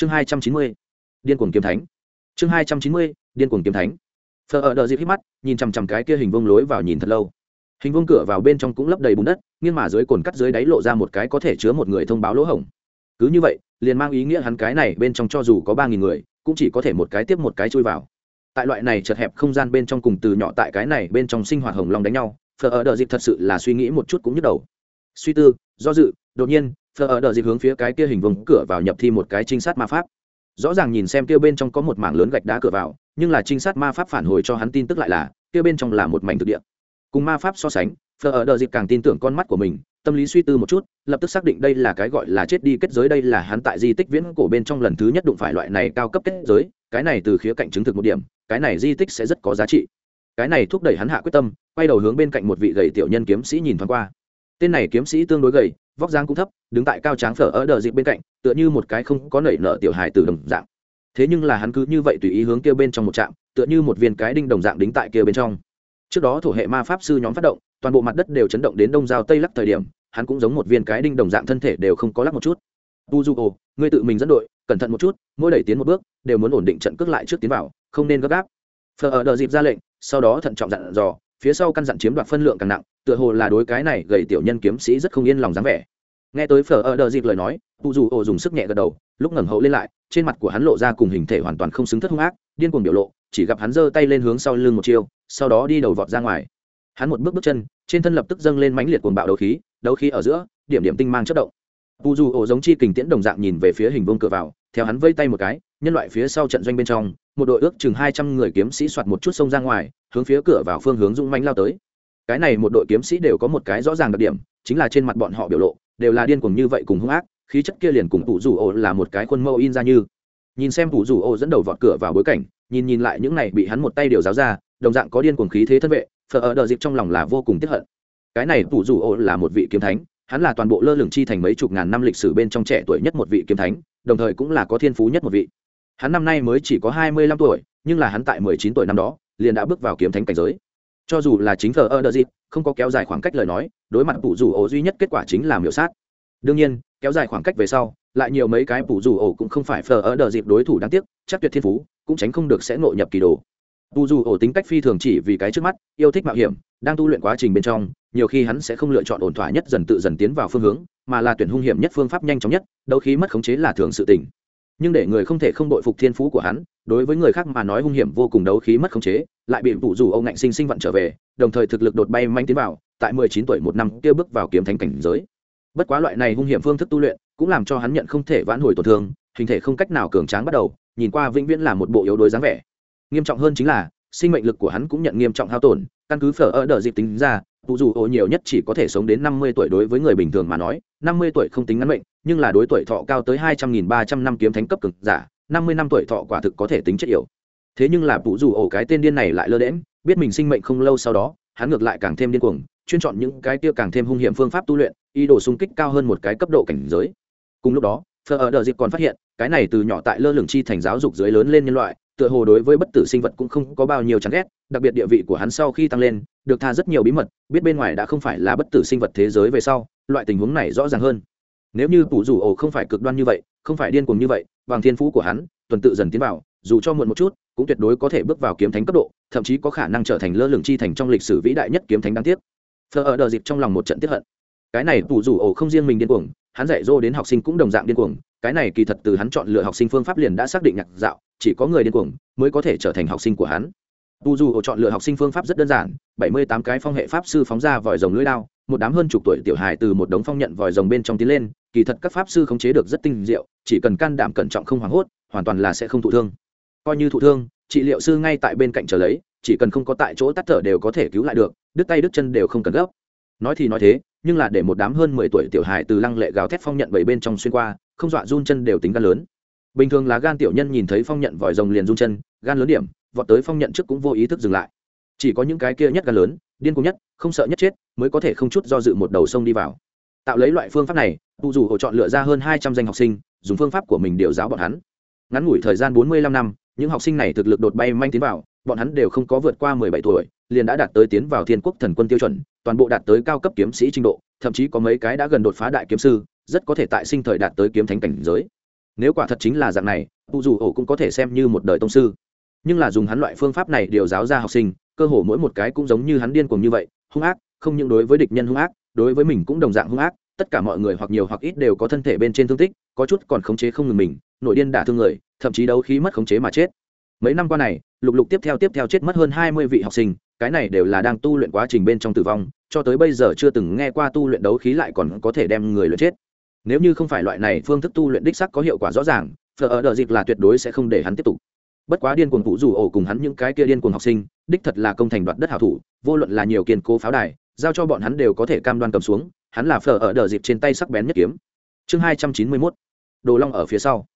chương hai trăm chín mươi, điên cuồng kiếm thánh. Chương hai trăm chín mươi, điên cuồng kiếm thánh. Phờ ở đợi dịp hít mắt, nhìn chằm chằm cái kia hình vông lối vào nhìn thật lâu. Hình vông cửa vào bên trong cũng lấp đầy bùn đất nhưng mà dưới cồn cắt dưới đáy lộ ra một cái có thể chứa một người thông báo lỗ hổng. Cứ như vậy, liền mang ý nghĩa hắn cái này bên trong cho dù có ba nghìn người, cũng chỉ có thể một cái tiếp một cái chui vào. Tại loại này chật hẹp không gian bên trong cùng từ nhỏ tại cái này bên trong sinh hoạt hồng long đánh nhau phờ ở đợi dịp thật sự là suy nghĩ một chút cũng nhức đầu. Suy tư, do dự, đột nhiên phờ ở đợi dịp hướng phía cái kia hình vùng cửa vào nhập thi một cái trinh sát ma pháp. Rõ ràng nhìn xem kia bên trong có một mảng lớn gạch đá cửa vào, nhưng là trinh sát ma pháp phản hồi cho hắn tin tức lại là, kia bên trong là một mảnh thực địa. Cùng ma pháp so sánh, phờ ở đợi dịp càng tin tưởng con mắt của mình, tâm lý suy tư một chút, lập tức xác định đây là cái gọi là chết đi kết giới, đây là hắn tại di tích viễn cổ bên trong lần thứ nhất đụng phải loại này cao cấp kết giới, cái này từ khía cạnh chứng thực một điểm, cái này di tích sẽ rất có giá trị. Cái này thúc đẩy hắn hạ quyết tâm, quay đầu hướng bên cạnh một vị gầy tiểu nhân kiếm sĩ nhìn thoáng qua. Tên này kiếm sĩ tương đối gầy vóc dáng cũng thấp, đứng tại cao tráng phở ở đờ dịp bên cạnh, tựa như một cái không có nảy nở tiểu hài từ đồng dạng. Thế nhưng là hắn cứ như vậy tùy ý hướng kia bên trong một trạm, tựa như một viên cái đinh đồng dạng đính tại kia bên trong. Trước đó thổ hệ ma pháp sư nhóm phát động, toàn bộ mặt đất đều chấn động đến đông giao tây lắc thời điểm, hắn cũng giống một viên cái đinh đồng dạng thân thể đều không có lắc một chút. Tu du ồ ngươi tự mình dẫn đội, cẩn thận một chút, mỗi đẩy tiến một bước, đều muốn ổn định trận cước lại trước tiến vào, không nên gấp gáp. Phờ ở đờ dịp ra lệnh, sau đó thận trọng dặn dò, phía sau căn dặn chiếm đoạt phân lượng càng nặng, tựa hồ là đối cái này gầy tiểu nhân kiếm sĩ rất không yên lòng dáng vẻ nghe tới phở ở đờ dịp lời nói tu dù ổ dùng sức nhẹ gật đầu, lúc ngẩng hậu lên lại, trên mặt của hắn lộ ra cùng hình thể hoàn toàn không xứng thất hung ác, điên cuồng biểu lộ, chỉ gặp hắn giơ tay lên hướng sau lưng một chiêu, sau đó đi đầu vọt ra ngoài. Hắn một bước bước chân, trên thân lập tức dâng lên mãnh liệt cuồng bạo đấu khí đấu khí ở giữa, điểm điểm tinh mang chất động. Tu dù ổ giống chi kình tiễn đồng dạng nhìn về phía hình vương cửa vào, theo hắn vây tay một cái, nhân loại phía sau trận doanh bên trong, một đội ước chừng hai trăm người kiếm sĩ soạt một chút sông ra ngoài, hướng phía cửa vào phương hướng dũng mánh lao tới. Cái này một đội kiếm sĩ đều có một cái rõ ràng đặc điểm, chính là trên mặt bọn họ biểu lộ đều là điên cuồng như vậy cùng hung ác, khí chất kia liền cùng tủ rủ ổ là một cái khuôn mẫu in ra như. Nhìn xem tủ rủ ổ dẫn đầu vọt cửa vào bối cảnh, nhìn nhìn lại những này bị hắn một tay điều giáo ra, đồng dạng có điên cuồng khí thế thân vệ, phở ở đợt dịp trong lòng là vô cùng tiếc hận. Cái này tủ rủ ổ là một vị kiếm thánh, hắn là toàn bộ lơ lửng chi thành mấy chục ngàn năm lịch sử bên trong trẻ tuổi nhất một vị kiếm thánh, đồng thời cũng là có thiên phú nhất một vị. Hắn năm nay mới chỉ có hai mươi lăm tuổi, nhưng là hắn tại mười chín tuổi năm đó, liền đã bước vào kiếm thánh cảnh giới cho dù là chính thờ ơ đợi dịp, không có kéo dài khoảng cách lời nói, đối mặt phụ rủ ổ duy nhất kết quả chính là miểu sát. Đương nhiên, kéo dài khoảng cách về sau, lại nhiều mấy cái phụ rủ ổ cũng không phải phờ ở đờ dịp đối thủ đáng tiếc, chắc tuyệt thiên phú, cũng tránh không được sẽ ngộ nhập kỳ đồ. Phụ rủ ổ tính cách phi thường chỉ vì cái trước mắt, yêu thích mạo hiểm, đang tu luyện quá trình bên trong, nhiều khi hắn sẽ không lựa chọn ổn thỏa nhất dần tự dần tiến vào phương hướng, mà là tuyển hung hiểm nhất phương pháp nhanh chóng nhất, đấu khi mất khống chế là thường sự tình. Nhưng để người không thể không đội phục thiên phú của hắn, đối với người khác mà nói hung hiểm vô cùng đấu khí mất khống chế lại bị vụ dù ông ngạnh sinh sinh vận trở về, đồng thời thực lực đột bay manh tiến vào, tại mười chín tuổi một năm kia bước vào kiếm thánh cảnh giới. Bất quá loại này hung hiểm phương thức tu luyện cũng làm cho hắn nhận không thể vãn hồi tổn thương, hình thể không cách nào cường tráng bắt đầu, nhìn qua vĩnh viễn là một bộ yếu đuối dáng vẻ. Nghiêm trọng hơn chính là, sinh mệnh lực của hắn cũng nhận nghiêm trọng hao tổn, căn cứ phở ở đợt dịp tính ra, vụ dù ô nhiều nhất chỉ có thể sống đến năm mươi tuổi đối với người bình thường mà nói, năm mươi tuổi không tính ngắn mệnh, nhưng là đối tuổi thọ cao tới hai trăm nghìn ba trăm năm kiếm thánh cấp cực giả, năm mươi năm tuổi thọ quả thực có thể tính chất yểu thế nhưng là vụ dù ổ cái tên điên này lại lơ đễm biết mình sinh mệnh không lâu sau đó, hắn ngược lại càng thêm điên cuồng, chuyên chọn những cái kia càng thêm hung hiểm phương pháp tu luyện, ý đồ xung kích cao hơn một cái cấp độ cảnh giới. Cùng lúc đó thờ ở đờ dịp còn phát hiện, cái này từ nhỏ tại lơ lửng chi thành giáo dục dưới lớn lên nhân loại, tựa hồ đối với bất tử sinh vật cũng không có bao nhiêu chán ghét, đặc biệt địa vị của hắn sau khi tăng lên, được tha rất nhiều bí mật, biết bên ngoài đã không phải là bất tử sinh vật thế giới về sau, loại tình huống này rõ ràng hơn. Nếu như tủ rủ ổ không phải cực đoan như vậy, không phải điên cuồng như vậy bằng thiên phú của hắn, tuần tự dần tiến vào dù cho muộn một chút, cũng tuyệt đối có thể bước vào kiếm thánh cấp độ, thậm chí có khả năng trở thành lơ lửng chi thành trong lịch sử vĩ đại nhất kiếm thánh đáng tiếc. Phờ ở đờ dịp trong lòng một trận tiếp hận. Cái này tủ rủ ổ không riêng mình điên cuồng, hắn dạy dỗ đến học sinh cũng đồng dạng điên cuồng, cái này kỳ thật từ hắn chọn lựa học sinh phương pháp liền đã xác định nhạc dạo, chỉ có người điên cuồng mới có thể trở thành học sinh của hắn. Tu dù ổ chọn lựa học sinh phương pháp rất đơn giản, bảy mươi tám cái phong hệ pháp sư phóng ra vòi rồng lưỡi đao, một đám hơn chục tuổi tiểu hài từ một đống phong nhận vòi rồng bên trong tiến lên, kỳ thật các pháp sư khống chế được rất tinh diệu, chỉ cần can đảm cẩn trọng không hoảng hốt, hoàn toàn là sẽ không thụ thương coi như thụ thương, trị liệu sư ngay tại bên cạnh chờ lấy, chỉ cần không có tại chỗ tắt thở đều có thể cứu lại được, đứt tay đứt chân đều không cần gấp. Nói thì nói thế, nhưng là để một đám hơn mười tuổi tiểu hài từ lăng lệ gào thét phong nhận bảy bên trong xuyên qua, không dọa run chân đều tính gan lớn. Bình thường là gan tiểu nhân nhìn thấy phong nhận vòi rồng liền run chân, gan lớn điểm, vọt tới phong nhận trước cũng vô ý thức dừng lại. Chỉ có những cái kia nhất gan lớn, điên cuồng nhất, không sợ nhất chết, mới có thể không chút do dự một đầu sông đi vào. Tạo lấy loại phương pháp này tu dù hỗ chọn lựa ra hơn hai trăm danh học sinh, dùng phương pháp của mình điều giáo bọn hắn. Ngắn ngủi thời gian bốn mươi lăm năm những học sinh này thực lực đột bay manh tiến vào, bọn hắn đều không có vượt qua mười bảy tuổi, liền đã đạt tới tiến vào thiên quốc thần quân tiêu chuẩn, toàn bộ đạt tới cao cấp kiếm sĩ trình độ, thậm chí có mấy cái đã gần đột phá đại kiếm sư, rất có thể tại sinh thời đạt tới kiếm thánh cảnh giới. Nếu quả thật chính là dạng này tu dù ổ cũng có thể xem như một đời tông sư. Nhưng là dùng hắn loại phương pháp này điều giáo ra học sinh, cơ hồ mỗi một cái cũng giống như hắn điên cuồng như vậy, hung ác, không những đối với địch nhân hung ác, đối với mình cũng đồng dạng hung ác, tất cả mọi người hoặc nhiều hoặc ít đều có thân thể bên trên thương tích, có chút còn khống chế không ngừng mình, nội điên đả thương người thậm chí đấu khí mất khống chế mà chết. Mấy năm qua này, lục lục tiếp theo tiếp theo chết mất hơn hai mươi vị học sinh, cái này đều là đang tu luyện quá trình bên trong tử vong, cho tới bây giờ chưa từng nghe qua tu luyện đấu khí lại còn có thể đem người luyện chết. Nếu như không phải loại này phương thức tu luyện đích sắc có hiệu quả rõ ràng, phở ở đợt dịp là tuyệt đối sẽ không để hắn tiếp tục. Bất quá điên cuồng phụ dù ổ cùng hắn những cái kia điên cuồng học sinh, đích thật là công thành đoạt đất hảo thủ, vô luận là nhiều kiên cố pháo đài, giao cho bọn hắn đều có thể cam đoan cầm xuống, hắn là phở ở đợt dịp trên tay sắc bén nhất kiếm. Chương hai trăm chín mươi mốt, đồ long ở phía sau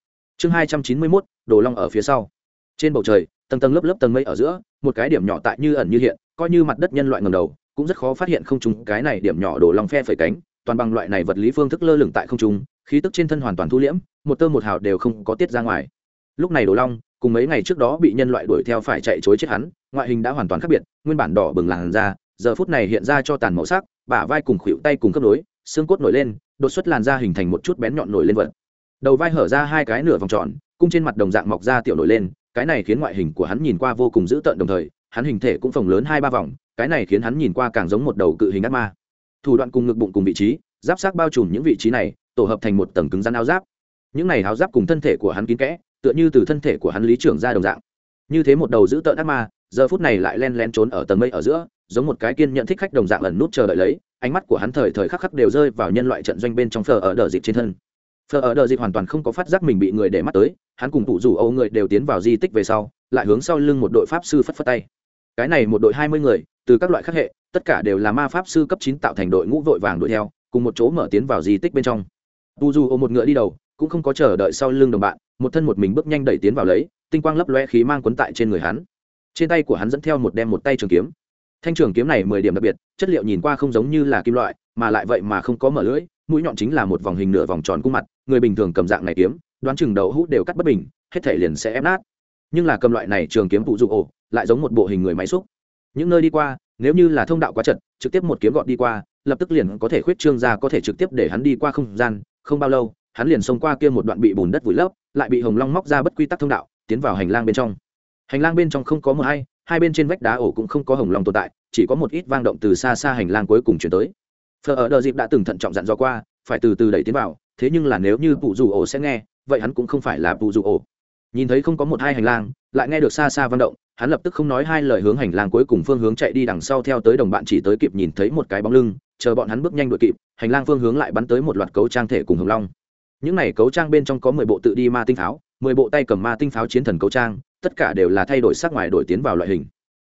chương hai trăm chín mươi mốt, đồ long ở phía sau. Trên bầu trời, tầng tầng lớp lớp tầng mây ở giữa, một cái điểm nhỏ tại như ẩn như hiện, coi như mặt đất nhân loại ngầm đầu, cũng rất khó phát hiện không trùng cái này điểm nhỏ đồ long phe phẩy cánh, toàn bằng loại này vật lý phương thức lơ lửng tại không trung, khí tức trên thân hoàn toàn thu liễm, một tơ một hào đều không có tiết ra ngoài. Lúc này đồ long, cùng mấy ngày trước đó bị nhân loại đuổi theo phải chạy chối chết hắn, ngoại hình đã hoàn toàn khác biệt, nguyên bản đỏ bừng làn da, giờ phút này hiện ra cho tàn màu sắc, bả vai cùng khuỷu tay cùng khớp nối, xương cốt nổi lên, đột xuất làn da hình thành một chút bén nhọn nổi lên vật đầu vai hở ra hai cái nửa vòng tròn, cung trên mặt đồng dạng mọc ra tiểu nổi lên, cái này khiến ngoại hình của hắn nhìn qua vô cùng dữ tợn đồng thời, hắn hình thể cũng phồng lớn hai ba vòng, cái này khiến hắn nhìn qua càng giống một đầu cự hình ác ma. Thủ đoạn cùng ngực bụng cùng vị trí, giáp sát bao trùm những vị trí này, tổ hợp thành một tầng cứng rắn áo giáp. Những này áo giáp cùng thân thể của hắn kín kẽ, tựa như từ thân thể của hắn lý trưởng ra đồng dạng. Như thế một đầu dữ tợn ác ma, giờ phút này lại len lén trốn ở tầng mây ở giữa, giống một cái kiên nhận thích khách đồng dạng ẩn nút chờ đợi lấy, ánh mắt của hắn thời thời khắc khắc đều rơi vào nhân loại trận doanh bên trong phờ ở đờ dịch trên thân phờ ở đờ dịp hoàn toàn không có phát giác mình bị người để mắt tới, hắn cùng phụ rủ âu người đều tiến vào di tích về sau, lại hướng sau lưng một đội pháp sư phất phất tay. Cái này một đội hai mươi người, từ các loại khác hệ, tất cả đều là ma pháp sư cấp chín tạo thành đội ngũ vội vàng đuổi theo, cùng một chỗ mở tiến vào di tích bên trong. Tu du ôm một ngựa đi đầu, cũng không có chờ đợi sau lưng đồng bạn, một thân một mình bước nhanh đẩy tiến vào lấy, tinh quang lấp loe khí mang quấn tại trên người hắn. Trên tay của hắn dẫn theo một đem một tay trường kiếm. Thanh trường kiếm này mười điểm đặc biệt, chất liệu nhìn qua không giống như là kim loại, mà lại vậy mà không có mở lưỡi mũi nhọn chính là một vòng hình nửa vòng tròn cung mặt, người bình thường cầm dạng này kiếm, đoán chừng đầu hút đều cắt bất bình, hết thể liền sẽ ép nát. Nhưng là cầm loại này trường kiếm phụ dụng ổ, lại giống một bộ hình người máy xúc. Những nơi đi qua, nếu như là thông đạo quá chật, trực tiếp một kiếm gọn đi qua, lập tức liền có thể khuyết trương ra có thể trực tiếp để hắn đi qua không gian. Không bao lâu, hắn liền xông qua kia một đoạn bị bùn đất vùi lấp, lại bị hồng long móc ra bất quy tắc thông đạo, tiến vào hành lang bên trong. Hành lang bên trong không có mờ hay, hai bên trên vách đá ổ cũng không có hồng long tồn tại, chỉ có một ít vang động từ xa xa hành lang cuối cùng chuyển tới phờ ở đợt dịp đã từng thận trọng dặn dò qua, phải từ từ đẩy tiến vào, thế nhưng là nếu như phụ dù ổ sẽ nghe, vậy hắn cũng không phải là phụ dù ổ. Nhìn thấy không có một hai hành lang, lại nghe được xa xa vận động, hắn lập tức không nói hai lời hướng hành lang cuối cùng phương hướng chạy đi đằng sau theo tới đồng bạn chỉ tới kịp nhìn thấy một cái bóng lưng, chờ bọn hắn bước nhanh đuổi kịp, hành lang phương hướng lại bắn tới một loạt cấu trang thể cùng hồng long. Những này cấu trang bên trong có mười bộ tự đi ma tinh pháo, mười bộ tay cầm ma tinh pháo chiến thần cấu trang, tất cả đều là thay đổi sắc ngoài đổi tiến vào loại hình.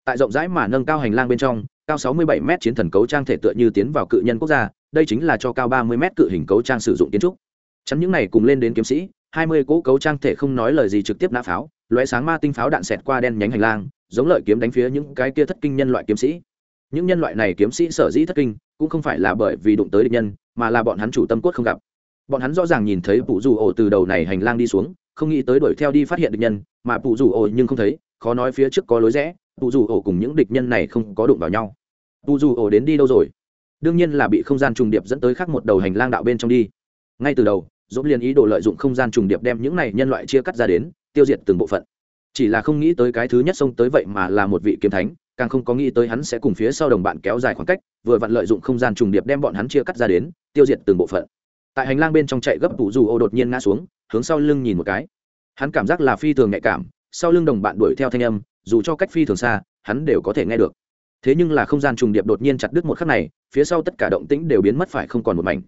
Tại rộng rãi mà nâng cao hành lang bên trong cao 67 m chiến thần cấu trang thể tựa như tiến vào cự nhân quốc gia, đây chính là cho cao 30 m cự hình cấu trang sử dụng kiến trúc. Chắn những này cùng lên đến kiếm sĩ 20 cỗ cấu trang thể không nói lời gì trực tiếp nã pháo, lóe sáng ma tinh pháo đạn xẹt qua đen nhánh hành lang, giống lợi kiếm đánh phía những cái kia thất kinh nhân loại kiếm sĩ. Những nhân loại này kiếm sĩ sở dĩ thất kinh, cũng không phải là bởi vì đụng tới địch nhân, mà là bọn hắn chủ tâm cốt không gặp. Bọn hắn rõ ràng nhìn thấy phụ dù ổ từ đầu này hành lang đi xuống, không nghĩ tới đuổi theo đi phát hiện địch nhân, mà phụ dù ổ nhưng không thấy, khó nói phía trước có lối rẽ phụ dù ổ cùng những địch nhân này không có đụng vào nhau. Tu dù ổ đến đi đâu rồi? Đương nhiên là bị không gian trùng điệp dẫn tới khác một đầu hành lang đạo bên trong đi. Ngay từ đầu dốt liền ý đồ lợi dụng không gian trùng điệp đem những này nhân loại chia cắt ra đến, tiêu diệt từng bộ phận. Chỉ là không nghĩ tới cái thứ nhất xông tới vậy mà là một vị kiếm thánh, càng không có nghĩ tới hắn sẽ cùng phía sau đồng bạn kéo dài khoảng cách, vừa vặn lợi dụng không gian trùng điệp đem bọn hắn chia cắt ra đến, tiêu diệt từng bộ phận. Tại hành lang bên trong chạy gấp tủ dù ô đột nhiên ngã xuống, hướng sau lưng nhìn một cái. Hắn cảm giác là phi thường nhạy cảm, sau lưng đồng bạn đuổi theo thanh âm, dù cho cách phi thường xa, hắn đều có thể nghe được thế nhưng là không gian trùng điệp đột nhiên chặt đứt một khắc này, phía sau tất cả động tĩnh đều biến mất phải không còn một mảnh.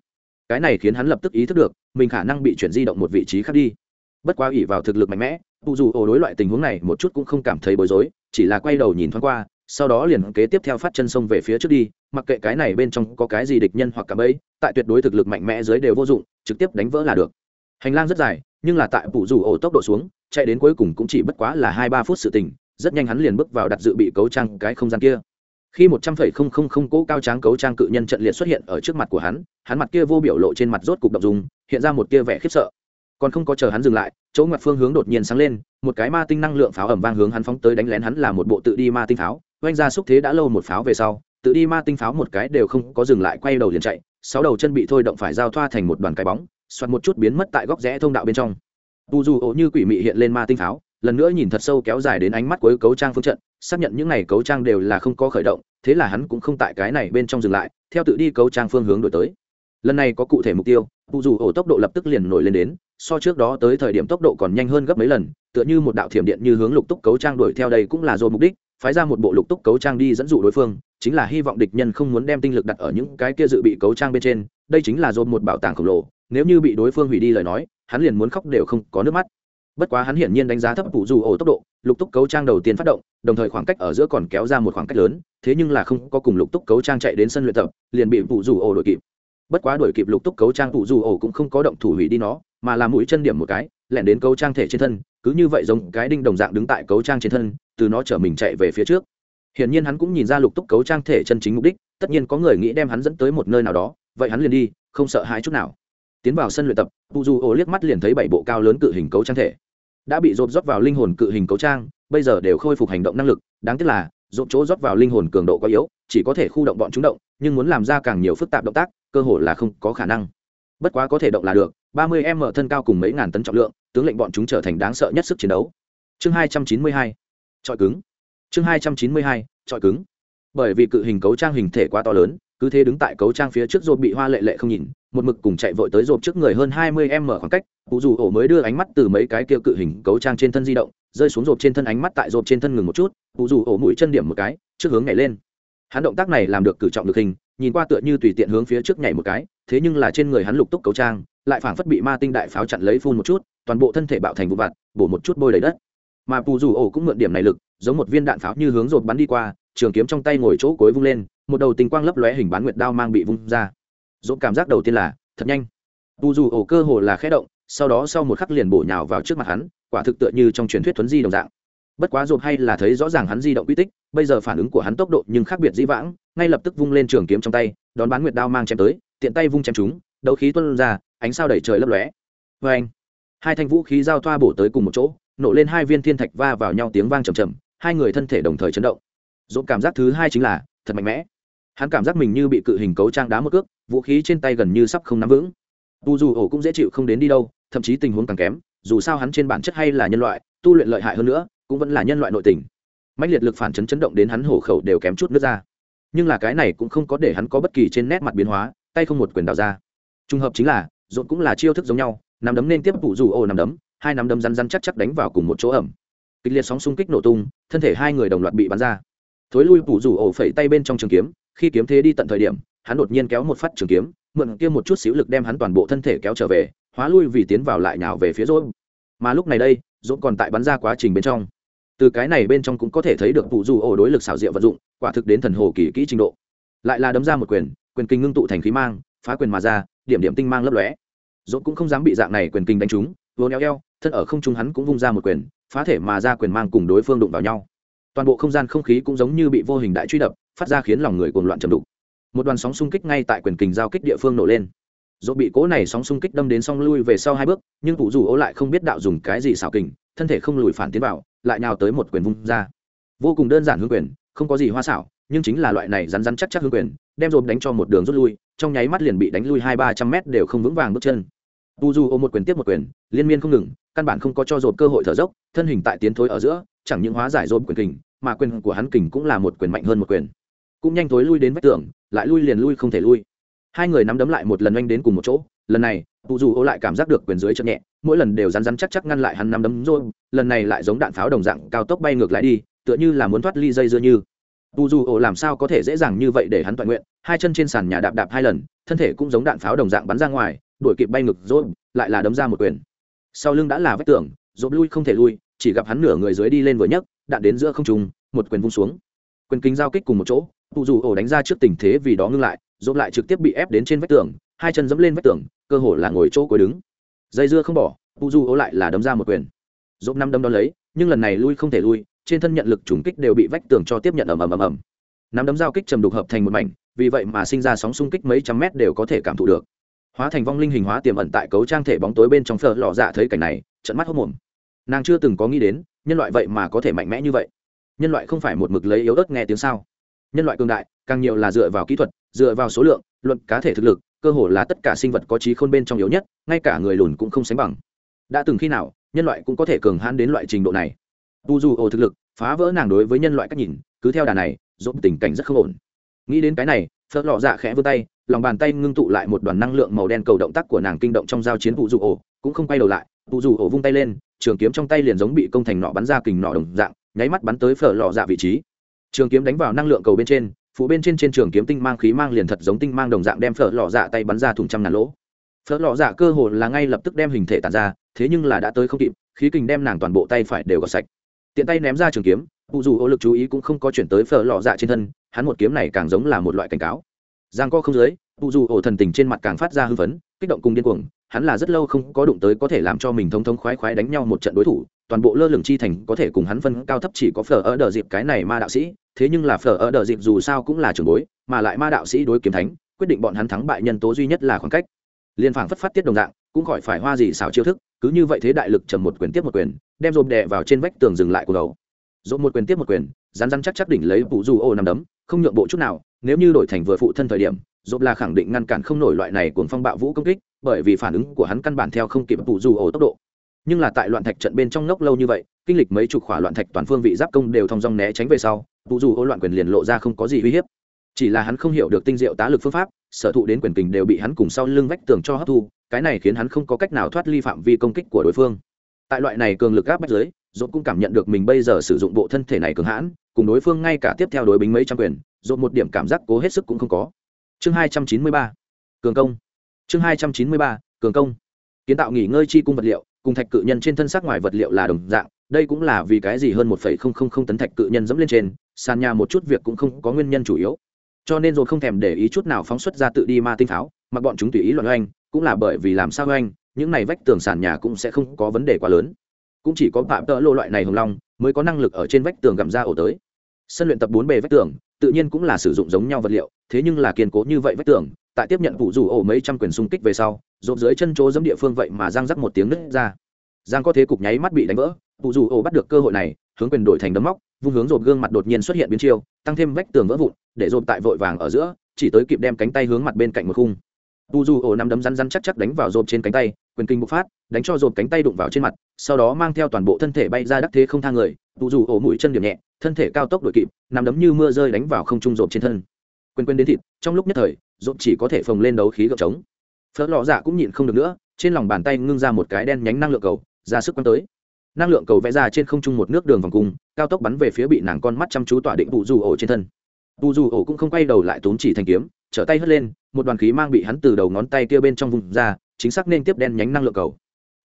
Cái này khiến hắn lập tức ý thức được, mình khả năng bị chuyển di động một vị trí khác đi. Bất quá ỉ vào thực lực mạnh mẽ, tụ dù ổ đối loại tình huống này một chút cũng không cảm thấy bối rối, chỉ là quay đầu nhìn thoáng qua, sau đó liền kế tiếp theo phát chân sông về phía trước đi, mặc kệ cái này bên trong có cái gì địch nhân hoặc cả bẫy, tại tuyệt đối thực lực mạnh mẽ dưới đều vô dụng, trực tiếp đánh vỡ là được. Hành lang rất dài, nhưng là tại tụ dù ổ tốc độ xuống, chạy đến cuối cùng cũng chỉ bất quá là hai ba phút sự tình, rất nhanh hắn liền bước vào đặt dự bị cấu trang cái không gian kia khi một trăm phẩy không không không cỗ cao tráng cấu trang cự nhân trận liệt xuất hiện ở trước mặt của hắn hắn mặt kia vô biểu lộ trên mặt rốt cục đ ộ n g dùng, hiện ra một kia vẻ khiếp sợ. Còn không có chờ hắn dừng lại, chỗ ngoặt phương hướng đột nhiên sáng lên, một cái ma tinh năng lượng pháo ẩm vang hướng hắn phóng tới đánh lén hắn là một bộ tự đi ma tinh pháo, oanh ra xúc thế đã lâu một pháo về sau, tự đi ma tinh pháo một cái đều không có dừng lại, quay đầu liền chạy, sáu đầu chân bị thôi động phải giao thoa thành một đoàn cái bóng xoặt một chút biến mất tại góc rẽ thông đạo bên trong. Tu dù ổ như quỷ mị hiện lên ma tinh pháo lần nữa nhìn thật sâu kéo dài đến ánh mắt cuối cấu trang phương trận, xác nhận những này cấu trang đều là không có khởi động, thế là hắn cũng không tại cái này bên trong dừng lại, theo tự đi cấu trang phương hướng đổi tới. Lần này có cụ thể mục tiêu tu dù ổ tốc độ lập tức liền nổi lên đến, so trước đó tới thời điểm tốc độ còn nhanh hơn gấp mấy lần, tựa như một đạo thiểm điện như hướng lục túc cấu trang đuổi theo đây cũng là rồi mục đích, phái ra một bộ lục túc cấu trang đi dẫn dụ đối phương, chính là hy vọng địch nhân không muốn đem tinh lực đặt ở những cái kia dự bị cấu trang bên trên, đây chính là dồn một bảo tàng khổng lồ, nếu như bị đối phương hủy đi lời nói, hắn liền muốn khóc đều không có nước mắt bất quá hắn hiển nhiên đánh giá thấp phụ dù ổ tốc độ, lục túc cấu trang đầu tiên phát động, đồng thời khoảng cách ở giữa còn kéo ra một khoảng cách lớn, thế nhưng là không có cùng lục túc cấu trang chạy đến sân luyện tập, liền bị phụ dù ổ đuổi kịp. Bất quá đuổi kịp lục túc cấu trang phụ dù ổ cũng không có động thủ hủy đi nó, mà là mũi chân điểm một cái, lẻn đến cấu trang thể trên thân, cứ như vậy giống cái đinh đồng dạng đứng tại cấu trang trên thân, từ nó chở mình chạy về phía trước. Hiển nhiên hắn cũng nhìn ra lục túc cấu trang thể chân chính mục đích, tất nhiên có người nghĩ đem hắn dẫn tới một nơi nào đó, vậy hắn liền đi, không sợ hãi chút nào. Tiến vào sân luyện tập pu du ô liếc mắt liền thấy bảy bộ cao lớn cự hình cấu trang thể đã bị rộp rót vào linh hồn cự hình cấu trang, bây giờ đều khôi phục hành động năng lực, đáng tiếc là, rộp chỗ rót vào linh hồn cường độ quá yếu, chỉ có thể khu động bọn chúng động, nhưng muốn làm ra càng nhiều phức tạp động tác, cơ hội là không có khả năng. Bất quá có thể động là được, ba mươi em mở thân cao cùng mấy ngàn tấn trọng lượng, tướng lệnh bọn chúng trở thành đáng sợ nhất sức chiến đấu. Chương hai trăm chín mươi hai trọi cứng. Chương hai trăm chín mươi hai trọi cứng. Bởi vì cự hình cấu trang hình thể quá to lớn, cứ thế đứng tại cấu trang phía trước rộp bị hoa lệ lệ không nhìn một mực cùng chạy vội tới rộp trước người hơn hai mươi em mở khoảng cách cụ dù ổ mới đưa ánh mắt từ mấy cái kia cự hình cấu trang trên thân di động, rơi xuống rộp trên thân ánh mắt tại rộp trên thân ngừng một chút cụ dù ổ mũi chân điểm một cái, trước hướng nhảy lên. Hắn động tác này làm được cử trọng được hình, nhìn qua tựa như tùy tiện hướng phía trước nhảy một cái, thế nhưng là trên người hắn lục túc cấu trang, lại phảng phất bị ma tinh đại pháo chặn lấy phun một chút, toàn bộ thân thể bạo thành vụ vặt, bổ một chút bôi đầy đất. Mà pù dù ổ cũng mượn điểm này lực, giống một viên đạn pháo như hướng rột bắn đi qua, trường kiếm trong tay ngồi chỗ cối vung lên, một đầu tình quang lấp lóe hình bán nguyệt đao mang bị vung ra dốt cảm giác đầu tiên là, thật nhanh. Pù dù ổ cơ hồ là khẽ động, sau đó sau một khắc liền bổ nhào vào trước mặt hắn, quả thực tựa như trong truyền thuyết thuấn di đồng dạng. Bất quá dồn hay là thấy rõ ràng hắn di động quy tích, bây giờ phản ứng của hắn tốc độ nhưng khác biệt dĩ vãng, ngay lập tức vung lên trường kiếm trong tay, đón bán nguyệt đao mang chém tới, tiện tay vung chém chúng, đấu khí tuân ra, ánh sao đẩy trời lấp lóe. Vê anh, hai thanh vũ khí giao thoa bổ tới cùng một chỗ, nổ lên hai viên thiên thạch va vào nhau tiếng vang trầm trầm hai người thân thể đồng thời chấn động. Dồn cảm giác thứ hai chính là, thật mạnh mẽ hắn cảm giác mình như bị cự hình cấu trang đá một cước, vũ khí trên tay gần như sắp không nắm vững. Tu dù ổ cũng dễ chịu không đến đi đâu, thậm chí tình huống càng kém, dù sao hắn trên bản chất hay là nhân loại, tu luyện lợi hại hơn nữa, cũng vẫn là nhân loại nội tình. Mạnh liệt lực phản chấn chấn động đến hắn hổ khẩu đều kém chút nước ra. Nhưng là cái này cũng không có để hắn có bất kỳ trên nét mặt biến hóa, tay không một quyền đào ra. Trùng hợp chính là dồn cũng là chiêu thức giống nhau nằm đấm nên tiếp tụ dù ổ nằm đấm, hai nắm đấm rắn rắn chắc chắc đánh vào cùng một chỗ ẩm. Kịch liệt sóng xung kích nổ tung, thân thể hai người đồng loạt bị bắn ra. Thối lui tụ dù ổ phẩy tay bên trong trường kiếm khi kiếm thế đi tận thời điểm, hắn đột nhiên kéo một phát trường kiếm, mượn kia một chút xíu lực đem hắn toàn bộ thân thể kéo trở về, hóa lui vì tiến vào lại nhào về phía rốt mà lúc này đây rốt còn tại bắn ra quá trình bên trong. Từ cái này bên trong cũng có thể thấy được vụ dù ổ đối lực xảo diệu vận dụng, quả thực đến thần hồ kỳ kỹ trình độ. Lại là đấm ra một quyền quyền kinh ngưng tụ thành khí mang, phá quyền mà ra, điểm điểm tinh mang lấp lóe. Dỗ cũng không dám bị dạng này quyền kinh đánh trúng vô neo eo, thân ở không trung hắn cũng vung ra một quyền, phá thể mà ra quyền mang cùng đối phương đụng vào nhau toàn bộ không gian không khí cũng giống như bị vô hình đại truy đập, phát ra khiến lòng người cuồng loạn chầm đục. Một đoàn sóng xung kích ngay tại quyền kình giao kích địa phương nổ lên. Dỗ bị cố này sóng xung kích đâm đến xong lui về sau hai bước, nhưng cụ rủ ố lại không biết đạo dùng cái gì xảo kình, thân thể không lùi phản tiến vào, lại nhào tới một quyền vung ra. Vô cùng đơn giản hương quyền, không có gì hoa xảo, nhưng chính là loại này rắn rắn chắc chắc hương quyền, đem dồn đánh cho một đường rút lui, trong nháy mắt liền bị đánh lui hai ba trăm mét đều không vững vàng bước chân. Tu du ôm một quyền tiếp một quyền, liên miên không ngừng, căn bản không có cho dồn cơ hội thở dốc, thân hình tại tiến thối ở giữa chẳng những hóa giải dồn quyền kình, mà quyền của hắn kình cũng là một quyền mạnh hơn một quyền. Cũng nhanh thối lui đến vách tường, lại lui liền lui không thể lui. Hai người nắm đấm lại một lần oanh đến cùng một chỗ, lần này tu du ô lại cảm giác được quyền dưới chậm nhẹ, mỗi lần đều rắn rắn chắc chắc ngăn lại hắn nắm đấm rồi, lần này lại giống đạn pháo đồng dạng, cao tốc bay ngược lại đi, tựa như là muốn thoát ly dây dưa như. Tu du ô làm sao có thể dễ dàng như vậy để hắn toàn nguyện, hai chân trên sàn nhà đạp đạp hai lần, thân thể cũng giống đạn pháo đồng dạng bắn ra ngoài, đuổi kịp bay ngược rồi, lại là đấm ra một quyền. Sau lưng đã là vách tường dồn lui không thể lui chỉ gặp hắn nửa người dưới đi lên vừa nhấc đạn đến giữa không trùng, một quyền vung xuống. Quyền kính giao kích cùng một chỗ tụ dù ổ đánh ra trước tình thế vì đó ngưng lại dồn lại trực tiếp bị ép đến trên vách tường hai chân dẫm lên vách tường cơ hồ là ngồi chỗ cuối đứng. Dây dưa không bỏ tụ dù ổ lại là đấm ra một quyền. Dồn năm đấm đón lấy nhưng lần này lui không thể lui trên thân nhận lực trùng kích đều bị vách tường cho tiếp nhận ầm ầm ầm ầm. Nắm đấm giao kích trầm đục hợp thành một mảnh vì vậy mà sinh ra sóng xung kích mấy trăm mét đều có thể cảm thụ được. Hóa thành vong linh hình hóa tiềm ẩn tại cấu trang thể bóng tối bên trong phở lò dạ thấy cảnh này trận mắt hốc mồm nàng chưa từng có nghĩ đến, nhân loại vậy mà có thể mạnh mẽ như vậy. Nhân loại không phải một mực lấy yếu ớt nghe tiếng sao? Nhân loại cường đại, càng nhiều là dựa vào kỹ thuật, dựa vào số lượng, luận cá thể thực lực, cơ hồ là tất cả sinh vật có trí khôn bên trong yếu nhất, ngay cả người lùn cũng không sánh bằng. Đã từng khi nào, nhân loại cũng có thể cường hãn đến loại trình độ này? Tu dù ổ thực lực, phá vỡ nàng đối với nhân loại cách nhìn, cứ theo đà này dốt tình cảnh rất không ổn. Nghĩ đến cái này, phớt lọ dạ khẽ vươn tay, lòng bàn tay ngưng tụ lại một đoàn năng lượng màu đen cầu động tác của nàng kinh động trong giao chiến vụ dù ổ, cũng không quay đầu lại vụ dù ổ vung tay lên trường kiếm trong tay liền giống bị công thành nọ bắn ra kình nọ đồng dạng, nháy mắt bắn tới phở lọ dạ vị trí. Trường kiếm đánh vào năng lượng cầu bên trên, phụ bên trên trên trường kiếm tinh mang khí mang liền thật giống tinh mang đồng dạng đem phở lọ dạ tay bắn ra thùng trăm ngàn lỗ. Phở lọ dạ cơ hồ là ngay lập tức đem hình thể tàn ra, thế nhưng là đã tới không kịp, khí kình đem nàng toàn bộ tay phải đều gọt sạch. Tiện tay ném ra trường kiếm vụ dù ô lực chú ý cũng không có chuyển tới phở lọ dạ trên thân, hắn một kiếm này càng giống là một loại cảnh cáo. Giang co không dưới vụ dù ổ thần tình trên mặt càng phát ra hưng phấn, kích động cùng điên cuồng, hắn là rất lâu không có đụng tới có thể làm cho mình thông thông khoái khoái đánh nhau một trận đối thủ, toàn bộ lơ lửng chi thành có thể cùng hắn phân cao thấp chỉ có phở ở đờ dịp cái này ma đạo sĩ, thế nhưng là phở ở đờ dịp dù sao cũng là trường bối, mà lại ma đạo sĩ đối kiếm thánh, quyết định bọn hắn thắng bại nhân tố duy nhất là khoảng cách. Liên phảng phất phát tiết đồng dạng, cũng khỏi phải hoa gì xảo chiêu thức, cứ như vậy thế đại lực trầm một quyền tiếp một quyền, đem rộp đè vào trên vách tường dừng lại của đầu. Rộp một quyền tiếp một quyền rán rán chắc chắc đỉnh lấy phụ du ô nằm đấm, không nhượng bộ chút nào, nếu như đổi thành vừa phụ thân thời điểm dồn là khẳng định ngăn cản không nổi loại này cuồng phong bạo vũ công kích, bởi vì phản ứng của hắn căn bản theo không kịp phụ dù ổ tốc độ. Nhưng là tại loạn thạch trận bên trong ngốc lâu như vậy, kinh lịch mấy chục khỏa loạn thạch toàn phương vị giáp công đều thong dong né tránh về sau, phụ dù ổ loạn quyền liền lộ ra không có gì uy hiếp. Chỉ là hắn không hiểu được tinh diệu tá lực phương pháp, sở thụ đến quyền kình đều bị hắn cùng sau lưng vách tường cho hấp thu, cái này khiến hắn không có cách nào thoát ly phạm vi công kích của đối phương. Tại loại này cường lực gáp bách giới dốt cũng cảm nhận được mình bây giờ sử dụng bộ thân thể này cường hãn, cùng đối phương ngay cả tiếp theo đối bính mấy trăm quyền dốt một điểm cảm giác cố hết sức cũng không có chương hai trăm chín mươi ba, cường công. Chương hai trăm chín mươi ba, cường công. Kiến tạo nghỉ ngơi chi cung vật liệu, cùng thạch cự nhân trên thân xác ngoài vật liệu là đồng dạng, đây cũng là vì cái gì hơn một phẩy không không không tấn thạch cự nhân dẫm lên trên, sàn nhà một chút việc cũng không có nguyên nhân chủ yếu. Cho nên rồi không thèm để ý chút nào phóng xuất ra tự đi ma tinh pháo mà bọn chúng tùy ý loạn oanh, cũng là bởi vì làm sao oanh, những này vách tường sàn nhà cũng sẽ không có vấn đề quá lớn. Cũng chỉ có phạm tợ lô loại này hồng long mới có năng lực ở trên vách tường gặm ra ổ tới. Sân luyện tập bốn bề vách tường, tự nhiên cũng là sử dụng giống nhau vật liệu thế nhưng là kiên cố như vậy vách tường, tại tiếp nhận vụ rủ ổ mấy trăm quyền xung kích về sau, rộp dưới chân chỗ dẫm địa phương vậy mà giang rắc một tiếng nứt ra. Giang có thế cục nháy mắt bị đánh vỡ, vụ rủ ổ bắt được cơ hội này, hướng quyền đổi thành đấm móc, vung hướng rộp gương mặt đột nhiên xuất hiện biến chiêu, tăng thêm vách tường vỡ vụn, để rộp tại vội vàng ở giữa, chỉ tới kịp đem cánh tay hướng mặt bên cạnh một khung. Cụ rủ ổ nắm đấm răn răn chắc chắc đánh vào rộp trên cánh tay, quyền kinh bộc phát, đánh cho rộp cánh tay đụng vào trên mặt, sau đó mang theo toàn bộ thân thể bay ra đắc thế không thang người cụ rủ ổ mũi chân điểm nhẹ, thân thể cao tốc đội kịp, nắm đấm như mưa rơi đánh vào không trung rộp trên thân quên quên đến thịt, trong lúc nhất thời dộn chỉ có thể phồng lên đấu khí gợp trống. Phớt lò dạ cũng nhịn không được nữa, trên lòng bàn tay ngưng ra một cái đen nhánh năng lượng cầu, ra sức quăng tới. Năng lượng cầu vẽ ra trên không trung một nước đường vòng cung, cao tốc bắn về phía bị nàng con mắt chăm chú tỏa định vụ dù ổ trên thân. Vụ dù ổ cũng không quay đầu lại tốn chỉ thành kiếm, trở tay hất lên, một đoàn khí mang bị hắn từ đầu ngón tay kia bên trong vùng ra, chính xác nên tiếp đen nhánh năng lượng cầu.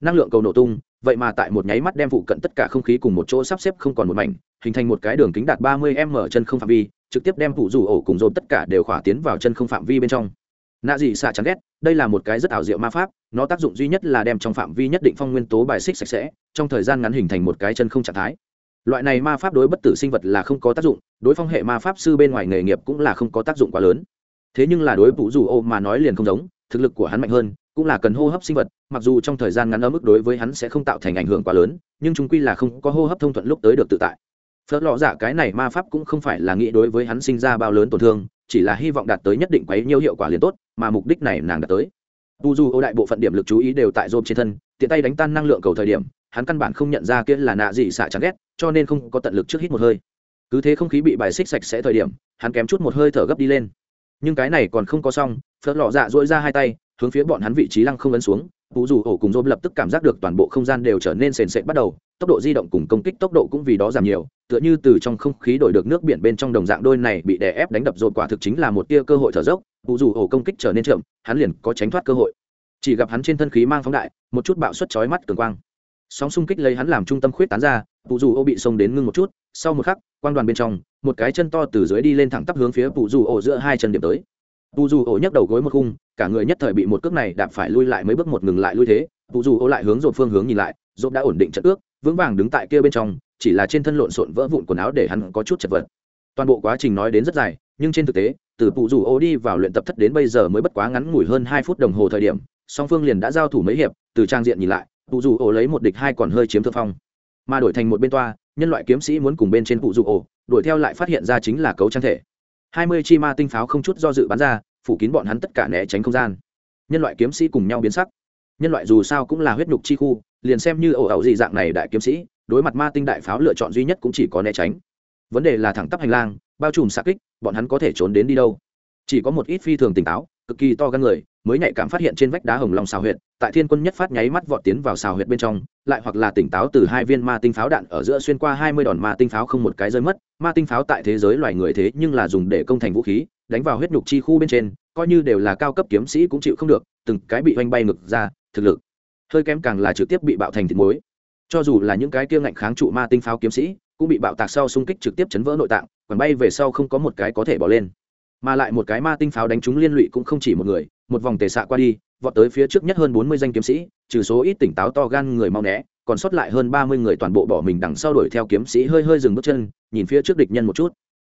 Năng lượng cầu nổ tung, vậy mà tại một nháy mắt đem phụ cận tất cả không khí cùng một chỗ sắp xếp không còn một mảnh, hình thành một cái đường kính đạt ba mươi m chân không phạm vi trực tiếp đem phủ rủ ổ cùng dồn tất cả đều khỏa tiến vào chân không phạm vi bên trong. Nạ dị xạ chán ghét, đây là một cái rất ảo diệu ma pháp, nó tác dụng duy nhất là đem trong phạm vi nhất định phong nguyên tố bài xích sạch sẽ, trong thời gian ngắn hình thành một cái chân không trạng thái. Loại này ma pháp đối bất tử sinh vật là không có tác dụng, đối phong hệ ma pháp sư bên ngoài nghề nghiệp cũng là không có tác dụng quá lớn. Thế nhưng là đối vũ dù ô mà nói liền không giống, thực lực của hắn mạnh hơn, cũng là cần hô hấp sinh vật, mặc dù trong thời gian ngắn ở mức đối với hắn sẽ không tạo thành ảnh hưởng quá lớn, nhưng chúng quy là không có hô hấp thông thuận lúc tới được tự tại phớt lọ giả dạ cái này ma pháp cũng không phải là nghĩ đối với hắn sinh ra bao lớn tổn thương, chỉ là hy vọng đạt tới nhất định quấy nhiêu hiệu quả liền tốt, mà mục đích này nàng đạt tới. Tu dù ô đại bộ phận điểm lực chú ý đều tại rôm trên thân, tiện tay đánh tan năng lượng cầu thời điểm, hắn căn bản không nhận ra kia là nạ gì xả chán ghét, cho nên không có tận lực trước hít một hơi. Cứ thế không khí bị bài xích sạch sẽ thời điểm, hắn kém chút một hơi thở gấp đi lên. Nhưng cái này còn không có xong, phớt lọ dạ dỗi ra hai tay, hướng phía bọn hắn vị trí lăng không ấn xuống vũ dù ổ cùng Rôm lập tức cảm giác được toàn bộ không gian đều trở nên sền sệt bắt đầu, tốc độ di động cùng công kích tốc độ cũng vì đó giảm nhiều tựa như từ trong không khí đổi được nước biển bên trong đồng dạng đôi này bị đè ép đánh đập dồn quả thực chính là một tia cơ hội thở dốc, vụ dù ổ công kích trở nên chậm, hắn liền có tránh thoát cơ hội. Chỉ gặp hắn trên thân khí mang phóng đại, một chút bạo suất chói mắt cường quang. Sóng xung kích lấy hắn làm trung tâm khuyết tán ra, vụ dù ô bị xông đến ngưng một chút, sau một khắc, quang đoàn bên trong, một cái chân to từ dưới đi lên thẳng tắp hướng phía vụ dù ổ giữa hai chân điểm tới. Vụ dù ổ nhấc đầu gối một khung, cả người nhất thời bị một cước này đạp phải lui lại mấy bước một ngừng lại lui thế, vụ dù ổ lại hướng dồn phương hướng nhìn lại dồn đã ổn định trận ước, vững vàng đứng tại kia bên trong chỉ là trên thân lộn xộn vỡ vụn quần áo để hắn có chút chật vật. Toàn bộ quá trình nói đến rất dài, nhưng trên thực tế, từ phụ rủ ô đi vào luyện tập thất đến bây giờ mới bất quá ngắn ngủi hơn hai phút đồng hồ thời điểm, song phương liền đã giao thủ mấy hiệp, từ trang diện nhìn lại, phụ rủ ô lấy một địch hai còn hơi chiếm thượng phong. Mà đổi thành một bên toa, nhân loại kiếm sĩ muốn cùng bên trên phụ rủ ô đuổi theo lại phát hiện ra chính là cấu trang thể. Hai mươi chi ma tinh pháo không chút do dự bắn ra, phủ kín bọn hắn tất cả né tránh không gian. Nhân loại kiếm sĩ cùng nhau biến sắc. Nhân loại dù sao cũng là huyết nhục chi khu, liền xem như ẩu ẩu gì dạng này đại kiếm sĩ đối mặt ma tinh đại pháo lựa chọn duy nhất cũng chỉ có né tránh. Vấn đề là thẳng tắp hành lang, bao trùm xạ kích, bọn hắn có thể trốn đến đi đâu? Chỉ có một ít phi thường tỉnh táo, cực kỳ to gan người, mới nhạy cảm phát hiện trên vách đá hồng long xào huyệt, tại thiên quân nhất phát nháy mắt vọt tiến vào xào huyệt bên trong, lại hoặc là tỉnh táo từ hai viên ma tinh pháo đạn ở giữa xuyên qua hai mươi đòn ma tinh pháo không một cái rơi mất. Ma tinh pháo tại thế giới loài người thế nhưng là dùng để công thành vũ khí, đánh vào huyết nhục chi khu bên trên, coi như đều là cao cấp kiếm sĩ cũng chịu không được, từng cái bị oanh bay ngực ra, thực lực hơi kém càng là trực tiếp bị bạo thành thịt muối cho dù là những cái kia ngạnh kháng trụ ma tinh pháo kiếm sĩ, cũng bị bạo tạc sau xung kích trực tiếp chấn vỡ nội tạng, còn bay về sau không có một cái có thể bỏ lên. Mà lại một cái ma tinh pháo đánh trúng liên lụy cũng không chỉ một người, một vòng tề xạ qua đi, vọt tới phía trước nhất hơn bốn mươi danh kiếm sĩ, trừ số ít tỉnh táo to gan người mau né, còn sót lại hơn ba mươi người toàn bộ bỏ mình đằng sau đuổi theo kiếm sĩ hơi hơi dừng bước chân, nhìn phía trước địch nhân một chút.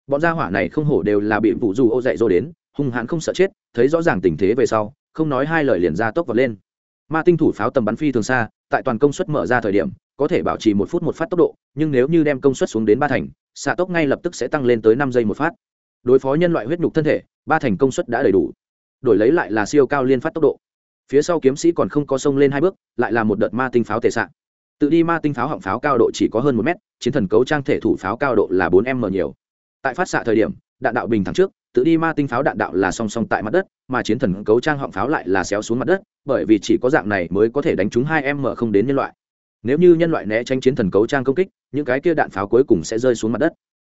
Bọn gia hỏa này không hổ đều là bị vụ dù ô dạy dỗ đến, hung hãn không sợ chết, thấy rõ ràng tình thế về sau, không nói hai lời liền ra tốc vọt lên. Ma tinh thủ pháo tầm bắn phi thường xa tại toàn công suất mở ra thời điểm, có thể bảo trì một phút một phát tốc độ, nhưng nếu như đem công suất xuống đến ba thành, xạ tốc ngay lập tức sẽ tăng lên tới năm giây một phát. Đối phó nhân loại huyết nhục thân thể, ba thành công suất đã đầy đủ. Đổi lấy lại là siêu cao liên phát tốc độ. Phía sau kiếm sĩ còn không có sông lên hai bước, lại là một đợt ma tinh pháo tệ xạ. Tự đi ma tinh pháo họng pháo cao độ chỉ có hơn một mét, chiến thần cấu trang thể thủ pháo cao độ là bốn m nhiều. Tại phát xạ thời điểm, đạn đạo bình thẳng trước tự đi ma tinh pháo đạn đạo là song song tại mặt đất, mà chiến thần cấu trang họng pháo lại là xéo xuống mặt đất, bởi vì chỉ có dạng này mới có thể đánh trúng hai m không đến nhân loại. Nếu như nhân loại né tránh chiến thần cấu trang công kích, những cái kia đạn pháo cuối cùng sẽ rơi xuống mặt đất.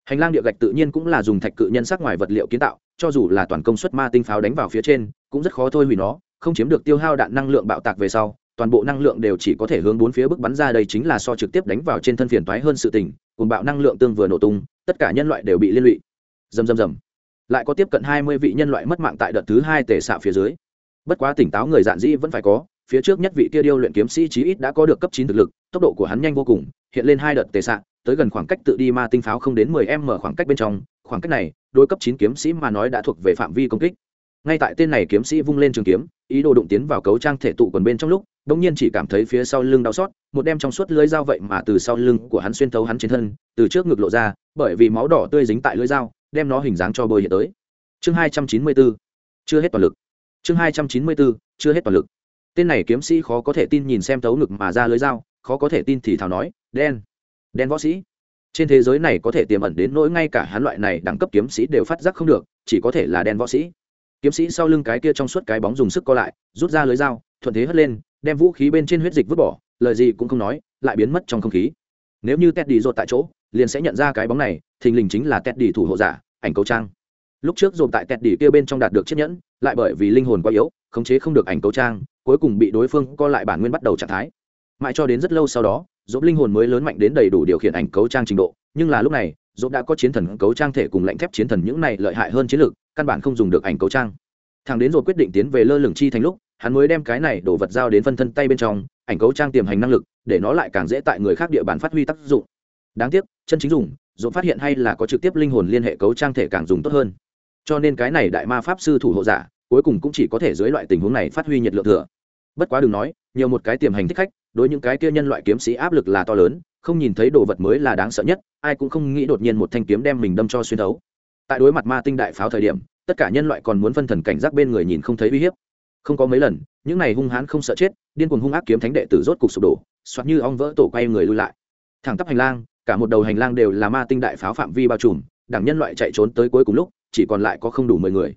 Hành lang địa gạch tự nhiên cũng là dùng thạch cự nhân sắc ngoài vật liệu kiến tạo, cho dù là toàn công suất ma tinh pháo đánh vào phía trên, cũng rất khó thôi hủy nó, không chiếm được tiêu hao đạn năng lượng bạo tạc về sau, toàn bộ năng lượng đều chỉ có thể hướng bốn phía bức bắn ra đây chính là so trực tiếp đánh vào trên thân phiền toái hơn sự tình, cùng bạo năng lượng tương vừa nổ tung, tất cả nhân loại đều bị liên lụy. Dầm dầm dầm lại có tiếp cận hai mươi vị nhân loại mất mạng tại đợt thứ hai tể xạ phía dưới. Bất quá tỉnh táo người dạn dĩ vẫn phải có, phía trước nhất vị kia điêu luyện kiếm sĩ chí ít đã có được cấp chín thực lực, tốc độ của hắn nhanh vô cùng, hiện lên hai đợt tề xạ, tới gần khoảng cách tự đi ma tinh pháo không đến mười m khoảng cách bên trong, khoảng cách này đôi cấp chín kiếm sĩ mà nói đã thuộc về phạm vi công kích. Ngay tại tên này kiếm sĩ vung lên trường kiếm, ý đồ đụng tiến vào cấu trang thể tụ quần bên trong lúc đ ỗ n g nhiên chỉ cảm thấy phía sau lưng đau xót, một đem trong suốt lưới dao vậy mà từ sau lưng của hắn xuyên thấu hắn trên thân, từ trước ngực lộ ra, bởi vì máu đỏ tươi dính tại lưới dao đem nó hình dáng cho bơi hiện tới. Chương hai trăm chín mươi bốn chưa hết toàn lực. Chương hai trăm chín mươi bốn chưa hết toàn lực. Tên này kiếm sĩ khó có thể tin nhìn xem thấu ngực mà ra lưới dao, khó có thể tin thì thào nói, đen đen võ sĩ. Trên thế giới này có thể tiềm ẩn đến nỗi ngay cả hắn loại này đẳng cấp kiếm sĩ đều phát giác không được, chỉ có thể là đen võ sĩ. Kiếm sĩ sau lưng cái kia trong suốt cái bóng dùng sức co lại, rút ra lưới dao, thuận thế hất lên, đem vũ khí bên trên huyết dịch vứt bỏ, lời gì cũng không nói, lại biến mất trong không khí. Nếu như teddy đi rột tại chỗ liền sẽ nhận ra cái bóng này, thình lình chính là tét đi thủ hộ giả, ảnh cấu trang. Lúc trước dồn tại tẹt đỉ kia bên trong đạt được chiếc nhẫn, lại bởi vì linh hồn quá yếu, khống chế không được ảnh cấu trang, cuối cùng bị đối phương co lại bản nguyên bắt đầu trạng thái. Mãi cho đến rất lâu sau đó, dồn linh hồn mới lớn mạnh đến đầy đủ điều khiển ảnh cấu trang trình độ, nhưng là lúc này, dồn đã có chiến thần cấu trang thể cùng lạnh thép chiến thần những này lợi hại hơn chiến lược căn bản không dùng được ảnh cấu trang. Thằng đến rồi quyết định tiến về lơ lửng chi thành lúc, hắn mới đem cái này đổ vật giao đến phân thân tay bên trong, ảnh cấu trang tiềm hành năng lực, để nó lại càng dễ tại người khác địa bàn phát huy tác dụng đáng tiếc, chân chính dùng dồn phát hiện hay là có trực tiếp linh hồn liên hệ cấu trang thể càng dùng tốt hơn. Cho nên cái này đại ma pháp sư thủ hộ giả, cuối cùng cũng chỉ có thể dưới loại tình huống này phát huy nhiệt lượng thừa. Bất quá đừng nói, nhiều một cái tiềm hành thích khách, đối những cái kia nhân loại kiếm sĩ áp lực là to lớn, không nhìn thấy đồ vật mới là đáng sợ nhất, ai cũng không nghĩ đột nhiên một thanh kiếm đem mình đâm cho xuyên thấu. Tại đối mặt ma tinh đại pháo thời điểm, tất cả nhân loại còn muốn phân thần cảnh giác bên người nhìn không thấy uy hiếp. Không có mấy lần, những này hung hãn không sợ chết, điên cuồng hung ác kiếm thánh đệ tử rốt cục sụp đổ, soạt như ong vỡ tổ quay người lui lại. Thẳng tắp hành lang cả một đầu hành lang đều là ma tinh đại pháo phạm vi bao trùm đảng nhân loại chạy trốn tới cuối cùng lúc, chỉ còn lại có không đủ mười người.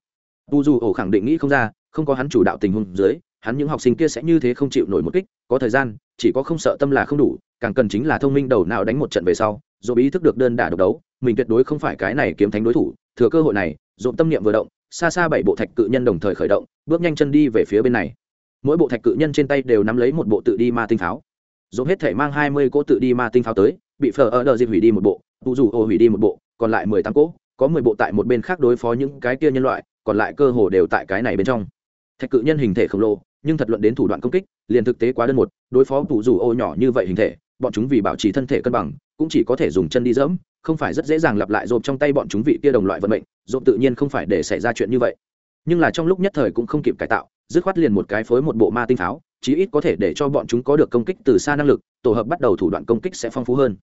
Tu dù ổ khẳng định nghĩ không ra, không có hắn chủ đạo tình huống dưới, hắn những học sinh kia sẽ như thế không chịu nổi một kích, có thời gian, chỉ có không sợ tâm là không đủ, càng cần chính là thông minh đầu nào đánh một trận về sau, dù ý thức được đơn đả độc đấu, mình tuyệt đối không phải cái này kiếm thánh đối thủ, thừa cơ hội này dồn tâm niệm vừa động, xa xa bảy bộ thạch cự nhân đồng thời khởi động, bước nhanh chân đi về phía bên này. Mỗi bộ thạch cự nhân trên tay đều nắm lấy một bộ tự đi ma tinh pháo. Dồn hết thể mang hai mươi cỗ tự đi ma tinh pháo tới bị phở ở đợt dịp hủy đi một bộ tu dù ô hủy đi một bộ, còn lại mười tám cỗ, có mười bộ tại một bên khác đối phó những cái kia nhân loại, còn lại cơ hồ đều tại cái này bên trong. Thạch cự nhân hình thể khổng lồ, nhưng thật luận đến thủ đoạn công kích, liền thực tế quá đơn một, đối phó tủ dù ô nhỏ như vậy hình thể, bọn chúng vì bảo trì thân thể cân bằng, cũng chỉ có thể dùng chân đi dẫm, không phải rất dễ dàng lặp lại rộp trong tay bọn chúng vị kia đồng loại vận mệnh, rộp tự nhiên không phải để xảy ra chuyện như vậy. Nhưng là trong lúc nhất thời cũng không kịp cải tạo, dứt khoát liền một cái phối một bộ ma tinh pháo chí ít có thể để cho bọn chúng có được công kích từ xa năng lực, tổ hợp bắt đầu thủ đoạn công kích sẽ phong phú hơn.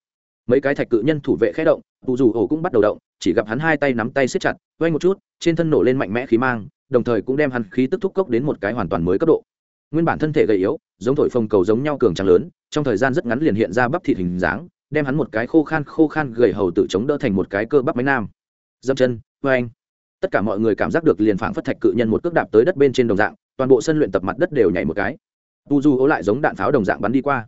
Mấy cái thạch cự nhân thủ vệ khé động tụ dù ổ cũng bắt đầu động, chỉ gặp hắn hai tay nắm tay siết chặt, quay một chút, trên thân nổ lên mạnh mẽ khí mang, đồng thời cũng đem hắn khí tức thúc cốc đến một cái hoàn toàn mới cấp độ. Nguyên bản thân thể gầy yếu, giống thổi phồng cầu giống nhau cường trắng lớn, trong thời gian rất ngắn liền hiện ra bắp thịt hình dáng, đem hắn một cái khô khan khô khan gầy hầu tự chống đỡ thành một cái cơ bắp máy nam. Dâm chân vê anh. Tất cả mọi người cảm giác được liền phảng phất thạch cự nhân một cước đạp tới đất bên trên đồng dạng, toàn bộ sân luyện tập mặt đất đều nhảy một cái tu du ố lại giống đạn pháo đồng dạng bắn đi qua.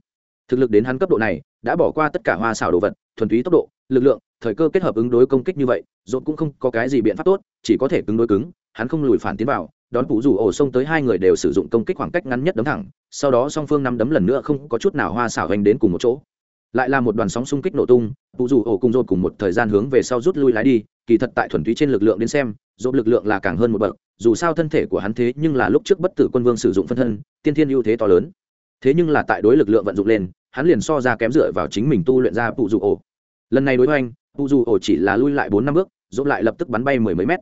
Thực lực đến hắn cấp độ này, đã bỏ qua tất cả hoa xảo đồ vật, thuần túy tốc độ, lực lượng, thời cơ kết hợp ứng đối công kích như vậy dồn cũng không có cái gì biện pháp tốt, chỉ có thể cứng đối cứng, hắn không lùi phản tiến vào, đón phụ rủ ổ xông tới hai người đều sử dụng công kích khoảng cách ngắn nhất đấm thẳng, sau đó song phương năm đấm lần nữa không có chút nào hoa xảo hành đến cùng một chỗ lại là một đoàn sóng xung kích nổ tung vụ dù ổ cùng dồn cùng một thời gian hướng về sau rút lui lái đi, kỳ thật tại thuần túy trên lực lượng đến xem dồn lực lượng là càng hơn một bậc, dù sao thân thể của hắn thế nhưng là lúc trước bất tử quân vương sử dụng phân thân, tiên thiên ưu thế to lớn. Thế nhưng là tại đối lực lượng vận dụng lên, hắn liền so ra kém dựa vào chính mình tu luyện ra vụ dù ổ. Lần này đối với anh vụ dù ổ chỉ là lui lại bốn năm bước dồn lại lập tức bắn bay mười mấy mét.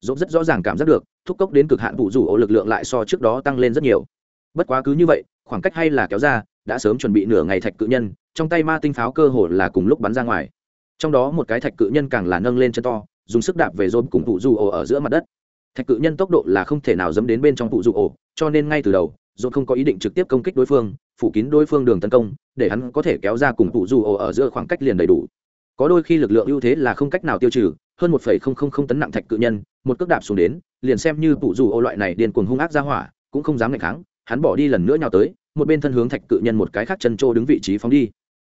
Dồn rất rõ ràng cảm giác được, thúc cốc đến cực hạn vụ dù ổ lực lượng lại so trước đó tăng lên rất nhiều. Bất quá cứ như vậy, khoảng cách hay là kéo ra đã sớm chuẩn bị nửa ngày thạch cự nhân, trong tay ma tinh pháo cơ hồ là cùng lúc bắn ra ngoài. Trong đó một cái thạch cự nhân càng là nâng lên chân to, dùng sức đạp về rôn cùng phụ dù ổ ở giữa mặt đất. Thạch cự nhân tốc độ là không thể nào dấm đến bên trong phụ dù ổ, cho nên ngay từ đầu rôn không có ý định trực tiếp công kích đối phương phủ kín đối phương đường tấn công, để hắn có thể kéo ra cùng phụ dù ổ ở giữa khoảng cách liền đầy đủ. Có đôi khi lực lượng ưu thế là không cách nào tiêu trừ, hơn một phẩy không không không tấn nặng thạch cự nhân, một cước đạp xuống đến, liền xem như phụ dù ổ loại này điên cuồng hung ác ra hỏa, cũng không dám ngày kháng, hắn bỏ đi lần nữa nhào tới một bên thân hướng thạch cự nhân một cái khác chân trô đứng vị trí phóng đi.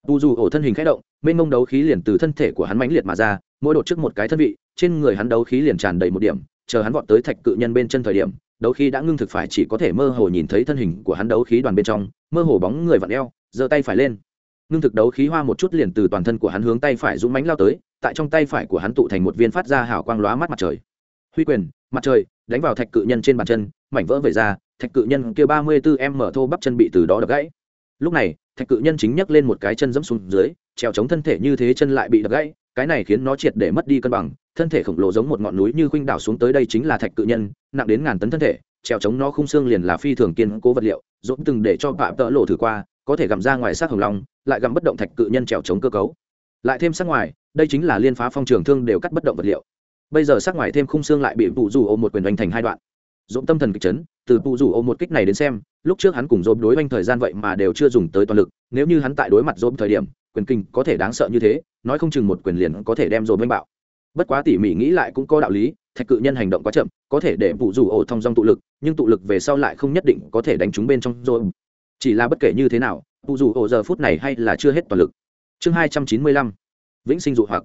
Tu dù ổ thân hình k h ẽ động, mênh mông đấu khí liền từ thân thể của hắn mãnh liệt mà ra, mỗi đột trước một cái thân vị, trên người hắn đấu khí liền tràn đầy một điểm, chờ hắn vọt tới thạch cự nhân bên chân thời điểm, đấu khí đã ngưng thực phải chỉ có thể mơ hồ nhìn thấy thân hình của hắn đấu khí đoàn bên trong, mơ hồ bóng người vặn eo, giơ tay phải lên. Ngưng thực đấu khí hoa một chút liền từ toàn thân của hắn hướng tay phải dũng mánh lao tới, tại trong tay phải của hắn tụ thành một viên phát ra hào quang lóa mắt mặt trời. Huy quyền, mặt trời, đánh vào thạch cự nhân trên bàn chân, mảnh vỡ về ra thạch cự nhân kia ba mươi b ố em mở thô bắp chân bị từ đó đập gãy. Lúc này, thạch cự nhân chính nhấc lên một cái chân giẫm xuống dưới, trèo chống thân thể như thế chân lại bị đập gãy, cái này khiến nó triệt để mất đi cân bằng, thân thể khổng lồ giống một ngọn núi như khuynh đảo xuống tới đây chính là thạch cự nhân, nặng đến ngàn tấn thân thể, trèo chống nó khung xương liền là phi thường kiên cố vật liệu, dũng từng để cho phạm tợ lộ thử qua, có thể gặm ra ngoài xác hồng long, lại gặm bất động thạch cự nhân trèo chống cơ cấu. Lại thêm sắc ngoài, đây chính là liên phá phong trường thương đều cắt bất động vật liệu. Bây giờ sắc ngoài thêm khung xương lại bị vụ dù ôm một quyền đánh thành hai đoạn dũng tâm thần kịch chấn, từ bù rủ ôm một kích này đến xem, lúc trước hắn cùng dồn đối oanh thời gian vậy mà đều chưa dùng tới toàn lực, nếu như hắn tại đối mặt dồn thời điểm, quyền kinh có thể đáng sợ như thế, nói không chừng một quyền liền có thể đem dồn oanh bạo. Bất quá tỉ mỉ nghĩ lại cũng có đạo lý, thạch cự nhân hành động quá chậm, có thể để bù rủ ổ thông dong tụ lực, nhưng tụ lực về sau lại không nhất định có thể đánh trúng bên trong rồi chỉ là bất kể như thế nào bù rủ ổ giờ phút này hay là chưa hết toàn lực. Chương hai trăm chín mươi lăm, vĩnh sinh dụ hoặc.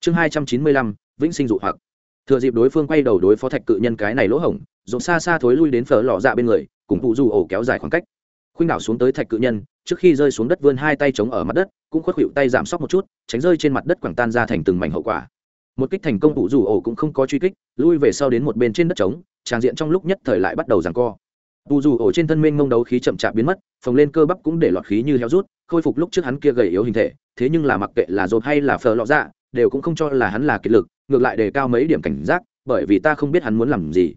Chương hai trăm chín mươi lăm, vĩnh sinh dụ hoặc thừa dịp đối phương quay đầu đối phó thạch cự nhân cái này lỗ hổng dồn xa xa thối lui đến phở lò dạ bên người, cùng vụ dù ổ kéo dài khoảng cách. Khuynh đảo xuống tới thạch cự nhân, trước khi rơi xuống đất vươn hai tay chống ở mặt đất, cũng khuất hiệu tay giảm sóc một chút, tránh rơi trên mặt đất quảng tan ra thành từng mảnh hậu quả. Một kích thành công vụ dù ổ cũng không có truy kích, lui về sau đến một bên trên đất trống, tràng diện trong lúc nhất thời lại bắt đầu giằng co. Vụ dù ổ trên thân minh mông đấu khí chậm chạp biến mất, phồng lên cơ bắp cũng để lọt khí như heo rút, khôi phục lúc trước hắn kia gầy yếu hình thể, thế nhưng là mặc kệ là dồn hay là phờ lọ dạ đều cũng không cho là hắn là kiệt lực ngược lại đề cao mấy điểm cảnh giác, bởi vì ta không biết hắn muốn làm gì.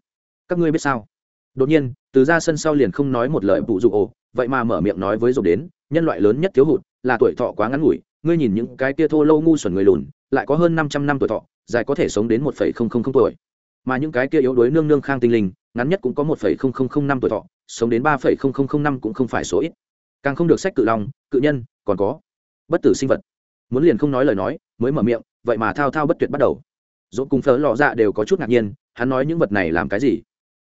Các ngươi biết sao? Đột nhiên, từ ra sân sau liền không nói một lời bụ dụ ồ vậy mà mở miệng nói với dồn đến, nhân loại lớn nhất thiếu hụt, là tuổi thọ quá ngắn ngủi, ngươi nhìn những cái kia thô lâu ngu xuẩn người lùn, lại có hơn năm trăm năm tuổi thọ, dài có thể sống đến một phẩy không không không tuổi. Mà những cái kia yếu đuối nương nương khang tinh linh, ngắn nhất cũng có một phẩy không không không năm tuổi thọ, sống đến ba phẩy không không không năm cũng không phải số ít. Càng không được sách cự long, cự nhân, còn có bất tử sinh vật. Muốn liền không nói lời nói, mới mở miệng, vậy mà thao thao bất tuyệt bắt đầu dốt cùng phở lọ dạ đều có chút ngạc nhiên, hắn nói những vật này làm cái gì?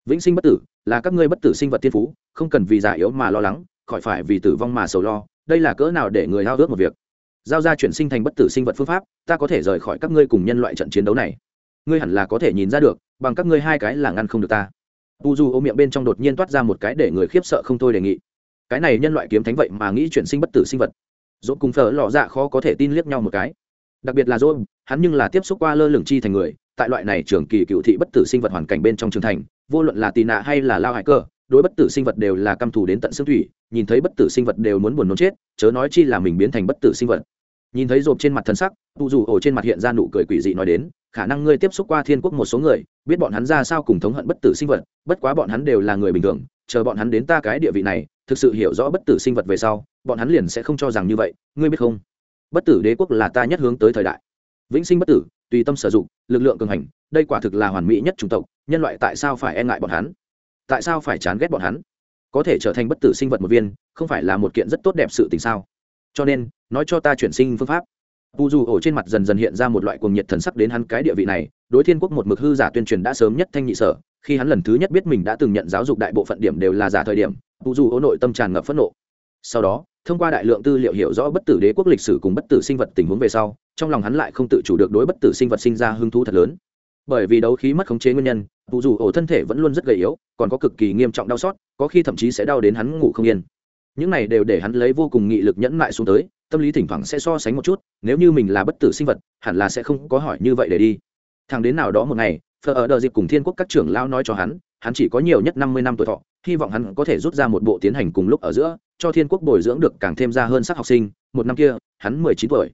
Vĩnh sinh bất tử, là các ngươi bất tử sinh vật thiên phú, không cần vì già yếu mà lo lắng, khỏi phải vì tử vong mà sầu lo, đây là cỡ nào để người lao ước một việc. Giao ra chuyển sinh thành bất tử sinh vật phương pháp, ta có thể rời khỏi các ngươi cùng nhân loại trận chiến đấu này. Ngươi hẳn là có thể nhìn ra được, bằng các ngươi hai cái là ngăn không được ta. Tu du ô miệng bên trong đột nhiên toát ra một cái để người khiếp sợ không thôi đề nghị. Cái này nhân loại kiếm thánh vậy mà nghĩ chuyển sinh bất tử sinh vật. Dốt cùng phở lọ dạ khó có thể tin liếc nhau một cái đặc biệt là dốt hắn nhưng là tiếp xúc qua lơ lửng chi thành người, tại loại này trường kỳ cựu thị bất tử sinh vật hoàn cảnh bên trong trường thành, vô luận là tì nạ hay là lao hải cơ, đối bất tử sinh vật đều là căm thù đến tận xương thủy, nhìn thấy bất tử sinh vật đều muốn buồn nôn chết, chớ nói chi là mình biến thành bất tử sinh vật. Nhìn thấy rộp trên mặt thân sắc, tu dù ổ trên mặt hiện ra nụ cười quỷ dị nói đến, khả năng ngươi tiếp xúc qua thiên quốc một số người, biết bọn hắn ra sao cùng thống hận bất tử sinh vật, bất quá bọn hắn đều là người bình thường, chờ bọn hắn đến ta cái địa vị này, thực sự hiểu rõ bất tử sinh vật về sau, bọn hắn liền sẽ không cho rằng như vậy, ngươi biết không? Bất tử đế quốc là ta nhất hướng tới thời đại. Vĩnh sinh bất tử, tùy tâm sử dụng, lực lượng cường hành, đây quả thực là hoàn mỹ nhất chủng tộc, nhân loại tại sao phải e ngại bọn hắn? Tại sao phải chán ghét bọn hắn? Có thể trở thành bất tử sinh vật một viên, không phải là một kiện rất tốt đẹp sự tình sao? Cho nên, nói cho ta chuyển sinh phương pháp. U dù ổ trên mặt dần dần hiện ra một loại cuồng nhiệt thần sắc đến hắn cái địa vị này, đối thiên quốc một mực hư giả tuyên truyền đã sớm nhất thanh nhị sở, khi hắn lần thứ nhất biết mình đã từng nhận giáo dục đại bộ phận điểm đều là giả thời điểm u dù ổ nội tâm tràn ngập phẫn nộ. Sau đó thông qua đại lượng tư liệu hiểu rõ bất tử đế quốc lịch sử cùng bất tử sinh vật tình huống về sau, trong lòng hắn lại không tự chủ được đối bất tử sinh vật sinh ra hứng thú thật lớn. Bởi vì đấu khí mất khống chế nguyên nhân, vụ dù ổ thân thể vẫn luôn rất gầy yếu, còn có cực kỳ nghiêm trọng đau xót, có khi thậm chí sẽ đau đến hắn ngủ không yên. Những này đều để hắn lấy vô cùng nghị lực nhẫn mại xuống tới, tâm lý thỉnh thoảng sẽ so sánh một chút, nếu như mình là bất tử sinh vật, hẳn là sẽ không có hỏi như vậy để đi. Thằng đến nào đó một ngày phờ ở đợt dịp cùng thiên quốc các trưởng lao nói cho hắn hắn chỉ có nhiều nhất năm mươi năm tuổi thọ, hy vọng hắn có thể rút ra một bộ tiến hành cùng lúc ở giữa cho thiên quốc bồi dưỡng được càng thêm ra hơn sắc học sinh, một năm kia, hắn mười chín tuổi.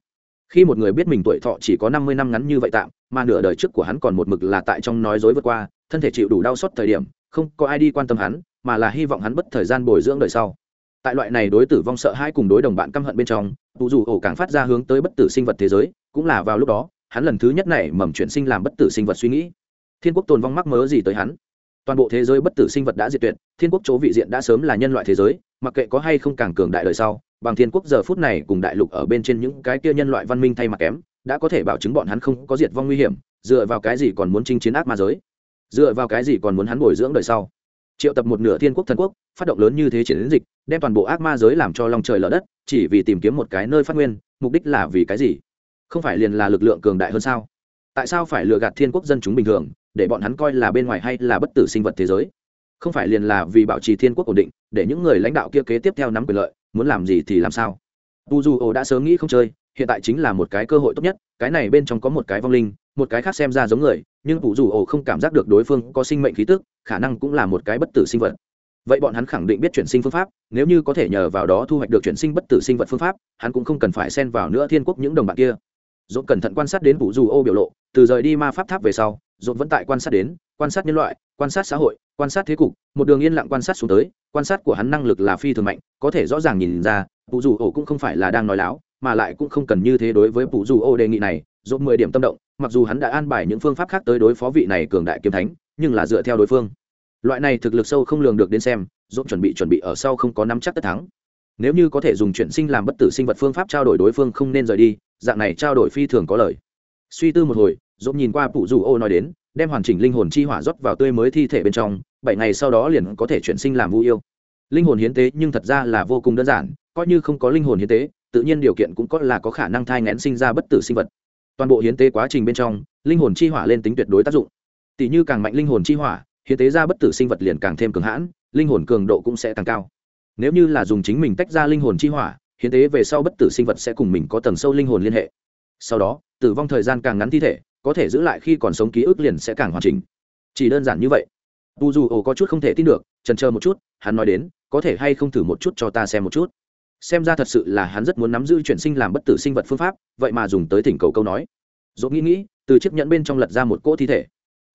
Khi một người biết mình tuổi thọ chỉ có năm mươi năm ngắn như vậy tạm, mà nửa đời trước của hắn còn một mực là tại trong nói dối vượt qua, thân thể chịu đủ đau xót thời điểm, không có ai đi quan tâm hắn, mà là hy vọng hắn bất thời gian bồi dưỡng đời sau. Tại loại này đối tử vong sợ hai cùng đối đồng bạn căm hận bên trong tù dù ổ càng phát ra hướng tới bất tử sinh vật thế giới, cũng là vào lúc đó, hắn lần thứ nhất này mầm chuyển sinh làm bất tử sinh vật suy nghĩ. Thiên quốc tồn vong mắc mớ gì tới hắn? Toàn bộ thế giới bất tử sinh vật đã diệt tuyệt, thiên quốc chỗ vị diện đã sớm là nhân loại thế giới mặc kệ có hay không càng cường đại đời sau, bằng thiên quốc giờ phút này cùng đại lục ở bên trên những cái kia nhân loại văn minh thay mặt kém, đã có thể bảo chứng bọn hắn không có diệt vong nguy hiểm, dựa vào cái gì còn muốn chinh chiến ác ma giới? Dựa vào cái gì còn muốn hắn bồi dưỡng đời sau? Triệu tập một nửa thiên quốc thần quốc, phát động lớn như thế chiến dịch, đem toàn bộ ác ma giới làm cho lòng trời lở đất, chỉ vì tìm kiếm một cái nơi phát nguyên, mục đích là vì cái gì? Không phải liền là lực lượng cường đại hơn sao? Tại sao phải lừa gạt thiên quốc dân chúng bình thường, để bọn hắn coi là bên ngoài hay là bất tử sinh vật thế giới? Không phải liền là vì bảo trì thiên quốc ổn định, để những người lãnh đạo kia kế tiếp theo nắm quyền lợi, muốn làm gì thì làm sao? Tu du ồ đã sớm nghĩ không chơi, hiện tại chính là một cái cơ hội tốt nhất, cái này bên trong có một cái vong linh, một cái khác xem ra giống người, nhưng tu du ồ không cảm giác được đối phương có sinh mệnh khí tức, khả năng cũng là một cái bất tử sinh vật. Vậy bọn hắn khẳng định biết chuyển sinh phương pháp, nếu như có thể nhờ vào đó thu hoạch được chuyển sinh bất tử sinh vật phương pháp, hắn cũng không cần phải xen vào nữa thiên quốc những đồng bạn kia. Dốt cẩn thận quan sát đến vũ du ô biểu lộ, từ rời đi ma pháp tháp về sau, dốt vẫn tại quan sát đến, quan sát nhân loại quan sát xã hội, quan sát thế cục, một đường yên lặng quan sát xuống tới, quan sát của hắn năng lực là phi thường mạnh, có thể rõ ràng nhìn ra vũ dù ô cũng không phải là đang nói láo, mà lại cũng không cần như thế đối với vũ dù ô đề nghị này dốt mười điểm tâm động, mặc dù hắn đã an bài những phương pháp khác tới đối phó vị này cường đại kiếm thánh, nhưng là dựa theo đối phương. Loại này thực lực sâu không lường được đến xem dốt chuẩn bị chuẩn bị ở sau không có nắm chắc tất thắng. Nếu như có thể dùng chuyển sinh làm bất tử sinh vật phương pháp trao đổi đối phương không nên rời đi, dạng này trao đổi phi thường có lời suy tư một hồi dốt nhìn qua phụ dù ô nói đến đem hoàn chỉnh linh hồn chi hỏa rót vào tươi mới thi thể bên trong, bảy ngày sau đó liền có thể chuyển sinh làm vu yêu. Linh hồn hiến tế nhưng thật ra là vô cùng đơn giản, coi như không có linh hồn hiến tế, tự nhiên điều kiện cũng có là có khả năng thai ngén sinh ra bất tử sinh vật. Toàn bộ hiến tế quá trình bên trong, linh hồn chi hỏa lên tính tuyệt đối tác dụng. Tỷ như càng mạnh linh hồn chi hỏa, hiến tế ra bất tử sinh vật liền càng thêm cường hãn, linh hồn cường độ cũng sẽ càng cao. Nếu như là dùng chính mình tách ra linh hồn chi hỏa, hiến tế về sau bất tử sinh vật sẽ cùng mình có tầng sâu linh hồn liên hệ. Sau đó, tử vong thời gian càng ngắn thi thể có thể giữ lại khi còn sống ký ức liền sẽ càng hoàn chỉnh. Chỉ đơn giản như vậy. Tu dù ồ có chút không thể tin được trần chờ một chút, hắn nói đến, có thể hay không thử một chút cho ta xem một chút. Xem ra thật sự là hắn rất muốn nắm giữ chuyển sinh làm bất tử sinh vật phương pháp, vậy mà dùng tới thỉnh cầu câu nói. Dốt nghĩ nghĩ, từ chiếc nhẫn bên trong lật ra một cỗ thi thể.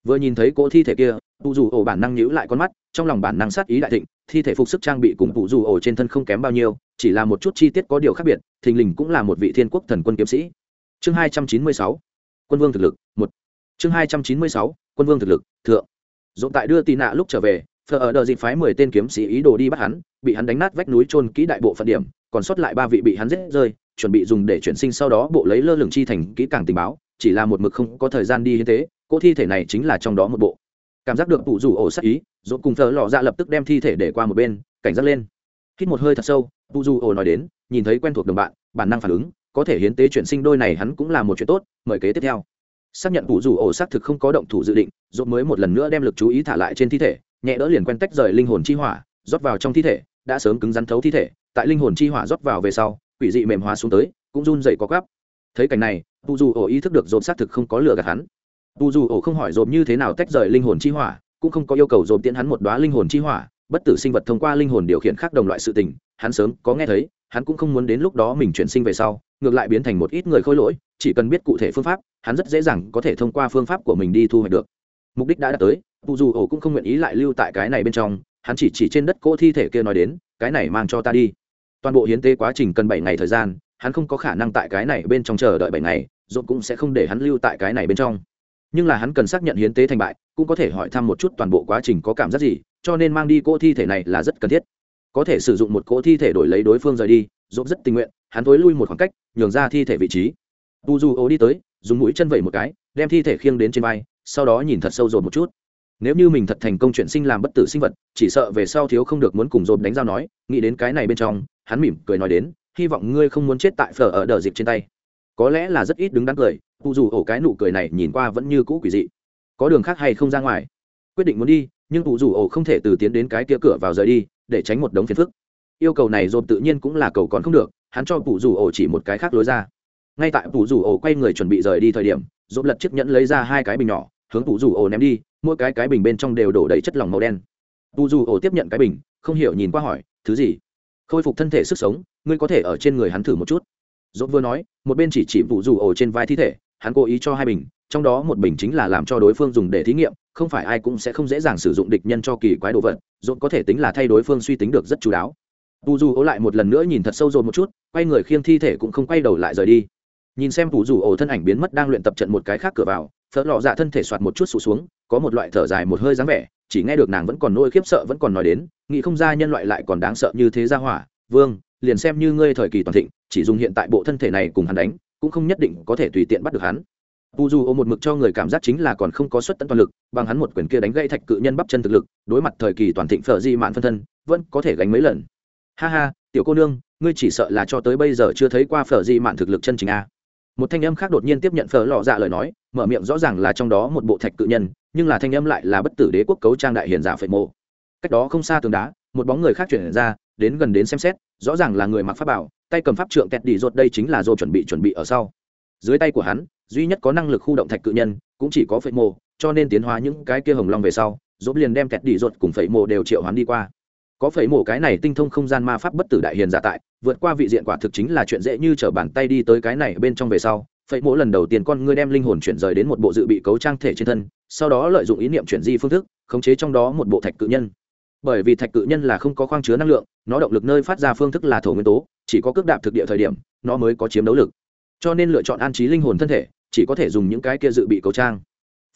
Vừa nhìn thấy cỗ thi thể kia tu dù ổ bản năng nhíu lại con mắt, trong lòng bản năng sát ý đại thịnh, thi thể phục sức trang bị cùng tu dù ổ trên thân không kém bao nhiêu, chỉ là một chút chi tiết có điều khác biệt, thình lình cũng là một vị thiên quốc thần quân kiếm sĩ. Chương hai trăm chín mươi sáu quân vương thực lực, một. Chương hai trăm chín mươi sáu, quân vương thực lực, thượng. Dồn tại đưa tị nạ lúc trở về phờ ở đợt dịp phái mười tên kiếm sĩ ý đồ đi bắt hắn, bị hắn đánh nát vách núi trôn kỹ đại bộ phận điểm, còn sót lại ba vị bị hắn giết rơi, chuẩn bị dùng để chuyển sinh sau đó bộ lấy lơ lửng chi thành kỹ càng tình báo, chỉ là một mực không có thời gian đi hiến tế, cỗ thi thể này chính là trong đó một bộ. Cảm giác được phụ rủ ổ sắc ý dỗ cùng thờ lò ra lập tức đem thi thể để qua một bên, cảnh giác lên. Hít một hơi thật sâu, tụ rủ ổ nói đến, nhìn thấy quen thuộc đồng bạn, bản năng phản ứng có thể hiến tế chuyển sinh đôi này hắn cũng là một chuyện tốt, mời kế tiếp theo. Xác nhận phụ rủ ổ xác thực không có động thủ dự định dốt mới một lần nữa đem lực chú ý thả lại trên thi thể, nhẹ đỡ liền quen tách rời linh hồn chi hỏa, rót vào trong thi thể, đã sớm cứng rắn thấu thi thể, tại linh hồn chi hỏa rót vào về sau, quỷ dị mềm hóa xuống tới, cũng run dậy có gắp. Thấy cảnh này phụ dù ổ ý thức được dồn xác thực không có lừa gạt hắn. Dù dù ổ không hỏi dồn như thế nào tách rời linh hồn chi hỏa, cũng không có yêu cầu dồn tiễn hắn một đoá linh hồn chi hỏa, bất tử sinh vật thông qua linh hồn điều khiển khác đồng loại sự tình, hắn sớm có nghe thấy, hắn cũng không muốn đến lúc đó mình chuyển sinh về sau ngược lại biến thành một ít người khôi lỗi, chỉ cần biết cụ thể phương pháp, hắn rất dễ dàng có thể thông qua phương pháp của mình đi thu hoạch được. Mục đích đã đạt tới dù dù ổ cũng không nguyện ý lại lưu tại cái này bên trong, hắn chỉ chỉ trên đất cỗ thi thể kia nói đến, cái này mang cho ta đi. Toàn bộ hiến tế quá trình cần bảy ngày thời gian, hắn không có khả năng tại cái này bên trong chờ đợi bảy ngày dồn cũng sẽ không để hắn lưu tại cái này bên trong. Nhưng là hắn cần xác nhận hiến tế thành bại, cũng có thể hỏi thăm một chút toàn bộ quá trình có cảm giác gì, cho nên mang đi cỗ thi thể này là rất cần thiết. Có thể sử dụng một cỗ thi thể đổi lấy đối phương rời đi dồn rất tình nguyện, hắn thối lui một khoảng cách nhường ra thi thể vị trí. Tu du ố đi tới, dùng mũi chân vẩy một cái, đem thi thể khiêng đến trên vai, sau đó nhìn thật sâu rồi một chút. Nếu như mình thật thành công chuyện sinh làm bất tử sinh vật, chỉ sợ về sau thiếu không được muốn cùng dồn đánh giao nói, nghĩ đến cái này bên trong, hắn mỉm cười nói đến, hy vọng ngươi không muốn chết tại phở ở đờ dịp trên tay. Có lẽ là rất ít đứng đắn cười, tu dù ổ cái nụ cười này nhìn qua vẫn như cũ quỷ dị. Có đường khác hay không ra ngoài? Quyết định muốn đi, nhưng tu dù ổ không thể từ tiến đến cái kia cửa vào rời đi, để tránh một đống phiền phức. Yêu cầu này dồn tự nhiên cũng là cầu còn không được hắn cho tu rủ ổ chỉ một cái khác lối ra. Ngay tại tu rủ ổ quay người chuẩn bị rời đi thời điểm, dốt lật chiếc nhẫn lấy ra hai cái bình nhỏ, hướng tu rủ ổ ném đi, mỗi cái cái bình bên trong đều đổ đầy chất lỏng màu đen. Tu rủ ổ tiếp nhận cái bình, không hiểu nhìn qua hỏi, thứ gì? Khôi phục thân thể sức sống, ngươi có thể ở trên người hắn thử một chút. Dốt vừa nói, một bên chỉ chỉ vụ rủ ổ trên vai thi thể, hắn cố ý cho hai bình, trong đó một bình chính là làm cho đối phương dùng để thí nghiệm, không phải ai cũng sẽ không dễ dàng sử dụng địch nhân cho kỳ quái đồ vật, dốt có thể tính là thay đối phương suy tính được rất chú đáo tu dù ố lại một lần nữa nhìn thật sâu rồi một chút, quay người khiêng thi thể cũng không quay đầu lại rời đi. Nhìn xem tu dù ổ thân ảnh biến mất đang luyện tập trận một cái khác cửa vào, phở lọ dạ thân thể soạt một chút sụt xuống, có một loại thở dài một hơi dáng vẻ, chỉ nghe được nàng vẫn còn nôi khiếp sợ vẫn còn nói đến, nghĩ không ra nhân loại lại còn đáng sợ như thế ra hỏa. Vương, liền xem như ngươi thời kỳ toàn thịnh, chỉ dùng hiện tại bộ thân thể này cùng hắn đánh, cũng không nhất định có thể tùy tiện bắt được hắn. Tu du ô một mực cho người cảm giác chính là còn không có xuất tận toàn lực, bằng hắn một quyền kia đánh gãy thạch cự nhân bắp chân thực lực, đối mặt thời kỳ toàn thịnh phở di mạn phân thân, vẫn có thể gánh mấy lần ha ha, tiểu cô nương, ngươi chỉ sợ là cho tới bây giờ chưa thấy qua phở di mạn thực lực chân chính a. Một thanh âm khác đột nhiên tiếp nhận phở lọ dạ lời nói, mở miệng rõ ràng là trong đó một bộ thạch cự nhân, nhưng là thanh âm lại là bất tử đế quốc cấu trang đại hiền giả phệ mộ. Cách đó không xa tường đá, một bóng người khác chuyển ra, đến gần đến xem xét, rõ ràng là người mặc pháp bảo, tay cầm pháp trượng kẹt đi rột đây chính là dô chuẩn bị chuẩn bị ở sau. Dưới tay của hắn, duy nhất có năng lực khu động thạch cự nhân, cũng chỉ có phệ mộ, cho nên tiến hóa những cái kia hồng long về sau dốt liền đem kẹt đi rột cùng phệ mộ đều triệu hoán đi qua có phẩy mổ cái này tinh thông không gian ma pháp bất tử đại hiền giả tại, vượt qua vị diện quả thực chính là chuyện dễ như t bàn tay đi tới cái này bên trong về sau, phẩy mổ lần đầu tiên con ngươi đem linh hồn chuyển rời đến một bộ dự bị cấu trang thể trên thân, sau đó lợi dụng ý niệm chuyển di phương thức, khống chế trong đó một bộ thạch cự nhân. Bởi vì thạch cự nhân là không có khoang chứa năng lượng, nó động lực nơi phát ra phương thức là thổ nguyên tố, chỉ có cước đạp thực địa thời điểm, nó mới có chiếm đấu lực. Cho nên lựa chọn an trí linh hồn thân thể, chỉ có thể dùng những cái kia dự bị cấu trang.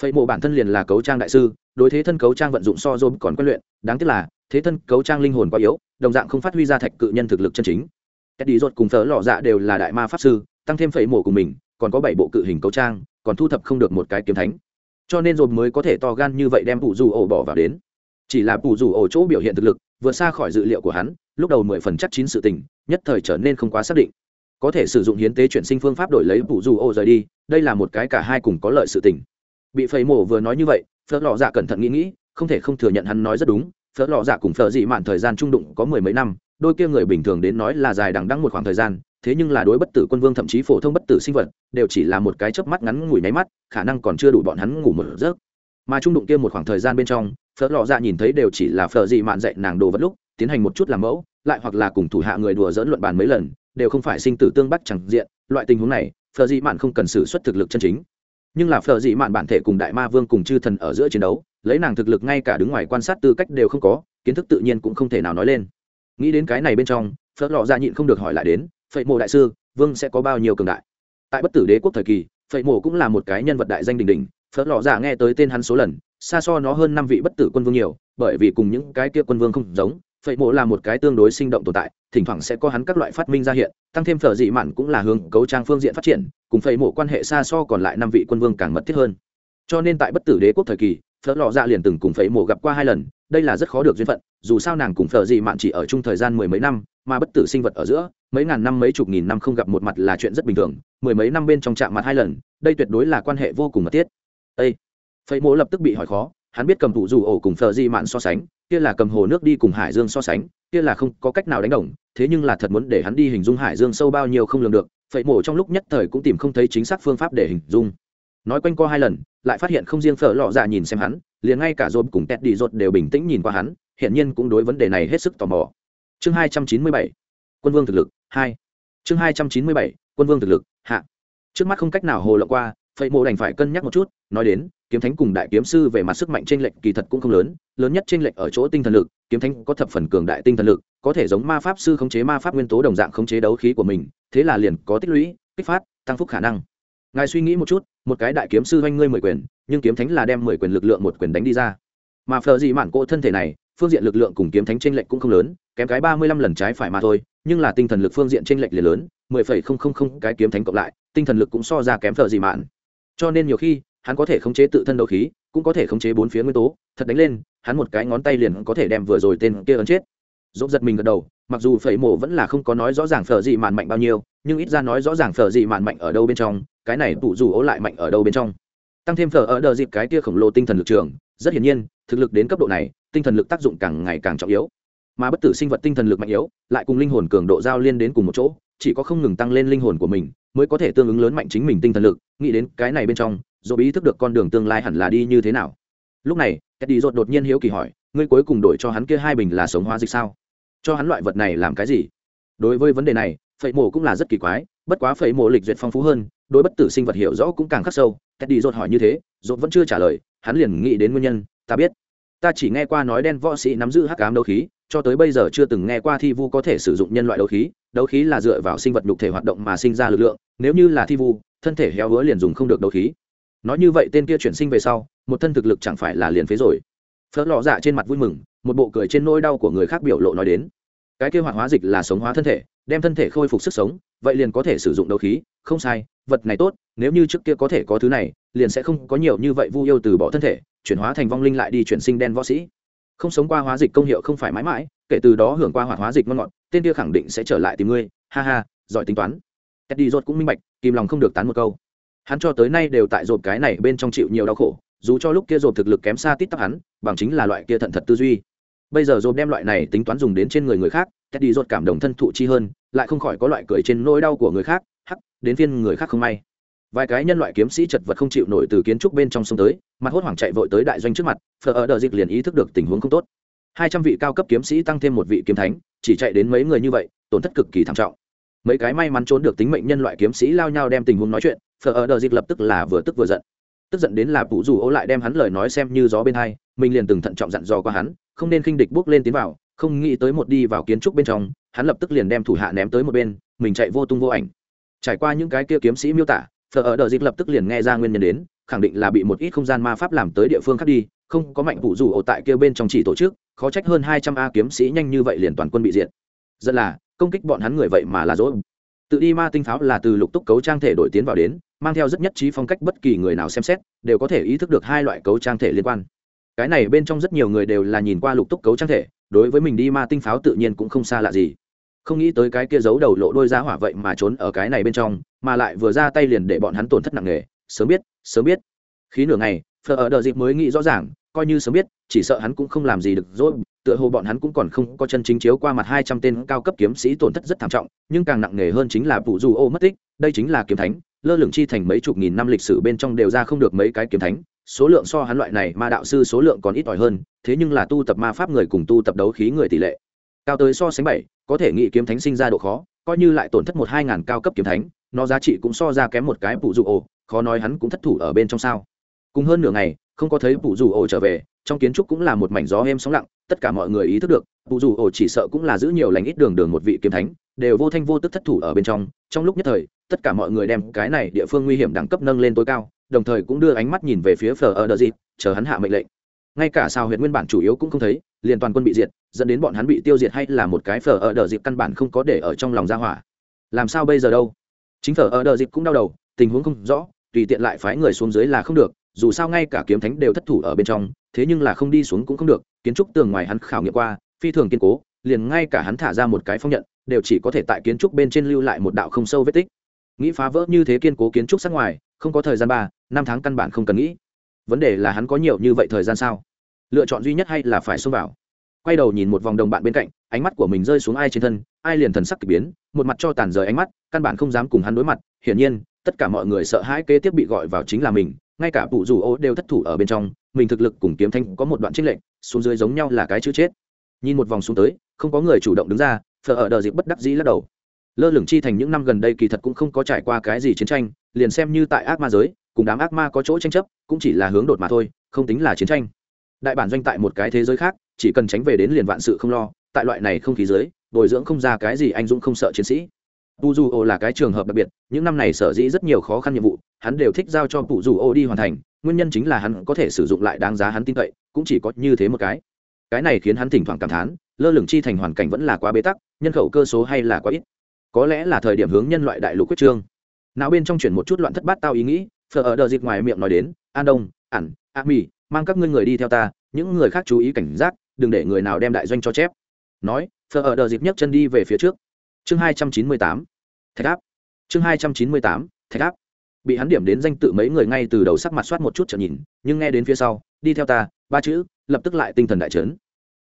Phẩy mổ bản thân liền là cấu trang đại sư, đối thế thân cấu trang vận dụng so dôm còn quen luyện, đáng tiếc là thế thân cấu trang linh hồn quá yếu, đồng dạng không phát huy ra thạch cự nhân thực lực chân chính. Cách đi rột cùng thớ lọ dạ đều là đại ma pháp sư, tăng thêm phẩy mổ của mình, còn có bảy bộ cự hình cấu trang, còn thu thập không được một cái kiếm thánh. Cho nên rồi mới có thể to gan như vậy đem bù dù ổ bỏ vào đến. Chỉ là bù dù ổ chỗ biểu hiện thực lực, vượt xa khỏi dự liệu của hắn, lúc đầu mười phần chắc chín sự tình, nhất thời trở nên không quá xác định. Có thể sử dụng hiến tế chuyển sinh phương pháp đổi lấy bù dù ổ rời đi, đây là một cái cả hai cùng có lợi sự tình. Bị phẩy mổ vừa nói như vậy phớt lọ dạ cẩn thận nghĩ nghĩ, không thể không thừa nhận hắn nói rất đúng phở lò dạ cùng phở dị mạn thời gian trung đụng có mười mấy năm, đôi kia người bình thường đến nói là dài đằng đăng một khoảng thời gian, thế nhưng là đối bất tử quân vương thậm chí phổ thông bất tử sinh vật, đều chỉ là một cái chớp mắt ngắn ngủi nháy mắt, khả năng còn chưa đủ bọn hắn ngủ một giấc. Mà trung đụng kia một khoảng thời gian bên trong, phở lò dạ nhìn thấy đều chỉ là phở dị mạn dạy nàng đồ vật lúc, tiến hành một chút làm mẫu, lại hoặc là cùng thủ hạ người đùa dỡn luận bàn mấy lần, đều không phải sinh tử tương bắc chẳng diện, loại tình huống này, phở dị mạn không cần sử xuất thực lực chân chính. Nhưng là phở dị mạn bản thể cùng đại ma vương cùng chư thần ở giữa chiến đấu lấy nàng thực lực ngay cả đứng ngoài quan sát tư cách đều không có, kiến thức tự nhiên cũng không thể nào nói lên. Nghĩ đến cái này bên trong, phớt lọ ra nhịn không được hỏi lại đến, phệ mộ đại sư, vương sẽ có bao nhiêu cường đại? Tại bất tử đế quốc thời kỳ, phệ mộ cũng là một cái nhân vật đại danh đình đình phớt lọ ra nghe tới tên hắn số lần, xa so nó hơn năm vị bất tử quân vương nhiều, bởi vì cùng những cái kia quân vương không giống, phệ mộ là một cái tương đối sinh động tồn tại, thỉnh thoảng sẽ có hắn các loại phát minh ra hiện, tăng thêm phở dị mạn cũng là hướng cấu trang phương diện phát triển, cùng phệ mộ quan hệ xa so còn lại năm vị quân vương càng mật thiết hơn. Cho nên tại bất tử đế quốc thời kỳ phở lò dạ liền từng cùng phẩy mộ gặp qua hai lần, đây là rất khó được duyên phận, dù sao nàng cùng phở dị mạn chỉ ở chung thời gian mười mấy năm, mà bất tử sinh vật ở giữa, mấy ngàn năm mấy chục nghìn năm không gặp một mặt là chuyện rất bình thường, mười mấy năm bên trong chạm mặt hai lần, đây tuyệt đối là quan hệ vô cùng mật thiết Ê! phẩy mộ lập tức bị hỏi khó, hắn biết cầm thủ dù ổ cùng phở dị mạn so sánh, kia là cầm hồ nước đi cùng hải dương so sánh, kia là không có cách nào đánh đồng, thế nhưng là thật muốn để hắn đi hình dung hải dương sâu bao nhiêu không lường được, phẩy mổ trong lúc nhất thời cũng tìm không thấy chính xác phương pháp để hình dung nói quanh co hai lần, lại phát hiện không riêng phở lọ dạ nhìn xem hắn, liền ngay cả dồn cùng tét đi dột đều bình tĩnh nhìn qua hắn hiện nhiên cũng đối vấn đề này hết sức tò mò. Chương hai trăm chín mươi bảy, quân vương thực lực, hai. Chương hai trăm chín mươi bảy, quân vương thực lực, hạ. Trước mắt không cách nào hồ lộ qua phẩy mộ đành phải cân nhắc một chút, nói đến, kiếm thánh cùng đại kiếm sư về mặt sức mạnh trên lệch kỳ thật cũng không lớn lớn nhất trên lệch ở chỗ tinh thần lực, kiếm thánh có thập phần cường đại tinh thần lực, có thể giống ma pháp sư khống chế ma pháp nguyên tố đồng dạng khống chế đấu khí của mình, thế là liền có tích lũy, kích phát, tăng phúc khả năng ngài suy nghĩ một chút, một cái đại kiếm sư doanh ngươi mười quyền, nhưng kiếm thánh là đem mười quyền lực lượng một quyền đánh đi ra. Mà phờ gì mạn cô thân thể này, phương diện lực lượng cùng kiếm thánh tranh lệch cũng không lớn, kém cái ba mươi lăm lần trái phải mà thôi, nhưng là tinh thần lực phương diện tranh lệch liền lớn, mười phẩy không không không cái kiếm thánh cộng lại, tinh thần lực cũng so ra kém phờ gì mạn. Cho nên nhiều khi, hắn có thể khống chế tự thân đấu khí, cũng có thể khống chế bốn phía nguyên tố, thật đánh lên, hắn một cái ngón tay liền có thể đem vừa rồi tên kia ấn chết dốt giật mình gật đầu, mặc dù phẩy mổ vẫn là không có nói rõ ràng phở gì màn mạnh bao nhiêu, nhưng ít ra nói rõ ràng phở gì màn mạnh ở đâu bên trong, cái này tụ dù ố lại mạnh ở đâu bên trong. Tăng thêm phở ở đờ dịp cái kia khổng lồ tinh thần lực trường, rất hiển nhiên, thực lực đến cấp độ này, tinh thần lực tác dụng càng ngày càng trọng yếu. Mà bất tử sinh vật tinh thần lực mạnh yếu, lại cùng linh hồn cường độ giao liên đến cùng một chỗ, chỉ có không ngừng tăng lên linh hồn của mình, mới có thể tương ứng lớn mạnh chính mình tinh thần lực, nghĩ đến cái này bên trong rồi ý thức được con đường tương lai hẳn là đi như thế nào. Lúc này, Teddy rột đột nhiên hiếu kỳ hỏi, ngươi cuối cùng đổi cho hắn kia hai bình là sống hóa dịch sao? Cho hắn loại vật này làm cái gì? Đối với vấn đề này phẩy mổ cũng là rất kỳ quái, bất quá phẩy mổ lịch duyệt phong phú hơn, đối bất tử sinh vật hiểu rõ cũng càng khắc sâu. Teddy dột hỏi như thế dột vẫn chưa trả lời, hắn liền nghĩ đến nguyên nhân, ta biết, ta chỉ nghe qua nói đen võ sĩ nắm giữ hắc ám đấu khí, cho tới bây giờ chưa từng nghe qua thi vu có thể sử dụng nhân loại đấu khí đấu khí là dựa vào sinh vật nhục thể hoạt động mà sinh ra lực lượng, nếu như là thi vu, thân thể héo hứa liền dùng không được đấu khí. Nói như vậy tên kia chuyển sinh về sau, một thân thực lực chẳng phải là liền phế rồi. Phớt lọ dạ trên mặt vui mừng, một bộ cười trên nỗi đau của người khác biểu lộ nói đến cái kia hoạt hóa dịch là sống hóa thân thể, đem thân thể khôi phục sức sống, vậy liền có thể sử dụng đấu khí, không sai, vật này tốt, nếu như trước kia có thể có thứ này, liền sẽ không có nhiều như vậy vu yêu từ bỏ thân thể, chuyển hóa thành vong linh lại đi chuyển sinh đen võ sĩ. Không sống qua hóa dịch công hiệu không phải mãi mãi, kể từ đó hưởng qua hoạt hóa dịch ngon ngọt, tên kia khẳng định sẽ trở lại tìm ngươi, ha ha, giỏi tính toán. Eddie rột cũng minh bạch, kìm lòng không được tán một câu. Hắn cho tới nay đều tại rột cái này bên trong chịu nhiều đau khổ, dù cho lúc kia rột thực lực kém xa tít tắp hắn, bằng chính là loại kia thận thật tư duy bây giờ dồn đem loại này tính toán dùng đến trên người người khác eddie rốt cảm động thân thụ chi hơn, lại không khỏi có loại cười trên nỗi đau của người khác, hắc, đến phiên người khác không may. Vài cái nhân loại kiếm sĩ chật vật không chịu nổi từ kiến trúc bên trong sông tới, mặt hốt hoảng chạy vội tới đại doanh trước mặt phờ ở đợi dịch liền ý thức được tình huống không tốt. Hai trăm vị cao cấp kiếm sĩ tăng thêm một vị kiếm thánh, chỉ chạy đến mấy người như vậy, tổn thất cực kỳ thảm trọng. Mấy cái may mắn trốn được tính mệnh nhân loại kiếm sĩ lao nhau đem tình huống nói chuyện phờ ở đợi dịch lập tức là vừa tức vừa giận. Tức giận đến là phụ dù ô lại đem hắn lời nói xem như gió bên hai, mình liền từng thận trọng dặn dò qua hắn không nên khinh địch bước lên tiến vào, không nghĩ tới một đi vào kiến trúc bên trong, hắn lập tức liền đem thủ hạ ném tới một bên, mình chạy vô tung vô ảnh. Trải qua những cái kia kiếm sĩ miêu tả, phở ở đợi dịp lập tức liền nghe ra nguyên nhân đến, khẳng định là bị một ít không gian ma pháp làm tới địa phương khác đi, không có mạnh vụ rủ ổ tại kia bên trong chỉ tổ chức, khó trách hơn hai trăm a kiếm sĩ nhanh như vậy liền toàn quân bị diệt. Rất là, công kích bọn hắn người vậy mà là dối tự đi ma tinh pháo là từ lục túc cấu trang thể đổi tiến vào đến, mang theo rất nhất trí phong cách bất kỳ người nào xem xét, đều có thể ý thức được hai loại cấu trang thể liên quan cái này bên trong rất nhiều người đều là nhìn qua lục túc cấu trang thể, đối với mình đi ma tinh pháo tự nhiên cũng không xa lạ gì. Không nghĩ tới cái kia giấu đầu lộ đôi ra hỏa vậy mà trốn ở cái này bên trong, mà lại vừa ra tay liền để bọn hắn tổn thất nặng nề. Sớm biết sớm biết. Khí nửa ngày phờ ở đợt dịp mới nghĩ rõ ràng, coi như sớm biết, chỉ sợ hắn cũng không làm gì được rồi. Tựa hồ bọn hắn cũng còn không có chân chính chiếu qua mặt hai trăm tên cao cấp kiếm sĩ tổn thất rất thảm trọng, nhưng càng nặng nề hơn chính là vụ dù ô mất tích. Đây chính là kiếm thánh, lơ lửng chi thành mấy chục nghìn năm lịch sử bên trong đều ra không được mấy cái kiếm thánh số lượng so hắn loại này ma đạo sư số lượng còn ít ỏi hơn, thế nhưng là tu tập ma pháp người cùng tu tập đấu khí người tỷ lệ cao tới so sánh bảy, có thể nghĩ kiếm thánh sinh ra độ khó, coi như lại tổn thất một hai ngàn cao cấp kiếm thánh, nó giá trị cũng so ra kém một cái phụ dụ ổ, khó nói hắn cũng thất thủ ở bên trong sao. Cùng hơn nửa ngày, không có thấy phụ dù ổ trở về, trong kiến trúc cũng là một mảnh gió êm sóng lặng, tất cả mọi người ý thức được, phụ dù ổ chỉ sợ cũng là giữ nhiều lành ít đường đường một vị kiếm thánh, đều vô thanh vô tức thất thủ ở bên trong trong lúc nhất thời, tất cả mọi người đem cái này địa phương nguy hiểm đẳng cấp nâng lên tối cao đồng thời cũng đưa ánh mắt nhìn về phía phờ ở đờ dịp chờ hắn hạ mệnh lệnh. Ngay cả sao huyện nguyên bản chủ yếu cũng không thấy, liền toàn quân bị diệt, dẫn đến bọn hắn bị tiêu diệt hay là một cái phở ở đờ dịp căn bản không có để ở trong lòng ra hỏa. Làm sao bây giờ đâu? Chính phở ở đờ dịp cũng đau đầu, tình huống không rõ, tùy tiện lại phái người xuống dưới là không được, dù sao ngay cả kiếm thánh đều thất thủ ở bên trong, thế nhưng là không đi xuống cũng không được, kiến trúc tường ngoài hắn khảo nghiệm qua, phi thường kiên cố, liền ngay cả hắn thả ra một cái phong nhận, đều chỉ có thể tại kiến trúc bên trên lưu lại một đạo không sâu vết tích nghĩ phá vỡ như thế kiên cố kiến trúc sát ngoài, không có thời gian ba, năm tháng căn bản không cần nghĩ. Vấn đề là hắn có nhiều như vậy thời gian sao? Lựa chọn duy nhất hay là phải xông vào? Quay đầu nhìn một vòng đồng bạn bên cạnh, ánh mắt của mình rơi xuống ai trên thân, ai liền thần sắc k ỳ biến, một mặt cho tàn rời ánh mắt, căn bản không dám cùng hắn đối mặt. Hiển nhiên, tất cả mọi người sợ hãi kế tiếp bị gọi vào chính là mình, ngay cả vụ dù ô đều thất thủ ở bên trong, mình thực lực cùng kiếm thanh có một đoạn trích lệnh xuống dưới giống nhau là cái chữ chết. Nhìn một vòng xuống tới, không có người chủ động đứng ra, phở ở đờ dịp bất đắc dĩ lắc đầu lơ lửng chi thành những năm gần đây kỳ thật cũng không có trải qua cái gì chiến tranh, liền xem như tại ác ma giới, cùng đám ác ma có chỗ tranh chấp, cũng chỉ là hướng đột mà thôi, không tính là chiến tranh. Đại bản doanh tại một cái thế giới khác, chỉ cần tránh về đến liền vạn sự không lo, tại loại này không khí giới, bồi dưỡng không ra cái gì anh dũng không sợ chiến sĩ. Tu du ô là cái trường hợp đặc biệt, những năm này sở dĩ rất nhiều khó khăn nhiệm vụ, hắn đều thích giao cho tu du ô đi hoàn thành, nguyên nhân chính là hắn có thể sử dụng lại đáng giá hắn tin cậy, cũng chỉ có như thế một cái. Cái này khiến hắn thỉnh thoảng cảm thán, lơ lửng chi thành hoàn cảnh vẫn là quá bế tắc, nhân khẩu cơ số hay là quá ít có lẽ là thời điểm hướng nhân loại đại lục quyết trương. Não bên trong chuyển một chút loạn thất bát tao ý nghĩ, phở ở đợt dịp ngoài miệng nói đến, an đông ẩn a mì, mang các ngươi người đi theo ta, những người khác chú ý cảnh giác, đừng để người nào đem đại doanh cho chép. Nói, phở ở đợt dịp nhấc chân đi về phía trước. Chương hai trăm chín mươi tám, thạch áp. Chương hai trăm chín mươi tám, thạch áp. Bị hắn điểm đến danh tự mấy người ngay từ đầu sắc mặt soát một chút trở nhìn, nhưng nghe đến phía sau, đi theo ta, ba chữ, lập tức lại tinh thần đại trấn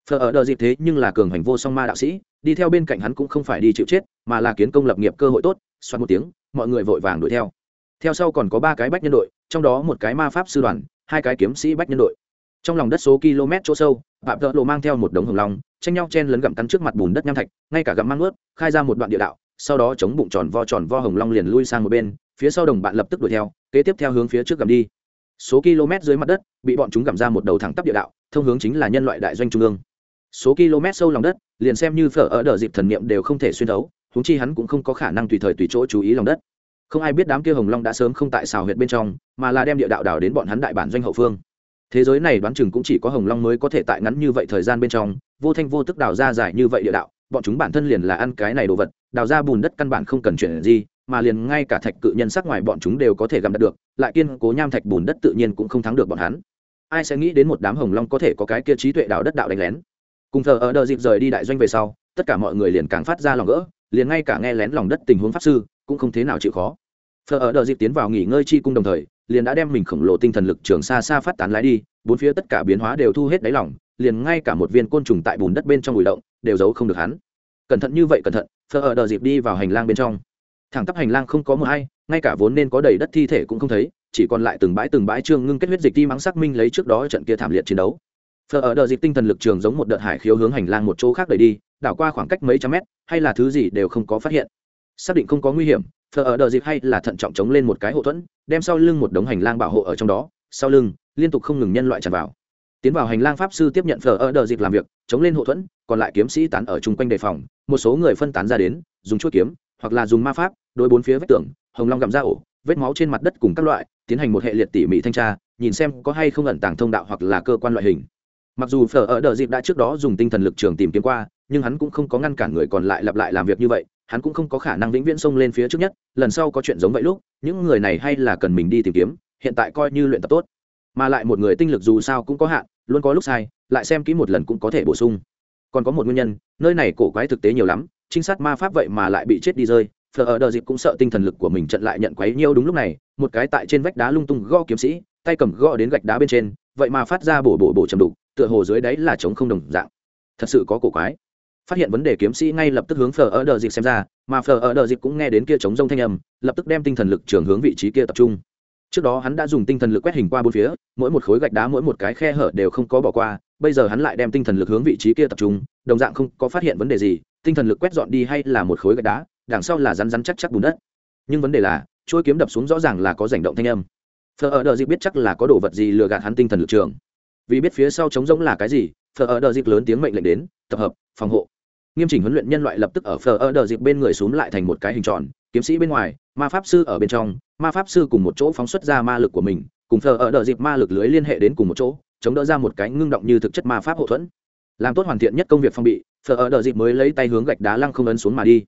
phở ở đời dịp thế nhưng là cường hành vô song ma đạo sĩ, đi theo bên cạnh hắn cũng không phải đi chịu chết, mà là kiến công lập nghiệp cơ hội tốt xoát một tiếng, mọi người vội vàng đuổi theo. Theo sau còn có ba cái bách nhân đội, trong đó một cái ma pháp sư đoàn, hai cái kiếm sĩ bách nhân đội. Trong lòng đất số km chỗ sâu, phạm tợ lộ mang theo một đống hồng long, tranh nhau chen lấn gặm cắn trước mặt bùn đất nham thạch, ngay cả gặm mang ướt, khai ra một đoạn địa đạo, sau đó chống bụng tròn vo tròn vo hồng long liền lui sang một bên, phía sau đồng bạn lập tức đuổi theo, kế tiếp theo hướng phía trước gặm đi. Số km dưới mặt đất, bị bọn chúng gặm ra một đầu thẳng tắp địa đạo, thông hướng chính là nhân loại đại doanh trung ương số km sâu lòng đất, liền xem như phở ở đợt dịp thần niệm đều không thể xuyên thấu húng chi hắn cũng không có khả năng tùy thời tùy chỗ chú ý lòng đất. Không ai biết đám kia hồng long đã sớm không tại xào huyệt bên trong, mà là đem địa đạo đào đến bọn hắn đại bản doanh hậu phương. Thế giới này đoán chừng cũng chỉ có hồng long mới có thể tại ngắn như vậy thời gian bên trong, vô thanh vô tức đào ra dài như vậy địa đạo, bọn chúng bản thân liền là ăn cái này đồ vật, đào ra bùn đất căn bản không cần chuyển gì, mà liền ngay cả thạch cự nhân sắc ngoài bọn chúng đều có thể gặm đặt được, lại kiên cố nham thạch bùn đất tự nhiên cũng không thắng được bọn hắn. Ai sẽ nghĩ đến một đám hồng long có thể có cái kia trí tuệ đào đất đạo đánh lén? Cùng thờ ở đợt dịp rời đi đại doanh về sau, tất cả mọi người liền càng phát ra lòng gỡ, liền ngay cả nghe lén lòng đất tình huống pháp sư cũng không thế nào chịu khó. Thờ ở đợt dịp tiến vào nghỉ ngơi chi cung đồng thời, liền đã đem mình khổng lồ tinh thần lực trường xa xa phát tán lái đi, bốn phía tất cả biến hóa đều thu hết đáy lỏng liền ngay cả một viên côn trùng tại bùn đất bên trong bụi động, đều giấu không được hắn. Cẩn thận như vậy cẩn thận, thờ ở đợt dịp đi vào hành lang bên trong. Thẳng tắp hành lang không có mờ hay, ngay cả vốn nên có đầy đất thi thể cũng không thấy, chỉ còn lại từng bãi từng bãi trương ngưng kết huyết dịch đi mắng xác minh lấy trước đó trận kia thảm liệt chiến đấu phờ ở đợt dịp tinh thần lực trường giống một đợt hải khiếu hướng hành lang một chỗ khác đẩy đi, đảo qua khoảng cách mấy trăm mét, hay là thứ gì đều không có phát hiện. Xác định không có nguy hiểm phờ ở đợt dịp hay là thận trọng chống lên một cái hậu thuẫn, đem sau lưng một đống hành lang bảo hộ ở trong đó, sau lưng, liên tục không ngừng nhân loại tràn vào. Tiến vào hành lang pháp sư tiếp nhận phờ ở đợt dịp làm việc, chống lên hậu thuẫn, còn lại kiếm sĩ tán ở chung quanh đề phòng, một số người phân tán ra đến, dùng chuỗi kiếm, hoặc là dùng ma pháp, đối bốn phía vách tường, hồng long gặm ra ổ, vết máu trên mặt đất cùng các loại, tiến hành một hệ liệt tỉ mỉ thanh tra, nhìn xem có hay không ẩn tàng thông đạo hoặc là cơ quan loại hình mặc dù phở ở Đờ dịp đã trước đó dùng tinh thần lực trường tìm kiếm qua, nhưng hắn cũng không có ngăn cản người còn lại lặp lại làm việc như vậy, hắn cũng không có khả năng vĩnh viễn xông lên phía trước nhất, lần sau có chuyện giống vậy lúc, những người này hay là cần mình đi tìm kiếm, hiện tại coi như luyện tập tốt. Mà lại một người tinh lực dù sao cũng có hạn, luôn có lúc sai, lại xem kỹ một lần cũng có thể bổ sung. Còn có một nguyên nhân, nơi này cổ quái thực tế nhiều lắm, trinh sát ma pháp vậy mà lại bị chết đi rơi, phở ở Đờ dịp cũng sợ tinh thần lực của mình trận lại nhận quấy nhiêu đúng lúc này, một cái tại trên vách đá lung tung gõ kiếm sĩ, tay cầm gõ đến gạch đá bên trên, vậy mà phát ra bổ bổ bổ chầm đục tựa hồ dưới đáy là trống không đồng dạng. Thật sự có cổ quái. Phát hiện vấn đề kiếm sĩ ngay lập tức hướng phờ ở đờ dịp xem ra, mà phờ ở đờ dịp cũng nghe đến kia trống rông thanh âm, lập tức đem tinh thần lực trường hướng vị trí kia tập trung. Trước đó hắn đã dùng tinh thần lực quét hình qua bốn phía, mỗi một khối gạch đá mỗi một cái khe hở đều không có bỏ qua, bây giờ hắn lại đem tinh thần lực hướng vị trí kia tập trung, đồng dạng không có phát hiện vấn đề gì, tinh thần lực quét dọn đi hay là một khối gạch đá, đằng sau là rắn rắn chắc chắc bùn đất. Nhưng vấn đề là chuỗi kiếm đập xuống rõ ràng là có rảnh động thanh âm. Phờ ở đờ dịp biết chắc là có đồ vật gì lừa gạt hắn tinh thần lực trường vì biết phía sau trống rỗng là cái gì phờ ở đờ dịp lớn tiếng mệnh lệnh đến, tập hợp, phòng hộ. Nghiêm chỉnh huấn luyện nhân loại lập tức ở phờ ở đờ dịp bên người x lại thành một cái hình tròn, kiếm sĩ bên ngoài, ma pháp sư ở bên trong, ma pháp sư cùng một chỗ phóng xuất ra ma lực của mình, cùng phờ ở đờ dịp ma lực lưới liên hệ đến cùng một chỗ, chống đỡ ra một cái ngưng động như thực chất ma pháp hậu thuẫn. Làm tốt hoàn thiện nhất công việc phong bị phờ ở đờ dịp mới lấy tay hướng gạch đá lăng không ấn xuống mà đi.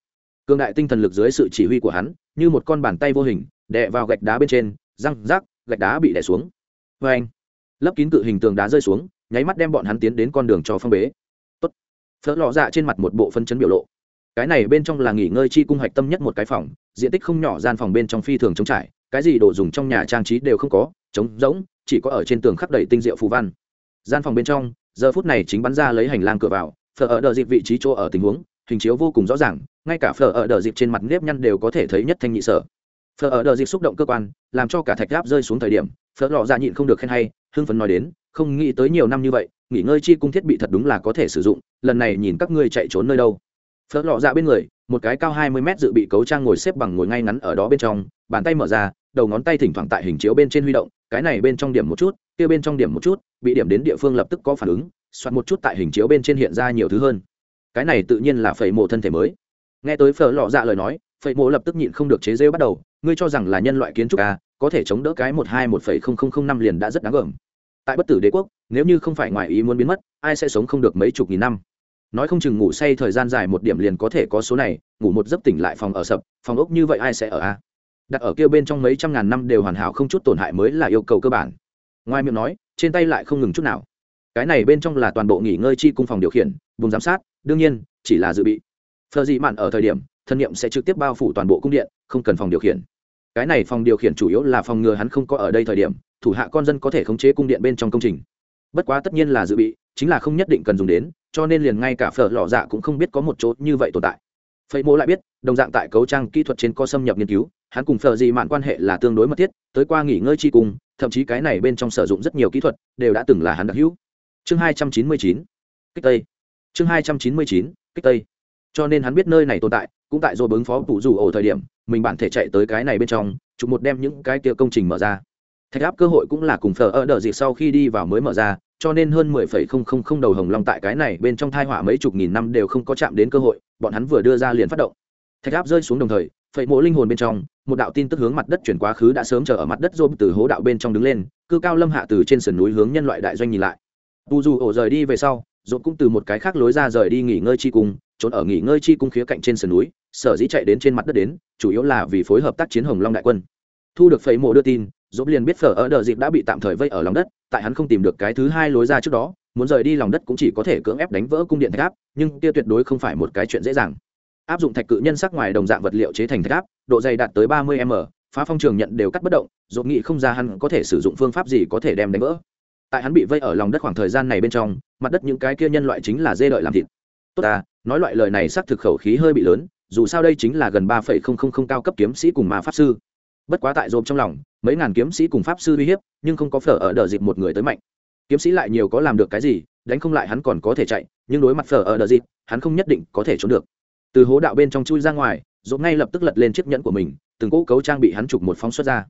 Cương đại tinh thần lực dưới sự chỉ huy của hắn, như một con bàn tay vô hình, đè vào gạch đá bên trên, răng rác gạch đá bị đè xuống. Vê anh lấp kín cự hình tường đá rơi xuống, nháy mắt đem bọn hắn tiến đến con đường cho phong bế. Tốt. phớt lọ dạ trên mặt một bộ phân chấn biểu lộ. Cái này bên trong là nghỉ ngơi chi cung hạch tâm nhất một cái phòng, diện tích không nhỏ gian phòng bên trong phi thường trống trải, cái gì đồ dùng trong nhà trang trí đều không có, trống rỗng, chỉ có ở trên tường khắc đầy tinh diệu phù văn. Gian phòng bên trong, giờ phút này chính bắn ra lấy hành lang cửa vào, phở ở đợi dịp vị trí chỗ ở tình huống, hình chiếu vô cùng rõ ràng, ngay cả phở ở đợi dịp trên mặt nếp nhăn đều có thể thấy nhất thanh nhị sở. Phở ở đợi dịp xúc động cơ quan, làm cho cả thạch gáp rơi xuống thời điểm, phở lọ ra dạ nhịn không được khen hay hưng phấn nói đến không nghĩ tới nhiều năm như vậy nghỉ ngơi chi cung thiết bị thật đúng là có thể sử dụng lần này nhìn các ngươi chạy trốn nơi đâu. Phở lọ dạ bên người một cái cao hai mươi mét dự bị cấu trang ngồi xếp bằng ngồi ngay ngắn ở đó bên trong bàn tay mở ra đầu ngón tay thỉnh thoảng tại hình chiếu bên trên huy động cái này bên trong điểm một chút kia bên trong điểm một chút bị điểm đến địa phương lập tức có phản ứng soạt một chút tại hình chiếu bên trên hiện ra nhiều thứ hơn. Cái này tự nhiên là phẩy mộ thân thể mới. Nghe tới phở lọ dạ lời nói phẩy mộ lập tức nhịn không được chế rêu bắt đầu ngươi cho rằng là nhân loại kiến trúc à, có thể chống đỡ cái một hai một phẩy không không không năm liền đã rất đáng gờm. Tại bất tử đế quốc, nếu như không phải ngoài ý muốn biến mất, ai sẽ sống không được mấy chục nghìn năm? Nói không chừng ngủ say thời gian dài một điểm liền có thể có số này, ngủ một giấc tỉnh lại phòng ở sập, phòng ốc như vậy ai sẽ ở a? Đặt ở kia bên trong mấy trăm ngàn năm đều hoàn hảo không chút tổn hại mới là yêu cầu cơ bản. Ngoài miệng nói, trên tay lại không ngừng chút nào. Cái này bên trong là toàn bộ nghỉ ngơi chi cung phòng điều khiển, vùng giám sát, đương nhiên, chỉ là dự bị. Phờ dị mạn ở thời điểm, thân nhiệm sẽ trực tiếp bao phủ toàn bộ cung điện, không cần phòng điều khiển cái này phòng điều khiển chủ yếu là phòng ngừa hắn không có ở đây thời điểm, thủ hạ con dân có thể khống chế cung điện bên trong công trình. Bất quá tất nhiên là dự bị, chính là không nhất định cần dùng đến, cho nên liền ngay cả phở lò dạ cũng không biết có một chỗ như vậy tồn tại. Phẩy mô lại biết, đồng dạng tại cấu trang kỹ thuật trên có xâm nhập nghiên cứu, hắn cùng phở dị mạn quan hệ là tương đối mật thiết, tới qua nghỉ ngơi chi cùng, thậm chí cái này bên trong sử dụng rất nhiều kỹ thuật, đều đã từng là hắn đặc hữu. Chương hai trăm chín mươi chín, kích tây. Chương hai trăm chín mươi chín, kích tây. Cho nên hắn biết nơi này tồn tại, cũng tại rồi bứng phó tủ dù ổ thời điểm mình bản thể chạy tới cái này bên trong, chụp một đem những cái kia công trình mở ra. Thạch áp cơ hội cũng là cùng phở ở đợi dịp sau khi đi vào mới mở ra, cho nên hơn mười phẩy không không không đầu hồng long tại cái này bên trong thai hỏa mấy chục nghìn năm đều không có chạm đến cơ hội, bọn hắn vừa đưa ra liền phát động. Thạch áp rơi xuống đồng thời phẩy mộ linh hồn bên trong, một đạo tin tức hướng mặt đất chuyển quá khứ đã sớm chờ ở mặt đất rôm từ hố đạo bên trong đứng lên, cư cao lâm hạ từ trên sườn núi hướng nhân loại đại doanh nhìn lại. Tu dù ổ rời đi về sau dồn cũng từ một cái khác lối ra rời đi nghỉ ngơi chi cung, trốn ở nghỉ ngơi chi cung khía cạnh trên sườn núi, sở dĩ chạy đến trên mặt đất đến, chủ yếu là vì phối hợp tác chiến hồng long đại quân. Thu được phẩy mộ đưa tin dồn liền biết phở ở đợt dịp đã bị tạm thời vây ở lòng đất, tại hắn không tìm được cái thứ hai lối ra trước đó, muốn rời đi lòng đất cũng chỉ có thể cưỡng ép đánh vỡ cung điện thạch áp, nhưng kia tuyệt đối không phải một cái chuyện dễ dàng. Áp dụng thạch cự nhân sắc ngoài đồng dạng vật liệu chế thành thạch áp, độ dày đạt tới ba mươi m, phá phong trường nhận đều cắt bất động dồn nghị không ra hắn có thể sử dụng phương pháp gì có thể đem đánh vỡ tại hắn bị vây ở lòng đất khoảng thời gian này bên trong, mặt đất những cái kia nhân loại chính là dê đợi làm thịt. Tốt ta, nói loại lời này xác thực khẩu khí hơi bị lớn, dù sao đây chính là gần ba phẩy không không không cao cấp kiếm sĩ cùng ma pháp sư. Bất quá tại dồn trong lòng, mấy ngàn kiếm sĩ cùng pháp sư uy hiếp, nhưng không có phở ở đợt dịp một người tới mạnh. Kiếm sĩ lại nhiều có làm được cái gì, đánh không lại hắn còn có thể chạy, nhưng đối mặt phở ở đợt dịp, hắn không nhất định có thể trốn được. Từ hố đạo bên trong chui ra ngoài dồn ngay lập tức lật lên chiếc nhẫn của mình, từng cỗ cấu trang bị hắn chụp một phóng xuất ra.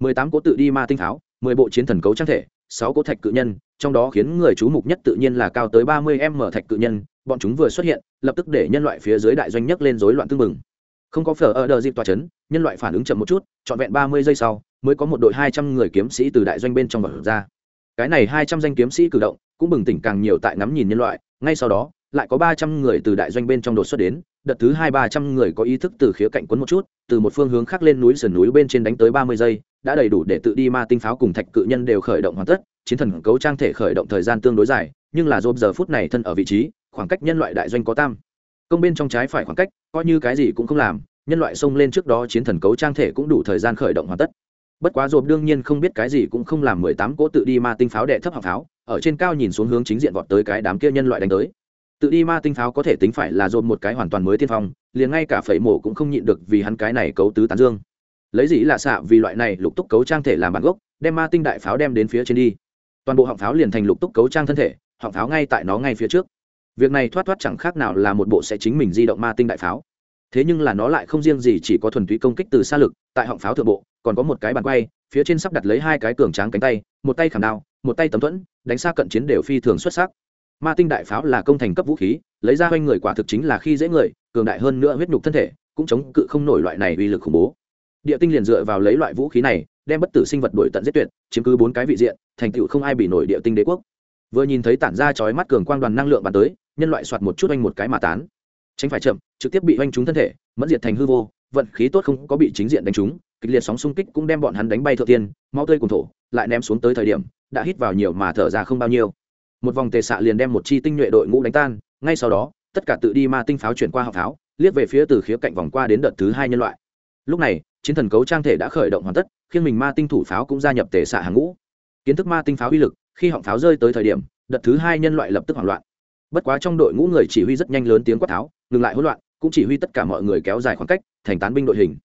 Mười tám cỗ tự đi ma tinh tháo, mười bộ chiến thần cấu trang thể sáu cỗ thạch cự nhân, trong đó khiến người chú mục nhất tự nhiên là cao tới ba mươi m thạch cự nhân, bọn chúng vừa xuất hiện, lập tức để nhân loại phía dưới đại doanh nhấc lên rối loạn tương mừng không có phở ở đờ dịp tòa chấn, nhân loại phản ứng chậm một chút, trọn vẹn ba mươi giây sau, mới có một đội hai trăm người kiếm sĩ từ đại doanh bên trong vật ra. Cái này hai trăm danh kiếm sĩ cử động, cũng bừng tỉnh càng nhiều tại ngắm nhìn nhân loại, ngay sau đó, lại có ba trăm người từ đại doanh bên trong đột xuất đến, đợt thứ hai ba trăm người có ý thức từ khía cạnh quấn một chút, từ một phương hướng khác lên núi sườn núi bên trên đánh tới ba mươi giây đã đầy đủ để tự đi ma tinh pháo cùng thạch cự nhân đều khởi động hoàn tất, chiến thần cấu trang thể khởi động thời gian tương đối dài, nhưng là dôm giờ phút này thân ở vị trí, khoảng cách nhân loại đại doanh có tam. Công bên trong trái phải khoảng cách, coi như cái gì cũng không làm, nhân loại xông lên trước đó chiến thần cấu trang thể cũng đủ thời gian khởi động hoàn tất. Bất quá dồn đương nhiên không biết cái gì cũng không làm mười tám cỗ tự đi ma tinh pháo đệ thấp học pháo, ở trên cao nhìn xuống hướng chính diện vọt tới cái đám kia nhân loại đánh tới. Tự đi ma tinh pháo có thể tính phải là dồn một cái hoàn toàn mới tiên phong, liền ngay cả phẩy mổ cũng không nhịn được vì hắn cái này cấu tứ tán dương lấy gì là xạ vì loại này lục túc cấu trang thể làm bản gốc, đem ma tinh đại pháo đem đến phía trên đi. Toàn bộ họng pháo liền thành lục túc cấu trang thân thể, họng pháo ngay tại nó ngay phía trước. Việc này thoát thoát chẳng khác nào là một bộ sẽ chính mình di động ma tinh đại pháo. Thế nhưng là nó lại không riêng gì chỉ có thuần túy công kích từ xa lực, tại họng pháo thượng bộ, còn có một cái bàn quay, phía trên sắp đặt lấy hai cái cường tráng cánh tay, một tay khảm đao, một tay tấm thuẫn, đánh xa cận chiến đều phi thường xuất sắc. Ma tinh đại pháo là công thành cấp vũ khí, lấy ra quanh người quả thực chính là khi dễ người, cường đại hơn nữa huyết nhục thân thể, cũng chống cự không nổi loại này uy lực khủng bố địa tinh liền dựa vào lấy loại vũ khí này, đem bất tử sinh vật đổi tận giết tuyệt, chiếm cứ bốn cái vị diện, thành tựu không ai bị nổi địa tinh đế quốc. Vừa nhìn thấy tản ra chói mắt cường quang đoàn năng lượng bàn tới, nhân loại soạt một chút oanh một cái mà tán. Tránh phải chậm, trực tiếp bị oanh trúng thân thể, mẫn diệt thành hư vô, vận khí tốt không có bị chính diện đánh trúng, kịch liệt sóng xung kích cũng đem bọn hắn đánh bay thượng tiên, mau tươi cùng thổ, lại ném xuống tới thời điểm, đã hít vào nhiều mà thở ra không bao nhiêu. Một vòng tề xạ liền đem một chi tinh nhuệ đội ngũ đánh tan, ngay sau đó, tất cả tự đi ma tinh pháo chuyển qua học pháo liếc về phía từ khía cạnh vòng qua đến đợt thứ hai nhân loại. Lúc này chiến thần cấu trang thể đã khởi động hoàn tất, khiến mình ma tinh thủ pháo cũng gia nhập tề xạ hàng ngũ. Kiến thức ma tinh pháo uy lực, khi họng pháo rơi tới thời điểm, đợt thứ hai nhân loại lập tức hoảng loạn. Bất quá trong đội ngũ người chỉ huy rất nhanh lớn tiếng quát tháo, ngừng lại hỗn loạn, cũng chỉ huy tất cả mọi người kéo dài khoảng cách, thành tán binh đội hình.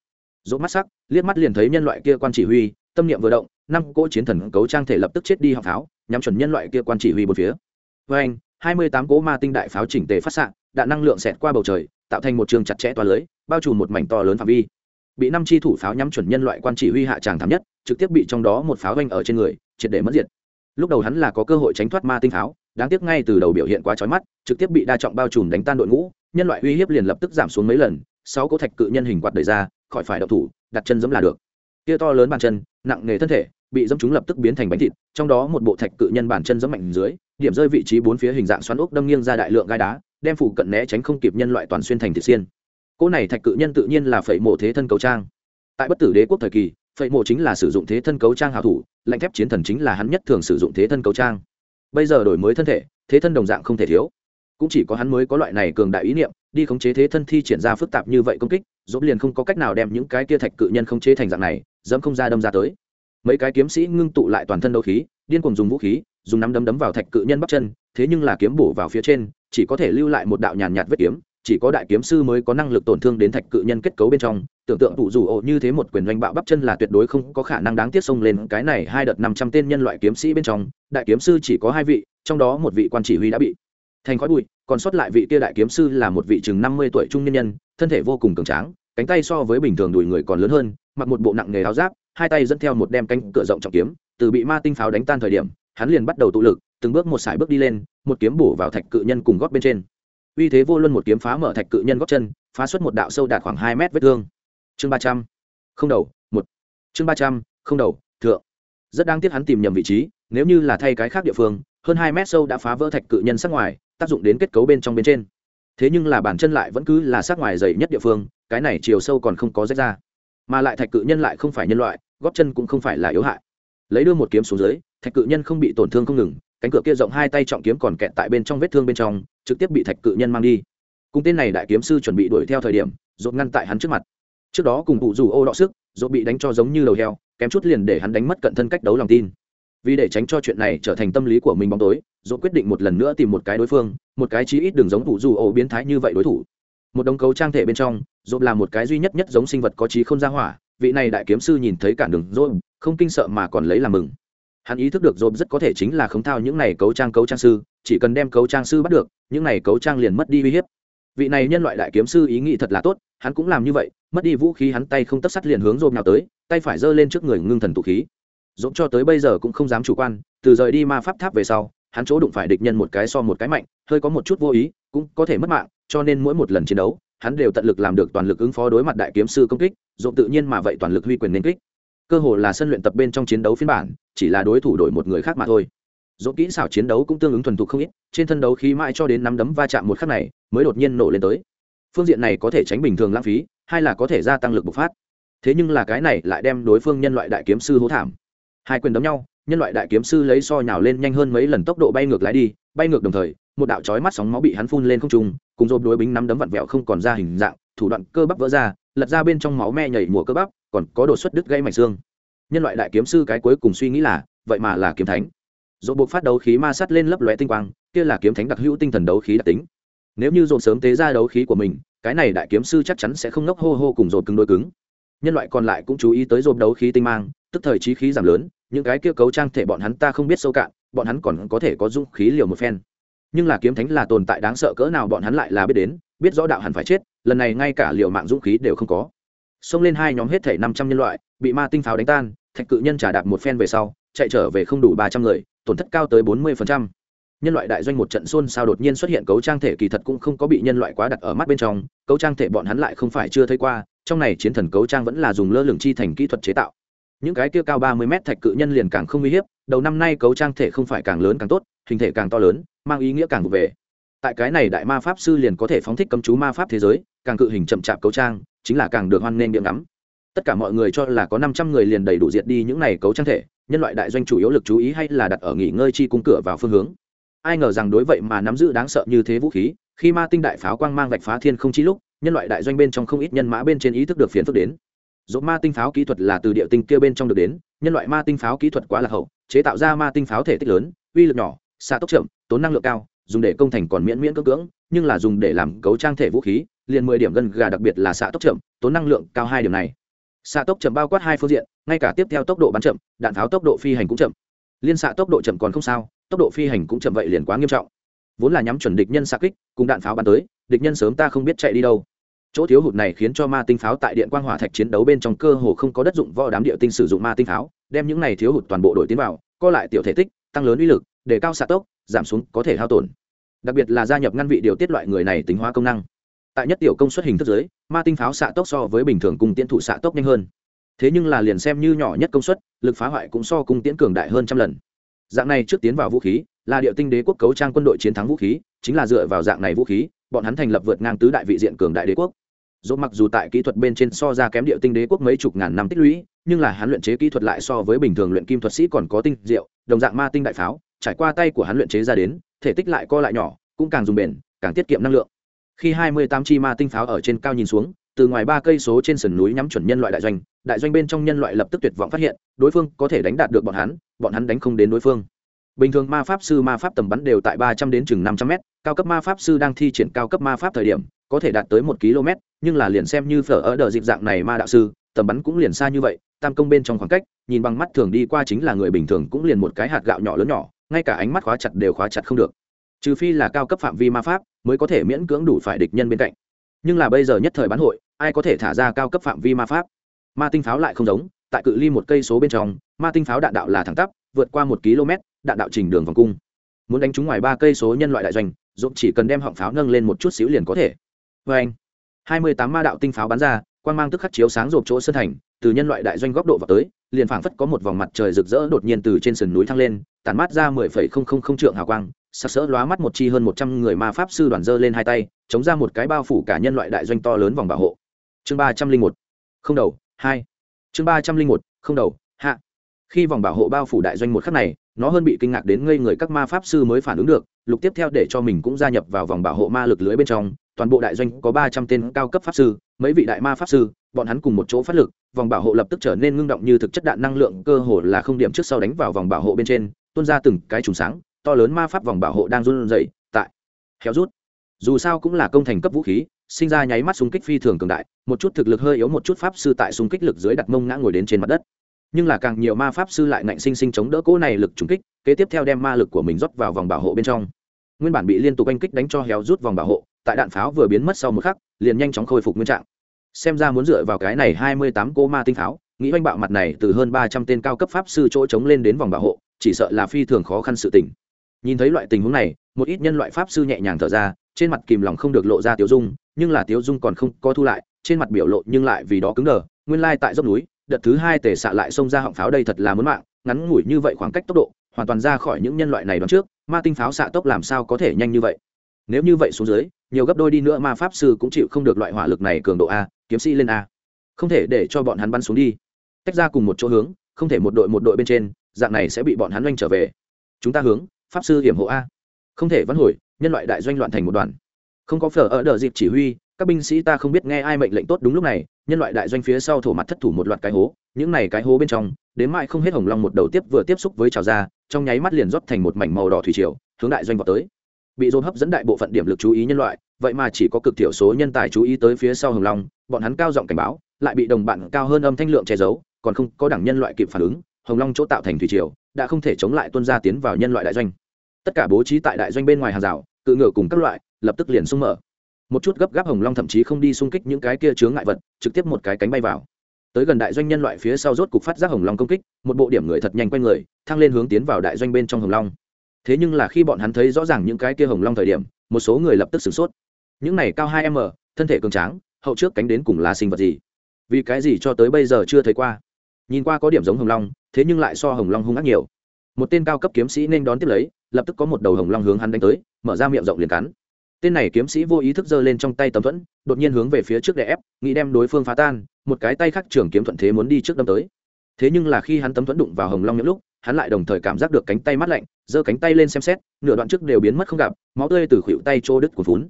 Dỗ mắt sắc, liếc mắt liền thấy nhân loại kia quan chỉ huy, tâm niệm vừa động, năm cỗ chiến thần cấu trang thể lập tức chết đi họng pháo, nhắm chuẩn nhân loại kia quan chỉ huy một phía. Với anh hai mươi tám cỗ ma tinh đại pháo chỉnh tề phát xạ, đạn năng lượng xẹt qua bầu trời, tạo thành một trường chặt chẽ toa lưới, bao trùm một mảnh to lớn phạm vi bị năm chi thủ pháo nhắm chuẩn nhân loại quan chỉ huy hạ tràng thảm nhất, trực tiếp bị trong đó một pháo vanh ở trên người, triệt để mất diệt. Lúc đầu hắn là có cơ hội tránh thoát ma tinh pháo, đáng tiếc ngay từ đầu biểu hiện quá trói mắt, trực tiếp bị đa trọng bao trùm đánh tan đội ngũ, nhân loại uy hiếp liền lập tức giảm xuống mấy lần, sáu cỗ thạch cự nhân hình quạt đẩy ra, khỏi phải đậu thủ, đặt chân giẫm là được. Kia to lớn bàn chân, nặng nề thân thể, bị dẫm chúng lập tức biến thành bánh thịt, trong đó một bộ thạch cự nhân bàn chân giẫm mạnh dưới, điểm rơi vị trí bốn phía hình dạng xoắn ốc đâm nghiêng ra đại lượng gai đá, đem phủ cận né tránh không kịp nhân loại toàn xuyên thành thịt xiên cỗ này thạch cự nhân tự nhiên là phẩy mộ thế thân cầu trang. Tại bất tử đế quốc thời kỳ phẩy mộ chính là sử dụng thế thân cấu trang hảo thủ lạnh thép chiến thần chính là hắn nhất thường sử dụng thế thân cấu trang. Bây giờ đổi mới thân thể, thế thân đồng dạng không thể thiếu. Cũng chỉ có hắn mới có loại này cường đại ý niệm, đi khống chế thế thân thi triển ra phức tạp như vậy công kích dốt liền không có cách nào đem những cái kia thạch cự nhân khống chế thành dạng này, dẫm không ra đâm ra tới. Mấy cái kiếm sĩ ngưng tụ lại toàn thân đấu khí, điên cuồng dùng vũ khí, dùng nắm đấm đấm vào thạch cự nhân bắp chân, thế nhưng là kiếm bổ vào phía trên, chỉ có thể lưu lại một đạo nhàn nhạt vết kiếm chỉ có đại kiếm sư mới có năng lực tổn thương đến thạch cự nhân kết cấu bên trong, tưởng tượng tụ rủ ổ như thế một quyền doanh bạo bắp chân là tuyệt đối không có khả năng đáng tiếc xông lên cái này hai đợt năm trăm tên nhân loại kiếm sĩ bên trong, đại kiếm sư chỉ có hai vị, trong đó một vị quan chỉ huy đã bị thành khói bụi, còn sót lại vị kia đại kiếm sư là một vị chừng năm mươi tuổi trung nhân nhân, thân thể vô cùng cường tráng, cánh tay so với bình thường đùi người còn lớn hơn, mặc một bộ nặng nghề áo giáp, hai tay dẫn theo một đem cánh cửa rộng trọng kiếm, từ bị ma tinh pháo đánh tan thời điểm, hắn liền bắt đầu tụ lực, từng bước một sải bước đi lên, một kiếm bổ vào thạch cự nhân cùng gót bên trên uy thế vô luân một kiếm phá mở thạch cự nhân góc chân, phá xuất một đạo sâu đạt khoảng hai mét vết thương. Chương ba trăm, không đầu, một. Chương ba trăm, không đầu, thượng. Rất đáng tiếc hắn tìm nhầm vị trí, nếu như là thay cái khác địa phương, hơn hai mét sâu đã phá vỡ thạch cự nhân sắc ngoài, tác dụng đến kết cấu bên trong bên trên. Thế nhưng là bản chân lại vẫn cứ là sắc ngoài dày nhất địa phương, cái này chiều sâu còn không có rách ra. Mà lại thạch cự nhân lại không phải nhân loại góp chân cũng không phải là yếu hại. Lấy đưa một kiếm xuống dưới, thạch cự nhân không bị tổn thương không ngừng, cánh cửa kia rộng hai tay trọng kiếm còn kẹt tại bên trong vết thương bên trong trực tiếp bị thạch cự nhân mang đi. Cùng tên này đại kiếm sư chuẩn bị đuổi theo thời điểm dột ngăn tại hắn trước mặt. Trước đó cùng cụ dù ô đọ sức dột bị đánh cho giống như đầu heo, kém chút liền để hắn đánh mất cận thân cách đấu lòng tin. Vì để tránh cho chuyện này trở thành tâm lý của mình bóng tối dột quyết định một lần nữa tìm một cái đối phương, một cái chí ít đường giống cụ dù ô biến thái như vậy đối thủ. Một đồng cấu trang thể bên trong dột là một cái duy nhất nhất giống sinh vật có trí không ra hỏa, vị này đại kiếm sư nhìn thấy cản đường dột không kinh sợ mà còn lấy làm mừng. Hắn ý thức được dột rất có thể chính là khống thao những này cấu trang cấu trang sư chỉ cần đem cấu trang sư bắt được, những này cấu trang liền mất đi uy hiếp. Vị này nhân loại đại kiếm sư ý nghĩ thật là tốt, hắn cũng làm như vậy, mất đi vũ khí hắn tay không tất sắt liền hướng dồn nào tới, tay phải giơ lên trước người ngưng thần tụ khí. Dồn cho tới bây giờ cũng không dám chủ quan, từ rời đi ma pháp tháp về sau, hắn chỗ đụng phải địch nhân một cái so một cái mạnh, hơi có một chút vô ý, cũng có thể mất mạng, cho nên mỗi một lần chiến đấu, hắn đều tận lực làm được toàn lực ứng phó đối mặt đại kiếm sư công kích dồn tự nhiên mà vậy toàn lực huy quyền nên kích. Cơ hồ là sân luyện tập bên trong chiến đấu phiên bản, chỉ là đối thủ đổi một người khác mà thôi dỗ kỹ xảo chiến đấu cũng tương ứng thuần thục không ít, trên thân đấu khí mãi cho đến nắm đấm va chạm một khắc này mới đột nhiên nổ lên tới. Phương diện này có thể tránh bình thường lãng phí, hay là có thể gia tăng lực bộc phát. Thế nhưng là cái này lại đem đối phương nhân loại đại kiếm sư hố thảm. Hai quyền đấm nhau, nhân loại đại kiếm sư lấy so nhào lên nhanh hơn mấy lần tốc độ bay ngược lái đi, bay ngược đồng thời, một đạo chói mắt sóng máu bị hắn phun lên không trung, cùng dồn đối bính nắm đấm vặn vẹo không còn ra hình dạng, thủ đoạn cơ bắp vỡ ra, lật ra bên trong máu me nhảy mùa cơ bắp, còn có đột xuất đứt gây mạch xương. Nhân loại đại kiếm sư cái cuối cùng suy nghĩ là, vậy mà là kiếm thánh dỗ buộc phát đấu khí ma sát lên lấp lóe tinh quang, kia là kiếm thánh đặc hữu tinh thần đấu khí đặc tính. Nếu như dồn sớm tế ra đấu khí của mình, cái này đại kiếm sư chắc chắn sẽ không ngốc hô hô cùng dồn cứng đôi cứng. Nhân loại còn lại cũng chú ý tới dồn đấu khí tinh mang, tức thời trí khí giảm lớn, những cái kia cấu trang thể bọn hắn ta không biết sâu cạn, bọn hắn còn có thể có dung khí liều một phen. Nhưng là kiếm thánh là tồn tại đáng sợ cỡ nào bọn hắn lại là biết đến, biết rõ đạo hẳn phải chết, lần này ngay cả liều mạng dũng khí đều không có. Xông lên hai nhóm hết thể năm trăm nhân loại, bị ma tinh pháo đánh tan, thạch cự nhân trả đạp một phen về sau, chạy trở về không đủ ba trăm người tổn thất cao tới bốn mươi nhân loại đại doanh một trận xôn xao đột nhiên xuất hiện cấu trang thể kỳ thật cũng không có bị nhân loại quá đặt ở mắt bên trong, cấu trang thể bọn hắn lại không phải chưa thấy qua, trong này chiến thần cấu trang vẫn là dùng lơ lửng chi thành kỹ thuật chế tạo. Những cái kia cao ba mươi mét thạch cự nhân liền càng không uy hiếp, đầu năm nay cấu trang thể không phải càng lớn càng tốt, hình thể càng to lớn, mang ý nghĩa càng vụ về. Tại cái này đại ma pháp sư liền có thể phóng thích cấm chú ma pháp thế giới, càng cự hình chậm chạp cấu trang, chính là càng được hoan nghênh điểm ngắm. Tất cả mọi người cho là có năm trăm người liền đầy đủ diệt đi những này cấu trang thể nhân loại đại doanh chủ yếu lực chú ý hay là đặt ở nghỉ ngơi chi cung cửa vào phương hướng. Ai ngờ rằng đối vậy mà nắm giữ đáng sợ như thế vũ khí, khi ma tinh đại pháo quang mang vạch phá thiên không chi lúc, nhân loại đại doanh bên trong không ít nhân mã bên trên ý thức được phiền phức đến. Dỗ ma tinh pháo kỹ thuật là từ địa tinh kia bên trong được đến, nhân loại ma tinh pháo kỹ thuật quá là hậu, chế tạo ra ma tinh pháo thể tích lớn, uy lực nhỏ xa tốc chậm, tốn năng lượng cao, dùng để công thành còn miễn miễn cưỡng cưỡng, nhưng là dùng để làm cấu trang thể vũ khí, liền mười điểm gần gà đặc biệt là xạ tốc chậm, tốn năng lượng cao hai điểm này xạ tốc chậm bao quát hai phương diện, ngay cả tiếp theo tốc độ bắn chậm, đạn pháo tốc độ phi hành cũng chậm. Liên xạ tốc độ chậm còn không sao, tốc độ phi hành cũng chậm vậy liền quá nghiêm trọng. Vốn là nhắm chuẩn địch nhân xạ kích, cùng đạn pháo bắn tới, địch nhân sớm ta không biết chạy đi đâu. Chỗ thiếu hụt này khiến cho ma tinh pháo tại điện quang hỏa thạch chiến đấu bên trong cơ hồ không có đất dụng võ đám địa tinh sử dụng ma tinh pháo, đem những này thiếu hụt toàn bộ đội tiến vào, co lại tiểu thể tích, tăng lớn uy lực, để cao xạ tốc, giảm xuống có thể hao tổn. Đặc biệt là gia nhập ngăn vị điều tiết loại người này tính hóa công năng. Tại nhất tiểu công suất hình thức giới ma tinh pháo xạ tốc so với bình thường cung tiễn thủ xạ tốc nhanh hơn. Thế nhưng là liền xem như nhỏ nhất công suất, lực phá hoại cũng so cung tiễn cường đại hơn trăm lần. Dạng này trước tiến vào vũ khí, là địa tinh đế quốc cấu trang quân đội chiến thắng vũ khí, chính là dựa vào dạng này vũ khí, bọn hắn thành lập vượt ngang tứ đại vị diện cường đại đế quốc. Dỗ mặc dù tại kỹ thuật bên trên so ra kém địa tinh đế quốc mấy chục ngàn năm tích lũy, nhưng là hắn luyện chế kỹ thuật lại so với bình thường luyện kim thuật sĩ còn có tinh diệu, đồng dạng ma tinh đại pháo, trải qua tay của hắn luyện chế ra đến, thể tích lại co lại nhỏ, cũng càng dùng bền, càng tiết kiệm năng lượng khi hai mươi tám chi ma tinh pháo ở trên cao nhìn xuống, từ ngoài ba cây số trên sườn núi nhắm chuẩn nhân loại đại doanh đại doanh bên trong nhân loại lập tức tuyệt vọng phát hiện, đối phương có thể đánh đạt được bọn hắn bọn hắn đánh không đến đối phương. Bình thường ma pháp sư ma pháp tầm bắn đều tại ba trăm đến chừng năm trăm mét, cao cấp ma pháp sư đang thi triển cao cấp ma pháp thời điểm, có thể đạt tới một km, nhưng là liền xem như phở ở đờ dịp dạng này ma đạo sư, tầm bắn cũng liền xa như vậy, tam công bên trong khoảng cách, nhìn bằng mắt thường đi qua chính là người bình thường cũng liền một cái hạt gạo nhỏ lớn nhỏ, ngay cả ánh mắt khóa chặt đều khóa chặt không được trừ phi là cao cấp phạm vi ma pháp, mới có thể miễn cưỡng đủ phải địch nhân bên cạnh. Nhưng là bây giờ nhất thời bán hội, ai có thể thả ra cao cấp phạm vi ma pháp? Ma tinh pháo lại không giống, tại cự ly một cây số bên trong, ma tinh pháo đạn đạo là thẳng tắp, vượt qua một km, đạn đạo trình đường vòng cung. Muốn đánh trúng ngoài ba cây số nhân loại đại doanh, dũng chỉ cần đem họng pháo nâng lên một chút xíu liền có thể. Vê anh, hai mươi tám ma đạo tinh pháo bắn ra quan mang tức khắc chiếu sáng rộp chỗ sân thành, từ nhân loại đại doanh góc độ vào tới, liền phảng phất có một vòng mặt trời rực rỡ đột nhiên từ trên sườn núi thăng lên, tản mát ra mười phẩy không không không trượng hào quang sặc sỡ lóa mắt một chi hơn một trăm người ma pháp sư đoàn dơ lên hai tay, chống ra một cái bao phủ cả nhân loại đại doanh to lớn vòng bảo hộ. Chương ba trăm linh một. Không đầu, hai. Chương ba trăm linh một, không đầu, hạ. Khi vòng bảo hộ bao phủ đại doanh một khắc này, nó hơn bị kinh ngạc đến ngây người các ma pháp sư mới phản ứng được, lục tiếp theo để cho mình cũng gia nhập vào vòng bảo hộ ma lực lưới bên trong. Toàn bộ đại doanh có ba trăm tên cao cấp pháp sư, mấy vị đại ma pháp sư, bọn hắn cùng một chỗ phát lực, vòng bảo hộ lập tức trở nên ngưng động như thực chất đạn năng lượng, cơ hồ là không điểm trước sau đánh vào vòng bảo hộ bên trên, tuôn ra từng cái trùng sáng to lớn ma pháp vòng bảo hộ đang run rẩy, tại héo rút. Dù sao cũng là công thành cấp vũ khí, sinh ra nháy mắt xung kích phi thường cường đại, một chút thực lực hơi yếu một chút pháp sư tại xung kích lực dưới đặt mông ngã ngồi đến trên mặt đất. Nhưng là càng nhiều ma pháp sư lại ngạnh sinh sinh chống đỡ cỗ này lực trùng kích, kế tiếp theo đem ma lực của mình rót vào vòng bảo hộ bên trong. Nguyên bản bị liên tục oanh kích đánh cho héo rút vòng bảo hộ, tại đạn pháo vừa biến mất sau một khắc, liền nhanh chóng khôi phục nguyên trạng. Xem ra muốn dựa vào cái này hai mươi tám cỗ ma tinh pháo, nghĩ oanh bạo mặt này từ hơn ba trăm tên cao cấp pháp sư chỗ chống lên đến vòng bảo hộ, chỉ sợ là phi thường khó khăn sự tình nhìn thấy loại tình huống này, một ít nhân loại pháp sư nhẹ nhàng thở ra, trên mặt kìm lòng không được lộ ra tiếu dung, nhưng là tiếu dung còn không có thu lại, trên mặt biểu lộ nhưng lại vì đó cứng đờ, nguyên lai tại dốc núi, đợt thứ hai tề xạ lại xông ra họng pháo đây thật là muốn mạng, ngắn ngủi như vậy khoảng cách tốc độ, hoàn toàn ra khỏi những nhân loại này đón trước, ma tinh pháo xạ tốc làm sao có thể nhanh như vậy? Nếu như vậy xuống dưới, nhiều gấp đôi đi nữa ma pháp sư cũng chịu không được loại hỏa lực này cường độ a, kiếm sĩ lên a. Không thể để cho bọn hắn bắn xuống đi. Tách ra cùng một chỗ hướng, không thể một đội một đội bên trên, dạng này sẽ bị bọn hắn oanh trở về. Chúng ta hướng pháp sư hiểm hộ a. Không thể vắn hồi, nhân loại đại doanh loạn thành một đoàn. Không có phở ở đờ dịp chỉ huy, các binh sĩ ta không biết nghe ai mệnh lệnh tốt đúng lúc này, nhân loại đại doanh phía sau thổ mặt thất thủ một loạt cái hố, những này cái hố bên trong, đến mãi không hết hồng long một đầu tiếp vừa tiếp xúc với trào ra, trong nháy mắt liền rót thành một mảnh màu đỏ thủy triều, hướng đại doanh vào tới. Bị dồn hấp dẫn đại bộ phận điểm lực chú ý nhân loại, vậy mà chỉ có cực thiểu số nhân tài chú ý tới phía sau hồng long, bọn hắn cao giọng cảnh báo, lại bị đồng bạn cao hơn âm thanh lượng che giấu, còn không có đẳng nhân loại kịp phản ứng, hồng long chỗ tạo thành thủy triều đã không thể chống lại tuân ra tiến vào nhân loại đại doanh. Tất cả bố trí tại đại doanh bên ngoài hàng rào, cự ngựa cùng các loại, lập tức liền sung mở. Một chút gấp gáp hồng long thậm chí không đi xung kích những cái kia chướng ngại vật, trực tiếp một cái cánh bay vào. Tới gần đại doanh nhân loại phía sau rốt cục phát giác hồng long công kích, một bộ điểm người thật nhanh q u a người, thăng lên hướng tiến vào đại doanh bên trong hồng long. Thế nhưng là khi bọn hắn thấy rõ ràng những cái kia hồng long thời điểm, một số người lập tức sửng sốt. Những này cao hai m, thân thể cường tráng, hậu trước cánh đến cùng là sinh vật gì? Vì cái gì cho tới bây giờ chưa thấy qua? Nhìn qua có điểm giống hồng long, thế nhưng lại so hồng long hung ác nhiều. Một tên cao cấp kiếm sĩ nên đón tiếp lấy, lập tức có một đầu hồng long hướng hắn đánh tới, mở ra miệng rộng liền cắn. Tên này kiếm sĩ vô ý thức giơ lên trong tay tấm thuẫn, đột nhiên hướng về phía trước đè ép, nghĩ đem đối phương phá tan, một cái tay khác trưởng kiếm thuận thế muốn đi trước đâm tới. Thế nhưng là khi hắn tấm thuẫn đụng vào hồng long những lúc, hắn lại đồng thời cảm giác được cánh tay mát lạnh, giơ cánh tay lên xem xét, nửa đoạn trước đều biến mất không gặp, máu tươi từ khuỷu tay trô đứt của vốn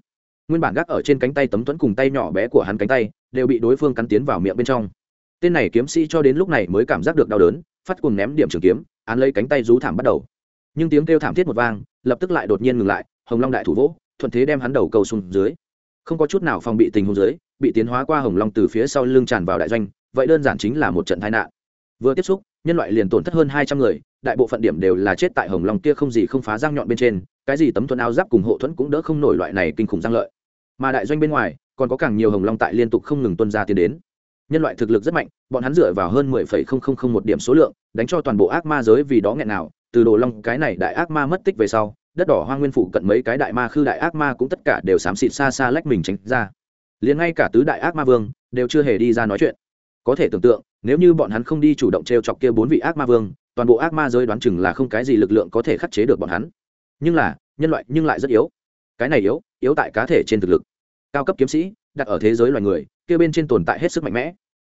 nguyên bản gác ở trên cánh tay tấm thuẫn cùng tay nhỏ bé của hắn cánh tay, đều bị đối phương cắn tiến vào miệng bên trong tên này kiếm sĩ cho đến lúc này mới cảm giác được đau đớn, phát cùng ném điểm trường kiếm, án lấy cánh tay rú thảm bắt đầu. Nhưng tiếng kêu thảm thiết một vang, lập tức lại đột nhiên ngừng lại, hồng long đại thủ vỗ, thuận thế đem hắn đầu cầu xuống dưới. Không có chút nào phòng bị tình huống dưới, bị tiến hóa qua hồng long từ phía sau lưng tràn vào đại doanh, vậy đơn giản chính là một trận tai nạn. Vừa tiếp xúc, nhân loại liền tổn thất hơn hai trăm người, đại bộ phận điểm đều là chết tại hồng long kia không gì không phá răng nhọn bên trên, cái gì tấm thuẫn áo giáp cùng hộ thuẫn cũng đỡ không nổi loại này kinh khủng răng lợi. Mà đại doanh bên ngoài, còn có càng nhiều hồng long tại liên tục không ngừng tuân ra tiến đến nhân loại thực lực rất mạnh, bọn hắn dựa vào hơn mười phẩy không không không một điểm số lượng, đánh cho toàn bộ ác ma giới vì đó nghẹn nào. Từ đồ long, cái này đại ác ma mất tích về sau, đất đỏ hoa nguyên phụ cận mấy cái đại ma khư đại ác ma cũng tất cả đều xám xịt xa xa lách mình tránh ra. Liền ngay cả tứ đại ác ma vương đều chưa hề đi ra nói chuyện. Có thể tưởng tượng, nếu như bọn hắn không đi chủ động t r e o chọc kia bốn vị ác ma vương, toàn bộ ác ma giới đoán chừng là không cái gì lực lượng có thể khắc chế được bọn hắn. Nhưng là, nhân loại nhưng lại rất yếu. Cái này yếu yếu tại cá thể trên thực lực. Cao cấp kiếm sĩ đặt ở thế giới loài người, kia bên trên tồn tại hết sức mạnh mẽ.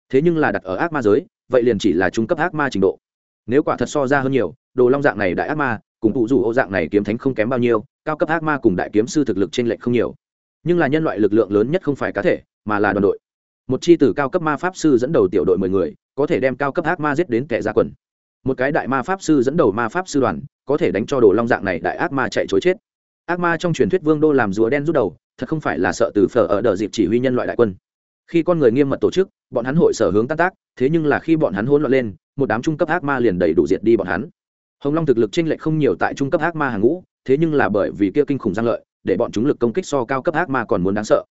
Thế nhưng là đặt ở ác ma giới, vậy liền chỉ là trung cấp ác ma trình độ. Nếu quả thật so ra hơn nhiều, đồ long dạng này đại ác ma, cùng phụ dù ô dạng này kiếm thánh không kém bao nhiêu, cao cấp ác ma cùng đại kiếm sư thực lực trên lệch không nhiều. Nhưng là nhân loại lực lượng lớn nhất không phải cá thể, mà là đoàn đội. Một chi tử cao cấp ma pháp sư dẫn đầu tiểu đội mười người, có thể đem cao cấp ác ma giết đến kẻ ra quần. Một cái đại ma pháp sư dẫn đầu ma pháp sư đoàn, có thể đánh cho đồ long dạng này đại ác ma chạy chối chết ác ma trong truyền thuyết vương đô làm rùa đen rút đầu, thật không phải là sợ từ phở ở đợt dịp chỉ huy nhân loại đại quân. Khi con người nghiêm mật tổ chức, bọn hắn hội sở hướng tan tác, thế nhưng là khi bọn hắn hỗn loạn lên, một đám trung cấp ác ma liền đầy đủ diệt đi bọn hắn. Hồng long thực lực chênh lệch không nhiều tại trung cấp ác ma hàng ngũ, thế nhưng là bởi vì kia kinh khủng giang lợi, để bọn chúng lực công kích so cao cấp ác ma còn muốn đáng sợ.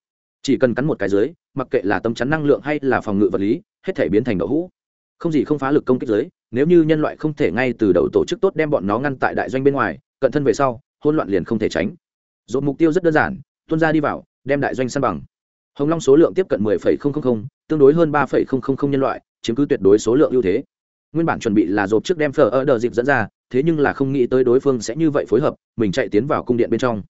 Chỉ cần cắn một cái dưới, mặc kệ là tâm chắn năng lượng hay là phòng ngự vật lý, hết thể biến thành đậu hũ. Không gì không phá lực công kích dưới, nếu như nhân loại không thể ngay từ đầu tổ chức tốt đem bọn nó ngăn tại đại doanh bên ngoài, cận thân về sau hỗn loạn liền không thể tránh. Dồn mục tiêu rất đơn giản tuân ra đi vào đem đại doanh săn bằng. Hồng long số lượng tiếp cận 10,000, tương đối hơn 3,000 nhân loại chiếm cứ tuyệt đối số lượng ưu thế. Nguyên bản chuẩn bị là dồn trước đem phở ở đờ dịp dẫn ra thế nhưng là không nghĩ tới đối phương sẽ như vậy phối hợp mình chạy tiến vào cung điện bên trong.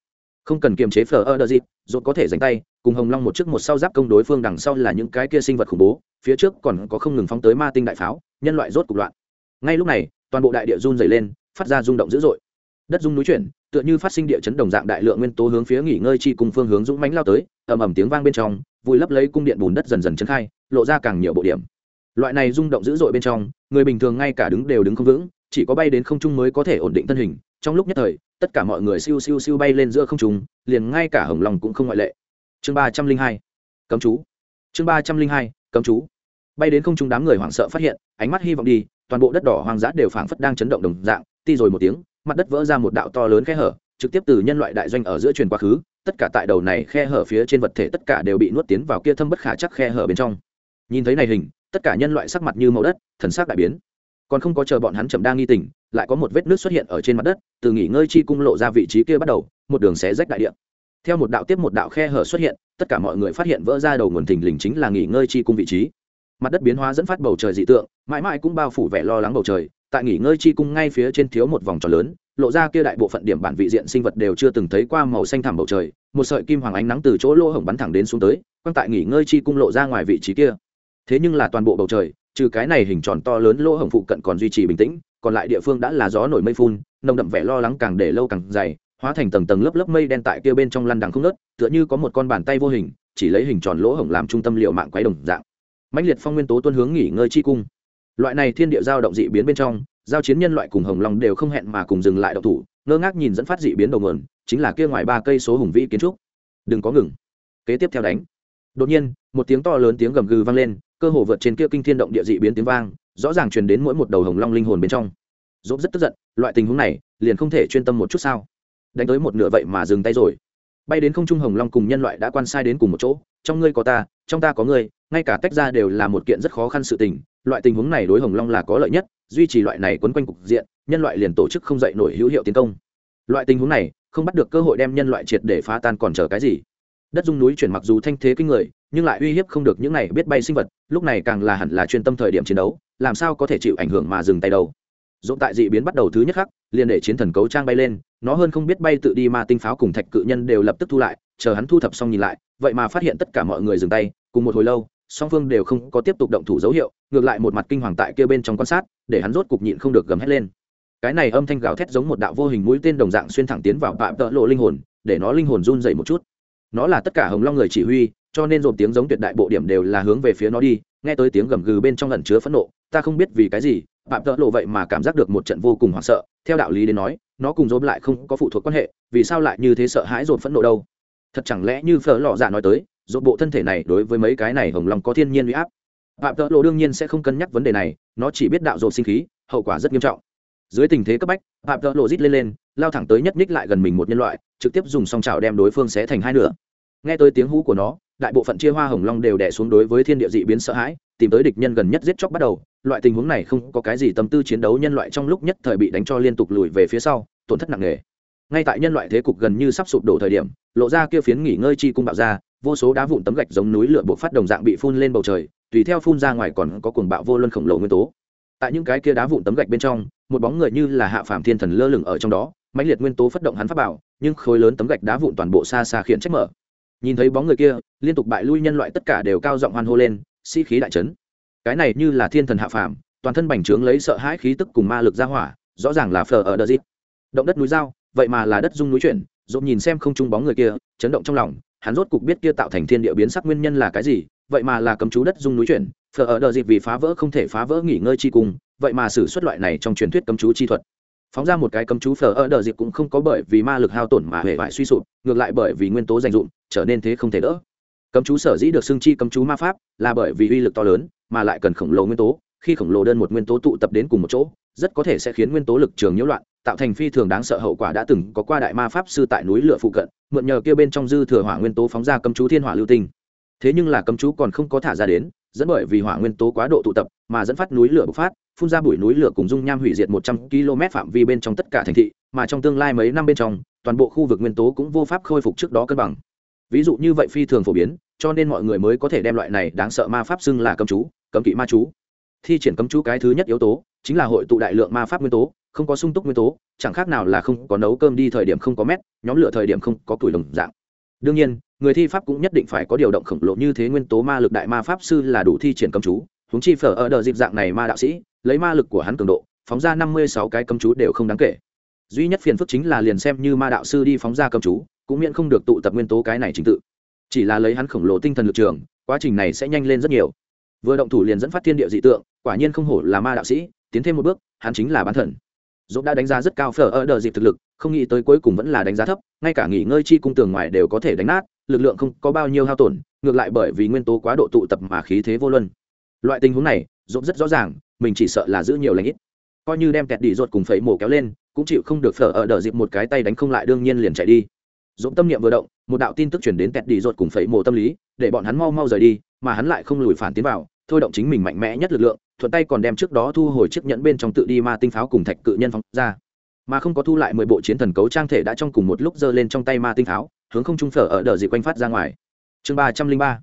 Không cần kiềm chế phở ở đờ dịp dồn có thể giành tay cùng hồng long một trước một sau giáp công đối phương đằng sau là những cái kia sinh vật khủng bố phía trước còn có không ngừng phóng tới ma tinh đại pháo nhân loại rốt cục loạn. Ngay lúc này toàn bộ đại địa run dày lên phát ra rung động dữ dội. Đất rung núi chuyển tựa như phát sinh địa chấn đồng dạng đại lượng nguyên tố hướng phía nghỉ ngơi chi cùng phương hướng dũng mãnh lao tới, ầm ầm tiếng vang bên trong, vùi lấp lấy cung điện bùn đất dần dần chấn khai, lộ ra càng nhiều bộ điểm. Loại này rung động dữ dội bên trong, người bình thường ngay cả đứng đều đứng không vững, chỉ có bay đến không trung mới có thể ổn định thân hình. Trong lúc nhất thời, tất cả mọi người siêu siêu siêu bay lên giữa không trung, liền ngay cả hồng lòng cũng không ngoại lệ. Chương ba trăm linh hai, cấm chú. Chương ba trăm linh hai, cấm chú. Bay đến không trung đám người hoảng sợ phát hiện, ánh mắt hy vọng đi, toàn bộ đất đỏ hoang dã đều phảng phất đang chấn động đồng dạng, ti rồi một tiếng mặt đất vỡ ra một đạo to lớn khe hở, trực tiếp từ nhân loại đại doanh ở giữa truyền quá khứ, tất cả tại đầu này khe hở phía trên vật thể tất cả đều bị nuốt tiến vào kia thâm bất khả chắc khe hở bên trong. Nhìn thấy này hình, tất cả nhân loại sắc mặt như màu đất, thần sắc đại biến. Còn không có chờ bọn hắn chậm đang nghi tỉnh lại có một vết nước xuất hiện ở trên mặt đất, từ nghỉ ngơi chi cung lộ ra vị trí kia bắt đầu, một đường xé rách đại địa. Theo một đạo tiếp một đạo khe hở xuất hiện, tất cả mọi người phát hiện vỡ ra đầu nguồn thình lình chính là nghỉ ngơi chi cung vị trí. Mặt đất biến hóa dẫn phát bầu trời dị tượng, mãi mãi cũng bao phủ vẻ lo lắng bầu trời tại nghỉ ngơi chi cung ngay phía trên thiếu một vòng tròn lớn, lộ ra kia đại bộ phận điểm bản vị diện sinh vật đều chưa từng thấy qua màu xanh thẳm bầu trời, một sợi kim hoàng ánh nắng từ chỗ lỗ hổng bắn thẳng đến xuống tới quang tại nghỉ ngơi chi cung lộ ra ngoài vị trí kia. Thế nhưng là toàn bộ bầu trời, trừ cái này hình tròn to lớn lỗ hổng phụ cận còn duy trì bình tĩnh, còn lại địa phương đã là gió nổi mây phun, nồng đậm vẻ lo lắng càng để lâu càng dày, hóa thành tầng tầng lớp lớp mây đen tại kia bên trong lăn đằng không nớt tựa như có một con bàn tay vô hình, chỉ lấy hình tròn lỗ hổng làm trung tâm liệu mạng quái đồng dạng. Mãnh liệt phong nguyên tố tuân hướng nghỉ ngơi chi cung loại này thiên địa giao động dị biến bên trong, giao chiến nhân loại cùng hồng long đều không hẹn mà cùng dừng lại độc thủ, ngơ ngác nhìn dẫn phát dị biến đầu nguồn, chính là kia ngoài ba cây số hùng vĩ kiến trúc. Đừng có ngừng. Kế tiếp theo đánh. Đột nhiên, một tiếng to lớn tiếng gầm gừ vang lên, cơ hồ vượt trên kia kinh thiên động địa dị biến tiếng vang, rõ ràng truyền đến mỗi một đầu hồng long linh hồn bên trong. Dốt rất tức giận, loại tình huống này, liền không thể chuyên tâm một chút sao? Đánh tới một nửa vậy mà dừng tay rồi. Bay đến không trung hồng long cùng nhân loại đã quan sai đến cùng một chỗ, trong ngươi có ta, trong ta có ngươi, ngay cả tách ra đều là một kiện rất khó khăn sự tình loại tình huống này đối hồng long là có lợi nhất, duy trì loại này quấn quanh cục diện, nhân loại liền tổ chức không dậy nổi hữu hiệu tiến công. Loại tình huống này, không bắt được cơ hội đem nhân loại triệt để phá tan còn chờ cái gì. Đất dung núi chuyển mặc dù thanh thế kinh người, nhưng lại uy hiếp không được những này biết bay sinh vật, lúc này càng là hẳn là chuyên tâm thời điểm chiến đấu, làm sao có thể chịu ảnh hưởng mà dừng tay đâu. Dũng tại dị biến bắt đầu thứ nhất khắc, liền để chiến thần cấu trang bay lên, nó hơn không biết bay tự đi mà tinh pháo cùng thạch cự nhân đều lập tức thu lại, chờ hắn thu thập xong nhìn lại, vậy mà phát hiện tất cả mọi người dừng tay, cùng một hồi lâu song phương đều không có tiếp tục động thủ dấu hiệu, ngược lại một mặt kinh hoàng tại kia bên trong quan sát, để hắn rốt cục nhịn không được gầm hét lên. Cái này âm thanh gào thét giống một đạo vô hình mũi tên đồng dạng xuyên thẳng tiến vào tạm tợ lộ linh hồn, để nó linh hồn run dày một chút. Nó là tất cả hồng long người chỉ huy, cho nên dồn tiếng giống tuyệt đại bộ điểm đều là hướng về phía nó đi, nghe tới tiếng gầm gừ bên trong lẩn chứa phẫn nộ, ta không biết vì cái gì tạm tợ lộ vậy mà cảm giác được một trận vô cùng hoảng sợ, theo đạo lý đến nói, nó cùng dồn lại không có phụ thuộc quan hệ, vì sao lại như thế sợ hãi dồn phẫn nộ đâu? Thật chẳng lẽ như phở lọ dạ nói tới dột bộ thân thể này đối với mấy cái này hồng long có thiên nhiên huy áp. Phạm tợ lộ đương nhiên sẽ không cân nhắc vấn đề này, nó chỉ biết đạo dồn sinh khí, hậu quả rất nghiêm trọng. Dưới tình thế cấp bách, phạm tợ lộ rít lên lên, lao thẳng tới nhất ních lại gần mình một nhân loại, trực tiếp dùng song trào đem đối phương xé thành hai nửa. Nghe tới tiếng hú của nó, đại bộ phận chia hoa hồng long đều đẻ xuống đối với thiên địa dị biến sợ hãi, tìm tới địch nhân gần nhất giết chóc bắt đầu, loại tình huống này không có cái gì tâm tư chiến đấu nhân loại trong lúc nhất thời bị đánh cho liên tục lùi về phía sau, tổn thất nặng nề. Ngay tại nhân loại thế cục gần như sắp sụp đổ thời điểm, lộ ra kia phiến nghỉ ngơi chi cung bạo ra vô số đá vụn tấm gạch giống núi lửa buộc phát đồng dạng bị phun lên bầu trời, tùy theo phun ra ngoài còn có cuồng bạo vô luân khổng lồ nguyên tố. Tại những cái kia đá vụn tấm gạch bên trong, một bóng người như là hạ phàm thiên thần lơ lửng ở trong đó, mãnh liệt nguyên tố phát động hắn pháp bảo, nhưng khối lớn tấm gạch đá vụn toàn bộ xa xa khiến trách mở. Nhìn thấy bóng người kia, liên tục bại lui nhân loại tất cả đều cao giọng hoan hô lên, sĩ、si、khí đại trấn. Cái này như là thiên thần hạ phàm, toàn thân bành trướng lấy sợ hãi khí tức cùng ma lực ra hỏa, rõ ràng là phờ ở đờ dít động đất núi dao vậy mà là đất dung núi chuyển dồn nhìn xem không trung bóng người kia, chấn động trong lòng hắn rốt cục biết kia tạo thành thiên địa biến sắc nguyên nhân là cái gì, vậy mà là cấm chú đất dung núi chuyển, Phở ở đờ dịp vì phá vỡ không thể phá vỡ nghỉ ngơi chi cùng vậy mà xử xuất loại này trong truyền thuyết cấm chú chi thuật. Phóng ra một cái cấm chú phở ở đờ dịp cũng không có bởi vì ma lực hao tổn mà hề vải suy sụp, ngược lại bởi vì nguyên tố dành dụm trở nên thế không thể đỡ. Cấm chú sở dĩ được xưng chi cấm chú ma pháp, là bởi vì uy lực to lớn, mà lại cần khổng lồ nguyên tố, khi khổng lồ đơn một nguyên tố tụ tập đến cùng một chỗ, rất có thể sẽ khiến nguyên tố lực trường nhiễu loạn tạo thành phi thường đáng sợ hậu quả đã từng có qua đại ma pháp sư tại núi lửa phụ cận, mượn nhờ kia bên trong dư thừa hỏa nguyên tố phóng ra cấm chú thiên hỏa lưu tinh. Thế nhưng là cấm chú còn không có thả ra đến, dẫn bởi vì hỏa nguyên tố quá độ tụ tập, mà dẫn phát núi lửa bộc phát, phun ra bụi núi lửa cùng dung nham hủy diệt một trăm km phạm vi bên trong tất cả thành thị, mà trong tương lai mấy năm bên trong, toàn bộ khu vực nguyên tố cũng vô pháp khôi phục trước đó cân bằng. Ví dụ như vậy phi thường phổ biến, cho nên mọi người mới có thể đem loại này đáng sợ ma pháp xưng là cấm chú, cấm kỵ ma chú. Thi triển cấm chú cái thứ nhất yếu tố, chính là hội tụ đại lượng ma pháp nguyên tố không có sung túc nguyên tố, chẳng khác nào là không có nấu cơm đi thời điểm không có mét, nhóm lửa thời điểm không có tuổi đồng dạng. Đương nhiên, người thi pháp cũng nhất định phải có điều động khổng lồ như thế nguyên tố ma lực đại ma pháp sư là đủ thi triển cấm chú húng chi phở ở đợt dịp dạng này ma đạo sĩ, lấy ma lực của hắn cường độ, phóng ra năm mươi sáu cái cấm chú đều không đáng kể. Duy nhất phiền phức chính là liền xem như ma đạo sư đi phóng ra cấm chú, cũng miễn không được tụ tập nguyên tố cái này trình tự. Chỉ là lấy hắn khổng lồ tinh thần lực trường, quá trình này sẽ nhanh lên rất nhiều. Vừa động thủ liền dẫn phát thiên địa dị tượng, quả nhiên không hổ là ma đạo sĩ, tiến thêm một bước, hắn chính là bán thần dũng đã đánh giá rất cao phở ở đợt dịp thực lực, không nghĩ tới cuối cùng vẫn là đánh giá thấp, ngay cả nghỉ ngơi chi cung tường ngoài đều có thể đánh nát, lực lượng không có bao nhiêu hao tổn, ngược lại bởi vì nguyên tố quá độ tụ tập mà khí thế vô luân. Loại tình huống này, dũng rất rõ ràng, mình chỉ sợ là giữ nhiều lãnh ít. Coi như đem kẹt đi ruột cùng phẩy mổ kéo lên, cũng chịu không được phở ở đợt dịp một cái tay đánh không lại đương nhiên liền chạy đi. Dũng tâm niệm vừa động, một đạo tin tức chuyển đến kẹt đi ruột cùng phẩy mổ tâm lý, để bọn hắn mau mau rời đi, mà hắn lại không lùi phản tiến vào thôi động chính mình mạnh mẽ nhất lực lượng, thuận tay còn đem trước đó thu hồi chiếc nhẫn bên trong tự đi ma tinh pháo cùng thạch cự nhân phóng ra. Mà không có thu lại mười bộ chiến thần cấu trang thể đã trong cùng một lúc giơ lên trong tay ma tinh pháo, hướng không trung phở ở đờ dị quanh phát ra ngoài. Chương ba trăm linh ba,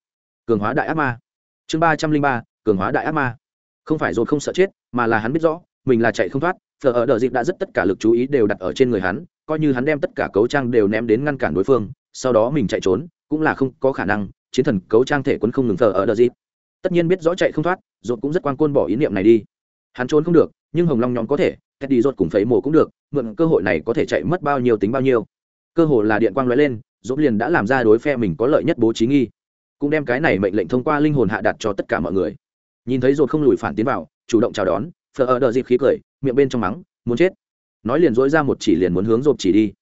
cường hóa đại ác ma. Chương ba trăm linh ba, cường hóa đại ác ma. Không phải rồi không sợ chết, mà là hắn biết rõ, mình là chạy không thoát, phở ở đờ dịp đã rất tất cả lực chú ý đều đặt ở trên người hắn, coi như hắn đem tất cả cấu trang đều ném đến ngăn cản đối phương, sau đó mình chạy trốn, cũng là không có khả năng, chiến thần cấu trang thể quân không ngừng phở ở đờ dịp tất nhiên biết rõ chạy không thoát dột cũng rất quan côn bỏ ý niệm này đi. Hắn trốn không được, nhưng hồng long nhóm có thể cách đi dột cùng phấy mổ cũng được, mượn cơ hội này có thể chạy mất bao nhiêu tính bao nhiêu. Cơ hội là điện quang lóe lên dột liền đã làm ra đối phe mình có lợi nhất bố trí nghi. Cũng đem cái này mệnh lệnh thông qua linh hồn hạ đặt cho tất cả mọi người. Nhìn thấy dột không lùi phản tiến vào, chủ động chào đón, phờ ở đợi dịp khí cười, miệng bên trong mắng, muốn chết. Nói liền dỗi ra một chỉ liền muốn hướng dột chỉ đi.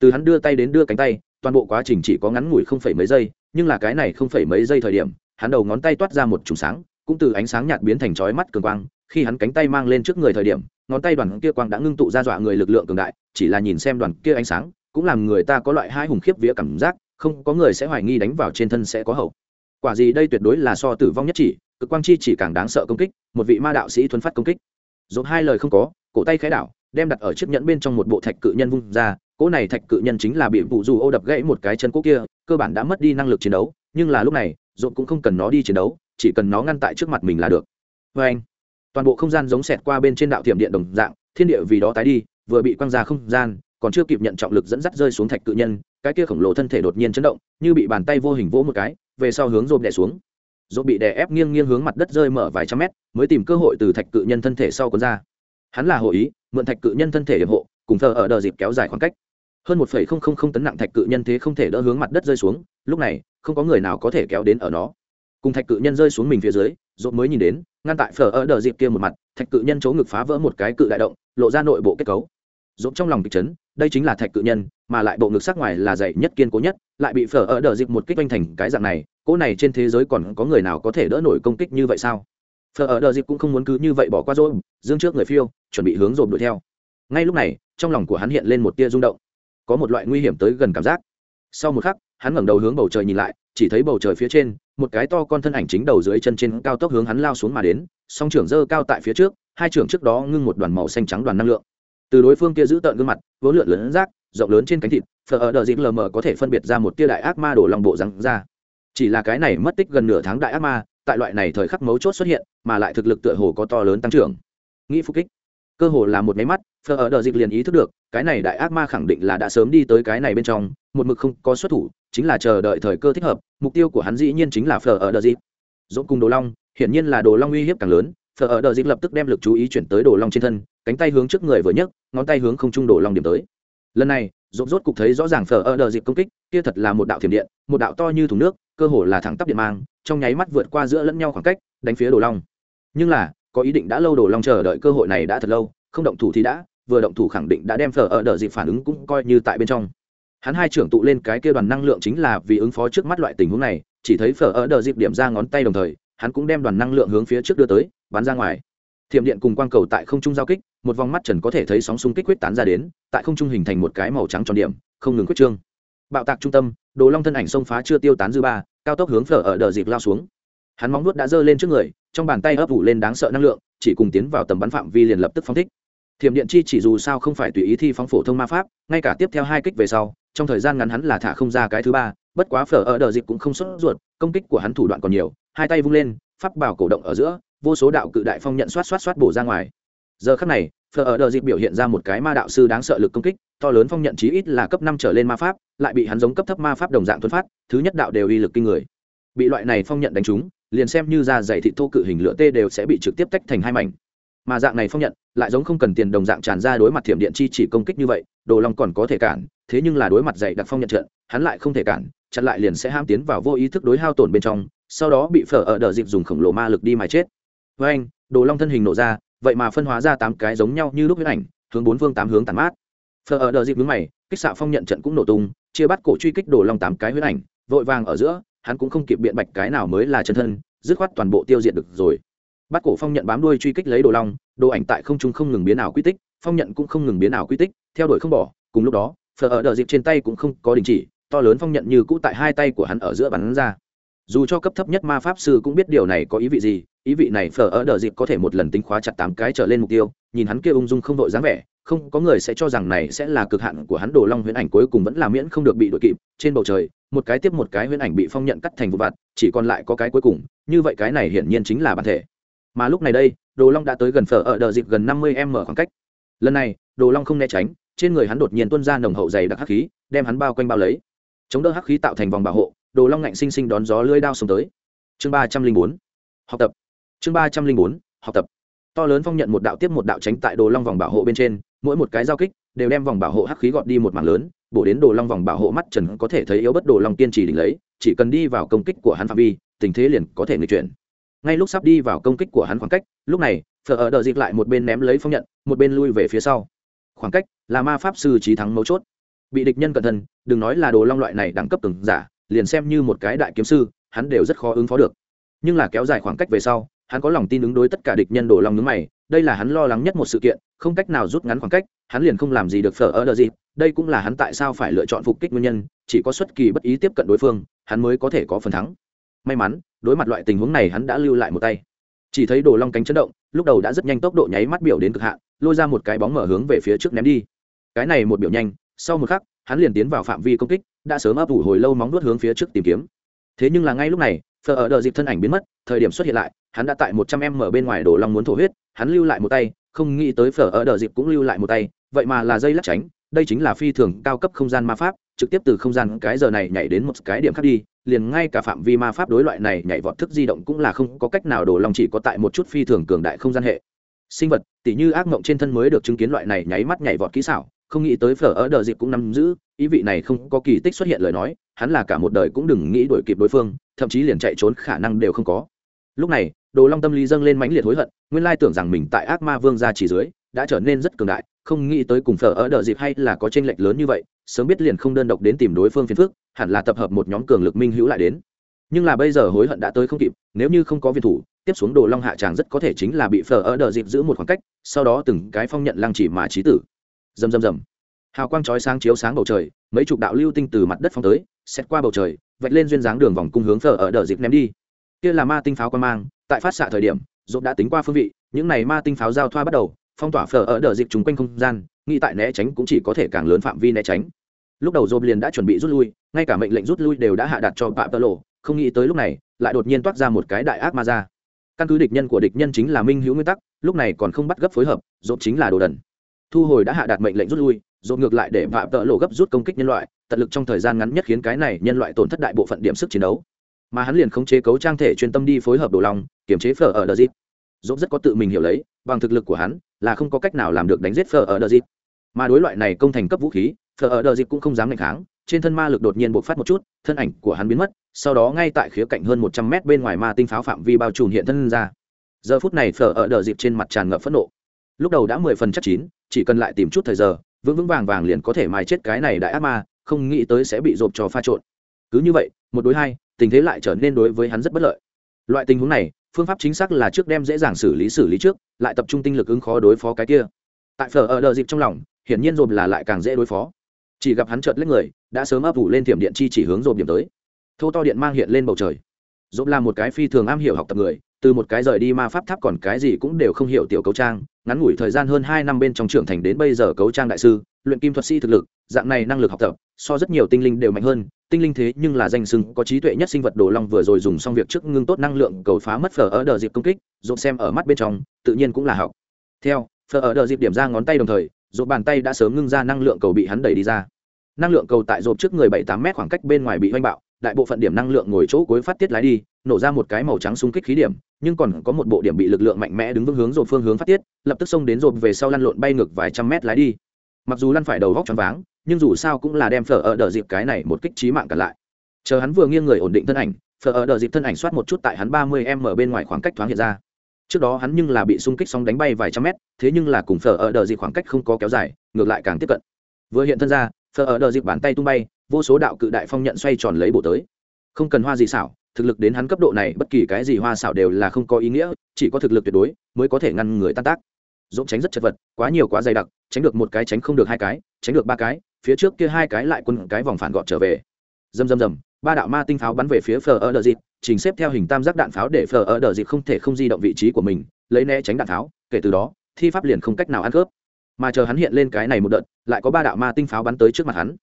Từ hắn đưa tay đến đưa cánh tay, toàn bộ quá trình chỉ có ngắn ngủi không phẩy mấy giây, nhưng là cái này không phẩy mấy giây thời điểm hắn đầu ngón tay toát ra một trùng sáng, cũng từ ánh sáng nhạt biến thành chói mắt cường quang, khi hắn cánh tay mang lên trước người thời điểm, ngón tay đoàn kia quang đã ngưng tụ ra dọa người lực lượng cường đại, chỉ là nhìn xem đoàn kia ánh sáng, cũng làm người ta có loại hai hùng khiếp vía cảm giác, không có người sẽ hoài nghi đánh vào trên thân sẽ có hậu. Quả gì đây tuyệt đối là so tử vong nhất chỉ, cực quang chi chỉ càng đáng sợ công kích, một vị ma đạo sĩ thuấn phát công kích. Dồn hai lời không có, cổ tay khẽ đảo, đem đặt ở chiếc nhẫn bên trong một bộ thạch cự nhân vung ra, cỗ này thạch cự nhân chính là bị vụ dù ô đập gãy một cái chân cỗ kia, cơ bản đã mất đi năng lực chiến đấu, nhưng là lúc này dồn cũng không cần nó đi chiến đấu, chỉ cần nó ngăn tại trước mặt mình là được. Vê anh, toàn bộ không gian giống xẹt qua bên trên đạo thiểm điện đồng dạng, thiên địa vì đó tái đi, vừa bị quăng ra không gian, còn chưa kịp nhận trọng lực dẫn dắt rơi xuống thạch cự nhân, cái kia khổng lồ thân thể đột nhiên chấn động, như bị bàn tay vô hình vỗ một cái, về sau hướng rộp đè xuống. Rộp bị đè ép nghiêng nghiêng hướng mặt đất rơi mở vài trăm mét, mới tìm cơ hội từ thạch cự nhân thân thể sau cuốn ra. Hắn là hộ ý, mượn thạch cự nhân thân thể hiểm hộ, cùng thờ ở đờ dịp kéo dài khoảng cách. Hơn một phẩy không không không tấn nặng thạch cự nhân thế không thể đỡ hướng mặt đất rơi xuống, lúc này không có người nào có thể kéo đến ở nó. Cùng thạch cự nhân rơi xuống mình phía dưới dốt mới nhìn đến, ngăn tại phở ở đờ dịp kia một mặt, thạch cự nhân chỗ ngực phá vỡ một cái cự đại động, lộ ra nội bộ kết cấu. Dốt trong lòng kịch chấn, đây chính là thạch cự nhân, mà lại bộ ngực sắc ngoài là dày nhất kiên cố nhất, lại bị phở ở đờ dịp một kích vanh thành cái dạng này, cỗ này trên thế giới còn có người nào có thể đỡ nổi công kích như vậy sao? Phở ở đờ dịp cũng không muốn cứ như vậy bỏ qua rốt, dương trước người phiêu, chuẩn bị hướng rộp đuổi theo. Ngay lúc này, trong lòng của hắn hiện lên một tia rung động. Có một loại nguy hiểm tới gần cảm giác. Sau một khắc hắn ngẩng đầu hướng bầu trời nhìn lại, chỉ thấy bầu trời phía trên, một cái to con thân ảnh chính đầu dưới chân trên cao tốc hướng hắn lao xuống mà đến, song trưởng dơ cao tại phía trước, hai trưởng trước đó ngưng một đoàn màu xanh trắng đoàn năng lượng. Từ đối phương kia giữ tợn gương mặt vốn lượn lớn rác, rộng lớn trên cánh thịt, phở ở đờ dịp lờ mờ có thể phân biệt ra một tia đại ác ma đổ lòng bộ răng ra. Chỉ là cái này mất tích gần nửa tháng đại ác ma, tại loại này thời khắc mấu chốt xuất hiện, mà lại thực lực tựa hồ có to lớn tăng trưởng. Nghĩ phục kích. Cơ hồ là một máy mắt phờ ở đờ dịp liền ý thức được, cái này đại ác ma khẳng định là đã sớm đi tới cái này bên trong, một mực không có xuất thủ chính là chờ đợi thời cơ thích hợp, mục tiêu của hắn dĩ nhiên chính là phở ở đờ dịp dỗ cùng đồ long, hiển nhiên là đồ long uy hiếp càng lớn Phở ở đờ dịp lập tức đem lực chú ý chuyển tới đồ long trên thân, cánh tay hướng trước người vừa nhấc, ngón tay hướng không trung đồ long điểm tới. Lần này, rốt rốt cục thấy rõ ràng phở ở đờ dịp công kích, kia thật là một đạo thiểm điện, một đạo to như thùng nước, cơ hồ là thẳng tắp điện mang, trong nháy mắt vượt qua giữa lẫn nhau khoảng cách, đánh phía đồ long. Nhưng là, có ý định đã lâu đồ long chờ đợi cơ hội này đã thật lâu, không động thủ thì đã, vừa động thủ khẳng định đã đem phở ở Đờ dịp phản ứng cũng coi như tại bên trong hắn hai trưởng tụ lên cái kia đoàn năng lượng chính là vì ứng phó trước mắt loại tình huống này, chỉ thấy phở ở đờ dịp điểm ra ngón tay đồng thời, hắn cũng đem đoàn năng lượng hướng phía trước đưa tới, bắn ra ngoài. Thiểm điện cùng quang cầu tại không trung giao kích, một vòng mắt trần có thể thấy sóng xung kích quyết tán ra đến, tại không trung hình thành một cái màu trắng tròn điểm, không ngừng quyết trương. Bạo tạc trung tâm, đồ long thân ảnh xông phá chưa tiêu tán dư ba, cao tốc hướng phở ở đờ dịp lao xuống. Hắn móng nuốt đã giơ lên trước người, trong bàn tay ấp ủ lên đáng sợ năng lượng, chỉ cùng tiến vào tầm bắn phạm vi liền lập tức phóng thích. Thiểm điện chi chỉ dù sao không phải tùy ý thi phóng phổ thông ma pháp, ngay cả tiếp theo hai kích về sau trong thời gian ngắn hắn là thả không ra cái thứ ba, bất quá phở ở đờ dịp cũng không xuất ruột, công kích của hắn thủ đoạn còn nhiều, hai tay vung lên, pháp bảo cổ động ở giữa, vô số đạo cự đại phong nhận xoát xoát xoát bổ ra ngoài. Giờ khắc này, phở ở đờ dịp biểu hiện ra một cái ma đạo sư đáng sợ lực công kích, to lớn phong nhận chí ít là cấp năm trở lên ma pháp, lại bị hắn giống cấp thấp ma pháp đồng dạng thuấn phát, thứ nhất đạo đều uy lực kinh người. Bị loại này phong nhận đánh trúng, liền xem như da dày thị thô cự hình lửa tê đều sẽ bị trực tiếp tách thành hai mảnh. Mà dạng này phong nhận, lại giống không cần tiền đồng dạng tràn ra đối mặt thiểm điện chi chỉ công kích như vậy, đồ long còn có thể cản thế nhưng là đối mặt dạy đặc phong nhận trận, hắn lại không thể cản, chặn lại liền sẽ ham tiến vào vô ý thức đối hao tổn bên trong, sau đó bị phở ở đờ dịp dùng khổng lồ ma lực đi mà chết. Với anh, đồ long thân hình nổ ra, vậy mà phân hóa ra tám cái giống nhau như lúc huyết ảnh, hướng bốn phương tám hướng tàn mát. Phở ở đờ dịp hướng mày, kích xạ phong nhận trận cũng nổ tung, chia bắt cổ truy kích đồ long tám cái huyết ảnh, vội vàng ở giữa, hắn cũng không kịp biện bạch cái nào mới là chân thân, dứt khoát toàn bộ tiêu diệt được rồi. Bắt cổ phong nhận bám đuôi truy kích lấy đồ long, đồ ảnh tại không trung không ngừng biến ảo quy tích, phong nhận cũng không ngừng biến ảo quy tích, theo đuổi không bỏ, cùng lúc đó phở ở đờ dịp trên tay cũng không có đình chỉ, to lớn phong nhận như cũ tại hai tay của hắn ở giữa bắn ra. Dù cho cấp thấp nhất ma pháp sư cũng biết điều này có ý vị gì, ý vị này phở ở đờ dịp có thể một lần tính khóa chặt tám cái trở lên mục tiêu, nhìn hắn kia ung dung không đội dáng vẻ, không, có người sẽ cho rằng này sẽ là cực hạn của hắn đồ long huyễn ảnh cuối cùng vẫn là miễn không được bị đội kịp, trên bầu trời, một cái tiếp một cái huyễn ảnh bị phong nhận cắt thành vụ vặt, chỉ còn lại có cái cuối cùng, như vậy cái này hiển nhiên chính là bản thể. Mà lúc này đây, đồ long đã tới gần phở ở đờ dịp gần năm mươi m khoảng cách. Lần này, đồ long không né tránh trên người hắn đột nhiên tuôn ra nồng hậu dày đặc hắc khí, đem hắn bao quanh bao lấy. Chống đỡ hắc khí tạo thành vòng bảo hộ, đồ long ngạnh sinh sinh đón gió lưỡi đao xuống tới. Chương ba trăm linh bốn, học tập. Chương ba trăm linh bốn, học tập. To lớn phong nhận một đạo tiếp một đạo tránh tại đồ long vòng bảo hộ bên trên, mỗi một cái giao kích đều đem vòng bảo hộ hắc khí gọt đi một mảng lớn, bổ đến đồ long vòng bảo hộ mắt trần có thể thấy yếu bất đồ long tiên trì đỉnh lấy, chỉ cần đi vào công kích của hắn phạm vi, tình thế liền có thể người chuyển. Ngay lúc sắp đi vào công kích của hắn khoảng cách, lúc này, phở ở đợi dịch lại một bên ném lấy phong nhận, một bên lui về phía sau khoảng cách là ma pháp sư trí thắng mấu chốt. Bị địch nhân cẩn thận, đừng nói là đồ long loại này đẳng cấp từng giả, liền xem như một cái đại kiếm sư, hắn đều rất khó ứng phó được. Nhưng là kéo dài khoảng cách về sau, hắn có lòng tin ứng đối tất cả địch nhân đồ long nướng mày, đây là hắn lo lắng nhất một sự kiện, không cách nào rút ngắn khoảng cách, hắn liền không làm gì được phở ở đợt gì. Đây cũng là hắn tại sao phải lựa chọn phục kích nguyên nhân, chỉ có xuất kỳ bất ý tiếp cận đối phương, hắn mới có thể có phần thắng. May mắn, đối mặt loại tình huống này hắn đã lưu lại một tay chỉ thấy đồ long cánh chấn động, lúc đầu đã rất nhanh tốc độ nháy mắt biểu đến cực hạn, lôi ra một cái bóng mở hướng về phía trước ném đi. Cái này một biểu nhanh, sau một khắc, hắn liền tiến vào phạm vi công kích, đã sớm ấp ủ hồi lâu móng nuốt hướng phía trước tìm kiếm. Thế nhưng là ngay lúc này phở ở đợt dịp thân ảnh biến mất, thời điểm xuất hiện lại, hắn đã tại một trăm em mở bên ngoài đồ long muốn thổ huyết, hắn lưu lại một tay, không nghĩ tới phở ở đợt dịp cũng lưu lại một tay, vậy mà là dây lắc tránh, đây chính là phi thường cao cấp không gian ma pháp, trực tiếp từ không gian cái giờ này nhảy đến một cái điểm khác đi liền ngay cả phạm vi ma pháp đối loại này nhảy vọt thức di động cũng là không có cách nào đổ lòng chỉ có tại một chút phi thường cường đại không gian hệ. Sinh vật, tỉ như ác mộng trên thân mới được chứng kiến loại này nháy mắt nhảy vọt kỹ xảo, không nghĩ tới phở ở đờ dịp cũng nắm giữ, ý vị này không có kỳ tích xuất hiện lời nói, hắn là cả một đời cũng đừng nghĩ đuổi kịp đối phương, thậm chí liền chạy trốn khả năng đều không có. Lúc này, đồ long tâm lý dâng lên mãnh liệt hối hận, nguyên lai tưởng rằng mình tại ác ma vương gia chỉ dưới, đã trở nên rất cường đại không nghĩ tới cùng phở ở đờ dịp hay là có tranh lệch lớn như vậy, sớm biết liền không đơn độc đến tìm đối phương phiền phức, hẳn là tập hợp một nhóm cường lực minh hữu lại đến. Nhưng là bây giờ hối hận đã tới không kịp, nếu như không có viên thủ, tiếp xuống đồ long hạ tràng rất có thể chính là bị phở ở đờ dịp giữ một khoảng cách, sau đó từng cái phong nhận lăng chỉ mà trí tử. Dầm dầm dầm hào quang chói sáng chiếu sáng bầu trời, mấy chục đạo lưu tinh từ mặt đất phong tới xét qua bầu trời, vạch lên duyên dáng đường vòng cung hướng phở ở đờ dịp ném đi. Kia là ma tinh pháo quan mang, tại phát xạ thời điểm dũng đã tính qua phương vị, những này ma tinh pháo giao thoa bắt đầu phong tỏa phở ở đờ dịch chúng quanh không gian, nghĩ tại né tránh cũng chỉ có thể càng lớn phạm vi né tránh. Lúc đầu dồn liền đã chuẩn bị rút lui, ngay cả mệnh lệnh rút lui đều đã hạ đặt cho phạm tơ lộ không nghĩ tới lúc này, lại đột nhiên toát ra một cái đại ác ma ra. Căn cứ địch nhân của địch nhân chính là minh hữu nguyên tắc, lúc này còn không bắt gấp phối hợp dộp chính là đồ đần. Thu hồi đã hạ đặt mệnh lệnh rút lui dộp ngược lại để phạm tơ lộ gấp rút công kích nhân loại, tận lực trong thời gian ngắn nhất khiến cái này nhân loại tổn thất đại bộ phận điểm sức chiến đấu. Mà hắn liền khống chế cấu trang thể chuyên tâm đi phối hợp đồ lòng kiểm chế phở ở đờ dịp dốt rất có tự mình hiểu lấy, bằng thực lực của hắn là không có cách nào làm được đánh giết phở ở đờ dịp. Mà đối loại này công thành cấp vũ khí, phở ở đờ dịp cũng không dám ngạch kháng, trên thân ma lực đột nhiên bộc phát một chút, thân ảnh của hắn biến mất, sau đó ngay tại khía cạnh hơn một trăm mét bên ngoài ma tinh pháo phạm vi bao trùm hiện thân ra. Giờ phút này phở ở đờ dịp trên mặt tràn ngập phẫn nộ. Lúc đầu đã mười phần chắc chín, chỉ cần lại tìm chút thời giờ, vững vững vàng vàng liền có thể mài chết cái này đại ác ma, không nghĩ tới sẽ bị rộp trò pha trộn. Cứ như vậy, một đối hai, tình thế lại trở nên đối với hắn rất bất lợi. Loại tình huống này phương pháp chính xác là trước đem dễ dàng xử lý xử lý trước, lại tập trung tinh lực ứng khó đối phó cái kia. Tại phở ở đờ dịp trong lòng, hiển nhiên dồn là lại càng dễ đối phó. Chỉ gặp hắn chợt lấy người, đã sớm ấp ủ lên thiểm điện chi chỉ hướng dồn điểm tới. Thô to điện mang hiện lên bầu trời. Dồn là một cái phi thường am hiểu học tập người, từ một cái rời đi ma pháp tháp còn cái gì cũng đều không hiểu tiểu cấu trang, ngắn ngủi thời gian hơn hai năm bên trong trưởng thành đến bây giờ cấu trang đại sư luyện kim thuật sĩ thực lực, dạng này năng lực học tập, so rất nhiều tinh linh đều mạnh hơn. Tinh linh thế nhưng là danh sưng có trí tuệ nhất sinh vật đồ long vừa rồi dùng xong việc trước ngưng tốt năng lượng cầu phá mất phở ở đờ dịp công kích dồn xem ở mắt bên trong, tự nhiên cũng là học. Theo, phở ở đờ dịp điểm ra ngón tay đồng thời dồn bàn tay đã sớm ngưng ra năng lượng cầu bị hắn đẩy đi ra. Năng lượng cầu tại dồn trước người bảy tám mét khoảng cách bên ngoài bị oanh bạo, đại bộ phận điểm năng lượng ngồi chỗ cuối phát tiết lái đi, nổ ra một cái màu trắng xung kích khí điểm, nhưng còn có một bộ điểm bị lực lượng mạnh mẽ đứng vững hướng dồn phương hướng phát tiết, lập tức xông đến dồn về sau lăn lộn bay ngược vài trăm mét lái đi mặc dù lăn phải đầu vóc choáng váng, nhưng dù sao cũng là đem phở ở đờ dịp cái này một kích trí mạng cả lại. Chờ hắn vừa nghiêng người ổn định thân ảnh, phở ở đờ dịp thân ảnh soát một chút tại hắn ba mươi m bên ngoài khoảng cách thoáng hiện ra. Trước đó hắn nhưng là bị xung kích sóng đánh bay vài trăm mét, thế nhưng là cùng phở ở đờ dịp khoảng cách không có kéo dài, ngược lại càng tiếp cận. Vừa hiện thân ra, phở ở đờ dịp bàn tay tung bay, vô số đạo cự đại phong nhận xoay tròn lấy bổ tới. Không cần hoa gì xảo, thực lực đến hắn cấp độ này bất kỳ cái gì hoa xảo đều là không có ý nghĩa, chỉ có thực lực tuyệt đối mới có thể ngăn người tan tác. Dũng tránh rất chật vật, quá nhiều quá dày đặc tránh được một cái tránh không được hai cái, tránh được ba cái, phía trước kia hai cái lại quân cái vòng phản gọn trở về. Dầm dầm dầm, ba đạo ma tinh pháo bắn về phía phờ ở đờ dịp trình xếp theo hình tam giác đạn pháo để phờ ở đờ dịp không thể không di động vị trí của mình, lấy né tránh đạn pháo, kể từ đó, thi pháp liền không cách nào ăn cướp mà chờ hắn hiện lên cái này một đợt, lại có ba đạo ma tinh pháo bắn tới trước mặt hắn.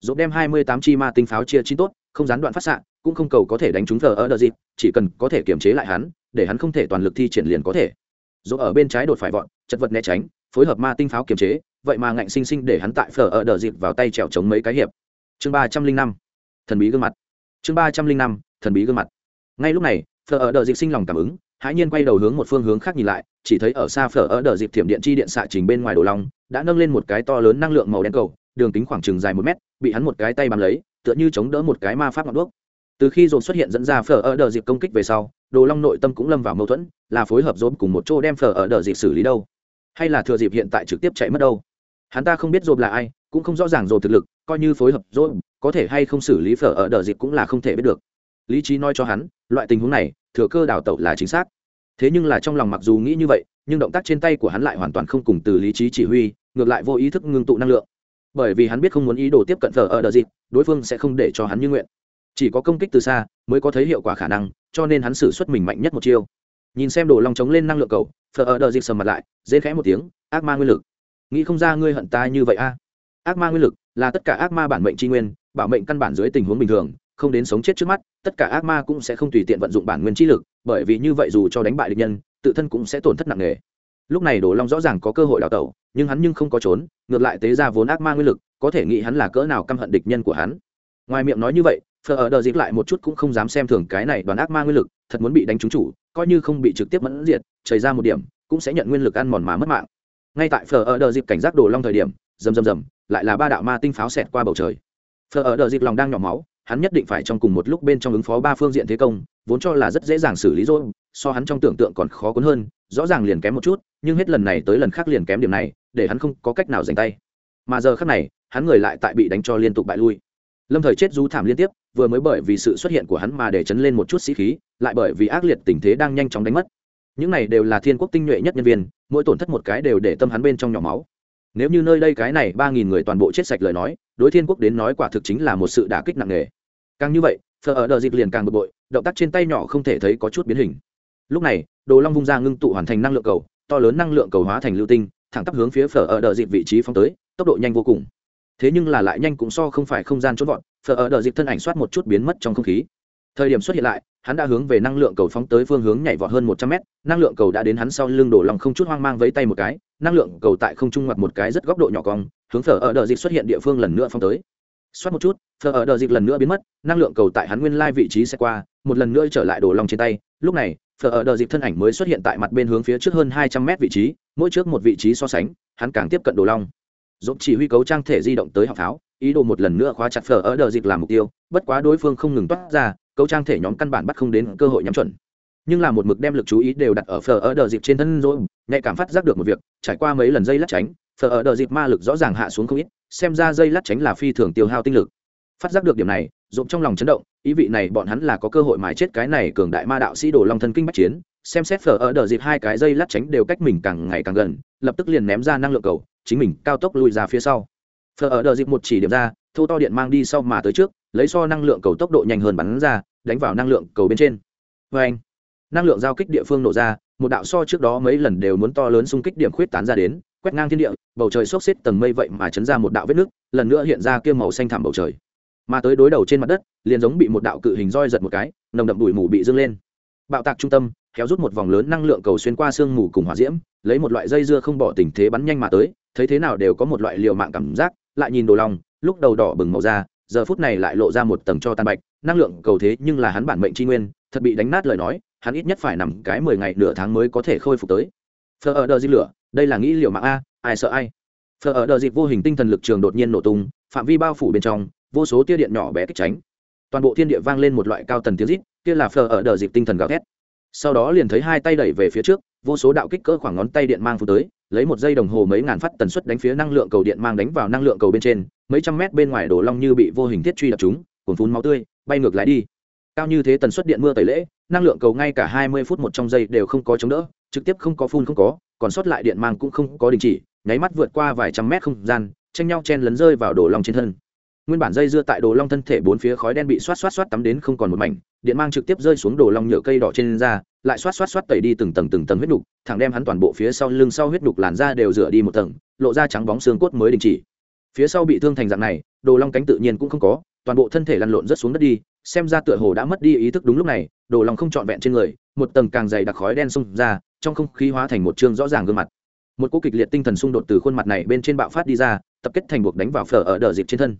Dỗ đem hai mươi tám chi ma tinh pháo chia chín tốt, không gián đoạn phát xạ, cũng không cầu có thể đánh trúng phờ ở đờ dịp chỉ cần có thể kiềm chế lại hắn, để hắn không thể toàn lực thi triển liền có thể. Dỗ ở bên trái đột phải vọn chật vật né tránh phối hợp ma tinh pháo kiềm chế, vậy mà ngạnh sinh sinh để hắn tại phở ở đờ dịp vào tay trèo chống mấy cái hiệp. Chương ba trăm linh năm, thần bí gương mặt. Chương ba trăm linh năm, thần bí gương mặt. Ngay lúc này, phở ở đờ dịp sinh lòng cảm ứng, hãi nhiên quay đầu hướng một phương hướng khác nhìn lại, chỉ thấy ở xa phở ở đờ dịp thiểm điện chi điện xạ trình bên ngoài đồ long, đã nâng lên một cái to lớn năng lượng màu đen cầu, đường kính khoảng chừng dài một mét, bị hắn một cái tay bám lấy, tựa như chống đỡ một cái ma pháp ngọn đuốc. Từ khi dồn xuất hiện dẫn ra phở ở đờ dịp công kích về sau, đồ long nội tâm cũng lâm vào mâu thuẫn, là phối hợp dồn cùng một chỗ đem phở ở đờ dịp xử lý đâu hay là thừa dịp hiện tại trực tiếp chạy mất đâu? Hắn ta không biết dồn là ai, cũng không rõ ràng dồn thực lực, coi như phối hợp dồn có thể hay không xử lý phở ở đợt dịp cũng là không thể biết được. Lý trí nói cho hắn, loại tình huống này, thừa cơ đào tẩu là chính xác. Thế nhưng là trong lòng mặc dù nghĩ như vậy, nhưng động tác trên tay của hắn lại hoàn toàn không cùng từ lý trí chỉ huy, ngược lại vô ý thức ngưng tụ năng lượng. Bởi vì hắn biết không muốn ý đồ tiếp cận phở ở đợt dịp, đối phương sẽ không để cho hắn như nguyện. Chỉ có công kích từ xa, mới có thấy hiệu quả khả năng, cho nên hắn xử suất mình mạnh nhất một chiêu nhìn xem đồ long chống lên năng lượng cầu, phở ở đợi dịp sầm mặt lại, dễ khẽ một tiếng, ác ma nguyên lực. Nghĩ không ra ngươi hận ta như vậy a. Ác ma nguyên lực là tất cả ác ma bản mệnh tri nguyên, bảo mệnh căn bản dưới tình huống bình thường, không đến sống chết trước mắt, tất cả ác ma cũng sẽ không tùy tiện vận dụng bản nguyên trí lực, bởi vì như vậy dù cho đánh bại địch nhân, tự thân cũng sẽ tổn thất nặng nề. Lúc này đồ long rõ ràng có cơ hội đào tẩu, nhưng hắn nhưng không có trốn, ngược lại tế ra vốn ác ma nguyên lực, có thể nghĩ hắn là cỡ nào căm hận địch nhân của hắn. Ngoài miệng nói như vậy phờ ở đờ dịp lại một chút cũng không dám xem thường cái này đoàn ác ma nguyên lực, thật muốn bị đánh trúng chủ, coi như không bị trực tiếp mẫn diệt, chảy ra một điểm, cũng sẽ nhận nguyên lực ăn mòn mà mất mạng. Ngay tại phờ ở đờ dịp cảnh giác đồ long thời điểm, rầm rầm rầm, lại là ba đạo ma tinh pháo xẹt qua bầu trời. Phờ ở đờ dịp lòng đang nhỏ máu, hắn nhất định phải trong cùng một lúc bên trong ứng phó ba phương diện thế công, vốn cho là rất dễ dàng xử lý rồi, so hắn trong tưởng tượng còn khó cuốn hơn, rõ ràng liền kém một chút, nhưng hết lần này tới lần khác liền kém điểm này, để hắn không có cách nào giành tay. Mà giờ khác này, hắn người lại tại bị đánh cho liên tục bại lui. Lâm thời chết rú thảm liên tiếp vừa mới bởi vì sự xuất hiện của hắn mà để chấn lên một chút sĩ khí, lại bởi vì ác liệt tình thế đang nhanh chóng đánh mất. Những này đều là thiên quốc tinh nhuệ nhất nhân viên, mỗi tổn thất một cái đều để tâm hắn bên trong nhỏ máu. Nếu như nơi đây cái này ba nghìn người toàn bộ chết sạch lời nói, đối thiên quốc đến nói quả thực chính là một sự đả kích nặng nề. Càng như vậy phờ ở đợt dịp liền càng bực bội, động tác trên tay nhỏ không thể thấy có chút biến hình. Lúc này, đồ long vung ra ngưng tụ hoàn thành năng lượng cầu, to lớn năng lượng cầu hóa thành lưu tinh, thẳng tắp hướng phía phở ở đợt dịp vị trí phóng tới, tốc độ nhanh vô cùng thế nhưng là lại nhanh cũng so không phải không gian trốn vọt phở ở đợi dịp thân ảnh soát một chút biến mất trong không khí. Thời điểm xuất hiện lại, hắn đã hướng về năng lượng cầu phóng tới phương hướng nhảy vọt hơn một trăm mét, năng lượng cầu đã đến hắn sau lưng đổ lòng không chút hoang mang vẫy tay một cái, năng lượng cầu tại không trung ngoặt một cái rất góc độ nhỏ cong, hướng phở ở đợi dịp xuất hiện địa phương lần nữa phóng tới. Xoát một chút phở ở đợi dịp lần nữa biến mất, năng lượng cầu tại hắn nguyên lai vị trí xe qua, một lần nữa trở lại đổ lòng trên tay. Lúc này phở ở đợi dịp thân ảnh mới xuất hiện tại mặt bên hướng phía trước hơn hai trăm mét vị trí, mỗi trước một vị trí so sánh, hắn càng tiếp cận đồ long dũng chỉ huy cấu trang thể di động tới học pháo ý đồ một lần nữa khóa chặt phở ở đợt dịp làm mục tiêu, bất quá đối phương không ngừng toát ra, cấu trang thể nhóm căn bản bắt không đến cơ hội nhắm chuẩn. Nhưng là một mực đem lực chú ý đều đặt ở phở ở đợt dịp trên thân rồi, nhạy cảm phát giác được một việc, trải qua mấy lần dây lát tránh, phở ở đợt dịp ma lực rõ ràng hạ xuống không ít, xem ra dây lát tránh là phi thường tiêu hao tinh lực. Phát giác được điểm này dộp trong lòng chấn động, ý vị này bọn hắn là có cơ hội mài chết cái này cường đại ma đạo sĩ đồ long thân kinh bách chiến, xem xét phở ở đợt dịp hai cái dây lát tránh đều cách mình càng ngày càng gần, lập tức liền ném ra năng lượng cầu chính mình cao tốc lùi ra phía sau. Phở ở đờ dịp một chỉ điểm ra, thô to điện mang đi sau mà tới trước, lấy so năng lượng cầu tốc độ nhanh hơn bắn ra, đánh vào năng lượng cầu bên trên. Vê anh, năng lượng giao kích địa phương nổ ra, một đạo so trước đó mấy lần đều muốn to lớn xung kích điểm khuyết tán ra đến, quét ngang thiên địa, bầu trời xốc xếp tầng mây vậy mà chấn ra một đạo vết nước, lần nữa hiện ra kia màu xanh thảm bầu trời. Mà tới đối đầu trên mặt đất, liền giống bị một đạo cự hình roi giật một cái, nồng đậm đùi mù bị dâng lên. Bạo tạc trung tâm, kéo rút một vòng lớn năng lượng cầu xuyên qua sương mù cùng hỏa diễm, lấy một loại dây dưa không bỏ tình thế bắn nhanh mà tới thấy thế nào đều có một loại liều mạng cảm giác, lại nhìn đồ lòng, lúc đầu đỏ bừng màu da, giờ phút này lại lộ ra một tầng cho tan bạch, năng lượng cầu thế nhưng là hắn bản mệnh tri nguyên, thật bị đánh nát lời nói, hắn ít nhất phải nằm cái mười ngày nửa tháng mới có thể khôi phục tới. Phờ ở đờ dịp lửa, đây là nghĩ liều mạng a, ai sợ ai? Phờ ở đờ dịp vô hình tinh thần lực trường đột nhiên nổ tung, phạm vi bao phủ bên trong, vô số tia điện nhỏ bé kích tránh. Toàn bộ thiên địa vang lên một loại cao tần tiếng rít, kia là phờ ở đờ dịp tinh thần gào thét. Sau đó liền thấy hai tay đẩy về phía trước, vô số đạo kích cỡ khoảng ngón tay điện mang phụ tới lấy một giây đồng hồ mấy ngàn phát tần suất đánh phía năng lượng cầu điện mang đánh vào năng lượng cầu bên trên, mấy trăm mét bên ngoài đổ long như bị vô hình thiết truy đập chúng cồn phun máu tươi, bay ngược lái đi. Cao như thế tần suất điện mưa tẩy lễ, năng lượng cầu ngay cả hai mươi phút một trong giây đều không có chống đỡ, trực tiếp không có phun không có, còn sót lại điện mang cũng không có đình chỉ, nháy mắt vượt qua vài trăm mét không gian, tranh nhau chen lấn rơi vào đổ long trên thân nguyên bản dây dưa tại đồ long thân thể bốn phía khói đen bị xoát xoát xoát tắm đến không còn một mảnh, điện mang trực tiếp rơi xuống đồ long nhựa cây đỏ trên da, lại xoát xoát xoát tẩy đi từng tầng từng tầng huyết đục, thẳng đem hắn toàn bộ phía sau lưng sau huyết đục làn da đều rửa đi một tầng, lộ ra trắng bóng xương cốt mới đình chỉ. Phía sau bị thương thành dạng này, đồ long cánh tự nhiên cũng không có, toàn bộ thân thể lăn lộn rất xuống đất đi, xem ra tựa hồ đã mất đi ý thức đúng lúc này, đồ long không trọn vẹn trên người, một tầng càng dày đặc khói đen xông ra, trong không khí hóa thành một chương rõ ràng gương mặt. Một cỗ kịch liệt tinh thần xung đột từ khuôn mặt này bên trên bạo phát đi ra, tập kết thành buộc đánh vào phở ở đờ dịp trên thân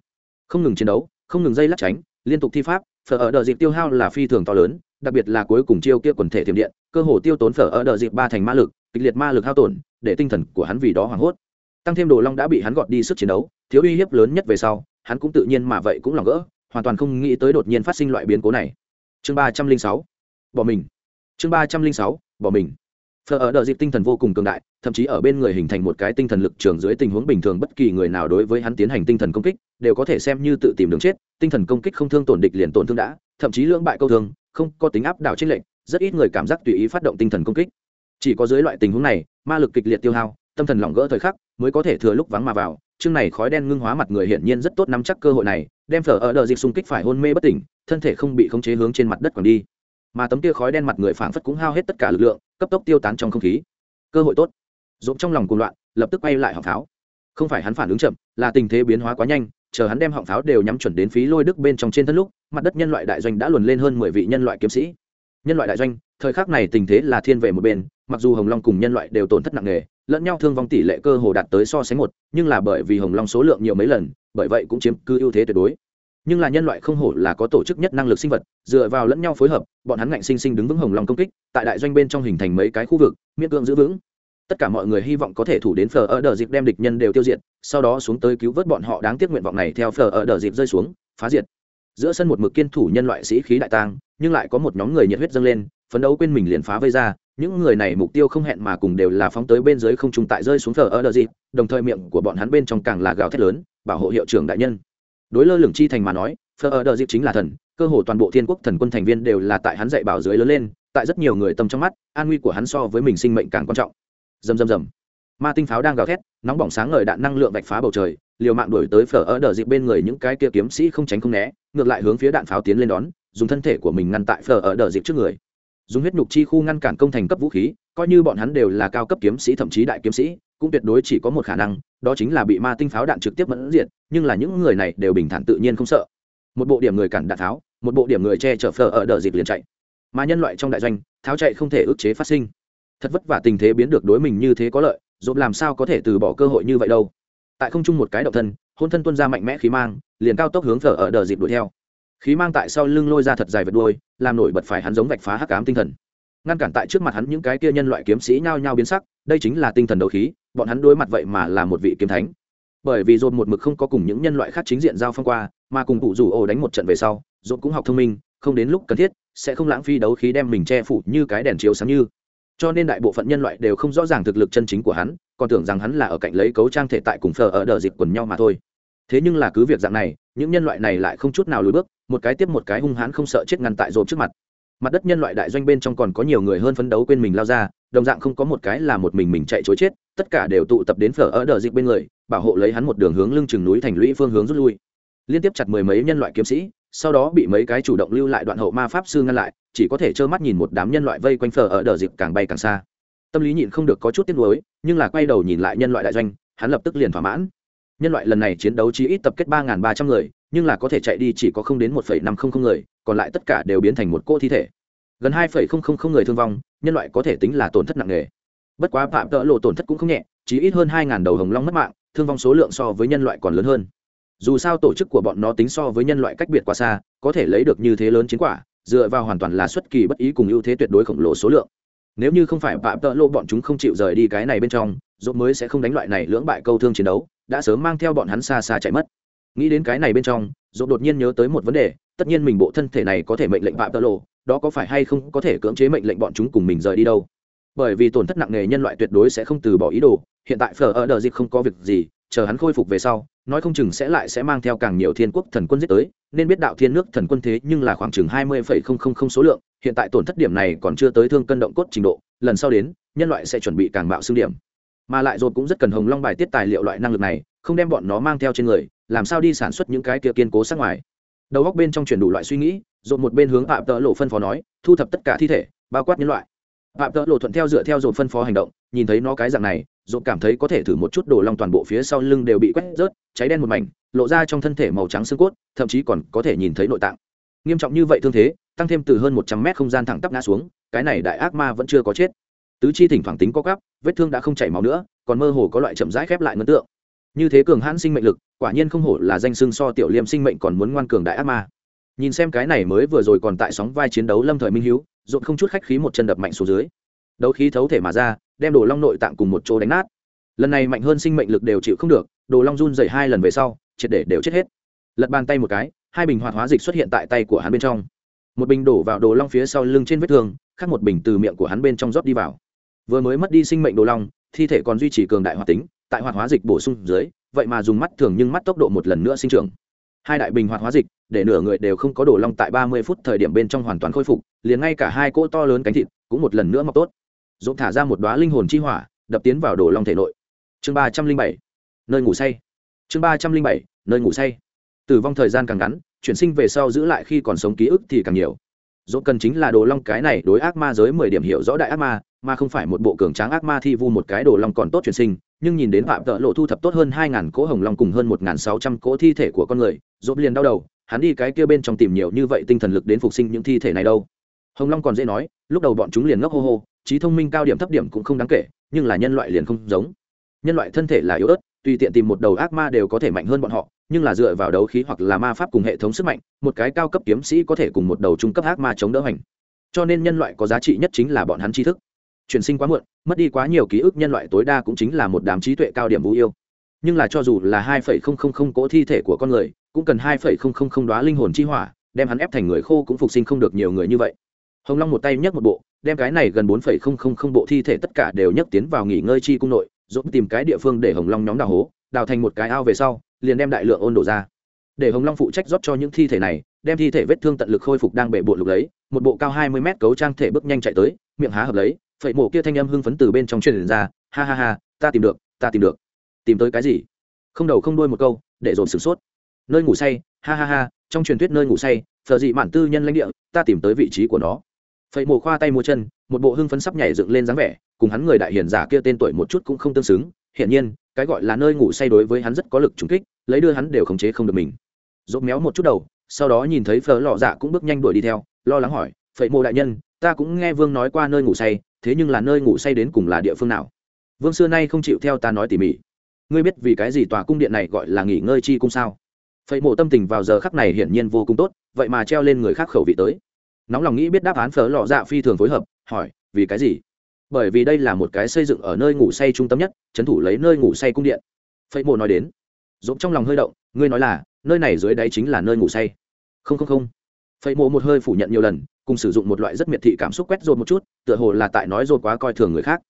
không ngừng chiến đấu, không ngừng dây lắc tránh, liên tục thi pháp, phở ở đợt dịp tiêu hao là phi thường to lớn, đặc biệt là cuối cùng chiêu kia quần thể thiểm điện, cơ hồ tiêu tốn phở ở đợt dịp ba thành ma lực, kịch liệt ma lực hao tổn, để tinh thần của hắn vì đó hoảng hốt. Tăng thêm đồ long đã bị hắn gọt đi sức chiến đấu, thiếu uy hiếp lớn nhất về sau, hắn cũng tự nhiên mà vậy cũng lòng gỡ, hoàn toàn không nghĩ tới đột nhiên phát sinh loại biến cố này. Chương ba trăm linh sáu, bỏ mình. Chương ba trăm linh sáu, bỏ mình phở ở đợt dịp tinh thần vô cùng cường đại, thậm chí ở bên người hình thành một cái tinh thần lực trường dưới tình huống bình thường bất kỳ người nào đối với hắn tiến hành tinh thần công kích, đều có thể xem như tự tìm đường chết, tinh thần công kích không thương tổn địch liền tổn thương đã, thậm chí lưỡng bại câu thương, không có tính áp đảo trích lệnh rất ít người cảm giác tùy ý phát động tinh thần công kích. Chỉ có dưới loại tình huống này, ma lực kịch liệt tiêu hao, tâm thần lỏng gỡ thời khắc, mới có thể thừa lúc vắng mà vào. Chương này khói đen ngưng hóa mặt người hiển nhiên rất tốt nắm chắc cơ hội này, đem phở ở đợt dịp xung kích phải hôn mê bất tỉnh, thân thể không bị khống chế hướng trên mặt đất còn đi mà tấm kia khói đen mặt người phảng phất cũng hao hết tất cả lực lượng, cấp tốc tiêu tán trong không khí. Cơ hội tốt. Dũng trong lòng cuồng loạn, lập tức quay lại họng pháo. Không phải hắn phản ứng chậm, là tình thế biến hóa quá nhanh, chờ hắn đem họng pháo đều nhắm chuẩn đến phí lôi đức bên trong trên thân lúc, mặt đất nhân loại đại doanh đã luồn lên hơn mười vị nhân loại kiếm sĩ. Nhân loại đại doanh, thời khắc này tình thế là thiên về một bên, mặc dù hồng long cùng nhân loại đều tổn thất nặng nề, lẫn nhau thương vong tỷ lệ cơ hồ đạt tới so sánh một, nhưng là bởi vì hồng long số lượng nhiều mấy lần, bởi vậy cũng chiếm cứ ưu thế tuyệt đối nhưng là nhân loại không hổ là có tổ chức nhất năng lực sinh vật, dựa vào lẫn nhau phối hợp, bọn hắn ngạnh sinh sinh đứng vững hồng long công kích, tại đại doanh bên trong hình thành mấy cái khu vực, miễn cưỡng giữ vững. Tất cả mọi người hy vọng có thể thủ đến phờ ở đờ dịp đem địch nhân đều tiêu diệt, sau đó xuống tới cứu vớt bọn họ đáng tiếc nguyện vọng này theo phờ ở đờ dịp rơi xuống, phá diệt. Giữa sân một mực kiên thủ nhân loại sĩ khí đại tang, nhưng lại có một nhóm người nhiệt huyết dâng lên, phấn đấu quên mình liền phá vây ra, những người này mục tiêu không hẹn mà cùng đều là phóng tới bên dưới không trung tại rơi xuống phờ ở đờ dịp, đồng thời miệng của bọn hắn bên trong càng là gào thét lớn, bảo hộ hiệu trưởng đại nhân đối lơ lửng chi thành mà nói phờ ở đờ dịp chính là thần, cơ hồ toàn bộ thiên quốc thần quân thành viên đều là tại hắn dạy bảo dưới lớn lên, tại rất nhiều người tâm trong mắt, an nguy của hắn so với mình sinh mệnh càng quan trọng. Dầm dầm dầm ma tinh pháo đang gào thét, nóng bỏng sáng ngời đạn năng lượng vạch phá bầu trời, liều mạng đuổi tới phở ở đờ dịp bên người những cái kia kiếm sĩ không tránh không né, ngược lại hướng phía đạn pháo tiến lên đón, dùng thân thể của mình ngăn tại phở ở đờ dịp trước người. Dùng huyết nhục chi khu ngăn cản công thành cấp vũ khí, coi như bọn hắn đều là cao cấp kiếm sĩ thậm chí đại kiếm sĩ cũng tuyệt đối chỉ có một khả năng, đó chính là bị ma tinh pháo đạn trực tiếp mẫn diệt, nhưng là những người này đều bình thản tự nhiên không sợ. Một bộ điểm người cản đạn tháo, một bộ điểm người che chở phở ở đợt dịp liền chạy. Mà nhân loại trong đại doanh, tháo chạy không thể ức chế phát sinh. Thật vất vả tình thế biến được đối mình như thế có lợi dồn làm sao có thể từ bỏ cơ hội như vậy đâu. Tại không chung một cái động thân, hôn thân tuân ra mạnh mẽ khí mang, liền cao tốc hướng phở ở đờ dịp đuổi theo. Khí mang tại sau lưng lôi ra thật dài vật đuôi, làm nổi bật phải hắn giống vạch phá hắc ám tinh thần ngăn cản tại trước mặt hắn những cái kia nhân loại kiếm sĩ nhao nhao biến sắc, đây chính là tinh thần đấu khí, bọn hắn đối mặt vậy mà là một vị kiếm thánh. Bởi vì dồn một mực không có cùng những nhân loại khác chính diện giao phong qua, mà cùng cụ rủ ổ đánh một trận về sau dồn cũng học thông minh, không đến lúc cần thiết, sẽ không lãng phí đấu khí đem mình che phủ như cái đèn chiếu sáng như. Cho nên đại bộ phận nhân loại đều không rõ ràng thực lực chân chính của hắn, còn tưởng rằng hắn là ở cạnh lấy cấu trang thể tại cùng phờ ở đờ dịp quần nhau mà thôi. Thế nhưng là cứ việc dạng này, những nhân loại này lại không chút nào lùi bước, một cái tiếp một cái hung hãn không sợ chết ngăn tại dồn trước mặt mặt đất nhân loại đại doanh bên trong còn có nhiều người hơn phấn đấu quên mình lao ra, đồng dạng không có một cái là một mình mình chạy chối chết, tất cả đều tụ tập đến phở ở đờ dịch bên người, bảo hộ lấy hắn một đường hướng lưng chừng núi thành lũy phương hướng rút lui. Liên tiếp chặt mười mấy nhân loại kiếm sĩ, sau đó bị mấy cái chủ động lưu lại đoạn hậu ma pháp sư ngăn lại, chỉ có thể trơ mắt nhìn một đám nhân loại vây quanh phở ở đờ dịch càng bay càng xa. Tâm lý nhịn không được có chút tiếc nuối, nhưng là quay đầu nhìn lại nhân loại đại doanh, hắn lập tức liền thỏa mãn. Nhân loại lần này chiến đấu chỉ ít tập kết ba ba trăm người nhưng là có thể chạy đi chỉ có không đến một năm trăm linh người, còn lại tất cả đều biến thành một cô thi thể. Gần hai người thương vong, nhân loại có thể tính là tổn thất nặng nề. Bất quá phạm tợ lộ tổn thất cũng không nhẹ, chỉ ít hơn hai đầu hồng long mất mạng, thương vong số lượng so với nhân loại còn lớn hơn. Dù sao tổ chức của bọn nó tính so với nhân loại cách biệt quá xa, có thể lấy được như thế lớn chiến quả, dựa vào hoàn toàn là xuất kỳ bất ý cùng ưu thế tuyệt đối khổng lồ số lượng. Nếu như không phải phạm tợ lộ bọn chúng không chịu rời đi cái này bên trong dốt mới sẽ không đánh loại này lưỡng bại câu thương chiến đấu, đã sớm mang theo bọn hắn xa xa chạy mất nghĩ đến cái này bên trong dốt đột nhiên nhớ tới một vấn đề, tất nhiên mình bộ thân thể này có thể mệnh lệnh phạm tơ lộ đó có phải hay không có thể cưỡng chế mệnh lệnh bọn chúng cùng mình rời đi đâu? Bởi vì tổn thất nặng nề nhân loại tuyệt đối sẽ không từ bỏ ý đồ, hiện tại phở ở đờ dịch không có việc gì, chờ hắn khôi phục về sau, nói không chừng sẽ lại sẽ mang theo càng nhiều thiên quốc thần quân giết tới, nên biết đạo thiên nước thần quân thế nhưng là khoảng chừng hai mươi phẩy không không không số lượng, hiện tại tổn thất điểm này còn chưa tới thương cân động cốt trình độ, lần sau đến, nhân loại sẽ chuẩn bị càng bạo xương điểm mà lại rồi cũng rất cần hồng long bài tiết tài liệu loại năng lực này, không đem bọn nó mang theo trên người, làm sao đi sản xuất những cái kia kiên cố sát ngoài. Đầu góc bên trong chuyển đủ loại suy nghĩ rồi một bên hướng phạm tợ lộ phân phó nói, thu thập tất cả thi thể, bao quát nhân loại. Phạm tợ lộ thuận theo dựa theo rồi phân phó hành động, nhìn thấy nó cái dạng này rồi cảm thấy có thể thử một chút đồ long toàn bộ phía sau lưng đều bị quét rớt, cháy đen một mảnh, lộ ra trong thân thể màu trắng xương cốt, thậm chí còn có thể nhìn thấy nội tạng. Nghiêm trọng như vậy thương thế, tăng thêm từ hơn một trăm mét không gian thẳng tắp ngã xuống, cái này đại ác ma vẫn chưa có chết tứ chi thỉnh thoảng tính có cắp, vết thương đã không chảy máu nữa, còn mơ hồ có loại chậm rãi khép lại ngân tượng. Như thế cường hãn sinh mệnh lực, quả nhiên không hổ là danh xưng so tiểu liêm sinh mệnh còn muốn ngoan cường đại ác ma. Nhìn xem cái này mới vừa rồi còn tại sóng vai chiến đấu lâm thời minh hiếu dồn không chút khách khí một chân đập mạnh xuống dưới. Đấu khí thấu thể mà ra, đem đồ long nội tạng cùng một chỗ đánh nát. Lần này mạnh hơn sinh mệnh lực đều chịu không được, đồ long run dày hai lần về sau, triệt để đều chết hết. Lật bàn tay một cái, hai bình hoạt hóa dịch xuất hiện tại tay của hắn bên trong. Một bình đổ vào đồ long phía sau lưng trên vết thương, khác một bình từ miệng của hắn bên trong rót đi vào vừa mới mất đi sinh mệnh đồ long, thi thể còn duy trì cường đại hoạt tính, tại hoạt hóa dịch bổ sung dưới, vậy mà dùng mắt thường nhưng mắt tốc độ một lần nữa sinh trưởng. Hai đại bình hoạt hóa dịch, để nửa người đều không có đồ long tại ba mươi phút thời điểm bên trong hoàn toàn khôi phục, liền ngay cả hai cỗ to lớn cánh thịt cũng một lần nữa mọc tốt. Dũng thả ra một đoá linh hồn chi hỏa, đập tiến vào đồ long thể nội. Chương ba trăm linh bảy, nơi ngủ say. Chương ba trăm linh bảy, nơi ngủ say. Tử vong thời gian càng ngắn, chuyển sinh về sau giữ lại khi còn sống ký ức thì càng nhiều. Dỗ cần chính là đồ long cái này đối ác ma giới mười điểm hiểu rõ đại ác ma mà không phải một bộ cường tráng ác ma thi vu một cái đồ long còn tốt chuyển sinh, nhưng nhìn đến phạm tợ lộ thu thập tốt hơn hai ngàn cỗ hồng long cùng hơn một ngàn sáu trăm cỗ thi thể của con người dốt liền đau đầu, hắn đi cái kia bên trong tìm nhiều như vậy tinh thần lực đến phục sinh những thi thể này đâu. Hồng long còn dễ nói, lúc đầu bọn chúng liền ngốc hô hô, trí thông minh cao điểm thấp điểm cũng không đáng kể, nhưng là nhân loại liền không giống. Nhân loại thân thể là yếu ớt, tùy tiện tìm một đầu ác ma đều có thể mạnh hơn bọn họ, nhưng là dựa vào đấu khí hoặc là ma pháp cùng hệ thống sức mạnh, một cái cao cấp kiếm sĩ có thể cùng một đầu trung cấp ác ma chống đỡ hành cho nên nhân loại có giá trị nhất chính là bọn hắn tri thức chuyển sinh quá muộn, mất đi quá nhiều ký ức nhân loại tối đa cũng chính là một đám trí tuệ cao điểm vũ yêu. Nhưng là cho dù là hai phẩy không không không cỗ thi thể của con người, cũng cần hai phẩy không không không đoá linh hồn chi hỏa, đem hắn ép thành người khô cũng phục sinh không được nhiều người như vậy. Hồng long một tay nhấc một bộ, đem cái này gần bốn phẩy không không không bộ thi thể tất cả đều nhấc tiến vào nghỉ ngơi chi cung nội dốt tìm cái địa phương để hồng long nhóm đào hố, đào thành một cái ao về sau, liền đem đại lượng ôn đổ ra. Để hồng long phụ trách rót cho những thi thể này, đem thi thể vết thương tận lực khôi phục đang bể bộ lục lấy, một bộ cao hai mươi mét cấu trang thể bước nhanh chạy tới, miệng há hợp lấy phẩy mổ kia thanh âm hưng phấn từ bên trong truyền ra, ha ha ha, ta tìm được, ta tìm được. Tìm tới cái gì? Không đầu không đuôi một câu, để dồn sửng sốt. Nơi ngủ say, ha ha ha, trong truyền thuyết nơi ngủ say thợ dị mạn tư nhân lãnh địa, ta tìm tới vị trí của nó. Phẩy mổ khoa tay mua chân, một bộ hưng phấn sắp nhảy dựng lên dáng vẻ, cùng hắn người đại hiền giả kia tên tuổi một chút cũng không tương xứng. Hiển nhiên, cái gọi là nơi ngủ say đối với hắn rất có lực trùng kích, lấy đưa hắn đều khống chế không được mình. Dốt méo một chút đầu, sau đó nhìn thấy phở lọ dạ cũng bước nhanh đuổi đi theo, lo lắng hỏi phệ mộ đại nhân, ta cũng nghe vương nói qua nơi ngủ say thế nhưng là nơi ngủ say đến cùng là địa phương nào? Vương xưa nay không chịu theo ta nói tỉ mỉ. Ngươi biết vì cái gì tòa cung điện này gọi là nghỉ ngơi chi cung sao? Phẩy mộ tâm tình vào giờ khắc này hiển nhiên vô cùng tốt, vậy mà treo lên người khác khẩu vị tới. Nóng lòng nghĩ biết đáp án phở lọ dạ phi thường phối hợp, hỏi, vì cái gì? Bởi vì đây là một cái xây dựng ở nơi ngủ say trung tâm nhất trấn thủ lấy nơi ngủ say cung điện. Phẩy mộ nói đến dũng trong lòng hơi động, ngươi nói là, nơi này dưới đáy chính là nơi ngủ say. Không không không. Phẩy mộ một hơi phủ nhận nhiều lần cùng sử dụng một loại rất miệt thị cảm xúc quét dồn một chút, tựa hồ là tại nói dồn quá coi thường người khác.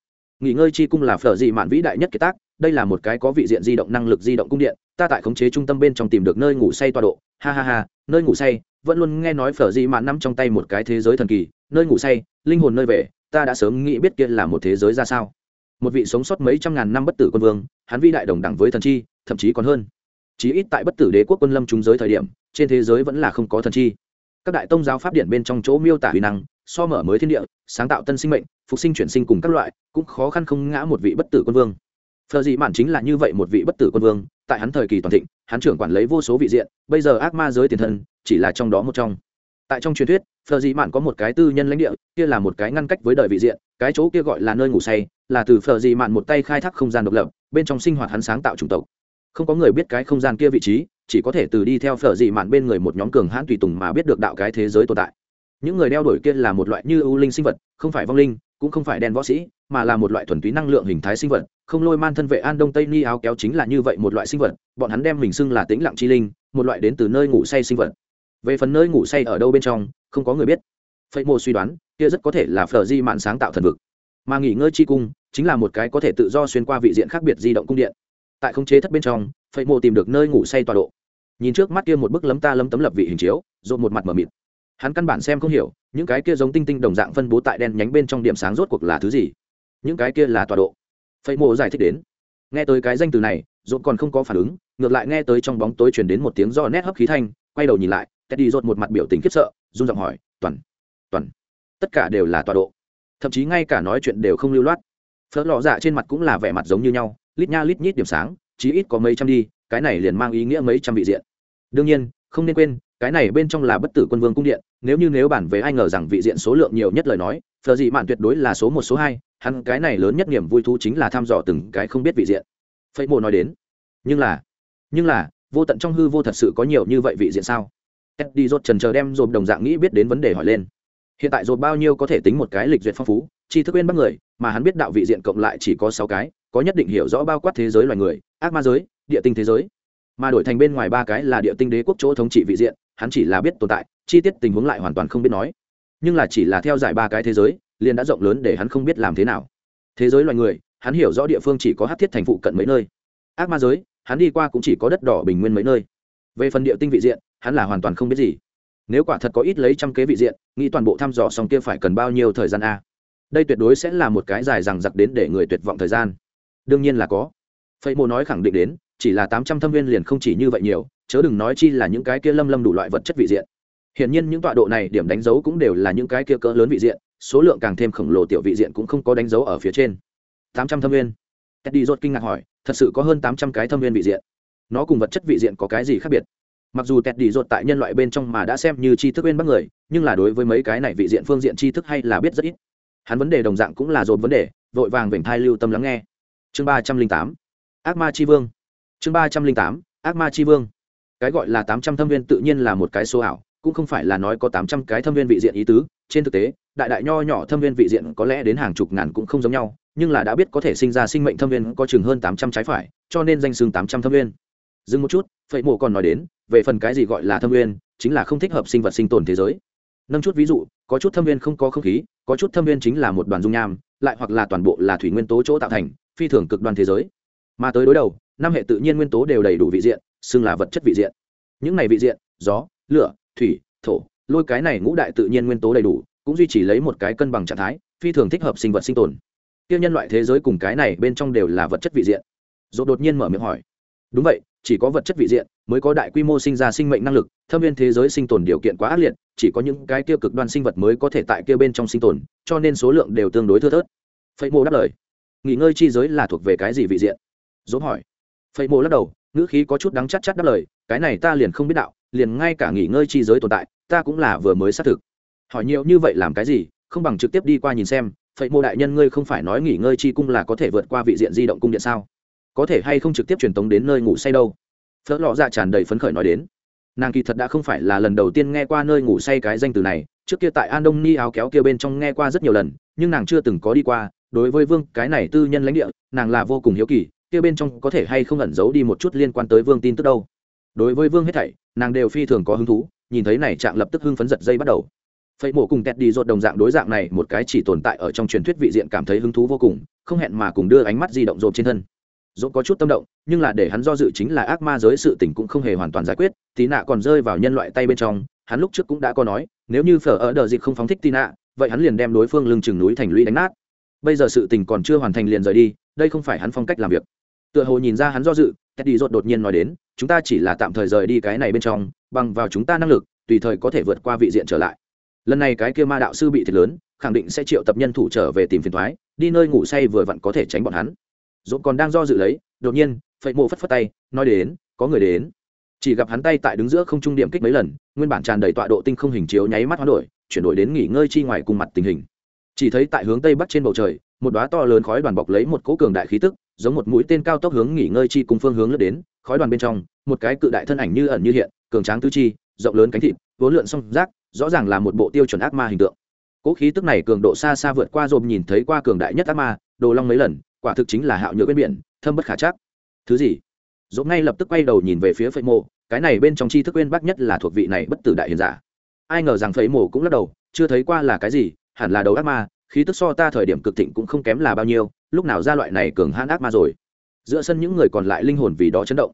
Nghỉ ngơi chi cung là phở dị mạn vĩ đại nhất kiệt tác, đây là một cái có vị diện di động năng lực di động cung điện, ta tại khống chế trung tâm bên trong tìm được nơi ngủ say tọa độ. Ha ha ha, nơi ngủ say, vẫn luôn nghe nói phở dị mạn nắm trong tay một cái thế giới thần kỳ, nơi ngủ say, linh hồn nơi về, ta đã sớm nghĩ biết kia là một thế giới ra sao. Một vị sống sót mấy trăm ngàn năm bất tử quân vương, hắn vĩ đại đồng đẳng với thần chi, thậm chí còn hơn. Chí ít tại bất tử đế quốc quân lâm trung giới thời điểm, trên thế giới vẫn là không có thần chi các đại tông giáo pháp điển bên trong chỗ miêu tả huy năng, so mở mới thiên địa, sáng tạo tân sinh mệnh, phục sinh chuyển sinh cùng các loại, cũng khó khăn không ngã một vị bất tử quân vương. Phờ dị mạn chính là như vậy một vị bất tử quân vương, tại hắn thời kỳ toàn thịnh, hắn trưởng quản lấy vô số vị diện, bây giờ ác ma giới tiền thân, chỉ là trong đó một trong. Tại trong truyền thuyết, phờ dị mạn có một cái tư nhân lãnh địa, kia là một cái ngăn cách với đời vị diện, cái chỗ kia gọi là nơi ngủ say, là từ phờ dị mạn một tay khai thác không gian độc lập, bên trong sinh hoạt hắn sáng tạo chủng tộc. Không có người biết cái không gian kia vị trí chỉ có thể từ đi theo phở dị mạn bên người một nhóm cường hãn tùy tùng mà biết được đạo cái thế giới tồn tại. Những người đeo đuổi kia là một loại như ưu linh sinh vật, không phải vong linh, cũng không phải đen võ sĩ, mà là một loại thuần túy năng lượng hình thái sinh vật, không lôi man thân vệ an đông tây ni áo kéo chính là như vậy một loại sinh vật, bọn hắn đem mình xưng là tĩnh lặng chi linh, một loại đến từ nơi ngủ say sinh vật. Về phần nơi ngủ say ở đâu bên trong, không có người biết. Phệ mô suy đoán, kia rất có thể là phở di mạn sáng tạo thần vực. Mà nghỉ ngơi chi cung, chính là một cái có thể tự do xuyên qua vị diện khác biệt di động cung điện. Tại khống chế thất bên trong, phệ mô tìm được nơi ngủ say tọa độ nhìn trước mắt kia một bức lấm ta lấm tấm lập vị hình chiếu, rộn một mặt mở mịt. Hắn căn bản xem không hiểu, những cái kia giống tinh tinh đồng dạng phân bố tại đen nhánh bên trong điểm sáng rốt cuộc là thứ gì? Những cái kia là tọa độ. Phẩy mộ giải thích đến. Nghe tới cái danh từ này, rộn còn không có phản ứng, ngược lại nghe tới trong bóng tối truyền đến một tiếng do nét hấp khí thanh, quay đầu nhìn lại, teddy rốt một mặt biểu tình khiếp sợ, run giọng hỏi, toàn toàn, tất cả đều là tọa độ. Thậm chí ngay cả nói chuyện đều không lưu loát. Phớt lọ dạ trên mặt cũng là vẻ mặt giống như nhau, lít nha lít nhít điểm sáng, chí ít có mấy trăm đi cái này liền mang ý nghĩa mấy trăm vị diện. Đương nhiên, không nên quên, cái này bên trong là bất tử quân vương cung điện, nếu như nếu bản về ai ngờ rằng vị diện số lượng nhiều nhất lời nói phờ dị mạn tuyệt đối là số một, số hai, hắn cái này lớn nhất niềm vui thú chính là thăm dò từng cái không biết vị diện. Phẩy mộ nói đến, nhưng là nhưng là, vô tận trong hư vô thật sự có nhiều như vậy vị diện sao? Đi rốt trần chờ đem dồn đồng dạng nghĩ biết đến vấn đề hỏi lên. Hiện tại dồn bao nhiêu có thể tính một cái lịch duyệt phong phú chi thức bên bắc người, mà hắn biết đạo vị diện cộng lại chỉ có sáu cái, có nhất định hiểu rõ bao quát thế giới loài người, ác ma giới địa tinh thế giới. Mà đổi thành bên ngoài ba cái là địa tinh đế quốc chỗ thống trị vị diện, hắn chỉ là biết tồn tại, chi tiết tình huống lại hoàn toàn không biết nói. Nhưng là chỉ là theo giải ba cái thế giới, liền đã rộng lớn để hắn không biết làm thế nào. Thế giới loài người, hắn hiểu rõ địa phương chỉ có hát thiết thành phụ cận mấy nơi. Ác ma giới, hắn đi qua cũng chỉ có đất đỏ bình nguyên mấy nơi. Về phần địa tinh vị diện, hắn là hoàn toàn không biết gì. Nếu quả thật có ít lấy trăm kế vị diện, nghĩ toàn bộ thăm dò xong kia phải cần bao nhiêu thời gian a? Đây tuyệt đối sẽ là một cái dài rằng giặc đến để người tuyệt vọng thời gian. Đương nhiên là có. Phẩy mô nói khẳng định đến chỉ là tám trăm thâm viên liền không chỉ như vậy nhiều, chớ đừng nói chi là những cái kia lâm lâm đủ loại vật chất vị diện. Hiển nhiên những tọa độ này điểm đánh dấu cũng đều là những cái kia cỡ lớn vị diện, số lượng càng thêm khổng lồ tiểu vị diện cũng không có đánh dấu ở phía trên. Tám trăm thâm viên. Teddy rốt kinh ngạc hỏi, thật sự có hơn tám trăm cái thâm viên vị diện? Nó cùng vật chất vị diện có cái gì khác biệt? Mặc dù tẹt đi rột tại nhân loại bên trong mà đã xem như tri thức bên bắc người, nhưng là đối với mấy cái này vị diện phương diện tri thức hay là biết rất ít. Hắn vấn đề đồng dạng cũng là dồn vấn đề, vội vàng vểnh thai lưu tâm lắng nghe. Chương ba trăm linh tám. Ác ma tri vương chương ba trăm linh tám, ác ma tri vương. Cái gọi là tám trăm thâm viên tự nhiên là một cái số ảo, cũng không phải là nói có tám trăm cái thâm viên vị diện ý tứ. Trên thực tế, đại đại nho nhỏ thâm viên vị diện có lẽ đến hàng chục ngàn cũng không giống nhau, nhưng là đã biết có thể sinh ra sinh mệnh thâm viên có chừng hơn tám trăm trái phải, cho nên danh xưng tám trăm thâm viên. Dừng một chút phẩy mộ còn nói đến, về phần cái gì gọi là thâm viên, chính là không thích hợp sinh vật sinh tồn thế giới. Nâng chút ví dụ, có chút thâm viên không có không khí, có chút thâm viên chính là một đoàn dung nham, lại hoặc là toàn bộ là thủy nguyên tố chỗ tạo thành, phi thường cực đoan thế giới. Mà tới đối đầu năm hệ tự nhiên nguyên tố đều đầy đủ vị diện, xưng là vật chất vị diện. Những này vị diện, gió, lửa, thủy, thổ, lôi cái này ngũ đại tự nhiên nguyên tố đầy đủ, cũng duy trì lấy một cái cân bằng trạng thái, phi thường thích hợp sinh vật sinh tồn. Tiêu nhân loại thế giới cùng cái này bên trong đều là vật chất vị diện. Dỗ đột nhiên mở miệng hỏi. Đúng vậy, chỉ có vật chất vị diện mới có đại quy mô sinh ra sinh mệnh năng lực, thâm viên thế giới sinh tồn điều kiện quá ác liệt, chỉ có những cái tiêu cực đoan sinh vật mới có thể tại kia bên trong sinh tồn, cho nên số lượng đều tương đối thưa thớt. Phẩy mô đáp lời. Nghỉ ngơi chi giới là thuộc về cái gì vị diện? Dỗ hỏi phẩy mô lắc đầu, ngữ khí có chút đắng chắc chắc đáp lời, cái này ta liền không biết đạo, liền ngay cả nghỉ ngơi chi giới tồn tại, ta cũng là vừa mới xác thực. Hỏi nhiều như vậy làm cái gì, không bằng trực tiếp đi qua nhìn xem phệ mô đại nhân ngươi không phải nói nghỉ ngơi chi cung là có thể vượt qua vị diện di động cung điện sao? Có thể hay không trực tiếp truyền tống đến nơi ngủ say đâu? Phớt lọ dạ tràn đầy phấn khởi nói đến. Nàng kỳ thật đã không phải là lần đầu tiên nghe qua nơi ngủ say cái danh từ này, trước kia tại an đông ni áo kéo kia bên trong nghe qua rất nhiều lần, nhưng nàng chưa từng có đi qua, đối với vương, cái này tư nhân lãnh địa, nàng là vô cùng hiếu kỳ kia bên trong có thể hay không ẩn giấu đi một chút liên quan tới vương tin tức đâu. Đối với vương hết thảy, nàng đều phi thường có hứng thú, nhìn thấy này trạng lập tức hưng phấn giật dây bắt đầu. Phẩy mổ cùng tẹt đi rột đồng dạng đối dạng này một cái chỉ tồn tại ở trong truyền thuyết vị diện cảm thấy hứng thú vô cùng, không hẹn mà cùng đưa ánh mắt di động rộp trên thân. Dỗ có chút tâm động, nhưng là để hắn do dự chính là ác ma giới sự tình cũng không hề hoàn toàn giải quyết tí nạ còn rơi vào nhân loại tay bên trong, hắn lúc trước cũng đã có nói, nếu như phở ở đờ dịp không phóng thích tí nạ vậy hắn liền đem đối phương lưng chừng núi thành lũy đánh nát. Bây giờ sự tình còn chưa hoàn thành liền rời đi, đây không phải hắn phong cách làm việc tựa hồ nhìn ra hắn do dự, teddy rột đột nhiên nói đến, chúng ta chỉ là tạm thời rời đi cái này bên trong, bằng vào chúng ta năng lực, tùy thời có thể vượt qua vị diện trở lại. Lần này cái kia ma đạo sư bị thiệt lớn, khẳng định sẽ triệu tập nhân thủ trở về tìm phiền thoái đi nơi ngủ say vừa vặn có thể tránh bọn hắn. Dốt còn đang do dự lấy, đột nhiên, phệ mộ phất phất tay, nói đến, có người đến. Chỉ gặp hắn tay tại đứng giữa không trung điểm kích mấy lần, nguyên bản tràn đầy tọa độ tinh không hình chiếu nháy mắt hoán đổi, chuyển đổi đến nghỉ ngơi chi ngoài cùng mặt tình hình. Chỉ thấy tại hướng tây bắc trên bầu trời, một đóa to lớn khói đoàn bọc lấy một cỗ cường đại khí tức giống một mũi tên cao tốc hướng nghỉ ngơi chi cùng phương hướng lướt đến, khói đoàn bên trong, một cái cự đại thân ảnh như ẩn như hiện, cường tráng tứ chi, rộng lớn cánh thịt, vốn lượn song rác, rõ ràng là một bộ tiêu chuẩn ác ma hình tượng. Cỗ khí tức này cường độ xa xa vượt qua dồm nhìn thấy qua cường đại nhất ác ma, đồ long mấy lần, quả thực chính là hạo nhựa bên biển, thâm bất khả chắc. Thứ gì? Dồm ngay lập tức quay đầu nhìn về phía phệ mộ, cái này bên trong chi thức quên bác nhất là thuộc vị này bất tử đại hiền giả. Ai ngờ rằng phệ mộ cũng lắc đầu, chưa thấy qua là cái gì, hẳn là đầu ác ma, khí tức so ta thời điểm cực thịnh cũng không kém là bao nhiêu lúc nào ra loại này cường hãn ác ma rồi? Giữa sân những người còn lại linh hồn vì đó chấn động.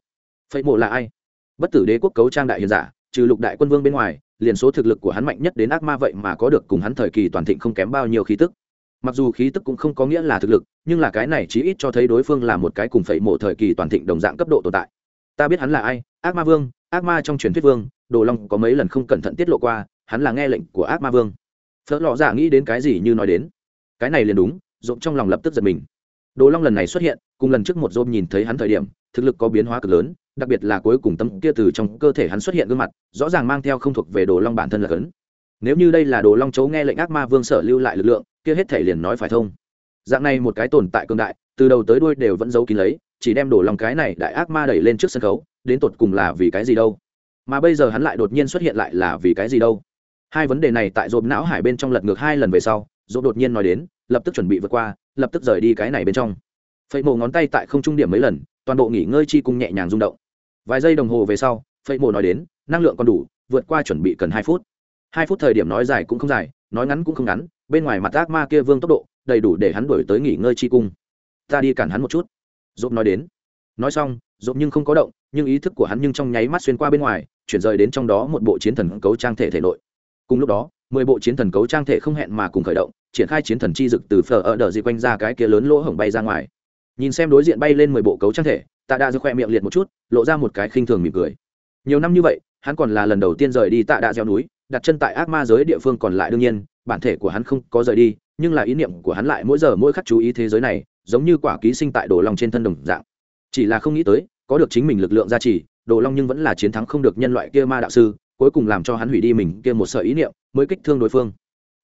Phệ mộ là ai? Bất tử đế quốc cấu trang đại hiền giả, trừ lục đại quân vương bên ngoài, liền số thực lực của hắn mạnh nhất đến ác ma vậy mà có được cùng hắn thời kỳ toàn thịnh không kém bao nhiêu khí tức. Mặc dù khí tức cũng không có nghĩa là thực lực, nhưng là cái này chí ít cho thấy đối phương là một cái cùng phẩy mộ thời kỳ toàn thịnh đồng dạng cấp độ tồn tại. Ta biết hắn là ai, ác ma vương, ác ma trong truyền thuyết vương, đồ long có mấy lần không cẩn thận tiết lộ qua, hắn là nghe lệnh của ác ma vương. Phớt lọ giả nghĩ đến cái gì như nói đến? Cái này liền đúng rộn trong lòng lập tức giật mình. Đồ long lần này xuất hiện, cùng lần trước một rôm nhìn thấy hắn thời điểm, thực lực có biến hóa cực lớn, đặc biệt là cuối cùng tâm kia từ trong cơ thể hắn xuất hiện gương mặt, rõ ràng mang theo không thuộc về đồ long bản thân là cấn nếu như đây là đồ long chấu nghe lệnh ác ma vương sở lưu lại lực lượng, kia hết thể liền nói phải thông. Dạng này một cái tồn tại cường đại, từ đầu tới đuôi đều vẫn giấu kín lấy, chỉ đem đổ lòng cái này đại ác ma đẩy lên trước sân khấu, đến tột cùng là vì cái gì đâu? Mà bây giờ hắn lại đột nhiên xuất hiện lại là vì cái gì đâu? Hai vấn đề này tại dồn não hải bên trong lật ngược hai lần về sau dồn đột nhiên nói đến lập tức chuẩn bị vượt qua, lập tức rời đi cái này bên trong. Phẩy mổ ngón tay tại không trung điểm mấy lần, toàn bộ nghỉ ngơi chi cung nhẹ nhàng rung động. Vài giây đồng hồ về sau phẩy mổ nói đến, năng lượng còn đủ, vượt qua chuẩn bị cần hai phút. Hai phút thời điểm nói dài cũng không dài, nói ngắn cũng không ngắn, bên ngoài mặt ác ma kia vương tốc độ, đầy đủ để hắn đổi tới nghỉ ngơi chi cung. Ta đi cản hắn một chút. Dốt nói đến. Nói xong dốt nhưng không có động, nhưng ý thức của hắn nhưng trong nháy mắt xuyên qua bên ngoài, chuyển rời đến trong đó một bộ chiến thần cấu trang thể thể nội. Cùng lúc đó, mười bộ chiến thần cấu trang thể không hẹn mà cùng khởi động triển khai chiến thần chi dực từ phở ở đờ dị quanh ra cái kia lớn lỗ hổng bay ra ngoài. Nhìn xem đối diện bay lên mười bộ cấu trang thể, tạ đa dơ khoe miệng liệt một chút, lộ ra một cái khinh thường mỉm cười. Nhiều năm như vậy, hắn còn là lần đầu tiên rời đi tạ đa gieo núi, đặt chân tại ác ma giới địa phương còn lại đương nhiên, bản thể của hắn không có rời đi, nhưng là ý niệm của hắn lại mỗi giờ mỗi khắc chú ý thế giới này, giống như quả ký sinh tại đồ long trên thân đồng dạng. Chỉ là không nghĩ tới, có được chính mình lực lượng gia trì, đồ long nhưng vẫn là chiến thắng không được nhân loại kia ma đạo sư, cuối cùng làm cho hắn hủy đi mình kia một sở ý niệm, mới kích thương đối phương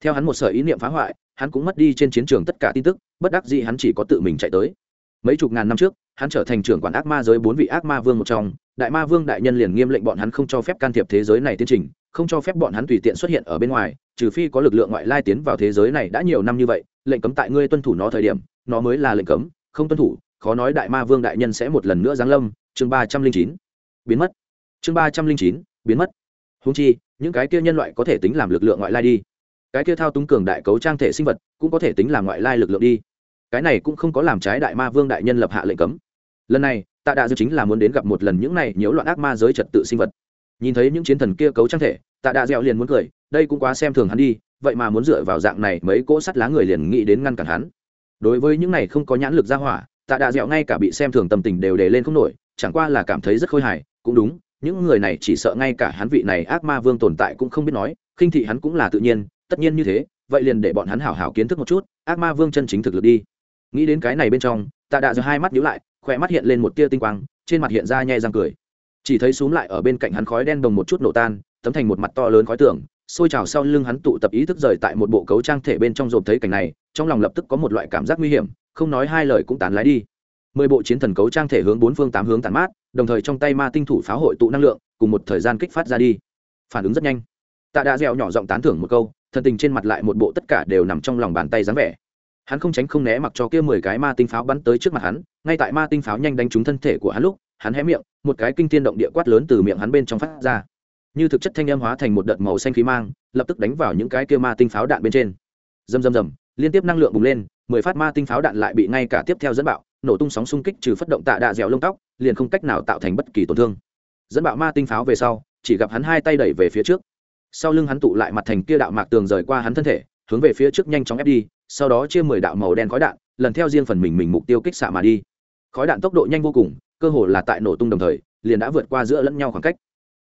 theo hắn một sở ý niệm phá hoại, hắn cũng mất đi trên chiến trường tất cả tin tức, bất đắc dĩ hắn chỉ có tự mình chạy tới. Mấy chục ngàn năm trước, hắn trở thành trưởng quản ác ma giới bốn vị ác ma vương một trong, đại ma vương đại nhân liền nghiêm lệnh bọn hắn không cho phép can thiệp thế giới này tiến trình, không cho phép bọn hắn tùy tiện xuất hiện ở bên ngoài, trừ phi có lực lượng ngoại lai tiến vào thế giới này đã nhiều năm như vậy, lệnh cấm tại ngươi tuân thủ nó thời điểm, nó mới là lệnh cấm, không tuân thủ, khó nói đại ma vương đại nhân sẽ một lần nữa giáng lâm. Chương ba trăm linh chín. Biến mất. Chương ba trăm linh chín. Biến mất. Húng chi, những cái kia nhân loại có thể tính làm lực lượng ngoại lai đi cái kia thao túng cường đại cấu trang thể sinh vật cũng có thể tính làm ngoại lai lực lượng đi. Cái này cũng không có làm trái đại ma vương đại nhân lập hạ lệnh cấm. Lần này, tạ đạ dư chính là muốn đến gặp một lần những này nhiễu loạn ác ma giới trật tự sinh vật. Nhìn thấy những chiến thần kia cấu trang thể, tạ đạ dẹo liền muốn cười, đây cũng quá xem thường hắn đi, vậy mà muốn dựa vào dạng này mấy cỗ sắt lá người liền nghĩ đến ngăn cản hắn. Đối với những này không có nhãn lực ra hỏa, tạ đạ dẹo ngay cả bị xem thường tâm tình đều đề lên không nổi, chẳng qua là cảm thấy rất khôi hài, cũng đúng, những người này chỉ sợ ngay cả hắn vị này ác ma vương tồn tại cũng không biết nói, khinh thị hắn cũng là tự nhiên tất nhiên như thế, vậy liền để bọn hắn hảo hảo kiến thức một chút, ác ma vương chân chính thực lực đi. Nghĩ đến cái này bên trong, tạ đạ giơ hai mắt nhíu lại, khỏe mắt hiện lên một tia tinh quang, trên mặt hiện ra nhẹ răng cười. Chỉ thấy xúm lại ở bên cạnh hắn khói đen đồng một chút nổ tan, tấm thành một mặt to lớn khói tường, xôi trào sau lưng hắn tụ tập ý thức rời tại một bộ cấu trang thể bên trong rộp thấy cảnh này, trong lòng lập tức có một loại cảm giác nguy hiểm, không nói hai lời cũng tán lái đi. Mười bộ chiến thần cấu trang thể hướng bốn phương tám hướng tàn mát, đồng thời trong tay ma tinh thủ pháo hội tụ năng lượng, cùng một thời gian kích phát ra đi. Phản ứng rất nhanh. Tạ đã dẻo nhỏ giọng tán thưởng một câu thần tình trên mặt lại một bộ tất cả đều nằm trong lòng bàn tay dáng vẻ. Hắn không tránh không né mặc cho kia mười cái ma tinh pháo bắn tới trước mặt hắn, ngay tại ma tinh pháo nhanh đánh trúng thân thể của hắn lúc, hắn hé miệng, một cái kinh thiên động địa quát lớn từ miệng hắn bên trong phát ra. Như thực chất thanh âm hóa thành một đợt màu xanh khí mang, lập tức đánh vào những cái kia ma tinh pháo đạn bên trên. Rầm rầm rầm, liên tiếp năng lượng bùng lên, mười phát ma tinh pháo đạn lại bị ngay cả tiếp theo dẫn bạo, nổ tung sóng xung kích trừ phát động tạ đạ dẻo lông tóc, liền không cách nào tạo thành bất kỳ tổn thương. Dẫn bạo ma tinh pháo về sau, chỉ gặp hắn hai tay đẩy về phía trước sau lưng hắn tụ lại mặt thành kia đạo mạc tường rời qua hắn thân thể, hướng về phía trước nhanh chóng ép đi, sau đó chia mười đạo màu đen khói đạn, lần theo riêng phần mình mình mục tiêu kích xạ mà đi. Khói đạn tốc độ nhanh vô cùng, cơ hồ là tại nổ tung đồng thời, liền đã vượt qua giữa lẫn nhau khoảng cách.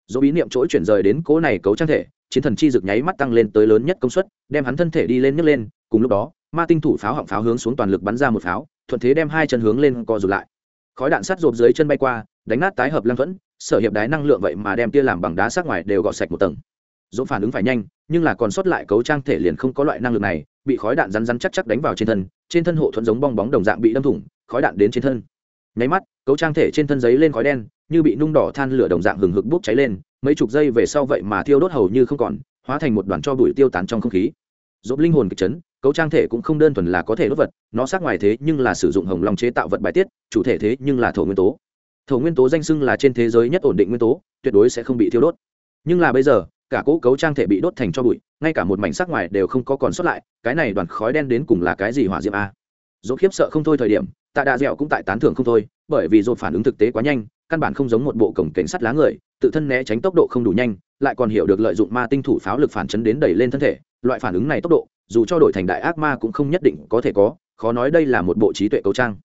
Dỗ bí niệm chỗ chuyển rời đến cố này cấu trang thể, chiến thần chi rực nháy mắt tăng lên tới lớn nhất công suất, đem hắn thân thể đi lên nhấc lên, cùng lúc đó, ma tinh thủ pháo họng pháo hướng xuống toàn lực bắn ra một pháo, thuận thế đem hai chân hướng lên co rụt lại. Khói đạn sắt rộp dưới chân bay qua, đánh nát tái hợp lăng thuẫn, sở hiệp đái năng lượng vậy mà đem tia làm bằng đá sát ngoài đều gọt sạch một tầng. Dỗ phản ứng phải nhanh, nhưng là còn sót lại cấu trang thể liền không có loại năng lực này, bị khói đạn rắn rắn chắc chắc đánh vào trên thân trên thân hộ thuẫn giống bong bóng đồng dạng bị đâm thủng, khói đạn đến trên thân. Nháy mắt, cấu trang thể trên thân giấy lên khói đen, như bị nung đỏ than lửa đồng dạng hừng hực bốc cháy lên, mấy chục giây về sau vậy mà thiêu đốt hầu như không còn, hóa thành một đoàn cho bụi tiêu tán trong không khí. Dỗ linh hồn kịch chấn, cấu trang thể cũng không đơn thuần là có thể đốt vật, nó sát ngoài thế nhưng là sử dụng hồng long chế tạo vật bài tiết, chủ thể thế nhưng là thổ nguyên tố. Thổ nguyên tố danh xưng là trên thế giới nhất ổn định nguyên tố, tuyệt đối sẽ không bị thiêu đốt. Nhưng là bây giờ cả cỗ cấu trang thể bị đốt thành cho bụi, ngay cả một mảnh sắc ngoài đều không có còn sót lại, cái này đoàn khói đen đến cùng là cái gì hỏa diệm a? Dỗ khiếp sợ không thôi thời điểm, tạ đạ dẻo cũng tại tán thưởng không thôi, bởi vì dột phản ứng thực tế quá nhanh, căn bản không giống một bộ cổng cảnh sắt lá người, tự thân né tránh tốc độ không đủ nhanh, lại còn hiểu được lợi dụng ma tinh thủ pháo lực phản chấn đến đẩy lên thân thể, loại phản ứng này tốc độ, dù cho đổi thành đại ác ma cũng không nhất định có thể có, khó nói đây là một bộ trí tuệ cấu trang.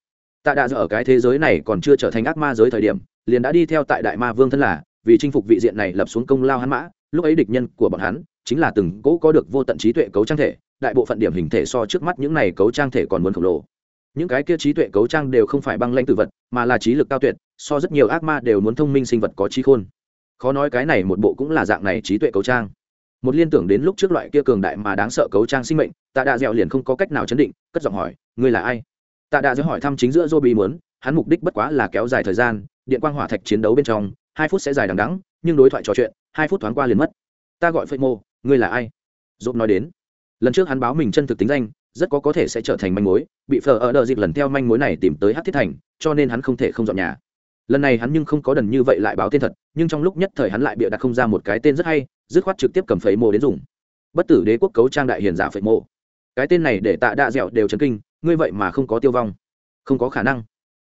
Tạ đạ dẻo ở cái thế giới này còn chưa trở thành ác ma giới thời điểm, liền đã đi theo tại đại ma vương thân là, vì chinh phục vị diện này lập xuống công lao hắn mã lúc ấy địch nhân của bọn hắn chính là từng cỗ có được vô tận trí tuệ cấu trang thể, đại bộ phận điểm hình thể so trước mắt những này cấu trang thể còn muốn khổng lồ. Những cái kia trí tuệ cấu trang đều không phải băng lanh tự vật, mà là trí lực cao tuyệt, so rất nhiều ác ma đều muốn thông minh sinh vật có trí khôn. Khó nói cái này một bộ cũng là dạng này trí tuệ cấu trang. Một liên tưởng đến lúc trước loại kia cường đại mà đáng sợ cấu trang sinh mệnh, tạ đạ dẹo liền không có cách nào chấn định, cất giọng hỏi, ngươi là ai? Tạ đạ dẹo hỏi thăm chính giữa dô bị muốn, hắn mục đích bất quá là kéo dài thời gian, điện quang hỏa thạch chiến đấu bên trong hai phút sẽ dài đằng đắng nhưng đối thoại trò chuyện, hai phút thoáng qua liền mất. Ta gọi phệ mô ngươi là ai? Dốt nói đến. Lần trước hắn báo mình chân thực tính danh, rất có có thể sẽ trở thành manh mối, bị phờ ở đợi dịp lần theo manh mối này tìm tới hát thiết thành, cho nên hắn không thể không dọn nhà. Lần này hắn nhưng không có đần như vậy lại báo tên thật, nhưng trong lúc nhất thời hắn lại bịa đặt không ra một cái tên rất hay, dứt khoát trực tiếp cầm phẩy mô đến dùng. Bất tử đế quốc cấu trang đại hiền giả phẩy mô cái tên này để tạ đạ dẹo đều chấn kinh, ngươi vậy mà không có tiêu vong. Không có khả năng.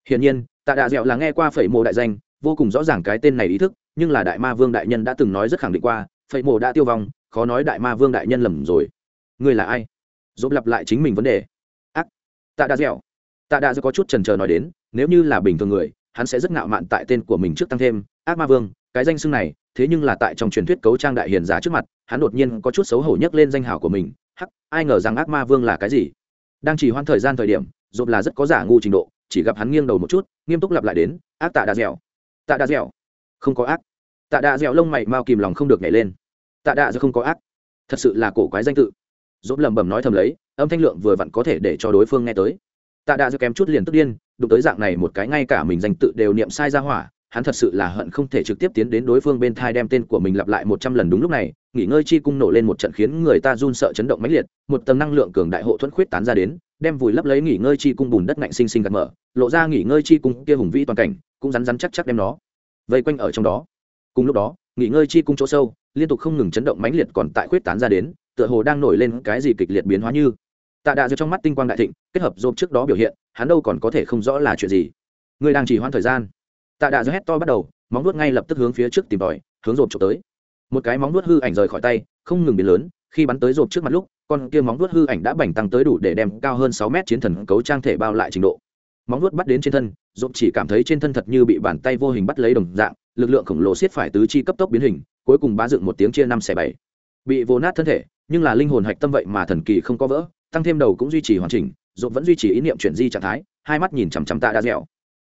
Hiển nhiên, tạ đạ dẹo là nghe qua phẩy mô đại danh vô cùng rõ ràng cái tên này ý thức, nhưng là đại ma vương đại nhân đã từng nói rất khẳng định qua phẩy mồ đã tiêu vong, khó nói đại ma vương đại nhân lầm rồi. Ngươi là ai? Dốt lặp lại chính mình vấn đề. Ác. Tạ đa dẻo. Tạ đa dẻo có chút trần trờ nói đến, nếu như là bình thường người, hắn sẽ rất ngạo mạn tại tên của mình trước tăng thêm, ác ma vương, cái danh xưng này, thế nhưng là tại trong truyền thuyết cấu trang đại hiền giả trước mặt, hắn đột nhiên có chút xấu hổ nhấc lên danh hảo của mình. Hắc, ai ngờ rằng ác ma vương là cái gì? Đang chỉ hoãn thời gian thời điểm dốt là rất có giả ngu trình độ, chỉ gặp hắn nghiêng đầu một chút, nghiêm túc lặp lại đến, ác tạ đa dẻo tạ đa dẻo. Không có ác. Tạ đa dẻo lông mày mao kìm lòng không được nhảy lên. Tạ đa dẻo không có ác. Thật sự là cổ quái danh tự. Dốt lẩm bẩm nói thầm lấy, âm thanh lượng vừa vặn có thể để cho đối phương nghe tới. Tạ đạ Dẻo kém chút liền tức điên, đụng tới dạng này một cái ngay cả mình danh tự đều niệm sai ra hỏa, hắn thật sự là hận không thể trực tiếp tiến đến đối phương bên thai đem tên của mình lặp lại một trăm lần đúng lúc này, nghỉ ngơi chi cung nổ lên một trận khiến người ta run sợ chấn động mãnh liệt, một tầng năng lượng cường đại hộ thuẫn khuyết tán ra đến đem vùi lấp lấy nghỉ ngơi chi cung bùn đất ngạnh sinh sinh gạt mở, lộ ra nghỉ ngơi chi cung kia hùng vĩ toàn cảnh, cũng rắn rắn chắc chắc đem nó vây quanh ở trong đó. Cùng lúc đó, nghỉ ngơi chi cung chỗ sâu, liên tục không ngừng chấn động mãnh liệt còn tại khuyết tán ra đến, tựa hồ đang nổi lên cái gì kịch liệt biến hóa như. Tạ đạ dư trong mắt tinh quang đại thịnh, kết hợp dôm trước đó biểu hiện, hắn đâu còn có thể không rõ là chuyện gì. Người đang chỉ hoãn thời gian. Tạ đạ dư hét to bắt đầu, móng nuốt ngay lập tức hướng phía trước tìm tòi, hướng rộp trộm tới. Một cái móng nuốt hư ảnh rời khỏi tay, không ngừng biến lớn khi bắn tới rộp trước mặt lúc, con kia móng vuốt hư ảnh đã bành tăng tới đủ để đem cao hơn sáu mét chiến thần cấu trang thể bao lại trình độ. Móng vuốt bắt đến trên thân, rộp chỉ cảm thấy trên thân thật như bị bàn tay vô hình bắt lấy đồng dạng, lực lượng khổng lồ xiết phải tứ chi cấp tốc biến hình, cuối cùng bá dựng một tiếng chia năm xẻ bảy. Bị vô nát thân thể, nhưng là linh hồn hạch tâm vậy mà thần kỳ không có vỡ, tăng thêm đầu cũng duy trì hoàn chỉnh dồn vẫn duy trì ý niệm chuyển di trạng thái, hai mắt nhìn chằm chằm tạ đa dẻo.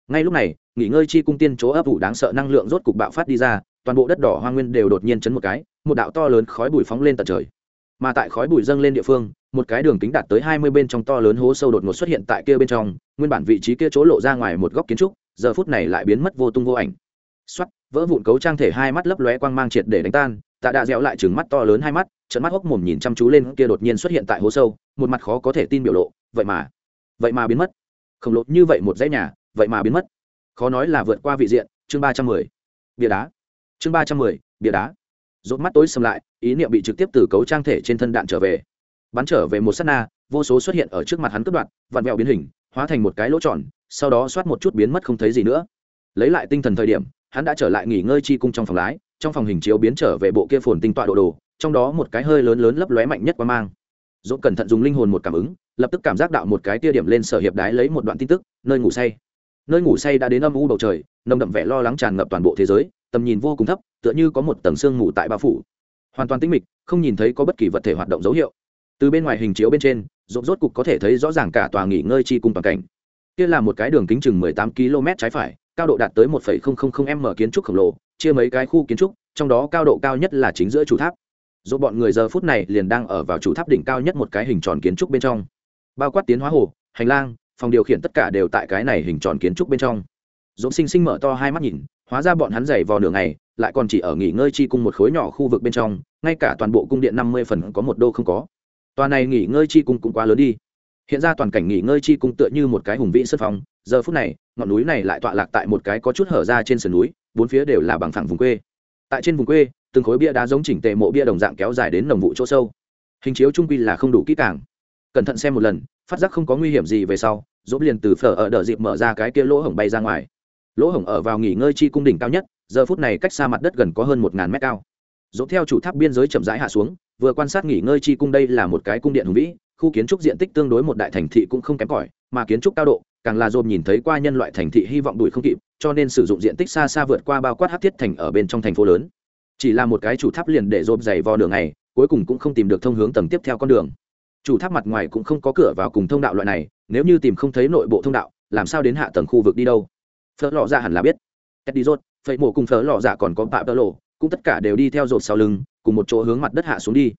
Ngay lúc này, nghỉ ngơi chi cung tiên chỗ ấp ủ đáng sợ năng lượng rốt cục bạo phát đi ra, toàn bộ đất đỏ hoa nguyên đều đột nhiên chấn một cái, một đạo to lớn khói bụi phóng lên tận trời mà tại khói bụi dâng lên địa phương, một cái đường kính đạt tới hai mươi bên trong to lớn hố sâu đột ngột xuất hiện tại kia bên trong, nguyên bản vị trí kia chỗ lộ ra ngoài một góc kiến trúc, giờ phút này lại biến mất vô tung vô ảnh. Xoắt vỡ vụn cấu trang thể hai mắt lấp lóe quang mang triệt để đánh tan, tạ đạ dẻo lại trừng mắt to lớn hai mắt trận mắt hốc mồm nhìn chăm chú lên kia đột nhiên xuất hiện tại hố sâu, một mặt khó có thể tin biểu lộ, vậy mà vậy mà biến mất. Khổng lồ như vậy một dãy nhà, vậy mà biến mất. Khó nói là vượt qua vị diện, chương ba trăm mười, bia đá. Chương ba trăm mười, bia đá rốt mắt tối sầm lại ý niệm bị trực tiếp từ cấu trang thể trên thân đạn trở về. Bắn trở về một sát na vô số xuất hiện ở trước mặt hắn cướp đoạn, vặn vẹo biến hình hóa thành một cái lỗ tròn sau đó xoát một chút biến mất không thấy gì nữa. Lấy lại tinh thần thời điểm hắn đã trở lại nghỉ ngơi chi cung trong phòng lái trong phòng hình chiếu biến trở về bộ kia phồn tinh tọa độ đồ trong đó một cái hơi lớn lớn lấp lóe mạnh nhất qua mang. Dỗ cẩn thận dùng linh hồn một cảm ứng lập tức cảm giác đạo một cái tia điểm lên sở hiệp đái lấy một đoạn tin tức nơi ngủ say. Nơi ngủ say đã đến âm u bầu trời nồng đậm vẻ lo lắng tràn ngập toàn bộ thế giới tầm nhìn vô cùng thấp, tựa như có một tầng sương mù tại bao phủ. Hoàn toàn tĩnh mịch, không nhìn thấy có bất kỳ vật thể hoạt động dấu hiệu. Từ bên ngoài hình chiếu bên trên, rộp rốt cục có thể thấy rõ ràng cả tòa nghỉ ngơi chi cung toàn cảnh. Kia là một cái đường kính chừng mười tám km trái phải, cao độ đạt tới một phẩy không không không m kiến trúc khổng lồ, chia mấy cái khu kiến trúc, trong đó cao độ cao nhất là chính giữa chủ tháp. Dù bọn người giờ phút này liền đang ở vào chủ tháp đỉnh cao nhất một cái hình tròn kiến trúc bên trong. Bao quát tiến hóa hồ, hành lang, phòng điều khiển tất cả đều tại cái này hình tròn kiến trúc bên trong. Dũng sinh sinh mở to hai mắt nhìn hóa ra bọn hắn dày vào nửa ngày, lại còn chỉ ở nghỉ ngơi chi cung một khối nhỏ khu vực bên trong, ngay cả toàn bộ cung điện năm mươi phần có một đô không có. Tòa này nghỉ ngơi chi cung cũng quá lớn đi. Hiện ra toàn cảnh nghỉ ngơi chi cung tựa như một cái hùng vĩ sân phòng, giờ phút này, ngọn núi này lại tọa lạc tại một cái có chút hở ra trên sườn núi, bốn phía đều là bằng phẳng vùng quê. Tại trên vùng quê, từng khối bia đá giống chỉnh tề mộ bia đồng dạng kéo dài đến nồng vụ chỗ sâu. Hình chiếu trung quy là không đủ kỹ càng. Cẩn thận xem một lần, phát giác không có nguy hiểm gì về sau dỗ liền từ phở ở đờ dịp mở ra cái kia lỗ hổng bay ra ngoài lỗ hổng ở vào nghỉ ngơi chi cung đỉnh cao nhất, giờ phút này cách xa mặt đất gần có hơn một ngàn mét cao. Dỗ theo chủ tháp biên giới chậm rãi hạ xuống, vừa quan sát nghỉ ngơi chi cung đây là một cái cung điện hùng vĩ, khu kiến trúc diện tích tương đối một đại thành thị cũng không kém cỏi, mà kiến trúc cao độ, càng là dồn nhìn thấy qua nhân loại thành thị hy vọng đuổi không kịp, cho nên sử dụng diện tích xa xa vượt qua bao quát hát thiết thành ở bên trong thành phố lớn. Chỉ là một cái chủ tháp liền để dồn dày vò đường này cuối cùng cũng không tìm được thông hướng tầng tiếp theo con đường. Chủ tháp mặt ngoài cũng không có cửa vào cùng thông đạo loại này, nếu như tìm không thấy nội bộ thông đạo, làm sao đến hạ tầng khu vực đi đâu? Phở lò dạ hẳn là biết. Ted đi rốt, phẩy mổ cùng phở lò dạ còn có bạ tơ lộ, cũng tất cả đều đi theo rột sau lưng, cùng một chỗ hướng mặt đất hạ xuống đi.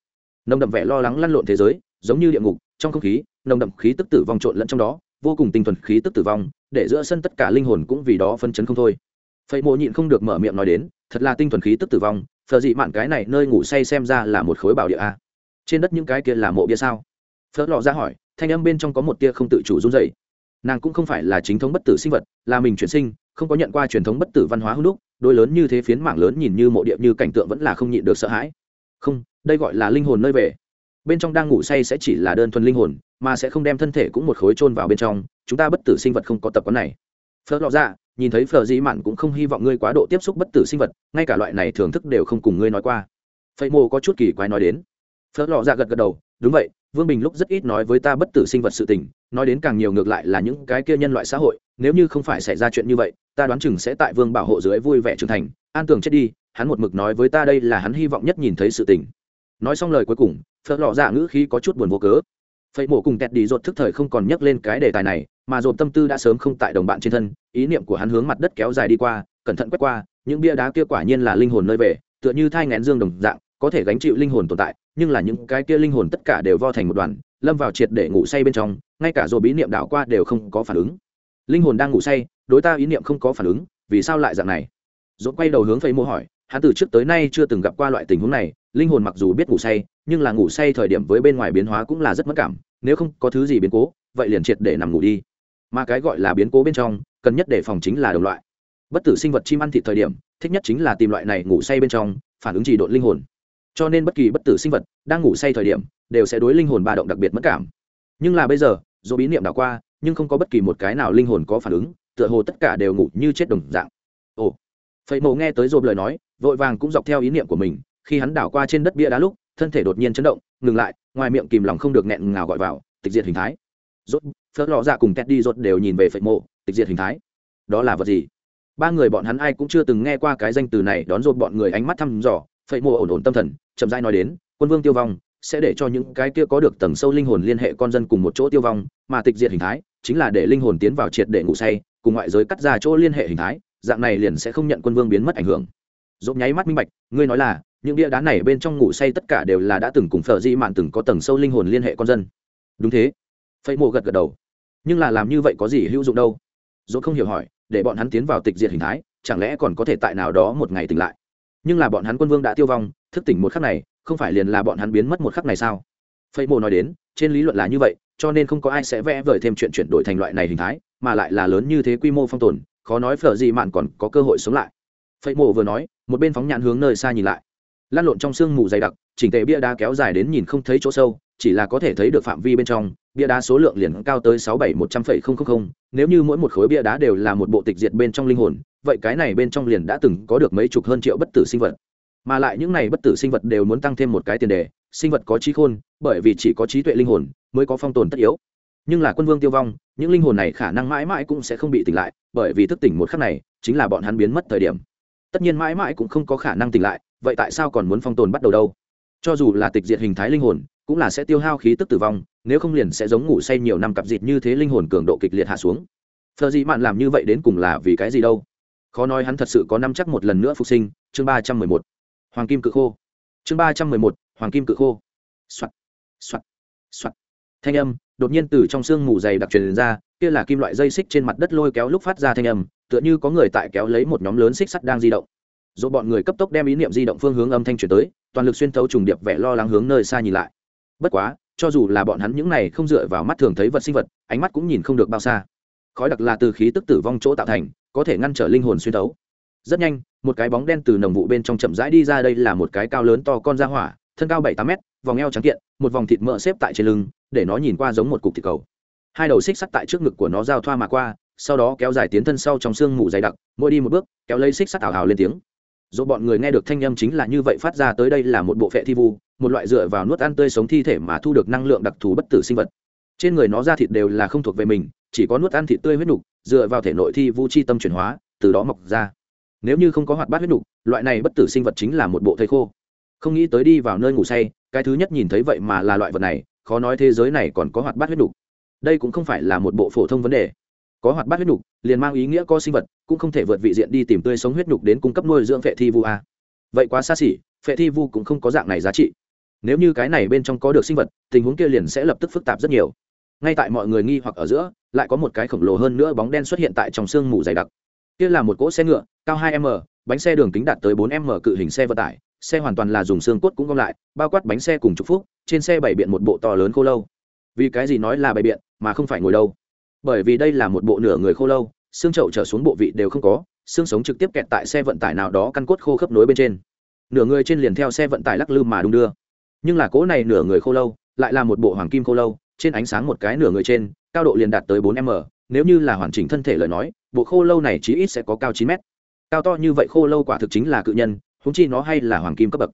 Nồng đậm vẻ lo lắng lăn lộn thế giới, giống như địa ngục, trong không khí, nồng đậm khí tức tử vong trộn lẫn trong đó, vô cùng tinh thuần khí tức tử vong, để giữa sân tất cả linh hồn cũng vì đó phân chấn không thôi. Phẩy mổ nhịn không được mở miệng nói đến, thật là tinh thuần khí tức tử vong, phở dị mạn cái này nơi ngủ say xem ra là một khối bảo địa a. Trên đất những cái kia là mộ bia sao? Phở lọ ra dạ hỏi, thanh âm bên trong có một tia không tự chủ run dày nàng cũng không phải là chính thống bất tử sinh vật, là mình chuyển sinh, không có nhận qua truyền thống bất tử văn hóa hữu đúc, đôi lớn như thế phiến mảng lớn nhìn như mộ địa như cảnh tượng vẫn là không nhịn được sợ hãi. Không, đây gọi là linh hồn nơi về. Bên trong đang ngủ say sẽ chỉ là đơn thuần linh hồn, mà sẽ không đem thân thể cũng một khối chôn vào bên trong, chúng ta bất tử sinh vật không có tập quán này. Phớt lọ ra nhìn thấy phở dĩ mạn cũng không hy vọng ngươi quá độ tiếp xúc bất tử sinh vật, ngay cả loại này thưởng thức đều không cùng ngươi nói qua. Phẩy mô có chút kỳ quái nói đến. Phớt lọ ra gật gật đầu, đúng vậy vương bình lúc rất ít nói với ta bất tử sinh vật sự tình, nói đến càng nhiều ngược lại là những cái kia nhân loại xã hội, nếu như không phải xảy ra chuyện như vậy, ta đoán chừng sẽ tại vương bảo hộ dưới vui vẻ trưởng thành. An tường chết đi, hắn một mực nói với ta đây là hắn hy vọng nhất nhìn thấy sự tình. Nói xong lời cuối cùng phớt lọ dạ ngữ khí có chút buồn vô cớ. Phẩy mổ cùng tẹt đi rột thức thời không còn nhắc lên cái đề tài này, mà dồn tâm tư đã sớm không tại đồng bạn trên thân, ý niệm của hắn hướng mặt đất kéo dài đi qua, cẩn thận quét qua, những bia đá kia quả nhiên là linh hồn nơi về, tựa như thai ngén dương đồng dạng, có thể gánh chịu linh hồn tồn tại nhưng là những cái kia linh hồn tất cả đều vo thành một đoàn, lâm vào triệt để ngủ say bên trong, ngay cả rồi bí niệm đảo qua đều không có phản ứng. Linh hồn đang ngủ say, đối ta ý niệm không có phản ứng, vì sao lại dạng này? Dỗ quay đầu hướng phẩy mô hỏi, hắn từ trước tới nay chưa từng gặp qua loại tình huống này, linh hồn mặc dù biết ngủ say, nhưng là ngủ say thời điểm với bên ngoài biến hóa cũng là rất mất cảm, nếu không có thứ gì biến cố, vậy liền triệt để nằm ngủ đi. Mà cái gọi là biến cố bên trong, cần nhất để phòng chính là đồng loại. Bất tử sinh vật chim ăn thịt thời điểm, thích nhất chính là tìm loại này ngủ say bên trong, phản ứng chỉ độn linh hồn cho nên bất kỳ bất tử sinh vật đang ngủ say thời điểm đều sẽ đối linh hồn ba động đặc biệt mất cảm. Nhưng là bây giờ, dù bí niệm đảo qua, nhưng không có bất kỳ một cái nào linh hồn có phản ứng, tựa hồ tất cả đều ngủ như chết đồng dạng. Ồ. Phẩy mộ nghe tới dồn lời nói, vội vàng cũng dọc theo ý niệm của mình, khi hắn đảo qua trên đất bia đá lúc, thân thể đột nhiên chấn động, ngừng lại, ngoài miệng kìm lòng không được nghẹn ngào gọi vào, tịch diệt hình thái. Rốt phớt lò dạ cùng teddy rốt đều nhìn về phệ mộ, tịch diệt hình thái. Đó là vật gì? Ba người bọn hắn ai cũng chưa từng nghe qua cái danh từ này, đón rốt bọn người ánh mắt thăm dò phải mua ổn ổn tâm thần, chậm rãi nói đến, quân vương tiêu vong sẽ để cho những cái kia có được tầng sâu linh hồn liên hệ con dân cùng một chỗ tiêu vong, mà tịch diệt hình thái chính là để linh hồn tiến vào triệt để ngủ say, cùng ngoại giới cắt ra chỗ liên hệ hình thái, dạng này liền sẽ không nhận quân vương biến mất ảnh hưởng. Dốt nháy mắt minh bạch, ngươi nói là, những bia đá này bên trong ngủ say tất cả đều là đã từng cùng phở di mạn từng có tầng sâu linh hồn liên hệ con dân. Đúng thế. Phẩy mộ gật gật đầu. Nhưng là làm như vậy có gì hữu dụng đâu? Dốt không hiểu hỏi, để bọn hắn tiến vào tịch diệt hình thái, chẳng lẽ còn có thể tại nào đó một ngày tỉnh lại? Nhưng là bọn hắn quân vương đã tiêu vong, thức tỉnh một khắc này, không phải liền là bọn hắn biến mất một khắc này sao? Phẩy mộ nói đến, trên lý luận là như vậy, cho nên không có ai sẽ vẽ vời thêm chuyện chuyển đổi thành loại này hình thái, mà lại là lớn như thế quy mô phong tồn, khó nói phở gì mạn còn có cơ hội sống lại. Phẩy mộ vừa nói, một bên phóng nhãn hướng nơi xa nhìn lại. Lan lộn trong sương mù dày đặc, chỉnh tề bia đá kéo dài đến nhìn không thấy chỗ sâu, chỉ là có thể thấy được phạm vi bên trong bia đá số lượng liền cao tới sáu bảy một trăm phẩy không không không, nếu như mỗi một khối bia đá đều là một bộ tịch diệt bên trong linh hồn, vậy cái này bên trong liền đã từng có được mấy chục hơn triệu bất tử sinh vật. Mà lại những này bất tử sinh vật đều muốn tăng thêm một cái tiền đề, sinh vật có trí khôn, bởi vì chỉ có trí tuệ linh hồn mới có phong tồn tất yếu. Nhưng là quân vương tiêu vong, những linh hồn này khả năng mãi mãi cũng sẽ không bị tỉnh lại, bởi vì thức tỉnh một khắc này chính là bọn hắn biến mất thời điểm. Tất nhiên mãi mãi cũng không có khả năng tỉnh lại, vậy tại sao còn muốn phong tồn bắt đầu đâu? Cho dù là tịch diệt hình thái linh hồn cũng là sẽ tiêu hao khí tức tử vong, nếu không liền sẽ giống ngủ say nhiều năm cặp dịt như thế linh hồn cường độ kịch liệt hạ xuống. Phờ dị mạn làm như vậy đến cùng là vì cái gì đâu? Khó nói hắn thật sự có năm chắc một lần nữa phục sinh. Chương ba trăm mười một. Hoàng kim cự khô. Chương ba trăm mười một. Hoàng kim cự khô. Soạt. Soạt. Soạt. Thanh âm đột nhiên từ trong sương mù dày đặc truyền ra, kia là kim loại dây xích trên mặt đất lôi kéo lúc phát ra thanh âm, tựa như có người tại kéo lấy một nhóm lớn xích sắt đang di động. Rồi bọn người cấp tốc đem ý niệm di động phương hướng âm thanh chuyển tới, toàn lực xuyên thấu trùng điệp vẻ lo lắng hướng nơi xa nhìn lại bất quá, cho dù là bọn hắn những này không dựa vào mắt thường thấy vật sinh vật, ánh mắt cũng nhìn không được bao xa. Khói đặc là từ khí tức tử vong chỗ tạo thành, có thể ngăn trở linh hồn xuyên tấu rất nhanh, một cái bóng đen từ nồng vụ bên trong chậm rãi đi ra, đây là một cái cao lớn to con da hỏa, thân cao bảy tám mét, vòng eo trắng kiện, một vòng thịt mỡ xếp tại trên lưng, để nó nhìn qua giống một cục thịt cầu. Hai đầu xích sắt tại trước ngực của nó giao thoa mà qua, sau đó kéo dài tiến thân sau trong xương mù dày đặc, mỗi đi một bước, kéo lấy xích sắt ảo hào lên tiếng. Dỗ bọn người nghe được thanh âm chính là như vậy phát ra tới đây là một bộ phệ thi vu một loại dựa vào nuốt ăn tươi sống thi thể mà thu được năng lượng đặc thù bất tử sinh vật. Trên người nó ra thịt đều là không thuộc về mình, chỉ có nuốt ăn thịt tươi huyết nục, dựa vào thể nội thi vu chi tâm chuyển hóa, từ đó mọc ra. Nếu như không có hoạt bát huyết nục, loại này bất tử sinh vật chính là một bộ thây khô. Không nghĩ tới đi vào nơi ngủ say, cái thứ nhất nhìn thấy vậy mà là loại vật này, khó nói thế giới này còn có hoạt bát huyết nục. Đây cũng không phải là một bộ phổ thông vấn đề. Có hoạt bát huyết nục, liền mang ý nghĩa có sinh vật, cũng không thể vượt vị diện đi tìm tươi sống huyết nục đến cung cấp nuôi dưỡng phệ thi vu a. Vậy quá xa xỉ, phệ thi vu cũng không có dạng này giá trị nếu như cái này bên trong có được sinh vật, tình huống kia liền sẽ lập tức phức tạp rất nhiều. Ngay tại mọi người nghi hoặc ở giữa, lại có một cái khổng lồ hơn nữa bóng đen xuất hiện tại trong sương mù dày đặc. Kia là một cỗ xe ngựa, cao hai m, bánh xe đường kính đạt tới bốn m cự hình xe vận tải, xe hoàn toàn là dùng xương cốt cũng gom lại, bao quát bánh xe cùng trục phúc, trên xe bày biện một bộ to lớn khô lâu. Vì cái gì nói là bày biện, mà không phải ngồi đâu? Bởi vì đây là một bộ nửa người khô lâu, xương trậu trở xuống bộ vị đều không có, xương sống trực tiếp kẹt tại xe vận tải nào đó căn cốt khô khớp nối bên trên. Nửa người trên liền theo xe vận tải lắc lư mà đung đưa nhưng là cỗ này nửa người khô lâu, lại là một bộ hoàng kim khô lâu, trên ánh sáng một cái nửa người trên, cao độ liền đạt tới bốn m. Nếu như là hoàn chỉnh thân thể lời nói, bộ khô lâu này chí ít sẽ có cao chín mét cao to như vậy khô lâu quả thực chính là cự nhân húng chi nó hay là hoàng kim cấp bậc.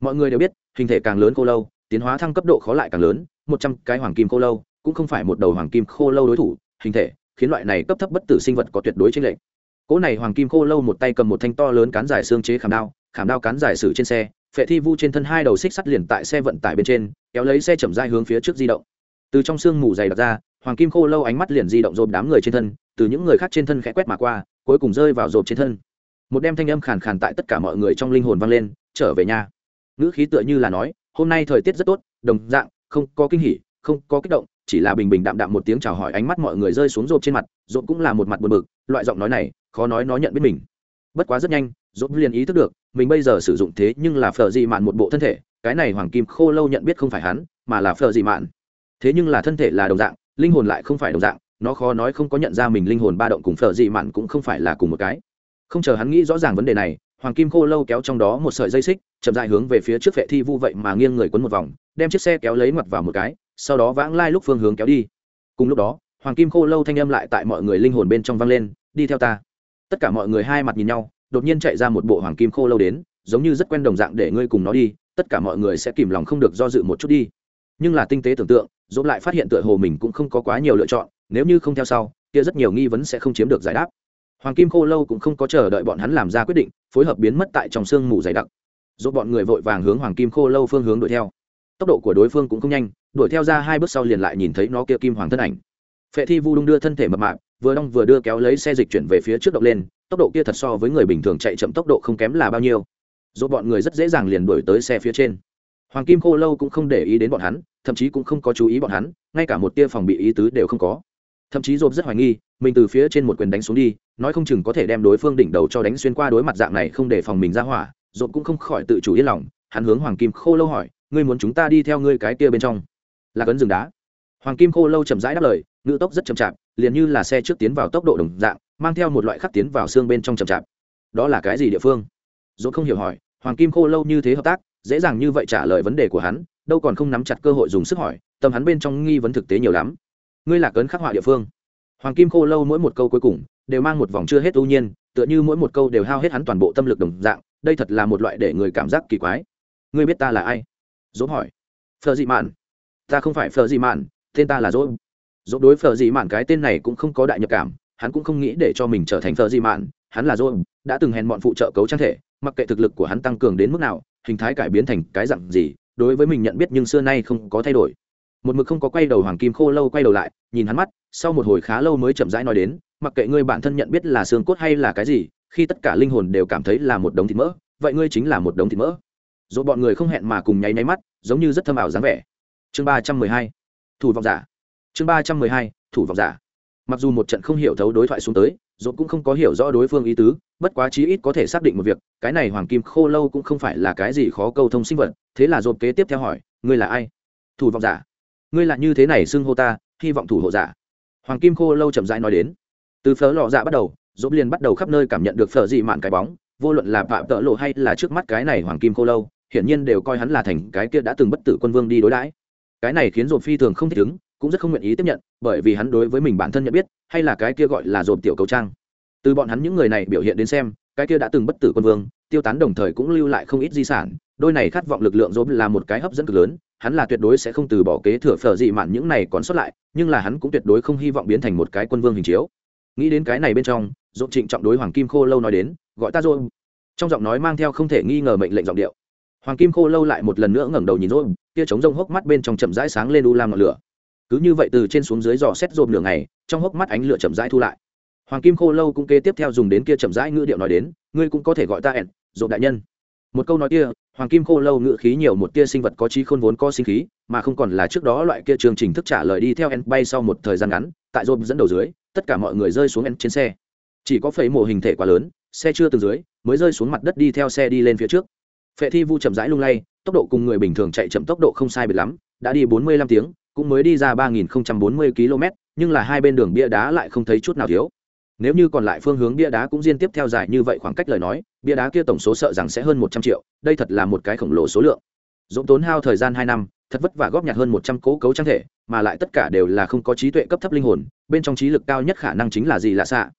Mọi người đều biết, hình thể càng lớn khô lâu, tiến hóa thăng cấp độ khó lại càng lớn, một trăm cái hoàng kim khô lâu cũng không phải một đầu hoàng kim khô lâu đối thủ, hình thể, khiến loại này cấp thấp bất tử sinh vật có tuyệt đối trên lệnh cỗ này hoàng kim khô lâu một tay cầm một thanh to lớn cán dài xương chế khảm đao khảm đao cán dài sử trên xe phệ thi vu trên thân hai đầu xích sắt liền tại xe vận tải bên trên, kéo lấy xe chậm dai hướng phía trước di động. Từ trong sương mù dày đặc ra, hoàng kim khô lâu ánh mắt liền di động rộp đám người trên thân, từ những người khác trên thân khẽ quét mà qua, cuối cùng rơi vào rộp trên thân. Một đem thanh âm khàn khàn tại tất cả mọi người trong linh hồn vang lên, trở về nhà. Ngữ khí tựa như là nói, hôm nay thời tiết rất tốt, đồng dạng, không có kinh hỉ, không có kích động, chỉ là bình bình đạm đạm một tiếng chào hỏi ánh mắt mọi người rơi xuống rộp trên mặt, rộp cũng là một mặt buồn bực, loại giọng nói này, khó nói nó nhận biết mình. Bất quá rất nhanh, rộp liền ý thức được mình bây giờ sử dụng thế nhưng là phở dị mạn một bộ thân thể, cái này hoàng kim khô lâu nhận biết không phải hắn, mà là phở dị mạn. Thế nhưng là thân thể là đồng dạng, linh hồn lại không phải đồng dạng, nó khó nói không có nhận ra mình linh hồn ba động cùng phở dị mạn cũng không phải là cùng một cái. Không chờ hắn nghĩ rõ ràng vấn đề này, hoàng kim khô lâu kéo trong đó một sợi dây xích, chậm dài hướng về phía trước vệ thi vu vậy mà nghiêng người quấn một vòng, đem chiếc xe kéo lấy mặt vào một cái, sau đó vãng lai lúc phương hướng kéo đi. Cùng lúc đó, hoàng kim khô lâu thanh âm lại tại mọi người linh hồn bên trong vang lên, đi theo ta. Tất cả mọi người hai mặt nhìn nhau đột nhiên chạy ra một bộ hoàng kim khô lâu đến, giống như rất quen đồng dạng để ngươi cùng nó đi, tất cả mọi người sẽ kìm lòng không được do dự một chút đi. Nhưng là tinh tế tưởng tượng dốt lại phát hiện tựa hồ mình cũng không có quá nhiều lựa chọn, nếu như không theo sau, kia rất nhiều nghi vấn sẽ không chiếm được giải đáp. Hoàng kim khô lâu cũng không có chờ đợi bọn hắn làm ra quyết định, phối hợp biến mất tại trong sương mù dày đặc. Dốt bọn người vội vàng hướng hoàng kim khô lâu phương hướng đuổi theo. Tốc độ của đối phương cũng không nhanh, đuổi theo ra hai bước sau liền lại nhìn thấy nó kia kim hoàng thân ảnh. Phệ thi vu đung đưa thân thể mập mạp, vừa đong vừa đưa kéo lấy xe dịch chuyển về phía trước động lên tốc độ kia thật so với người bình thường chạy chậm tốc độ không kém là bao nhiêu. Dù bọn người rất dễ dàng liền đuổi tới xe phía trên. Hoàng kim khô lâu cũng không để ý đến bọn hắn, thậm chí cũng không có chú ý bọn hắn, ngay cả một tia phòng bị ý tứ đều không có. Thậm chí dồn rất hoài nghi, mình từ phía trên một quyền đánh xuống đi, nói không chừng có thể đem đối phương đỉnh đầu cho đánh xuyên qua đối mặt dạng này không để phòng mình ra hỏa dồn cũng không khỏi tự chủ yên lòng, hắn hướng hoàng kim khô lâu hỏi, ngươi muốn chúng ta đi theo ngươi cái kia bên trong? Là cấn rừng đá. Hoàng kim khô lâu chậm rãi đáp lời ngự tốc rất chậm chạp, liền như là xe trước tiến vào tốc độ đồng dạng mang theo một loại khắc tiến vào xương bên trong chậm chạp. Đó là cái gì địa phương? Dốt không hiểu hỏi. Hoàng kim khô lâu như thế hợp tác, dễ dàng như vậy trả lời vấn đề của hắn, đâu còn không nắm chặt cơ hội dùng sức hỏi, tâm hắn bên trong nghi vấn thực tế nhiều lắm. Ngươi là cấn khắc họa địa phương. Hoàng kim khô lâu mỗi một câu cuối cùng, đều mang một vòng chưa hết ưu nhiên, tựa như mỗi một câu đều hao hết hắn toàn bộ tâm lực đồng dạng, đây thật là một loại để người cảm giác kỳ quái. Ngươi biết ta là ai? Dốt hỏi. Phờ dị mạn. Ta không phải phờ dị mạn, tên ta là dốt dốt đối phờ dị mạn cái tên này cũng không có đại nhập cảm hắn cũng không nghĩ để cho mình trở thành thợ di mạn, hắn là dôn đã từng hẹn bọn phụ trợ cấu trang thể, mặc kệ thực lực của hắn tăng cường đến mức nào, hình thái cải biến thành cái dặn gì, đối với mình nhận biết nhưng xưa nay không có thay đổi. Một mực không có quay đầu hoàng kim khô lâu quay đầu lại, nhìn hắn mắt, sau một hồi khá lâu mới chậm rãi nói đến, mặc kệ ngươi bản thân nhận biết là xương cốt hay là cái gì, khi tất cả linh hồn đều cảm thấy là một đống thịt mỡ, vậy ngươi chính là một đống thịt mỡ. Dỗ bọn người không hẹn mà cùng nháy nháy mắt, giống như rất thâm ảo dáng vẻ. Chương ba trăm mười hai, thủ vọng giả. Chương ba trăm mười hai, thủ vọng giả mặc dù một trận không hiểu thấu đối thoại xuống tới dốt cũng không có hiểu rõ đối phương ý tứ, bất quá chí ít có thể xác định một việc, cái này hoàng kim khô lâu cũng không phải là cái gì khó câu thông sinh vật, thế là dốt kế tiếp theo hỏi, ngươi là ai? Thủ vọng giả. Ngươi là như thế này xưng hô ta, hy vọng thủ hộ giả. Hoàng kim khô lâu chậm rãi nói đến. Từ phở lọ dạ bắt đầu dốt liền bắt đầu khắp nơi cảm nhận được phở dị mạn cái bóng, vô luận là phạm tợ lộ hay là trước mắt cái này hoàng kim khô lâu, hiển nhiên đều coi hắn là thành cái kia đã từng bất tử quân vương đi đối đãi. Cái này khiến dồn phi thường không thích ứng cũng rất không nguyện ý tiếp nhận, bởi vì hắn đối với mình bản thân nhận biết, hay là cái kia gọi là dồn tiểu cầu trang. Từ bọn hắn những người này biểu hiện đến xem, cái kia đã từng bất tử quân vương, tiêu tán đồng thời cũng lưu lại không ít di sản, đôi này khát vọng lực lượng dồn là một cái hấp dẫn cực lớn, hắn là tuyệt đối sẽ không từ bỏ kế thừa phở dị mạn những này còn sót lại, nhưng là hắn cũng tuyệt đối không hy vọng biến thành một cái quân vương hình chiếu. Nghĩ đến cái này bên trong, dồn trịnh trọng đối hoàng kim khô lâu nói đến, gọi ta dồn. Trong giọng nói mang theo không thể nghi ngờ mệnh lệnh giọng điệu. Hoàng kim khô lâu lại một lần nữa ngẩng đầu nhìn dồn, kia trống rông hốc mắt bên trong chậm rãi sáng lên u lam ngọn lửa cứ như vậy từ trên xuống dưới dò xét rôm lửa này trong hốc mắt ánh lửa chậm rãi thu lại. Hoàng kim khô lâu cũng kế tiếp theo dùng đến kia chậm rãi ngữ điệu nói đến, ngươi cũng có thể gọi ta ẹn, rộp đại nhân. Một câu nói kia, hoàng kim khô lâu ngữ khí nhiều một tia sinh vật có trí khôn vốn có sinh khí, mà không còn là trước đó loại kia chương trình thức trả lời đi theo en bay sau một thời gian ngắn, tại rộp dẫn đầu dưới, tất cả mọi người rơi xuống en trên xe. Chỉ có phẩy mộ hình thể quá lớn, xe chưa từ dưới, mới rơi xuống mặt đất đi theo xe đi lên phía trước. Phệ thi vu chậm rãi lung lay, tốc độ cùng người bình thường chạy chậm tốc độ không sai biệt lắm, đã đi bốn mươi lăm tiếng cũng mới đi ra ba nghìn bốn mươi km, nhưng là hai bên đường bia đá lại không thấy chút nào thiếu. Nếu như còn lại phương hướng bia đá cũng liên tiếp theo dài như vậy khoảng cách lời nói, bia đá kia tổng số sợ rằng sẽ hơn một trăm triệu, đây thật là một cái khổng lồ số lượng. Dũng tốn hao thời gian hai năm, thật vất vả góp nhặt hơn một trăm cố cấu trang thể, mà lại tất cả đều là không có trí tuệ cấp thấp linh hồn, bên trong trí lực cao nhất khả năng chính là gì là xạ.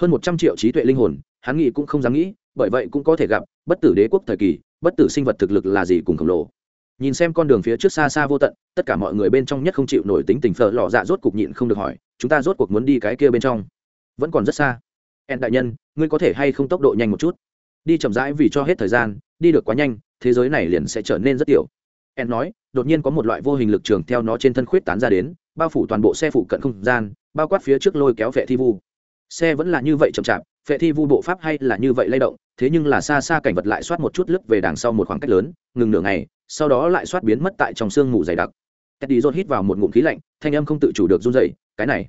Hơn một trăm triệu trí tuệ linh hồn, hắn nghĩ cũng không dám nghĩ, bởi vậy cũng có thể gặp bất tử đế quốc thời kỳ, bất tử sinh vật thực lực là gì cùng khổng lồ nhìn xem con đường phía trước xa xa vô tận, tất cả mọi người bên trong nhất không chịu nổi tính tình phở lò dạ rốt cục nhịn không được hỏi, chúng ta rốt cuộc muốn đi cái kia bên trong? Vẫn còn rất xa. En đại nhân, ngươi có thể hay không tốc độ nhanh một chút? Đi chậm rãi vì cho hết thời gian, đi được quá nhanh, thế giới này liền sẽ trở nên rất tiểu. En nói, đột nhiên có một loại vô hình lực trường theo nó trên thân khuyết tán ra đến, bao phủ toàn bộ xe phụ cận không gian, bao quát phía trước lôi kéo vệ thi vu. Xe vẫn là như vậy chậm chạp, vệ thi vu bộ pháp hay là như vậy lay động thế nhưng là xa xa cảnh vật lại xoát một chút lướt về đằng sau một khoảng cách lớn, ngừng nửa ngày, sau đó lại xoát biến mất tại trong sương mù dày đặc. Teddy rốt hít vào một ngụm khí lạnh, thanh âm không tự chủ được run dậy cái này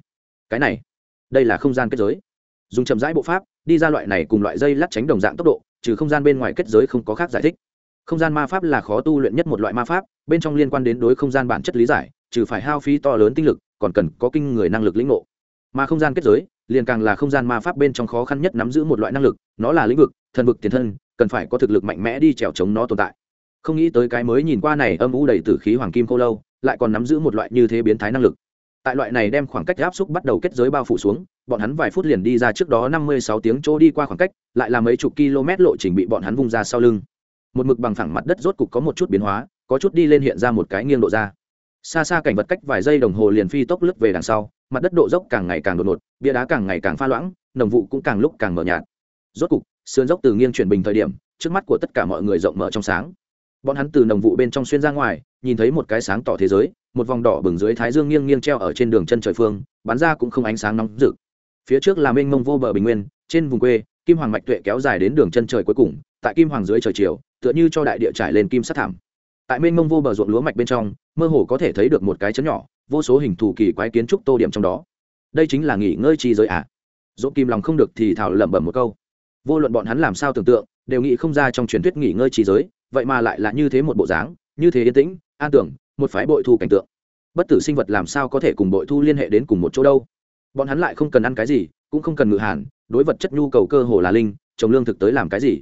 cái này, đây là không gian kết giới. Dùng chậm rãi bộ pháp, đi ra loại này cùng loại dây lắc tránh đồng dạng tốc độ, trừ không gian bên ngoài kết giới không có khác giải thích. Không gian ma pháp là khó tu luyện nhất một loại ma pháp, bên trong liên quan đến đối không gian bản chất lý giải, trừ phải hao phí to lớn tinh lực, còn cần có kinh người năng lực lĩnh ngộ. Mà không gian kết giới, liền càng là không gian ma pháp bên trong khó khăn nhất nắm giữ một loại năng lực, nó là lĩnh vực thần vực tiền thân, cần phải có thực lực mạnh mẽ đi trèo chống nó tồn tại. Không nghĩ tới cái mới nhìn qua này âm u đầy tử khí hoàng kim khô lâu, lại còn nắm giữ một loại như thế biến thái năng lực. Tại loại này đem khoảng cách áp xúc bắt đầu kết giới bao phủ xuống, bọn hắn vài phút liền đi ra trước đó năm mươi sáu tiếng chỗ đi qua khoảng cách, lại là mấy chục km lộ trình bị bọn hắn vung ra sau lưng. Một mực bằng phẳng mặt đất rốt cục có một chút biến hóa, có chút đi lên hiện ra một cái nghiêng độ ra. Xa xa cảnh vật cách vài giây đồng hồ liền phi tốc lướt về đằng sau, mặt đất độ dốc càng ngày càng đột ngột, bia đá càng ngày càng pha loãng, nồng vụ cũng càng lúc càng mờ nhạt. Rốt cục sườn dốc từ nghiêng chuyển bình thời điểm, trước mắt của tất cả mọi người rộng mở trong sáng. Bọn hắn từ nồng vụ bên trong xuyên ra ngoài, nhìn thấy một cái sáng tỏ thế giới, một vòng đỏ bừng dưới thái dương nghiêng nghiêng treo ở trên đường chân trời phương, bắn ra cũng không ánh sáng nóng rực. Phía trước là mênh mông vô bờ bình nguyên, trên vùng quê, kim hoàng mạch tuệ kéo dài đến đường chân trời cuối cùng, tại kim hoàng dưới trời chiều, tựa như cho đại địa trải lên kim sắt thảm. Tại mênh mông vô bờ ruộng lúa mạch bên trong, mơ hồ có thể thấy được một cái chấn nhỏ, vô số hình thù kỳ quái kiến trúc tô điểm trong đó. Đây chính là nghỉ ngơi chi giới ạ à. dỗ kim lòng không được thì thảo lẩm bẩm một câu vô luận bọn hắn làm sao tưởng tượng, đều nghĩ không ra trong truyền thuyết nghỉ ngơi trí giới, vậy mà lại là như thế một bộ dáng, như thế yên tĩnh, an tưởng, một phái bội thu cảnh tượng. Bất tử sinh vật làm sao có thể cùng bội thu liên hệ đến cùng một chỗ đâu? Bọn hắn lại không cần ăn cái gì, cũng không cần ngự hàn, đối vật chất nhu cầu cơ hồ là linh, trồng lương thực tới làm cái gì?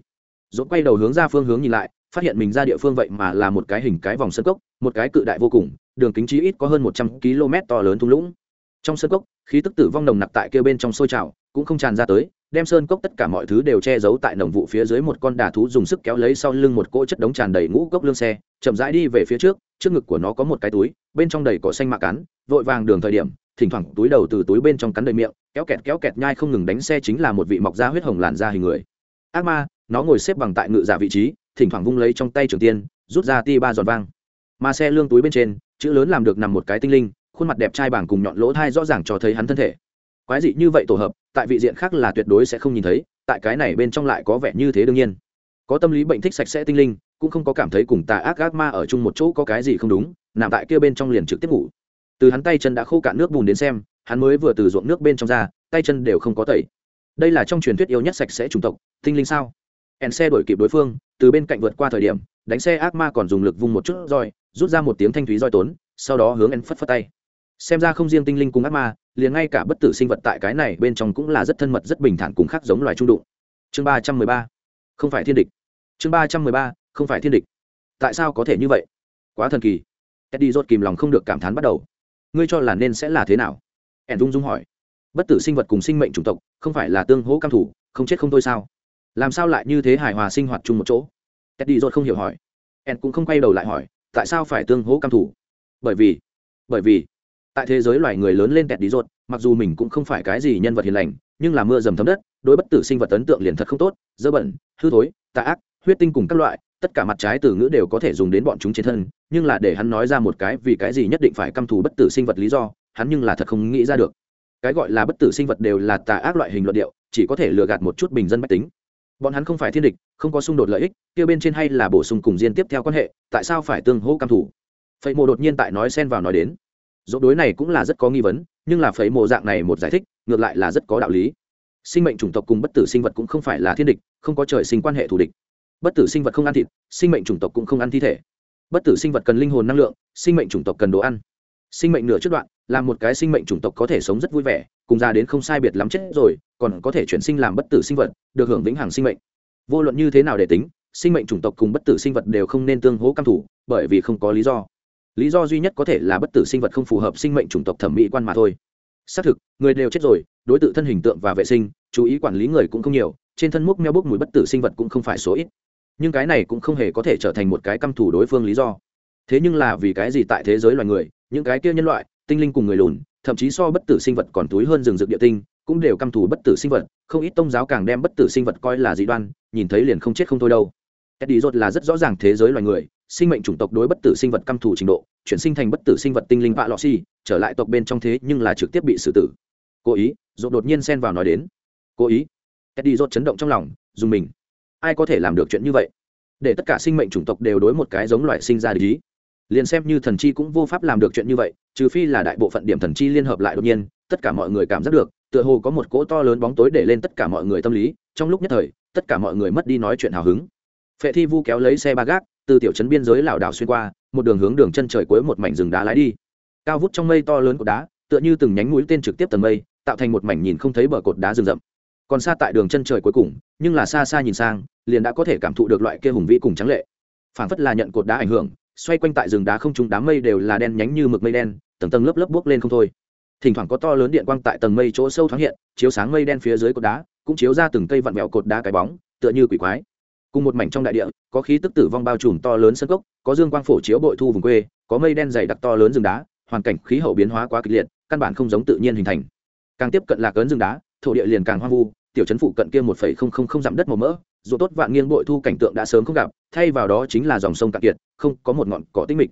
Dốt quay đầu hướng ra phương hướng nhìn lại, phát hiện mình ra địa phương vậy mà là một cái hình cái vòng sân cốc, một cái cự đại vô cùng, đường kính trí ít có hơn một trăm km to lớn thung lũng trong sơn cốc, khí tức tử vong nồng nặc tại kia bên trong sôi trào, cũng không tràn ra tới, đem sơn cốc tất cả mọi thứ đều che giấu tại nồng vụ phía dưới một con đà thú dùng sức kéo lấy sau lưng một cỗ chất đống tràn đầy ngũ cốc lương xe, chậm rãi đi về phía trước trước ngực của nó có một cái túi, bên trong đầy cỏ xanh mạ cắn, vội vàng đường thời điểm, thỉnh thoảng túi đầu từ túi bên trong cắn đầy miệng, kéo kẹt kéo kẹt nhai không ngừng đánh xe chính là một vị mọc da huyết hồng làn da hình người. Ác ma, nó ngồi xếp bằng tại ngự giả vị trí, thỉnh thoảng vung lấy trong tay trường tiên, rút ra ti ba giòn vang. Mà xe lương túi bên trên, chữ lớn làm được nằm một cái tinh linh khuôn mặt đẹp trai bảng cùng nhọn lỗ thai rõ ràng cho thấy hắn thân thể. Quái dị như vậy tổ hợp, tại vị diện khác là tuyệt đối sẽ không nhìn thấy, tại cái này bên trong lại có vẻ như thế đương nhiên. Có tâm lý bệnh thích sạch sẽ tinh linh, cũng không có cảm thấy cùng tà ác ác ma ở chung một chỗ có cái gì không đúng, nằm tại kia bên trong liền trực tiếp ngủ. Từ hắn tay chân đã khô cạn nước bùn đến xem, hắn mới vừa từ ruộng nước bên trong ra, tay chân đều không có tẩy. Đây là trong truyền thuyết yêu nhất sạch sẽ chủng tộc, tinh linh sao? Ẻn xe đổi kịp đối phương, từ bên cạnh vượt qua thời điểm, đánh xe ác ma còn dùng lực vung một chút roi, rút ra một tiếng thanh thúy roi tốn, sau đó hướng ẻn phất phất tay xem ra không riêng tinh linh cùng ác ma, liền ngay cả bất tử sinh vật tại cái này bên trong cũng là rất thân mật, rất bình thản cùng khác giống loài trung đụng. Chương ba trăm mười ba. Không phải thiên địch. Chương ba trăm mười ba, không phải thiên địch. Tại sao có thể như vậy? Quá thần kỳ. Eddie rốt kìm lòng không được cảm thán bắt đầu. Ngươi cho là nên sẽ là thế nào? Ẻn dung dung hỏi. Bất tử sinh vật cùng sinh mệnh chủng tộc, không phải là tương hỗ cam thủ, không chết không thôi sao? Làm sao lại như thế hài hòa sinh hoạt chung một chỗ? Eddie rốt không hiểu hỏi. Ẻn cũng không quay đầu lại hỏi, tại sao phải tương hỗ cam thủ? Bởi vì bởi vì tại thế giới loài người lớn lên kẹt đi rột mặc dù mình cũng không phải cái gì nhân vật hiền lành, nhưng là mưa dầm thấm đất, đối bất tử sinh vật ấn tượng liền thật không tốt, dơ bẩn, hư thối, tà ác, huyết tinh cùng các loại, tất cả mặt trái từ ngữ đều có thể dùng đến bọn chúng trên thân, nhưng là để hắn nói ra một cái vì cái gì nhất định phải căm thù bất tử sinh vật lý do, hắn nhưng là thật không nghĩ ra được. Cái gọi là bất tử sinh vật đều là tà ác loại hình luận điệu, chỉ có thể lừa gạt một chút bình dân mách tính. Bọn hắn không phải thiên địch, không có xung đột lợi ích, kia bên trên hay là bổ sung cùng diên tiếp theo quan hệ, tại sao phải tương hỗ căm thủ phẩy mộ đột nhiên tại nói xen vào nói đến dỗ đối này cũng là rất có nghi vấn, nhưng là phẩy mộ dạng này một giải thích, ngược lại là rất có đạo lý. Sinh mệnh chủng tộc cùng bất tử sinh vật cũng không phải là thiên địch, không có trời sinh quan hệ thù địch. Bất tử sinh vật không ăn thịt, sinh mệnh chủng tộc cũng không ăn thi thể. Bất tử sinh vật cần linh hồn năng lượng, sinh mệnh chủng tộc cần đồ ăn. Sinh mệnh nửa trước đoạn, là một cái sinh mệnh chủng tộc có thể sống rất vui vẻ, cùng ra đến không sai biệt lắm chết rồi, còn có thể chuyển sinh làm bất tử sinh vật, được hưởng vĩnh hằng sinh mệnh. Vô luận như thế nào để tính, sinh mệnh chủng tộc cùng bất tử sinh vật đều không nên tương hố căm thủ, bởi vì không có lý do lý do duy nhất có thể là bất tử sinh vật không phù hợp sinh mệnh chủng tộc thẩm mỹ quan mà thôi. Xác thực, người đều chết rồi, đối tượng thân hình tượng và vệ sinh, chú ý quản lý người cũng không nhiều, trên thân múc meo bốc mùi bất tử sinh vật cũng không phải số ít. Nhưng cái này cũng không hề có thể trở thành một cái căm thủ đối phương lý do. Thế nhưng là vì cái gì tại thế giới loài người, những cái kia nhân loại, tinh linh cùng người lùn, thậm chí so bất tử sinh vật còn túi hơn rừng rực địa tinh, cũng đều căm thù bất tử sinh vật, không ít tôn giáo càng đem bất tử sinh vật coi là dị đoan, nhìn thấy liền không chết không thôi đâu. Eddie rốt là rất rõ ràng thế giới loài người sinh mệnh chủng tộc đối bất tử sinh vật căm thù trình độ, chuyển sinh thành bất tử sinh vật tinh linh vạ lọ xi trở lại tộc bên trong thế nhưng là trực tiếp bị xử tử. Cố ý, rốt đột nhiên xen vào nói đến. Cố ý. Eddie rốt chấn động trong lòng, dùng mình. Ai có thể làm được chuyện như vậy? Để tất cả sinh mệnh chủng tộc đều đối một cái giống loài sinh ra lý liền xem như thần chi cũng vô pháp làm được chuyện như vậy, trừ phi là đại bộ phận điểm thần chi liên hợp lại đột nhiên, tất cả mọi người cảm giác được, tựa hồ có một cỗ to lớn bóng tối để lên tất cả mọi người tâm lý. Trong lúc nhất thời, tất cả mọi người mất đi nói chuyện hào hứng. Phệ thi vu kéo lấy xe ba gác từ tiểu trấn biên giới lảo đảo xuyên qua, một đường hướng đường chân trời cuối một mảnh rừng đá lái đi. Cao vút trong mây to lớn của đá, tựa như từng nhánh mũi tên trực tiếp tầng mây, tạo thành một mảnh nhìn không thấy bờ cột đá rừng rậm. Còn xa tại đường chân trời cuối cùng, nhưng là xa xa nhìn sang, liền đã có thể cảm thụ được loại kia hùng vĩ cùng trắng lệ. Phảng phất là nhận cột đá ảnh hưởng, xoay quanh tại rừng đá không trùng đám mây đều là đen nhánh như mực mây đen, tầng tầng lớp lớp buốc lên không thôi. Thỉnh thoảng có to lớn điện quang tại tầng mây chỗ sâu thoáng hiện, chiếu sáng mây đen phía dưới cột đá, cũng chiếu ra từng cây vặn vẹo cột đá cái bóng, tựa như quỷ quái cùng một mảnh trong đại địa, có khí tức tử vong bao trùm to lớn sân cốc, có dương quang phổ chiếu bội thu vùng quê, có mây đen dày đặc to lớn rừng đá, hoàn cảnh khí hậu biến hóa quá kịch liệt, căn bản không giống tự nhiên hình thành. Càng tiếp cận lạc ấn rừng đá, thổ địa liền càng hoang vu, tiểu trấn phụ cận kia một phẩy không không không dặm đất màu mỡ, dù tốt vạn nghiêng bội thu cảnh tượng đã sớm không gặp, thay vào đó chính là dòng sông cạn kiệt, không có một ngọn cỏ tinh mịch.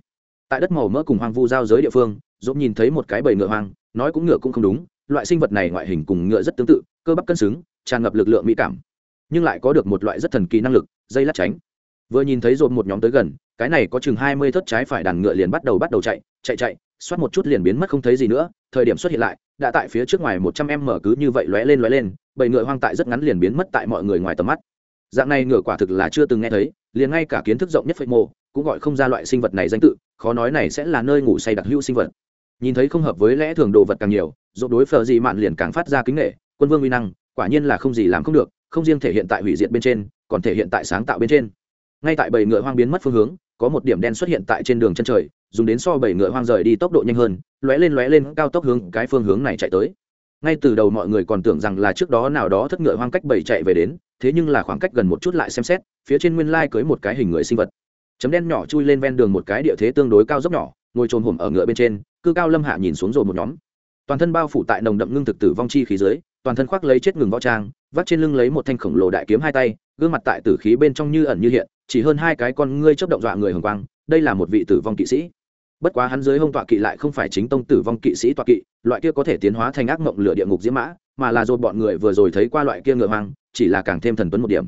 Tại đất màu mỡ cùng hoang vu giao giới địa phương dốt nhìn thấy một cái bầy ngựa hoang, nói cũng ngựa cũng không đúng, loại sinh vật này ngoại hình cùng ngựa rất tương tự, cơ bắp cân xứng, tràn ngập lực lượng mỹ cảm nhưng lại có được một loại rất thần kỳ năng lực, dây lát tránh. Vừa nhìn thấy rộp một nhóm tới gần, cái này có chừng hai mươi thớt trái phải đàn ngựa liền bắt đầu bắt đầu chạy chạy chạy, xoát một chút liền biến mất không thấy gì nữa, thời điểm xuất hiện lại, đã tại phía trước ngoài một trăm em mở cứ như vậy lóe lên lóe lên bầy ngựa hoang tại rất ngắn liền biến mất tại mọi người ngoài tầm mắt. Dạng này ngựa quả thực là chưa từng nghe thấy, liền ngay cả kiến thức rộng nhất phệ mô cũng gọi không ra loại sinh vật này danh tự, khó nói này sẽ là nơi ngủ say đặc hữu sinh vật. Nhìn thấy không hợp với lẽ thường đồ vật càng nhiều dỗ đối phờ gì mạn liền càng phát ra kính nghệ quân vương uy năng, quả nhiên là không gì làm không được không riêng thể hiện tại hủy diệt bên trên, còn thể hiện tại sáng tạo bên trên. Ngay tại bầy ngựa hoang biến mất phương hướng, có một điểm đen xuất hiện tại trên đường chân trời, dùng đến so bầy ngựa hoang rời đi tốc độ nhanh hơn, lóe lên lóe lên cao tốc hướng cái phương hướng này chạy tới. Ngay từ đầu mọi người còn tưởng rằng là trước đó nào đó thất ngựa hoang cách bầy chạy về đến, thế nhưng là khoảng cách gần một chút lại xem xét, phía trên nguyên lai cưới một cái hình người sinh vật. Chấm đen nhỏ chui lên ven đường một cái địa thế tương đối cao dốc nhỏ, ngồi trồn hổm ở ngựa bên trên, cư cao lâm hạ nhìn xuống rồi một nhóm. Toàn thân bao phủ tại nồng đậm ngưng thực tử vong chi khí dưới toàn thân khoác lấy chết ngừng võ trang vắt trên lưng lấy một thanh khổng lồ đại kiếm hai tay, gương mặt tại tử khí bên trong như ẩn như hiện, chỉ hơn hai cái con ngươi chớp động dọa người hồng quang, đây là một vị tử vong kỵ sĩ. Bất quá hắn dưới hông tọa kỵ lại không phải chính tông tử vong kỵ sĩ tọa kỵ, loại kia có thể tiến hóa thành ác mộng lửa địa ngục diễm mã, mà là dồn bọn người vừa rồi thấy qua loại kia ngựa hoang, chỉ là càng thêm thần tuấn một điểm.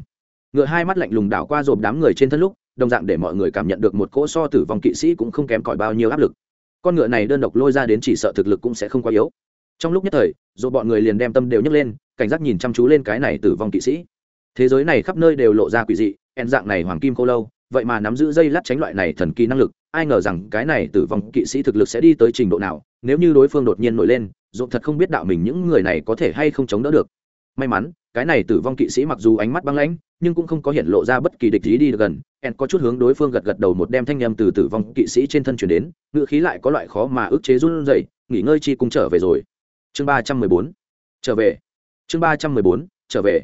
Ngựa hai mắt lạnh lùng đảo qua dồn đám người trên thân lúc, đồng dạng để mọi người cảm nhận được một cỗ so tử vong kỵ sĩ cũng không kém cỏi bao nhiêu áp lực. Con ngựa này đơn độc lôi ra đến chỉ sợ thực lực cũng sẽ không quá yếu trong lúc nhất thời rồi bọn người liền đem tâm đều nhấc lên, cảnh giác nhìn chăm chú lên cái này tử vong kỵ sĩ. Thế giới này khắp nơi đều lộ ra quỷ dị, en dạng này hoàng kim cô lâu, vậy mà nắm giữ dây lát tránh loại này thần kỳ năng lực, ai ngờ rằng cái này tử vong kỵ sĩ thực lực sẽ đi tới trình độ nào, nếu như đối phương đột nhiên nổi lên dồn thật không biết đạo mình những người này có thể hay không chống đỡ được. May mắn, cái này tử vong kỵ sĩ mặc dù ánh mắt băng lãnh, nhưng cũng không có hiện lộ ra bất kỳ địch ý đi được gần, en có chút hướng đối phương gật gật đầu một đem thanh â từ tử vong kỵ sĩ trên thân chuyển đến ngự khí lại có loại khó mà ức chế run rẩy, nghỉ ngơi chi cung trở về rồi chương ba trăm mười bốn, trở về. Chương ba trăm mười bốn, trở về.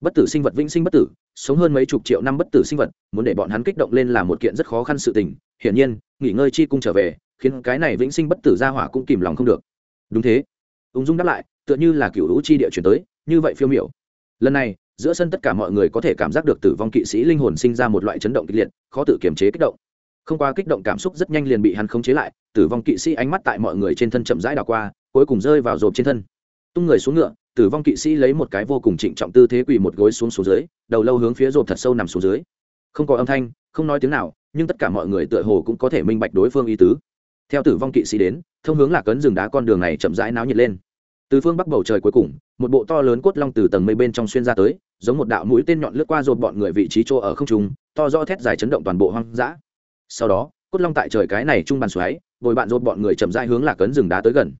Bất tử sinh vật vĩnh sinh bất tử, sống hơn mấy chục triệu năm bất tử sinh vật, muốn để bọn hắn kích động lên là một kiện rất khó khăn sự tình. Hiển nhiên, nghỉ ngơi chi cung trở về, khiến cái này vĩnh sinh bất tử ra hỏa cũng kìm lòng không được. Đúng thế. Ung dung đáp lại, tựa như là cựu lũ chi địa chuyển tới, như vậy phiêu miểu. Lần này, giữa sân tất cả mọi người có thể cảm giác được tử vong kỵ sĩ linh hồn sinh ra một loại chấn động kịch liệt, khó tự kiềm chế kích động. Không qua kích động cảm xúc rất nhanh liền bị hắn khống chế lại, tử vong kỵ sĩ ánh mắt tại mọi người trên thân chậm rãi đảo qua cuối cùng rơi vào rộp trên thân. Tung người xuống ngựa, tử vong kỵ sĩ lấy một cái vô cùng trịnh trọng tư thế quỳ một gối xuống xuống dưới, đầu lâu hướng phía rộp thật sâu nằm xuống dưới. Không có âm thanh, không nói tiếng nào, nhưng tất cả mọi người tựa hồ cũng có thể minh bạch đối phương ý tứ. Theo tử vong kỵ sĩ đến, thông hướng là cấn rừng đá con đường này chậm rãi náo nhiệt lên. Từ phương bắc bầu trời cuối cùng, một bộ to lớn cốt long từ tầng mây bên trong xuyên ra tới, giống một đạo mũi tên nhọn lướt qua rộp bọn người vị trí chỗ ở không trung, to do thét dài chấn động toàn bộ hoang dã. Sau đó, cốt long tại trời cái này trung bàn xoáy, bồi bạn rộp bọn người chậm rãi hướng lạc cấn rừng đá tới gần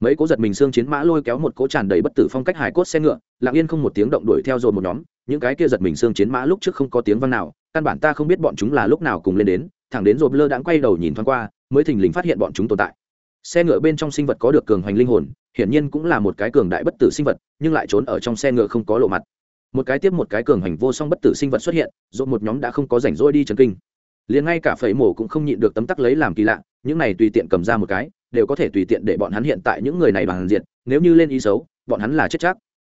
mấy cố giật mình xương chiến mã lôi kéo một cỗ tràn đầy bất tử phong cách hải cốt xe ngựa, lặng yên không một tiếng động đuổi theo rồi một nhóm, những cái kia giật mình xương chiến mã lúc trước không có tiếng văn nào, căn bản ta không biết bọn chúng là lúc nào cùng lên đến, thẳng đến rồi lơ đãng quay đầu nhìn thoáng qua, mới thình lình phát hiện bọn chúng tồn tại. Xe ngựa bên trong sinh vật có được cường hoành linh hồn, hiển nhiên cũng là một cái cường đại bất tử sinh vật, nhưng lại trốn ở trong xe ngựa không có lộ mặt. Một cái tiếp một cái cường hoành vô song bất tử sinh vật xuất hiện rồi một nhóm đã không có rảnh rỗi đi trần kinh. Liền ngay cả phẩy mổ cũng không nhịn được tấm tắc lấy làm kỳ lạ, những này tùy tiện cầm ra một cái đều có thể tùy tiện để bọn hắn hiện tại những người này bằng diện nếu như lên ý xấu, bọn hắn là chết chắc.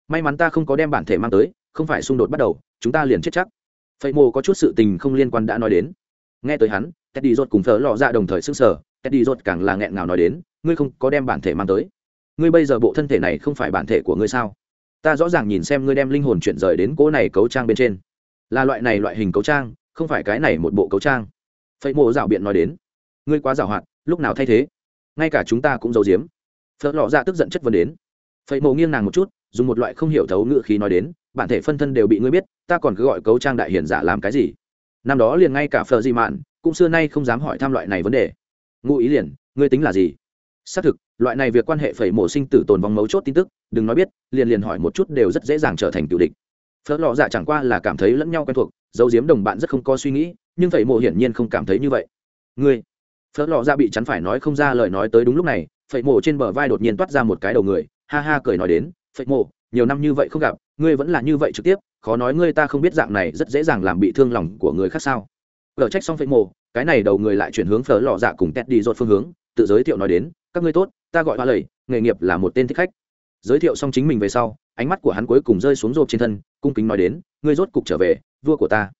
May mắn ta không có đem bản thể mang tới, không phải xung đột bắt đầu, chúng ta liền chết chắc. Phẩy Mô có chút sự tình không liên quan đã nói đến. Nghe tới hắn, teddy rốt cùng thờ lọ ra đồng thời sức sở teddy rốt càng là nghẹn ngào nói đến, ngươi không có đem bản thể mang tới. Ngươi bây giờ bộ thân thể này không phải bản thể của ngươi sao? Ta rõ ràng nhìn xem ngươi đem linh hồn chuyển rời đến cỗ này cấu trang bên trên. Là loại này loại hình cấu trang, không phải cái này một bộ cấu trang. Phẩy Mô rảo biện nói đến, ngươi quá dạo hoạt lúc nào thay thế? Ngay cả chúng ta cũng giấu giếm. Phật lọ ra tức giận chất vấn đến. Phẩy mộ nghiêng nàng một chút, dùng một loại không hiểu thấu ngữ khí nói đến, bản thể phân thân đều bị ngươi biết, ta còn cứ gọi cấu trang đại hiển giả làm cái gì? Năm đó liền ngay cả phờ di mạn, cũng xưa nay không dám hỏi thăm loại này vấn đề. Ngụ ý liền, ngươi tính là gì? Xác thực, loại này việc quan hệ phẩy mổ sinh tử tồn vong mấu chốt tin tức, đừng nói biết, liền liền hỏi một chút đều rất dễ dàng trở thành tiểu địch. Phớt lọ dạ chẳng qua là cảm thấy lẫn nhau quen thuộc, giấu diếm đồng bạn rất không có suy nghĩ, nhưng phẩy mổ hiển nhiên không cảm thấy như vậy. Ngươi phớt lọ dạ bị chắn phải nói không ra lời nói tới đúng lúc này phẩy mổ trên bờ vai đột nhiên toát ra một cái đầu người, ha ha cười nói đến phẩy mổ nhiều năm như vậy không gặp, ngươi vẫn là như vậy trực tiếp, khó nói ngươi ta không biết dạng này rất dễ dàng làm bị thương lòng của người khác sao? Gở trách xong phẩy mổ cái này đầu người lại chuyển hướng phở lọ dạ cùng tét đi dột phương hướng, tự giới thiệu nói đến, các ngươi tốt, ta gọi hoa lầy nghề nghiệp là một tên thích khách. Giới thiệu xong chính mình về sau, ánh mắt của hắn cuối cùng rơi xuống rộp trên thân, cung kính nói đến, ngươi rốt cục trở về, vua của ta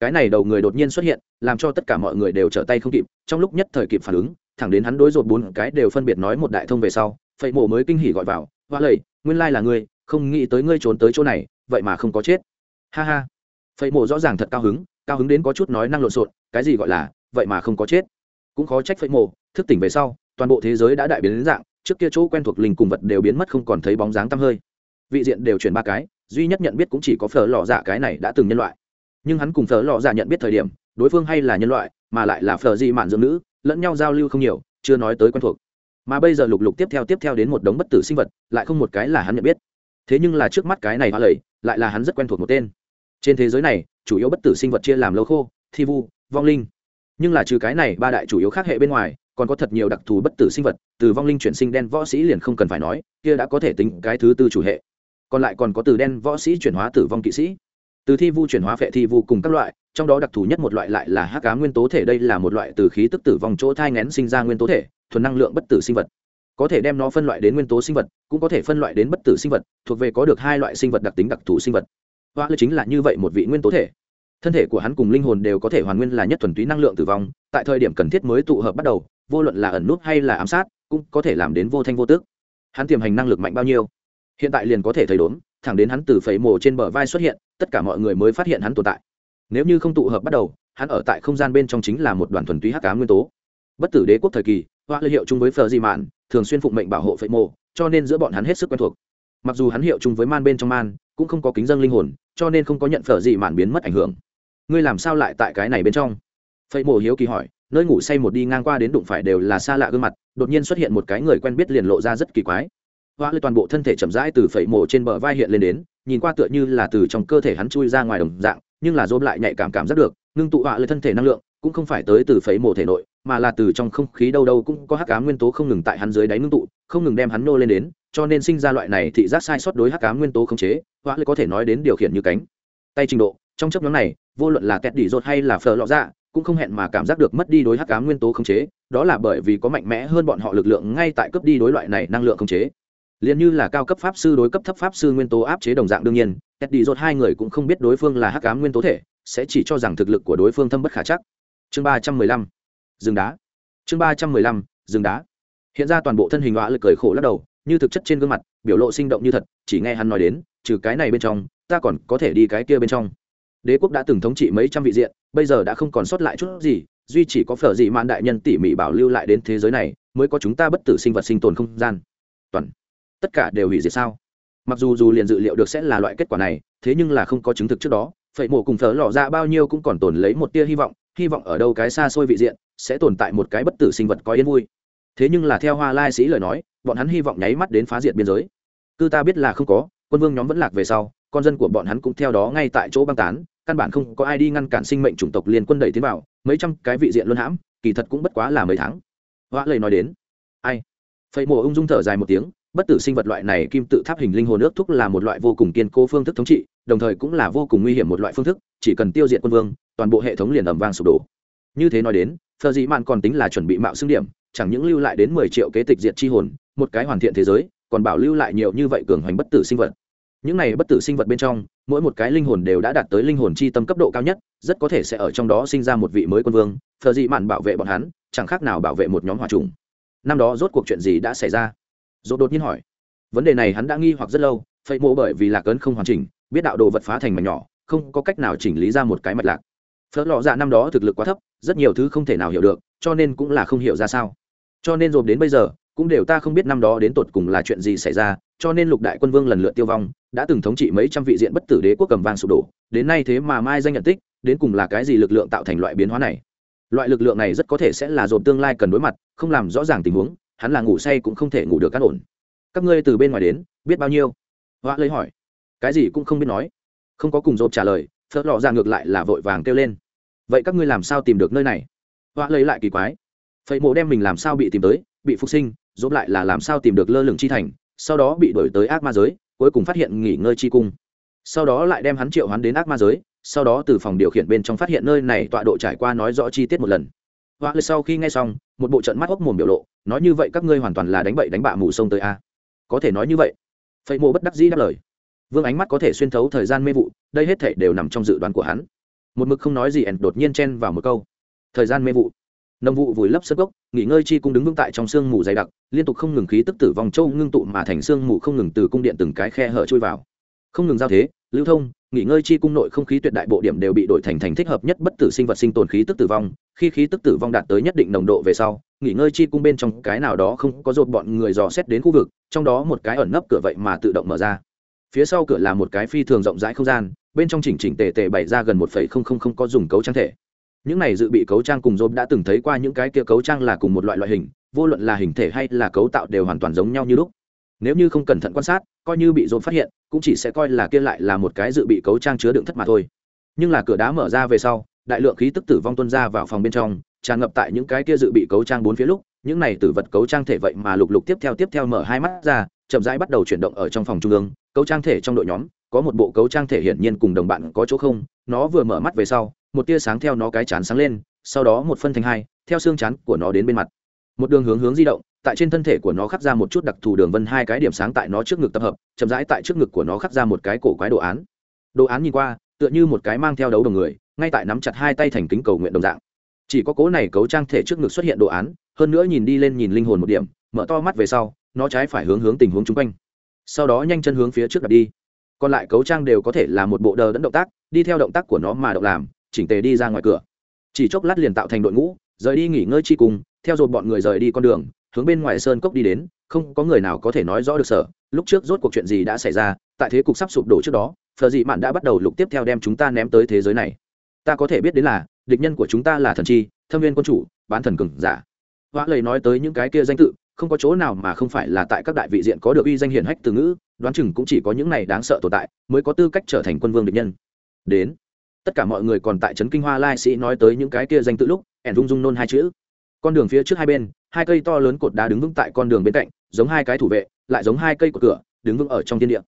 cái này đầu người đột nhiên xuất hiện, làm cho tất cả mọi người đều trở tay không kịp, trong lúc nhất thời kịp phản ứng, thẳng đến hắn đối rột bốn cái đều phân biệt nói một đại thông về sau phẩy mộ mới kinh hỉ gọi vào, hoa lầy nguyên lai là ngươi, không nghĩ tới ngươi trốn tới chỗ này, vậy mà không có chết. Ha ha. Phẩy mộ rõ ràng thật cao hứng cao hứng đến có chút nói năng lộn xộn, cái gì gọi là, vậy mà không có chết? Cũng khó trách phẩy mộ, thức tỉnh về sau, toàn bộ thế giới đã đại biến đến dạng, trước kia chỗ quen thuộc linh cùng vật đều biến mất không còn thấy bóng dáng tăm hơi. Vị diện đều chuyển ba cái, duy nhất nhận biết cũng chỉ có phở lò dạ cái này đã từng nhân loại nhưng hắn cùng phở lò dạ nhận biết thời điểm, đối phương hay là nhân loại, mà lại là phở di mạn dưỡng nữ, lẫn nhau giao lưu không nhiều, chưa nói tới quen thuộc. Mà bây giờ lục lục tiếp theo tiếp theo đến một đống bất tử sinh vật, lại không một cái là hắn nhận biết. Thế nhưng là trước mắt cái này hoa lầy, lại là hắn rất quen thuộc một tên. Trên thế giới này, chủ yếu bất tử sinh vật chia làm lâu khô, thi vu, vong linh. Nhưng là trừ cái này ba đại chủ yếu khác hệ bên ngoài, còn có thật nhiều đặc thù bất tử sinh vật, từ vong linh chuyển sinh đen võ sĩ liền không cần phải nói, kia đã có thể tính cái thứ tư chủ hệ. Còn lại còn có từ đen võ sĩ chuyển hóa tử vong kỵ sĩ từ thi vu chuyển hóa phệ thi vu cùng các loại, trong đó đặc thù nhất một loại lại là hắc cá nguyên tố thể, đây là một loại từ khí tức tử vong chỗ thai ngén sinh ra nguyên tố thể, thuần năng lượng bất tử sinh vật. Có thể đem nó phân loại đến nguyên tố sinh vật, cũng có thể phân loại đến bất tử sinh vật, thuộc về có được hai loại sinh vật đặc tính đặc thù sinh vật. Hoa lư chính là như vậy một vị nguyên tố thể. Thân thể của hắn cùng linh hồn đều có thể hoàn nguyên là nhất thuần túy năng lượng tử vong, tại thời điểm cần thiết mới tụ hợp bắt đầu, vô luận là ẩn nút hay là ám sát, cũng có thể làm đến vô thanh vô tước hắn tiềm hành năng lực mạnh bao nhiêu? Hiện tại liền có thể thấy đốn thẳng đến hắn từ phẩy mồ trên bờ vai xuất hiện, tất cả mọi người mới phát hiện hắn tồn tại. Nếu như không tụ hợp bắt đầu, hắn ở tại không gian bên trong chính là một đoàn thuần túy hắc cá nguyên tố. Bất tử đế quốc thời kỳ, hoa lư hiệu chung với phờ di mạn, thường xuyên phụng mệnh bảo hộ phệ mồ cho nên giữa bọn hắn hết sức quen thuộc. Mặc dù hắn hiệu chung với man bên trong man, cũng không có kính dân linh hồn, cho nên không có nhận phở gì mạn biến mất ảnh hưởng. Ngươi làm sao lại tại cái này bên trong? Phệ mồ hiếu kỳ hỏi, nơi ngủ say một đi ngang qua đến đụng phải đều là xa lạ gương mặt, đột nhiên xuất hiện một cái người quen biết liền lộ ra rất kỳ quái hoa lư toàn bộ thân thể chậm rãi từ phẩy mồ trên bờ vai hiện lên đến, nhìn qua tựa như là từ trong cơ thể hắn chui ra ngoài đồng dạng, nhưng là dôm lại nhạy cảm cảm giác được, ngưng tụ hoa lư thân thể năng lượng cũng không phải tới từ phẩy mồ thể nội, mà là từ trong không khí đâu đâu cũng có hắc ám nguyên tố không ngừng tại hắn dưới đáy ngưng tụ, không ngừng đem hắn nô lên đến, cho nên sinh ra loại này thị giác sai sót đối hắc ám nguyên tố khống chế hoa lư có thể nói đến điều khiển như cánh. Tay trình độ, trong chấp nhóm này, vô luận là kẹt đỉ rột hay là phờ lọ dạ cũng không hẹn mà cảm giác được mất đi đối hắc ám nguyên tố khống chế, đó là bởi vì có mạnh mẽ hơn bọn họ lực lượng ngay tại cấp đi đối loại này năng lượng khống chế liền như là cao cấp pháp sư đối cấp thấp pháp sư nguyên tố áp chế đồng dạng đương nhiên kẹt đi hai người cũng không biết đối phương là hắc ám nguyên tố thể, sẽ chỉ cho rằng thực lực của đối phương thâm bất khả chắc. Chương ba trăm mười lăm, rừng đá. Chương ba trăm mười lăm, rừng đá. Hiện ra toàn bộ thân hình họa lực cười khổ lắc đầu, như thực chất trên gương mặt, biểu lộ sinh động như thật, chỉ nghe hắn nói đến, trừ cái này bên trong, ta còn có thể đi cái kia bên trong. Đế quốc đã từng thống trị mấy trăm vị diện, bây giờ đã không còn sót lại chút gì, duy chỉ có phở dị mạn đại nhân tỉ mỉ bảo lưu lại đến thế giới này, mới có chúng ta bất tử sinh vật sinh tồn không gian. Toàn tất cả đều hủy diệt sao? Mặc dù dù liền dự liệu được sẽ là loại kết quả này, thế nhưng là không có chứng thực trước đó phẩy mổ cùng thở lò ra bao nhiêu cũng còn tồn lấy một tia hy vọng hy vọng ở đâu cái xa xôi vị diện, sẽ tồn tại một cái bất tử sinh vật có yên vui. Thế nhưng là theo hoa lai sĩ lời nói, bọn hắn hy vọng nháy mắt đến phá diệt biên giới. Cứ ta biết là không có, quân vương nhóm vẫn lạc về sau, con dân của bọn hắn cũng theo đó ngay tại chỗ băng tán, căn bản không có ai đi ngăn cản sinh mệnh chủng tộc liên quân đẩy tiến vào, mấy trăm cái vị diện luân hãm, kỳ thật cũng bất quá là mấy tháng. Hoa lời nói đến. Ai? Phẩy mổ ung dung thở dài một tiếng bất tử sinh vật loại này kim tự tháp hình linh hồn ước thúc là một loại vô cùng kiên cố phương thức thống trị, đồng thời cũng là vô cùng nguy hiểm một loại phương thức, chỉ cần tiêu diệt quân vương, toàn bộ hệ thống liền ầm vang sụp đổ. Như thế nói đến thợ dị mạn còn tính là chuẩn bị mạo xưng điểm, chẳng những lưu lại đến mười triệu kế tịch diệt chi hồn, một cái hoàn thiện thế giới, còn bảo lưu lại nhiều như vậy cường hoành bất tử sinh vật. Những này bất tử sinh vật bên trong, mỗi một cái linh hồn đều đã đạt tới linh hồn chi tâm cấp độ cao nhất, rất có thể sẽ ở trong đó sinh ra một vị mới quân vương Thợ dị mạn bảo vệ bọn hắn, chẳng khác nào bảo vệ một nhóm hòa trùng năm đó rốt cuộc chuyện gì đã xảy ra? Dốt đột nhiên hỏi. Vấn đề này hắn đã nghi hoặc rất lâu phẩy mộ bởi vì lạc ấn không hoàn chỉnh, biết đạo đồ vật phá thành mảnh nhỏ, không có cách nào chỉnh lý ra một cái mạch lạc. Phớt lọ dạ năm đó thực lực quá thấp, rất nhiều thứ không thể nào hiểu được, cho nên cũng là không hiểu ra sao. Cho nên dồn đến bây giờ, cũng đều ta không biết năm đó đến tột cùng là chuyện gì xảy ra, cho nên lục đại quân vương lần lượt tiêu vong, đã từng thống trị mấy trăm vị diện bất tử đế quốc cầm vang sụp đổ, đến nay thế mà mai danh nhận tích, đến cùng là cái gì lực lượng tạo thành loại biến hóa này? Loại lực lượng này rất có thể sẽ là dồn tương lai cần đối mặt, không làm rõ ràng tình huống hắn là ngủ say cũng không thể ngủ được cát ổn. Các ngươi từ bên ngoài đến, biết bao nhiêu? Họa lấy hỏi. Cái gì cũng không biết nói. Không có cùng dộp trả lời, phớt lò ra ngược lại là vội vàng kêu lên. Vậy các ngươi làm sao tìm được nơi này? Họa lấy lại kỳ quái. Phẩy mộ đem mình làm sao bị tìm tới, bị phục sinh dộp lại là làm sao tìm được lơ lửng chi thành, sau đó bị đổi tới ác ma giới, cuối cùng phát hiện nghỉ ngơi chi cung. Sau đó lại đem hắn triệu hắn đến ác ma giới, sau đó từ phòng điều khiển bên trong phát hiện nơi này tọa độ trải qua nói rõ chi tiết một lần. Họa lời sau khi nghe xong một bộ trận mắt hốc mồm biểu lộ, nói như vậy các ngươi hoàn toàn là đánh bậy đánh bạ mù sông tới a. Có thể nói như vậy. Phẩy mộ bất đắc dĩ đáp lời. Vương ánh mắt có thể xuyên thấu thời gian mê vụ, đây hết thể đều nằm trong dự đoán của hắn. Một mực không nói gì ẻn đột nhiên chen vào một câu. Thời gian mê vụ. Nông vụ vùi lấp sân gốc, nghỉ ngơi chi cung đứng vững tại trong sương mù dày đặc, liên tục không ngừng khí tức tử vong châu ngưng tụ mà thành sương mù không ngừng từ cung điện từng cái khe hở chui vào. Không ngừng giao thế, lưu thông nghỉ ngơi chi cung nội không khí tuyệt đại bộ điểm đều bị đổi thành thành thích hợp nhất bất tử sinh vật sinh tồn khí tức tử vong. Khi khí tức tử vong đạt tới nhất định nồng độ về sau, nghỉ ngơi chi cung bên trong cái nào đó không có dột bọn người dò xét đến khu vực, trong đó một cái ẩn nấp cửa vậy mà tự động mở ra. Phía sau cửa là một cái phi thường rộng rãi không gian, bên trong chỉnh chỉnh tề tề bày ra gần một phẩy không không không có dùng cấu trang thể. Những này dự bị cấu trang cùng dột đã từng thấy qua những cái kia cấu trang là cùng một loại loại hình, vô luận là hình thể hay là cấu tạo đều hoàn toàn giống nhau như lúc. Nếu như không cẩn thận quan sát coi như bị dồn phát hiện, cũng chỉ sẽ coi là kia lại là một cái dự bị cấu trang chứa đựng thất mà thôi. Nhưng là cửa đá mở ra về sau, đại lượng khí tức tử vong tuân ra vào phòng bên trong, tràn ngập tại những cái kia dự bị cấu trang bốn phía lúc, những này tử vật cấu trang thể vậy mà lục lục tiếp theo tiếp theo mở hai mắt ra, chậm rãi bắt đầu chuyển động ở trong phòng trung ương. Cấu trang thể trong đội nhóm, có một bộ cấu trang thể hiển nhiên cùng đồng bạn có chỗ không, nó vừa mở mắt về sau, một tia sáng theo nó cái chán sáng lên, sau đó một phân thành hai, theo xương chán của nó đến bên mặt. Một đường hướng hướng di động tại trên thân thể của nó khắc ra một chút đặc thù đường vân hai cái điểm sáng tại nó trước ngực tập hợp, chậm rãi tại trước ngực của nó khắc ra một cái cổ quái đồ án. Đồ án nhìn qua, tựa như một cái mang theo đấu đồng người, ngay tại nắm chặt hai tay thành kính cầu nguyện đồng dạng. Chỉ có cố này cấu trang thể trước ngực xuất hiện đồ án, hơn nữa nhìn đi lên nhìn linh hồn một điểm, mở to mắt về sau, nó trái phải hướng hướng tình huống chung quanh. Sau đó nhanh chân hướng phía trước đặt đi. Còn lại cấu trang đều có thể là một bộ đờ đẫn động tác, đi theo động tác của nó mà động làm, chỉnh tề đi ra ngoài cửa. Chỉ chốc lát liền tạo thành đội ngũ, rời đi nghỉ ngơi chi cùng, theo dồn bọn người rời đi con đường hướng bên ngoài sơn cốc đi đến, không có người nào có thể nói rõ được sở. Lúc trước rốt cuộc chuyện gì đã xảy ra, tại thế cục sắp sụp đổ trước đó phờ dị mạn đã bắt đầu lục tiếp theo đem chúng ta ném tới thế giới này. Ta có thể biết đến là, địch nhân của chúng ta là thần chi, thâm viên quân chủ, bán thần cừng giả. Hoa lời nói tới những cái kia danh tự, không có chỗ nào mà không phải là tại các đại vị diện có được uy danh hiển hách từ ngữ, đoán chừng cũng chỉ có những này đáng sợ tồn tại mới có tư cách trở thành quân vương địch nhân. Đến, tất cả mọi người còn tại trấn kinh hoa lai sĩ nói tới những cái kia danh tự lúc, ẻn rung rung nôn hai chữ con đường phía trước hai bên, hai cây to lớn cột đá đứng vững tại con đường bên cạnh, giống hai cái thủ vệ, lại giống hai cây cột cửa, đứng vững ở trong thiên địa.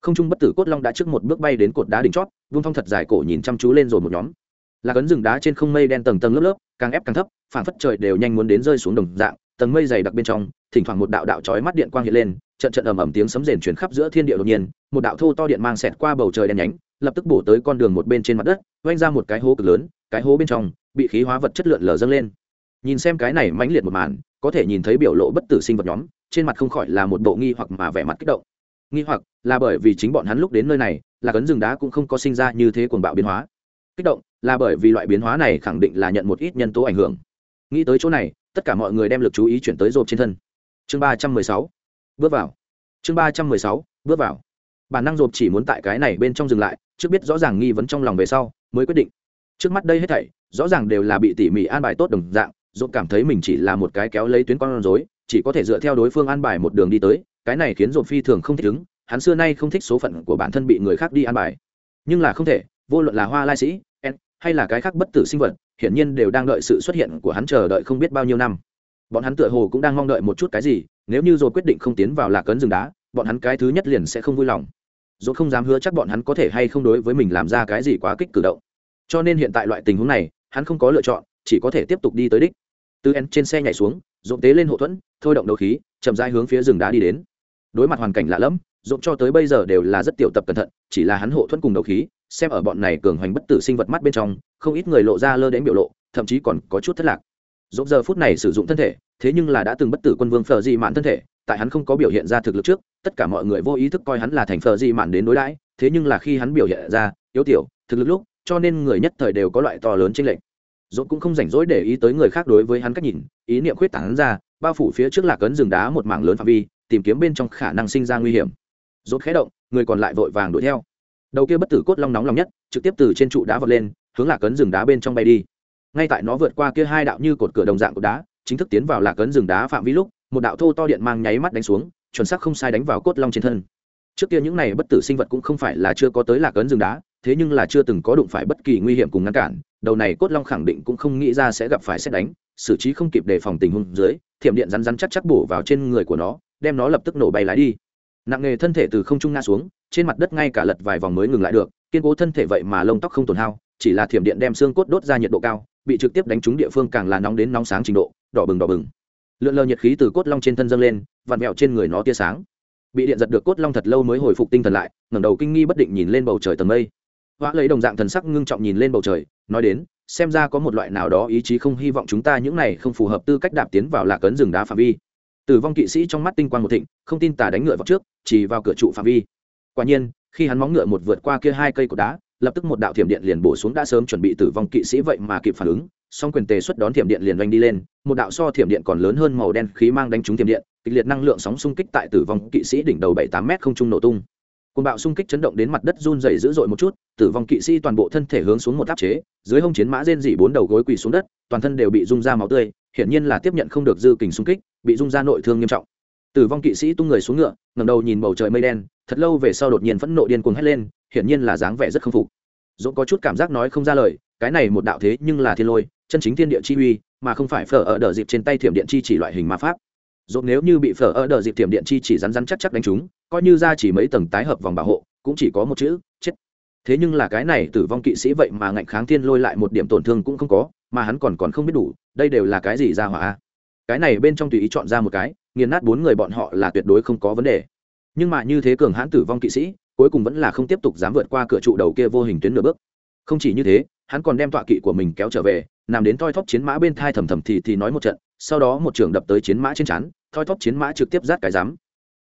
Không trung bất tử cốt long đã trước một bước bay đến cột đá đỉnh chót, vung thong thật dài cổ nhìn chăm chú lên rồi một nhóm. Là cấn rừng đá trên không mây đen tầng tầng lớp lớp, càng ép càng thấp phản phất trời đều nhanh muốn đến rơi xuống đồng dạng, tầng mây dày đặc bên trong, thỉnh thoảng một đạo đạo chói mắt điện quang hiện lên, trận trận ầm ầm tiếng sấm rền chuyển khắp giữa thiên địa đột nhiên, một đạo thô to điện mang xẹt qua bầu trời đen nhánh, lập tức bổ tới con đường một bên trên mặt đất oanh ra một cái hố cực lớn, cái hố bên trong, bị khí hóa vật chất lượn lờ dâng lên nhìn xem cái này mãnh liệt một màn, có thể nhìn thấy biểu lộ bất tử sinh vật nhóm, trên mặt không khỏi là một bộ nghi hoặc mà vẻ mặt kích động. Nghi hoặc là bởi vì chính bọn hắn lúc đến nơi này, là cấn rừng đá cũng không có sinh ra như thế cuồng bạo biến hóa. Kích động là bởi vì loại biến hóa này khẳng định là nhận một ít nhân tố ảnh hưởng. Nghĩ tới chỗ này, tất cả mọi người đem l ự c chú ý chuyển tới rộp trên thân. Chương ba trăm mười sáu, bước vào. Chương ba trăm mười sáu, bước vào. Bản năng rộp chỉ muốn tại cái này bên trong dừng lại, trước biết rõ ràng nghi vấn trong lòng về sau, mới quyết định. Trước mắt đây hết thảy, rõ ràng đều là bị tỉ mỉ an bài tốt đồng dạng dốt cảm thấy mình chỉ là một cái kéo lấy tuyến con rối, chỉ có thể dựa theo đối phương an bài một đường đi tới, cái này khiến dồn phi thường không thích ứng, hắn xưa nay không thích số phận của bản thân bị người khác đi an bài. Nhưng là không thể, vô luận là hoa lai sĩ hay là cái khác bất tử sinh vật, hiển nhiên đều đang đợi sự xuất hiện của hắn chờ đợi không biết bao nhiêu năm. Bọn hắn tựa hồ cũng đang mong đợi một chút cái gì, nếu như dồn quyết định không tiến vào lạc cấn rừng đá, bọn hắn cái thứ nhất liền sẽ không vui lòng. Dồn không dám hứa chắc bọn hắn có thể hay không đối với mình làm ra cái gì quá kích cử động. Cho nên hiện tại loại tình huống này, hắn không có lựa chọn, chỉ có thể tiếp tục đi tới đích. Tư en trên xe nhảy xuống dồn tế lên hậu thuẫn, thôi động đầu khí, chậm rãi hướng phía rừng đá đi đến. Đối mặt hoàn cảnh lạ lẫm dồn cho tới bây giờ đều là rất tiểu tập cẩn thận, chỉ là hắn hộ thuẫn cùng đầu khí, xem ở bọn này cường hoành bất tử sinh vật mắt bên trong, không ít người lộ ra lơ đến biểu lộ, thậm chí còn có chút thất lạc. Dồn giờ phút này sử dụng thân thể, thế nhưng là đã từng bất tử quân vương phờ di mạn thân thể, tại hắn không có biểu hiện ra thực lực trước, tất cả mọi người vô ý thức coi hắn là thành phờ di mạn đến đối đãi, thế nhưng là khi hắn biểu hiện ra, yếu tiểu, thực lực lúc, cho nên người nhất thời đều có loại to lớn trên lệnh dốt cũng không rảnh rỗi để ý tới người khác đối với hắn cách nhìn, ý niệm khuyết tảng ra, bao phủ phía trước lạc cấn rừng đá một mảng lớn phạm vi, tìm kiếm bên trong khả năng sinh ra nguy hiểm. Dốt khé động, người còn lại vội vàng đuổi theo. Đầu kia bất tử cốt long nóng lòng nhất, trực tiếp từ trên trụ đá vọt lên, hướng lạc cấn rừng đá bên trong bay đi. Ngay tại nó vượt qua kia hai đạo như cột cửa đồng dạng của đá, chính thức tiến vào lạc cấn rừng đá phạm vi lúc, một đạo thô to điện mang nháy mắt đánh xuống, chuẩn xác không sai đánh vào cốt long trên thân. Trước kia những này bất tử sinh vật cũng không phải là chưa có tới lạc ấn rừng đá, thế nhưng là chưa từng có đụng phải bất kỳ nguy hiểm cùng ngăn cản đầu này cốt long khẳng định cũng không nghĩ ra sẽ gặp phải xét đánh, xử trí không kịp đề phòng tình huống dưới, thiểm điện rắn rắn chắc chắc bổ vào trên người của nó, đem nó lập tức nổ bay lái đi. Nặng nghề thân thể từ không trung nga xuống, trên mặt đất ngay cả lật vài vòng mới ngừng lại được, kiên cố thân thể vậy mà lông tóc không tổn hao, chỉ là thiểm điện đem xương cốt đốt ra nhiệt độ cao, bị trực tiếp đánh trúng địa phương càng là nóng đến nóng sáng trình độ, đỏ bừng đỏ bừng. Lượn lờ nhiệt khí từ cốt long trên thân dâng lên, vặn vẹo trên người nó tia sáng. Bị điện giật được cốt long thật lâu mới hồi phục tinh thần lại, ngẩng đầu kinh nghi bất định nhìn lên bầu trời tầng mây hóa lấy đồng dạng thần sắc ngưng trọng nhìn lên bầu trời, nói đến, xem ra có một loại nào đó ý chí không hy vọng chúng ta những này không phù hợp tư cách đạp tiến vào lạc ấn rừng đá phạm vi. Tử vong kỵ sĩ trong mắt tinh quang một thịnh, không tin tả đánh ngựa vào trước, chỉ vào cửa trụ phạm vi. Quả nhiên, khi hắn móng ngựa một vượt qua kia hai cây cột đá, lập tức một đạo thiểm điện liền bổ xuống đã sớm chuẩn bị tử vong kỵ sĩ vậy mà kịp phản ứng, song quyền tề xuất đón thiểm điện liền doanh đi lên, một đạo so thiểm điện còn lớn hơn màu đen khí mang đánh trúng thiểm điện, kịch liệt năng lượng sóng xung kích tại tử vong kỵ sĩ đỉnh đầu bảy tám m không trung nổ tung côn bạo xung kích chấn động đến mặt đất run dày dữ dội một chút, tử vong kỵ sĩ toàn bộ thân thể hướng xuống một áp chế, dưới hông chiến mã rên dỉ bốn đầu gối quỳ xuống đất, toàn thân đều bị rung ra máu tươi, hiển nhiên là tiếp nhận không được dư kình xung kích, bị rung ra nội thương nghiêm trọng. Tử vong kỵ sĩ tung người xuống ngựa ngầm đầu nhìn bầu trời mây đen, thật lâu về sau đột nhiên phẫn nộ điên cuồng hét lên, hiển nhiên là dáng vẻ rất không phục. Dũng có chút cảm giác nói không ra lời, cái này một đạo thế nhưng là thiên lôi, chân chính thiên địa chi uy, mà không phải phở ở đờ dịp trên tay thiểm điện chi chỉ loại hình ma pháp. Dũng nếu như bị phở ở đờ dịp thiểm điện chi chỉ rắn rắn chắc chắc đánh chúng coi như ra chỉ mấy tầng tái hợp vòng bảo hộ, cũng chỉ có một chữ, chết. Thế nhưng là cái này tử vong kỵ sĩ vậy mà ngạnh kháng thiên lôi lại một điểm tổn thương cũng không có, mà hắn còn còn không biết đủ, đây đều là cái gì ra hỏa cái này bên trong tùy ý chọn ra một cái, nghiền nát bốn người bọn họ là tuyệt đối không có vấn đề. Nhưng mà như thế cường hãn tử vong kỵ sĩ, cuối cùng vẫn là không tiếp tục dám vượt qua cửa trụ đầu kia vô hình tuyến nửa bước. Không chỉ như thế, hắn còn đem tọa kỵ của mình kéo trở về, nằm đến thoi thóp chiến mã bên thai thầm thầm thì thì nói một trận, sau đó một trường đập tới chiến mã trên chắn thoi thóp chiến mã trực tiếp rát cái dám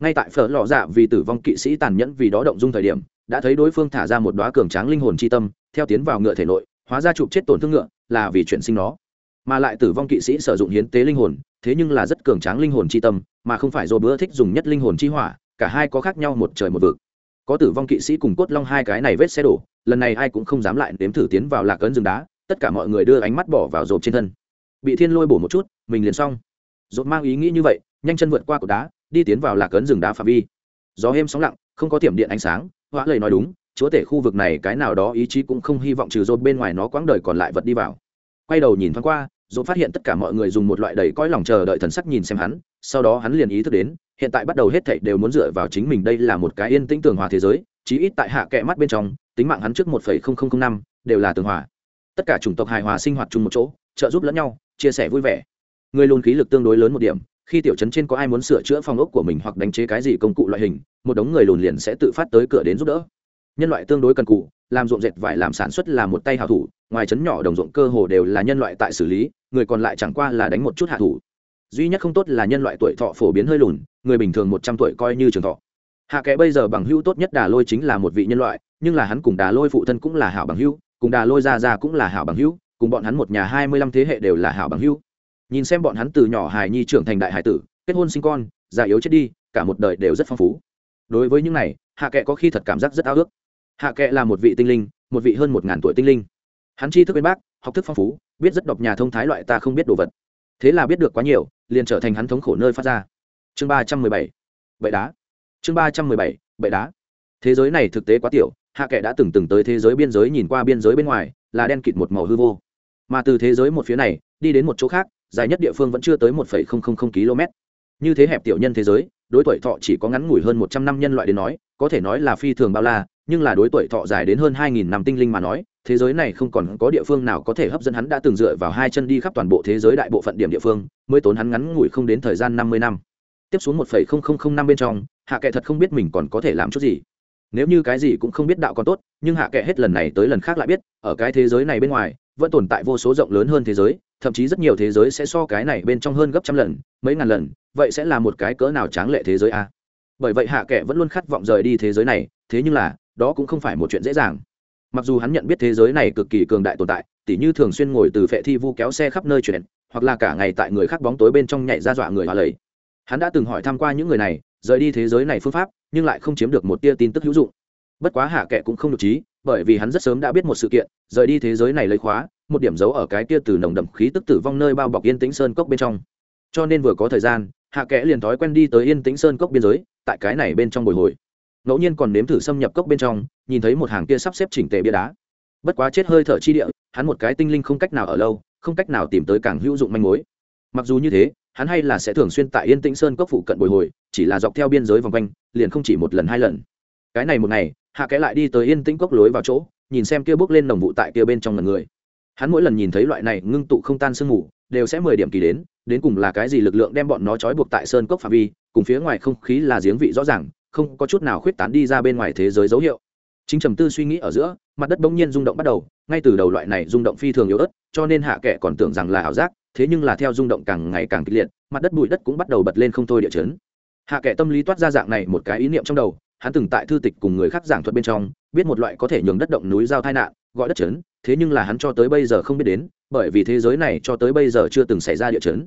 ngay tại phở lò dạ vì tử vong kỵ sĩ tàn nhẫn vì đó động dung thời điểm, đã thấy đối phương thả ra một đoá cường tráng linh hồn chi tâm, theo tiến vào ngựa thể nội, hóa ra chụp chết tổn thương ngựa, là vì chuyện sinh nó. Mà lại tử vong kỵ sĩ sử dụng hiến tế linh hồn, thế nhưng là rất cường tráng linh hồn chi tâm, mà không phải do bữa thích dùng nhất linh hồn chi hỏa, cả hai có khác nhau một trời một vực. Có tử vong kỵ sĩ cùng cốt long hai cái này vết xe đổ, lần này ai cũng không dám lại nếm thử tiến vào lạc ấn rừng đá, tất cả mọi người đưa ánh mắt bỏ vào rộp trên thân. Bị thiên lôi bổ một chút, mình liền xong. Rộp mang ý nghĩ như vậy, nhanh chân vượt qua cột đá đi tiến vào lạc ấn rừng đá phạm vi. Gió êm sóng lặng, không có tiệm điện ánh sáng, hóa lời nói đúng, chúa tể khu vực này cái nào đó ý chí cũng không hy vọng trừ rộp bên ngoài nó quãng đời còn lại vật đi vào. Quay đầu nhìn thoáng qua dồn phát hiện tất cả mọi người dùng một loại đầy cõi lòng chờ đợi thần sắc nhìn xem hắn, sau đó hắn liền ý thức đến, hiện tại bắt đầu hết thảy đều muốn dựa vào chính mình đây là một cái yên tĩnh tường hòa thế giới, chí ít tại hạ kệ mắt bên trong, tính mạng hắn trước một năm, đều là tường hòa. Tất cả chủng tộc hài hòa sinh hoạt chung một chỗ, trợ giúp lẫn nhau, chia sẻ vui vẻ. Người luôn khí lực tương đối lớn một điểm khi tiểu trấn trên có ai muốn sửa chữa phòng ốc của mình hoặc đánh chế cái gì công cụ loại hình, một đống người lùn liền sẽ tự phát tới cửa đến giúp đỡ. Nhân loại tương đối cần cụ, làm ruộng dệt vải làm sản xuất là một tay hào thủ, ngoài trấn nhỏ đồng ruộng cơ hồ đều là nhân loại tại xử lý, người còn lại chẳng qua là đánh một chút hạ thủ. Duy nhất không tốt là nhân loại tuổi thọ phổ biến hơi lùn, người bình thường một trăm tuổi coi như trường thọ. Hạ kẽ bây giờ bằng hữu tốt nhất đà lôi chính là một vị nhân loại, nhưng là hắn cùng đà lôi phụ thân cũng là hảo bằng hữu, cùng đà lôi ra ra cũng là hảo bằng hữu, cùng bọn hắn một nhà hai mươi lăm thế hệ đều là hảo bằng hữu nhìn xem bọn hắn từ nhỏ hài nhi trưởng thành đại hải tử, kết hôn sinh con, già yếu chết đi, cả một đời đều rất phong phú. Đối với những này, hạ kệ có khi thật cảm giác rất ao ước. Hạ kệ là một vị tinh linh, một vị hơn một ngàn tuổi tinh linh. Hắn chi thức bên bác học thức phong phú, biết rất đọc nhà thông thái loại ta không biết đồ vật. Thế là biết được quá nhiều, liền trở thành hắn thống khổ nơi phát ra. Chương ba trăm mười bảy bậy đá. Chương ba trăm mười bảy bậy đá. Thế giới này thực tế quá tiểu, hạ kệ đã từng từng tới thế giới biên giới nhìn qua biên giới bên ngoài, là đen kịt một màu hư vô. Mà từ thế giới một phía này, đi đến một chỗ khác dài nhất địa phương vẫn chưa tới một km. Như thế hẹp tiểu nhân thế giới, đối tuổi thọ chỉ có ngắn ngủi hơn một trăm năm nhân loại đến nói, có thể nói là phi thường bao la, nhưng là đối tuổi thọ dài đến hơn hai nghìn năm tinh linh mà nói, thế giới này không còn có địa phương nào có thể hấp dẫn hắn đã từng dựa vào hai chân đi khắp toàn bộ thế giới đại bộ phận điểm địa phương, mới tốn hắn ngắn ngủi không đến thời gian năm mươi năm. Tiếp xuống một phẩy không không không năm bên trong, hạ kệ thật không biết mình còn có thể làm chút gì. Nếu như cái gì cũng không biết đạo còn tốt, nhưng hạ kệ hết lần này tới lần khác lại biết, ở cái thế giới này bên ngoài, vẫn tồn tại vô số rộng lớn hơn thế giới thậm chí rất nhiều thế giới sẽ so cái này bên trong hơn gấp trăm lần, mấy ngàn lần, vậy sẽ là một cái cỡ nào tráng lệ thế giới a? Bởi vậy hạ kệ vẫn luôn khát vọng rời đi thế giới này, thế nhưng là, đó cũng không phải một chuyện dễ dàng. Mặc dù hắn nhận biết thế giới này cực kỳ cường đại tồn tại, tỉ như thường xuyên ngồi từ phệ thi vu kéo xe khắp nơi chuyển hoặc là cả ngày tại người khác bóng tối bên trong nhảy ra dọa người hòa lầy. Hắn đã từng hỏi tham q u a những người này, rời đi thế giới này phương pháp, nhưng lại không chiếm được một tia tin tức hữu dụng. Bất quá hạ kệ cũng không được trí, bởi vì hắn rất sớm đã biết một sự kiện, rời đi thế giới này lấy khóa một điểm giấu ở cái kia từ nồng đậm khí tức tử vong nơi bao bọc yên tĩnh sơn cốc bên trong. Cho nên vừa có thời gian, hạ kẽ liền thói quen đi tới yên tĩnh sơn cốc biên giới, tại cái này bên trong bồi hồi. Ngẫu nhiên còn nếm thử xâm nhập cốc bên trong, nhìn thấy một hàng kia sắp xếp chỉnh tề bia đá. Bất quá chết hơi thở chi địa, hắn một cái tinh linh không cách nào ở lâu, không cách nào tìm tới càng hữu dụng manh mối. Mặc dù như thế, hắn hay là sẽ thường xuyên tại yên tĩnh sơn cốc phụ cận bồi hồi, chỉ là dọc theo biên giới vòng quanh, liền không chỉ một lần hai lần. Cái này một ngày, hạ kẽ lại đi tới yên tĩnh cốc lối vào chỗ, nhìn xem kia bước lên nồng vụ tại kia bên trong ngần người hắn mỗi lần nhìn thấy loại này ngưng tụ không tan sương mù, đều sẽ mười điểm kỳ đến đến cùng là cái gì lực lượng đem bọn nó trói buộc tại sơn cốc phạm vi, cùng phía ngoài không khí là giếng vị rõ ràng, không có chút nào khuyết tán đi ra bên ngoài thế giới dấu hiệu. Chính trầm tư suy nghĩ ở giữa, mặt đất bỗng nhiên rung động bắt đầu, ngay từ đầu loại này rung động phi thường yếu ớt, cho nên hạ kệ còn tưởng rằng là ảo giác, thế nhưng là theo rung động càng ngày càng kịch liệt, mặt đất bụi đất cũng bắt đầu bật lên không thôi địa chấn. Hạ kệ tâm lý toát ra dạng này một cái ý niệm trong đầu, hắn từng tại thư tịch cùng người khác giảng thuật bên trong, biết một loại có thể nhường đất động núi giao tai nạn gọi đất chấn thế nhưng là hắn cho tới bây giờ không biết đến, bởi vì thế giới này cho tới bây giờ chưa từng xảy ra địa chấn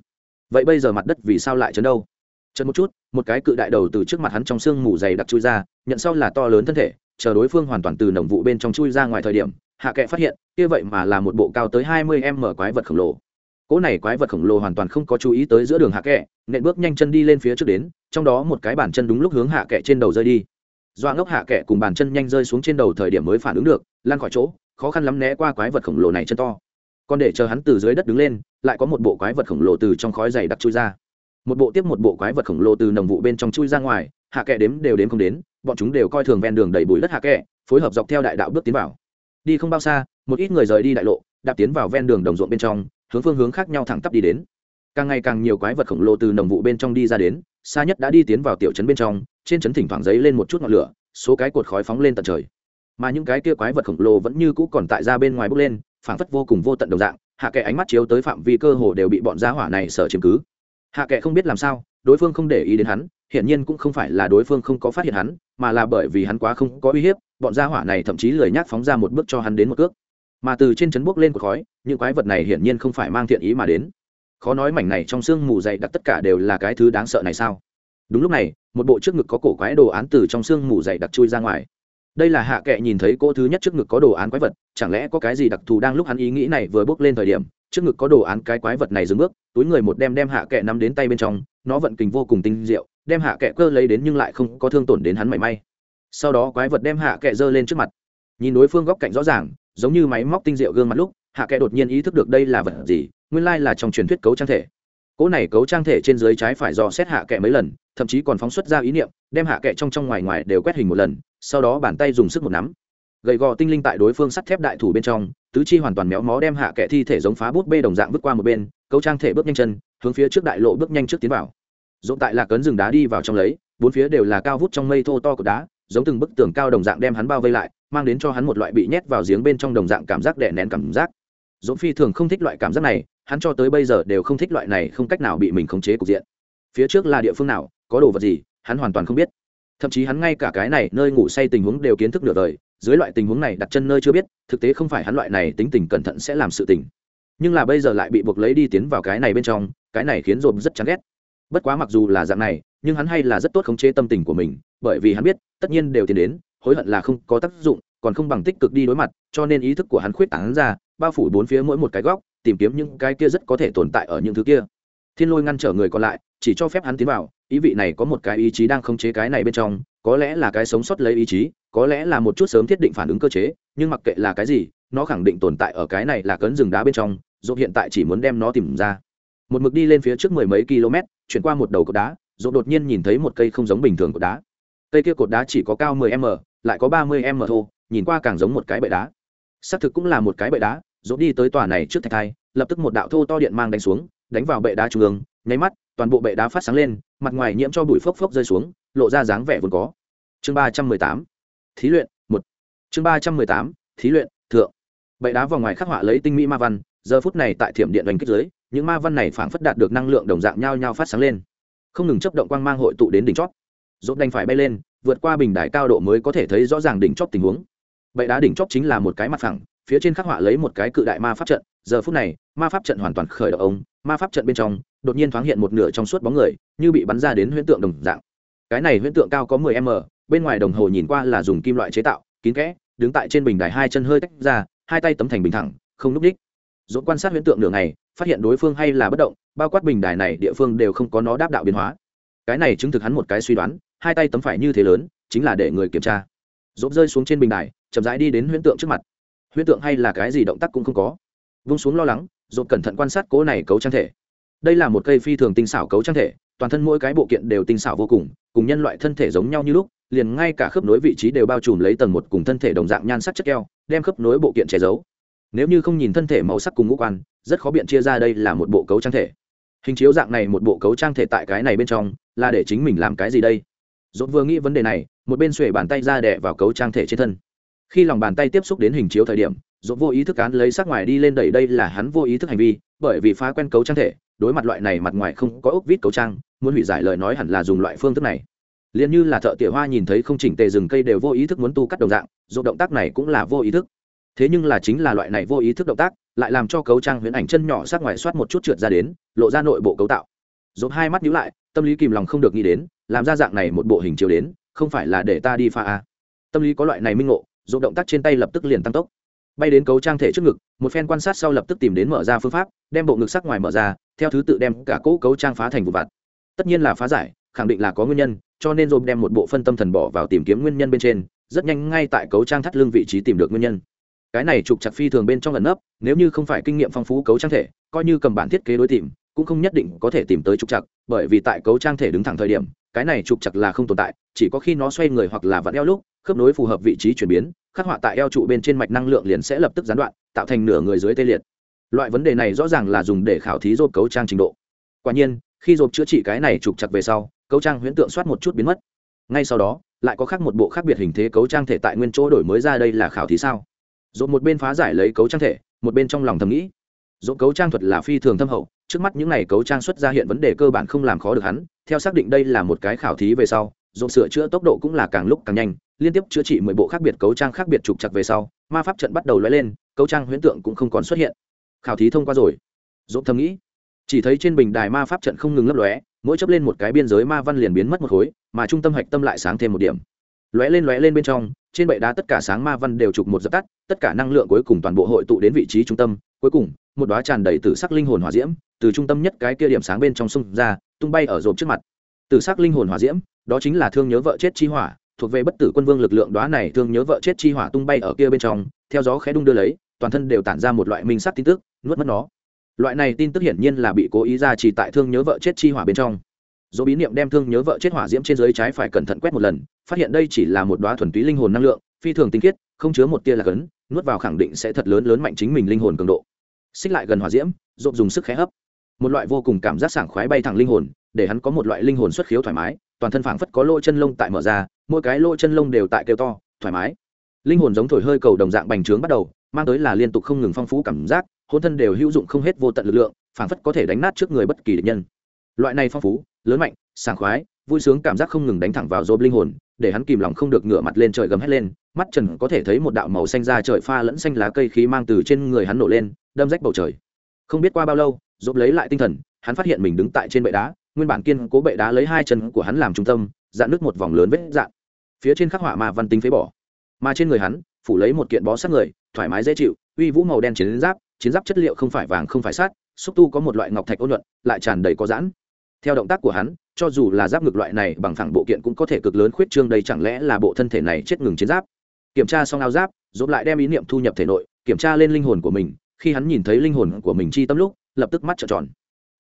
vậy bây giờ mặt đất vì sao lại chấn đâu? Chấn một chút, một cái cự đại đầu từ trước mặt hắn trong sương mù dày đặc chui ra, nhận sau là to lớn thân thể, chờ đối phương hoàn toàn từ nồng vụ bên trong chui ra ngoài thời điểm, hạ kệ phát hiện, kia vậy mà là một bộ cao tới hai mươi m quái vật khổng lồ. Cỗ này quái vật khổng lồ hoàn toàn không có chú ý tới giữa đường hạ kệ, nện bước nhanh chân đi lên phía trước đến, trong đó một cái bàn chân đúng lúc hướng hạ kệ trên đầu rơi đi. Doa ngốc hạ kệ cùng bàn chân nhanh rơi xuống trên đầu thời điểm mới phản ứng được lan khỏi chỗ khó khăn lắm né qua quái vật khổng lồ này chân to. Còn để chờ hắn từ dưới đất đứng lên, lại có một bộ quái vật khổng lồ từ trong khói dày đặc chui ra. Một bộ tiếp một bộ quái vật khổng lồ từ nồng vụ bên trong chui ra ngoài, hạ kệ đếm đều đếm không đến, bọn chúng đều coi thường ven đường đầy bụi đất hạ kệ phối hợp dọc theo đại đạo bước tiến vào. Đi không bao xa, một ít người rời đi đại lộ, đạp tiến vào ven đường đồng ruộng bên trong, hướng phương hướng khác nhau thẳng tắp đi đến. Càng ngày càng nhiều quái vật khổng lồ từ nồng vụ bên trong đi ra đến, xa nhất đã đi tiến vào tiểu trấn bên trong, trên trấn thỉnh thoảng giấy lên một chút ngọn lửa, số cái cột khói phóng lên tận trời mà những cái kia quái vật khổng lồ vẫn như cũ còn tại ra bên ngoài bốc lên, phảng phất vô cùng vô tận đồng dạng, hạ kệ ánh mắt chiếu tới phạm vi cơ hồ đều bị bọn gia hỏa này sở chiếm cứ. Hạ kệ không biết làm sao, đối phương không để ý đến hắn, hiển nhiên cũng không phải là đối phương không có phát hiện hắn, mà là bởi vì hắn quá không có uy hiếp, bọn gia hỏa này thậm chí lười nhác phóng ra một bước cho hắn đến một cước. Mà từ trên chấn bốc lên của khói, những quái vật này hiển nhiên không phải mang thiện ý mà đến. Khó nói mảnh này trong sương mù dày đặc tất cả đều là cái thứ đáng sợ này sao? Đúng lúc này, một bộ trước ngực có cổ quái đồ án từ trong sương mù dày đặc chui ra ngoài đây là hạ kệ nhìn thấy cô thứ nhất trước ngực có đồ án quái vật, chẳng lẽ có cái gì đặc thù đang lúc hắn ý nghĩ này vừa bước lên thời điểm, trước ngực có đồ án cái quái vật này dừng bước, túi người một đem đem hạ kệ nắm đến tay bên trong, nó vận kình vô cùng tinh diệu, đem hạ kệ cơ lấy đến nhưng lại không có thương tổn đến hắn mảy may. Sau đó quái vật đem hạ kệ giơ lên trước mặt. Nhìn đối phương góc cạnh rõ ràng, giống như máy móc tinh diệu gương mặt lúc, hạ kệ đột nhiên ý thức được đây là vật gì, nguyên lai là trong truyền thuyết cấu trang thể. Cỗ này cấu trang thể trên dưới trái phải dò xét hạ kệ mấy lần, thậm chí còn phóng xuất ra ý niệm, đem hạ kệ trong trong ngoài ngoài đều quét hình một lần sau đó bàn tay dùng sức một nắm. Gậy gò tinh linh tại đối phương sắt thép đại thủ bên trong, tứ chi hoàn toàn méo mó đem hạ kẻ thi thể giống phá bút bê đồng dạng bước qua một bên, cấu trang thể bước nhanh chân, hướng phía trước đại lộ bước nhanh trước tiến vào. Dũng tại là cấn rừng đá đi vào trong lấy, bốn phía đều là cao vút trong mây thô to của đá, giống từng bức tường cao đồng dạng đem hắn bao vây lại, mang đến cho hắn một loại bị nhét vào giếng bên trong đồng dạng cảm giác đè nén cảm giác. Dũng phi thường không thích loại cảm giác này, hắn cho tới bây giờ đều không thích loại này không cách nào bị mình khống chế cục diện. Phía trước là địa phương nào, có đồ vật gì, hắn hoàn toàn không biết thậm chí hắn ngay cả cái này nơi ngủ say tình huống đều kiến thức nửa đời, dưới loại tình huống này đặt chân nơi chưa biết, thực tế không phải hắn loại này tính tình cẩn thận sẽ làm sự tình. Nhưng là bây giờ lại bị buộc lấy đi tiến vào cái này bên trong, cái này khiến dồn rất chán ghét. Bất quá mặc dù là dạng này, nhưng hắn hay là rất tốt khống chế tâm tình của mình, bởi vì hắn biết, tất nhiên đều tiến đến, hối hận là không có tác dụng, còn không bằng tích cực đi đối mặt, cho nên ý thức của hắn khuyết tảng ra, bao phủ bốn phía mỗi một cái góc, tìm kiếm những cái kia rất có thể tồn tại ở những thứ kia thiên lôi ngăn trở người còn lại, chỉ cho phép hắn tiến vào. Ý vị này có một cái ý chí đang khống chế cái này bên trong, có lẽ là cái sống sót lấy ý chí, có lẽ là một chút sớm thiết định phản ứng cơ chế, nhưng mặc kệ là cái gì, nó khẳng định tồn tại ở cái này là cấn rừng đá bên trong dốt hiện tại chỉ muốn đem nó tìm ra. Một mực đi lên phía trước mười mấy km, chuyển qua một đầu cột đá dốt đột nhiên nhìn thấy một cây không giống bình thường cột đá. Cây kia cột đá chỉ có cao 10 m, lại có 30 m thô nhìn qua càng giống một cái bệ đá. Xác thực cũng là một cái bệ đá. Dốt đi tới tòa này trước thạch thai, lập tức một đạo thô to điện mang đánh xuống đánh vào bệ đá trung ương, nháy mắt, toàn bộ bệ đá phát sáng lên, mặt ngoài nhiễm cho bụi phốc phốc rơi xuống, lộ ra dáng vẻ vốn có. Chương ba trăm mười tám, thí luyện, một. Chương ba trăm mười tám, thí luyện, thượng. Bệ đá vào ngoài khắc họa lấy tinh mỹ ma văn, giờ phút này tại thiểm điện đánh kích dưới, những ma văn này phảng phất đạt được năng lượng đồng dạng nhau nhau phát sáng lên. Không ngừng chấp động quang mang hội tụ đến đỉnh chót dốt đành phải bay lên, vượt qua bình đài cao độ mới có thể thấy rõ ràng đỉnh chót tình huống. Bệ đá đỉnh chót chính là một cái mặt phẳng phía trên khắc họa lấy một cái cự đại ma pháp trận. Giờ phút này, ma pháp trận hoàn toàn khởi động ông. Ma pháp trận bên trong, đột nhiên thoáng hiện một nửa trong suốt bóng người, như bị bắn ra đến huyễn tượng đồng dạng. Cái này huyễn tượng cao có 10 m, bên ngoài đồng hồ nhìn qua là dùng kim loại chế tạo, kín kẽ, đứng tại trên bình đài hai chân hơi tách ra, hai tay tấm thành bình thẳng, không núp đích. Dỗ quan sát huyễn tượng nửa ngày, phát hiện đối phương hay là bất động, bao quát bình đài này địa phương đều không có nó đáp đạo biến hóa. Cái này chứng thực hắn một cái suy đoán, hai tay tấm phải như thế lớn, chính là để người kiểm tra. Dỗ rơi xuống trên bình đài, chậm rãi đi đến huyễn tượng trước mặt huyễn tượng hay là cái gì động tác cũng không có. Vung xuống lo lắng dốt cẩn thận quan sát cố này cấu trang thể. Đây là một cây phi thường tinh xảo cấu trang thể, toàn thân mỗi cái bộ kiện đều tinh xảo vô cùng cùng nhân loại thân thể giống nhau như lúc, liền ngay cả khớp nối vị trí đều bao trùm lấy tầng một cùng thân thể đồng dạng nhan sắc chất keo, đem khớp nối bộ kiện che giấu. Nếu như không nhìn thân thể màu sắc cùng ngũ quan, rất khó biện chia ra đây là một bộ cấu trang thể. Hình chiếu dạng này một bộ cấu trang thể tại cái này bên trong, là để chính mình làm cái gì đây? Dốt vừa nghĩ vấn đề này, một bên xuể bàn tay ra đẻ vào cấu trang thể trên thân khi lòng bàn tay tiếp xúc đến hình chiếu thời điểm, dỗ vô ý thức cán lấy sắc ngoài đi lên đẩy đây là hắn vô ý thức hành vi, bởi vì phá quen cấu trang thể, đối mặt loại này mặt ngoài không có ốc vít cấu trang, muốn hủy giải lời nói hẳn là dùng loại phương thức này. Liền như là thợ tỉa hoa nhìn thấy không chỉnh tề rừng cây đều vô ý thức muốn tu cắt đồng dạng, dỗ động tác này cũng là vô ý thức. Thế nhưng là chính là loại này vô ý thức động tác, lại làm cho cấu trang huyễn ảnh chân nhỏ sát ngoài soát một chút trượt ra đến, lộ ra nội bộ cấu tạo. Dốt hai mắt nhíu lại, tâm lý kìm lòng không được nghĩ đến, làm ra dạng này một bộ hình chiếu đến, không phải là để ta đi pha a. Tâm lý có loại này minh ngộ dốt động tác trên tay lập tức liền tăng tốc. Bay đến cấu trang thể trước ngực, một phen quan sát sau lập tức tìm đến mở ra phương pháp, đem bộ ngực sắc ngoài mở ra, theo thứ tự đem cả cỗ cấu trang phá thành vụ vặt. Tất nhiên là phá giải, khẳng định là có nguyên nhân, cho nên dồn đem một bộ phân tâm thần bỏ vào tìm kiếm nguyên nhân bên trên, rất nhanh ngay tại cấu trang thắt lưng vị trí tìm được nguyên nhân. Cái này trục chặt phi thường bên trong lần nấp, nếu như không phải kinh nghiệm phong phú cấu trang thể, coi như cầm bản thiết kế đối tìm, cũng không nhất định có thể tìm tới trục chặt bởi vì tại cấu trang thể đứng thẳng thời điểm, cái này trục chặt là không tồn tại, chỉ có khi nó xoay người hoặc là vặn eo lúc khớp nối phù hợp vị trí chuyển biến, khắc họa tại eo trụ bên trên mạch năng lượng liền sẽ lập tức gián đoạn, tạo thành nửa người dưới tê liệt. Loại vấn đề này rõ ràng là dùng để khảo thí dột cấu trang trình độ. Quả nhiên, khi dột chữa trị cái này trục chặt về sau, cấu trang huyễn tượng soát một chút biến mất. Ngay sau đó, lại có khác một bộ khác biệt hình thế cấu trang thể tại nguyên chỗ đổi mới ra đây là khảo thí sao? Dột một bên phá giải lấy cấu trang thể, một bên trong lòng thầm nghĩ. Dột cấu trang thuật là phi thường thâm hậu, trước mắt những này cấu trang xuất ra hiện vấn đề cơ bản không làm khó được hắn, theo xác định đây là một cái khảo thí về sau dồn sửa chữa tốc độ cũng là càng lúc càng nhanh, liên tiếp chữa trị mười bộ khác biệt cấu trang khác biệt trục chặt về sau, ma pháp trận bắt đầu lóe lên, cấu trang huyễn tượng cũng không còn xuất hiện. Khảo thí thông qua rồi. Dồn thầm nghĩ, chỉ thấy trên bình đài ma pháp trận không ngừng lấp lóe, mỗi chấp lên một cái biên giới ma văn liền biến mất một khối, mà trung tâm hạch tâm lại sáng thêm một điểm. Lóe lên lóe lên bên trong, trên bệ đá tất cả sáng ma văn đều trục một dập tắt, tất cả năng lượng cuối cùng toàn bộ hội tụ đến vị trí trung tâm, cuối cùng, một đoá tràn đầy tử sắc linh hồn hỏa diễm, từ trung tâm nhất cái kia điểm sáng bên trong sông ra, tung bay ở rộp trước mặt. Tử sắc linh hồn hỏa diễm đó chính là thương nhớ vợ chết chi hỏa, thuộc về bất tử quân vương lực lượng đoá này thương nhớ vợ chết chi hỏa tung bay ở kia bên trong, theo gió khẽ đung đưa lấy, toàn thân đều tản ra một loại minh sắc tin tức, nuốt mất nó. Loại này tin tức hiển nhiên là bị cố ý ra chỉ tại thương nhớ vợ chết chi hỏa bên trong. Dỗ bí niệm đem thương nhớ vợ chết hỏa diễm trên dưới trái phải cẩn thận quét một lần, phát hiện đây chỉ là một đoá thuần túy linh hồn năng lượng, phi thường tinh khiết, không chứa một tia là cấn nuốt vào khẳng định sẽ thật lớn lớn mạnh chính mình linh hồn cường độ. Xích lại gần hỏa diễm dỗ dùng sức khé hấp. Một loại vô cùng cảm giác sảng khoái bay thẳng linh hồn để hắn có một loại linh hồn xuất khiếu thoải mái, toàn thân phảng phất có lỗ chân lông tại mở ra, mỗi cái lỗ chân lông đều tại kêu to, thoải mái. Linh hồn giống thổi hơi cầu đồng dạng bành trướng bắt đầu, mang tới là liên tục không ngừng phong phú cảm giác, hôn thân đều hữu dụng không hết vô tận lực lượng, phảng phất có thể đánh nát trước người bất kỳ địch nhân. Loại này phong phú, lớn mạnh, sảng khoái, vui sướng cảm giác không ngừng đánh thẳng vào dồn linh hồn, để hắn kìm lòng không được ngửa mặt lên trời gầm hét lên, mắt trần có thể thấy một đạo màu xanh ra trời pha lẫn xanh lá cây khí mang từ trên người hắn nổ lên, đâm rách bầu trời. Không biết qua bao lâu dồn lấy lại tinh thần, hắn phát hiện mình đứng tại trên bệ đá nguyên bản kiên cố bệ đá lấy hai chân của hắn làm trung tâm, dạn nước một vòng lớn vết dạn. Phía trên khắc họa mà văn tính phế bỏ. Mà trên người hắn, phủ lấy một kiện bó sát người, thoải mái dễ chịu, uy vũ màu đen chiến giáp chiến giáp chất liệu không phải vàng không phải sát xúc tu có một loại ngọc thạch ôn nhuận, lại tràn đầy có giãn. Theo động tác của hắn, cho dù là giáp ngực loại này bằng phẳng bộ kiện cũng có thể cực lớn khuyết trương đây chẳng lẽ là bộ thân thể này chết ngừng chiến giáp. Kiểm tra xong áo giáp dốt lại đem ý niệm thu nhập thể nội, kiểm tra lên linh hồn của mình, khi hắn nhìn thấy linh hồn của mình chi tâm lúc, lập tức mắt trợn tròn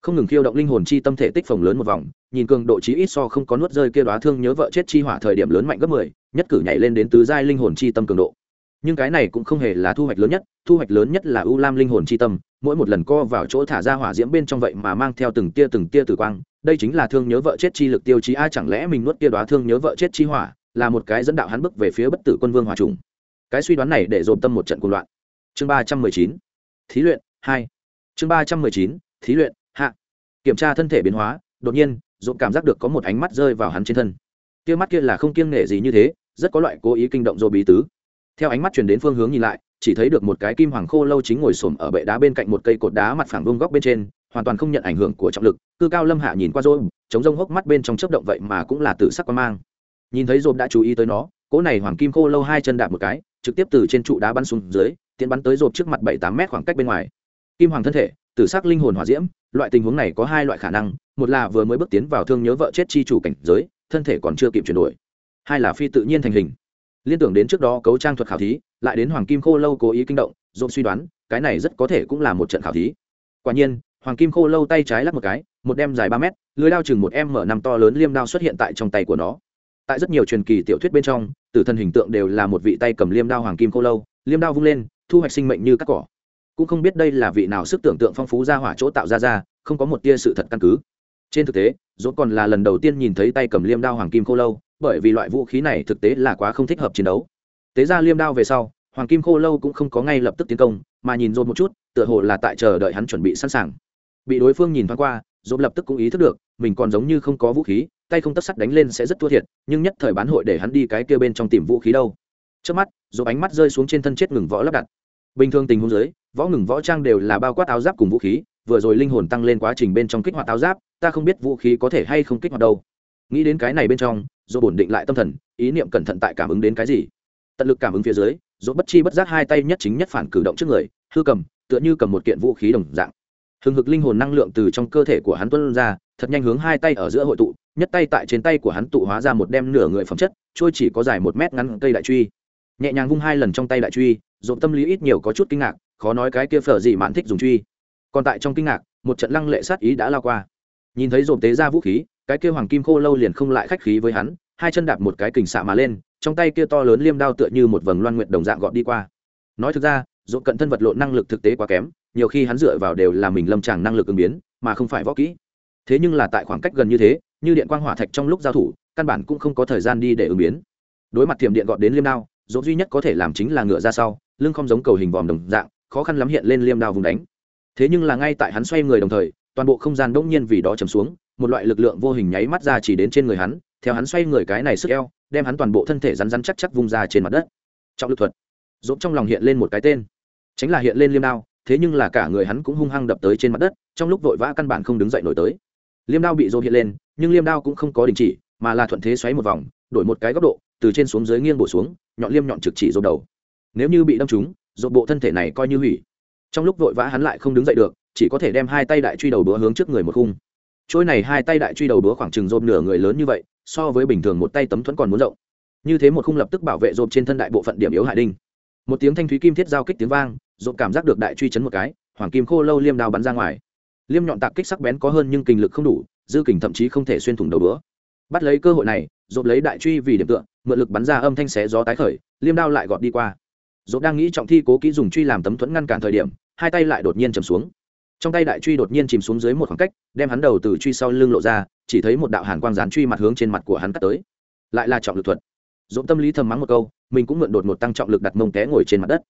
không ngừng khiêu động linh hồn chi tâm thể tích phồng lớn một vòng, nhìn cường độ chí ít so không có nuốt rơi kia đoá thương nhớ vợ chết chi hỏa thời điểm lớn mạnh gấp mười, nhất cử nhảy lên đến tứ giai linh hồn chi tâm cường độ. Nhưng cái này cũng không hề là thu hoạch lớn nhất, thu hoạch lớn nhất là u lam linh hồn chi tâm, mỗi một lần co vào chỗ thả ra hỏa diễm bên trong vậy mà mang theo từng tia từng tia tử quang, đây chính là thương nhớ vợ chết chi lực tiêu chí a, chẳng lẽ mình nuốt kia đoá thương nhớ vợ chết chi hỏa là một cái dẫn đạo hắn bước về phía bất tử quân vương hòa trùng? Cái suy đoán này để dồn tâm một trận cuộc loạn. Chương ba trăm mười chín, thí luyện hai. Chương ba trăm mười chín, thí luyện kiểm tra thân thể biến hóa, đột nhiên, dũng cảm giác được có một ánh mắt rơi vào hắn trên thân. Tia mắt kia là không kiêng nể gì như thế, rất có loại cố ý kinh động dô bí tứ. Theo ánh mắt chuyển đến phương hướng nhìn lại, chỉ thấy được một cái kim hoàng khô lâu chính ngồi xổm ở bệ đá bên cạnh một cây cột đá mặt phẳng vông góc bên trên, hoàn toàn không nhận ảnh hưởng của trọng lực, cư cao lâm hạ nhìn qua rôm chống rông hốc mắt bên trong chớp động vậy mà cũng là tự sắc quan mang. Nhìn thấy rôm đã chú ý tới nó, cỗ này hoàng kim khô lâu hai chân đạp một cái, trực tiếp từ trên trụ đá bắn xuống dưới, tiến bắn tới rộp trước mặt bảy tám mét khoảng cách bên ngoài. Kim hoàng thân thể tử sắc linh hồn hỏa diễm, loại tình huống này có hai loại khả năng, một là vừa mới bước tiến vào thương nhớ vợ chết chi chủ cảnh giới, thân thể còn chưa kịp chuyển đổi, hai là phi tự nhiên thành hình. Liên tưởng đến trước đó cấu trang thuật khảo thí, lại đến hoàng kim khô lâu cố ý kinh động, dồn suy đoán, cái này rất có thể cũng là một trận khảo thí. Quả nhiên, hoàng kim khô lâu tay trái lắc một cái, một đem dài ba mét, lưới đao chừng một em mở năm to lớn liêm đao xuất hiện tại trong tay của nó. Tại rất nhiều truyền kỳ tiểu thuyết bên trong, tử thần hình tượng đều là một vị tay cầm liêm đao hoàng kim khô lâu, liêm đao vung lên, thu hoạch sinh mệnh như cắt cỏ cũng không biết đây là vị nào sức tưởng tượng phong phú ra hỏa chỗ tạo ra ra, không có một tia sự thật căn cứ. Trên thực tế, dốt còn là lần đầu tiên nhìn thấy tay cầm liêm đao hoàng kim khô lâu, bởi vì loại vũ khí này thực tế là quá không thích hợp chiến đấu. Tế ra liêm đao về sau, hoàng kim khô lâu cũng không có ngay lập tức tiến công, mà nhìn dồn một chút, tựa hồ là tại chờ đợi hắn chuẩn bị sẵn sàng. Bị đối phương nhìn thoáng qua dồn lập tức cũng ý thức được, mình còn giống như không có vũ khí, tay không tất sắt đánh lên sẽ rất thua thiệt, nhưng nhất thời bán hội để hắn đi cái kia bên trong tìm vũ khí đâu. Trước mắt dồn ánh mắt rơi xuống trên thân chết ngừng võ lắp đặt. Bình thường tình huống dưới võ ngừng võ trang đều là bao quát áo giáp cùng vũ khí, vừa rồi linh hồn tăng lên quá trình bên trong kích hoạt áo giáp, ta không biết vũ khí có thể hay không kích hoạt đâu. Nghĩ đến cái này bên trong, dỗ ổn định lại tâm thần, ý niệm cẩn thận tại cảm ứng đến cái gì. Tận lực cảm ứng phía dưới, dỗ bất chi bất giác hai tay nhất chính nhất phản cử động trước người, hư cầm, tựa như cầm một kiện vũ khí đồng dạng. Hừng hực linh hồn năng lượng từ trong cơ thể của hắn tuân ra, thật nhanh hướng hai tay ở giữa hội tụ, nhất tay tại trên tay của hắn tụ hóa ra một đem nửa người phẩm chất, trôi chỉ có dài một mét ngắn cây đại truy. Nhẹ nhàng vung hai lần trong tay đại truy, dỗ tâm lý ít nhiều có chút kinh ngạc khó nói cái kia phở gì mạn thích dùng truy. Còn tại trong kinh ngạc, một trận lăng lệ sát ý đã lao qua. Nhìn thấy dồn tế ra vũ khí, cái kia hoàng kim khô lâu liền không lại khách khí với hắn, hai chân đạp một cái kình xạ mà lên, trong tay kia to lớn liêm đao tựa như một vầng loan nguyện đồng dạng gọn đi qua. Nói thực ra dồn cận thân vật lộn năng lực thực tế quá kém, nhiều khi hắn dựa vào đều là mình lâm tràng năng lực ứng biến, mà không phải võ kỹ. Thế nhưng là tại khoảng cách gần như thế, như điện quang hỏa thạch trong lúc giao thủ, căn bản cũng không có thời gian đi để ứng biến. Đối mặt thiểm điện gọn đến liêm đao dồn duy nhất có thể làm chính là ngựa ra sau, lưng không giống cầu hình vòm đồng dạng khó khăn lắm hiện lên liêm đao vùng đánh. Thế nhưng là ngay tại hắn xoay người đồng thời, toàn bộ không gian đ nhiên vì đó chầm xuống, một loại lực lượng vô hình nháy mắt ra chỉ đến trên người hắn, theo hắn xoay người cái này sức eo, đem hắn toàn bộ thân thể rắn rắn chắc chắc vung ra trên mặt đất. Trọng lực thuật. Rộp trong lòng hiện lên một cái tên. Tránh là hiện lên liêm đao, thế nhưng là cả người hắn cũng hung hăng đập tới trên mặt đất, trong lúc vội vã căn bản không đứng dậy nổi tới. Liêm đao bị dỗ hiện lên, nhưng liêm đao cũng không có đình chỉ, mà là thuận thế xoáy một vòng, đổi một cái góc độ, từ trên xuống dưới nghiêng bổ xuống, nhọn liêm nhọn trực chỉ dỗ đầu. Nếu như bị đâm trúng Rộp bộ thân thể này coi như hủy. Trong lúc vội vã hắn lại không đứng dậy được, chỉ có thể đem hai tay đại truy đầu búa hướng trước người một khung. Trôi này hai tay đại truy đầu búa khoảng chừng rộp nửa người lớn như vậy, so với bình thường một tay tấm thuẫn còn muốn rộng. Như thế một khung lập tức bảo vệ rộp trên thân đại bộ phận điểm yếu hại đinh. Một tiếng thanh thúy kim thiết giao kích tiếng vang, rộp cảm giác được đại truy chấn một cái, hoàng kim khô lâu liêm đao bắn ra ngoài. Liêm nhọn tạc kích sắc bén có hơn nhưng kinh lực không đủ, dư kình thậm chí không thể xuyên thủng đầu búa. Bắt lấy cơ hội này, rộp lấy đại truy vì điểm tựa, mượn lực bắn ra âm thanh xé gió tái khởi, liêm đao lại gọt đi qua rộp đang nghĩ trọng thi cố kỹ dùng truy làm tấm thuẫn ngăn cản thời điểm, hai tay lại đột nhiên chầm xuống. Trong tay đại truy đột nhiên chìm xuống dưới một khoảng cách, đem hắn đầu từ truy sau lưng lộ ra, chỉ thấy một đạo hàn quang dán truy mặt hướng trên mặt của hắn cắt tới. Lại là trọng lực thuật. Dũng tâm lý thầm mắng một câu, mình cũng mượn đột một tăng trọng lực đặt mông té ngồi trên mặt đất.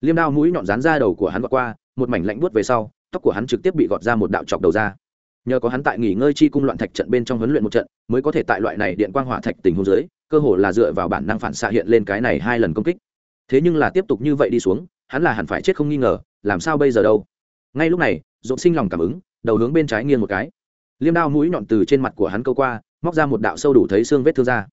Liêm đao mũi nhọn dán ra đầu của hắn gọt qua, một mảnh lạnh buốt về sau, tóc của hắn trực tiếp bị gọt ra một đạo chọc đầu ra. Nhờ có hắn tại nghỉ ngơi chi cung loạn thạch trận bên trong huấn luyện một trận, mới có thể tại loại này điện quang hỏa thạch tình huống dưới, cơ hồ là dựa vào bản năng phản xạ hiện lên cái này hai lần công kích thế nhưng là tiếp tục như vậy đi xuống, hắn là hẳn phải chết không nghi ngờ, làm sao bây giờ đâu? Ngay lúc này dồn sinh lòng cảm ứng, đầu hướng bên trái nghiêng một cái. Liêm đao mũi nhọn từ trên mặt của hắn câu qua, móc ra một đạo sâu đủ thấy xương vết thương ra.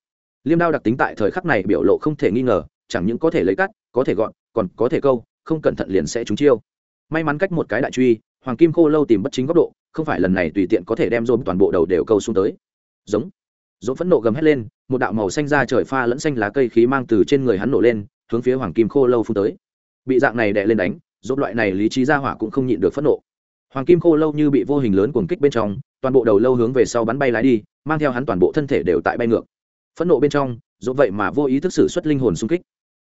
Liêm đao đặc tính tại thời khắc này biểu lộ không thể nghi ngờ, chẳng những có thể lấy cắt, có thể gọn, còn có thể câu, không cẩn thận liền sẽ trúng chiêu. May mắn cách một cái đại truy, hoàng kim khô lâu tìm bất chính góc độ, không phải lần này tùy tiện có thể đem dồn toàn bộ đầu đều câu xuống tới. Giống. Dồn phẫn nộ gầm hét lên, một đạo màu xanh ra trời pha lẫn xanh lá cây khí mang từ trên người hắn nổ lên hướng phía hoàng kim khô lâu phun tới. Bị dạng này đè lên đánh dốt loại này lý trí ra hỏa cũng không nhịn được phẫn nộ. Hoàng kim khô lâu như bị vô hình lớn cuồng kích bên trong, toàn bộ đầu lâu hướng về sau bắn bay lái đi, mang theo hắn toàn bộ thân thể đều tại bay ngược. Phẫn nộ bên trong dốt vậy mà vô ý thức xử xuất linh hồn xung kích.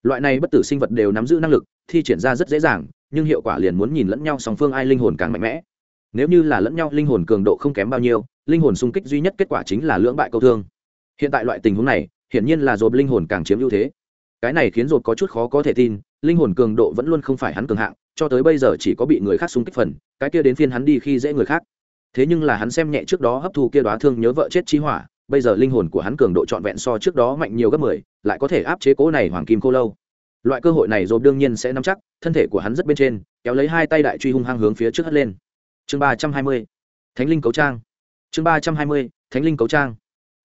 Loại này bất tử sinh vật đều nắm giữ năng lực, thi triển ra rất dễ dàng, nhưng hiệu quả liền muốn nhìn lẫn nhau song phương ai linh hồn càng mạnh mẽ. Nếu như là lẫn nhau, linh hồn cường độ không kém bao nhiêu, linh hồn xung kích duy nhất kết quả chính là lưỡng bại câu thương. Hiện tại loại tình huống này, hiển nhiên là dồn linh hồn càng chiếm ưu thế cái này khiến dồn có chút khó có thể tin, linh hồn cường độ vẫn luôn không phải hắn cường hạng, cho tới bây giờ chỉ có bị người khác xung kích phần, cái kia đến phiên hắn đi khi dễ người khác. Thế nhưng là hắn xem nhẹ trước đó hấp thu kia đoá thương nhớ vợ chết chi hỏa, bây giờ linh hồn của hắn cường độ trọn vẹn so trước đó mạnh nhiều gấp mười, lại có thể áp chế cố này hoàng kim cô lâu. Loại cơ hội này dồn đương nhiên sẽ nắm chắc, thân thể của hắn rất bên trên, kéo lấy hai tay đại truy hung hăng hướng phía trước hất lên. Chương ba trăm hai mươi, thánh linh cấu trang. Chương ba trăm hai mươi, thánh linh cấu trang.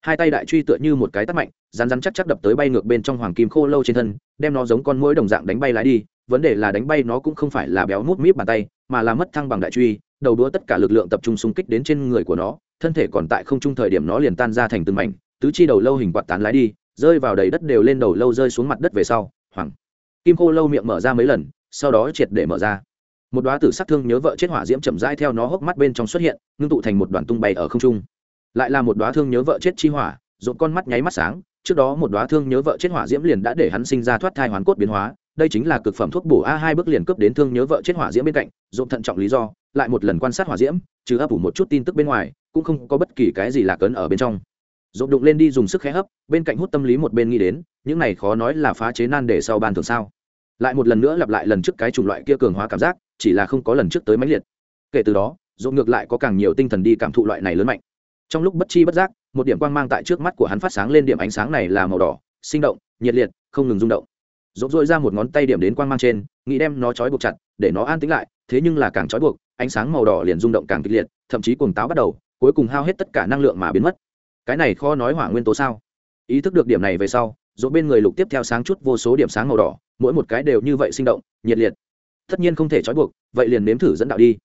Hai tay đại truy tựa như một cái tắt mạnh rán rán chắc chắc đập tới bay ngược bên trong hoàng kim khô lâu trên thân, đem nó giống con mũi đồng dạng đánh bay lái đi. Vấn đề là đánh bay nó cũng không phải là béo mút míp bàn tay, mà là mất thăng bằng đại truy, đầu đũa tất cả lực lượng tập trung xung kích đến trên người của nó, thân thể còn tại không trung thời điểm nó liền tan ra thành từng mảnh, tứ chi đầu lâu hình quạt tán lái đi, rơi vào đầy đất đều lên đầu lâu rơi xuống mặt đất về sau. Hoàng. Kim khô lâu miệng mở ra mấy lần, sau đó triệt để mở ra. Một đoá tử sắc thương nhớ vợ chết hỏa diễm chậm rãi theo nó hốc mắt bên trong xuất hiện, ngưng tụ thành một đoàn tung bay ở không trung. Lại là một đoá thương nhớ vợ chết chi hỏa, rộn con mắt nháy mắt sáng trước đó một đóa thương nhớ vợ chết hỏa diễm liền đã để hắn sinh ra thoát thai hoàn cốt biến hóa, đây chính là cực phẩm thuốc bổ a hai bước liền cướp đến thương nhớ vợ chết hỏa diễm bên cạnh rộn thận trọng lý do, lại một lần quan sát hỏa diễm, trừ ấp ủ một chút tin tức bên ngoài, cũng không có bất kỳ cái gì là cấn ở bên trong. Rộn đụng lên đi dùng sức khẽ hấp, bên cạnh hút tâm lý một bên nghĩ đến, những này khó nói là phá chế nan để sau ban thường sao. Lại một lần nữa lặp lại lần trước cái chủng loại kia cường hóa cảm giác, chỉ là không có lần trước tới mãnh liệt. Kể từ đó, dồn ngược lại có càng nhiều tinh thần đi cảm thụ loại này lớn mạnh. Trong lúc bất chi bất giác một điểm quang mang tại trước mắt của hắn phát sáng lên điểm ánh sáng này là màu đỏ, sinh động, nhiệt liệt, không ngừng rung động. Dồn dội ra một ngón tay điểm đến quang mang trên, nghĩ đem nó trói buộc chặt, để nó an tĩnh lại, thế nhưng là càng trói buộc, ánh sáng màu đỏ liền rung động càng kịch liệt, thậm chí cuồng táo bắt đầu, cuối cùng hao hết tất cả năng lượng mà biến mất. Cái này khó nói hỏa nguyên tố sao? Ý thức được điểm này về sau dỗ bên người lục tiếp theo sáng chút vô số điểm sáng màu đỏ, mỗi một cái đều như vậy sinh động, nhiệt liệt. Tất nhiên không thể trói buộc, vậy liền nếm thử dẫn đạo đi.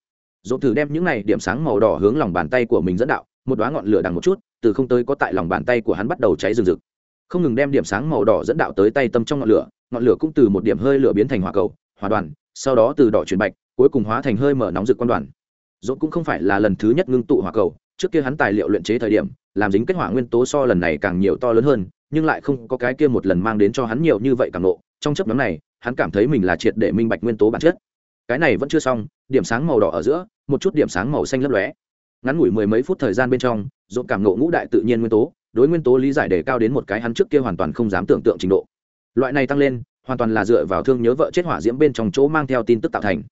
Dỗ thử đem những này điểm sáng màu đỏ hướng lòng bàn tay của mình dẫn đạo một đoá ngọn lửa đằng một chút, từ không tới có tại lòng bàn tay của hắn bắt đầu cháy rừng rực. Không ngừng đem điểm sáng màu đỏ dẫn đạo tới tay tâm trong ngọn lửa ngọn lửa cũng từ một điểm hơi lửa biến thành hỏa cầu, hỏa đoàn, sau đó từ đỏ chuyển bạch, cuối cùng hóa thành hơi mở nóng rực quan đoàn. Dốt cũng không phải là lần thứ nhất ngưng tụ hỏa cầu, trước kia hắn tài liệu luyện chế thời điểm, làm dính kết hỏa nguyên tố so lần này càng nhiều to lớn hơn, nhưng lại không có cái kia một lần mang đến cho hắn nhiều như vậy càng nộ. Trong chấp nhóm này, hắn cảm thấy mình là triệt để minh bạch nguyên tố bản chất. Cái này vẫn chưa xong, điểm sáng màu đỏ ở giữa, một chút điểm sáng màu xanh lấp lóe ngắn ngủi mười mấy phút thời gian bên trong, dồn cảm nộ ngũ đại tự nhiên nguyên tố, đối nguyên tố lý giải đề cao đến một cái hắn trước kia hoàn toàn không dám tưởng tượng trình độ. Loại này tăng lên, hoàn toàn là dựa vào thương nhớ vợ chết hỏa diễm bên trong chỗ mang theo tin tức tạo thành.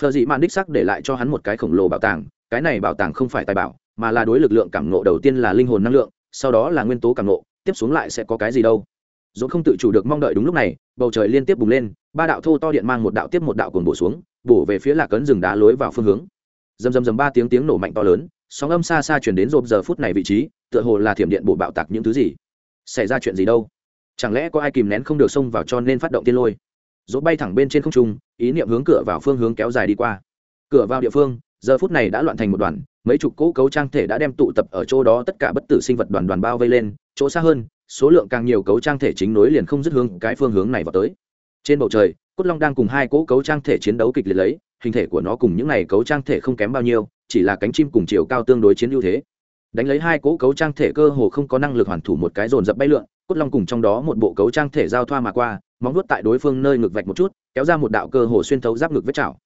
Phờ dị mạn đích sắc để lại cho hắn một cái khổng lồ bảo tàng, cái này bảo tàng không phải tài bảo, mà là đối lực lượng cảm nộ đầu tiên là linh hồn năng lượng, sau đó là nguyên tố cảm nộ tiếp xuống lại sẽ có cái gì đâu. Dốt không tự chủ được mong đợi đúng lúc này, bầu trời liên tiếp bùng lên, ba đạo thô to điện mang một đạo tiếp một đạo cồn bổ xuống, bổ về phía lạc cấn rừng đá lối vào phương hướng dầm dầm dầm ba tiếng tiếng nổ mạnh to lớn, sóng âm xa xa chuyển đến rộp giờ phút này vị trí, tựa hồ là thiểm điện bổ bạo tạc những thứ gì. Xảy ra chuyện gì đâu? Chẳng lẽ có ai kìm nén không được xông vào cho nên phát động tiên lôi? Dỗ bay thẳng bên trên không trung, ý niệm hướng cửa vào phương hướng kéo dài đi qua. Cửa vào địa phương, giờ phút này đã loạn thành một đoàn, mấy chục cỗ cấu trang thể đã đem tụ tập ở chỗ đó, tất cả bất tử sinh vật đoàn đoàn bao vây lên, chỗ xa hơn, số lượng càng nhiều cấu trang thể chính nối liền không dứt hướng cái phương hướng này vào tới. Trên bầu trời, cốt long đang cùng hai cỗ cấu trang thể chiến đấu kịch liệt lấy hình thể của nó cùng những này cấu trang thể không kém bao nhiêu, chỉ là cánh chim cùng chiều cao tương đối chiến ưu thế. Đánh lấy hai cỗ cấu trang thể cơ hồ không có năng lực hoàn thủ một cái dồn dập bay lượn, cốt long cùng trong đó một bộ cấu trang thể giao thoa mà qua, móng vuốt tại đối phương nơi ngực vạch một chút, kéo ra một đạo cơ hồ xuyên thấu giáp ngực vết chảo.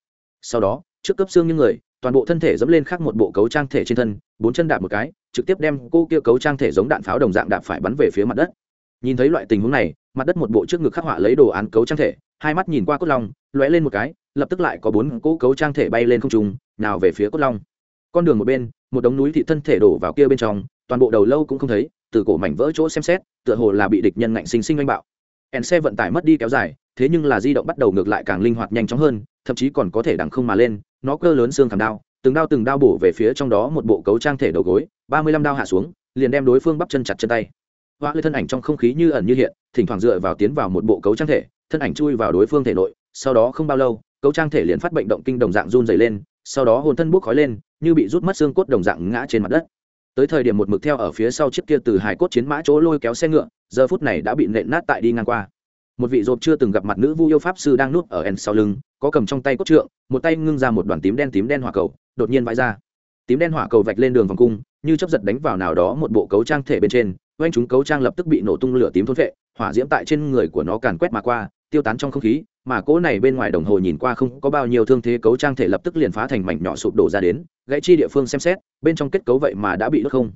Sau đó, trước cấp xương những người, toàn bộ thân thể dẫm lên khác một bộ cấu trang thể trên thân, bốn chân đạp một cái, trực tiếp đem cô kia cấu trang thể giống đạn pháo đồng dạng đạp phải bắn về phía mặt đất. Nhìn thấy loại tình huống này mặt đất một bộ trước ngực khắc họa lấy đồ án cấu trang thể, hai mắt nhìn qua cốt long, lóe lên một cái, lập tức lại có bốn cỗ cấu trang thể bay lên không trung, nào về phía cốt long. Con đường một bên, một đống núi thị thân thể đổ vào kia bên trong, toàn bộ đầu lâu cũng không thấy, từ cổ mảnh vỡ chỗ xem xét, tựa hồ là bị địch nhân ngạnh sinh sinh oanh bạo. Ẻn xe vận tải mất đi kéo dài, thế nhưng là di động bắt đầu ngược lại càng linh hoạt nhanh chóng hơn, thậm chí còn có thể đằng không mà lên, nó cơ lớn xương khảm đao, từng đao từng đao bổ về phía trong đó một bộ cấu trang thể đầu gối, ba mươi lăm đao hạ xuống, liền đem đối phương bắp chân chặt chân tay hoa lê thân ảnh trong không khí như ẩn như hiện, thỉnh thoảng dựa vào tiến vào một bộ cấu trang thể, thân ảnh chui vào đối phương thể nội, sau đó không bao lâu, cấu trang thể liền phát bệnh động kinh đồng dạng run dày lên, sau đó hồn thân buốc khói lên, như bị rút mất xương cốt đồng dạng ngã trên mặt đất. Tới thời điểm một mực theo ở phía sau chiếc kia từ hải cốt chiến mã chỗ lôi kéo xe ngựa, giờ phút này đã bị nện nát tại đi ngang qua. Một vị rộp chưa từng gặp mặt nữ vu yêu pháp sư đang nuốt ở ẩn sau lưng, có cầm trong tay cốt trượng, một tay ngưng ra một đoàn tím đen tím đen hỏa cầu, đột nhiên vãi ra. Tím đen hỏa cầu vạch lên đường vòng cung, như chấp giật đánh vào nào đó một bộ cấu trang thể bên trên oanh chúng cấu trang lập tức bị nổ tung lửa tím thôn vệ, hỏa diễm tại trên người của nó càn quét mà qua, tiêu tán trong không khí, mà cỗ này bên ngoài đồng hồ nhìn qua không có bao nhiêu thương thế cấu trang thể lập tức liền phá thành mảnh nhỏ sụp đổ ra đến, gãy chi địa phương xem xét, bên trong kết cấu vậy mà đã bị đốt không.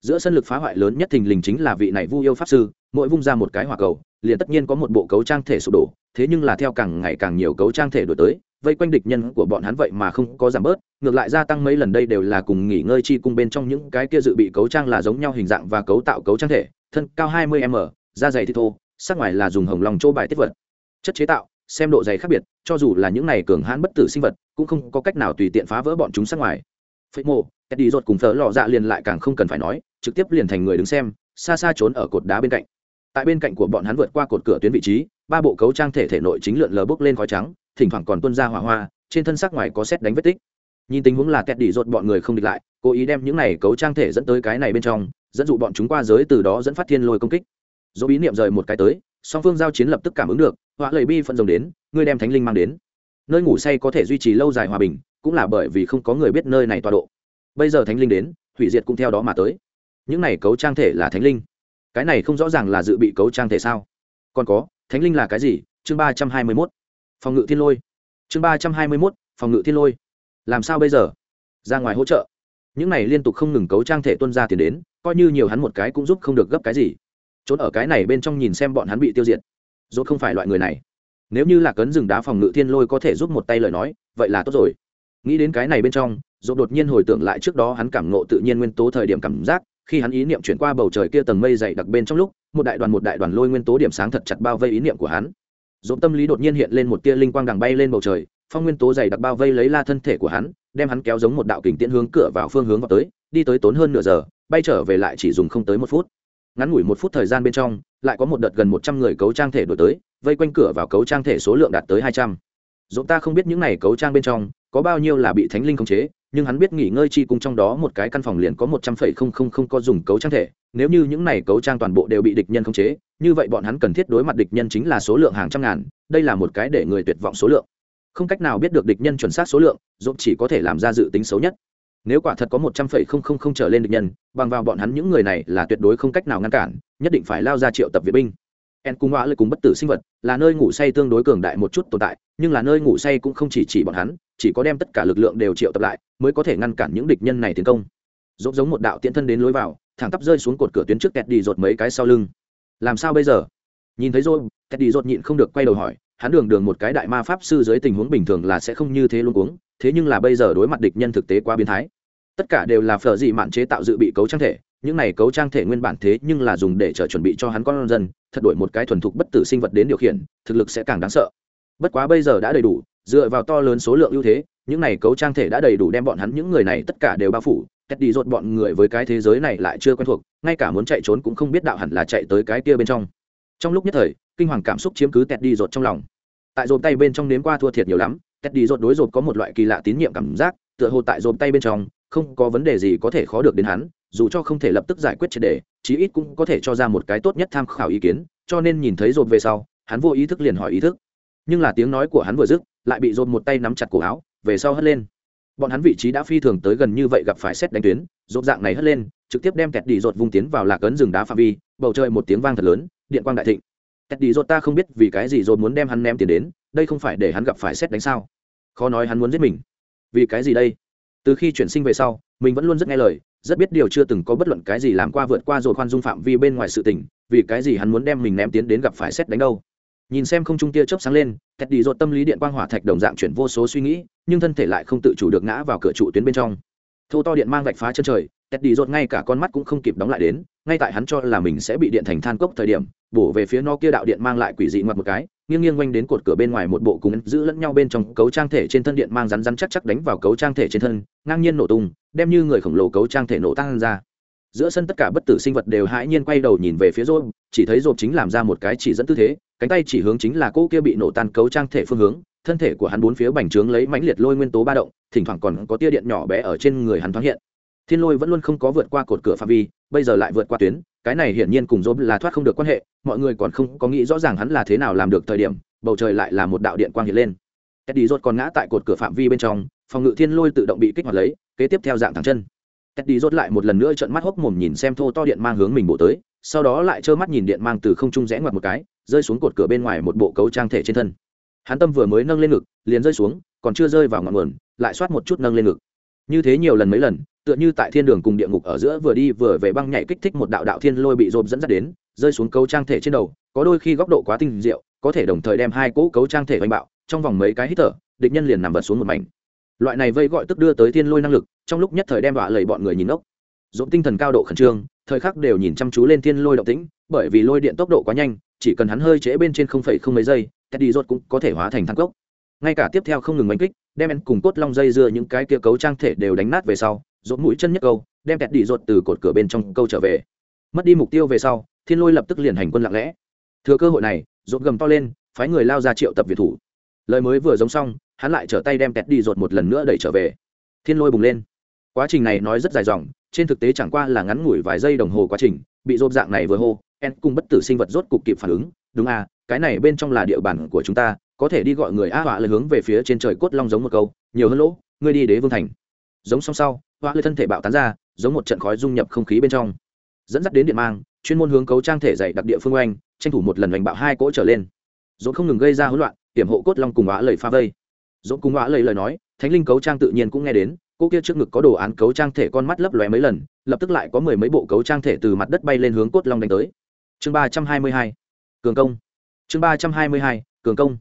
Giữa sân lực phá hoại lớn nhất thình lình chính là vị này vu yêu pháp sư, mỗi vung ra một cái hỏa cầu, liền tất nhiên có một bộ cấu trang thể sụp đổ, thế nhưng là theo càng ngày càng nhiều cấu trang thể đổi tới vây quanh địch nhân của bọn hắn vậy mà không có giảm bớt, ngược lại gia tăng mấy lần đây đều là cùng nghỉ ngơi chi cung bên trong những cái kia dự bị cấu trang là giống nhau hình dạng và cấu tạo cấu trang thể, thân cao 20 m, da dày thì thô, sắc ngoài là dùng hồng lòng chỗ bài tiết vật. Chất chế tạo, xem độ dày khác biệt, cho dù là những này cường hãn bất tử sinh vật, cũng không có cách nào tùy tiện phá vỡ bọn chúng sắc ngoài. Phế mộ đi rột cùng thợ lọ dạ liền lại càng không cần phải nói, trực tiếp liền thành người đứng xem, xa xa trốn ở cột đá bên cạnh. Tại bên cạnh của bọn hắn vượt qua cột cửa tuyến vị trí, ba bộ cấu trang thể thể nội chính lượn lờ bốc lên khói trắng thỉnh thoảng còn tuân ra hỏa hoa, trên thân xác ngoài có xét đánh vết tích. Nhìn tình huống là kẹt đỉ rột bọn người không địch lại, cố ý đem những này cấu trang thể dẫn tới cái này bên trong, dẫn dụ bọn chúng qua giới từ đó dẫn phát thiên lôi công kích. Dỗ bí niệm rời một cái tới, song phương giao chiến lập tức cảm ứng được họa lời bi phận rồng đến, ngươi đem thánh linh mang đến. Nơi ngủ say có thể duy trì lâu dài hòa bình, cũng là bởi vì không có người biết nơi này tọa độ. Bây giờ thánh linh đến, hủy diệt cũng theo đó mà tới. Những này cấu trang thể là thánh linh. Cái này không rõ ràng là dự bị cấu trang thể sao. Còn có, thánh linh là cái gì? Chương ba trăm hai mươi mốt phòng ngự thiên lôi. Chương ba trăm hai mươi mốt, phòng ngự thiên lôi. Làm sao bây giờ? Ra ngoài hỗ trợ. Những này liên tục không ngừng cấu trang thể tuân ra tiền đến, coi như nhiều hắn một cái cũng giúp không được gấp cái gì. Trốn ở cái này bên trong nhìn xem bọn hắn bị tiêu diệt. Dốt không phải loại người này. Nếu như là cấn rừng đá phòng ngự thiên lôi có thể giúp một tay lời nói, vậy là tốt rồi. Nghĩ đến cái này bên trong dốt đột nhiên hồi tưởng lại trước đó hắn cảm nộ tự nhiên nguyên tố thời điểm cảm giác, khi hắn ý niệm chuyển qua bầu trời kia tầng mây dày đặc bên trong lúc, một đại đoàn một đại đoàn lôi nguyên tố điểm sáng thật chặt bao vây ý niệm của hắn dồn tâm lý đột nhiên hiện lên một tia linh quang đằng bay lên bầu trời, phong nguyên tố dày đặc bao vây lấy la thân thể của hắn, đem hắn kéo giống một đạo kình tiễn hướng cửa vào phương hướng vào tới, đi tới tốn hơn nửa giờ, bay trở về lại chỉ dùng không tới một phút. Ngắn ngủi một phút thời gian bên trong, lại có một đợt gần một trăm người cấu trang thể đổi tới, vây quanh cửa vào cấu trang thể số lượng đạt tới hai trăm. Dũng ta không biết những này cấu trang bên trong có bao nhiêu là bị thánh linh khống chế, nhưng hắn biết nghỉ ngơi chi cung trong đó một cái căn phòng liền có một trăm phẩy không không không có dùng cấu trang thể, nếu như những này cấu trang toàn bộ đều bị địch nhân khống chế, như vậy bọn hắn cần thiết đối mặt địch nhân chính là số lượng hàng trăm ngàn, đây là một cái để người tuyệt vọng số lượng. Không cách nào biết được địch nhân chuẩn xác số lượng dũng chỉ có thể làm ra dự tính xấu nhất. Nếu quả thật có một trăm phẩy không không không trở lên địch nhân, bằng vào bọn hắn những người này là tuyệt đối không cách nào ngăn cản, nhất định phải lao ra triệu tập vệ binh en cùng ngoã lực cùng bất tử sinh vật, là nơi ngủ say tương đối cường đại một chút tồn tại, nhưng là nơi ngủ say cũng không chỉ chỉ bọn hắn, chỉ có đem tất cả lực lượng đều triệu tập lại, mới có thể ngăn cản những địch nhân này tiến công. Dốt giống một đạo tiễn thân đến lối vào, thẳng tắp rơi xuống cột cửa tuyến trước kẹt đi rột mấy cái sau lưng. Làm sao bây giờ? Nhìn thấy rồi kẹt đi rột nhịn không được quay đầu hỏi, hắn đường đường một cái đại ma pháp sư dưới tình huống bình thường là sẽ không như thế luôn uống thế nhưng là bây giờ đối mặt địch nhân thực tế quá biến thái. Tất cả đều là phở dị mạn chế tạo dự bị cấu trang thể những này cấu trang thể nguyên bản thế nhưng là dùng để chờ chuẩn bị cho hắn con dân, thật đổi một cái thuần thục bất tử sinh vật đến điều khiển, thực lực sẽ càng đáng sợ. Bất quá bây giờ đã đầy đủ, dựa vào to lớn số lượng ưu thế, những này cấu trang thể đã đầy đủ đem bọn hắn những người này tất cả đều bao phủ. Cách đi rột bọn người với cái thế giới này lại chưa quen thuộc, ngay cả muốn chạy trốn cũng không biết đạo hẳn là chạy tới cái kia bên trong. Trong lúc nhất thời, kinh hoàng cảm xúc chiếm cứ tẹt đi rột trong lòng. Tại rột tay bên trong nếm qua thua thiệt nhiều lắm tẹt đi rột đối rột có một loại kỳ lạ tín nhiệm cảm giác, tựa hồ tại rột tay bên trong không có vấn đề gì có thể khó được đến hắn, dù cho không thể lập tức giải quyết triệt đề, chí ít cũng có thể cho ra một cái tốt nhất tham khảo ý kiến, cho nên nhìn thấy rột về sau, hắn vô ý thức liền hỏi ý thức. Nhưng là tiếng nói của hắn vừa dứt, lại bị rột một tay nắm chặt cổ áo, về sau hất lên. Bọn hắn vị trí đã phi thường tới gần như vậy gặp phải xét đánh tuyến, rột dạng này hất lên, trực tiếp đem kẹt đi rột vung tiến vào lạc ấn rừng đá phạm vi, bầu trời một tiếng vang thật lớn, điện quang đại thịnh. Kẹt đi rột ta không biết vì cái gì rột muốn đem hắn ném tiền đến, đây không phải để hắn gặp phải xét đánh sao. Khó nói hắn muốn giết mình. Vì cái gì đây? Từ khi chuyển sinh về sau, mình vẫn luôn rất nghe lời, rất biết điều chưa từng có bất luận cái gì làm qua vượt qua rồi khoan dung phạm vi bên ngoài sự tình, vì cái gì hắn muốn đem mình ném tiến đến gặp phải xét đánh đâu. Nhìn xem không trung tia chớp sáng lên kẹt đi dột tâm lý điện quang hỏa thạch đồng dạng chuyển vô số suy nghĩ, nhưng thân thể lại không tự chủ được ngã vào cửa trụ tuyến bên trong. Thô to điện mang vạch phá chân trời kẹt đi dột ngay cả con mắt cũng không kịp đóng lại đến, ngay tại hắn cho là mình sẽ bị điện thành than cốc thời điểm, bổ về phía nó kia đạo điện mang lại quỷ dị ngoặt một cái nghiêng nghiêng quanh đến cột cửa bên ngoài một bộ cùng giữ lẫn nhau bên trong cấu trang thể trên thân điện mang rắn rắn chắc chắc đánh vào cấu trang thể trên thân, ngang nhiên nổ tung, đem như người khổng lồ cấu trang thể nổ tăng ra. Giữa sân tất cả bất tử sinh vật đều hãi nhiên quay đầu nhìn về phía rộp, chỉ thấy rộp chính làm ra một cái chỉ dẫn tư thế, cánh tay chỉ hướng chính là cô kia bị nổ tan cấu trang thể phương hướng, thân thể của hắn bốn phía bành trướng lấy mãnh liệt lôi nguyên tố ba động, thỉnh thoảng còn có tia điện nhỏ bé ở trên người hắn thoáng hiện. Thiên lôi vẫn luôn không có vượt qua cột cửa phạm vi bây giờ lại vượt qua tuyến, cái này hiển nhiên cùng dốt là thoát không được quan hệ, mọi người còn không có nghĩ rõ ràng hắn là thế nào làm được thời điểm, bầu trời lại là một đạo điện quang hiện lên. Teddy dốt còn ngã tại cột cửa phạm vi bên trong, phòng ngự thiên lôi tự động bị kích hoạt lấy, kế tiếp theo dạng thẳng chân. Teddy dốt lại một lần nữa trợn mắt hốc mồm nhìn xem thô to điện mang hướng mình bổ tới, sau đó lại trơ mắt nhìn điện mang từ không trung rẽ ngoặt một cái, rơi xuống cột cửa bên ngoài một bộ cấu trang thể trên thân. Hắn tâm vừa mới nâng lên ngực, liền rơi xuống, còn chưa rơi vào ngọn nguồn, lại xoát một chút nâng lên ngực. Như thế nhiều lần mấy lần tựa như tại thiên đường cùng địa ngục ở giữa vừa đi vừa về băng nhảy kích thích một đạo đạo thiên lôi bị rộp dẫn dắt đến, rơi xuống cấu trang thể trên đầu, có đôi khi góc độ quá tinh diệu, có thể đồng thời đem hai cỗ cấu trang thể oanh bạo, trong vòng mấy cái hít thở, địch nhân liền nằm vật xuống một mảnh. Loại này vây gọi tức đưa tới thiên lôi năng lực, trong lúc nhất thời đem đọa lầy bọn người nhìn ốc dồn tinh thần cao độ khẩn trương, thời khắc đều nhìn chăm chú lên thiên lôi động tĩnh, bởi vì lôi điện tốc độ quá nhanh, chỉ cần hắn hơi trễ bên trên không phẩy không mấy giây, teddy rốt cũng có thể hóa thành thang cốc. Ngay cả tiếp theo không ngừng đánh kích, đem en cùng cốt long dây dưa những cái kia cấu trang thể đều đánh nát về sau rốt mũi chân nhất câu, đem kẹt đi rột từ cột cửa bên trong câu trở về. Mất đi mục tiêu về sau, thiên lôi lập tức liền hành quân lặng lẽ. Thừa cơ hội này, rột gầm to lên, phái người lao ra triệu tập việt thủ. Lời mới vừa giống xong, hắn lại trở tay đem kẹt đi rột một lần nữa đẩy trở về. Thiên lôi bùng lên. Quá trình này nói rất dài dòng, trên thực tế chẳng qua là ngắn ngủi vài giây đồng hồ quá trình, bị rốt dạng này vừa hô, en cùng bất tử sinh vật rốt cục kịp phản ứng. Đúng à cái này bên trong là địa bàn của chúng ta, có thể đi gọi người a họa lời hướng về phía trên trời cốt long giống một câu, nhiều hơn lỗ, ngươi đi đế vương thành. Giống song sau hoa lư thân thể bạo tán ra, giống một trận khói dung nhập không khí bên trong. Dẫn dắt đến điện mang, chuyên môn hướng cấu trang thể dạy đặc địa phương oanh, tranh thủ một lần đánh bạo hai cỗ trở lên. Dồn không ngừng gây ra hỗn loạn hiểm hộ cốt long cùng họa lời pha vây. Dồn cùng họa lời lời nói, thánh linh cấu trang tự nhiên cũng nghe đến, cô kia trước ngực có đồ án cấu trang thể con mắt lấp lóe mấy lần, lập tức lại có mười mấy bộ cấu trang thể từ mặt đất bay lên hướng cốt long đánh tới. Chương ba trăm hai mươi hai, cường công. Chương ba trăm hai mươi hai, cường công.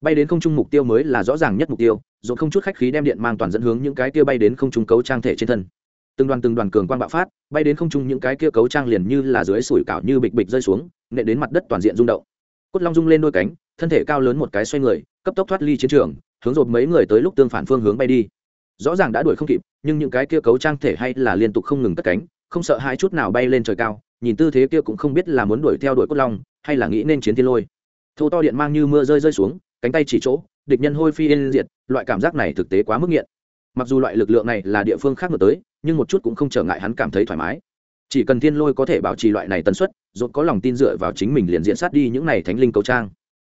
Bay đến không trung mục tiêu mới là rõ ràng nhất mục tiêu rồi không chút khách khí đem điện mang toàn dẫn hướng những cái kia bay đến không trung cấu trang thể trên thân. Từng đoàn từng đoàn cường quang bạo phát, bay đến không trung những cái kia cấu trang liền như là dưới sủi cảo như bịch bịch rơi xuống nệ đến mặt đất toàn diện rung động. Cốt long rung lên đôi cánh, thân thể cao lớn một cái xoay người, cấp tốc thoát ly chiến trường, hướng rột mấy người tới lúc tương phản phương hướng bay đi. Rõ ràng đã đuổi không kịp, nhưng những cái kia cấu trang thể hay là liên tục không ngừng cất cánh, không sợ hai chút nào bay lên trời cao, nhìn tư thế kia cũng không biết là muốn đuổi theo đuổi cốt long, hay là nghĩ nên chiến thiên lôi. Thô to điện mang như mưa rơi rơi xuống, cánh tay chỉ chỗ địch nhân hôi phi yên diệt, loại cảm giác này thực tế quá mức nghiện. Mặc dù loại lực lượng này là địa phương khác ngược tới, nhưng một chút cũng không trở ngại hắn cảm thấy thoải mái. Chỉ cần thiên lôi có thể bảo trì loại này tần suất dốt có lòng tin dựa vào chính mình liền diễn sát đi những này thánh linh cầu trang.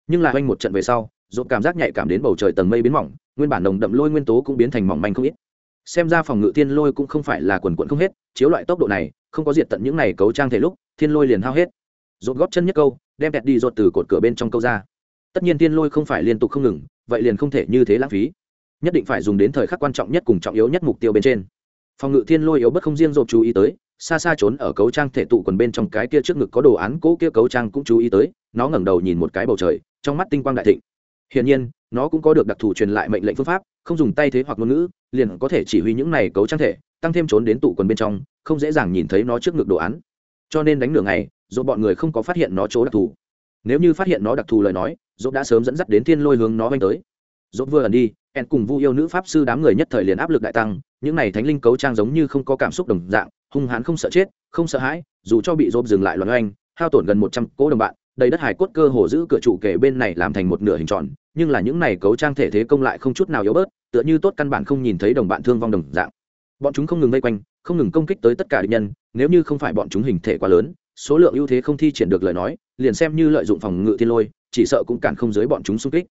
Nhưng là oanh một trận về sau dốt cảm giác nhạy cảm đến bầu trời tầng mây biến mỏng, nguyên bản nồng đậm lôi nguyên tố cũng biến thành mỏng manh không ít. Xem ra phòng ngự thiên lôi cũng không phải là quần quận không hết, chiếu loại tốc độ này, không có diệt tận những này cấu trang thể lúc, thiên lôi liền hao hết. Dốt góp chân nhất câu, đem bẹt đi dột từ cột cửa bên trong câu ra tất nhiên thiên lôi không phải liên tục không ngừng, vậy liền không thể như thế lãng phí. Nhất định phải dùng đến thời khắc quan trọng nhất cùng trọng yếu nhất mục tiêu bên trên. Phòng ngự thiên lôi yếu bất không riêng dột chú ý tới, xa xa trốn ở cấu trang thể tụ quần bên trong cái kia trước ngực có đồ án cỗ kia cấu trang cũng chú ý tới, nó ngẩng đầu nhìn một cái bầu trời, trong mắt tinh quang đại thịnh. Hiển nhiên, nó cũng có được đặc thù truyền lại mệnh lệnh phương pháp, không dùng tay thế hoặc ngôn ngữ, liền có thể chỉ huy những này cấu trang thể, tăng thêm trốn đến tụ quần bên trong, không dễ dàng nhìn thấy nó trước ngực đồ án. Cho nên đánh nửa ngày dù bọn người không có phát hiện nó chỗ đặc thù nếu như phát hiện nó đặc thù lời nói, dốt đã sớm dẫn dắt đến thiên lôi hướng nó oanh tới. Dốt vừa ẩn đi, en cùng vu yêu nữ pháp sư đám người nhất thời liền áp lực đại tăng, những này thánh linh cấu trang giống như không có cảm xúc đồng dạng, hung hãn không sợ chết, không sợ hãi, dù cho bị dốt dừng lại loạn oanh, hao tổn gần một trăm cỗ đồng bạn, đầy đất hải cốt cơ hồ giữ cửa trụ kể bên này làm thành một nửa hình tròn, nhưng là những này cấu trang thể thế công lại không chút nào yếu bớt, tựa như tốt căn bản không nhìn thấy đồng bạn thương vong đồng dạng. Bọn chúng không ngừng vây quanh, không ngừng công kích tới tất cả địch nhân, nếu như không phải bọn chúng hình thể quá lớn, số lượng ưu thế không thi triển được lời nói liền xem như lợi dụng phòng ngự thiên lôi, chỉ sợ cũng cản không dưới bọn chúng xung kích.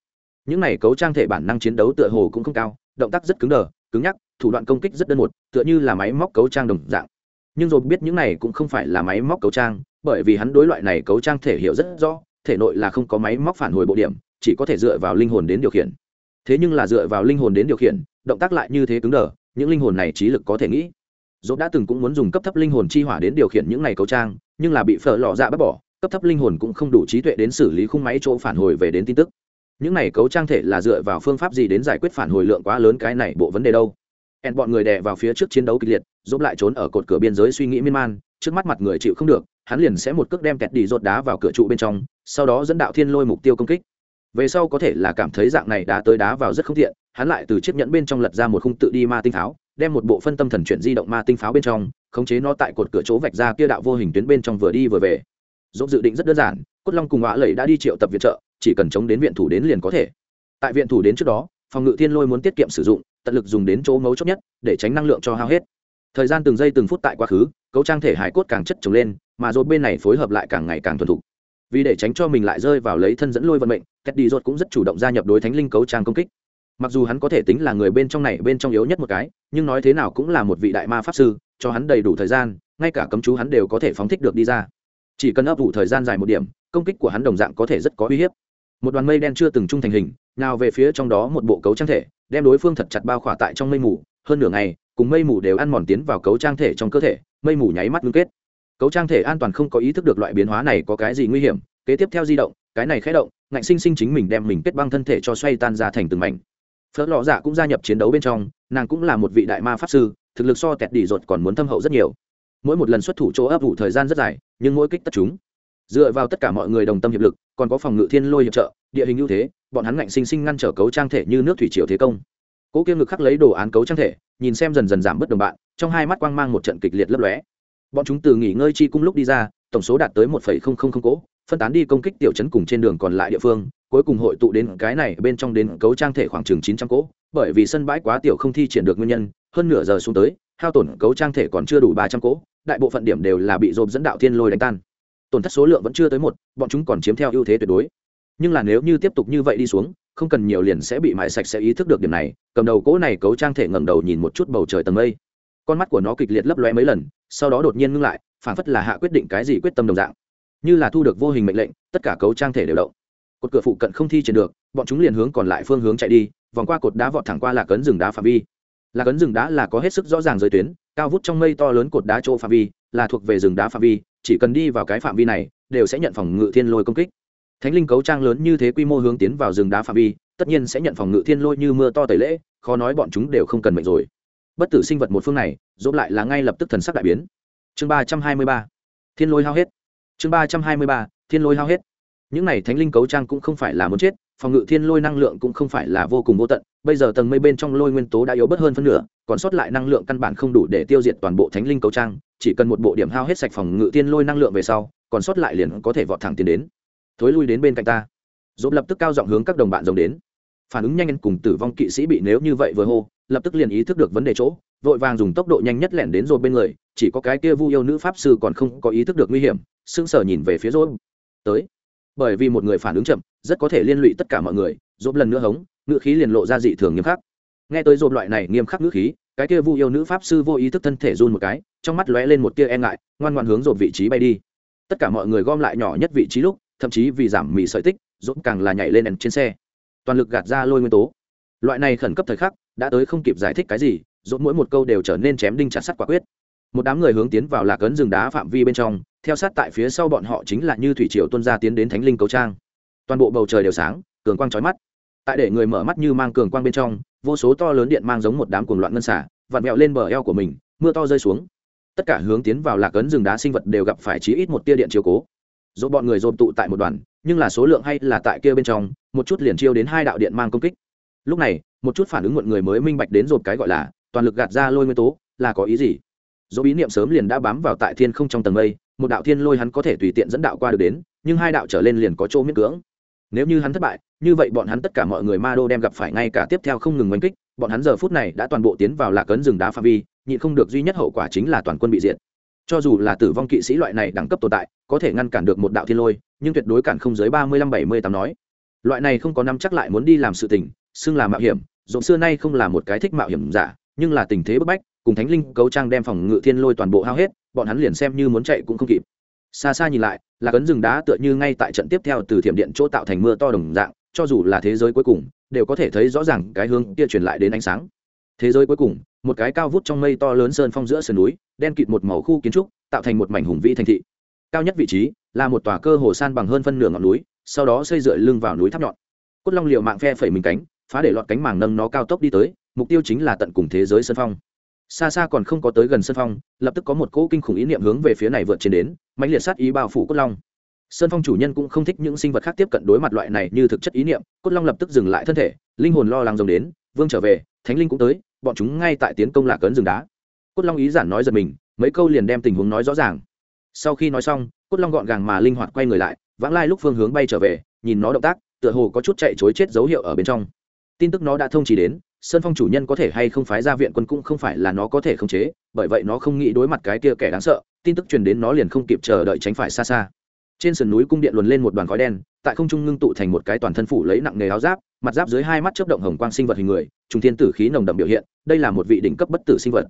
Những này cấu trang thể bản năng chiến đấu tựa hồ cũng không cao, động tác rất cứng đờ, cứng nhắc, thủ đoạn công kích rất đơn một, tựa như là máy móc cấu trang đồng dạng. Nhưng rồi biết những này cũng không phải là máy móc cấu trang, bởi vì hắn đối loại này cấu trang thể hiểu rất rõ, thể nội là không có máy móc phản hồi bộ điểm, chỉ có thể dựa vào linh hồn đến điều khiển. Thế nhưng là dựa vào linh hồn đến điều khiển, động tác lại như thế cứng đờ, những linh hồn này trí lực có thể nghĩ. Dốt đã từng cũng muốn dùng cấp thấp linh hồn chi hỏa đến điều khiển những này cấu trang, nhưng là bị phở lò dạ bắt bỏ cấp thấp linh hồn cũng không đủ trí tuệ đến xử lý khung máy chỗ phản hồi về đến tin tức. Những này cấu trang thể là dựa vào phương pháp gì đến giải quyết phản hồi lượng quá lớn cái này bộ vấn đề đâu? Hẹn bọn người đè vào phía trước chiến đấu kịch liệt dốt lại trốn ở cột cửa biên giới suy nghĩ miên man, trước mắt mặt người chịu không được, hắn liền sẽ một cước đem kẹt đi rột đá vào cửa trụ bên trong, sau đó dẫn đạo thiên lôi mục tiêu công kích. Về sau có thể là cảm thấy dạng này đá tới đá vào rất không thiện hắn lại từ chiếc nhẫn bên trong lật ra một khung tự đi ma tinh pháo, đem một bộ phân tâm thần chuyển di động ma tinh pháo bên trong, khống chế nó tại cột cửa chỗ vạch ra kia đạo vô hình tuyến bên trong vừa đi vừa về dốt dự định rất đơn giản, cốt long cùng ngõ lầy đã đi triệu tập viện trợ, chỉ cần chống đến viện thủ đến liền có thể. Tại viện thủ đến trước đó, phòng ngự thiên lôi muốn tiết kiệm sử dụng, tận lực dùng đến chỗ mấu chốt nhất, để tránh năng lượng cho hao hết. Thời gian từng giây từng phút tại quá khứ, cấu trang thể hải cốt càng chất trồng lên, mà rồi bên này phối hợp lại càng ngày càng thuần thục. Vì để tránh cho mình lại rơi vào lấy thân dẫn lôi vận mệnh cách đi dốt cũng rất chủ động gia nhập đối thánh linh cấu trang công kích. Mặc dù hắn có thể tính là người bên trong này bên trong yếu nhất một cái, nhưng nói thế nào cũng là một vị đại ma pháp sư, cho hắn đầy đủ thời gian, ngay cả cấm chú hắn đều có thể phóng thích được đi ra chỉ cần ấp ủ thời gian dài một điểm, công kích của hắn đồng dạng có thể rất có uy hiếp. Một đoàn mây đen chưa từng trung thành hình, nào về phía trong đó một bộ cấu trang thể, đem đối phương thật chặt bao khỏa tại trong mây mù. Hơn nửa ngày, cùng mây mù đều ăn mòn tiến vào cấu trang thể trong cơ thể, mây mù nháy mắt ngưng kết. Cấu trang thể an toàn không có ý thức được loại biến hóa này có cái gì nguy hiểm, kế tiếp theo di động, cái này khé động, ngạnh sinh sinh chính mình đem mình kết băng thân thể cho xoay tan ra thành từng mảnh. Phớt lọ dạ cũng gia nhập chiến đấu bên trong, nàng cũng là một vị đại ma pháp sư, thực lực so tẹt đỉ ruột còn muốn thâm hậu rất nhiều mỗi một lần xuất thủ chỗ ấp ủ thời gian rất dài, nhưng mỗi kích tất chúng. Dựa vào tất cả mọi người đồng tâm hiệp lực, còn có phòng ngự thiên lôi hiệp trợ, địa hình ưu thế, bọn hắn ngạnh sinh sinh ngăn trở cấu trang thể như nước thủy triều thế công. Cố kiêm ngực khắc lấy đồ án cấu trang thể, nhìn xem dần dần giảm bớt đồng bạn, trong hai mắt quang mang một trận kịch liệt lấp lóe. Bọn chúng từ nghỉ ngơi chi cung lúc đi ra, tổng số đạt tới một cỗ phân tán đi công kích tiểu chấn cùng trên đường còn lại địa phương, cuối cùng hội tụ đến cái này bên trong đến cấu trang thể khoảng chừng chín trăm cỗ bởi vì sân bãi quá tiểu không thi triển được nguyên nhân, hơn nửa giờ xuống tới, hao tổn cấu trang thể còn chưa đủ ba trăm cỗ đại bộ phận điểm đều là bị dồn dẫn đạo thiên lôi đánh tan. Tổn thất số lượng vẫn chưa tới một, bọn chúng còn chiếm theo ưu thế tuyệt đối. Nhưng là nếu như tiếp tục như vậy đi xuống, không cần nhiều liền sẽ bị mại sạch sẽ ý thức được điểm này, cầm đầu cỗ này cấu trang thể ngẩng đầu nhìn một chút bầu trời tầng mây. Con mắt của nó kịch liệt lấp lóe mấy lần, sau đó đột nhiên ngưng lại, phản phất là hạ quyết định cái gì quyết tâm đồng dạng. Như là thu được vô hình mệnh lệnh, tất cả cấu trang thể đều động. Cột cửa phụ cận không thi triển được, bọn chúng liền hướng còn lại phương hướng chạy đi, vòng qua cột đá vọt thẳng qua là cấn rừng đá phạm vi là cấn rừng đá là có hết sức rõ ràng giới tuyến, cao vút trong mây to lớn cột đá chỗ phạm vi, là thuộc về rừng đá phạm vi, chỉ cần đi vào cái phạm vi này, đều sẽ nhận phòng ngự thiên lôi công kích. Thánh linh cấu trang lớn như thế quy mô hướng tiến vào rừng đá phạm vi, tất nhiên sẽ nhận phòng ngự thiên lôi như mưa to tẩy lễ, khó nói bọn chúng đều không cần mệnh rồi. Bất tử sinh vật một phương này dốt lại là ngay lập tức thần sắc đại biến. Chương ba trăm hai mươi ba, thiên lôi hao hết. Chương ba trăm hai mươi ba, thiên lôi hao hết. Những này thánh linh cấu trang cũng không phải là muốn chết phòng ngự thiên lôi năng lượng cũng không phải là vô cùng vô tận, bây giờ tầng mây bên trong lôi nguyên tố đã yếu bớt hơn phân nửa, còn sót lại năng lượng căn bản không đủ để tiêu diệt toàn bộ thánh linh Cầu trang, chỉ cần một bộ điểm hao hết sạch phòng ngự thiên lôi năng lượng về sau, còn sót lại liền có thể vọt thẳng tiến đến. Thối lui đến bên cạnh ta. Dốt lập tức cao giọng hướng các đồng bạn rồng đến. Phản ứng nhanh cùng tử vong kỵ sĩ bị nếu như vậy vừa hô, lập tức liền ý thức được vấn đề chỗ, vội vàng dùng tốc độ nhanh nhất lẻn đến rồi bên người, chỉ có cái kia vu yêu nữ pháp sư còn không có ý thức được nguy hiểm, sững sờ nhìn về phía rồi tới bởi vì một người phản ứng chậm, rất có thể liên lụy tất cả mọi người dốt lần nữa hống, ngữ khí liền lộ ra dị thường nghiêm khắc. Nghe tới dồn loại này nghiêm khắc ngữ khí, cái kia vu yêu nữ pháp sư vô ý thức thân thể run một cái, trong mắt lóe lên một tia e ngại, ngoan ngoan hướng dồn vị trí bay đi. Tất cả mọi người gom lại nhỏ nhất vị trí lúc, thậm chí vì giảm mì sợi tích dốt càng là nhảy lên đèn trên xe. Toàn lực gạt ra lôi nguyên tố. Loại này khẩn cấp thời khắc, đã tới không kịp giải thích cái gì dốt mỗi một câu đều trở nên chém đinh chặt sắt quả quyết một đám người hướng tiến vào lạc ấn rừng đá phạm vi bên trong, theo sát tại phía sau bọn họ chính là như thủy triều tuân ra tiến đến thánh linh cầu trang. Toàn bộ bầu trời đều sáng, cường quang trói mắt. Tại để người mở mắt như mang cường quang bên trong, vô số to lớn điện mang giống một đám cuồng loạn ngân xả, vặn mẹo lên bờ eo của mình, mưa to rơi xuống. Tất cả hướng tiến vào lạc ấn rừng đá sinh vật đều gặp phải chí ít một tia điện chiều cố. Dỗ bọn người dồn tụ tại một đoàn, nhưng là số lượng hay là tại kia bên trong, một chút liền chiêu đến hai đạo điện mang công kích. Lúc này, một chút phản ứng muộn người mới minh bạch đến dồn cái gọi là, toàn lực gạt ra lôi nguyên tố, là có ý gì? Dỗ bí niệm sớm liền đã bám vào tại thiên không trong tầng mây, một đạo thiên lôi hắn có thể tùy tiện dẫn đạo qua được đến, nhưng hai đạo trở lên liền có chỗ miễn cưỡng. Nếu như hắn thất bại, như vậy bọn hắn tất cả mọi người ma đô đem gặp phải ngay cả tiếp theo không ngừng oanh kích, bọn hắn giờ phút này đã toàn bộ tiến vào lạc ấn rừng đá pha vi, nhịn không được duy nhất hậu quả chính là toàn quân bị diệt. Cho dù là tử vong kỵ sĩ loại này đẳng cấp tồn tại, có thể ngăn cản được một đạo thiên lôi, nhưng tuyệt đối cản không dưới ba mươi lăm bảy mươi tám nói. Loại này không có năm chắc lại muốn đi làm sự tình, xưng là mạo hiểm dồn xưa nay không là một cái thích mạo hiểm giả, nhưng là tình thế bức bách cùng thánh linh cấu trang đem phòng ngự thiên lôi toàn bộ hao hết, bọn hắn liền xem như muốn chạy cũng không kịp. Xa xa nhìn lại, là cấn rừng đá tựa như ngay tại trận tiếp theo từ thiểm điện chỗ tạo thành mưa to đồng dạng, cho dù là thế giới cuối cùng, đều có thể thấy rõ ràng cái hướng kia truyền lại đến ánh sáng. Thế giới cuối cùng, một cái cao vút trong mây to lớn sơn phong giữa sườn núi, đen kịt một màu khu kiến trúc, tạo thành một mảnh hùng vĩ thành thị. Cao nhất vị trí, là một tòa cơ hồ san bằng hơn phân nửa ngọn núi, sau đó xây dựa lưng vào núi tháp nhọn. Cốt long liều mạng phe phẩy mình cánh, phá để lọt cánh màng nâng nó cao tốc đi tới, mục tiêu chính là tận cùng thế giới sơn phong xa xa còn không có tới gần sân phong, lập tức có một cỗ kinh khủng ý niệm hướng về phía này vượt trên đến, mãnh liệt sát ý bao phủ cốt long. Sơn phong chủ nhân cũng không thích những sinh vật khác tiếp cận đối mặt loại này như thực chất ý niệm, cốt long lập tức dừng lại thân thể, linh hồn lo lắng rồng đến, vương trở về, thánh linh cũng tới, bọn chúng ngay tại tiến công lạc cấn rừng đá. Cốt long ý giản nói giật mình, mấy câu liền đem tình huống nói rõ ràng. Sau khi nói xong, cốt long gọn gàng mà linh hoạt quay người lại, vãng lai lúc phương hướng bay trở về, nhìn nó động tác, tựa hồ có chút chạy chối chết dấu hiệu ở bên trong. Tin tức nó đã thông chỉ đến sơn phong chủ nhân có thể hay không phái ra viện quân cũng không phải là nó có thể khống chế, bởi vậy nó không nghĩ đối mặt cái kia kẻ đáng sợ, tin tức truyền đến nó liền không kịp chờ đợi tránh phải xa xa. Trên sườn núi cung điện luồn lên một đoàn khói đen, tại không trung ngưng tụ thành một cái toàn thân phủ lấy nặng nghề áo giáp, mặt giáp dưới hai mắt chớp động hồng quang sinh vật hình người trung thiên tử khí nồng đậm biểu hiện, đây là một vị đỉnh cấp bất tử sinh vật.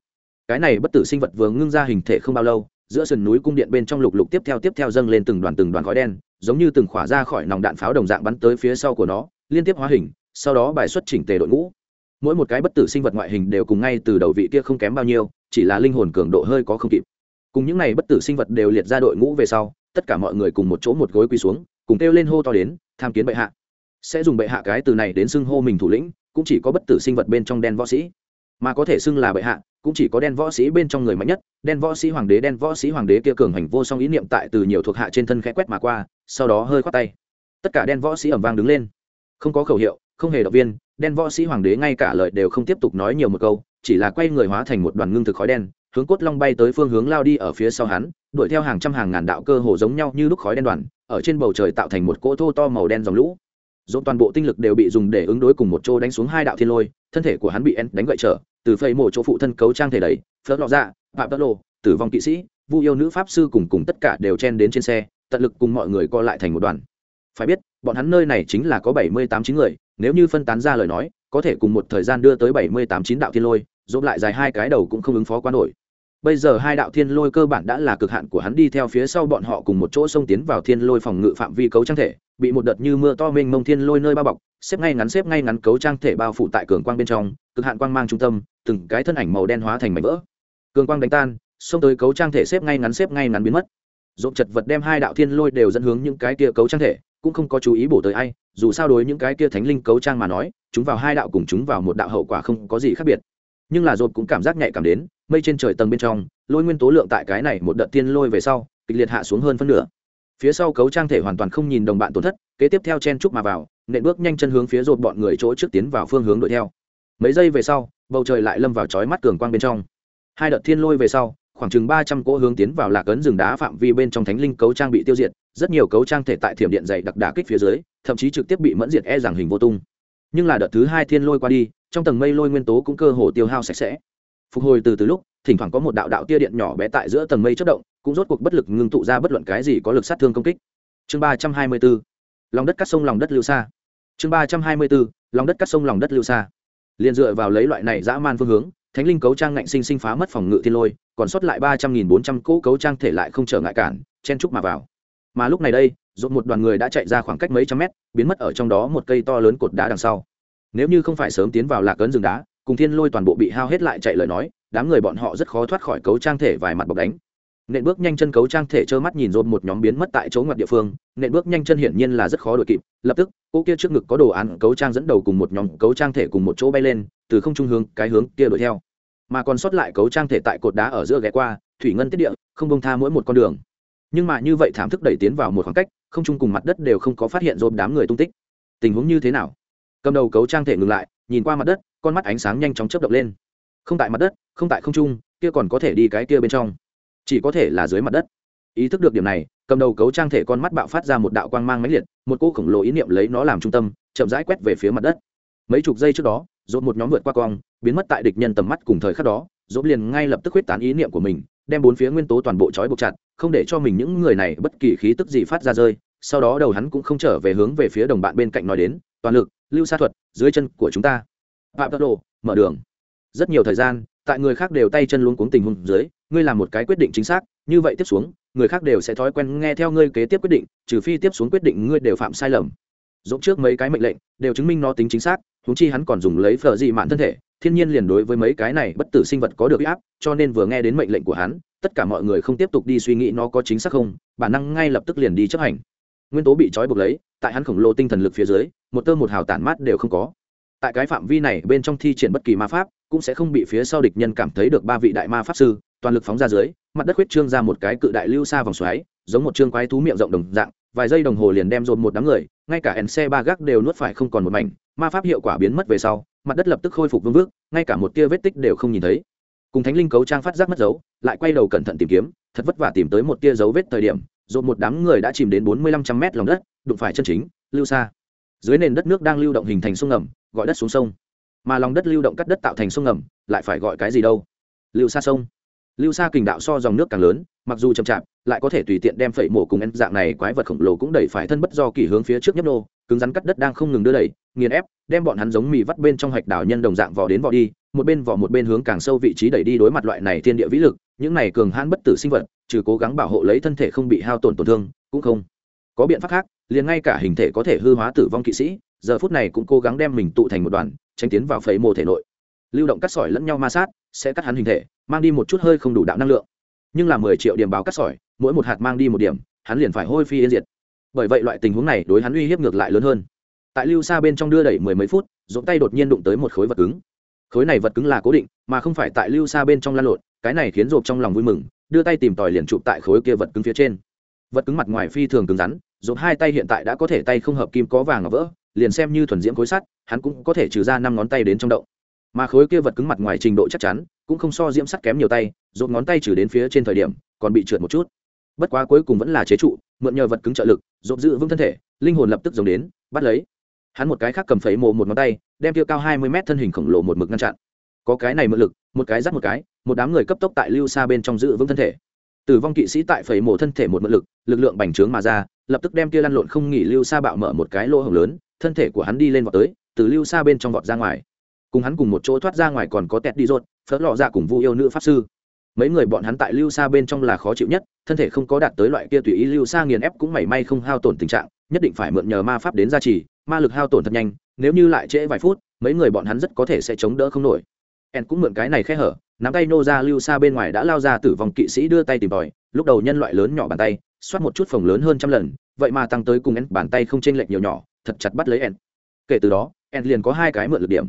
Cái này bất tử sinh vật vừa ngưng ra hình thể không bao lâu, giữa sườn núi cung điện bên trong lục lục tiếp theo tiếp theo dâng lên từng đoàn từng đoàn khói đen, giống như từng khỏa ra khỏi nòng đạn pháo đồng dạng bắn tới phía sau của nó, liên tiếp hóa hình, sau đó bài xuất chỉnh tề đội ngũ mỗi một cái bất tử sinh vật ngoại hình đều cùng ngay từ đầu vị kia không kém bao nhiêu, chỉ là linh hồn cường độ hơi có không kịp. Cùng những n à y bất tử sinh vật đều liệt ra đội ngũ về sau, tất cả mọi người cùng một chỗ một gối quỳ xuống, cùng kêu lên hô to đến, tham kiến bệ hạ. Sẽ dùng bệ hạ cái từ này đến xưng hô mình thủ lĩnh, cũng chỉ có bất tử sinh vật bên trong đen võ sĩ. Mà có thể xưng là bệ hạ, cũng chỉ có đen võ sĩ bên trong người mạnh nhất, đen võ sĩ hoàng đế, đen võ sĩ hoàng đế kia cường hành vô song ý niệm tại từ nhiều thuộc hạ trên thân khẽ quét mà qua, sau đó hơi khoát tay. Tất cả đen võ sĩ ẩm vang đứng lên. Không có khẩu hiệu, không hề động viên đen võ sĩ hoàng đế ngay cả lời đều không tiếp tục nói nhiều một câu, chỉ là quay người hóa thành một đoàn ngưng thực khói đen, hướng cốt long bay tới phương hướng lao đi ở phía sau hắn, đuổi theo hàng trăm hàng ngàn đạo cơ hồ giống nhau như lúc khói đen đoàn, ở trên bầu trời tạo thành một cỗ thô to màu đen dòng lũ. Dồn toàn bộ tinh lực đều bị dùng để ứng đối cùng một chỗ đánh xuống hai đạo thiên lôi, thân thể của hắn bị en đánh gậy trở, từ phây mổ chỗ phụ thân cấu trang thể đẩy phớt lọ ra phạm tất lộ, tử vong kỵ sĩ, vu yêu nữ pháp sư cùng cùng tất cả đều chen đến trên xe, tận lực cùng mọi người co lại thành một đoàn. Phải biết, bọn hắn nơi này chính là có bảy mươi tám chín người nếu như phân tán ra lời nói, có thể cùng một thời gian đưa tới bảy mươi tám chín đạo thiên lôi dồn lại dài hai cái đầu cũng không ứng phó quá nổi. Bây giờ hai đạo thiên lôi cơ bản đã là cực hạn của hắn đi theo phía sau bọn họ cùng một chỗ xông tiến vào thiên lôi phòng ngự phạm vi cấu trang thể, bị một đợt như mưa to mênh mông thiên lôi nơi bao bọc, xếp ngay ngắn xếp ngay ngắn cấu trang thể bao phủ tại cường quang bên trong, cực hạn quang mang trung tâm, từng cái thân ảnh màu đen hóa thành mảnh vỡ. Cường quang đánh tan, xông tới cấu trang thể xếp ngay ngắn xếp ngay ngắn biến mất. Dộn chật vật đem hai đạo thiên lôi đều dẫn hướng những cái kia cấu trang thể cũng không có chú ý bổ tới ai, dù sao đối những cái kia thánh linh cấu trang mà nói, chúng vào hai đạo cùng chúng vào một đạo hậu quả không có gì khác biệt. Nhưng là dột cũng cảm giác nhạy cảm đến, mây trên trời tầng bên trong, lôi nguyên tố lượng tại cái này một đợt tiên lôi về sau, kịch liệt hạ xuống hơn phân nửa. Phía sau cấu trang thể hoàn toàn không nhìn đồng bạn tổn thất, kế tiếp theo chen trúc mà vào, nện bước nhanh chân hướng phía rột bọn người chỗ trước tiến vào phương hướng đuổi theo. Mấy giây về sau, bầu trời lại lâm vào chói mắt cường quang bên trong. Hai đợt thiên lôi về sau khoảng chừng ba trăm cỗ hướng tiến vào lạc ấn rừng đá phạm vi bên trong thánh linh cấu trang bị tiêu diệt, rất nhiều cấu trang thể tại thiểm điện dày đặc đá kích phía dưới, thậm chí trực tiếp bị mẫn diệt e rằng hình vô tung. Nhưng là đợt thứ hai thiên lôi qua đi, trong tầng mây lôi nguyên tố cũng cơ hồ tiêu hao sạch sẽ. Phục hồi từ từ lúc, thỉnh thoảng có một đạo đạo tia điện nhỏ bé tại giữa tầng mây chất động, cũng rốt cuộc bất lực ngưng tụ ra bất luận cái gì có lực sát thương công kích. Chương ba trăm hai mươi bốn, lòng đất cắt sông lòng đất lưu xa. Chương ba trăm hai mươi bốn, lòng đất cắt sông lòng đất lưu xa. Liền dựa vào lấy loại này dã man phương hướng thánh linh cấu trang ngạnh sinh sinh phá mất phòng ngự thiên lôi, còn sót lại ba trăm nghìn bốn trăm cỗ cấu trang thể lại không trở ngại cản, chen trúc mà vào. Mà lúc này đây dồn một đoàn người đã chạy ra khoảng cách mấy trăm mét, biến mất ở trong đó một cây to lớn cột đá đằng sau. Nếu như không phải sớm tiến vào lạc ấn rừng đá, cùng thiên lôi toàn bộ bị hao hết lại chạy lời nói, đám người bọn họ rất khó thoát khỏi cấu trang thể vài mặt bọc đánh nện bước nhanh chân cấu trang thể trơ mắt nhìn dồn một nhóm biến mất tại chỗ ngoặt địa phương, nện bước nhanh chân hiển nhiên là rất khó đuổi kịp, lập tức, cô kia trước ngực có đồ án cấu trang dẫn đầu cùng một nhóm cấu trang thể cùng một chỗ bay lên, từ không trung hướng, cái hướng kia đuổi theo. Mà còn sót lại cấu trang thể tại cột đá ở giữa ghé qua, thủy ngân tiết địa, không bông tha mỗi một con đường. Nhưng mà như vậy thảm thức đẩy tiến vào một khoảng cách, không chung cùng mặt đất đều không có phát hiện dồn đám người tung tích. Tình huống như thế nào? Cầm đầu cấu trang thể ngừng lại, nhìn qua mặt đất, con mắt ánh sáng nhanh chóng chớp động lên. Không tại mặt đất, không tại không trung, kia còn có thể đi cái kia bên trong chỉ có thể là dưới mặt đất. Ý thức được điểm này, cầm đầu cấu trang thể con mắt bạo phát ra một đạo quang mang mãnh liệt, một cô khổng lồ ý niệm lấy nó làm trung tâm, chậm rãi quét về phía mặt đất. Mấy chục giây trước đó dồn một nhóm vượt qua cong biến mất tại địch nhân tầm mắt cùng thời khắc đó dồn liền ngay lập tức huyết tán ý niệm của mình, đem bốn phía nguyên tố toàn bộ trói buộc chặt, không để cho mình những người này bất kỳ khí tức gì phát ra rơi. Sau đó đầu hắn cũng không trở về hướng về phía đồng bạn bên cạnh nói đến, toàn lực, lưu xa thuật, dưới chân của chúng ta. Phạm tốc độ, mở đường. Rất nhiều thời gian, tại người khác đều tay chân luống cuống tình huống dưới ngươi làm một cái quyết định chính xác, như vậy tiếp xuống, người khác đều sẽ thói quen nghe theo ngươi kế tiếp quyết định, trừ phi tiếp xuống quyết định ngươi đều phạm sai lầm. Dẫu trước mấy cái mệnh lệnh, đều chứng minh nó tính chính xác húng chi hắn còn dùng lấy phở dị mạn thân thể, thiên nhiên liền đối với mấy cái này bất tử sinh vật có được áp, cho nên vừa nghe đến mệnh lệnh của hắn, tất cả mọi người không tiếp tục đi suy nghĩ nó có chính xác không, bản năng ngay lập tức liền đi chấp hành. Nguyên tố bị trói buộc lấy, tại hắn khổng lồ tinh thần lực phía dưới, một tơ một hào tản mát đều không có. Tại cái phạm vi này bên trong thi triển bất kỳ ma pháp, cũng sẽ không bị phía sau địch nhân cảm thấy được ba vị đại ma pháp sư toàn lực phóng ra dưới, mặt đất huyết trương ra một cái cự đại lưu xa vòng xoáy, giống một trương quái thú miệng rộng đồng dạng, vài giây đồng hồ liền đem dồn một đám người, ngay cả ẩn xe ba gác đều nuốt phải không còn một mảnh, ma pháp hiệu quả biến mất về sau, mặt đất lập tức khôi phục vương vước, ngay cả một tia vết tích đều không nhìn thấy. Cùng thánh linh cấu trang phát giác mất dấu, lại quay đầu cẩn thận tìm kiếm, thật vất vả tìm tới một tia dấu vết thời điểm dồn một đám người đã chìm đến bốn mươi lăm trăm mét lòng đất, đụng phải chân chính, lưu xa. Dưới nền đất nước đang lưu động hình thành sông ngầm, gọi đất xuống sông. Mà lòng đất lưu động cắt đất tạo thành sông ngầm, lại phải gọi cái gì đâu? Lưu xa sông lưu xa kình đạo so dòng nước càng lớn, mặc dù chậm chạp, lại có thể tùy tiện đem phẩy mổ cùng en dạng này quái vật khổng lồ cũng đẩy phải thân bất do kỳ hướng phía trước nhấp nô, cứng rắn cắt đất đang không ngừng đưa đẩy, nghiền ép, đem bọn hắn giống mì vắt bên trong hạch đảo nhân đồng dạng vò đến vò đi, một bên vò một bên hướng càng sâu vị trí đẩy đi đối mặt loại này thiên địa vĩ lực, những này cường hãn bất tử sinh vật, trừ cố gắng bảo hộ lấy thân thể không bị hao tổn tổn thương, cũng không có biện pháp khác, liền ngay cả hình thể có thể hư hóa tử vong kỵ sĩ, giờ phút này cũng cố gắng đem mình tụ thành một đoàn, tránh tiến vào phẩy mồ thể nội. Lưu động cắt sỏi lẫn nhau ma sát, sẽ cắt hắn hình thể mang đi một chút hơi không đủ đạo năng lượng. Nhưng là mười triệu điểm báo cắt sỏi, mỗi một hạt mang đi một điểm, hắn liền phải hôi phi yên diệt. Bởi vậy loại tình huống này đối hắn uy hiếp ngược lại lớn hơn. Tại lưu xa bên trong đưa đẩy mười mấy phút dũng tay đột nhiên đụng tới một khối vật cứng. Khối này vật cứng là cố định, mà không phải tại lưu xa bên trong lan lộn, cái này khiến rộp trong lòng vui mừng, đưa tay tìm tòi liền chụp tại khối kia vật cứng phía trên. Vật cứng mặt ngoài phi thường cứng rắn rộp hai tay hiện tại đã có thể tay không hợp kim có vàng ở vỡ, liền xem như thuần diễm khối sắt, hắn cũng có thể trừ ra năm ngón tay đến trong động mà khối kia vật cứng mặt ngoài trình độ chắc chắn, cũng không so diễm sắt kém nhiều tay rột ngón tay trừ đến phía trên thời điểm, còn bị trượt một chút. Bất quá cuối cùng vẫn là chế trụ, mượn nhờ vật cứng trợ lực rột giữ vững thân thể, linh hồn lập tức giống đến, bắt lấy. Hắn một cái khác cầm phẩy mồ một ngón tay, đem tiêu cao hai mươi mét thân hình khổng lồ một mực ngăn chặn. Có cái này mượn lực, một cái dắt một cái, một đám người cấp tốc tại lưu xa bên trong giữ vững thân thể. Tử vong kỵ sĩ tại phẩy mồ thân thể một mượn lực lực lượng bành trướng mà ra, lập tức đem kia lăn lộn không nghỉ lưu xa bạo mở một cái lỗ hổng lớn, thân thể của hắn đi lên vọt tới, từ lưu xa bên trong vọt ra ngoài cùng hắn cùng một chỗ thoát ra ngoài còn có tẹt đi rột phớt lọ ra cùng vu yêu nữ pháp sư. Mấy người bọn hắn tại lưu xa bên trong là khó chịu nhất, thân thể không có đạt tới loại kia tùy ý lưu xa nghiền ép cũng mảy may không hao tổn tình trạng, nhất định phải mượn nhờ ma pháp đến gia trì, ma lực hao tổn thật nhanh, nếu như lại trễ vài phút, mấy người bọn hắn rất có thể sẽ chống đỡ không nổi. En cũng mượn cái này khẽ hở, nắm tay nô ra lưu xa bên ngoài đã lao ra tử vong kỵ sĩ đưa tay tìm tòi, lúc đầu nhân loại lớn nhỏ bàn tay, xoát một chút phòng lớn hơn trăm lần, vậy mà tăng tới cùng en bàn tay không chênh lệch nhiều nhỏ, thật chặt bắt lấy en. Kể từ đó, en liền có hai cái mượn lực điểm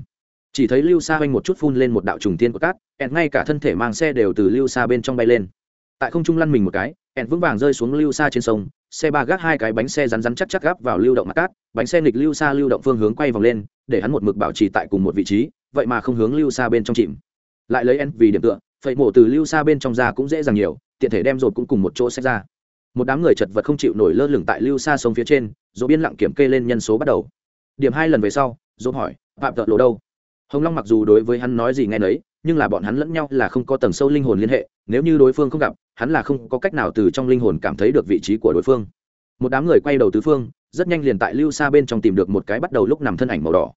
chỉ thấy lưu xa oanh một chút phun lên một đạo trùng tiên của cát, ẹn ngay cả thân thể mang xe đều từ lưu xa bên trong bay lên. Tại không trung lăn mình một cái, ẹn vững vàng rơi xuống lưu xa trên sông, xe ba gác hai cái bánh xe rắn rắn chắc chắc gắp vào lưu động mặt cát, bánh xe nghịch lưu xa lưu động phương hướng quay vòng lên, để hắn một mực bảo trì tại cùng một vị trí, vậy mà không hướng lưu xa bên trong chìm. Lại lấy ẹn vì điểm tựa, phẩy mổ từ lưu xa bên trong ra cũng dễ dàng nhiều, tiện thể đem rột cũng cùng một chỗ xét ra. Một đám người chật vật không chịu nổi lơ lửng tại lưu xa sông phía trên rồi biên lặng kiểm kê lên nhân số bắt đầu. Điểm hai lần về sau rồi hỏi, phạm tợ lộ đâu? Hồng long mặc dù đối với hắn nói gì nghe nấy, nhưng là bọn hắn lẫn nhau là không có tầng sâu linh hồn liên hệ, nếu như đối phương không gặp, hắn là không có cách nào từ trong linh hồn cảm thấy được vị trí của đối phương. Một đám người quay đầu tứ phương, rất nhanh liền tại lưu xa bên trong tìm được một cái bắt đầu lúc nằm thân ảnh màu đỏ.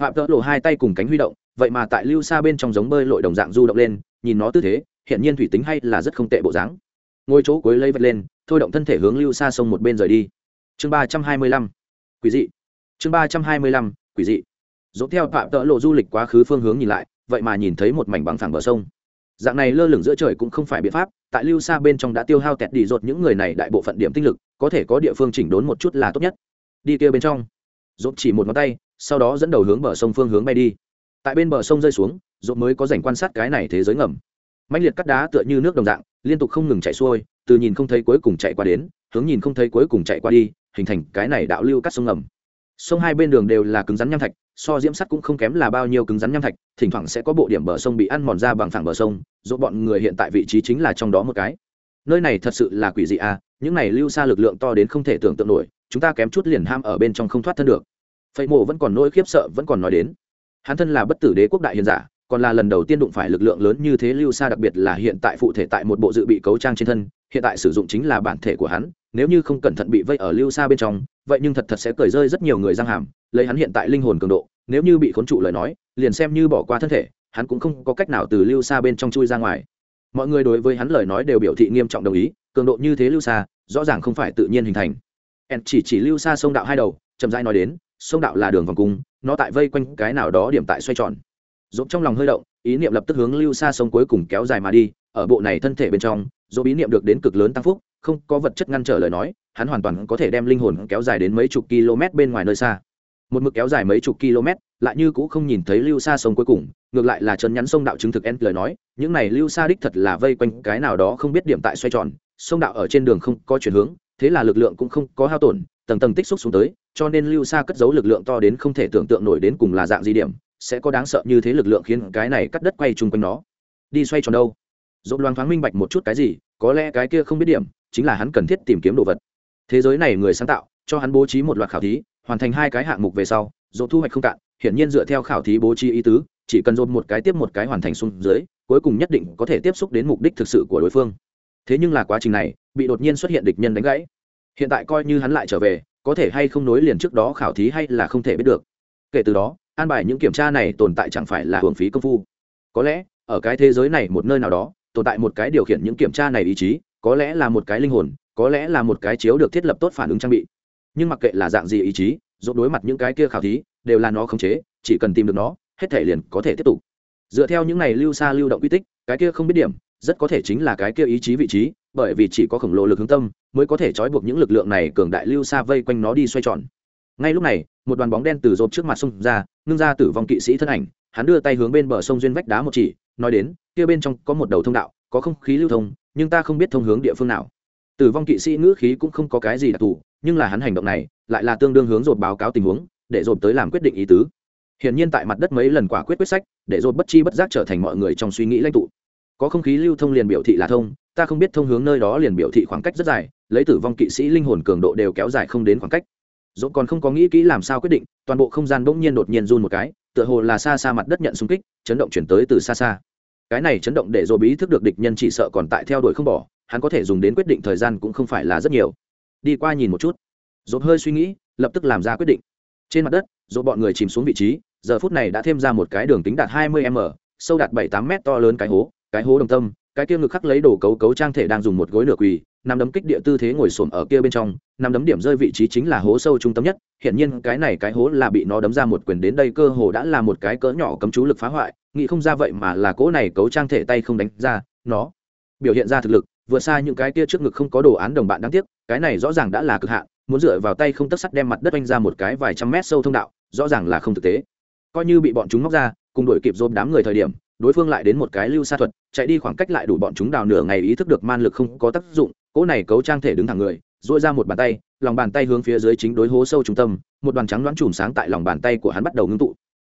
Phạm tợ lộ hai tay cùng cánh huy động, vậy mà tại lưu xa bên trong giống bơi lội đồng dạng du động lên, nhìn nó tư thế, hiện nhiên thủy tính hay là rất không tệ bộ dáng. Ngôi chỗ cuối lấy vật lên, thôi động thân thể hướng lưu xa sông một bên rời đi. Chương ba trăm hai mươi lăm. Quỷ dị. Chương ba trăm hai mươi lăm. Quỷ dị dốt theo phạm tợ lộ du lịch quá khứ phương hướng nhìn lại, vậy mà nhìn thấy một mảnh bằng phẳng bờ sông. Dạng này lơ lửng giữa trời cũng không phải biện pháp, tại lưu xa bên trong đã tiêu hao tẹt đi rột những người này đại bộ phận điểm tinh lực, có thể có địa phương chỉnh đốn một chút là tốt nhất. Đi kia bên trong. Dốt chỉ một ngón tay, sau đó dẫn đầu hướng bờ sông phương hướng bay đi. Tại bên bờ sông rơi xuống dốt mới có dành quan sát cái này thế giới ngầm. Mạnh liệt cắt đá tựa như nước đồng dạng, liên tục không ngừng chạy xuôi, từ nhìn không thấy cuối cùng chạy qua đến, hướng nhìn không thấy cuối cùng chạy qua đi, hình thành cái này đạo lưu cắt sông ngầm. Sông hai bên đường đều là cứng rắn nham thạch so diễm sắt cũng không kém là bao nhiêu cứng rắn nham thạch, thỉnh thoảng sẽ có bộ điểm bờ sông bị ăn mòn ra bằng phẳng bờ sông dỗ bọn người hiện tại vị trí chính là trong đó một cái. Nơi này thật sự là quỷ dị à những này lưu xa lực lượng to đến không thể tưởng tượng nổi, chúng ta kém chút liền ham ở bên trong không thoát thân được. Phẩy mộ vẫn còn nỗi khiếp sợ, vẫn còn nói đến. Hắn thân là bất tử đế quốc đại hiền giả, còn là lần đầu tiên đụng phải lực lượng lớn như thế lưu xa đặc biệt là hiện tại phụ thể tại một bộ dự bị cấu trang trên thân, hiện tại sử dụng chính là bản thể của hắn nếu như không cẩn thận bị vây ở lưu xa bên trong, vậy nhưng thật thật sẽ cởi rơi rất nhiều người răng hàm, lấy hắn hiện tại linh hồn cường độ, nếu như bị khốn trụ lời nói, liền xem như bỏ qua thân thể, hắn cũng không có cách nào từ lưu xa bên trong chui ra ngoài. Mọi người đối với hắn lời nói đều biểu thị nghiêm trọng đồng ý, cường độ như thế lưu xa, rõ ràng không phải tự nhiên hình thành. En chỉ chỉ lưu xa sông đạo hai đầu, chậm rãi nói đến, sông đạo là đường vòng cung, nó tại vây quanh cái nào đó điểm tại xoay tròn. Dốt trong lòng hơi động, ý niệm lập tức hướng lưu xa sông cuối cùng kéo dài mà đi, ở bộ này thân thể bên trong dỗ ý niệm được đến cực lớn tăng phúc không có vật chất ngăn trở lời nói, hắn hoàn toàn có thể đem linh hồn kéo dài đến mấy chục km bên ngoài nơi xa. Một mực kéo dài mấy chục km, lại như cũng không nhìn thấy lưu xa sông cuối cùng, ngược lại là chân nhắn sông đạo chứng thực en lời nói, những này lưu xa đích thật là vây quanh cái nào đó không biết điểm tại xoay tròn, sông đạo ở trên đường không có chuyển hướng, thế là lực lượng cũng không có hao tổn, tầng tầng tích xúc xuống tới, cho nên lưu xa cất giấu lực lượng to đến không thể tưởng tượng nổi đến cùng là dạng gì điểm, sẽ có đáng sợ như thế lực lượng khiến cái này cắt đất quay chung quanh nó. Đi xoay tròn đâu? Dốt loang thoáng minh bạch một chút cái gì, có lẽ cái kia không biết điểm chính là hắn cần thiết tìm kiếm đồ vật. Thế giới này người sáng tạo, cho hắn bố trí một loạt khảo thí, hoàn thành hai cái hạng mục về sau dỗ thu hoạch không cạn, hiển nhiên dựa theo khảo thí bố trí ý tứ, chỉ cần dồn một cái tiếp một cái hoàn thành xuống dưới, cuối cùng nhất định có thể tiếp xúc đến mục đích thực sự của đối phương. Thế nhưng là quá trình này, bị đột nhiên xuất hiện địch nhân đánh gãy. Hiện tại coi như hắn lại trở về, có thể hay không nối liền trước đó khảo thí hay là không thể biết được. Kể từ đó, an bài những kiểm tra này tồn tại chẳng phải là hưởng phí công phu. Có lẽ, ở cái thế giới này một nơi nào đó, tồn tại một cái điều khiển những kiểm tra này ý chí có lẽ là một cái linh hồn, có lẽ là một cái chiếu được thiết lập tốt phản ứng trang bị. Nhưng mặc kệ là dạng gì ý chí dốt đối mặt những cái kia khảo thí, đều là nó khống chế, chỉ cần tìm được nó, hết thể liền có thể tiếp tục. Dựa theo những này lưu xa lưu động quy tích, cái kia không biết điểm, rất có thể chính là cái kia ý chí vị trí, bởi vì chỉ có khổng lồ lực hướng tâm, mới có thể trói buộc những lực lượng này cường đại lưu xa vây quanh nó đi xoay tròn. Ngay lúc này, một đoàn bóng đen từ rộp trước mặt sông ra, ngưng ra tử vong kỵ sĩ thân ảnh, hắn đưa tay hướng bên bờ sông duyên vách đá một chỉ, nói đến, kia bên trong có một đầu thông đạo, có không khí lưu thông nhưng ta không biết thông hướng địa phương nào. Tử vong kỵ sĩ ngữ khí cũng không có cái gì đặc thù, nhưng là hắn hành động này lại là tương đương hướng rộp báo cáo tình huống, để dồn tới làm quyết định ý tứ. Hiển nhiên tại mặt đất mấy lần quả quyết quyết sách, để dồn bất chi bất giác trở thành mọi người trong suy nghĩ lãnh tụ. Có không khí lưu thông liền biểu thị là thông, ta không biết thông hướng nơi đó liền biểu thị khoảng cách rất dài, lấy tử vong kỵ sĩ linh hồn cường độ đều kéo dài không đến khoảng cách. Dồn còn không có nghĩ kỹ làm sao quyết định, toàn bộ không gian bỗng nhiên đột nhiên run một cái, tựa hồ là xa xa mặt đất nhận xung kích, chấn động chuyển tới từ xa xa cái này chấn động để dỗ bí thức được địch nhân chỉ sợ còn tại theo đuổi không bỏ, hắn có thể dùng đến quyết định thời gian cũng không phải là rất nhiều. Đi qua nhìn một chút. Dột hơi suy nghĩ, lập tức làm ra quyết định. Trên mặt đất dột bọn người chìm xuống vị trí, giờ phút này đã thêm ra một cái đường tính đạt 20 m, sâu đạt 7-8 m to lớn cái hố cái hố đồng tâm, cái kia ngực khắc lấy đồ cấu cấu trang thể đang dùng một gối nửa quỳ, nằm đấm kích địa tư thế ngồi xổm ở kia bên trong, nằm đấm điểm rơi vị trí chính là hố sâu trung tâm nhất hiện nhiên cái này cái hố là bị nó đấm ra một quyền đến đây cơ hồ đã là một cái cỡ nhỏ cấm chú lực phá hoại nghĩ không ra vậy mà là cỗ này cấu trang thể tay không đánh ra, nó biểu hiện ra thực lực, vượt xa những cái kia trước ngực không có đồ án đồng bạn đáng tiếc, cái này rõ ràng đã là cực hạn, muốn dựa vào tay không tất sắt đem mặt đất oanh ra một cái vài trăm mét sâu thông đạo, rõ ràng là không thực tế. Coi như bị bọn chúng móc ra, cùng đuổi kịp dồn đám người thời điểm, đối phương lại đến một cái lưu sa thuật, chạy đi khoảng cách lại đủ bọn chúng đào nửa ngày ý thức được man lực không có tác dụng, cỗ này cấu trang thể đứng thẳng người dội ra một bàn tay, lòng bàn tay hướng phía dưới chính đối hố sâu trung tâm, một đoàn trắng đoán chùm sáng tại lòng bàn tay của hắn bắt đầu ngưng tụ.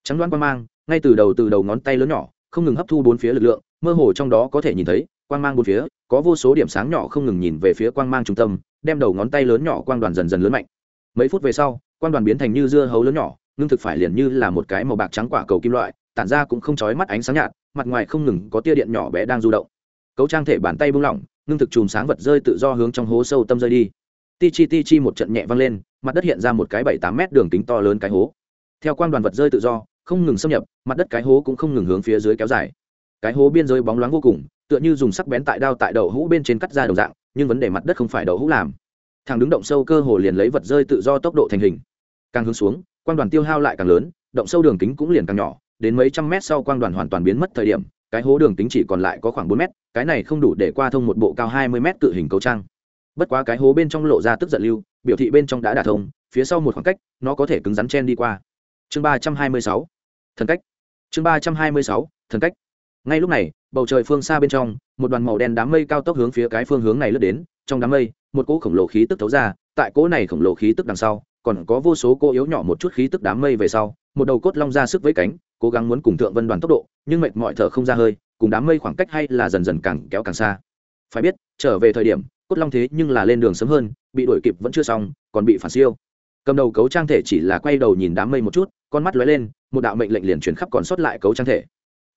Trắng đoán quan mang ngay từ đầu từ đầu ngón tay lớn nhỏ, không ngừng hấp thu bốn phía lực lượng, mơ hồ trong đó có thể nhìn thấy quang mang bốn phía, có vô số điểm sáng nhỏ không ngừng nhìn về phía quang mang trung tâm, đem đầu ngón tay lớn nhỏ quang đoàn dần dần lớn mạnh. Mấy phút về sau, quang đoàn biến thành như dưa hấu lớn nhỏ ngưng thực phải liền như là một cái màu bạc trắng quả cầu kim loại, tản ra cũng không chói mắt ánh sáng nhạt, mặt ngoài không ngừng có tia điện nhỏ bé đang du động. Cấu trang thể bàn tay buông lỏng, ngưng thực chùm sáng vật rơi tự do hướng trong hố sâu tâm rơi đi. Ti chi ti chi một trận nhẹ vang lên, mặt đất hiện ra một cái bảy tám mét đường kính to lớn cái hố. Theo quang đoàn vật rơi tự do không ngừng xâm nhập, mặt đất cái hố cũng không ngừng hướng phía dưới kéo dài. Cái hố biên giới bóng loáng vô cùng, tựa như dùng sắc bén tại đao tại đậu hũ bên trên cắt ra đồng dạng, nhưng vấn đề mặt đất không phải đậu hũ làm. Thằng đứng động sâu cơ hồ liền lấy vật rơi tự do tốc độ thành hình. Càng hướng xuống, quang đoàn tiêu hao lại càng lớn, động sâu đường kính cũng liền càng nhỏ, đến mấy trăm mét sau quang đoàn hoàn toàn biến mất thời điểm, cái hố đường kính chỉ còn lại có khoảng bốn mét, cái này không đủ để qua thông một bộ cao hai mươi mét cự hình cấu trang. Bất quá cái hố bên trong lộ ra tức giận lưu, biểu thị bên trong đã đả thông, phía sau một khoảng cách, nó có thể cứng rắn chen đi qua. Chương ba trăm hai mươi sáu thần cách. Chương ba trăm hai mươi sáu, thần cách. Ngay lúc này, bầu trời phương xa bên trong, một đoàn màu đen đám mây cao tốc hướng phía cái phương hướng này lướt đến. Trong đám mây, một cỗ khổng lồ khí tức thấu ra, tại cỗ này khổng lồ khí tức đằng sau, còn có vô số cô yếu nhỏ một chút khí tức đám mây về sau, một đầu cốt long ra sức với cánh, cố gắng muốn cùng thượng vân đoàn tốc độ, nhưng mệt mỏi thở không ra hơi, cùng đám mây khoảng cách hay là dần dần càng kéo càng xa. Phải biết, trở về thời điểm, cốt long thế nhưng là lên đường sớm hơn, bị đuổi kịp vẫn chưa xong, còn bị phản siêu. Cầm đầu cấu trang thể chỉ là quay đầu nhìn đám mây một chút con mắt lóe lên, một đạo mệnh lệnh liền chuyển khắp còn sót lại cấu trang thể.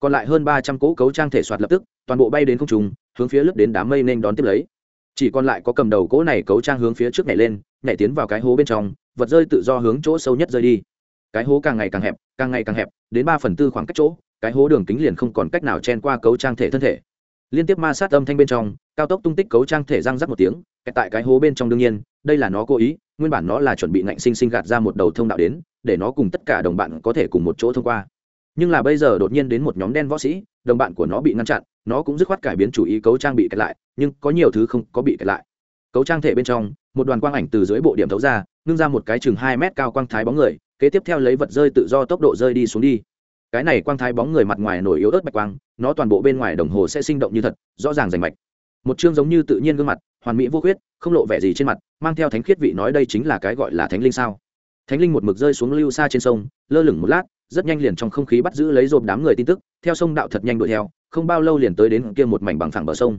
Còn lại hơn ba trăm cỗ cấu trang thể soạt lập tức, toàn bộ bay đến không trùng hướng phía lướt đến đám mây nên đón tiếp lấy. Chỉ còn lại có cầm đầu cỗ này cấu trang hướng phía trước nhảy lên, nhảy tiến vào cái hố bên trong, vật rơi tự do hướng chỗ sâu nhất rơi đi. Cái hố càng ngày càng hẹp, càng ngày càng hẹp, đến ba phần tư khoảng cách chỗ, cái hố đường kính liền không còn cách nào chen qua cấu trang thể thân thể. Liên tiếp ma sát âm thanh bên trong, cao tốc tung tích cấu trang thể răng rắc một tiếng tại cái hố bên trong đương nhiên, đây là nó cố ý, nguyên bản nó là chuẩn bị ngạnh sinh sinh gạt ra một đầu thông đạo đến để nó cùng tất cả đồng bạn có thể cùng một chỗ thông qua. Nhưng là bây giờ đột nhiên đến một nhóm đen võ sĩ, đồng bạn của nó bị ngăn chặn, nó cũng dứt khoát cải biến chủ ý cấu trang bị kẹt lại, nhưng có nhiều thứ không có bị kẹt lại. Cấu trang thể bên trong, một đoàn quang ảnh từ dưới bộ điểm thấu ra, ngưng ra một cái chừng hai mét cao quang thái bóng người, kế tiếp theo lấy vật rơi tự do tốc độ rơi đi xuống đi. Cái này quang thái bóng người mặt ngoài nổi yếu ớt bạch quang, nó toàn bộ bên ngoài đồng hồ sẽ sinh động như thật, rõ ràng rành mạch. Một chương giống như tự nhiên gương mặt, hoàn mỹ vô khuyết, không lộ vẻ gì trên mặt, mang theo thánh khiết vị nói đây chính là cái gọi là thánh linh sao? Thánh linh một mực rơi xuống lưu xa trên sông, lơ lửng một lát, rất nhanh liền trong không khí bắt giữ lấy dồn đám người tin tức, theo sông đạo thật nhanh đuổi theo, không bao lâu liền tới đến kia một mảnh bằng phẳng bờ sông.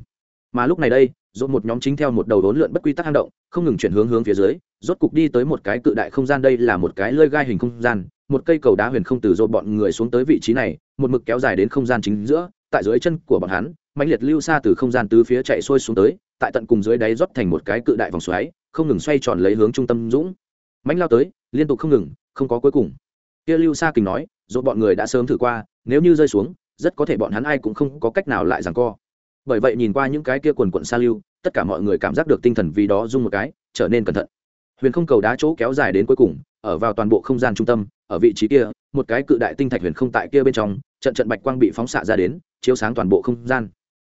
Mà lúc này đây dồn một nhóm chính theo một đầu đốn lượn bất quy tắc hang động, không ngừng chuyển hướng hướng phía dưới, rốt cục đi tới một cái cự đại không gian, đây là một cái lơi gai hình không gian, một cây cầu đá huyền không từ dồn bọn người xuống tới vị trí này, một mực kéo dài đến không gian chính giữa, tại dưới chân của bọn hắn, mãnh liệt lưu xa từ không gian tứ phía chạy xuôi xuống tới, tại tận cùng dưới đáy rót thành một cái cự đại vòng xoáy, không ngừng xoay tròn lấy hướng trung tâm dũng. Mãnh lao tới liên tục không ngừng, không có cuối cùng. Kia lưu sa kình nói dồn bọn người đã sớm thử qua, nếu như rơi xuống, rất có thể bọn hắn ai cũng không có cách nào lại giằng co. Bởi vậy nhìn qua những cái kia quần quận sa lưu, tất cả mọi người cảm giác được tinh thần vì đó rung một cái, trở nên cẩn thận. Huyền không cầu đá chỗ kéo dài đến cuối cùng, ở vào toàn bộ không gian trung tâm, ở vị trí kia, một cái cự đại tinh thạch huyền không tại kia bên trong, trận trận bạch quang bị phóng xạ ra đến, chiếu sáng toàn bộ không gian.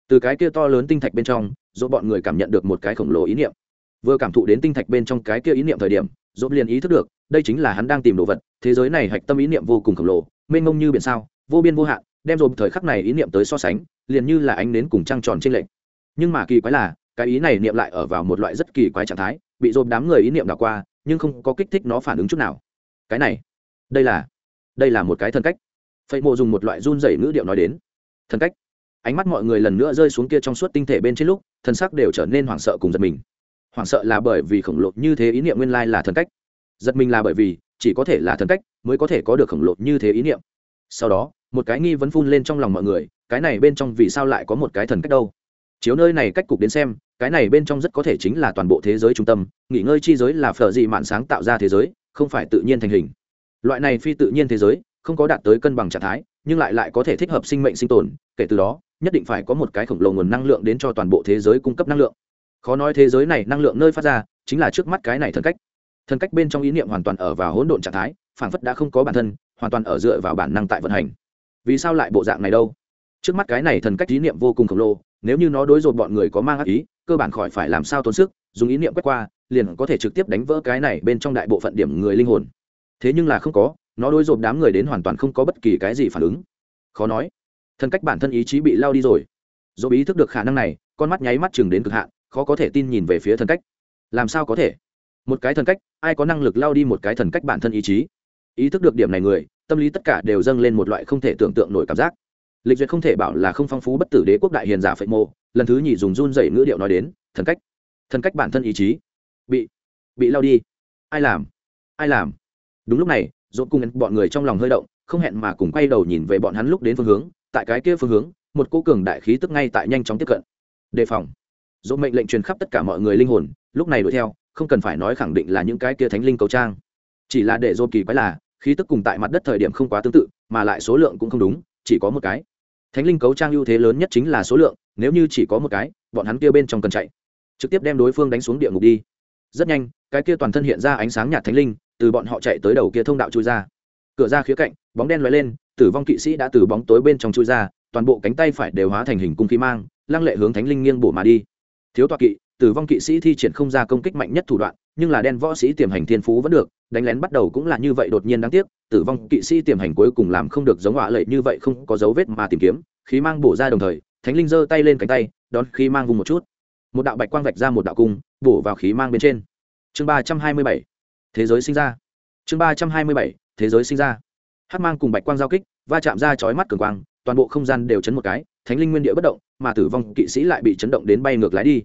Từ cái kia to lớn tinh thạch bên trong dỗ bọn người cảm nhận được một cái khổng lồ ý niệm. Vừa cảm thụ đến tinh thạch bên trong cái kia ý niệm thời điểm dốt liền ý thức được, đây chính là hắn đang tìm đồ vật, thế giới này hạch tâm ý niệm vô cùng khổng lồ, mênh mông như biển sao, vô biên vô hạn, đem dồn thời khắc này ý niệm tới so sánh, liền như là ánh nến cùng trăng tròn trên lệnh nhưng mà kỳ quái là, cái ý này niệm lại ở vào một loại rất kỳ quái trạng thái, bị dồn đám người ý niệm đảo qua, nhưng không có kích thích nó phản ứng chút nào. Cái này, đây là đây là một cái thần cách. Phẩy mộ dùng một loại run rẩy ngữ điệu nói đến. Thần cách. Ánh mắt mọi người lần nữa rơi xuống kia trong suốt tinh thể bên trên lúc, thần sắc đều trở nên hoảng sợ cùng giật mình hoảng sợ là bởi vì khổng lồ như thế ý niệm nguyên lai là thần cách. Giật mình là bởi vì, chỉ có thể là thần cách mới có thể có được khổng lồ như thế ý niệm. Sau đó, một cái nghi vấn phun lên trong lòng mọi người, cái này bên trong vì sao lại có một cái thần cách đâu? Chiếu nơi này cách cục đến xem, cái này bên trong rất có thể chính là toàn bộ thế giới trung tâm, nghỉ ngơi chi giới là phở dị mạn sáng tạo ra thế giới, không phải tự nhiên thành hình. Loại này phi tự nhiên thế giới, không có đạt tới cân bằng trạng thái, nhưng lại lại có thể thích hợp sinh mệnh sinh tồn, kể từ đó, nhất định phải có một cái khổng lồ nguồn năng lượng đến cho toàn bộ thế giới cung cấp năng lượng khó nói thế giới này năng lượng nơi phát ra, chính là trước mắt cái này thần cách. Thần cách bên trong ý niệm hoàn toàn ở vào hỗn độn trạng thái, phản phất đã không có bản thân, hoàn toàn ở dựa vào bản năng tại vận hành. Vì sao lại bộ dạng này đâu? Trước mắt cái này thần cách ý niệm vô cùng khổng lồ, nếu như nó đối dột bọn người có mang ác ý, cơ bản khỏi phải làm sao tốn sức, dùng ý niệm quét qua, liền có thể trực tiếp đánh vỡ cái này bên trong đại bộ phận điểm người linh hồn. Thế nhưng là không có, nó đối dồn đám người đến hoàn toàn không có bất kỳ cái gì phản ứng. Khó nói. Thân cách bản thân ý chí bị lao đi rồi. Dồn ý thức được khả năng này, con mắt nháy mắt chừng đến cực hạn khó có thể tin nhìn về phía thần cách. Làm sao có thể? Một cái thần cách, ai có năng lực lao đi một cái thần cách bản thân ý chí? Ý thức được điểm này người, tâm lý tất cả đều dâng lên một loại không thể tưởng tượng nổi cảm giác. Lịch duyệt không thể bảo là không phong phú bất tử đế quốc đại hiền giả phệ mô. lần thứ nhì dùng run dày ngữ điệu nói đến, thần cách. Thần cách bản thân ý chí. Bị bị lao đi. Ai làm? Ai làm? Đúng lúc này dốt cùng bọn người trong lòng hơi động, không hẹn mà cùng quay đầu nhìn về bọn hắn lúc đến phương hướng, tại cái kia phương hướng, một cô cường đại khí tức ngay tại nhanh chóng tiếp cận. Đề phòng dỗ mệnh lệnh truyền khắp tất cả mọi người linh hồn, lúc này đuổi theo, không cần phải nói khẳng định là những cái kia thánh linh cầu trang. Chỉ là để dỗ kỳ quái là, khí tức cùng tại mặt đất thời điểm không quá tương tự, mà lại số lượng cũng không đúng, chỉ có một cái. Thánh linh cấu trang ưu thế lớn nhất chính là số lượng, nếu như chỉ có một cái, bọn hắn kia bên trong cần chạy. Trực tiếp đem đối phương đánh xuống địa ngục đi. Rất nhanh, cái kia toàn thân hiện ra ánh sáng nhạt thánh linh, từ bọn họ chạy tới đầu kia thông đạo chui ra. Cửa ra khía cạnh, bóng đen lóe lên, tử vong kỵ sĩ đã từ bóng tối bên trong chui ra, toàn bộ cánh tay phải đều hóa thành hình cung khí mang, lăng lệ hướng thánh linh nghiêng bổ mà đi thiếu tọa kỵ, tử vong kỵ sĩ thi triển không ra công kích mạnh nhất thủ đoạn, nhưng là đen võ sĩ tiềm hành thiên phú vẫn được, đánh lén bắt đầu cũng là như vậy đột nhiên đáng tiếc, tử vong kỵ sĩ tiềm hành cuối cùng làm không được giống họa lệ như vậy không có dấu vết mà tìm kiếm, khí mang bổ ra đồng thời, thánh linh giơ tay lên cánh tay, đón khí mang vùng một chút. Một đạo bạch quang vạch ra một đạo cung, bổ vào khí mang bên trên. Chương ba trăm hai mươi bảy, thế giới sinh ra. Chương ba trăm hai mươi bảy, thế giới sinh ra. Hát mang cùng bạch quang giao kích, va chạm ra chói mắt cường quang, toàn bộ không gian đều chấn một cái, thánh linh nguyên địa bất động mà tử vong kỵ sĩ lại bị chấn động đến bay ngược lái đi.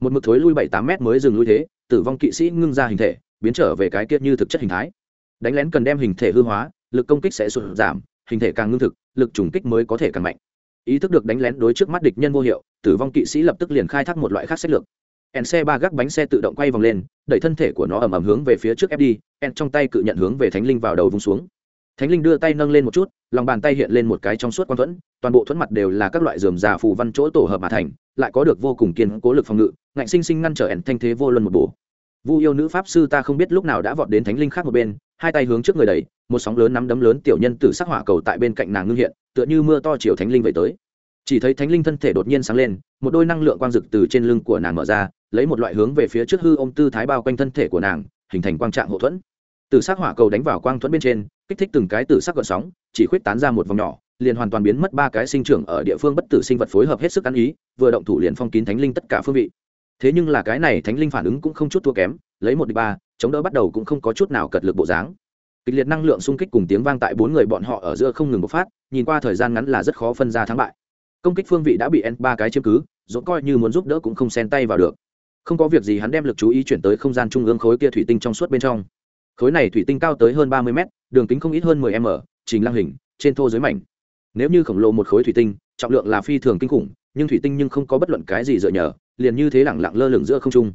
Một mực thối lui bảy tám mét mới dừng lui thế, tử vong kỵ sĩ ngưng ra hình thể, biến trở về cái kiết như thực chất hình thái. Đánh lén cần đem hình thể hư hóa, lực công kích sẽ sụt giảm, hình thể càng ngưng thực, lực trùng kích mới có thể càng mạnh. Ý thức được đánh lén đối trước mắt địch nhân vô hiệu, tử vong kỵ sĩ lập tức liền khai thác một loại khác sách lược. En xe ba gác bánh xe tự động quay vòng lên, đẩy thân thể của nó ầm ầm hướng về phía trước ép đi, en trong tay cự nhận hướng về thánh linh vào đầu vùng xuống thánh linh đưa tay nâng lên một chút, lòng bàn tay hiện lên một cái trong suốt quang thuẫn, toàn bộ thuẫn mặt đều là các loại dườm già phù văn chỗ tổ hợp mà thành, lại có được vô cùng kiên cố lực phòng ngự, ngạnh sinh sinh ngăn trở ẻn thanh thế vô luân một bổ. Vu yêu nữ pháp sư ta không biết lúc nào đã vọt đến thánh linh khác một bên, hai tay hướng trước người đẩy, một sóng lớn nắm đấm lớn tiểu nhân từ sắc hỏa cầu tại bên cạnh nàng ngưng hiện, tựa như mưa to chiều thánh linh về tới. Chỉ thấy thánh linh thân thể đột nhiên sáng lên, một đôi năng lượng quang dực từ trên lưng của nàng mở ra, lấy một loại hướng về phía trước hư ô m tư thái bao quanh thân thể của nàng, hình thành quang trạng hậu thuẫn. Từ sắc hỏa cầu đánh vào quang thuẫn bên trên kích thích từng cái tử sắc gợn sóng, chỉ khuyết tán ra một vòng nhỏ, liền hoàn toàn biến mất ba cái sinh trưởng ở địa phương bất tử sinh vật phối hợp hết sức ăn ý, vừa động thủ liền phong kín thánh linh tất cả phương vị. Thế nhưng là cái này thánh linh phản ứng cũng không chút thua kém, lấy một đ ba, chống đỡ bắt đầu cũng không có chút nào cật lực bộ dáng. Kịch liệt năng lượng xung kích cùng tiếng vang tại bốn người bọn họ ở giữa không ngừng bộc phát, nhìn qua thời gian ngắn là rất khó phân ra thắng bại. Công kích phương vị đã bị n ba cái chiếm cứ dũng coi như muốn giúp đỡ cũng không xen tay vào được. Không có việc gì hắn đem lực chú ý chuyển tới không gian trung ương khối kia thủy tinh trong suốt bên trong khối này thủy tinh cao tới hơn ba mươi mét, đường kính không ít hơn 10 m, trình lăng hình, trên thô dưới mảnh. Nếu như khổng lồ một khối thủy tinh, trọng lượng là phi thường kinh khủng, nhưng thủy tinh nhưng không có bất luận cái gì dựa nhờ, liền như thế lẳng lặng lơ lửng giữa không trung.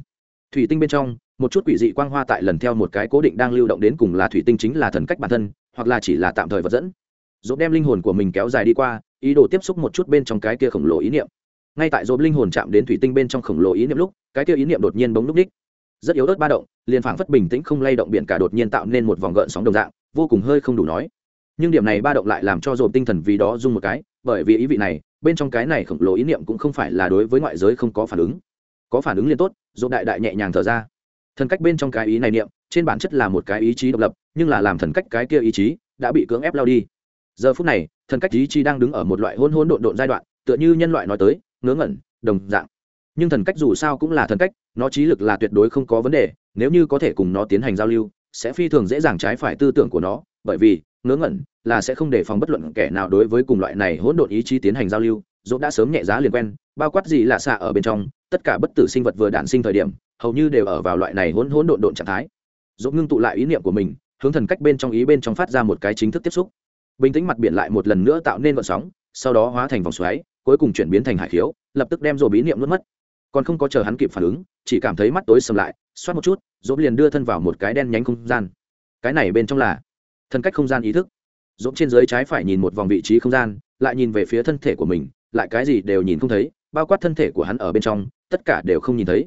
Thủy tinh bên trong, một chút quỷ dị quang hoa tại lần theo một cái cố định đang lưu động đến cùng là thủy tinh chính là thần cách bản thân, hoặc là chỉ là tạm thời vật dẫn. Dỗ đem linh hồn của mình kéo dài đi qua, ý đồ tiếp xúc một chút bên trong cái kia khổng lồ ý niệm. Ngay tại dỗ linh hồn chạm đến thủy tinh bên trong khổng lồ ý niệm lúc, cái kia ý niệm đột nhiên bóng lúc đích rất yếu ớt ba động, liền phảng phất bình tĩnh không lay động biển cả đột nhiên tạo nên một vòng gợn sóng đồng dạng, vô cùng hơi không đủ nói. Nhưng điểm này ba động lại làm cho dồn tinh thần vì đó rung một cái, bởi vì ý vị này, bên trong cái này khổng lồ ý niệm cũng không phải là đối với ngoại giới không có phản ứng. Có phản ứng liên tốt, dồn đại đại nhẹ nhàng thở ra. Thần cách bên trong cái ý này niệm, trên bản chất là một cái ý chí độc lập, nhưng là làm thần cách cái kia ý chí đã bị cưỡng ép lao đi. Giờ phút này, thần cách ý chí đang đứng ở một loại hôn hôn độn độn giai đoạn, tựa như nhân loại nói tới, ngớ ngẩn, đồng dạng nhưng thần cách dù sao cũng là thần cách, nó trí lực là tuyệt đối không có vấn đề, nếu như có thể cùng nó tiến hành giao lưu, sẽ phi thường dễ dàng trái phải tư tưởng của nó, bởi vì, ngớ ngẩn, là sẽ không đề phòng bất luận kẻ nào đối với cùng loại này hỗn độn ý chí tiến hành giao lưu dốt đã sớm nhẹ giá liền quen, bao quát gì là xạ ở bên trong, tất cả bất tử sinh vật vừa đản sinh thời điểm, hầu như đều ở vào loại này hỗn hỗn độn độn trạng thái. Dốt ngưng tụ lại ý niệm của mình, hướng thần cách bên trong ý bên trong phát ra một cái chính thức tiếp xúc. Bình tĩnh mặt biển lại một lần nữa tạo nên vận sóng, sau đó hóa thành vòng xoáy, cuối cùng chuyển biến thành hải khiếu, lập tức đem rồi bí niệm nuốt mất còn không có chờ hắn kịp phản ứng, chỉ cảm thấy mắt tối sầm lại, xoát một chút dỗm liền đưa thân vào một cái đen nhánh không gian. Cái này bên trong là thân cách không gian ý thức. Dỗm trên dưới trái phải nhìn một vòng vị trí không gian, lại nhìn về phía thân thể của mình, lại cái gì đều nhìn không thấy, bao quát thân thể của hắn ở bên trong, tất cả đều không nhìn thấy.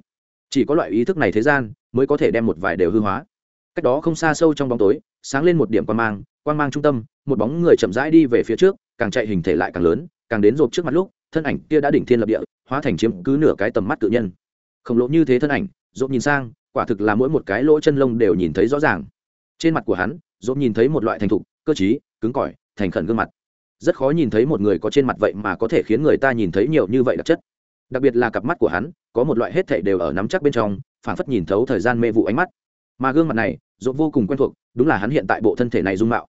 Chỉ có loại ý thức này thế gian, mới có thể đem một vài đều hư hóa. Cách đó không xa sâu trong bóng tối, sáng lên một điểm quan mang quan mang trung tâm, một bóng người chậm rãi đi về phía trước, càng chạy hình thể lại càng lớn, càng đến rộp trước mặt lúc thân ảnh kia đã đỉnh thiên lập địa, hóa thành chiếm cứ nửa cái tầm mắt tự nhân. Khổng lồ như thế thân ảnh dốt nhìn sang, quả thực là mỗi một cái lỗ chân lông đều nhìn thấy rõ ràng. Trên mặt của hắn dốt nhìn thấy một loại thành thục, cơ t cứng cỏi, thành khẩn gương mặt. Rất khó nhìn thấy một người có trên mặt vậy mà có thể khiến người ta nhìn thấy nhiều như vậy đặc chất. Đặc biệt là cặp mắt của hắn, có một loại hết thảy đều ở nắm chắc bên trong, phảng phất nhìn thấu thời gian mê vụ ánh mắt. Mà gương mặt này dốt vô cùng quen thuộc, đúng là hắn hiện tại bộ thân thể này dung mạo.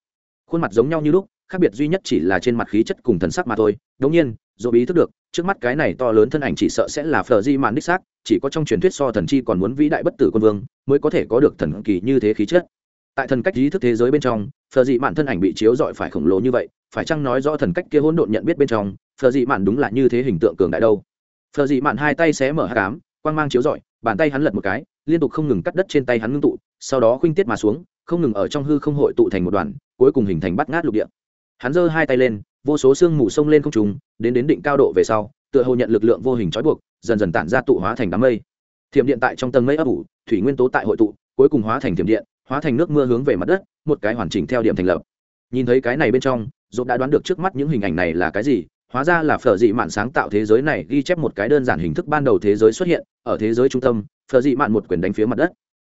Khuôn mặt giống nhau như lúc, khác biệt duy nhất chỉ là trên mặt khí chất cùng thần sắc mà thôi. Đống nhiên dỗ ý thức được, trước mắt cái này to lớn thân ảnh chỉ sợ sẽ là phờ di mạn đích xác, chỉ có trong truyền thuyết so thần chi còn muốn vĩ đại bất tử quân vương mới có thể có được thần kỳ như thế khí chất. Tại thần cách ý thức thế giới bên trong phờ dị mạn thân ảnh bị chiếu dọi phải khổng lồ như vậy, phải chăng nói rõ thần cách kia hỗn độn nhận biết bên trong phờ dị mạn đúng là như thế hình tượng cường đại đâu? Phờ dị mạn hai tay xé mở hát cám quang mang chiếu dọi bàn tay hắn lật một cái, liên tục không ngừng cắt đất trên tay hắn ngưng tụ, sau đó khuynh tiết mà xuống, không ngừng ở trong hư không hội tụ thành một đoàn, cuối cùng hình thành bắt ngát lục địa. Hắn giơ hai tay lên vô số xương mù sông lên không trùng đến đến định cao độ về sau, tựa hồ nhận lực lượng vô hình trói buộc, dần dần tản ra tụ hóa thành đám mây. Thiểm điện tại trong tầng mây ấp ủ, thủy nguyên tố tại hội tụ, cuối cùng hóa thành thiểm điện, hóa thành nước mưa hướng về mặt đất, một cái hoàn chỉnh theo điểm thành lập. Nhìn thấy cái này bên trong dũng đã đoán được trước mắt những hình ảnh này là cái gì, hóa ra là phở dị mạn sáng tạo thế giới này ghi chép một cái đơn giản hình thức ban đầu thế giới xuất hiện, ở thế giới trung tâm, phở dị mạn một quyền đánh phía mặt đất.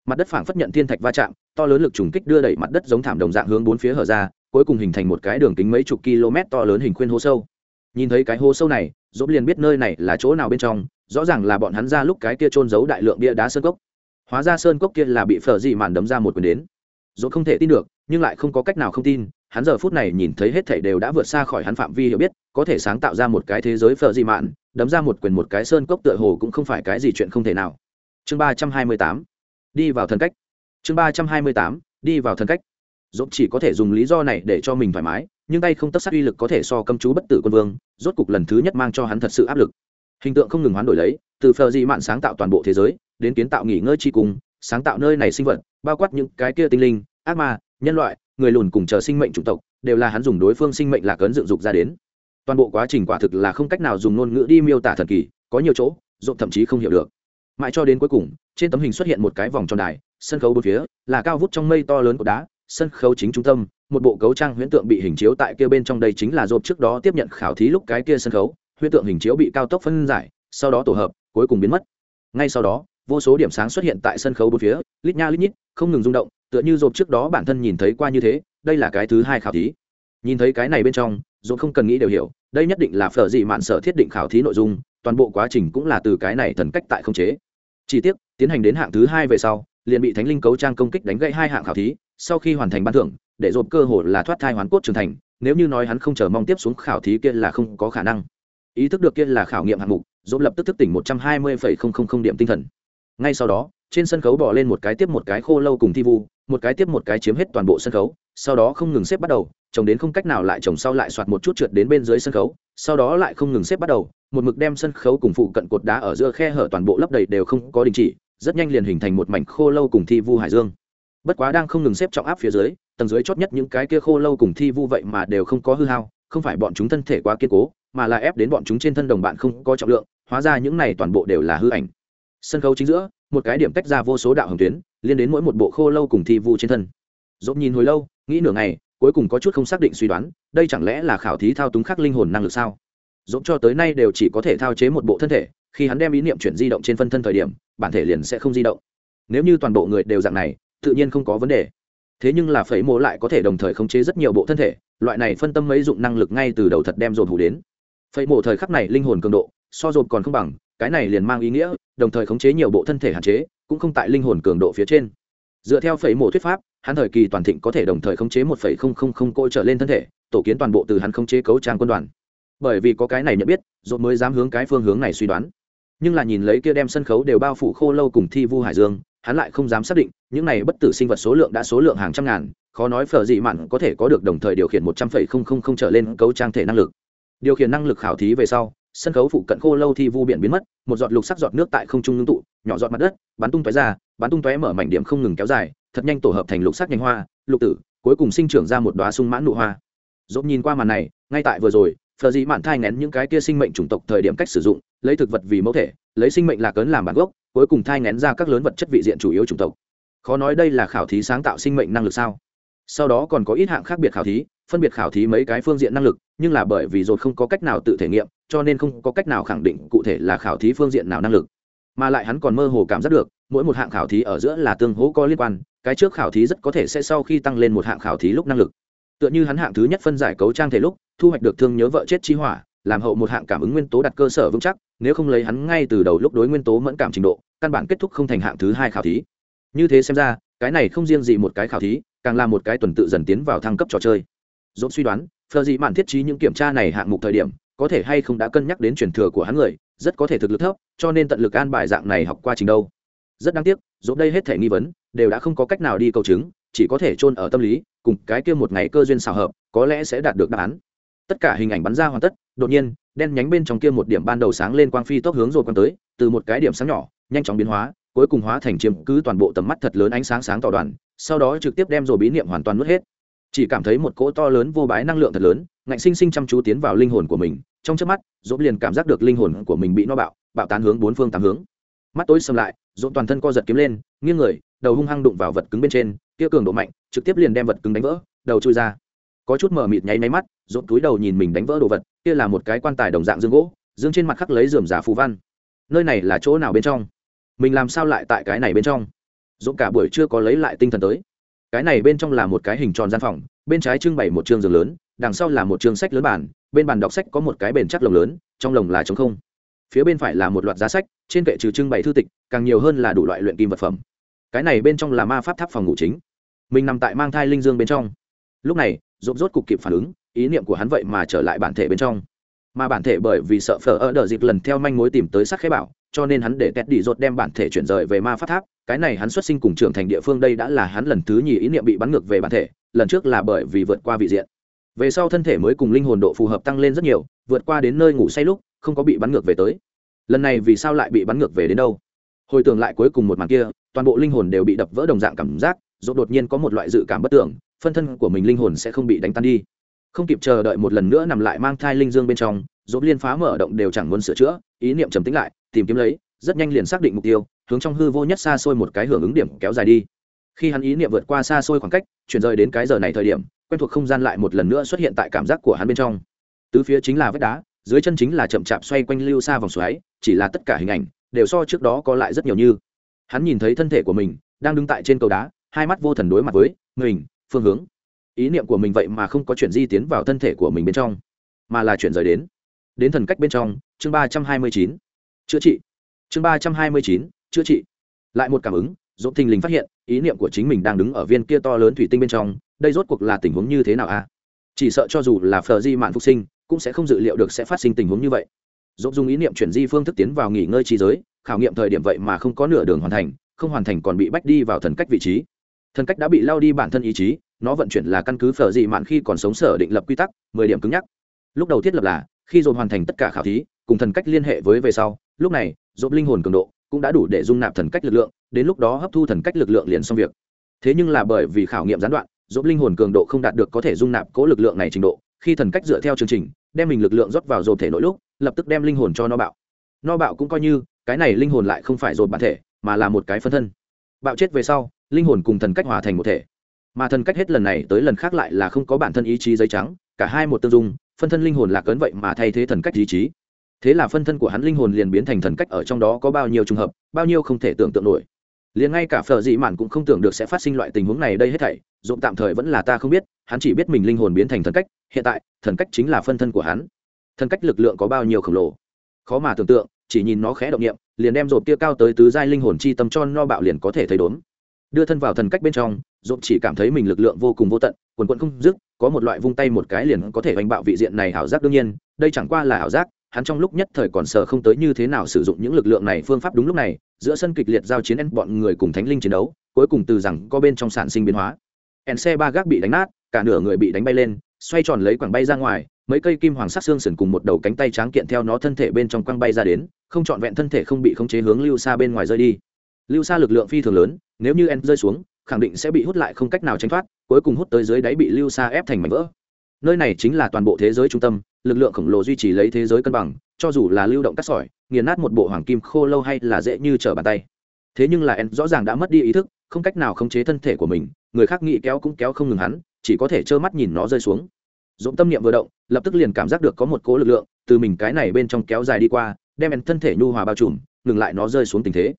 Mặt đất phảng phất nhận thiên thạch va chạm, to lớn lực trùng kích đưa đẩy mặt đất giống thảm đồng dạng hướng bốn phía hở ra cuối cùng hình thành một cái đường kính mấy chục km to lớn hình khuyên hố sâu. Nhìn thấy cái hố sâu này dốt liền biết nơi này là chỗ nào bên trong, rõ ràng là bọn hắn ra lúc cái kia trôn giấu đại lượng bia đá sơn cốc. Hóa ra sơn cốc kia là bị phở dị mạn đấm ra một quyền đến. Dốt không thể tin được, nhưng lại không có cách nào không tin, hắn giờ phút này nhìn thấy hết thảy đều đã vượt xa khỏi hắn phạm vi hiểu biết, có thể sáng tạo ra một cái thế giới phở dị mạn, đấm ra một quyền một cái sơn cốc tựa hồ cũng không phải cái gì chuyện không thể nào. Chương ba trăm hai mươi tám, đi vào thần cách. Chương ba trăm hai mươi tám, đi vào thần cách dốt chỉ có thể dùng lý do này để cho mình thoải mái, nhưng tay không tất sát uy lực có thể so cầm chú bất tử quân vương, rốt cục lần thứ nhất mang cho hắn thật sự áp lực. Hình tượng không ngừng hoán đổi lấy, từ phờ dị mạn sáng tạo toàn bộ thế giới, đến kiến tạo nghỉ ngơi tri cùng sáng tạo nơi này sinh vật, bao quát những cái kia tinh linh, ác ma, nhân loại, người lùn cùng chờ sinh mệnh chủng tộc, đều là hắn dùng đối phương sinh mệnh lạc ấn dựng dục ra đến. Toàn bộ quá trình quả thực là không cách nào dùng ngôn ngữ đi miêu tả thần kỳ, có nhiều chỗ rộn thậm chí không hiểu được. Mãi cho đến cuối cùng, trên tấm hình xuất hiện một cái vòng tròn đài, sân khấu bốn phía, là cao vút trong mây to lớn của đá sân khấu chính trung tâm, một bộ cấu trang huyễn tượng bị hình chiếu tại kia bên trong đây chính là dộp trước đó tiếp nhận khảo thí lúc cái kia sân khấu, huyễn tượng hình chiếu bị cao tốc phân giải, sau đó tổ hợp, cuối cùng biến mất. Ngay sau đó, vô số điểm sáng xuất hiện tại sân khấu bốn phía, lít nha lít nhít, không ngừng rung động, tựa như dộp trước đó bản thân nhìn thấy qua như thế, đây là cái thứ hai khảo thí. Nhìn thấy cái này bên trong dộp không cần nghĩ đều hiểu, đây nhất định là phở dị mạn sở thiết định khảo thí nội dung, toàn bộ quá trình cũng là từ cái này thần cách tại không chế. Chi tiết tiến hành đến hạng thứ hai về sau, liền bị thánh linh cấu trang công kích đánh gãy hai hạng khảo thí sau khi hoàn thành ban thưởng, để dồn cơ hội là thoát thai hoàn cốt trưởng thành, nếu như nói hắn không chờ mong tiếp xuống khảo thí kia là không có khả năng. Ý thức được kia là khảo nghiệm hạng mục dồn lập tức thức tỉnh một trăm hai mươi điểm tinh thần. Ngay sau đó, trên sân khấu bỏ lên một cái tiếp một cái khô lâu cùng thi vu, một cái tiếp một cái chiếm hết toàn bộ sân khấu, sau đó không ngừng xếp bắt đầu, chồng đến không cách nào lại chồng sau lại soạt một chút trượt đến bên dưới sân khấu, sau đó lại không ngừng xếp bắt đầu, một mực đem sân khấu cùng phụ cận cột đá ở giữa khe hở toàn bộ lấp đầy đều không có đình chỉ, rất nhanh liền hình thành một mảnh khô lâu cùng thi vu hải dương bất quá đang không ngừng xếp trọng áp phía dưới, tầng dưới chót nhất những cái kia khô lâu cùng thi vu vậy mà đều không có hư hao, không phải bọn chúng thân thể quá kiên cố, mà là ép đến bọn chúng trên thân đồng bạn không có trọng lượng, hóa ra những này toàn bộ đều là hư ảnh. Sân khấu chính giữa, một cái điểm tách ra vô số đạo hồng tuyến, liên đến mỗi một bộ khô lâu cùng thi vu trên thân. Dốt nhìn hồi lâu, nghĩ nửa ngày, cuối cùng có chút không xác định suy đoán, đây chẳng lẽ là khảo thí thao túng khắc linh hồn năng lực sao? Dốt cho tới nay đều chỉ có thể thao chế một bộ thân thể, khi hắn đem ý niệm chuyển di động trên phân thân thời điểm, bản thể liền sẽ không di động. Nếu như toàn bộ người đều dạng này tự nhiên không có vấn đề. Thế nhưng là phẩy mộ lại có thể đồng thời khống chế rất nhiều bộ thân thể, loại này phân tâm mấy dụng năng lực ngay từ đầu thật đem dồn hủ đến. Phẩy mộ thời khắc này linh hồn cường độ, so dồn còn không bằng, cái này liền mang ý nghĩa, đồng thời khống chế nhiều bộ thân thể hạn chế, cũng không tại linh hồn cường độ phía trên. Dựa theo phẩy mộ thuyết pháp, hắn thời kỳ toàn thịnh có thể đồng thời khống chế một phẩy không không không cỗ trở lên thân thể, tổ kiến toàn bộ từ hắn khống chế cấu trang quân đoàn. Bởi vì có cái này nhận biết, dồn mới dám hướng cái phương hướng này suy đoán. Nhưng là nhìn lấy kia đem sân khấu đều bao phủ khô lâu cùng thi vu hải dương hắn lại không dám xác định, những này bất tử sinh vật số lượng đã số lượng hàng trăm ngàn, khó nói phở dị mặn có thể có được đồng thời điều khiển một trăm phẩy không không không trở lên cấu trang thể năng lực. Điều khiển năng lực khảo thí về sau, sân khấu phụ cận khô lâu thi vu biển biến mất, một giọt lục sắc giọt nước tại không trung ngưng tụ, nhỏ giọt mặt đất, bắn tung tóe ra, bắn tung tóe mở mảnh điểm không ngừng kéo dài, thật nhanh tổ hợp thành lục sắc nhánh hoa, lục tử, cuối cùng sinh trưởng ra một đoá sung mãn nụ hoa. Dốt nhìn qua màn này, ngay tại vừa rồi phờ dị mạn thai ngén những cái kia sinh mệnh chủng tộc thời điểm cách sử dụng, lấy thực vật vì mẫu thể, lấy sinh mệnh lạc ấn làm bản gốc, cuối cùng thai ngén ra các lớn vật chất vị diện chủ yếu chủng tộc. Khó nói đây là khảo thí sáng tạo sinh mệnh năng lực sao? Sau đó còn có ít hạng khác biệt khảo thí, phân biệt khảo thí mấy cái phương diện năng lực, nhưng là bởi vì rồi không có cách nào tự thể nghiệm, cho nên không có cách nào khẳng định cụ thể là khảo thí phương diện nào năng lực. Mà lại hắn còn mơ hồ cảm giác được, mỗi một hạng khảo thí ở giữa là tương hỗ có liên quan, cái trước khảo thí rất có thể sẽ sau khi tăng lên một hạng khảo thí lúc năng lực tựa như hắn hạng thứ nhất phân giải cấu trang thể lúc, thu hoạch được thương nhớ vợ chết chi hỏa, làm hậu một hạng cảm ứng nguyên tố đặt cơ sở vững chắc, nếu không lấy hắn ngay từ đầu lúc đối nguyên tố mẫn cảm trình độ, căn bản kết thúc không thành hạng thứ hai khảo thí. Như thế xem ra, cái này không riêng gì một cái khảo thí, càng là một cái tuần tự dần tiến vào thăng cấp trò chơi. Dốt suy đoán, phờ dị mạn thiết trí những kiểm tra này hạng mục thời điểm, có thể hay không đã cân nhắc đến truyền thừa của hắn người, rất có thể thực lực thấp, cho nên tận lực an bài dạng này học qua trình đâu. Rất đáng tiếc, dốt đây hết thể nghi vấn, đều đã không có cách nào đi cầu chứng, chỉ có thể chôn ở tâm lý cùng cái kia một ngày cơ duyên xào hợp, có lẽ sẽ đạt được đáp án. Tất cả hình ảnh bắn ra hoàn tất, đột nhiên, đen nhánh bên trong kia một điểm ban đầu sáng lên quang phi tốc hướng rồi quang tới, từ một cái điểm sáng nhỏ, nhanh chóng biến hóa, cuối cùng hóa thành chiếm cứ toàn bộ tầm mắt thật lớn ánh sáng sáng tỏ đoàn, sau đó trực tiếp đem rồi bí niệm hoàn toàn nuốt hết. Chỉ cảm thấy một cỗ to lớn vô bái năng lượng thật lớn, ngạnh sinh sinh chăm chú tiến vào linh hồn của mình, trong trước mắt dỗ liền cảm giác được linh hồn của mình bị no bạo bạo tán hướng bốn phương tám hướng. Mắt tối sầm lại dỗ toàn thân co giật kiếm lên, nghiêng người, đầu hung hăng đụng vào vật cứng bên trên kia cường độ mạnh, trực tiếp liền đem vật cứng đánh vỡ, đầu chui ra. Có chút mờ mịt nháy máy mắt rộn túi đầu nhìn mình đánh vỡ đồ vật, kia là một cái quan tài đồng dạng dương gỗ, dương trên mặt khắc lấy dườm giả phù văn. Nơi này là chỗ nào bên trong? Mình làm sao lại tại cái này bên trong? Dỗ cả buổi chưa có lấy lại tinh thần tới. Cái này bên trong là một cái hình tròn gian phòng, bên trái trưng bày một trường giường lớn, đằng sau là một trường sách lớn bản bên bàn đọc sách có một cái bền chắc lồng lớn, trong lồng là trống không. Phía bên phải là một loạt giá sách, trên kệ trừ trưng bày thư tịch, càng nhiều hơn là đủ loại luyện kim vật phẩm. Cái này bên trong là ma pháp tháp phòng ngủ chính mình nằm tại mang thai linh dương bên trong. Lúc này rộp rốt cục kịp phản ứng, ý niệm của hắn vậy mà trở lại bản thể bên trong. Mà bản thể bởi vì sợ phở ở đợt dịp lần theo manh mối tìm tới sắc khế bảo, cho nên hắn để tét đi rột đem bản thể chuyển rời về ma pháp tháp. Cái này hắn xuất sinh cùng trưởng thành địa phương đây đã là hắn lần thứ nhì ý niệm bị bắn ngược về bản thể, lần trước là bởi vì vượt qua vị diện. Về sau thân thể mới cùng linh hồn độ phù hợp tăng lên rất nhiều, vượt qua đến nơi ngủ say lúc, không có bị bắn ngược về tới. Lần này vì sao lại bị bắn ngược về đến đâu? Hồi tưởng lại cuối cùng một màn kia, toàn bộ linh hồn đều bị đập vỡ đồng dạng cảm giác dỗ đột nhiên có một loại dự cảm bất tưởng, phân thân của mình linh hồn sẽ không bị đánh tan đi. Không kịp chờ đợi một lần nữa nằm lại mang thai linh dương bên trong dỗ liên phá mở động đều chẳng muốn sửa chữa, ý niệm trầm tính lại, tìm kiếm lấy, rất nhanh liền xác định mục tiêu, hướng trong hư vô nhất xa xôi một cái hưởng ứng điểm kéo dài đi. Khi hắn ý niệm vượt qua xa xôi khoảng cách, chuyển rời đến cái giờ này thời điểm, quen thuộc không gian lại một lần nữa xuất hiện tại cảm giác của hắn bên trong. Tứ phía chính là vách đá, dưới chân chính là chậm chạp xoay quanh lưu xa vòng xoáy, chỉ là tất cả hình ảnh đều so trước đó có lại rất nhiều như. Hắn nhìn thấy thân thể của mình, đang đứng tại trên cầu đá hai mắt vô thần đối mặt với mình, phương hướng. Ý niệm của mình vậy mà không có chuyện di tiến vào thân thể của mình bên trong, mà là chuyển rời đến đến thần cách bên trong. Chương ba trăm hai mươi chín. Chữa trị. Chương ba trăm hai mươi chín. Chữa trị. Lại một cảm ứng dỗ thình lình phát hiện, ý niệm của chính mình đang đứng ở viên kia to lớn thủy tinh bên trong. Đây rốt cuộc là tình huống như thế nào a? Chỉ sợ cho dù là phờ di mạn phục sinh, cũng sẽ không dự liệu được sẽ phát sinh tình huống như vậy. Dỗ dùng ý niệm chuyển di phương thức tiến vào nghỉ ngơi trí giới, khảo nghiệm thời điểm vậy mà không có nửa đường hoàn thành, không hoàn thành còn bị bách đi vào thần cách vị trí thần cách đã bị lao đi bản thân ý chí, nó vận chuyển là căn cứ phở dị mạn khi còn sống sở định lập quy tắc, mười điểm cứng nhắc. Lúc đầu thiết lập là, khi dồn hoàn thành tất cả khảo thí, cùng thần cách liên hệ với về sau, lúc này, dồn linh hồn cường độ cũng đã đủ để dung nạp thần cách lực lượng, đến lúc đó hấp thu thần cách lực lượng liền xong việc. Thế nhưng là bởi vì khảo nghiệm gián đoạn, dồn linh hồn cường độ không đạt được có thể dung nạp cố lực lượng này trình độ, khi thần cách dựa theo chương trình, đem mình lực lượng rót vào dồn thể nội lúc, lập tức đem linh hồn cho nó bạo. No bạo cũng coi như, cái này linh hồn lại không phải dồn bản thể, mà là một cái phân thân. Bạo chết về sau linh hồn cùng thần cách hòa thành một thể. Mà thần cách hết lần này tới lần khác lại là không có bản thân ý chí giấy trắng, cả hai một tương dung, phân thân linh hồn lạc ấn vậy mà thay thế thần cách ý chí. Thế là phân thân của hắn linh hồn liền biến thành thần cách ở trong đó có bao nhiêu trùng hợp, bao nhiêu không thể tưởng tượng nổi. Liền ngay cả phở dị mạn cũng không tưởng được sẽ phát sinh loại tình huống này đây hết thảy, dụng tạm thời vẫn là ta không biết, hắn chỉ biết mình linh hồn biến thành thần cách, hiện tại, thần cách chính là phân thân của hắn. Thần cách lực lượng có bao nhiêu khổng lồ. Khó mà tưởng tượng, chỉ nhìn nó khẽ động nghiệm liền đem rộp kia cao tới tứ giai linh hồn chi tâm cho no bạo liền có thể thấy đốn đưa thân vào thần cách bên trong dộp chỉ cảm thấy mình lực lượng vô cùng vô tận, quần quận không dứt, có một loại vung tay một cái liền có thể đánh bạo vị diện này ảo giác đương nhiên, đây chẳng qua là ảo giác, hắn trong lúc nhất thời còn sợ không tới như thế nào sử dụng những lực lượng này phương pháp đúng lúc này, giữa sân kịch liệt giao chiến en, bọn người cùng thánh linh chiến đấu, cuối cùng từ rằng có bên trong sản sinh biến hóa. En xe ba gác bị đánh nát, cả nửa người bị đánh bay lên, xoay tròn lấy quảng bay ra ngoài, mấy cây kim hoàng sắc xương sườn cùng một đầu cánh tay tráng kiện theo nó thân thể bên trong quăng bay ra đến, không trọn vẹn thân thể không bị khống chế hướng lưu xa bên ngoài rơi đi. Lưu xa lực lượng phi thường lớn nếu như en rơi xuống, khẳng định sẽ bị hút lại không cách nào tránh thoát, cuối cùng hút tới dưới đáy bị lưu xa ép thành mảnh vỡ. Nơi này chính là toàn bộ thế giới trung tâm, lực lượng khổng lồ duy trì lấy thế giới cân bằng, cho dù là lưu động cắt sỏi, nghiền nát một bộ hoàng kim khô lâu hay là dễ như trở bàn tay. Thế nhưng là en rõ ràng đã mất đi ý thức, không cách nào khống chế thân thể của mình, người khác nghĩ kéo cũng kéo không ngừng hắn, chỉ có thể trơ mắt nhìn nó rơi xuống. Dũng tâm niệm vừa động, lập tức liền cảm giác được có một cố lực lượng từ mình cái này bên trong kéo dài đi qua, đem en thân thể nhu hòa bao trùm, ngừng lại nó rơi xuống tình thế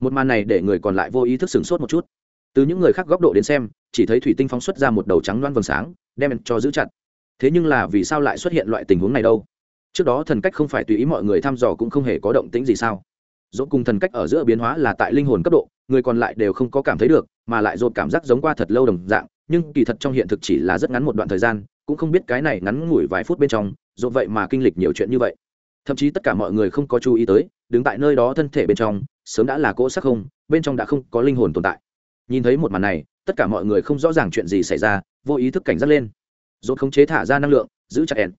một màn này để người còn lại vô ý thức sửng sốt một chút. Từ những người khác góc độ đến xem, chỉ thấy thủy tinh phóng xuất ra một đầu trắng loan vầng sáng, đem cho giữ chặt. Thế nhưng là vì sao lại xuất hiện loại tình huống này đâu? Trước đó thần cách không phải tùy ý mọi người thăm dò cũng không hề có động tĩnh gì sao? Dốt cùng thần cách ở giữa biến hóa là tại linh hồn cấp độ, người còn lại đều không có cảm thấy được, mà lại dột cảm giác giống qua thật lâu đồng dạng, nhưng kỳ thật trong hiện thực chỉ là rất ngắn một đoạn thời gian, cũng không biết cái này ngắn ngủi vài phút bên trong dột vậy mà kinh lịch nhiều chuyện như vậy. Thậm chí tất cả mọi người không có chú ý tới, đứng tại nơi đó thân thể bên trong sớm đã là cỗ sắc không, bên trong đã không có linh hồn tồn tại. Nhìn thấy một màn này, tất cả mọi người không rõ ràng chuyện gì xảy ra, vô ý thức cảnh giác lên. Dốt khống chế thả ra năng lượng, giữ chặt ẻn.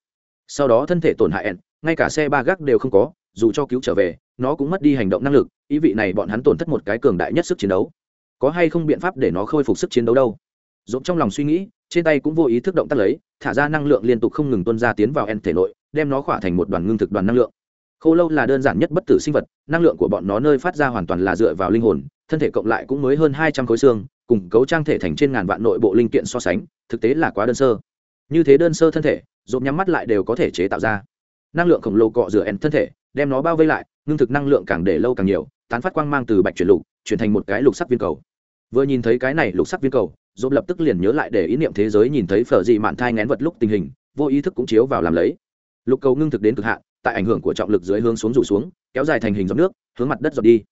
Sau đó thân thể tổn hại ẻn, ngay cả xe ba gác đều không có, dù cho cứu trở về, nó cũng mất đi hành động năng lực, ý vị này bọn hắn tổn thất một cái cường đại nhất sức chiến đấu. Có hay không biện pháp để nó khôi phục sức chiến đấu đâu? Dốt trong lòng suy nghĩ, trên tay cũng vô ý thức động tác lấy, thả ra năng lượng liên tục không ngừng tuân ra tiến vào ẻn thể nội, đem nó khỏa thành một đoàn ngưng thực đoàn năng lượng khô lâu là đơn giản nhất bất tử sinh vật, năng lượng của bọn nó nơi phát ra hoàn toàn là dựa vào linh hồn, thân thể cộng lại cũng mới hơn hai trăm khối xương, cùng cấu trang thể thành trên ngàn vạn nội bộ linh kiện so sánh, thực tế là quá đơn sơ. Như thế đơn sơ thân thể dồn nhắm mắt lại đều có thể chế tạo ra. Năng lượng khổng lồ cọ rửa ẻn thân thể, đem nó bao vây lại, ngưng thực năng lượng càng để lâu càng nhiều, tán phát quang mang từ bạch chuyển lục, chuyển thành một cái lục sắc viên cầu. Vừa nhìn thấy cái này lục sắc viên cầu dồn lập tức liền nhớ lại để ý niệm thế giới nhìn thấy phở dị mạn thai ngén vật lúc tình hình, vô ý thức cũng chiếu vào làm lấy. Lục cầu ngưng thực đến cực hạn tại ảnh hưởng của trọng lực dưới hướng xuống rủ xuống, kéo dài thành hình giọt nước, hướng mặt đất giọt đi.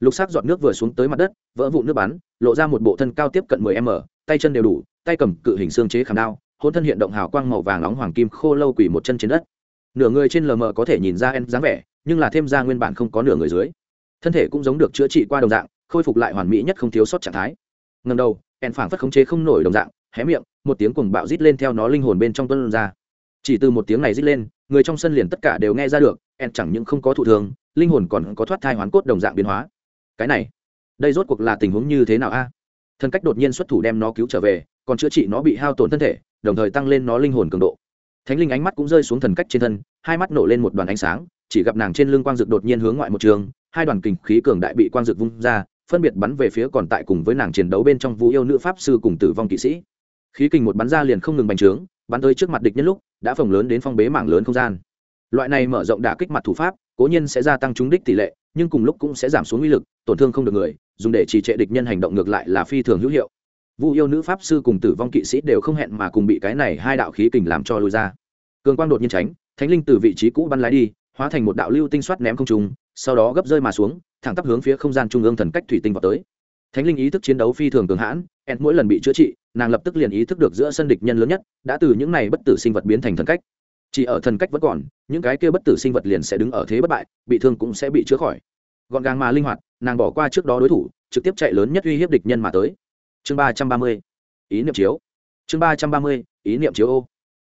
Lục sắc giọt nước vừa xuống tới mặt đất, vỡ vụ nước bắn, lộ ra một bộ thân cao tiếp cận 10 m, tay chân đều đủ, tay cầm cự hình xương chế khảm đao, hôn thân hiện động hào quang màu vàng nóng hoàng kim khô lâu quỷ một chân trên đất. Nửa người trên lờ mờ có thể nhìn ra en dáng vẻ, nhưng là thêm ra nguyên bản không có nửa người dưới. Thân thể cũng giống được chữa trị qua đồng dạng, khôi phục lại hoàn mỹ nhất không thiếu sót trạng thái. Ngầm đầu, en phảng phất khống chế không nổi đồng dạng, hé miệng, một tiếng cuồng bạo rít lên theo nó linh hồn bên trong tuân ra chỉ từ một tiếng này rít lên, người trong sân liền tất cả đều nghe ra được en chẳng những không có thụ thường linh hồn còn có thoát thai hoán cốt đồng dạng biến hóa. Cái này, đây rốt cuộc là tình huống như thế nào a? À? thân cách đột nhiên xuất thủ đem nó cứu trở về, còn chữa trị nó bị hao tổn thân thể, đồng thời tăng lên nó linh hồn cường độ. Thánh linh ánh mắt cũng rơi xuống thần cách trên thân, hai mắt nổ lên một đoàn ánh sáng, chỉ gặp nàng trên lưng quang dực đột nhiên hướng ngoại một trường, hai đoàn kình khí cường đại bị quang dực vung ra, phân biệt bắn về phía còn tại cùng với nàng chiến đấu bên trong vũ yêu nữ pháp sư cùng tử vong kỵ sĩ. Khí kình một bắn ra liền không ngừng bành trướng, bắn tới trước mặt địch nhân lúc đã phồng lớn đến phong bế mảng lớn không gian. Loại này mở rộng đả kích mặt thủ pháp, cố nhiên sẽ gia tăng trúng đích tỷ lệ, nhưng cùng lúc cũng sẽ giảm xuống uy lực, tổn thương không được người, dùng để trì trệ địch nhân hành động ngược lại là phi thường hữu hiệu. Vu yêu nữ pháp sư cùng tử vong kỵ sĩ đều không hẹn mà cùng bị cái này hai đạo khí kình làm cho lùi ra. Cường quang đột nhiên tránh, thánh linh từ vị trí cũ bắn lái đi, hóa thành một đạo lưu tinh soát ném không trùng sau đó gấp rơi mà xuống, thẳng tắp hướng phía không gian trung ương thần cách thủy tinh vào tới. Thánh linh ý thức chiến đấu phi thường cường hãn ẹn mỗi lần bị chữa trị, nàng lập tức liền ý thức được giữa sân địch nhân lớn nhất đã từ những này bất tử sinh vật biến thành thần cách. Chỉ ở thần cách vẫn còn, những cái kia bất tử sinh vật liền sẽ đứng ở thế bất bại, bị thương cũng sẽ bị chữa khỏi. Gọn gàng mà linh hoạt, nàng bỏ qua trước đó đối thủ, trực tiếp chạy lớn nhất uy hiếp địch nhân mà tới. Chương ba trăm ba mươi, ý niệm chiếu. Chương ba trăm ba mươi, ý niệm chiếu ô.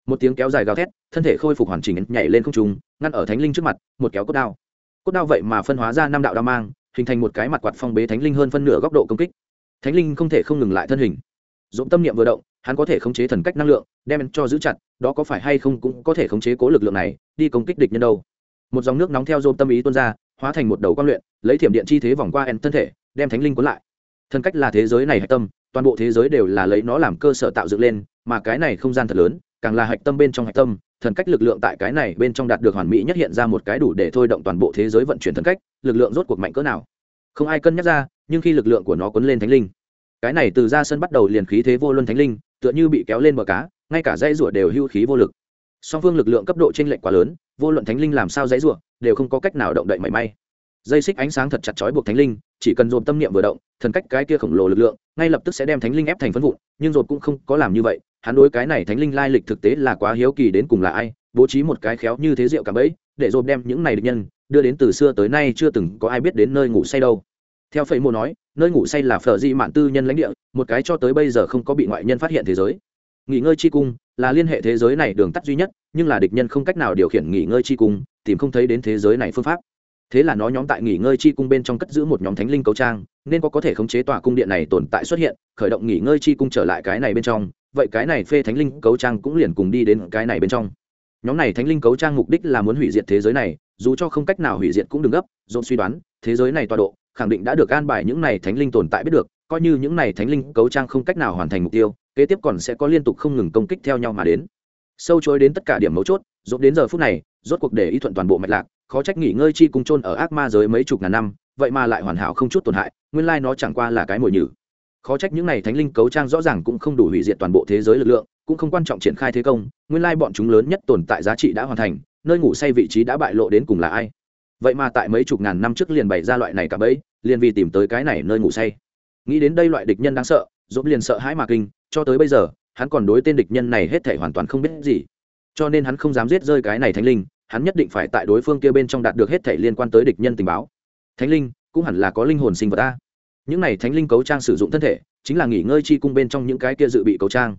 Một tiếng kéo dài gào thét, thân thể khôi phục hoàn chỉnh, nhảy lên không trùng ngăn ở thánh linh trước mặt, một kéo cốt đao. Cốt đao vậy mà phân hóa ra năm đạo đao mang, hình thành một cái mặt quạt phong bế thánh linh hơn phân nửa góc độ công kích thánh linh không thể không ngừng lại thân hình. Dũng tâm niệm vừa động, hắn có thể khống chế thần cách năng lượng, đem cho giữ chặt, đó có phải hay không cũng có thể khống chế cố lực lượng này, đi công kích địch nhân đâu. Một dòng nước nóng theo dôm tâm ý tuôn ra, hóa thành một đầu quan luyện, lấy thiểm điện chi thế vòng qua en thân thể, đem thánh linh cuốn lại. Thần cách là thế giới này hạch tâm, toàn bộ thế giới đều là lấy nó làm cơ sở tạo dựng lên, mà cái này không gian thật lớn, càng là hạch tâm bên trong hạch tâm, thần cách lực lượng tại cái này bên trong đạt được hoàn mỹ nhất hiện ra một cái đủ để thôi động toàn bộ thế giới vận chuyển thần cách, lực lượng rốt cuộc mạnh cỡ nào. Không ai cân nhắc ra nhưng khi lực lượng của nó cuốn lên thánh linh, cái này từ ra sân bắt đầu liền khí thế vô luân thánh linh, tựa như bị kéo lên bờ cá, ngay cả dây rủa đều hưu khí vô lực. Song phương lực lượng cấp độ t r ê n lệch quá lớn, vô luận thánh linh làm sao dãy rủa, đều không có cách nào động đậy mảy may. Dây xích ánh sáng thật chặt chói buộc thánh linh, chỉ cần dồn tâm niệm vừa động, thần cách cái kia khổng lồ lực lượng, ngay lập tức sẽ đem thánh linh ép thành phân vụn, nhưng dồn cũng không có làm như vậy, hắn đối cái này thánh linh lai lịch thực tế là quá hiếu kỳ đến cùng là ai, bố trí một cái khéo như thế rượu cảm ấy để dồn đem những này địch nhân, đưa đến từ xưa tới nay chưa từng có ai biết đến nơi ngủ say đâu theo phẩy mô nói, nơi ngủ say là phở di mạn tư nhân lãnh địa, một cái cho tới bây giờ không có bị ngoại nhân phát hiện thế giới. Nghỉ ngơi chi cung là liên hệ thế giới này đường tắt duy nhất, nhưng là địch nhân không cách nào điều khiển nghỉ ngơi chi cung, tìm không thấy đến thế giới này phương pháp. Thế là nó nhóm tại nghỉ ngơi chi cung bên trong cất giữ một nhóm thánh linh cấu trang, nên có có thể khống chế tòa cung điện này tồn tại xuất hiện, khởi động nghỉ ngơi chi cung trở lại cái này bên trong. Vậy cái này phê thánh linh cấu trang cũng liền cùng đi đến cái này bên trong. Nhóm này thánh linh cấu trang mục đích là muốn hủy diệt thế giới này dù cho không cách nào hủy diệt cũng đừng gấp dồn suy đoán, thế giới này tọa độ, khẳng định đã được an bài những này thánh linh tồn tại biết được, coi như những này thánh linh cấu trang không cách nào hoàn thành mục tiêu, kế tiếp còn sẽ có liên tục không ngừng công kích theo nhau mà đến. Sâu chối đến tất cả điểm mấu chốt dồn đến giờ phút này, rốt cuộc để ý thuận toàn bộ mạch lạc, khó trách nghỉ ngơi chi cung trôn ở ác ma giới mấy chục ngàn năm, vậy mà lại hoàn hảo không chút tổn hại, nguyên lai nó chẳng qua là cái mồi nhử. Khó trách những này thánh linh cấu trang rõ ràng cũng không đủ hủy diệt toàn bộ thế giới lực lượng, cũng không quan trọng triển khai thế công, nguyên lai bọn chúng lớn nhất tồn tại giá trị đã hoàn thành nơi ngủ say vị trí đã bại lộ đến cùng là ai. Vậy mà tại mấy chục ngàn năm trước liền bày ra loại này cả bấy liền vì tìm tới cái này nơi ngủ say. Nghĩ đến đây loại địch nhân đáng sợ dốt liền sợ hãi mà kinh, cho tới bây giờ, hắn còn đối tên địch nhân này hết thể hoàn toàn không biết gì. Cho nên hắn không dám giết rơi cái này thánh linh, hắn nhất định phải tại đối phương kia bên trong đạt được hết thể liên quan tới địch nhân tình báo. Thánh linh, cũng hẳn là có linh hồn sinh vật ta. Những này thánh linh cấu trang sử dụng thân thể, chính là nghỉ ngơi chi cung bên trong những cái kia dự bị cấu trang.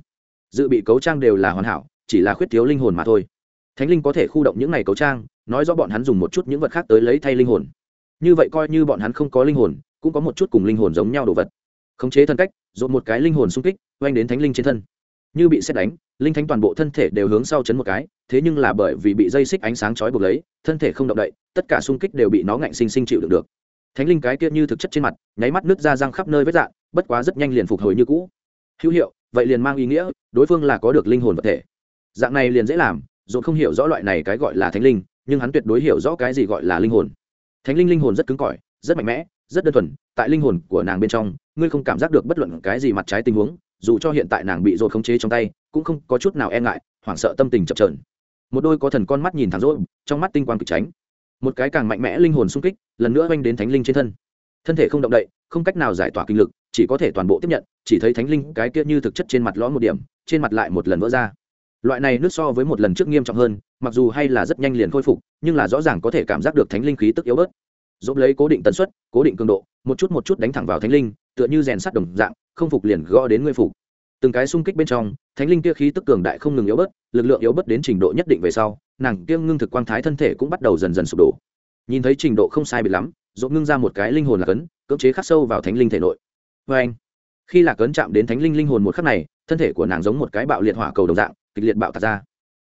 Dự bị cấu trang đều là hoàn hảo, chỉ là khuyết thiếu linh hồn mà thôi thánh linh có thể khu động những này cấu trang, nói rõ bọn hắn dùng một chút những vật khác tới lấy thay linh hồn. Như vậy coi như bọn hắn không có linh hồn, cũng có một chút cùng linh hồn giống nhau đồ vật. Khống chế thân cách, dồn một cái linh hồn xung kích, oanh đến thánh linh trên thân. Như bị xét đánh, linh thánh toàn bộ thân thể đều hướng sau chấn một cái, thế nhưng là bởi vì bị dây xích ánh sáng chói buộc lấy, thân thể không động đậy, tất cả xung kích đều bị nó ngạnh sinh sinh chịu được được. Thánh linh cái kia như thực chất trên mặt, nháy mắt nứt ra răng khắp nơi vết dạng, bất quá rất nhanh liền phục hồi như cũ. Hữu hiệu, vậy liền mang ý nghĩa, đối phương là có được linh hồn vật thể. Dạng này liền dễ làm dồn không hiểu rõ loại này cái gọi là thánh linh, nhưng hắn tuyệt đối hiểu rõ cái gì gọi là linh hồn. Thánh linh linh hồn rất cứng cỏi, rất mạnh mẽ, rất đơn thuần, tại linh hồn của nàng bên trong, ngươi không cảm giác được bất luận cái gì mặt trái tình huống, dù cho hiện tại nàng bị dồn khống chế trong tay, cũng không có chút nào e ngại, hoảng sợ tâm tình chập trờn một đôi có thần con mắt nhìn thẳng rỗi trong mắt tinh quang cực tránh. Một cái càng mạnh mẽ linh hồn xung kích, lần nữa oanh đến thánh linh trên thân. Thân thể không động đậy, không cách nào giải tỏa kinh lực, chỉ có thể toàn bộ tiếp nhận, chỉ thấy thánh linh cái kia như thực chất trên mặt lõm một điểm, trên mặt lại một lần vỡ ra loại này nước so với một lần trước nghiêm trọng hơn, mặc dù hay là rất nhanh liền khôi phục, nhưng là rõ ràng có thể cảm giác được thánh linh khí tức yếu bớt. Dốt lấy cố định tần suất, cố định cường độ, một chút một chút đánh thẳng vào thánh linh, tựa như rèn sắt đồng dạng, không phục liền gõ đến ngươi phục. Từng cái xung kích bên trong, thánh linh kia khí tức cường đại không ngừng yếu bớt, lực lượng yếu bớt đến trình độ nhất định về sau, nàng kia ngưng thực quang thái thân thể cũng bắt đầu dần dần sụp đổ. Nhìn thấy trình độ không sai bị lắm, dốt ngưng ra một cái linh hồn là cấn, cưỡng chế khắc sâu vào thánh linh thể nội. Vê anh khi là cấn chạm đến thánh linh linh hồn một khắc này, thân thể của nàng giống một cái bạo liệt hỏa cầu đồng dạng kịch liệt bạo tạc ra.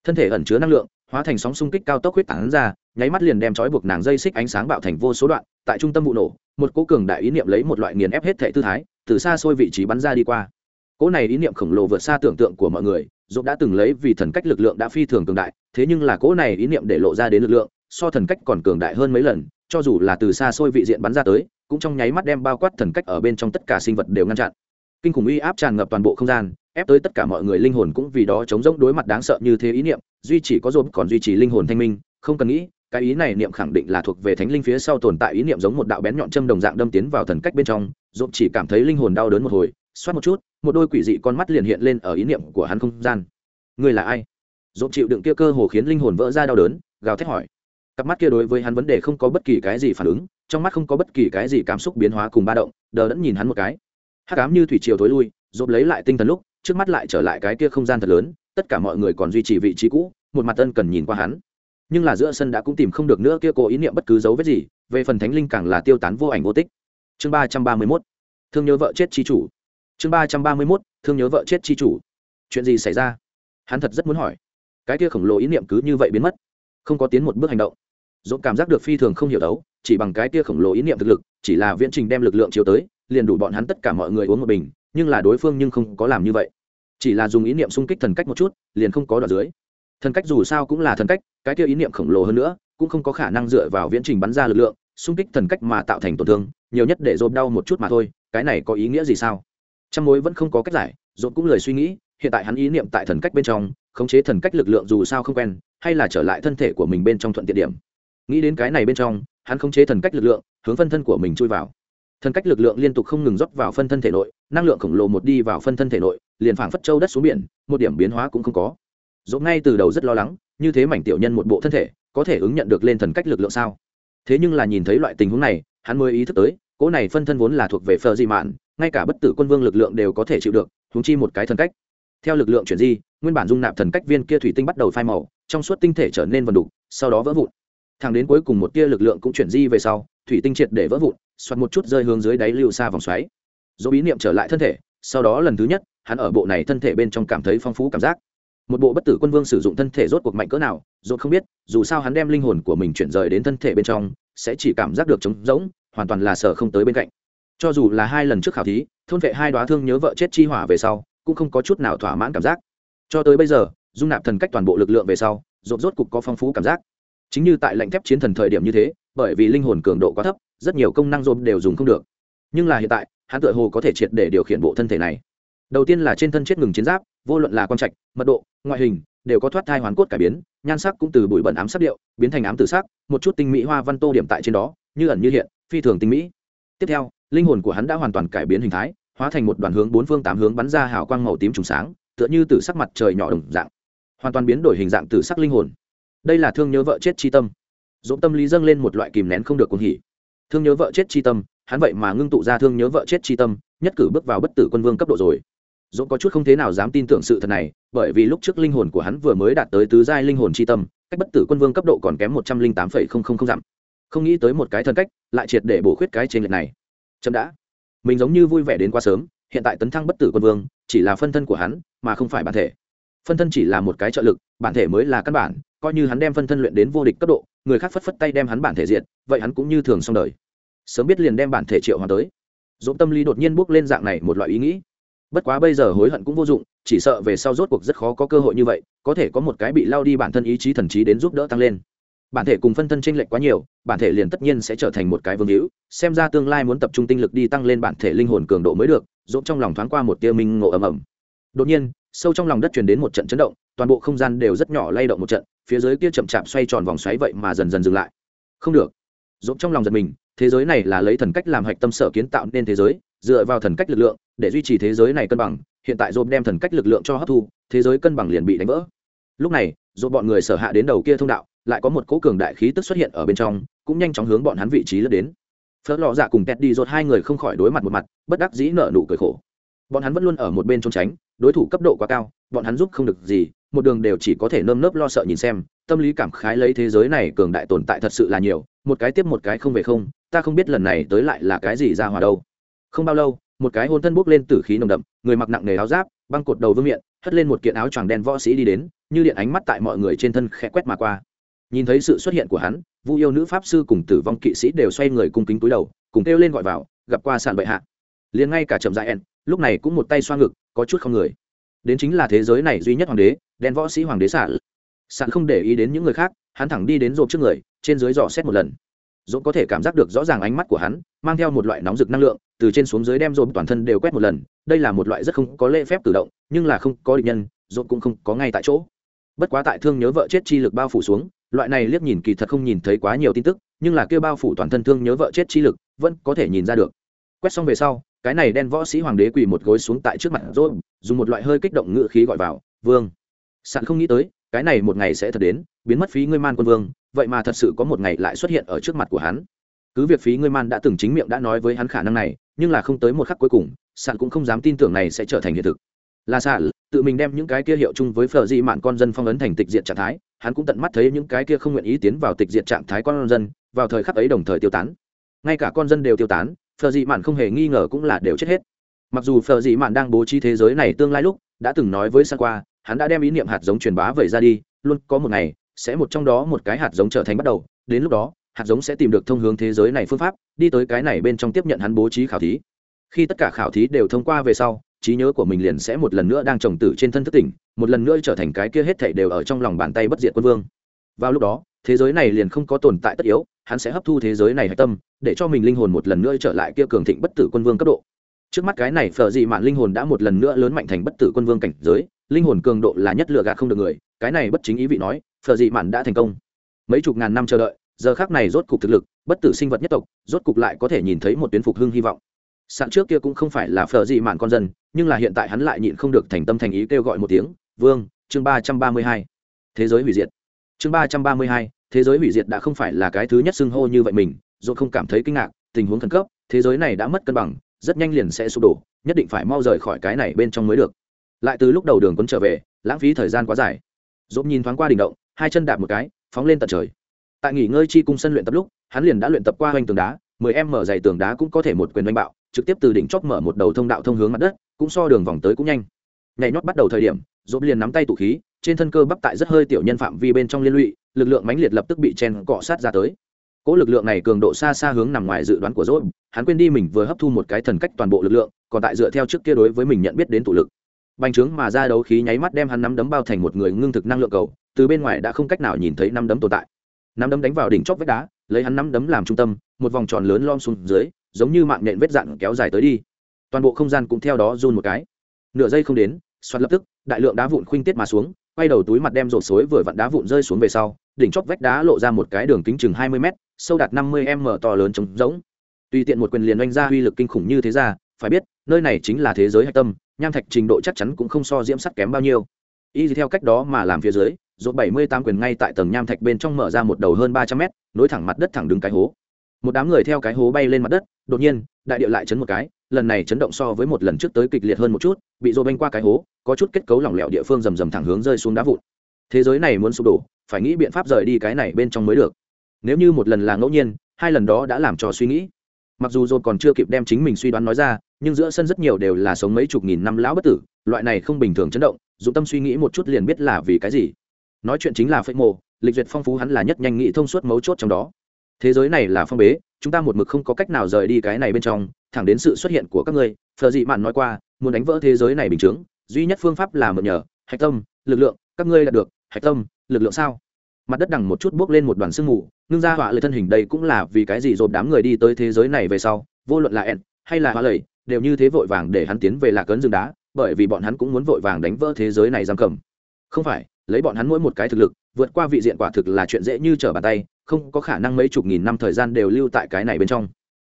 Thân thể ẩn chứa năng lượng, hóa thành sóng xung kích cao tốc huyết tán ra, nháy mắt liền đem trói buộc nàng dây xích ánh sáng bạo thành vô số đoạn, tại trung tâm vụ nổ, một cố cường đại ý niệm lấy một loại nghiền ép hết thể tư thái, từ xa xôi vị trí bắn ra đi qua. Cỗ này ý niệm khổng lồ vượt xa tưởng tượng của mọi người dũng đã từng lấy vì thần cách lực lượng đã phi thường cường đại, thế nhưng là cỗ này ý niệm để lộ ra đến lực lượng, so thần cách còn cường đại hơn mấy lần, cho dù là từ xa xôi vị diện bắn ra tới, cũng trong nháy mắt đem bao quát thần cách ở bên trong tất cả sinh vật đều ngăn chặn. Kinh khủng uy áp tràn ngập toàn bộ không gian ép tới tất cả mọi người linh hồn cũng vì đó chống rỗng đối mặt đáng sợ như thế ý niệm, duy chỉ có dồn còn duy trì linh hồn thanh minh, không cần nghĩ, cái ý này niệm khẳng định là thuộc về thánh linh phía sau tồn tại ý niệm giống một đạo bén nhọn châm đồng dạng đâm tiến vào thần cách bên trong dồn chỉ cảm thấy linh hồn đau đớn một hồi, xoát một chút, một đôi quỷ dị con mắt liền hiện lên ở ý niệm của hắn không gian. Người là ai? Dồn chịu đựng kia cơ hồ khiến linh hồn vỡ ra đau đớn, gào thét hỏi. Cặp mắt kia đối với hắn vấn đề không có bất kỳ cái gì phản ứng, trong mắt không có bất kỳ cái gì cảm xúc biến hóa cùng ba động, đờ đẫn nhìn hắn một cái. Hắc ám như thủy triều thối lui dồn lấy lại tinh thần lúc trước mắt lại trở lại cái kia không gian thật lớn, tất cả mọi người còn duy trì vị trí cũ, một mặt ân cần nhìn qua hắn. Nhưng là giữa sân đã cũng tìm không được nữa kia cố ý niệm bất cứ dấu vết gì, về phần thánh linh càng là tiêu tán vô ảnh vô tích. Chương ba trăm ba mươi mốt, thương nhớ vợ chết chi chủ. Chương ba trăm ba mươi mốt, thương nhớ vợ chết chi chủ. Chuyện gì xảy ra? Hắn thật rất muốn hỏi. Cái kia khổng lồ ý niệm cứ như vậy biến mất, không có tiến một bước hành động. Dũng cảm giác được phi thường không hiểu đấu, chỉ bằng cái kia khổng lồ ý niệm thực lực, chỉ là viễn trình đem lực lượng chiếu tới, liền đủ bọn hắn tất cả mọi người uống một bình, nhưng là đối phương nhưng không có làm như vậy chỉ là dùng ý niệm xung kích thần cách một chút, liền không có đoạn dưới. Thần cách dù sao cũng là thần cách, cái kia ý niệm khổng lồ hơn nữa, cũng không có khả năng dựa vào viễn trình bắn ra lực lượng, xung kích thần cách mà tạo thành tổn thương, nhiều nhất để dồn đau một chút mà thôi, cái này có ý nghĩa gì sao? Trăm mối vẫn không có cách giải dồn cũng lời suy nghĩ, hiện tại hắn ý niệm tại thần cách bên trong, khống chế thần cách lực lượng dù sao không quen, hay là trở lại thân thể của mình bên trong thuận tiện điểm. Nghĩ đến cái này bên trong, hắn khống chế thần cách lực lượng, hướng phân thân của mình chui vào thần cách lực lượng liên tục không ngừng rót vào phân thân thể nội, năng lượng khổng lồ một đi vào phân thân thể nội, liền phảng phất châu đất xuống biển, một điểm biến hóa cũng không có. Dỗ ngay từ đầu rất lo lắng, như thế mảnh tiểu nhân một bộ thân thể, có thể ứng nhận được lên thần cách lực lượng sao? Thế nhưng là nhìn thấy loại tình huống này, hắn mới ý thức tới, cỗ này phân thân vốn là thuộc về phờ di mạn, ngay cả bất tử quân vương lực lượng đều có thể chịu được húng chi một cái thần cách. Theo lực lượng chuyển di, nguyên bản dung nạp thần cách viên kia thủy tinh bắt đầu phai màu, trong suốt tinh thể trở nên vần đục, sau đó vỡ vụn thẳng đến cuối cùng một tia lực lượng cũng chuyển di về sau, thủy tinh triệt để vỡ vụn xoặt một chút rơi hướng dưới đáy lưu xa vòng xoáy. Dỗ bí niệm trở lại thân thể, sau đó lần thứ nhất, hắn ở bộ này thân thể bên trong cảm thấy phong phú cảm giác. Một bộ bất tử quân vương sử dụng thân thể rốt cuộc mạnh cỡ nào dốt không biết, dù sao hắn đem linh hồn của mình chuyển rời đến thân thể bên trong, sẽ chỉ cảm giác được trống rỗng, hoàn toàn là sợ không tới bên cạnh. Cho dù là hai lần trước khảo thí, thôn vệ hai đoá thương nhớ vợ chết chi hỏa về sau, cũng không có chút nào thỏa mãn cảm giác. Cho tới bây giờ, dung nạp thần cách toàn bộ lực lượng về sau rốt rốt cục có phong phú cảm giác chính như tại lệnh thép chiến thần thời điểm như thế, bởi vì linh hồn cường độ quá thấp, rất nhiều công năng dồn đều dùng không được. Nhưng là hiện tại, hắn tựa hồ có thể triệt để điều khiển bộ thân thể này. Đầu tiên là trên thân chết ngừng chiến giáp, vô luận là quan trạch, mật độ, ngoại hình, đều có thoát thai hoàn cốt cải biến, nhan sắc cũng từ bụi bẩn ám sắc điệu, biến thành ám tử sắc, một chút tinh mỹ hoa văn tô điểm tại trên đó, như ẩn như hiện, phi thường tinh mỹ. Tiếp theo, linh hồn của hắn đã hoàn toàn cải biến hình thái, hóa thành một đoàn hướng bốn phương tám hướng bắn ra hào quang màu tím trùng sáng, tựa như từ sắc mặt trời nhỏ đồng dạng, hoàn toàn biến đổi hình dạng từ sắc linh hồn đây là thương nhớ vợ chết chi tâm. Dũng tâm lý dâng lên một loại kìm nén không được cuồng hỉ. Thương nhớ vợ chết chi tâm, hắn vậy mà ngưng tụ ra thương nhớ vợ chết chi tâm, nhất cử bước vào bất tử quân vương cấp độ rồi. Dũng có chút không thế nào dám tin tưởng sự thật này, bởi vì lúc trước linh hồn của hắn vừa mới đạt tới tứ giai linh hồn chi tâm, cách bất tử quân vương cấp độ còn kém một trăm linh tám phẩy không không không dặm. Không nghĩ tới một cái thân cách, lại triệt để bổ khuyết cái trên lệch này. Chậm đã. Mình giống như vui vẻ đến quá sớm, hiện tại tấn thăng bất tử quân vương, chỉ là phân thân của hắn, mà không phải bản thể. Phân thân chỉ là một cái trợ lực, bản thể mới là căn bản coi như hắn đem phân thân luyện đến vô địch cấp độ, người khác phất phất tay đem hắn bản thể diện vậy hắn cũng như thường xong đời. Sớm biết liền đem bản thể triệu hoàn tới. Dũng tâm lý đột nhiên bước lên dạng này một loại ý nghĩ. Bất quá bây giờ hối hận cũng vô dụng, chỉ sợ về sau rốt cuộc rất khó có cơ hội như vậy, có thể có một cái bị lao đi bản thân ý chí thần trí đến giúp đỡ tăng lên. Bản thể cùng phân thân tranh lệch quá nhiều, bản thể liền tất nhiên sẽ trở thành một cái vương hữu, xem ra tương lai muốn tập trung tinh lực đi tăng lên bản thể linh hồn cường độ mới được, dũng trong lòng thoáng qua một tia minh ngộ ầm ầm đột nhiên, sâu trong lòng đất truyền đến một trận chấn động, toàn bộ không gian đều rất nhỏ lay động một trận, phía dưới kia chậm chạp xoay tròn vòng xoáy vậy mà dần dần dừng lại. Không được. Dũng trong lòng giật mình, thế giới này là lấy thần cách làm hạch tâm sở kiến tạo nên thế giới, dựa vào thần cách lực lượng, để duy trì thế giới này cân bằng, hiện tại dồn đem thần cách lực lượng cho hấp thu, thế giới cân bằng liền bị đánh vỡ. Lúc này dồn bọn người sở hạ đến đầu kia thông đạo, lại có một cỗ cường đại khí tức xuất hiện ở bên trong, cũng nhanh chóng hướng bọn hắn vị trí lướt đến. Phớt lò dạ cùng tét đi dột hai người không khỏi đối mặt một mặt, bất đắc dĩ nở nụ cười khổ bọn hắn vẫn luôn ở một bên trốn tránh, đối thủ cấp độ quá cao, bọn hắn giúp không được gì, một đường đều chỉ có thể nơm nớp lo sợ nhìn xem, tâm lý cảm khái lấy thế giới này cường đại tồn tại thật sự là nhiều, một cái tiếp một cái không về không, ta không biết lần này tới lại là cái gì ra hòa đâu. Không bao lâu, một cái hôn thân bốc lên tử khí nồng đậm, người mặc nặng nề áo giáp, băng cột đầu vương miệng hất lên một kiện áo choàng đen võ sĩ đi đến, như điện ánh mắt tại mọi người trên thân khẽ quét mà qua. Nhìn thấy sự xuất hiện của hắn, vu yêu nữ pháp sư cùng tử vong kỵ sĩ đều xoay người cung kính túi đầu, cùng kêu lên gọi vào, gặp qua sàn bệ hạ. Liền ngay cả trầm dại en lúc này cũng một tay xoa ngực, có chút không người. Đến chính là thế giới này duy nhất hoàng đế, đen võ sĩ hoàng đế sạn. Sạn không để ý đến những người khác, hắn thẳng đi đến rộp trước người, trên dưới dò xét một lần. Rộp có thể cảm giác được rõ ràng ánh mắt của hắn, mang theo một loại nóng rực năng lượng, từ trên xuống dưới đem rộp toàn thân đều quét một lần. Đây là một loại rất không có lễ phép tự động, nhưng là không có định nhân, rộp cũng không có ngay tại chỗ. Bất quá tại thương nhớ vợ chết chi lực bao phủ xuống, loại này liếc nhìn kỳ thật không nhìn thấy quá nhiều tin tức, nhưng là kêu bao phủ toàn thân thương nhớ vợ chết chi lực, vẫn có thể nhìn ra được. Quét xong về sau cái này đen võ sĩ hoàng đế quỳ một gối xuống tại trước mặt rồi dùng một loại hơi kích động ngự khí gọi vào, vương. Sẵn không nghĩ tới, cái này một ngày sẽ thật đến, biến mất phí ngươi man quân vương, vậy mà thật sự có một ngày lại xuất hiện ở trước mặt của hắn. Cứ việc phí ngươi man đã từng chính miệng đã nói với hắn khả năng này, nhưng là không tới một khắc cuối cùng, sạn cũng không dám tin tưởng này sẽ trở thành hiện thực. Là sạn, tự mình đem những cái kia hiệu chung với phở di mạn con dân phong ấn thành tịch diện trạng thái, hắn cũng tận mắt thấy những cái kia không nguyện ý tiến vào tịch diện trạng thái con dân, vào thời khắc ấy đồng thời tiêu tán. Ngay cả con dân đều tiêu tán Phờ dị mạn không hề nghi ngờ cũng là đều chết hết. Mặc dù Phờ dị mạn đang bố trí thế giới này tương lai lúc đã từng nói với sang qua, hắn đã đem ý niệm hạt giống truyền bá vẩy ra đi, luôn có một ngày sẽ một trong đó một cái hạt giống trở thành bắt đầu. Đến lúc đó, hạt giống sẽ tìm được thông hướng thế giới này phương pháp, đi tới cái này bên trong tiếp nhận hắn bố trí khảo thí. Khi tất cả khảo thí đều thông qua về sau, trí nhớ của mình liền sẽ một lần nữa đang trồng tử trên thân thức tỉnh, một lần nữa trở thành cái kia hết thảy đều ở trong lòng bàn tay bất diệt quân vương. Vào lúc đó, thế giới này liền không có tồn tại tất yếu hắn sẽ hấp thu thế giới này hạch tâm, để cho mình linh hồn một lần nữa trở lại kia cường thịnh bất tử quân vương cấp độ. Trước mắt cái này phở dị mạn linh hồn đã một lần nữa lớn mạnh thành bất tử quân vương cảnh giới, linh hồn cường độ là nhất lựa gạt không được người, cái này bất chính ý vị nói, phở dị mạn đã thành công. Mấy chục ngàn năm chờ đợi, giờ khác này rốt cục thực lực, bất tử sinh vật nhất tộc, rốt cục lại có thể nhìn thấy một tuyến phục hưng hy vọng. Sạn trước kia cũng không phải là phở dị mạn con dân, nhưng là hiện tại hắn lại nhịn không được thành tâm thành ý kêu gọi một tiếng, vương, chương ba trăm ba mươi hai. Thế giới hủy diệt. Chương ba trăm ba mươi hai thế giới hủy diệt đã không phải là cái thứ nhất xưng hô như vậy mình dồn không cảm thấy kinh ngạc, tình huống khẩn cấp, thế giới này đã mất cân bằng, rất nhanh liền sẽ sụp đổ, nhất định phải mau rời khỏi cái này bên trong mới được. Lại từ lúc đầu đường quân trở về, lãng phí thời gian quá dài. Dồn nhìn thoáng qua đỉnh động, hai chân đạp một cái, phóng lên tận trời. Tại nghỉ ngơi chi cung sân luyện tập lúc, hắn liền đã luyện tập qua hoành tường đá, mười em mở dày tường đá cũng có thể một quyền đánh bạo, trực tiếp từ đỉnh chót mở một đầu thông đạo thông hướng mặt đất, cũng so đường vòng tới cũng nhanh. Nhảy nhót bắt đầu thời điểm dồn liền nắm tay tụ khí trên thân cơ bắp tại rất hơi tiểu nhân phạm vi bên trong liên lụy, lực lượng mãnh liệt lập tức bị chen cọ sát ra tới. Cỗ lực lượng này cường độ xa xa hướng nằm ngoài dự đoán của dốt hắn quên đi mình vừa hấp thu một cái thần cách toàn bộ lực lượng, còn tại dựa theo trước kia đối với mình nhận biết đến tụ lực. Bành trướng mà ra đấu khí nháy mắt đem hắn nắm đấm bao thành một người ngưng thực năng lượng cầu, từ bên ngoài đã không cách nào nhìn thấy năm đấm tồn tại. Nắm đấm đánh vào đỉnh chóp vách đá, lấy hắn nắm đấm làm trung tâm, một vòng tròn lớn lom xuống dưới, giống như mạng nện vết dạn kéo dài tới đi. Toàn bộ không gian cũng theo đó run một cái. Nửa giây không đến xoát lập tức, đại lượng đá vụn khuynh tiết mà xuống quay đầu túi mặt đem rột xối vừa vặn đá vụn rơi xuống về sau, đỉnh chóp vách đá lộ ra một cái đường kính chừng hai mươi m sâu đạt năm mươi m to lớn trống rỗng. Tùy tiện một quyền liền đánh ra uy lực kinh khủng như thế ra, phải biết, nơi này chính là thế giới hạch tâm, nham thạch trình độ chắc chắn cũng không so diễm sắt kém bao nhiêu. Y theo cách đó mà làm phía dưới rột bảy mươi tám quyền ngay tại tầng nham thạch bên trong mở ra một đầu hơn ba trăm mét, nối thẳng mặt đất thẳng đứng cái hố một đám người theo cái hố bay lên mặt đất, đột nhiên, đại địa lại chấn một cái, lần này chấn động so với một lần trước tới kịch liệt hơn một chút, bị rô banh qua cái hố, có chút kết cấu lỏng lẻo địa phương rầm rầm thẳng hướng rơi xuống đá vụn. Thế giới này muốn sụp đổ, phải nghĩ biện pháp rời đi cái này bên trong mới được. Nếu như một lần là ngẫu nhiên, hai lần đó đã làm cho suy nghĩ. Mặc dù rô còn chưa kịp đem chính mình suy đoán nói ra, nhưng giữa sân rất nhiều đều là sống mấy chục nghìn năm lão bất tử, loại này không bình thường chấn động dù tâm suy nghĩ một chút liền biết là vì cái gì. Nói chuyện chính là phệ mộ lịch duyệt phong phú hắn là nhất nhanh nghĩ thông suốt mấu chốt trong đó thế giới này là phong bế, chúng ta một mực không có cách nào rời đi cái này bên trong, thẳng đến sự xuất hiện của các ngươi phờ dị mạn nói qua, muốn đánh vỡ thế giới này bình chướng, duy nhất phương pháp là mượn nhờ, hạch tâm, lực lượng, các ngươi đạt được, hạch tâm, lực lượng sao? Mặt đất đằng một chút bước lên một đoàn sương mù, ngưng ra họa lời thân hình đây cũng là vì cái gì dồn đám người đi tới thế giới này về sau, vô luận là ẹn, hay là hoa lầy, đều như thế vội vàng để hắn tiến về lạc cấn rừng đá, bởi vì bọn hắn cũng muốn vội vàng đánh vỡ thế giới này giam cầm. Không phải, lấy bọn hắn mỗi một cái thực lực, vượt qua vị diện quả thực là chuyện dễ như trở bàn tay không có khả năng mấy chục nghìn năm thời gian đều lưu tại cái này bên trong.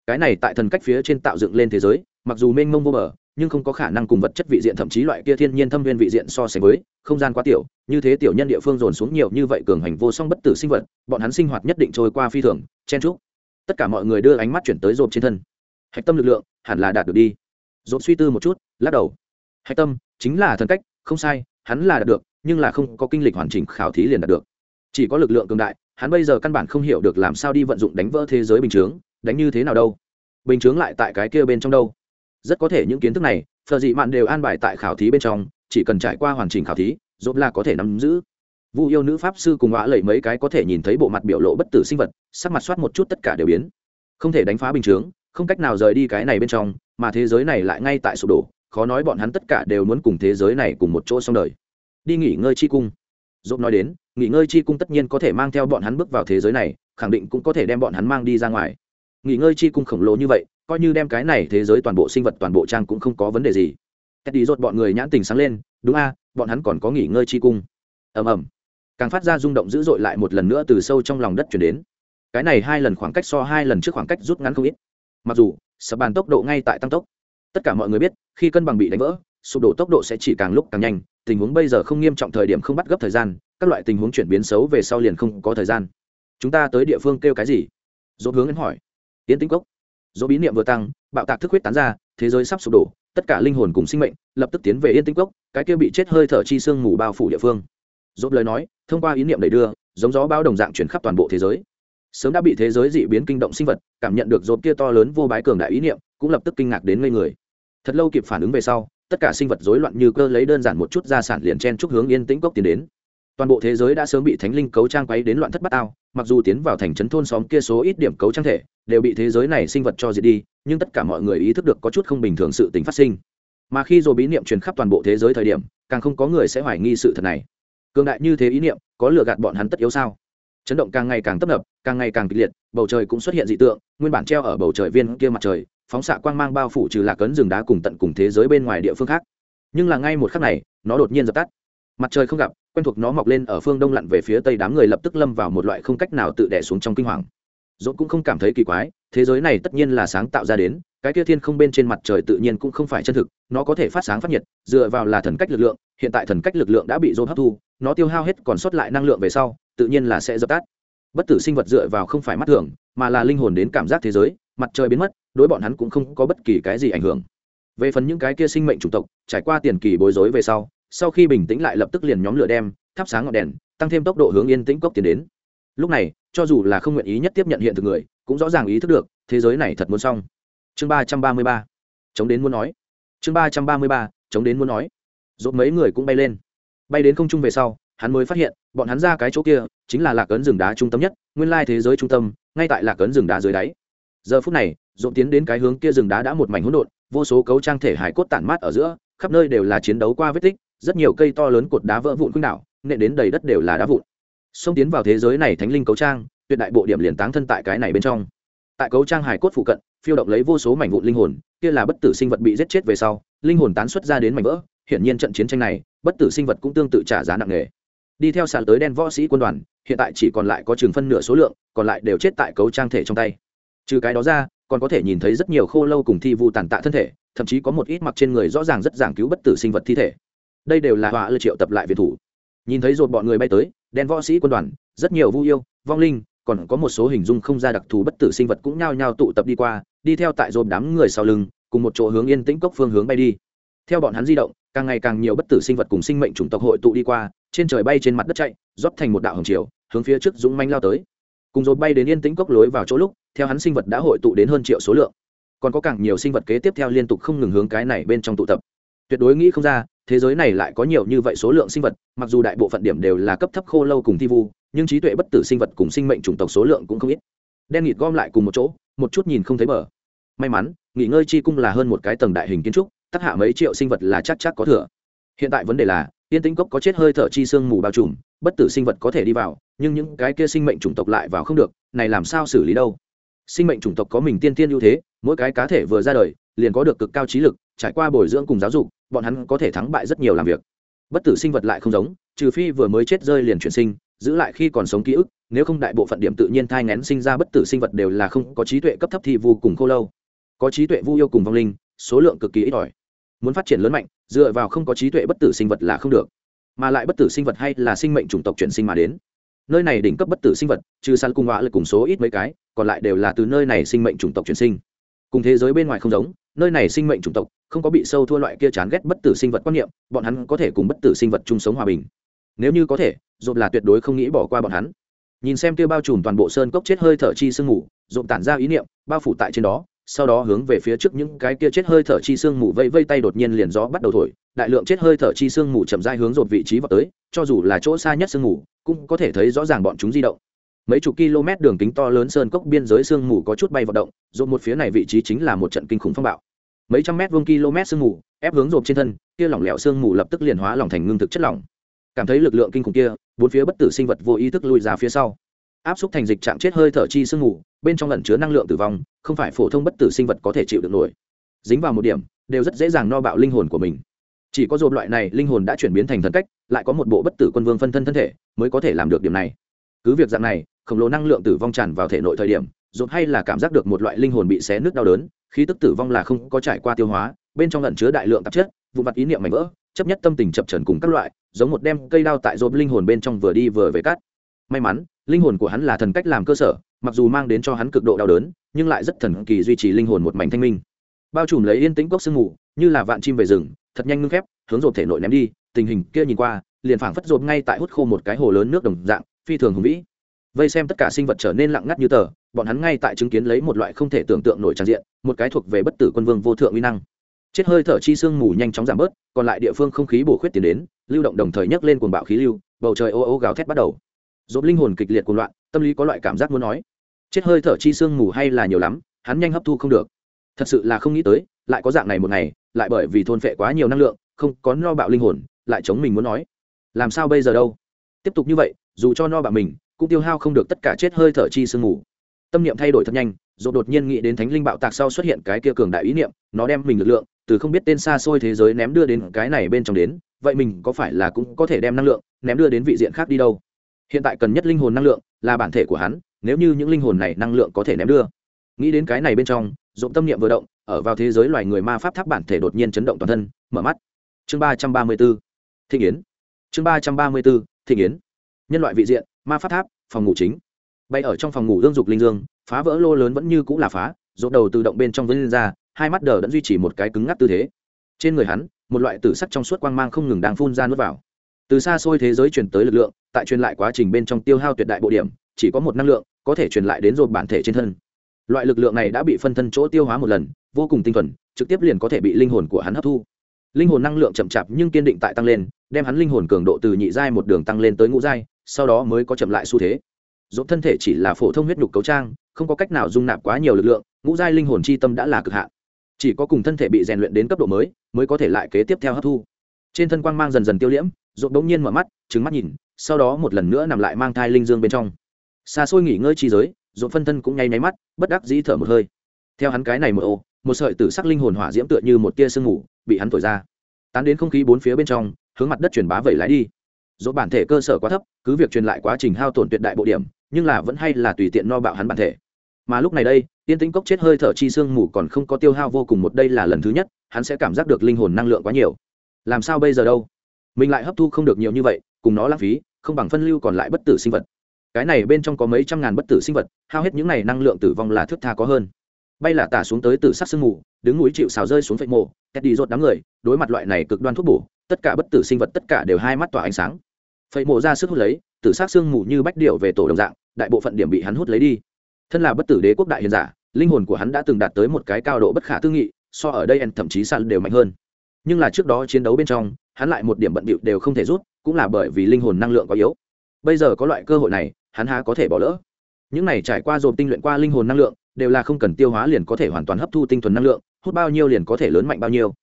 Cái này tại thần cách phía trên tạo dựng lên thế giới, mặc dù mênh mông vô bờ, nhưng không có khả năng cùng vật chất vị diện thậm chí loại kia thiên nhiên thâm viên vị diện so sánh với, không gian quá tiểu, như thế tiểu nhân địa phương dồn xuống nhiều như vậy cường hành vô song bất tử sinh vật, bọn hắn sinh hoạt nhất định trôi qua phi thường, chen trúc tất cả mọi người đưa ánh mắt chuyển tới rộp trên thân. Hạch tâm lực lượng hẳn là đạt được đi. Rộp suy tư một chút, lắc đầu. Hạch tâm chính là thần cách, không sai, hắn là đạt được, nhưng là không có kinh lịch hoàn chỉnh khảo thí liền đạt được. Chỉ có lực lượng cường đại hắn bây giờ căn bản không hiểu được làm sao đi vận dụng đánh vỡ thế giới bình chướng, đánh như thế nào đâu. Bình chướng lại tại cái kia bên trong đâu. Rất có thể những kiến thức này phờ dị mạn đều an bài tại khảo thí bên trong, chỉ cần trải qua hoàn chỉnh khảo thí dốt là có thể nắm giữ. Vu yêu nữ pháp sư cùng ngã lẩy mấy cái có thể nhìn thấy bộ mặt biểu lộ bất tử sinh vật, sắc mặt soát một chút tất cả đều biến. Không thể đánh phá bình chướng, không cách nào rời đi cái này bên trong, mà thế giới này lại ngay tại sụp đổ, khó nói bọn hắn tất cả đều muốn cùng thế giới này cùng một chỗ xong đời. Đi nghỉ ngơi chi cung dốt nói đến, nghỉ ngơi chi cung tất nhiên có thể mang theo bọn hắn bước vào thế giới này, khẳng định cũng có thể đem bọn hắn mang đi ra ngoài. Nghỉ ngơi chi cung khổng lồ như vậy, coi như đem cái này thế giới toàn bộ sinh vật, toàn bộ trang cũng không có vấn đề gì. Tét đi rột bọn người nhãn tình sáng lên, đúng a, bọn hắn còn có nghỉ ngơi chi cung. Ầm ầm. Càng phát ra rung động dữ dội lại một lần nữa từ sâu trong lòng đất chuyển đến. Cái này hai lần khoảng cách so hai lần trước khoảng cách rút ngắn không ít. Mặc dù, sập bàn tốc độ ngay tại tăng tốc. Tất cả mọi người biết, khi cân bằng bị đánh vỡ, sụp đổ tốc độ sẽ chỉ càng lúc càng nhanh tình huống bây giờ không nghiêm trọng thời điểm không bắt gấp thời gian, các loại tình huống chuyển biến xấu về sau liền không có thời gian. Chúng ta tới địa phương kêu cái gì? Dỗ hướng đến hỏi. Tiến tính cốc. Dỗ bí niệm vừa tăng, bạo tạc thức huyết tán ra, thế giới sắp sụp đổ, tất cả linh hồn cùng sinh mệnh lập tức tiến về yên tĩnh cốc, cái kia bị chết hơi thở chi sương mù bao phủ địa phương. Dốt lời nói, thông qua ý niệm đẩy đưa, giống gió bao đồng dạng chuyển khắp toàn bộ thế giới. Sớm đã bị thế giới dị biến kinh động sinh vật, cảm nhận được dốt kia to lớn vô bái cường đại ý niệm, cũng lập tức kinh ngạc đến ngây người. Thật lâu kịp phản ứng về sau tất cả sinh vật rối loạn như cơ lấy đơn giản một chút gia sản liền chen chúc hướng yên tĩnh cốc tiến đến. Toàn bộ thế giới đã sớm bị thánh linh cấu trang quấy đến loạn thất bát ao, mặc dù tiến vào thành trấn thôn xóm kia số ít điểm cấu trang thể đều bị thế giới này sinh vật cho diệt đi, nhưng tất cả mọi người ý thức được có chút không bình thường sự tình phát sinh. Mà khi rồi bí niệm truyền khắp toàn bộ thế giới thời điểm, càng không có người sẽ hoài nghi sự thật này. Cường đại như thế ý niệm, có lừa gạt bọn hắn tất yếu sao? Chấn động càng ngày càng tấp nập, càng ngày càng kịch liệt, bầu trời cũng xuất hiện dị tượng, nguyên bản treo ở bầu trời viên kia mặt trời phóng xạ quang mang bao phủ trừ lạc cấn rừng đá cùng tận cùng thế giới bên ngoài địa phương khác. Nhưng là ngay một khắc này, nó đột nhiên dập tắt. Mặt trời không gặp, quen thuộc nó mọc lên ở phương đông lặn về phía tây đám người lập tức lâm vào một loại không cách nào tự đẻ xuống trong kinh hoàng. Dốt cũng không cảm thấy kỳ quái, thế giới này tất nhiên là sáng tạo ra đến, cái kia thiên không bên trên mặt trời tự nhiên cũng không phải chân thực, nó có thể phát sáng phát nhiệt, dựa vào là thần cách lực lượng, hiện tại thần cách lực lượng đã bị dốt hấp thu, nó tiêu hao hết còn sót lại năng lượng về sau, tự nhiên là sẽ dập tắt. Bất tử sinh vật dựa vào không phải mắt thường, mà là linh hồn đến cảm giác thế giới, mặt trời biến mất đối bọn hắn cũng không có bất kỳ cái gì ảnh hưởng. Về phần những cái kia sinh mệnh chủng tộc, trải qua tiền kỳ bối rối về sau sau khi bình tĩnh lại lập tức liền nhóm lửa đem, thắp sáng ngọn đèn, tăng thêm tốc độ hướng yên tĩnh cốc tiến đến. Lúc này, cho dù là không nguyện ý nhất tiếp nhận hiện thực người, cũng rõ ràng ý thức được, thế giới này thật muốn xong. Chương ba trăm ba mươi ba. Chống đến muốn nói. Chương ba trăm ba mươi ba. Chống đến muốn nói. Dốt mấy người cũng bay lên. Bay đến không trung về sau, hắn mới phát hiện, bọn hắn ra cái chỗ kia, chính là lạc ấn rừng đá trung tâm nhất, nguyên lai thế giới trung tâm, ngay tại lạc ấn rừng đá dưới đáy giờ phút này dồn tiến đến cái hướng kia rừng đá đã một mảnh hỗn độn, vô số cấu trang thể hải cốt tản mát ở giữa, khắp nơi đều là chiến đấu qua vết tích, rất nhiều cây to lớn cột đá vỡ vụn khuynh đảo, nện đến đầy đất đều là đá vụn. Xông tiến vào thế giới này thánh linh cấu trang, tuyệt đại bộ điểm liền táng thân tại cái này bên trong. Tại cấu trang hải cốt phụ cận, phiêu động lấy vô số mảnh vụn linh hồn, kia là bất tử sinh vật bị giết chết về sau, linh hồn tán xuất ra đến mảnh vỡ, hiển nhiên trận chiến tranh này, bất tử sinh vật cũng tương tự trả giá nặng nề. Đi theo sàn tới đen võ sĩ quân đoàn, hiện tại chỉ còn lại có chừng phân nửa số lượng, còn lại đều chết tại cấu trang thể trong tay trừ cái đó ra, còn có thể nhìn thấy rất nhiều khô lâu cùng thi vu tàn tạ thân thể, thậm chí có một ít mặc trên người rõ ràng rất giảng cứu bất tử sinh vật thi thể. Đây đều là họa lư triệu tập lại viện thủ. Nhìn thấy rột bọn người bay tới, đen võ sĩ quân đoàn, rất nhiều vu yêu, vong linh, còn có một số hình dung không ra đặc thù bất tử sinh vật cũng nhao nhao tụ tập đi qua, đi theo tại rột đám người sau lưng, cùng một chỗ hướng yên tĩnh cốc phương hướng bay đi. Theo bọn hắn di động, càng ngày càng nhiều bất tử sinh vật cùng sinh mệnh chủng tộc hội tụ đi qua, trên trời bay trên mặt đất chạy, rót thành một đạo hồng chiều hướng phía trước dũng manh lao tới cùng rồi bay đến yên tĩnh cốc lối vào chỗ lúc, theo hắn sinh vật đã hội tụ đến hơn triệu số lượng. Còn có càng nhiều sinh vật kế tiếp theo liên tục không ngừng hướng cái này bên trong tụ tập. Tuyệt đối nghĩ không ra, thế giới này lại có nhiều như vậy số lượng sinh vật, mặc dù đại bộ phận điểm đều là cấp thấp khô lâu cùng thi vu, nhưng trí tuệ bất tử sinh vật cùng sinh mệnh chủng tộc số lượng cũng không ít. Đen nghịt gom lại cùng một chỗ, một chút nhìn không thấy bờ. May mắn, nghỉ ngơi chi cung là hơn một cái tầng đại hình kiến trúc, tất hạ mấy triệu sinh vật là chắc chắc có thừa. Hiện tại vấn đề là yên tĩnh cốc có chết hơi thở chi xương mù bao trùm, bất tử sinh vật có thể đi vào, nhưng những cái kia sinh mệnh chủng tộc lại vào không được, này làm sao xử lý đâu? Sinh mệnh chủng tộc có mình tiên tiên ưu thế, mỗi cái cá thể vừa ra đời, liền có được cực cao trí lực, trải qua bồi dưỡng cùng giáo dục, bọn hắn có thể thắng bại rất nhiều làm việc. Bất tử sinh vật lại không giống, trừ phi vừa mới chết rơi liền chuyển sinh, giữ lại khi còn sống ký ức, nếu không đại bộ phận điểm tự nhiên thai ngén sinh ra bất tử sinh vật đều là không có trí tuệ cấp thấp thì vô cùng khô lâu. Có trí tuệ vu yêu cùng vong linh, số lượng cực kỳ ít ỏi. Muốn phát triển lớn mạnh dựa vào không có trí tuệ bất tử sinh vật là không được, mà lại bất tử sinh vật hay là sinh mệnh chủng tộc chuyển sinh mà đến. Nơi này đỉnh cấp bất tử sinh vật, trừ săn cung họa lực cùng số ít mấy cái, còn lại đều là từ nơi này sinh mệnh chủng tộc chuyển sinh. Cùng thế giới bên ngoài không giống, nơi này sinh mệnh chủng tộc không có bị sâu thua loại kia chán ghét bất tử sinh vật quan niệm, bọn hắn có thể cùng bất tử sinh vật chung sống hòa bình. Nếu như có thể dộp là tuyệt đối không nghĩ bỏ qua bọn hắn. Nhìn xem kia bao trùm toàn bộ sơn cốc chết hơi thở chi sương ngủ dộp tản ra ý niệm, bao phủ tại trên đó sau đó hướng về phía trước những cái kia chết hơi thở chi xương mù vây vây tay đột nhiên liền gió bắt đầu thổi, đại lượng chết hơi thở chi xương mù chậm rãi hướng rột vị trí vào tới, cho dù là chỗ xa nhất xương mù, cũng có thể thấy rõ ràng bọn chúng di động. Mấy chục km đường kính to lớn sơn cốc biên giới sương mù có chút bay vận động dột một phía này vị trí chính là một trận kinh khủng phong bạo. Mấy trăm mét vuông km sương mù, ép hướng rộp trên thân, kia lỏng lẻo sương mù lập tức liền hóa lỏng thành ngưng thực chất lỏng. Cảm thấy lực lượng kinh khủng kia, bốn phía bất tử sinh vật vô ý thức lùi ra phía sau áp xúc thành dịch trạng chết hơi thở chi sương ngủ, bên trong lẩn chứa năng lượng tử vong không phải phổ thông bất tử sinh vật có thể chịu được nổi. Dính vào một điểm đều rất dễ dàng no bạo linh hồn của mình. Chỉ có dồn loại này linh hồn đã chuyển biến thành thần cách lại có một bộ bất tử quân vương phân thân thân thể mới có thể làm được điểm này. Cứ việc dạng này khổng lồ năng lượng tử vong tràn vào thể nội thời điểm dồn hay là cảm giác được một loại linh hồn bị xé nước đau đớn khí tức tử vong là không có trải qua tiêu hóa bên trong lẩn chứa đại lượng tạp chất vụ mặt ý niệm mảnh vỡ chấp nhất tâm tình chập trần cùng các loại giống một đem cây đao tại dồn linh hồn bên trong vừa đi vừa về cắt may mắn, linh hồn của hắn là thần cách làm cơ sở, mặc dù mang đến cho hắn cực độ đau đớn, nhưng lại rất thần kỳ duy trì linh hồn một mảnh thanh minh. Bao trùm lấy yên tĩnh cốc sương mù, như là vạn chim về rừng, thật nhanh ngưng khép, hướng rộp thể nội ném đi, tình hình kia nhìn qua, liền phảng phất rộp ngay tại hút khô một cái hồ lớn nước đồng dạng, phi thường hùng vĩ. Vây xem tất cả sinh vật trở nên lặng ngắt như tờ, bọn hắn ngay tại chứng kiến lấy một loại không thể tưởng tượng nổi tràn diện, một cái thuộc về bất tử quân vương vô thượng uy năng. Chết hơi thở chi sương mù nhanh chóng giảm bớt, còn lại địa phương không khí bổ khuyết tiến đến, lưu động đồng thời nhấc lên cuồng bạo khí lưu, bầu trời ô ô gào thét bắt đầu dồn linh hồn kịch liệt cuồng loạn, tâm lý có loại cảm giác muốn nói, chết hơi thở chi sương mù hay là nhiều lắm, hắn nhanh hấp thu không được. Thật sự là không nghĩ tới, lại có dạng này một ngày, lại bởi vì thôn phệ quá nhiều năng lượng, không có no bạo linh hồn, lại chống mình muốn nói, làm sao bây giờ đâu? Tiếp tục như vậy, dù cho no bạo mình, cũng tiêu hao không được tất cả chết hơi thở chi sương mù. Tâm niệm thay đổi thật nhanh, rồi đột nhiên nghĩ đến thánh linh bạo tạc sau xuất hiện cái kia cường đại ý niệm, nó đem mình lực lượng, từ không biết tên xa xôi thế giới ném đưa đến cái này bên trong đến, vậy mình có phải là cũng có thể đem năng lượng ném đưa đến vị diện khác đi đâu? Hiện tại cần nhất linh hồn năng lượng là bản thể của hắn, nếu như những linh hồn này năng lượng có thể ném đưa. Nghĩ đến cái này bên trong, dụng tâm niệm vừa động, ở vào thế giới loài người ma pháp tháp bản thể đột nhiên chấn động toàn thân, mở mắt. Chương ba trăm ba mươi b ố thị yến. Chương ba trăm ba mươi b ố thị yến. Nhân loại vị diện, ma pháp tháp, phòng ngủ chính. Bay ở trong phòng ngủ dương dục linh dương, phá vỡ lô lớn vẫn như cũng là phá rộp đầu tự động bên trong vân lên ra, hai mắt đờ vẫn duy trì một cái cứng ngắc tư thế. Trên người hắn, một loại tử sắc trong suốt quang mang không ngừng đang phun ra nuốt vào từ xa xôi thế giới truyền tới lực lượng, tại truyền lại quá trình bên trong tiêu hao tuyệt đại bộ điểm, chỉ có một năng lượng, có thể truyền lại đến rồi bản thể trên thân. Loại lực lượng này đã bị phân thân chỗ tiêu hóa một lần, vô cùng tinh thuần, trực tiếp liền có thể bị linh hồn của hắn hấp thu. Linh hồn năng lượng chậm chạp nhưng kiên định tại tăng lên, đem hắn linh hồn cường độ từ nhị giai một đường tăng lên tới ngũ giai, sau đó mới có chậm lại xu thế. Dỗ thân thể chỉ là phổ thông huyết nhục cấu trang, không có cách nào dung nạp quá nhiều lực lượng, ngũ giai linh hồn chi tâm đã là cực hạn. Chỉ có cùng thân thể bị rèn luyện đến cấp độ mới mới có thể lại kế tiếp theo hấp thu. Trên thân quang mang dần dần tiêu liễm rộn bỗng nhiên mở mắt trứng mắt nhìn, sau đó một lần nữa nằm lại mang thai linh dương bên trong. Xa xôi nghỉ ngơi chi giới rộn phân thân cũng nháy nháy mắt, bất đắc dĩ thở một hơi. Theo hắn cái này một ô, một sợi tử sắc linh hồn hỏa diễm tựa như một tia sương mù, bị hắn thổi ra. Tán đến không khí bốn phía bên trong, hướng mặt đất truyền bá vẩy lái đi. Dỗ bản thể cơ sở quá thấp, cứ việc truyền lại quá trình hao tổn tuyệt đại bộ điểm, nhưng là vẫn hay là tùy tiện no bạo hắn bản thể. Mà lúc này đây, tiên tĩnh cốc chết hơi thở chi sương mù còn không có tiêu hao vô cùng một đây là lần thứ nhất, hắn sẽ cảm giác được linh hồn năng lượng quá nhiều. Làm sao bây giờ đâu? Mình lại hấp thu không được nhiều như vậy, cùng nó lãng phí, không bằng phân lưu còn lại bất tử sinh vật. Cái này bên trong có mấy trăm ngàn bất tử sinh vật, hao hết những này năng lượng tử vong là thước tha có hơn. Bay là tả xuống tới từ sắc sương mù, đứng núi chịu xào rơi xuống phệ mộ kẹt đi rột đám người, đối mặt loại này cực đoan thuốc bổ, tất cả bất tử sinh vật tất cả đều hai mắt tỏa ánh sáng. Phệ mộ ra sức hút lấy tử sắc sương mù như bách điệu về tổ đồng dạng, đại bộ phận điểm bị hắn hút lấy đi. Thân là bất tử đế quốc đại hiền giả, linh hồn của hắn đã từng đạt tới một cái cao độ bất khả tư nghị, so ở đây en thậm chí săn đều mạnh hơn. Nhưng là trước đó chiến đấu bên trong hắn lại một điểm bận bịu đều không thể rút, cũng là bởi vì linh hồn năng lượng quá yếu. Bây giờ có loại cơ hội này, hắn há có thể bỏ lỡ. Những này trải qua dồn tinh luyện qua linh hồn năng lượng, đều là không cần tiêu hóa liền có thể hoàn toàn hấp thu tinh thuần năng lượng, hút bao nhiêu liền có thể lớn mạnh bao nhiêu.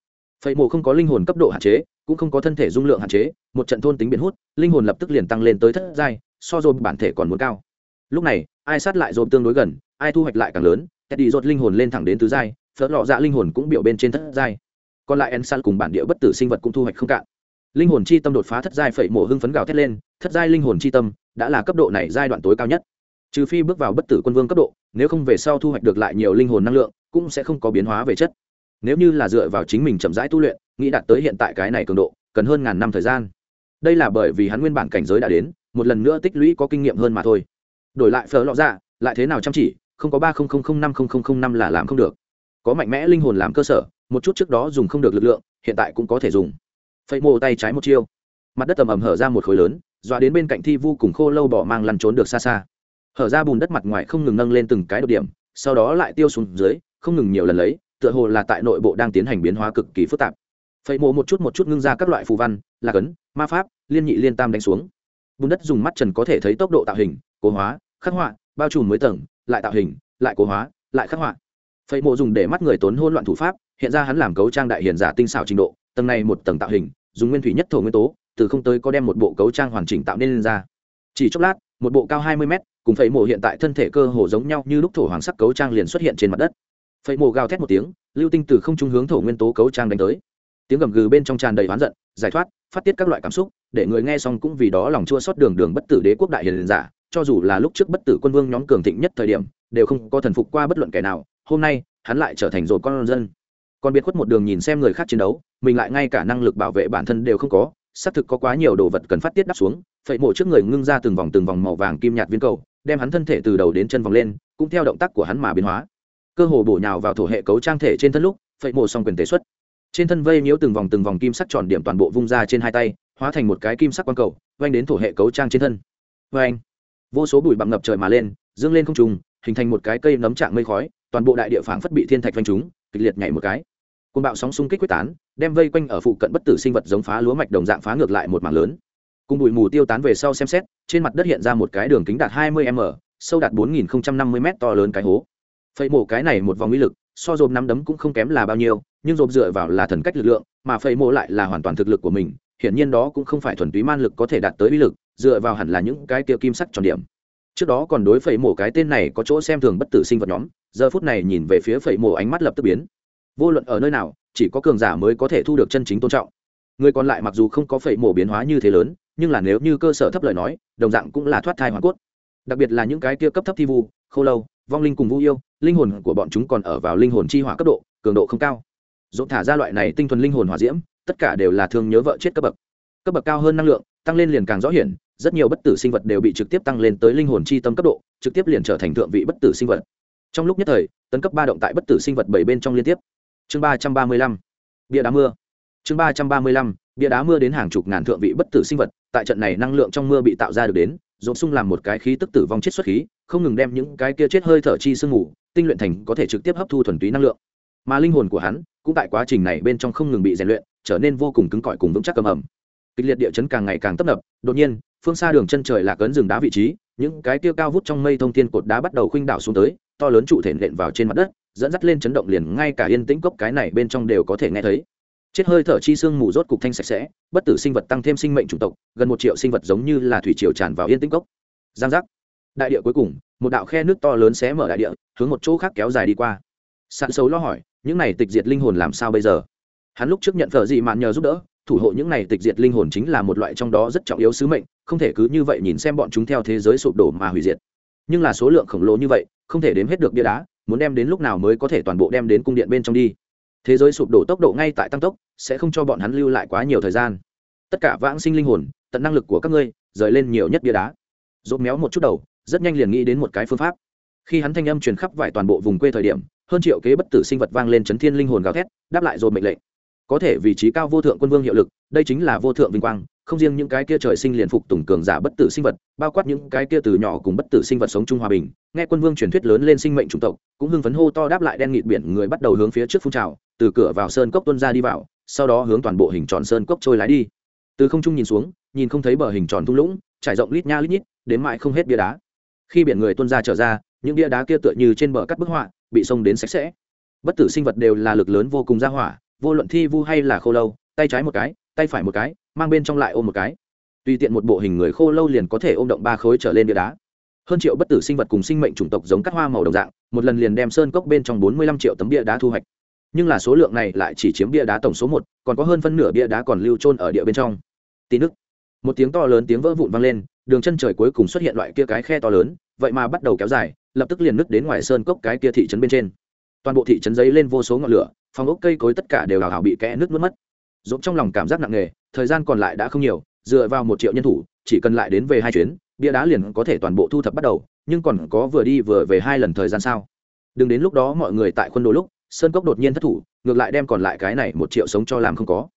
Phẩy mộ không có linh hồn cấp độ hạn chế, cũng không có thân thể dung lượng hạn chế, một trận thôn tính biến hút, linh hồn lập tức liền tăng lên tới thất giai, so dồn bản thể còn muốn cao. Lúc này, ai sát lại dồn tương đối gần, ai thu hoạch lại càng lớn đi dột linh hồn lên thẳng đến tứ giai phớt lọ dạ linh hồn cũng biểu bên trên thất giai còn lại ensan cùng bản địa bất tử sinh vật cũng thu hoạch không cạn. Linh hồn chi tâm đột phá thất giai phẩy mổ hưng phấn gào thét lên, thất giai linh hồn chi tâm đã là cấp độ này giai đoạn tối cao nhất. Trừ phi bước vào bất tử quân vương cấp độ, nếu không về sau thu hoạch được lại nhiều linh hồn năng lượng, cũng sẽ không có biến hóa về chất. Nếu như là dựa vào chính mình chậm rãi tu luyện, nghĩ đạt tới hiện tại cái này cường độ, cần hơn ngàn năm thời gian. Đây là bởi vì hắn nguyên bản cảnh giới đã đến, một lần nữa tích lũy có kinh nghiệm hơn mà thôi. Đổi lại phở lọ ra lại thế nào chăm chỉ, không có ba năm năm là làm không được. Có mạnh mẽ linh hồn làm cơ sở một chút trước đó dùng không được lực lượng, hiện tại cũng có thể dùng. Phẩy mồ tay trái một chiêu. Mặt đất tầm ầm hở ra một khối lớn, dọa đến bên cạnh thi vu cùng khô lâu bỏ mang lăn trốn được xa xa. Hở ra bùn đất mặt ngoài không ngừng nâng lên từng cái đột điểm, sau đó lại tiêu xuống dưới, không ngừng nhiều lần lấy, tựa hồ là tại nội bộ đang tiến hành biến hóa cực kỳ phức tạp. Phẩy mồ một chút một chút ngưng ra các loại phù văn, là cấn, ma pháp, liên nhị liên tam đánh xuống. Bùn đất dùng mắt trần có thể thấy tốc độ tạo hình, cố hóa, khắc họa, bao trùm mới tầng, lại tạo hình, lại cố hóa, lại khắc họa. Phẩy mộ dùng để mắt người tốn hôn loạn thủ pháp hiện ra hắn làm cấu trang đại hiền giả tinh xảo trình độ, tầng này một tầng tạo hình, dùng nguyên thủy nhất thổ nguyên tố, từ không tới có đem một bộ cấu trang hoàn chỉnh tạo nên lên ra. Chỉ chốc lát, một bộ cao hai mươi mét, cùng phẩy mộ hiện tại thân thể cơ hồ giống nhau như lúc thổ hoàng sắc cấu trang liền xuất hiện trên mặt đất. Phẩy mộ gào thét một tiếng, lưu tinh từ không trung hướng thổ nguyên tố cấu trang đánh tới. Tiếng gầm gừ bên trong tràn đầy oán giận, giải thoát, phát tiết các loại cảm xúc, để người nghe xong cũng vì đó lòng chua xót đường đường bất tử đế quốc đại hiền giả, cho dù là lúc trước bất tử quân vương nhóm cường thịnh nhất thời điểm, đều không có thần phục qua bất luận kẻ nào, hôm nay, hắn lại trở thành rồi con dân còn biệt khuất một đường nhìn xem người khác chiến đấu, mình lại ngay cả năng lực bảo vệ bản thân đều không có, xác thực có quá nhiều đồ vật cần phát tiết đắp xuống, phẩy mộ trước người ngưng ra từng vòng từng vòng màu vàng kim nhạt viên cầu, đem hắn thân thể từ đầu đến chân vòng lên, cũng theo động tác của hắn mà biến hóa. Cơ hồ bổ nhào vào thổ hệ cấu trang thể trên thân lúc, phẩy mộ xong quyền tế xuất. Trên thân vây nhiễu từng vòng từng vòng kim sắc tròn điểm toàn bộ vung ra trên hai tay, hóa thành một cái kim sắc quang cầu vanh đến thổ hệ cấu trang trên thân. Vê anh vô số bụi bặm ngập trời mà lên, dương lên không trùng hình thành một cái cây nấm trạng mây khói, toàn bộ đại địa phảng phất bị thiên thạch vanh chúng kịch liệt nhảy một cái. Côn bạo sóng xung kích quyết tán, đem vây quanh ở phụ cận bất tử sinh vật giống phá lúa mạch đồng dạng phá ngược lại một mảng lớn. Cùng bụi mù tiêu tán về sau xem xét, trên mặt đất hiện ra một cái đường kính đạt 20 m, sâu đạt 4050 m to lớn cái hố. Phẩy mổ cái này một vòng uy lực, so dồn nắm đấm cũng không kém là bao nhiêu, nhưng dồn dựa vào là thần cách lực lượng, mà phẩy mổ lại là hoàn toàn thực lực của mình, hiển nhiên đó cũng không phải thuần túy man lực có thể đạt tới uy lực, dựa vào hẳn là những cái kia kim sắc tròn điểm. Trước đó còn đối phẩy mổ cái tên này có chỗ xem thường bất tử sinh vật nhóm giờ phút này nhìn về phía phẩy mổ ánh mắt lập tức biến. Vô luận ở nơi nào, chỉ có cường giả mới có thể thu được chân chính tôn trọng. Người còn lại mặc dù không có phẩy mổ biến hóa như thế lớn, nhưng là nếu như cơ sở thấp lời nói, đồng dạng cũng là thoát thai hoàn cốt. Đặc biệt là những cái kia cấp thấp thi vu, khô lâu, vong linh cùng vũ yêu, linh hồn của bọn chúng còn ở vào linh hồn chi hỏa cấp độ, cường độ không cao. Dồn thả ra loại này tinh thuần linh hồn hỏa diễm, tất cả đều là thương nhớ vợ chết cấp bậc. Cấp bậc cao hơn năng lượng, tăng lên liền càng rõ hiển, rất nhiều bất tử sinh vật đều bị trực tiếp tăng lên tới linh hồn chi tâm cấp độ, trực tiếp liền trở thành thượng vị bất tử sinh vật trong lúc nhất thời, tấn cấp ba động tại bất tử sinh vật bảy bên trong liên tiếp. Chương ba trăm ba mươi lăm, bia đá mưa. Chương ba trăm ba mươi lăm, bia đá mưa đến hàng chục ngàn thượng vị bất tử sinh vật, tại trận này năng lượng trong mưa bị tạo ra được đến, dồn sung làm một cái khí tức tử vong chết xuất khí, không ngừng đem những cái kia chết hơi thở chi sương mù, tinh luyện thành có thể trực tiếp hấp thu thuần túy năng lượng. Mà linh hồn của hắn, cũng tại quá trình này bên trong không ngừng bị rèn luyện, trở nên vô cùng cứng cỏi cùng vững chắc cầm ẩm. Kịch liệt địa chấn càng ngày càng tấp nập, đột nhiên, phương xa đường chân trời lạc ấn rừng đá vị trí, những cái kia cao vút trong mây thông thiên cột đá bắt đầu khuynh đảo xuống tới to lớn trụ thể nện vào trên mặt đất, dẫn dắt lên chấn động liền ngay cả yên tĩnh cốc cái này bên trong đều có thể nghe thấy. Chết hơi thở chi xương mù rốt cục thanh sạch sẽ, bất tử sinh vật tăng thêm sinh mệnh chủng tộc, gần một triệu sinh vật giống như là thủy triều tràn vào yên tĩnh cốc. Giang giác. Đại địa cuối cùng, một đạo khe nước to lớn xé mở đại địa, hướng một chỗ khác kéo dài đi qua. Sạn sâu lo hỏi, những này tịch diệt linh hồn làm sao bây giờ? Hắn lúc trước nhận thợ dị mạn nhờ giúp đỡ, thủ hộ những này tịch diệt linh hồn chính là một loại trong đó rất trọng yếu sứ mệnh, không thể cứ như vậy nhìn xem bọn chúng theo thế giới sụp đổ mà hủy diệt. Nhưng là số lượng khổng lồ như vậy không thể đếm hết được bia đá, muốn đem đến lúc nào mới có thể toàn bộ đem đến cung điện bên trong đi. Thế giới sụp đổ tốc độ ngay tại tăng tốc, sẽ không cho bọn hắn lưu lại quá nhiều thời gian. Tất cả vãng sinh linh hồn, tận năng lực của các ngươi, rời lên nhiều nhất bia đá. Rốt méo một chút đầu, rất nhanh liền nghĩ đến một cái phương pháp. Khi hắn thanh âm truyền khắp vải toàn bộ vùng quê thời điểm, hơn triệu kế bất tử sinh vật vang lên chấn thiên linh hồn gào thét, đáp lại rồi mệnh lệnh. Có thể vị trí cao vô thượng quân vương hiệu lực, đây chính là vô thượng vinh quang không riêng những cái kia trời sinh liền phục tùng cường giả bất tử sinh vật, bao quát những cái kia từ nhỏ cùng bất tử sinh vật sống chung hòa bình, nghe quân vương truyền thuyết lớn lên sinh mệnh chủng tộc, cũng hưng phấn hô to đáp lại đen nghịt biển người bắt đầu hướng phía trước phun trào, từ cửa vào sơn cốc tuân ra đi vào, sau đó hướng toàn bộ hình tròn sơn cốc trôi lái đi. Từ không trung nhìn xuống, nhìn không thấy bờ hình tròn thung lũng, trải rộng lít nha lít nhít, đến mãi không hết bia đá. Khi biển người tuân ra trở ra, những bia đá kia tựa như trên bờ cắt bức họa, bị sông đến sạch sẽ. Bất tử sinh vật đều là lực lớn vô cùng ra hỏa, vô luận thi vu hay là khô lâu, tay trái một cái, tay phải một cái mang bên trong lại ôm một cái. Tùy tiện một bộ hình người khô lâu liền có thể ôm động ba khối trở lên bia đá. Hơn triệu bất tử sinh vật cùng sinh mệnh chủng tộc giống cắt hoa màu đồng dạng, một lần liền đem sơn cốc bên trong bốn mươi lăm triệu tấm bia đá thu hoạch. Nhưng là số lượng này lại chỉ chiếm bia đá tổng số một, còn có hơn phân nửa bia đá còn lưu trôn ở địa bên trong. Tí nước một tiếng to lớn tiếng vỡ vụn vang lên, đường chân trời cuối cùng xuất hiện loại kia cái khe to lớn, vậy mà bắt đầu kéo dài, lập tức liền nứt đến ngoài sơn cốc cái kia thị trấn bên trên. Toàn bộ thị trấn giấy lên vô số ngọn lửa, phòng ốc cây cối tất cả đều hào hào bị kẽ nước mất mất dũng trong lòng cảm giác nặng nề, thời gian còn lại đã không nhiều, dựa vào một triệu nhân thủ, chỉ cần lại đến về hai chuyến, bia đá liền có thể toàn bộ thu thập bắt đầu, nhưng còn có vừa đi vừa về hai lần thời gian sao? Đừng đến lúc đó mọi người tại khuôn đồ lúc, sơn cốc đột nhiên thất thủ, ngược lại đem còn lại cái này một triệu sống cho làm không có.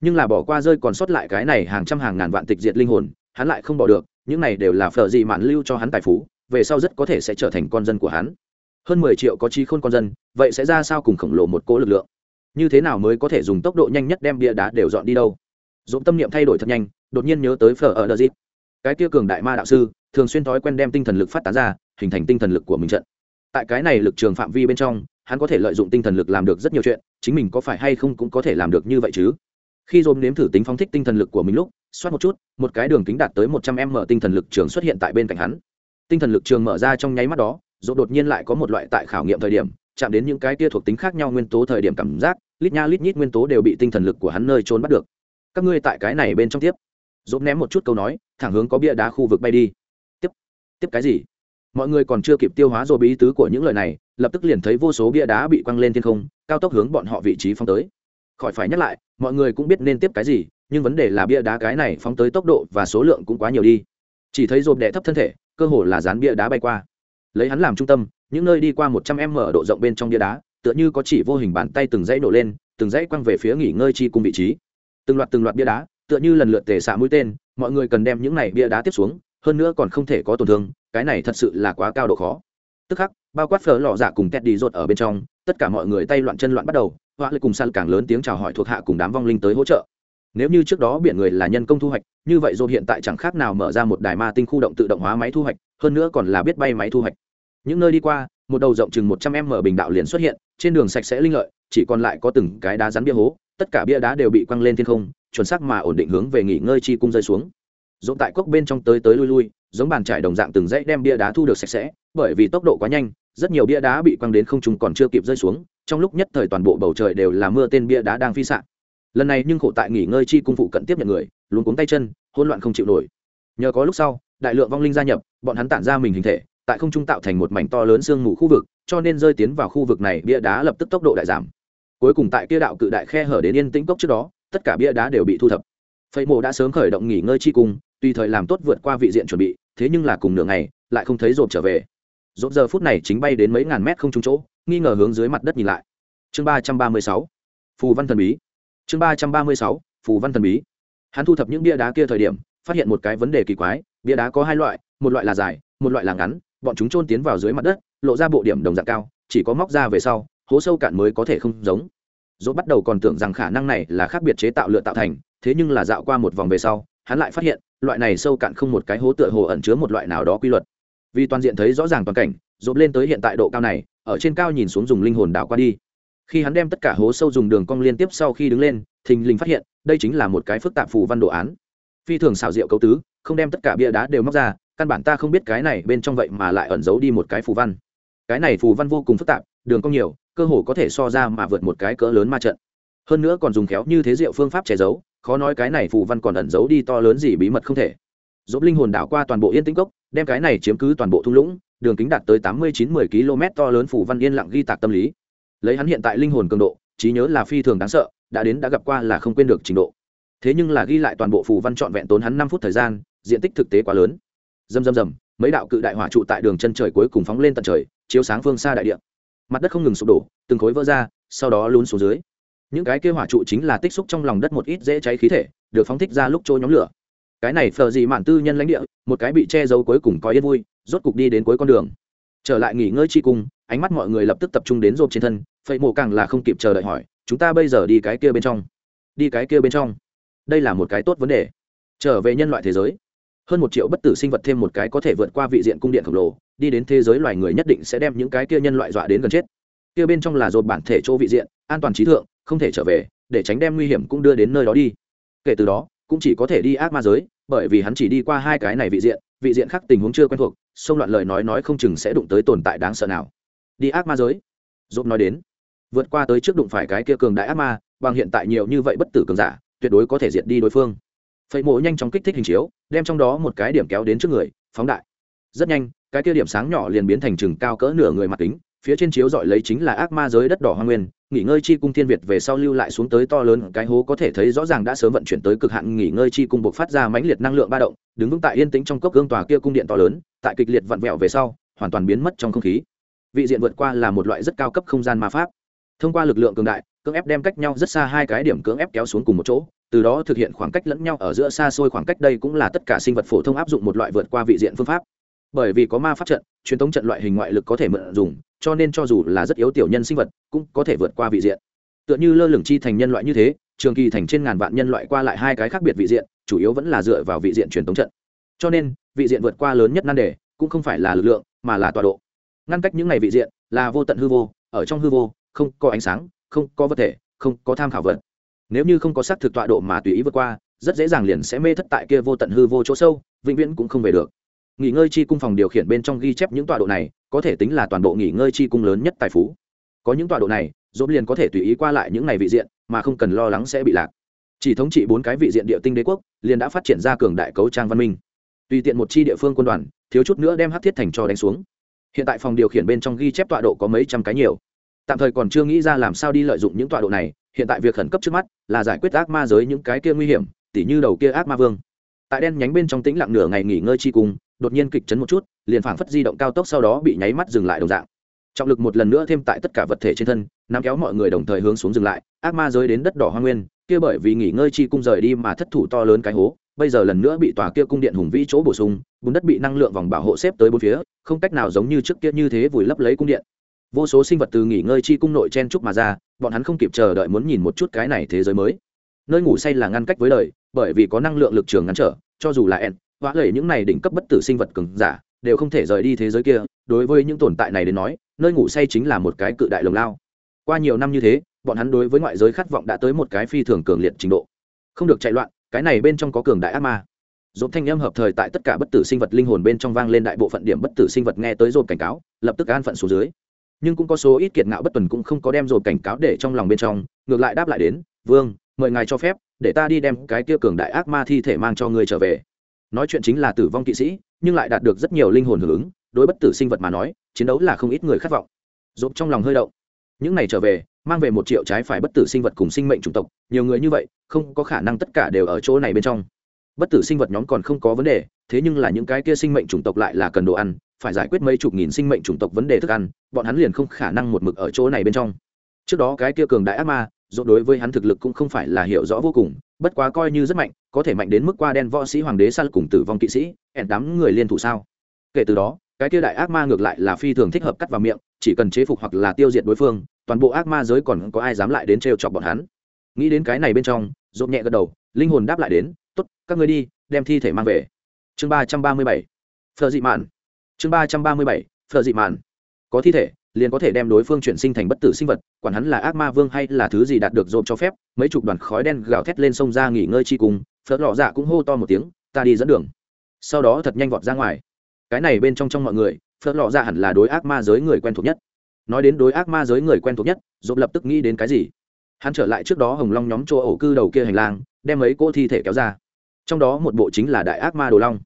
Nhưng là bỏ qua rơi còn sót lại cái này hàng trăm hàng ngàn vạn tịch diệt linh hồn, hắn lại không bỏ được, những này đều là phở gì mạn lưu cho hắn tài phú, về sau rất có thể sẽ trở thành con dân của hắn. Hơn mười triệu có chi khôn con dân, vậy sẽ ra sao cùng khổng lồ một cỗ lực lượng? Như thế nào mới có thể dùng tốc độ nhanh nhất đem bia đá đều dọn đi đâu? Dũng tâm niệm thay đổi thật nhanh, đột nhiên nhớ tới phở ở đờ dịp cái kia cường đại ma đạo sư, thường xuyên thói quen đem tinh thần lực phát tán ra, hình thành tinh thần lực của mình trận. Tại cái này lực trường phạm vi bên trong, hắn có thể lợi dụng tinh thần lực làm được rất nhiều chuyện, chính mình có phải hay không cũng có thể làm được như vậy chứ? Khi dồn nếm thử tính phóng thích tinh thần lực của mình lúc, xoát một chút, một cái đường kính đạt tới một trăm m tinh thần lực trường xuất hiện tại bên cạnh hắn. Tinh thần lực trường mở ra trong nháy mắt đó dồn đột nhiên lại có một loại tại khảo nghiệm thời điểm chạm đến những cái tia thuộc tính khác nhau nguyên tố thời điểm cảm giác, lít nha lít nhít nguyên tố đều bị tinh thần lực của hắn nơi trốn bắt được. Các ngươi tại cái này bên trong tiếp. Dốt ném một chút câu nói, thẳng hướng có bia đá khu vực bay đi. Tiếp tiếp cái gì? Mọi người còn chưa kịp tiêu hóa rồi bí tứ của những lời này, lập tức liền thấy vô số bia đá bị quăng lên thiên không, cao tốc hướng bọn họ vị trí phóng tới. Khỏi phải nhắc lại, mọi người cũng biết nên tiếp cái gì, nhưng vấn đề là bia đá cái này phóng tới tốc độ và số lượng cũng quá nhiều đi. Chỉ thấy rộp đẻ thấp thân thể, cơ hồ là dán bia đá bay qua. Lấy hắn làm trung tâm những nơi đi qua một trăm m độ rộng bên trong bia đá, tựa như có chỉ vô hình bàn tay từng dãy nổ lên, từng dãy quăng về phía nghỉ ngơi chi cùng vị trí. Từng loạt từng loạt bia đá, tựa như lần lượt tề xạ mũi tên, mọi người cần đem những này bia đá tiếp xuống, hơn nữa còn không thể có tổn thương, cái này thật sự là quá cao độ khó. Tức khắc, bao quát phở lò dạ cùng tét đi rột ở bên trong, tất cả mọi người tay loạn chân loạn bắt đầu họa lại cùng săn càng lớn tiếng chào hỏi thuộc hạ cùng đám vong linh tới hỗ trợ. Nếu như trước đó biển người là nhân công thu hoạch, như vậy rồi hiện tại chẳng khác nào mở ra một đài ma tinh khu động tự động hóa máy thu hoạch, hơn nữa còn là biết bay máy thu hoạch những nơi đi qua, một đầu rộng chừng một trăm m bình đạo liền xuất hiện, trên đường sạch sẽ linh lợi, chỉ còn lại có từng cái đá rắn bia hố, tất cả bia đá đều bị quăng lên thiên không, chuẩn xác mà ổn định hướng về nghỉ ngơi chi cung rơi xuống. Dũng tại cốc bên trong tới tới lui lui, giống bàn trải đồng dạng từng dãy đem bia đá thu được sạch sẽ, bởi vì tốc độ quá nhanh, rất nhiều bia đá bị quăng đến không trung còn chưa kịp rơi xuống, trong lúc nhất thời toàn bộ bầu trời đều là mưa tên bia đá đang phi sạn lần này nhưng khổ tại nghỉ ngơi chi cung phụ cận tiếp nhận người luôn cuống tay chân, hỗn loạn không chịu nổi. Nhờ có lúc sau, đại lượng vong linh gia nhập, bọn hắn tản ra mình hình thể tại không trung tạo thành một mảnh to lớn sương mù khu vực, cho nên rơi tiến vào khu vực này, bia đá lập tức tốc độ đại giảm. Cuối cùng tại kia đạo cự đại khe hở đến yên tĩnh cốc trước đó, tất cả bia đá đều bị thu thập. Phẩy mộ đã sớm khởi động nghỉ ngơi chi cung, tùy thời làm tốt vượt qua vị diện chuẩn bị, thế nhưng là cùng nửa ngày, lại không thấy rộp trở về. Rộp giờ phút này chính bay đến mấy ngàn mét không trúng chỗ, nghi ngờ hướng dưới mặt đất nhìn lại. Chương ba trăm ba mươi sáu, phù văn thần bí. Chương ba trăm ba mươi sáu, phù văn thần bí. Hắn thu thập những bia đá kia thời điểm, phát hiện một cái vấn đề kỳ quái, bia đá có hai loại, một loại là dài, một loại là ngắn bọn chúng trôn tiến vào dưới mặt đất, lộ ra bộ điểm đồng dạng cao, chỉ có móc ra về sau, hố sâu cạn mới có thể không giống. Dỗ bắt đầu còn tưởng rằng khả năng này là khác biệt chế tạo lựa tạo thành, thế nhưng là dạo qua một vòng về sau, hắn lại phát hiện, loại này sâu cạn không một cái hố tựa hồ ẩn chứa một loại nào đó quy luật. Vì toàn diện thấy rõ ràng toàn cảnh dỗ lên tới hiện tại độ cao này, ở trên cao nhìn xuống dùng linh hồn đảo qua đi. Khi hắn đem tất cả hố sâu dùng đường cong liên tiếp sau khi đứng lên, thình lình phát hiện, đây chính là một cái phức tạp phù văn đồ án. Phi thường xảo diệu cấu tứ, không đem tất cả bia đá đều móc ra căn bản ta không biết cái này bên trong vậy mà lại ẩn giấu đi một cái phù văn. Cái này phù văn vô cùng phức tạp, đường cong nhiều, cơ hồ có thể so ra mà vượt một cái cỡ lớn ma trận. Hơn nữa còn dùng khéo như thế diệu phương pháp che giấu, khó nói cái này phù văn còn ẩn giấu đi to lớn gì bí mật không thể. Dỗ linh hồn đảo qua toàn bộ yên tĩnh cốc, đem cái này chiếm cứ toàn bộ thung lũng, đường kính đạt tới tám mươi chín mươi km to lớn phù văn yên lặng ghi tạc tâm lý. Lấy hắn hiện tại linh hồn cường độ, trí nhớ là phi thường đáng sợ, đã đến đã gặp qua là không quên được trình độ. Thế nhưng là ghi lại toàn bộ phù văn trọn vẹn tốn hắn năm phút thời gian, diện tích thực tế quá lớn dầm dầm dầm mấy đạo cự đại hỏa trụ tại đường chân trời cuối cùng phóng lên tận trời, chiếu sáng phương xa đại địa. Mặt đất không ngừng sụp đổ, từng khối vỡ ra, sau đó lún xuống dưới. Những cái kia hỏa trụ chính là tích xúc trong lòng đất một ít dễ cháy khí thể, được phóng thích ra lúc trôi nhóm lửa. Cái này phờ gì mạn tư nhân lãnh địa, một cái bị che giấu cuối cùng có yên vui, rốt cục đi đến cuối con đường. Trở lại nghỉ ngơi chi cung, ánh mắt mọi người lập tức tập trung đến rộp trên thân phẩy mộ càng là không kịp chờ đợi hỏi, chúng ta bây giờ đi cái kia bên trong? Đi cái kia bên trong. Đây là một cái tốt vấn đề. Trở về nhân loại thế giới hơn một triệu bất tử sinh vật thêm một cái có thể vượt qua vị diện cung điện khổng lồ, đi đến thế giới loài người nhất định sẽ đem những cái kia nhân loại dọa đến gần chết. Kia bên trong là dồn bản thể chỗ vị diện, an toàn trí thượng, không thể trở về, để tránh đem nguy hiểm cũng đưa đến nơi đó đi. Kể từ đó, cũng chỉ có thể đi ác ma giới, bởi vì hắn chỉ đi qua hai cái này vị diện vị diện khác tình huống chưa quen thuộc xông loạn lời nói nói không chừng sẽ đụng tới tồn tại đáng sợ nào. Đi ác ma giới dốt nói đến, vượt qua tới trước đụng phải cái kia cường đại ác ma, bằng hiện tại nhiều như vậy bất tử cường giả, tuyệt đối có thể diệt đi đối phương phẩy mộ nhanh chóng kích thích hình chiếu, đem trong đó một cái điểm kéo đến trước người, phóng đại. Rất nhanh, cái kia điểm sáng nhỏ liền biến thành chừng cao cỡ nửa người mặt kính, phía trên chiếu dọi lấy chính là ác ma giới đất đỏ hoa nguyên, nghỉ ngơi chi cung thiên việt về sau lưu lại xuống tới to lớn, cái hố có thể thấy rõ ràng đã sớm vận chuyển tới cực hạn, nghỉ ngơi chi cung buộc phát ra mãnh liệt năng lượng ba động, đứng vững tại yên tĩnh trong cốc gương tòa kia cung điện to lớn, tại kịch liệt vặn vẹo về sau, hoàn toàn biến mất trong không khí. Vị diện vượt qua là một loại rất cao cấp không gian ma pháp. Thông qua lực lượng cường đại, cưỡng ép đem cách nhau rất xa hai cái điểm cưỡng ép kéo xuống cùng một chỗ từ đó thực hiện khoảng cách lẫn nhau ở giữa xa xôi khoảng cách đây cũng là tất cả sinh vật phổ thông áp dụng một loại vượt qua vị diện phương pháp. Bởi vì có ma pháp trận, truyền thống trận loại hình ngoại lực có thể mượn dùng, cho nên cho dù là rất yếu tiểu nhân sinh vật, cũng có thể vượt qua vị diện. Tựa như lơ lửng chi thành nhân loại như thế, trường kỳ thành trên ngàn vạn nhân loại qua lại hai cái khác biệt vị diện, chủ yếu vẫn là dựa vào vị diện truyền thống trận. Cho nên, vị diện vượt qua lớn nhất nan đề, cũng không phải là lực lượng, mà là tọa độ. Ngăn cách những ngày vị diện là vô tận hư vô, ở trong hư vô, không có ánh sáng, không có vật thể, không có tham khảo vật nếu như không có xác thực tọa độ mà tùy ý vượt qua, rất dễ dàng liền sẽ mê thất tại kia vô tận hư vô chỗ sâu, vĩnh viễn cũng không về được. Nghỉ ngơi chi cung phòng điều khiển bên trong ghi chép những tọa độ này, có thể tính là toàn bộ nghỉ ngơi chi cung lớn nhất tài phú. Có những tọa độ này dốt liền có thể tùy ý qua lại những ngày vị diện, mà không cần lo lắng sẽ bị lạc. Chỉ thống trị bốn cái vị diện địa tinh đế quốc, liền đã phát triển ra cường đại cấu trang văn minh. Tùy tiện một chi địa phương quân đoàn, thiếu chút nữa đem hát thiết thành cho đánh xuống. Hiện tại phòng điều khiển bên trong ghi chép tọa độ có mấy trăm cái nhiều tạm thời còn chưa nghĩ ra làm sao đi lợi dụng những tọa độ này, hiện tại việc khẩn cấp trước mắt là giải quyết ác ma giới những cái kia nguy hiểm, tỉ như đầu kia ác ma vương. Tại đen nhánh bên trong tĩnh lặng nửa ngày nghỉ ngơi chi cùng, đột nhiên kịch chấn một chút, liền phảng phất di động cao tốc sau đó bị nháy mắt dừng lại đồng dạng. Trọng lực một lần nữa thêm tại tất cả vật thể trên thân, nắm kéo mọi người đồng thời hướng xuống dừng lại, ác ma giới đến đất đỏ hoa nguyên, kia bởi vì nghỉ ngơi chi cung rời đi mà thất thủ to lớn cái hố, bây giờ lần nữa bị tòa kia cung điện hùng vĩ chỗ bổ sung, bùn đất bị năng lượng vòng bảo hộ xếp tới bốn phía, không cách nào giống như trước kia như thế vùi lấp lấy cung điện vô số sinh vật từ nghỉ ngơi chi cung nội chen trúc mà ra, bọn hắn không kịp chờ đợi muốn nhìn một chút cái này thế giới mới. Nơi ngủ say là ngăn cách với đời, bởi vì có năng lượng lực trường ngăn trở, cho dù là ẹn vã lầy những này đỉnh cấp bất tử sinh vật cường giả, đều không thể rời đi thế giới kia. Đối với những tồn tại này đến nói, nơi ngủ say chính là một cái cự đại lồng lao. Qua nhiều năm như thế, bọn hắn đối với ngoại giới khát vọng đã tới một cái phi thường cường liệt trình độ. Không được chạy loạn, cái này bên trong có cường đại ác ma. Dồn thanh âm hợp thời tại tất cả bất tử sinh vật linh hồn bên trong vang lên đại bộ phận điểm bất tử sinh vật nghe tới dồn cảnh cáo, lập tức an phận xuống dưới nhưng cũng có số ít kiệt ngạo bất tuần cũng không có đem rồi cảnh cáo để trong lòng bên trong, ngược lại đáp lại đến, vương, mời ngài cho phép, để ta đi đem cái kia cường đại ác ma thi thể mang cho người trở về. Nói chuyện chính là tử vong kỵ sĩ, nhưng lại đạt được rất nhiều linh hồn hưởng ứng, đối bất tử sinh vật mà nói, chiến đấu là không ít người khát vọng. Dồn trong lòng hơi động. Những này trở về, mang về một triệu trái phải bất tử sinh vật cùng sinh mệnh chủng tộc, nhiều người như vậy, không có khả năng tất cả đều ở chỗ này bên trong. Bất tử sinh vật nhóm còn không có vấn đề thế nhưng là những cái kia sinh mệnh chủng tộc lại là cần đồ ăn, phải giải quyết mấy chục nghìn sinh mệnh chủng tộc vấn đề thức ăn, bọn hắn liền không khả năng một mực ở chỗ này bên trong. Trước đó cái kia cường đại ác ma dỗ đối với hắn thực lực cũng không phải là hiểu rõ vô cùng, bất quá coi như rất mạnh, có thể mạnh đến mức qua đen võ sĩ hoàng đế săn cùng tử vong kỵ sĩ, ẹn đám người liên thủ sao? Kể từ đó, cái kia đại ác ma ngược lại là phi thường thích hợp cắt vào miệng, chỉ cần chế phục hoặc là tiêu diệt đối phương, toàn bộ ác ma giới còn có ai dám lại đến trêu chọc bọn hắn? Nghĩ đến cái này bên trong dộp nhẹ gật đầu, linh hồn đáp lại đến, tốt, các người đi, đem thi thể mang về chương ba trăm ba mươi bảy. Phờ dị mạn. Chương ba trăm ba mươi bảy phờ dị mạn. Có thi thể, liền có thể đem đối phương chuyển sinh thành bất tử sinh vật, quản hắn là ác ma vương hay là thứ gì đạt được dồn cho phép, mấy chục đoàn khói đen gào thét lên sông ra nghỉ ngơi chi cùng phớt lọ dạ cũng hô to một tiếng, ta đi dẫn đường. Sau đó thật nhanh vọt ra ngoài. Cái này bên trong trong mọi người phớt lọ dạ hẳn là đối ác ma giới người quen thuộc nhất. Nói đến đối ác ma giới người quen thuộc nhất dồn lập tức nghĩ đến cái gì? Hắn trở lại trước đó hồng long nhóm chỗ ổ cư đầu kia hành lang, đem mấy cỗ thi thể kéo ra. Trong đó một bộ chính là đại ác ma đồ long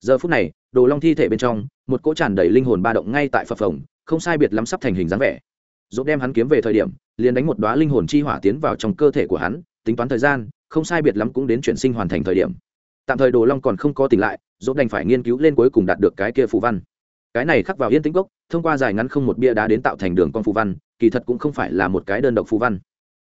giờ phút này, đồ long thi thể bên trong, một cỗ tràn đầy linh hồn ba động ngay tại phập phồng, không sai biệt lắm sắp thành hình dáng vẻ. Dốt đem hắn kiếm về thời điểm, liền đánh một đoá linh hồn chi hỏa tiến vào trong cơ thể của hắn, tính toán thời gian, không sai biệt lắm cũng đến chuyển sinh hoàn thành thời điểm. Tạm thời đồ long còn không có tỉnh lại dốt đành phải nghiên cứu lên cuối cùng đạt được cái kia phù văn. Cái này khắc vào yên tĩnh gốc, thông qua dài ngắn không một bia đá đến tạo thành đường con phù văn, kỳ thật cũng không phải là một cái đơn độc phù văn.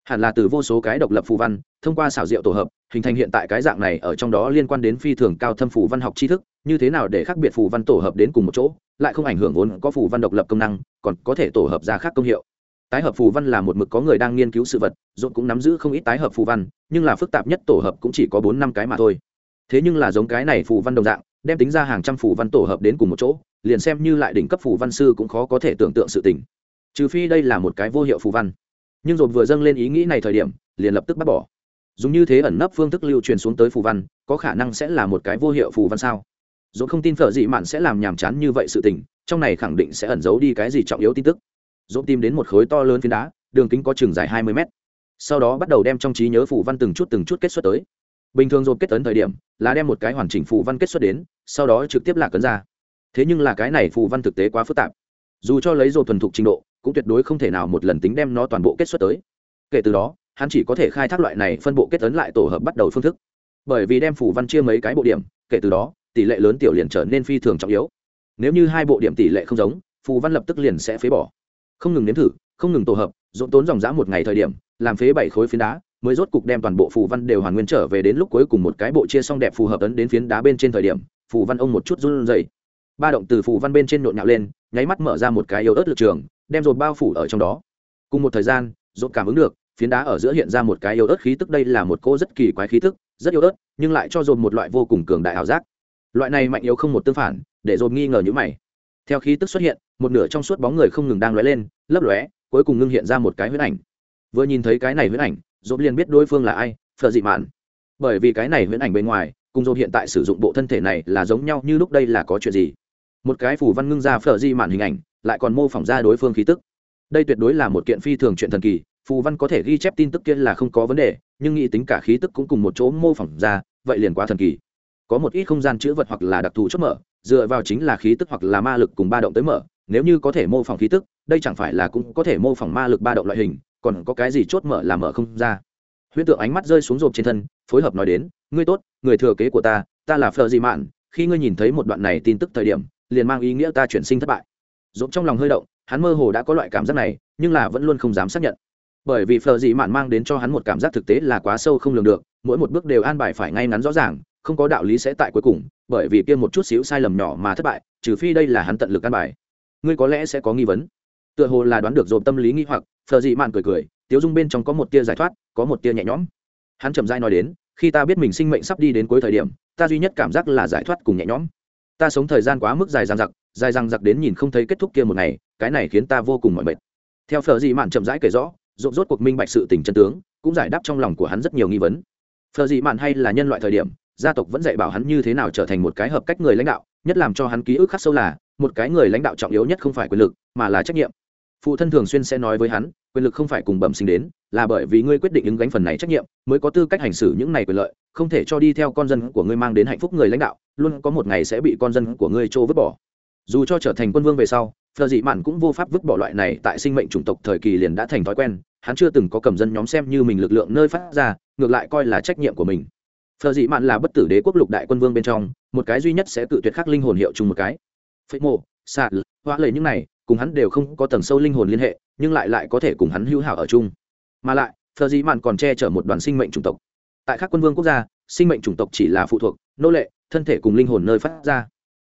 Hẳn là từ vô số cái độc lập phù văn, thông qua xảo diệu tổ hợp hình thành hiện tại cái dạng này ở trong đó liên quan đến phi thường cao thâm phù văn học tri thức, như thế nào để khác biệt phù văn tổ hợp đến cùng một chỗ, lại không ảnh hưởng vốn có phù văn độc lập công năng, còn có thể tổ hợp ra khác công hiệu. Tái hợp phù văn là một mực có người đang nghiên cứu sự vật dồn cũng nắm giữ không ít tái hợp phù văn, nhưng là phức tạp nhất tổ hợp cũng chỉ có bốn năm cái mà thôi. Thế nhưng là giống cái này phù văn đồng dạng, đem tính ra hàng trăm phù văn tổ hợp đến cùng một chỗ, liền xem như lại đỉnh cấp phù văn sư cũng khó có thể tưởng tượng sự tình. Trừ phi đây là một cái vô hiệu phù văn. Nhưng dồn vừa dâng lên ý nghĩ này thời điểm, liền lập tức bác bỏ dùng như thế ẩn nấp phương thức lưu truyền xuống tới phù văn, có khả năng sẽ là một cái vô hiệu phù văn sao? Dồn không tin phở dị mạn sẽ làm nhàm chán như vậy sự tình, trong này khẳng định sẽ ẩn giấu đi cái gì trọng yếu tin tức. Dồn tìm đến một khối to lớn phiến đá, đường kính có chừng dài hai mươi mét. Sau đó bắt đầu đem trong trí nhớ phù văn từng chút từng chút kết xuất tới. Bình thường dồn kết tấn thời điểm, là đem một cái hoàn chỉnh phù văn kết xuất đến, sau đó trực tiếp lạc cấn ra. Thế nhưng là cái này phù văn thực tế quá phức tạp. Dù cho lấy dồn thuần thục trình độ, cũng tuyệt đối không thể nào một lần tính đem nó toàn bộ kết xuất tới. Kể từ đó hắn chỉ có thể khai thác loại này phân bộ kết ấn lại tổ hợp bắt đầu phương thức. Bởi vì đem phủ văn chia mấy cái bộ điểm, kể từ đó, tỷ lệ lớn tiểu liền trở nên phi thường trọng yếu. Nếu như hai bộ điểm tỷ lệ không giống, phù văn lập tức liền sẽ phế bỏ. Không ngừng nếm thử, không ngừng tổ hợp dồn tốn dòng dã một ngày thời điểm, làm phế bảy khối phiến đá, mới rốt cục đem toàn bộ phù văn đều hoàn nguyên trở về đến lúc cuối cùng một cái bộ chia xong đẹp phù hợp ấn đến phiến đá bên trên thời điểm, phù văn ông một chút run rẩy. Ba động từ phù văn bên trên nhộn nhạo lên, nháy mắt mở ra một cái yếu ớt lực trường, đem dồn bao phủ ở trong đó. Cùng một thời gian dồn cảm ứng được phiến đá ở giữa hiện ra một cái yếu ớt khí tức, đây là một cô rất kỳ quái khí tức, rất yếu ớt, nhưng lại cho dồn một loại vô cùng cường đại ảo giác. Loại này mạnh yếu không một tương phản, để dồn nghi ngờ như mày. Theo khí tức xuất hiện, một nửa trong suốt bóng người không ngừng đang lóe lên, lấp lóe, cuối cùng ngưng hiện ra một cái huyết ảnh. Vừa nhìn thấy cái này huyết ảnh, dồn liền biết đối phương là ai phờ dị mạn. Bởi vì cái này huyết ảnh bên ngoài, cùng dồn hiện tại sử dụng bộ thân thể này là giống nhau như lúc đây là có chuyện gì? Một cái phủ văn ngưng ra phở di mạn hình ảnh, lại còn mô phỏng ra đối phương khí tức. Đây tuyệt đối là một kiện phi thường chuyện thần kỳ phù văn có thể ghi chép tin tức kia là không có vấn đề, nhưng nghĩ tính cả khí tức cũng cùng một chỗ mô phỏng ra, vậy liền quá thần kỳ. Có một ít không gian chữ vật hoặc là đặc thù chốt mở, dựa vào chính là khí tức hoặc là ma lực cùng ba động tới mở, nếu như có thể mô phỏng khí tức, đây chẳng phải là cũng có thể mô phỏng ma lực ba động loại hình, còn có cái gì chốt mở là mở không ra. Huyễn tượng ánh mắt rơi xuống rộp trên thân, phối hợp nói đến, ngươi tốt, người thừa kế của ta ta là phờ dị mạn, khi ngươi nhìn thấy một đoạn này tin tức thời điểm, liền mang ý nghĩa ta chuyển sinh thất bại. Rộp trong lòng hơi động, hắn mơ hồ đã có loại cảm giác này, nhưng là vẫn luôn không dám xác nhận bởi vì phờ dị mạn mang đến cho hắn một cảm giác thực tế là quá sâu không lường được, mỗi một bước đều an bài phải ngay ngắn rõ ràng, không có đạo lý sẽ tại cuối cùng, bởi vì kia một chút xíu sai lầm nhỏ mà thất bại, trừ phi đây là hắn tận lực an bài. Ngươi có lẽ sẽ có nghi vấn. Tựa hồ là đoán được dồn tâm lý nghi hoặc, phờ dị mạn cười cười, tiếu dung bên trong có một tia giải thoát, có một tia nhẹ nhõm. Hắn chậm dai nói đến, khi ta biết mình sinh mệnh sắp đi đến cuối thời điểm, ta duy nhất cảm giác là giải thoát cùng nhẹ nhõm. Ta sống thời gian quá mức dài dằng dặc, dài dằng dặc đến nhìn không thấy kết thúc kia một ngày, cái này khiến ta vô cùng mỏi mệt. Theo phở dị mạn chậm rãi kể rõ rộn rốt cuộc minh bạch sự tình chân tướng, cũng giải đáp trong lòng của hắn rất nhiều nghi vấn. Phờ dị mạn hay là nhân loại thời điểm, gia tộc vẫn dạy bảo hắn như thế nào trở thành một cái hợp cách người lãnh đạo, nhất làm cho hắn ký ức khắc sâu là, một cái người lãnh đạo trọng yếu nhất không phải quyền lực, mà là trách nhiệm. Phụ thân thường xuyên sẽ nói với hắn, quyền lực không phải cùng bẩm sinh đến, là bởi vì ngươi quyết định ứng gánh phần này trách nhiệm, mới có tư cách hành xử những này quyền lợi, không thể cho đi theo con dân của ngươi mang đến hạnh phúc người lãnh đạo, luôn có một ngày sẽ bị con dân của ngươi trô vứt bỏ dù cho trở thành quân vương về sau, phờ dị mạn cũng vô pháp vứt bỏ loại này tại sinh mệnh chủng tộc thời kỳ liền đã thành thói quen, hắn chưa từng có cầm dân nhóm xem như mình lực lượng nơi phát ra, ngược lại coi là trách nhiệm của mình. Phờ dị mạn là bất tử đế quốc lục đại quân vương bên trong, một cái duy nhất sẽ tự tuyệt khắc linh hồn hiệu chung một cái. Phế mộ sạt hoa lời những này, cùng hắn đều không có tầng sâu linh hồn liên hệ, nhưng lại lại có thể cùng hắn hữu hảo ở chung. Mà lại, phờ dị mạn còn che chở một đoàn sinh mệnh chủng tộc. Tại các quân vương quốc gia, sinh mệnh chủng tộc chỉ là phụ thuộc, nô lệ, thân thể cùng linh hồn nơi phát ra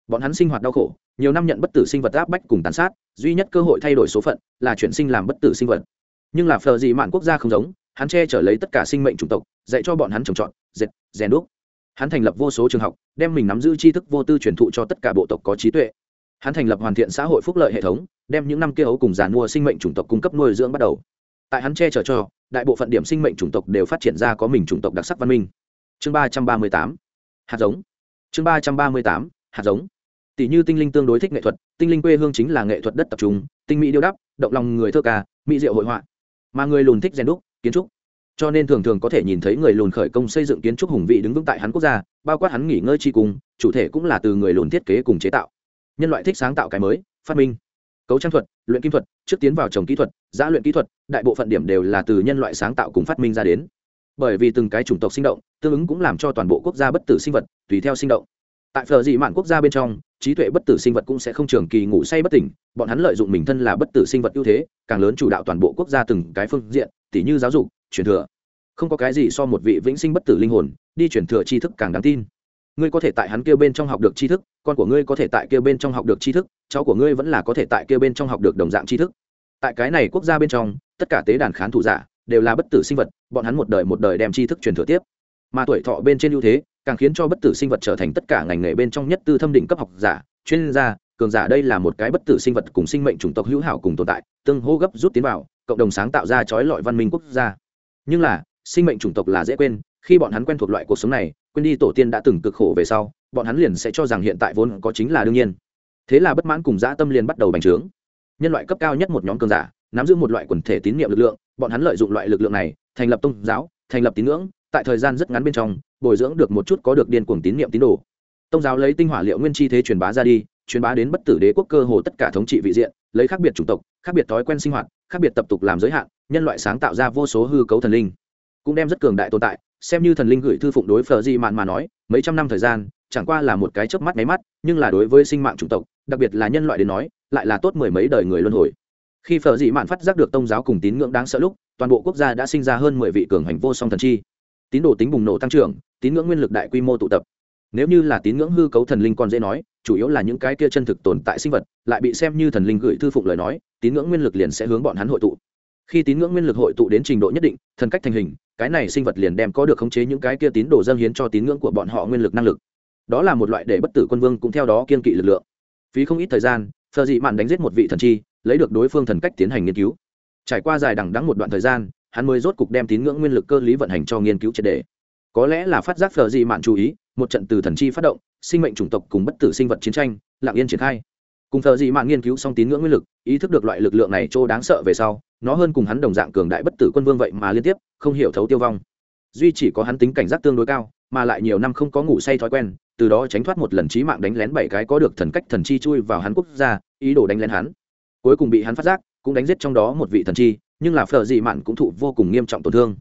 bọn hắn sinh hoạt đau khổ, nhiều năm nhận bất tử sinh vật áp bách cùng tàn sát, duy nhất cơ hội thay đổi số phận là chuyển sinh làm bất tử sinh vật. Nhưng là phờ gì mạn quốc gia không giống, hắn che chở lấy tất cả sinh mệnh chủng tộc, dạy cho bọn hắn trồng trọt dệt rèn đúc. Hắn thành lập vô số trường học, đem mình nắm giữ tri thức vô tư truyền thụ cho tất cả bộ tộc có trí tuệ. Hắn thành lập hoàn thiện xã hội phúc lợi hệ thống, đem những năm kia ấu cùng giàn mua sinh mệnh chủng tộc cung cấp nuôi dưỡng bắt đầu. Tại hắn che chở cho, đại bộ phận điểm sinh mệnh chủng tộc đều phát triển ra có mình chủng tộc đặc sắc văn minh. Chương ba trăm ba mươi tám. Hạt giống. Chương ba trăm ba mươi tám. Hạt giống tỷ như tinh linh tương đối thích nghệ thuật, tinh linh quê hương chính là nghệ thuật đất tập trung, tinh mỹ điêu đắp, động lòng người thơ ca, mỹ diệu hội họa. Mà người lùn thích rèn đúc, kiến trúc. Cho nên thường thường có thể nhìn thấy người lùn khởi công xây dựng kiến trúc hùng vị đứng vững tại hắn quốc gia, bao quát hắn nghỉ ngơi chi cùng, chủ thể cũng là từ người lùn thiết kế cùng chế tạo. Nhân loại thích sáng tạo cái mới, phát minh. Cấu trang thuật, luyện kim thuật, trước tiến vào trồng kỹ thuật, giã luyện kỹ thuật, đại bộ phận điểm đều là từ nhân loại sáng tạo cùng phát minh ra đến. Bởi vì từng cái chủng tộc sinh động, tương ứng cũng làm cho toàn bộ quốc gia bất tử sinh vật, tùy theo sinh động tại phờ dị mạn quốc gia bên trong, trí tuệ bất tử sinh vật cũng sẽ không trường kỳ ngủ say bất tỉnh, bọn hắn lợi dụng mình thân là bất tử sinh vật ưu thế, càng lớn chủ đạo toàn bộ quốc gia từng cái phương diện, tỉ như giáo dục, truyền thừa. Không có cái gì so một vị vĩnh sinh bất tử linh hồn, đi truyền thừa tri thức càng đáng tin. Ngươi có thể tại hắn kêu bên trong học được tri thức, con của ngươi có thể tại kêu bên trong học được tri thức, cháu của ngươi vẫn là có thể tại kêu bên trong học được đồng dạng tri thức. Tại cái này quốc gia bên trong, tất cả tế đàn khán thủ giả đều là bất tử sinh vật, bọn hắn một đời một đời đem tri thức truyền thừa tiếp. Mà tuổi thọ bên trên ưu thế càng khiến cho bất tử sinh vật trở thành tất cả ngành nghề bên trong nhất tư thâm định cấp học giả, chuyên gia, cường giả đây là một cái bất tử sinh vật cùng sinh mệnh chủng tộc hữu hảo cùng tồn tại, tương hô gấp rút tiến vào, cộng đồng sáng tạo ra trói lọi văn minh quốc gia. Nhưng là, sinh mệnh chủng tộc là dễ quên, khi bọn hắn quen thuộc loại cuộc sống này, quên đi tổ tiên đã từng cực khổ về sau, bọn hắn liền sẽ cho rằng hiện tại vốn có chính là đương nhiên. Thế là bất mãn cùng dã tâm liền bắt đầu bành trướng. Nhân loại cấp cao nhất một nhóm cường giả, nắm giữ một loại quần thể tín nhiệm lực lượng, bọn hắn lợi dụng loại lực lượng này, thành lập tôn giáo, thành lập tín ngưỡng tại thời gian rất ngắn bên trong, bồi dưỡng được một chút có được điên cuồng tín nhiệm tín đồ. Tông giáo lấy tinh hỏa liệu nguyên chi thế truyền bá ra đi, truyền bá đến bất tử đế quốc cơ hồ tất cả thống trị vị diện, lấy khác biệt chủng tộc, khác biệt thói quen sinh hoạt, khác biệt tập tục làm giới hạn, nhân loại sáng tạo ra vô số hư cấu thần linh. Cũng đem rất cường đại tồn tại, xem như thần linh gửi thư phụng đối phở di mạn mà nói, mấy trăm năm thời gian, chẳng qua là một cái chớp mắt máy mắt, nhưng là đối với sinh mạng chủng tộc, đặc biệt là nhân loại đến nói, lại là tốt mười mấy đời người luân hồi. Khi phở dị mạn phát giác được tôn giáo cùng tín ngưỡng đáng sợ lúc, toàn bộ quốc gia đã sinh ra hơn mười vị cường hành vô song thần chi tín đồ tính bùng nổ tăng trưởng, tín ngưỡng nguyên lực đại quy mô tụ tập. Nếu như là tín ngưỡng hư cấu thần linh còn dễ nói, chủ yếu là những cái kia chân thực tồn tại sinh vật, lại bị xem như thần linh gửi thư phụng lời nói, tín ngưỡng nguyên lực liền sẽ hướng bọn hắn hội tụ. Khi tín ngưỡng nguyên lực hội tụ đến trình độ nhất định, thần cách thành hình, cái này sinh vật liền đem có được khống chế những cái kia tín đồ dâng hiến cho tín ngưỡng của bọn họ nguyên lực năng lực. Đó là một loại để bất tử quân vương cũng theo đó kiên kỵ lực lượng. Phí không ít thời gian, phờ dị mạn đánh giết một vị thần chi, lấy được đối phương thần cách tiến hành nghiên cứu. Trải qua dài đằng đắng một đoạn thời gian hắn mới rốt cục đem tín ngưỡng nguyên lực cơ lý vận hành cho nghiên cứu triệt đề. Có lẽ là phát giác phờ gì mạn chú ý, một trận từ thần chi phát động, sinh mệnh chủng tộc cùng bất tử sinh vật chiến tranh lạng yên triển khai. Cùng phờ dị mạn nghiên cứu xong tín ngưỡng nguyên lực, ý thức được loại lực lượng này chỗ đáng sợ về sau, nó hơn cùng hắn đồng dạng cường đại bất tử quân vương vậy mà liên tiếp, không hiểu thấu tiêu vong. Duy chỉ có hắn tính cảnh giác tương đối cao, mà lại nhiều năm không có ngủ say thói quen, từ đó tránh thoát một lần trí mạng đánh lén bảy cái có được thần cách thần chi chui vào hắn quốc gia, ý đồ đánh lén hắn. Cuối cùng bị hắn phát giác, cũng đánh giết trong đó một vị thần chi nhưng là phở dị mạn cũng thụ vô cùng nghiêm trọng tổn thương.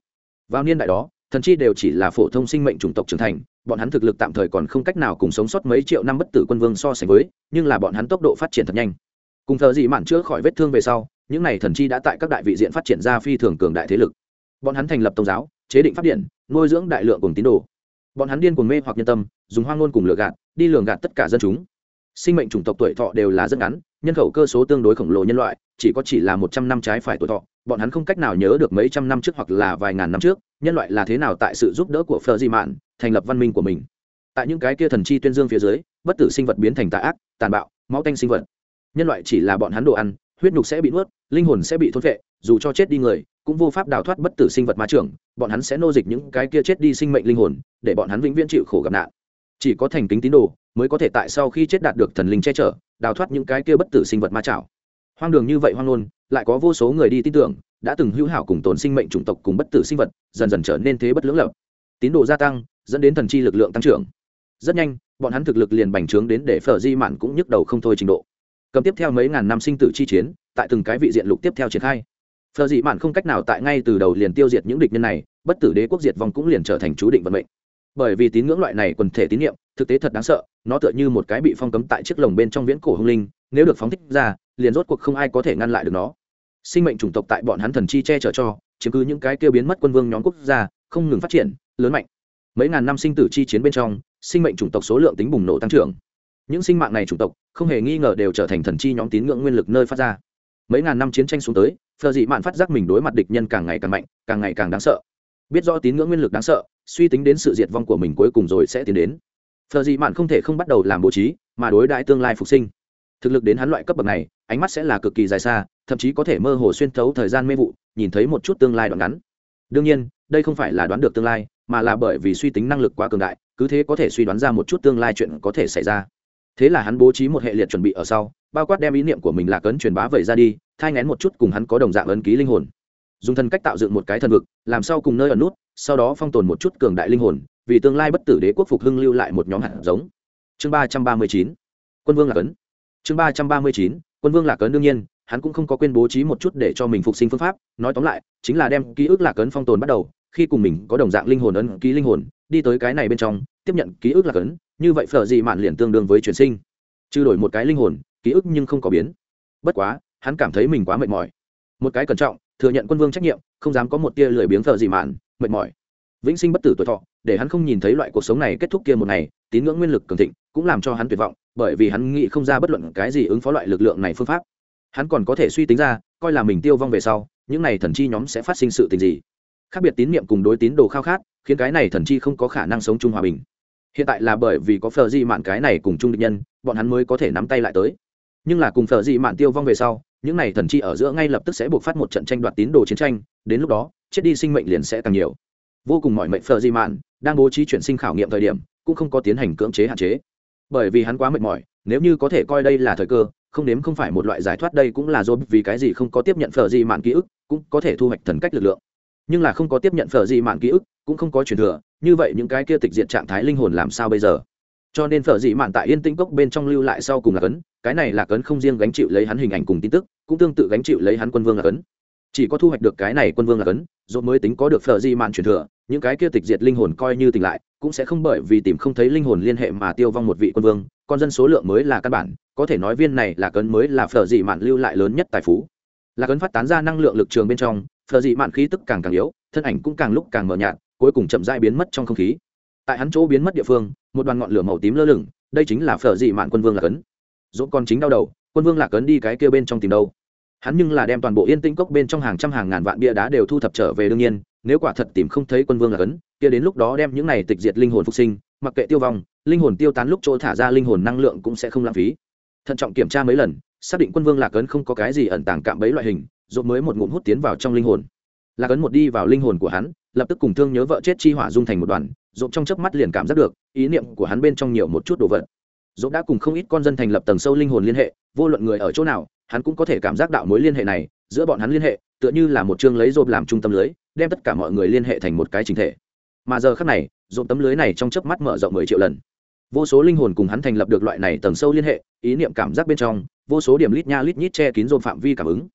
Vào niên đại đó, thần chi đều chỉ là phổ thông sinh mệnh chủng tộc trưởng thành, bọn hắn thực lực tạm thời còn không cách nào cùng sống sót mấy triệu năm bất tử quân vương so sánh với, nhưng là bọn hắn tốc độ phát triển thật nhanh. Cùng phở dị mạn chữa khỏi vết thương về sau, những n à y thần chi đã tại các đại vị diện phát triển ra phi thường cường đại thế lực. Bọn hắn thành lập tôn giáo, chế định p điện, nuôi dưỡng đại lượng cùng tín đồ. Bọn hắn điên cuồng mê hoặc nhân tâm, dùng hoang ngôn cùng lừa gạt, đi lường gạt tất cả dân chúng. Sinh mệnh chủng tộc tuổi thọ đều là rất ngắn, nhân khẩu cơ số tương đối khổng lồ nhân loại, chỉ có chỉ là một trăm năm trái phải tuổi thọ bọn hắn không cách nào nhớ được mấy trăm năm trước hoặc là vài ngàn năm trước, nhân loại là thế nào tại sự giúp đỡ của phờ di mạn, thành lập văn minh của mình. Tại những cái kia thần chi tuyên dương phía dưới, bất tử sinh vật biến thành tà ác, tàn bạo, máu tanh sinh vật. Nhân loại chỉ là bọn hắn đồ ăn, huyết nhục sẽ bị nuốt, linh hồn sẽ bị thốt vệ dù cho chết đi người, cũng vô pháp đào thoát bất tử sinh vật ma trưởng, bọn hắn sẽ nô dịch những cái kia chết đi sinh mệnh linh hồn, để bọn hắn vĩnh viễn chịu khổ gặp nạn. Chỉ có thành kính tín đồ mới có thể tại sau khi chết đạt được thần linh che chở, đào thoát những cái kia bất tử sinh vật ma chảo hoang đường như vậy hoang nôn lại có vô số người đi tin tưởng, đã từng hữu hảo cùng tồn sinh mệnh chủng tộc cùng bất tử sinh vật, dần dần trở nên thế bất lưỡng lập. Tín đồ gia tăng, dẫn đến thần chi lực lượng tăng trưởng. Rất nhanh, bọn hắn thực lực liền bành trướng đến để phở di mạn cũng nhức đầu không thôi trình độ. Cầm tiếp theo mấy ngàn năm sinh tử chi chiến, tại từng cái vị diện lục tiếp theo triển khai. Phở Di mạn không cách nào tại ngay từ đầu liền tiêu diệt những địch nhân này, bất tử đế quốc diệt vong cũng liền trở thành chú định vận mệnh. Bởi vì tín ngưỡng loại này quần thể tín nhiệm thực tế thật đáng sợ, nó tựa như một cái bị phong cấm tại chiếc lồng bên trong viễn cổ hung linh, nếu được phóng thích ra liền rốt cuộc không ai có thể ngăn lại được nó. Sinh mệnh chủng tộc tại bọn hắn thần chi che chở cho, chiếm cứ những cái tiêu biến mất quân vương nhóm quốc gia, không ngừng phát triển, lớn mạnh. Mấy ngàn năm sinh tử chi chiến bên trong, sinh mệnh chủng tộc số lượng tính bùng nổ tăng trưởng. Những sinh mạng này chủng tộc, không hề nghi ngờ đều trở thành thần chi nhóm tín ngưỡng nguyên lực nơi phát ra. Mấy ngàn năm chiến tranh xuống tới phờ dị mạn phát giác mình đối mặt địch nhân càng ngày càng mạnh, càng ngày càng đáng sợ. Biết rõ tín ngưỡng nguyên lực đáng sợ, suy tính đến sự diệt vong của mình cuối cùng rồi sẽ tiến đến. Phờ dị mạn không thể không bắt đầu làm bố trí, mà đối đãi tương lai phục sinh thực lực đến hắn loại cấp bậc này, ánh mắt sẽ là cực kỳ dài xa, thậm chí có thể mơ hồ xuyên thấu thời gian mê vụ, nhìn thấy một chút tương lai đoạn ngắn. Đương nhiên, đây không phải là đoán được tương lai, mà là bởi vì suy tính năng lực quá cường đại, cứ thế có thể suy đoán ra một chút tương lai chuyện có thể xảy ra. Thế là hắn bố trí một hệ liệt chuẩn bị ở sau, bao quát đem ý niệm của mình là cấn truyền bá vẩy ra đi, thai ngén một chút cùng hắn có đồng dạng ấn ký linh hồn. Dùng thần cách tạo dựng một cái thần vực, làm sao cùng nơi ở nút, sau đó phong tồn một chút cường đại linh hồn, vì tương lai bất tử đế quốc phục hưng lưu lại một nhóm hạt giống. Chương ba trăm ba mươi chín, quân vương là cấn chương ba trăm ba mươi chín, quân vương lạc ấn đương nhiên, hắn cũng không có quên bố trí một chút để cho mình phục sinh phương pháp. Nói tóm lại, chính là đem ký ức lạc ấn phong tồn bắt đầu, khi cùng mình có đồng dạng linh hồn ấn, ký linh hồn, đi tới cái này bên trong, tiếp nhận ký ức lạc ấn, như vậy phở gì mạn liền tương đương với chuyển sinh. Trừ đổi một cái linh hồn, ký ức nhưng không có biến. Bất quá, hắn cảm thấy mình quá mệt mỏi. Một cái cẩn trọng, thừa nhận quân vương trách nhiệm, không dám có một tia lười biếng phở gì mạn, mệt mỏi. Vĩnh sinh bất tử tuổi thọ, để hắn không nhìn thấy loại cuộc sống này kết thúc kia một ngày, tín ngưỡng nguyên lực cường thịnh, cũng làm cho hắn tuyệt vọng bởi vì hắn nghĩ không ra bất luận cái gì ứng phó loại lực lượng này phương pháp. Hắn còn có thể suy tính ra, coi là mình tiêu vong về sau, những này thần chi nhóm sẽ phát sinh sự tình gì. Khác biệt tín niệm cùng đối tín đồ khao khát, khiến cái này thần chi không có khả năng sống chung hòa bình. Hiện tại là bởi vì có phờ di mạn cái này cùng chung địch nhân, bọn hắn mới có thể nắm tay lại tới. Nhưng là cùng phờ di mạn tiêu vong về sau, những này thần chi ở giữa ngay lập tức sẽ buộc phát một trận tranh đoạt tín đồ chiến tranh, đến lúc đó, chết đi sinh mệnh liền sẽ càng nhiều. Vô cùng mọi mệnh phờ di mạn đang bố trí chuyển sinh khảo nghiệm thời điểm, cũng không có tiến hành cưỡng chế hạn chế bởi vì hắn quá mệt mỏi, nếu như có thể coi đây là thời cơ, không nếm không phải một loại giải thoát đây cũng là do vì cái gì không có tiếp nhận phở gì mạn ký ức, cũng có thể thu hoạch thần cách lực lượng. Nhưng là không có tiếp nhận phở gì mạn ký ức, cũng không có truyền thừa, như vậy những cái kia tịch diện trạng thái linh hồn làm sao bây giờ? Cho nên phở dị mạn tại yên tĩnh cốc bên trong lưu lại sau cùng là cấn, cái này là cấn không riêng gánh chịu lấy hắn hình ảnh cùng tin tức, cũng tương tự gánh chịu lấy hắn quân vương là cấn chỉ có thu hoạch được cái này quân vương là cấn rồi mới tính có được phở di mạn truyền thừa, những cái kia tịch diệt linh hồn coi như tỉnh lại, cũng sẽ không bởi vì tìm không thấy linh hồn liên hệ mà tiêu vong một vị quân vương, con dân số lượng mới là căn bản, có thể nói viên này là cấn mới là phở di mạn lưu lại lớn nhất tài phú. Là cấn phát tán ra năng lượng lực trường bên trong, phở di mạn khí tức càng càng yếu, thân ảnh cũng càng lúc càng mờ nhạt, cuối cùng chậm rãi biến mất trong không khí. Tại hắn chỗ biến mất địa phương, một đoàn ngọn lửa màu tím lơ lửng, đây chính là phở di mạn quân vương là cấn. dốt con chính đau đầu, quân vương là cấn đi cái kia bên trong tìm đâu? Hắn nhưng là đem toàn bộ yên tĩnh cốc bên trong hàng trăm hàng ngàn vạn bia đá đều thu thập trở về đương nhiên, nếu quả thật tìm không thấy quân vương là cấn, kia đến lúc đó đem những này tịch diệt linh hồn phục sinh, mặc kệ tiêu vong, linh hồn tiêu tán lúc chỗ thả ra linh hồn năng lượng cũng sẽ không lãng phí. Thận trọng kiểm tra mấy lần, xác định quân vương lạc ấn không có cái gì ẩn tàng cạm bẫy loại hình, rồi mới một ngụm hút tiến vào trong linh hồn. Lạc ấn một đi vào linh hồn của hắn, lập tức cùng thương nhớ vợ chết chi hỏa dung thành một đoàn dộp trong chớp mắt liền cảm giác được, ý niệm của hắn bên trong nhiều một chút đồ vật. Dộp đã cùng không ít con dân thành lập tầng sâu linh hồn liên hệ, vô luận người ở chỗ nào hắn cũng có thể cảm giác đạo mối liên hệ này, giữa bọn hắn liên hệ, tựa như là một chương lấy rộp làm trung tâm lưới, đem tất cả mọi người liên hệ thành một cái chính thể. Mà giờ khác này, rộp tấm lưới này trong chớp mắt mở rộng mười triệu lần. Vô số linh hồn cùng hắn thành lập được loại này tầng sâu liên hệ, ý niệm cảm giác bên trong, vô số điểm lít nha lít nhít che kín rộp phạm vi cảm ứng.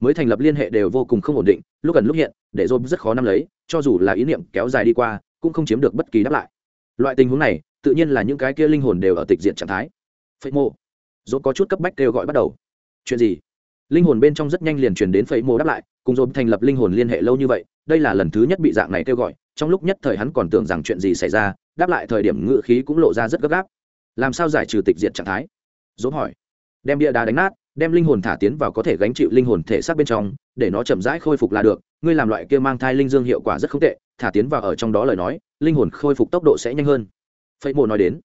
Mới thành lập liên hệ đều vô cùng không ổn định, lúc gần lúc hiện, để rộp rất khó nắm lấy, cho dù là ý niệm kéo dài đi qua, cũng không chiếm được bất kỳ đáp lại. Loại tình huống này, tự nhiên là những cái kia linh hồn đều ở tịch diện trạng thái. Phệ mô dồn có chút cấp bách kêu gọi bắt đầu chuyện gì? Linh hồn bên trong rất nhanh liền truyền đến phẩy mô đáp lại, cùng dồn thành lập linh hồn liên hệ lâu như vậy, đây là lần thứ nhất bị dạng này kêu gọi, trong lúc nhất thời hắn còn tưởng rằng chuyện gì xảy ra, đáp lại thời điểm ngự khí cũng lộ ra rất gấp gáp. Làm sao giải trừ tịch diệt trạng thái? Dồn hỏi. Đem bia đá đánh nát, đem linh hồn thả tiến vào có thể gánh chịu linh hồn thể xác bên trong, để nó chậm rãi khôi phục là được, ngươi làm loại kia mang thai linh dương hiệu quả rất không tệ, thả tiến vào ở trong đó lời nói, linh hồn khôi phục tốc độ sẽ nhanh hơn. Phẩy Mô nói đến.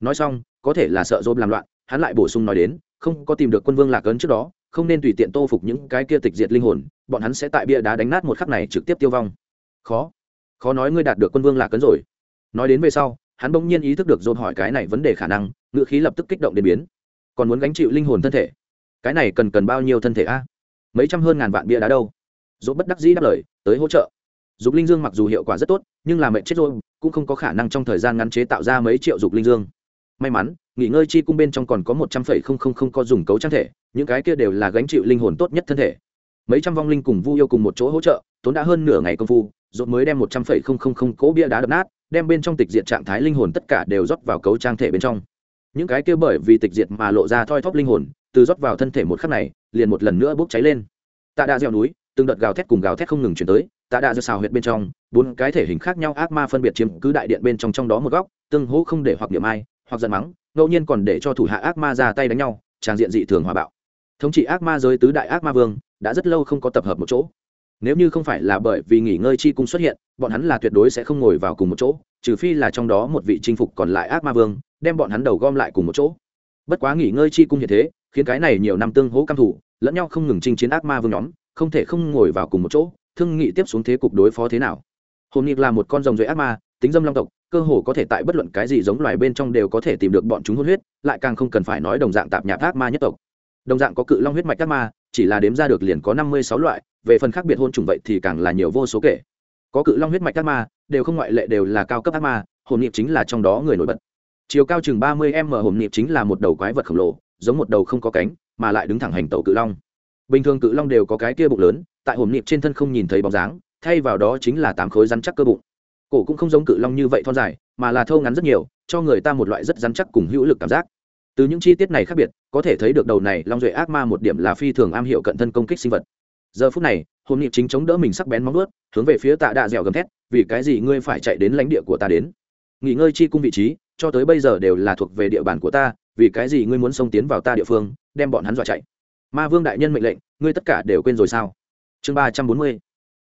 Nói xong, có thể là sợ dồn làm loạn, hắn lại bổ sung nói đến không có tìm được quân vương lạc ấn trước đó, không nên tùy tiện tô phục những cái kia tịch diệt linh hồn, bọn hắn sẽ tại bia đá đánh nát một khắc này trực tiếp tiêu vong. Khó. Khó nói ngươi đạt được quân vương lạc ấn rồi. Nói đến về sau, hắn bỗng nhiên ý thức được dồn hỏi cái này vấn đề khả năng ngự khí lập tức kích động đến biến. Còn muốn gánh chịu linh hồn thân thể? Cái này cần cần bao nhiêu thân thể a? Mấy trăm hơn ngàn vạn bia đá đâu? Dỗ bất đắc dĩ đáp lời, tới hỗ trợ. Dục linh dương mặc dù hiệu quả rất tốt, nhưng là mệnh chết rồi, cũng không có khả năng trong thời gian ngắn chế tạo ra mấy triệu dục linh dương may mắn, nghỉ ngơi chi cung bên trong còn có một trăm phẩy không không không có dùng cấu trang thể, những cái kia đều là gánh chịu linh hồn tốt nhất thân thể. Mấy trăm vong linh cùng vu yêu cùng một chỗ hỗ trợ, tốn đã hơn nửa ngày công phu dột mới đem một trăm phẩy không không không cỗ bia đá đập nát, đem bên trong tịch diệt trạng thái linh hồn tất cả đều rót vào cấu trang thể bên trong. Những cái kia bởi vì tịch diệt mà lộ ra thoi thóp linh hồn, từ rót vào thân thể một khắc này, liền một lần nữa bốc cháy lên. Tạ đa gieo núi, từng đợt gào thét cùng gào thét không ngừng chuyển tới, tạ đa gieo xào huyệt bên trong, bốn cái thể hình khác nhau ác ma phân biệt chiếm cứ đại điện bên trong trong đó một góc, tương hỗ không để hoặc điểm ai hoặc giận mắng, ngẫu nhiên còn để cho thủ hạ ác ma ra tay đánh nhau tràng diện dị thường hòa bạo. Thống trị ác ma giới tứ đại ác ma vương, đã rất lâu không có tập hợp một chỗ. Nếu như không phải là bởi vì nghỉ ngơi chi cung xuất hiện, bọn hắn là tuyệt đối sẽ không ngồi vào cùng một chỗ, trừ phi là trong đó một vị chinh phục còn lại ác ma vương, đem bọn hắn đầu gom lại cùng một chỗ. Bất quá nghỉ ngơi chi cung như thế, khiến cái này nhiều năm tương hỗ căm thủ, lẫn nhau không ngừng chinh chiến ác ma vương nhóm, không thể không ngồi vào cùng một chỗ, thương nghị tiếp xuống thế cục đối phó thế nào. Hồn nhịp là một con rồng dưới ác ma, tính dâm long tộc cơ hồ có thể tại bất luận cái gì giống loài bên trong đều có thể tìm được bọn chúng hôn huyết, lại càng không cần phải nói đồng dạng tạp nhạp ác ma nhất tộc. Đồng dạng có cự long huyết mạch ác ma, chỉ là đếm ra được liền có năm mươi sáu loại, về phần khác biệt hôn chủng vậy thì càng là nhiều vô số kể. Có cự long huyết mạch ác ma, đều không ngoại lệ đều là cao cấp ác ma, hồn niệm chính là trong đó người nổi bật. Chiều cao chừng ba mươi m, hồn niệm chính là một đầu quái vật khổng lồ, giống một đầu không có cánh, mà lại đứng thẳng hành tàu cự long. Bình thường cự long đều có cái kia bụng lớn, tại hồn niệm trên thân không nhìn thấy bóng dáng, thay vào đó chính là tám khối rắn chắc cơ bụng cổ cũng không giống cự long như vậy thon dài, mà là thâu ngắn rất nhiều, cho người ta một loại rất rắn chắc cùng hữu lực cảm giác. Từ những chi tiết này khác biệt, có thể thấy được đầu này long duệ ác ma một điểm là phi thường am hiểu cận thân công kích sinh vật. Giờ phút này, hồn Niệm chính chống đỡ mình sắc bén móng ướt hướng về phía tạ đạ dẻo gầm thét, vì cái gì ngươi phải chạy đến lãnh địa của ta đến? Nghỉ ngơi chi cung vị trí, cho tới bây giờ đều là thuộc về địa bàn của ta, vì cái gì ngươi muốn xông tiến vào ta địa phương, đem bọn hắn dọa chạy? Ma vương đại nhân mệnh lệnh, ngươi tất cả đều quên rồi sao? Chương ba trăm bốn mươi,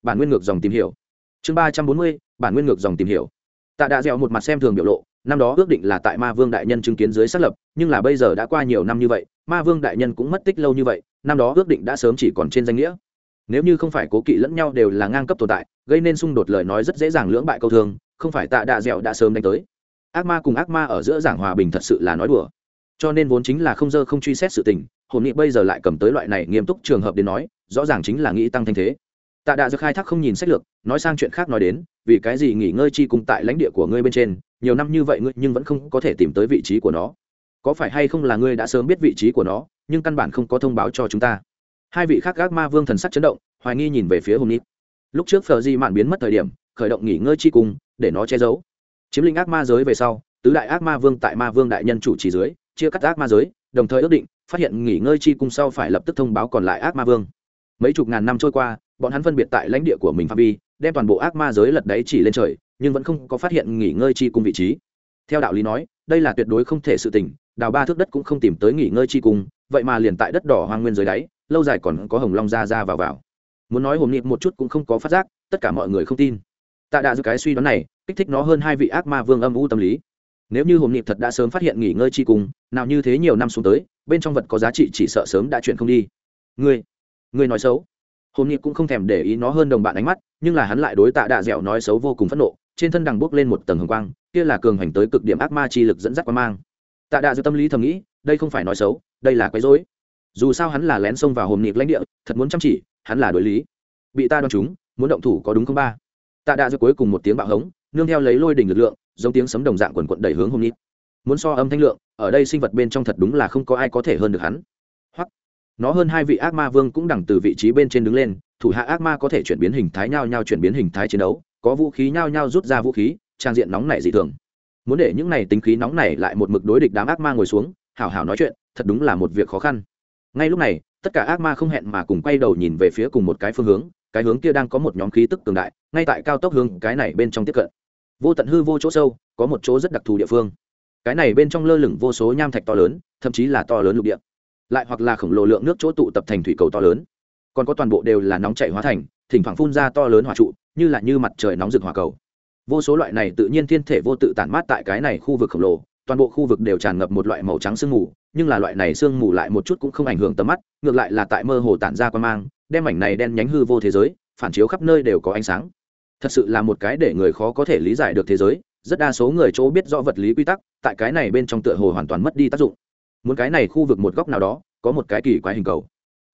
bản nguyên ngược dòng tìm hiểu chương ba trăm bốn mươi, bản nguyên ngược dòng tìm hiểu. Tạ đạ dẻo một mặt xem thường biểu lộ, năm đó ước định là tại ma vương đại nhân chứng kiến dưới xác lập, nhưng là bây giờ đã qua nhiều năm như vậy, ma vương đại nhân cũng mất tích lâu như vậy, năm đó ước định đã sớm chỉ còn trên danh nghĩa. Nếu như không phải cố kỵ lẫn nhau đều là ngang cấp tồn tại, gây nên xung đột lời nói rất dễ dàng lưỡng bại câu thương, không phải tạ đạ dẻo đã sớm đánh tới. Ác ma cùng ác ma ở giữa giảng hòa bình thật sự là nói đùa. Cho nên vốn chính là không dơ không truy xét sự tình, hồn nghị bây giờ lại cầm tới loại này nghiêm túc trường hợp đến nói, rõ ràng chính là nghĩ tăng thanh thế tạ đạ dược khai thác không nhìn sách lược, nói sang chuyện khác nói đến, vì cái gì nghỉ ngơi chi cùng tại lãnh địa của ngươi bên trên, nhiều năm như vậy ngươi nhưng vẫn không có thể tìm tới vị trí của nó. Có phải hay không là ngươi đã sớm biết vị trí của nó, nhưng căn bản không có thông báo cho chúng ta. Hai vị khác gác ma vương thần sắc chấn động, hoài nghi nhìn về phía hồn nít lúc trước phờ di mạn biến mất thời điểm, khởi động nghỉ ngơi chi cùng, để nó che giấu. Chiếm lĩnh ác ma giới về sau, tứ đại ác ma vương tại ma vương đại nhân chủ trì dưới, chia cắt ác ma giới, đồng thời ước định, phát hiện nghỉ ngơi chi cung sau phải lập tức thông báo còn lại ác ma vương. Mấy chục ngàn năm trôi qua bọn hắn phân biệt tại lãnh địa của mình phạm vi, đem toàn bộ ác ma giới lật đáy chỉ lên trời, nhưng vẫn không có phát hiện nghỉ ngơi chi cung vị trí. Theo đạo lý nói, đây là tuyệt đối không thể sự tình, đào ba thước đất cũng không tìm tới nghỉ ngơi chi cung, vậy mà liền tại đất đỏ hoang nguyên dưới đáy, lâu dài còn có hồng long ra ra vào vào. Muốn nói hồn nịp một chút cũng không có phát giác, tất cả mọi người không tin. Tạ đạ giữ cái suy đoán này, kích thích nó hơn hai vị ác ma vương âm u tâm lý. Nếu như hồn nịp thật đã sớm phát hiện nghỉ ngơi chi cung, nào như thế nhiều năm xuống tới, bên trong vật có giá trị chỉ sợ sớm đã chuyển không đi. Ngươi ngươi nói xấu hồn nịp cũng không thèm để ý nó hơn đồng bạn ánh mắt, nhưng là hắn lại đối tạ đạ dẻo nói xấu vô cùng phẫn nộ, trên thân đằng bước lên một tầng hồng quang, kia là cường hành tới cực điểm ác ma chi lực dẫn dắt qua mang. Tạ đạ dẻo tâm lý thầm nghĩ, đây không phải nói xấu, đây là quấy rối. Dù sao hắn là lén xông vào hồn nịp lãnh địa, thật muốn chăm chỉ, hắn là đối lý. Bị ta đoán chúng, muốn động thủ có đúng không ba? Tạ đạ dẻo cuối cùng một tiếng bạo hống, nương theo lấy lôi đỉnh lực lượng, giống tiếng sấm đồng dạng quần quận đẩy hướng hồn nịp muốn so âm thanh lượng, ở đây sinh vật bên trong thật đúng là không có ai có thể hơn được hắn nó hơn hai vị ác ma vương cũng đẳng từ vị trí bên trên đứng lên, thủ hạ ác ma có thể chuyển biến hình thái nhau nhau chuyển biến hình thái chiến đấu, có vũ khí nhau nhau rút ra vũ khí, trang diện nóng này dị thường. Muốn để những này tính khí nóng này lại một mực đối địch đám ác ma ngồi xuống, hảo hảo nói chuyện, thật đúng là một việc khó khăn. Ngay lúc này, tất cả ác ma không hẹn mà cùng quay đầu nhìn về phía cùng một cái phương hướng, cái hướng kia đang có một nhóm khí tức cường đại, ngay tại cao tốc hướng cái này bên trong tiếp cận. Vô tận hư vô chỗ sâu, có một chỗ rất đặc thù địa phương. Cái này bên trong lơ lửng vô số nham thạch to lớn, thậm chí là to lớn lục địa lại hoặc là khổng lồ lượng nước chỗ tụ tập thành thủy cầu to lớn. Còn có toàn bộ đều là nóng chảy hóa thành, thỉnh thoảng phun ra to lớn hỏa trụ, như là như mặt trời nóng rực hỏa cầu. Vô số loại này tự nhiên thiên thể vô tự tản mát tại cái này khu vực khổng lồ, toàn bộ khu vực đều tràn ngập một loại màu trắng sương mù, nhưng là loại này sương mù lại một chút cũng không ảnh hưởng tầm mắt, ngược lại là tại mơ hồ tản ra quan mang, đem ảnh này đen nhánh hư vô thế giới, phản chiếu khắp nơi đều có ánh sáng. Thật sự là một cái để người khó có thể lý giải được thế giới, rất đa số người chỗ biết rõ vật lý quy tắc, tại cái này bên trong tựa hồ hoàn toàn mất đi tác dụng muốn cái này khu vực một góc nào đó, có một cái kỳ quái hình cầu.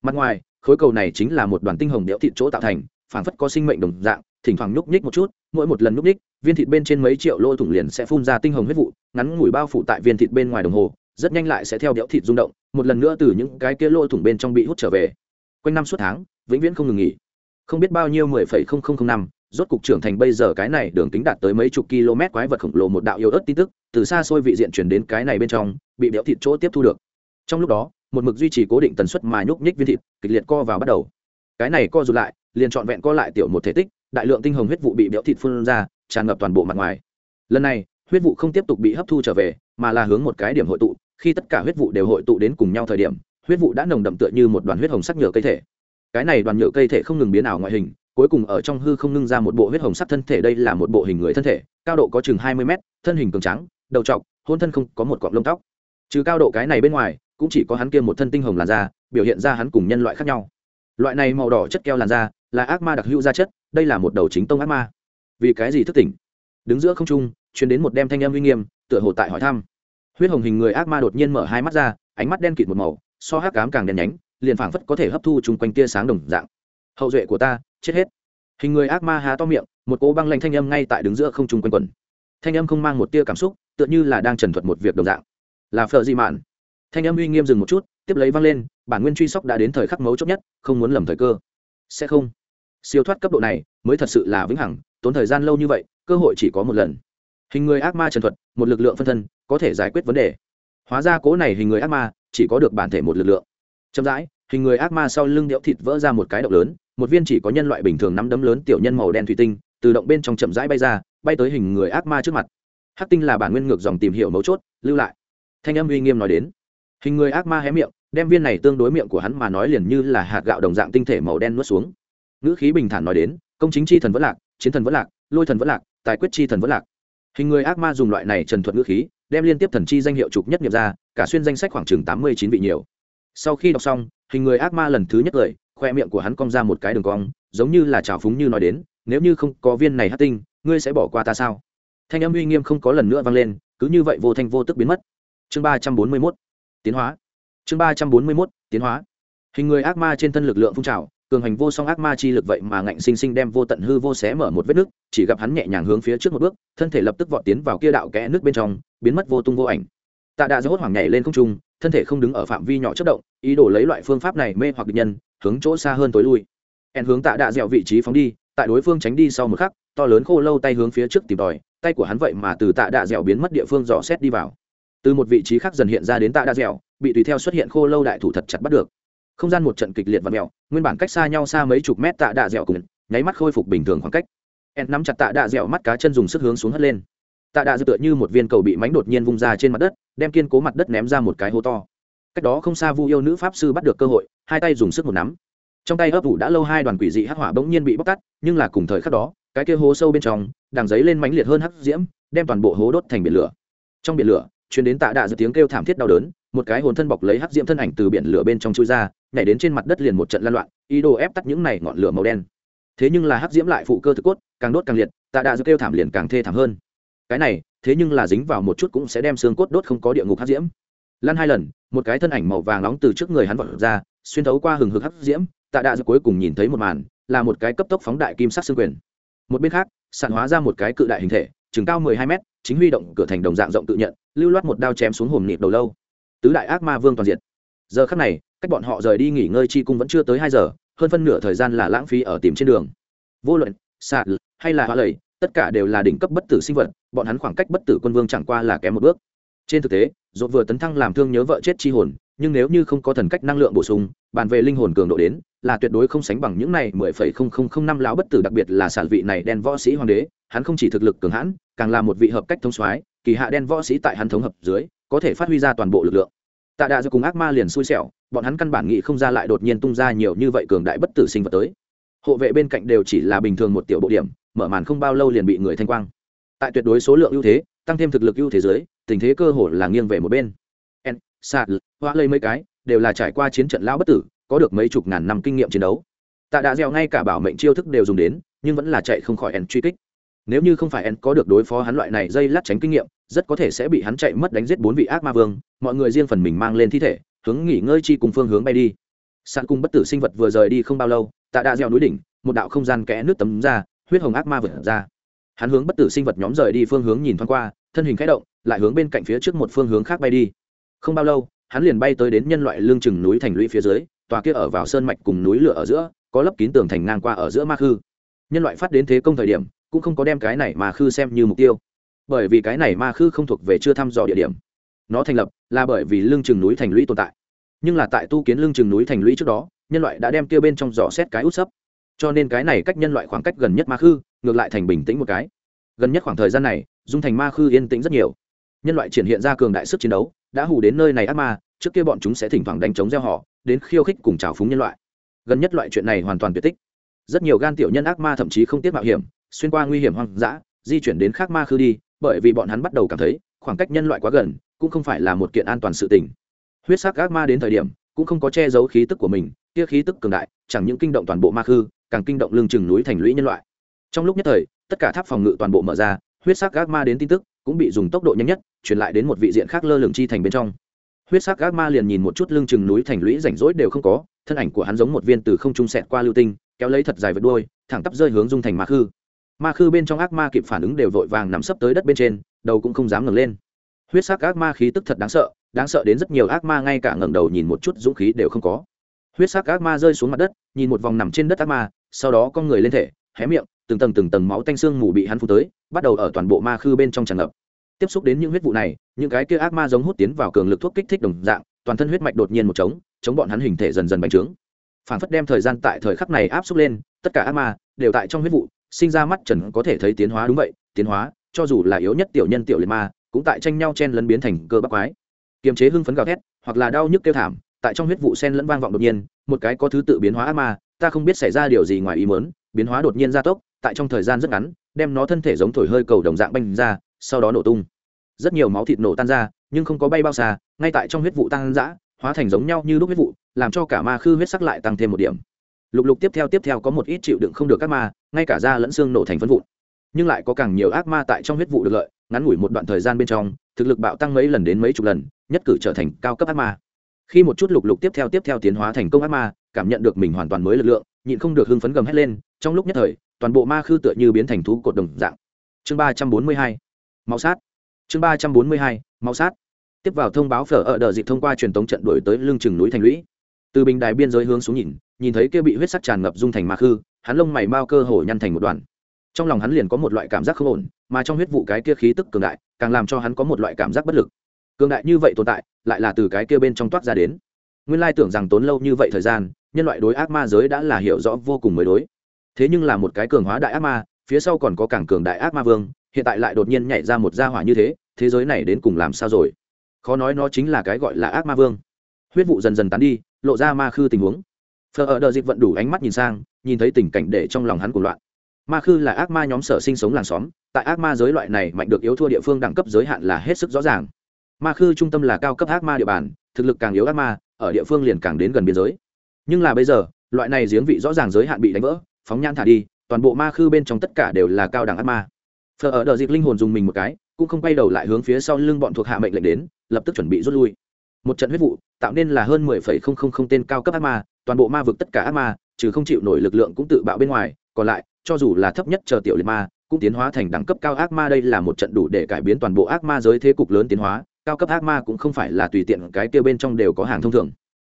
Mặt ngoài, khối cầu này chính là một đoàn tinh hồng đẽo thịt chỗ tạo thành phản phất có sinh mệnh đồng dạng, thỉnh thoảng nhúc nhích một chút, mỗi một lần nhúc nhích, viên thịt bên trên mấy triệu lỗ thủng liền sẽ phun ra tinh hồng huyết vụ, ngắn ngủi bao phủ tại viên thịt bên ngoài đồng hồ, rất nhanh lại sẽ theo đẽo thịt rung động, một lần nữa từ những cái kia lỗ thủng bên trong bị hút trở về. Quanh năm suốt tháng, vĩnh viễn không ngừng nghỉ. Không biết bao nhiêu mười phẩy không không không năm, rốt cục trưởng thành bây giờ cái này đường tính đạt tới mấy chục km quái vật khổng lồ một đạo yếu ớt tin tức từ xa xôi vị diện chuyển đến cái này bên trong, bị béo thịt chỗ tiếp thu được. Trong lúc đó, một mực duy trì cố định tần suất mà nhúc nhích viên thịt, kịch liệt co vào bắt đầu. Cái này co rụt lại, liền trọn vẹn co lại tiểu một thể tích, đại lượng tinh hồng huyết vụ bị béo thịt phun ra, tràn ngập toàn bộ mặt ngoài. Lần này, huyết vụ không tiếp tục bị hấp thu trở về, mà là hướng một cái điểm hội tụ, khi tất cả huyết vụ đều hội tụ đến cùng nhau thời điểm, huyết vụ đã nồng đậm tựa như một đoàn huyết hồng sắc nhựa cây thể. Cái này đoàn nhựa cây thể không ngừng biến ảo ngoại hình, cuối cùng ở trong hư không ngưng ra một bộ huyết hồng sắc thân thể, đây là một bộ hình người thân thể, cao độ có chừng hai mươi mét, thân hình cường trắng đầu trọc hôn thân không có một cọng lông tóc. Trừ cao độ cái này bên ngoài, cũng chỉ có hắn kia một thân tinh hồng làn da, biểu hiện ra hắn cùng nhân loại khác nhau. Loại này màu đỏ chất keo làn da, là ác ma đặc hữu da chất, đây là một đầu chính tông ác ma. Vì cái gì thức tỉnh? Đứng giữa không trung, truyền đến một đem thanh âm uy nghiêm, tựa hồ tại hỏi thăm. Huyết hồng hình người ác ma đột nhiên mở hai mắt ra, ánh mắt đen kịt một màu, so hắc cám càng đen nhánh, liền phảng phất có thể hấp thu chung quanh tia sáng đồng dạng. Hậu duệ của ta, chết hết. Hình người ác ma há to miệng, một cỗ băng lanh thanh âm ngay tại đứng giữa không trung quanh quẩn thanh âm không mang một tia cảm xúc, tựa như là đang trần thuật một việc đồng dạng. Là phở dị mạn? Thanh âm uy nghiêm dừng một chút, tiếp lấy văng lên, bản nguyên truy sóc đã đến thời khắc mấu chốt nhất, không muốn lầm thời cơ. Sẽ không. Siêu thoát cấp độ này, mới thật sự là vĩnh hằng, tốn thời gian lâu như vậy, cơ hội chỉ có một lần. Hình người ác ma trần thuật, một lực lượng phân thân, có thể giải quyết vấn đề. Hóa ra cố này hình người ác ma, chỉ có được bản thể một lực lượng. Chậm rãi, hình người ác ma sau lưng điệu thịt vỡ ra một cái động lớn, một viên chỉ có nhân loại bình thường nắm đấm lớn tiểu nhân màu đen thủy tinh, từ động bên trong chậm rãi bay ra bay tới hình người ác ma trước mặt. Hắc tinh là bản nguyên ngược dòng tìm hiểu mấu chốt, lưu lại. Thanh âm uy nghiêm nói đến. Hình người ác ma hé miệng, đem viên này tương đối miệng của hắn mà nói liền như là hạt gạo đồng dạng tinh thể màu đen nuốt xuống. Ngữ khí bình thản nói đến, công chính chi thần vẫn lạc, chiến thần vẫn lạc, lôi thần vẫn lạc, tài quyết chi thần vẫn lạc. Hình người ác ma dùng loại này trần thuật ngữ khí, đem liên tiếp thần chi danh hiệu trục nhất nghiệp ra, cả xuyên danh sách khoảng chừng tám mươi chín vị nhiều. Sau khi đọc xong, hình người ác ma lần thứ nhất cười khoe miệng của hắn cong ra một cái đường cong, giống như là trào phúng như nói đến, nếu như không có viên này hát tinh ngươi sẽ bỏ qua ta sao? Thanh âm uy nghiêm không có lần nữa vang lên, cứ như vậy vô thanh vô tức biến mất. Chương ba trăm bốn mươi mốt, tiến hóa. Chương ba trăm bốn mươi mốt, tiến hóa. Hình người ác ma trên thân lực lượng phun trào, cường hành vô song ác ma chi lực vậy mà ngạnh sinh sinh đem vô tận hư vô xé mở một vết nước, chỉ gặp hắn nhẹ nhàng hướng phía trước một bước, thân thể lập tức vọt tiến vào kia đạo kẽ nước bên trong, biến mất vô tung vô ảnh. Tạ đạ hốt hoảng nhảy lên không trung, thân thể không đứng ở phạm vi nhỏ chất động, ý đồ lấy loại phương pháp này mê hoặc địch nhân, hướng chỗ xa hơn tối lui. En hướng tạ đạ dẹo vị trí phóng đi, tại đối phương tránh đi sau một khắc to lớn khô lâu tay hướng phía trước tìm tòi, tay của hắn vậy mà từ tạ đạ dẻo biến mất địa phương dò xét đi vào. Từ một vị trí khác dần hiện ra đến tạ đạ dẻo, bị tùy theo xuất hiện khô lâu đại thủ thật chặt bắt được. Không gian một trận kịch liệt và mèo nguyên bản cách xa nhau xa mấy chục mét tạ đạ dẻo cùng, nháy mắt khôi phục bình thường khoảng cách. Ed nắm chặt tạ đạ dẻo mắt cá chân dùng sức hướng xuống hất lên. Tạ đạ dẻo tựa như một viên cầu bị mánh đột nhiên vung ra trên mặt đất, đem kiên cố mặt đất ném ra một cái hố to. Cách đó không xa vu yêu nữ pháp sư bắt được cơ hội, hai tay dùng sức một nắm. Trong tay ấp ủ đã lâu hai đoàn quỷ dị hắc hỏa bỗng nhiên bị bóc tắt nhưng là cùng thời khắc đó cái kia hố sâu bên trong, đằng giấy lên mãnh liệt hơn hắc diễm, đem toàn bộ hố đốt thành biển lửa. Trong biển lửa chuyến đến tạ đạ giữa tiếng kêu thảm thiết đau đớn, một cái hồn thân bọc lấy hắc diễm thân ảnh từ biển lửa bên trong chui ra, nhảy đến trên mặt đất liền một trận lan loạn, ý đồ ép tắt những này ngọn lửa màu đen. Thế nhưng là hắc diễm lại phụ cơ thực cốt, càng đốt càng liệt, tạ đạ giữa kêu thảm liền càng thê thảm hơn. Cái này, thế nhưng là dính vào một chút cũng sẽ đem xương cốt đốt không có địa ngục hắc diễm. Lăn hai lần, một cái thân ảnh màu vàng nóng từ trước người hắn vọt ra, xuyên thấu qua hừng hực hắc diễm, tạ đạ giữa cuối cùng nhìn thấy một màn, là một cái cấp tốc phóng đại kim sắc xương quyền một bên khác, sản hóa ra một cái cự đại hình thể chừng cao mười hai mét, chính huy động cửa thành đồng dạng rộng tự nhận, lưu loát một đao chém xuống hồm nịp đầu lâu. Tứ đại ác ma vương toàn diện giờ khắc này, cách bọn họ rời đi nghỉ ngơi chi cung vẫn chưa tới hai giờ, hơn phân nửa thời gian là lãng phí ở tìm trên đường. Vô luận, sạt, hay là hoa lầy, tất cả đều là đỉnh cấp bất tử sinh vật, bọn hắn khoảng cách bất tử quân vương chẳng qua là kém một bước. Trên thực tế dột vừa tấn thăng làm thương nhớ vợ chết chi hồn, nhưng nếu như không có thần cách năng lượng bổ sung bàn về linh hồn cường độ đến, là tuyệt đối không sánh bằng những này mười phẩy không không không năm lão bất tử, đặc biệt là sản vị này đen võ sĩ hoàng đế, hắn không chỉ thực lực cường hãn, càng là một vị hợp cách thông soái, kỳ hạ đen võ sĩ tại hắn thống hợp dưới, có thể phát huy ra toàn bộ lực lượng. Tạ đạ do cùng ác ma liền xui xẻo, bọn hắn căn bản nghĩ không ra lại đột nhiên tung ra nhiều như vậy cường đại bất tử sinh vật tới. Hộ vệ bên cạnh đều chỉ là bình thường một tiểu bộ điểm, mở màn không bao lâu liền bị người thanh quang. Tại tuyệt đối số lượng ưu thế, tăng thêm thực lực ưu thế giới tình thế cơ hội là nghiêng về một bên. En, sạt, hoa lây mấy cái đều là trải qua chiến trận lão bất tử, có được mấy chục ngàn năm kinh nghiệm chiến đấu. Tạ đã gieo ngay cả bảo mệnh chiêu thức đều dùng đến, nhưng vẫn là chạy không khỏi en truy kích. Nếu như không phải en có được đối phó hắn loại này dây lát tránh kinh nghiệm, rất có thể sẽ bị hắn chạy mất đánh giết bốn vị ác ma vương, mọi người riêng phần mình mang lên thi thể, hướng nghỉ ngơi chi cùng phương hướng bay đi. Sạn cung bất tử sinh vật vừa rời đi không bao lâu, tạ đã gieo núi đỉnh, một đạo không gian kẽ nước tấm ra, huyết hồng ác ma vượt ra. Hắn hướng bất tử sinh vật nhóm rời đi phương hướng nhìn thoáng qua, thân hình khẽ động, lại hướng bên cạnh phía trước một phương hướng khác bay đi. Không bao lâu hắn liền bay tới đến nhân loại lương chừng núi thành lũy phía dưới, tòa kia ở vào sơn mạch cùng núi lửa ở giữa, có lấp kín tường thành ngang qua ở giữa ma khư. Nhân loại phát đến thế công thời điểm, cũng không có đem cái này mà khư xem như mục tiêu. Bởi vì cái này ma khư không thuộc về chưa thăm dò địa điểm. Nó thành lập là bởi vì lương chừng núi thành lũy tồn tại. Nhưng là tại tu kiến lương chừng núi thành lũy trước đó, nhân loại đã đem kia bên trong dò xét cái út sấp. Cho nên cái này cách nhân loại khoảng cách gần nhất ma khư, ngược lại thành bình tĩnh một cái. Gần nhất khoảng thời gian này, dung thành ma khư yên tĩnh rất nhiều nhân loại triển hiện ra cường đại sức chiến đấu, đã hù đến nơi này ác ma, trước kia bọn chúng sẽ thỉnh thoảng đánh chống gieo họ, đến khiêu khích cùng trào phúng nhân loại. Gần nhất loại chuyện này hoàn toàn tuyệt tích. Rất nhiều gan tiểu nhân ác ma thậm chí không tiết mạo hiểm, xuyên qua nguy hiểm hoang dã, di chuyển đến khác ma khư đi, bởi vì bọn hắn bắt đầu cảm thấy, khoảng cách nhân loại quá gần, cũng không phải là một kiện an toàn sự tình. Huyết sắc ác ma đến thời điểm, cũng không có che giấu khí tức của mình, kia khí tức cường đại, chẳng những kinh động toàn bộ ma khư, càng kinh động lương chừng núi thành lũy nhân loại. Trong lúc nhất thời, tất cả tháp phòng ngự toàn bộ mở ra, huyết sắc ác ma đến tin tức cũng bị dùng tốc độ nhanh nhất, truyền lại đến một vị diện khác lơ lửng chi thành bên trong. Huyết sắc ác ma liền nhìn một chút lưng chừng núi thành lũy rảnh rỗi đều không có, thân ảnh của hắn giống một viên từ không trung sẹt qua lưu tinh, kéo lấy thật dài vật đuôi, thẳng tắp rơi hướng dung thành ma khư. Ma khư bên trong ác ma kịp phản ứng đều vội vàng nằm sấp tới đất bên trên, đầu cũng không dám ngẩng lên. Huyết sắc ác ma khí tức thật đáng sợ đáng sợ đến rất nhiều ác ma ngay cả ngẩng đầu nhìn một chút dũng khí đều không có. Huyết sắc ác ma rơi xuống mặt đất, nhìn một vòng nằm trên đất ác ma, sau đó con người lên thể, hé miệng, từng tầng từng tầng máu tanh xương mù bị hắn phun tới bắt đầu ở toàn bộ ma khư bên trong tràn ngập. Tiếp xúc đến những huyết vụ này, những cái kia ác ma giống hút tiến vào cường lực thuốc kích thích đồng dạng, toàn thân huyết mạch đột nhiên một trống, chống bọn hắn hình thể dần dần bành trướng. Phản phất đem thời gian tại thời khắc này áp xúc lên, tất cả ác ma đều tại trong huyết vụ, sinh ra mắt trần có thể thấy tiến hóa đúng vậy, tiến hóa, cho dù là yếu nhất tiểu nhân tiểu liệt ma, cũng tại tranh nhau chen lấn biến thành cơ bắp quái. Kiềm chế hưng phấn gào thét, hoặc là đau nhức kêu thảm, tại trong huyết vụ sen lẫn vang vọng đột nhiên, một cái có thứ tự biến hóa ác ma, ta không biết xảy ra điều gì ngoài ý mớn biến hóa đột nhiên gia tốc, tại trong thời gian rất ngắn đem nó thân thể giống thổi hơi cầu đồng dạng banh ra, sau đó nổ tung. Rất nhiều máu thịt nổ tan ra, nhưng không có bay bao xa, ngay tại trong huyết vụ tăng dã hóa thành giống nhau như lúc huyết vụ, làm cho cả ma khư huyết sắc lại tăng thêm một điểm. Lục lục tiếp theo tiếp theo có một ít chịu đựng không được các ma, ngay cả da lẫn xương nổ thành phân vụn. Nhưng lại có càng nhiều ác ma tại trong huyết vụ được lợi, ngắn ngủi một đoạn thời gian bên trong, thực lực bạo tăng mấy lần đến mấy chục lần, nhất cử trở thành cao cấp ác ma. Khi một chút lục lục tiếp theo tiếp theo tiến hóa thành công ác ma, cảm nhận được mình hoàn toàn mới lực lượng, nhịn không được hưng phấn gầm hét lên, trong lúc nhất thời toàn bộ ma khư tựa như biến thành thú cột đồng dạng. Chương ba trăm bốn mươi hai, máu sát. Chương ba trăm bốn mươi hai, máu sát. Tiếp vào thông báo phở ở đờ dịp thông qua truyền tống trận đổi tới lưng chừng núi thành lũy. Từ bình đài biên giới hướng xuống nhìn nhìn thấy kia bị huyết sắc tràn ngập dung thành ma khư, hắn lông mày mau cơ hồ nhăn thành một đoàn. Trong lòng hắn liền có một loại cảm giác không ổn, mà trong huyết vụ cái kia khí tức cường đại, càng làm cho hắn có một loại cảm giác bất lực. Cường đại như vậy tồn tại, lại là từ cái kia bên trong toát ra đến. Nguyên lai tưởng rằng tốn lâu như vậy thời gian, nhân loại đối ác ma giới đã là hiểu rõ vô cùng mới đối thế nhưng là một cái cường hóa đại ác ma, phía sau còn có cảng cường đại ác ma vương, hiện tại lại đột nhiên nhảy ra một gia hỏa như thế thế giới này đến cùng làm sao rồi? Khó nói nó chính là cái gọi là ác ma vương. Huyết vụ dần dần tán đi, lộ ra ma khư tình huống. Phờ ở đợt dịp vận đủ ánh mắt nhìn sang, nhìn thấy tình cảnh để trong lòng hắn cuồng loạn. Ma khư là ác ma nhóm sở sinh sống làng xóm, tại ác ma giới loại này mạnh được yếu thua địa phương đẳng cấp giới hạn là hết sức rõ ràng. Ma khư trung tâm là cao cấp ác ma địa bàn, thực lực càng yếu ác ma, ở địa phương liền càng đến gần biên giới. Nhưng là bây giờ, loại này giếng vị rõ ràng giới hạn bị đánh vỡ phóng nhan thả đi, toàn bộ ma khư bên trong tất cả đều là cao đẳng ác ma. Phờ ở đợt dịp linh hồn dùng mình một cái, cũng không quay đầu lại hướng phía sau lưng bọn thuộc hạ mệnh lệnh đến, lập tức chuẩn bị rút lui. Một trận huyết vụ, tạo nên là hơn mười phẩy không không không tên cao cấp ác ma, toàn bộ ma vực tất cả ác ma, trừ không chịu nổi lực lượng cũng tự bạo bên ngoài, còn lại, cho dù là thấp nhất chờ tiểu liệt ma, cũng tiến hóa thành đẳng cấp cao ác ma đây là một trận đủ để cải biến toàn bộ ác ma giới thế cục lớn tiến hóa, cao cấp ác ma cũng không phải là tùy tiện cái kia bên trong đều có hàng thông thường.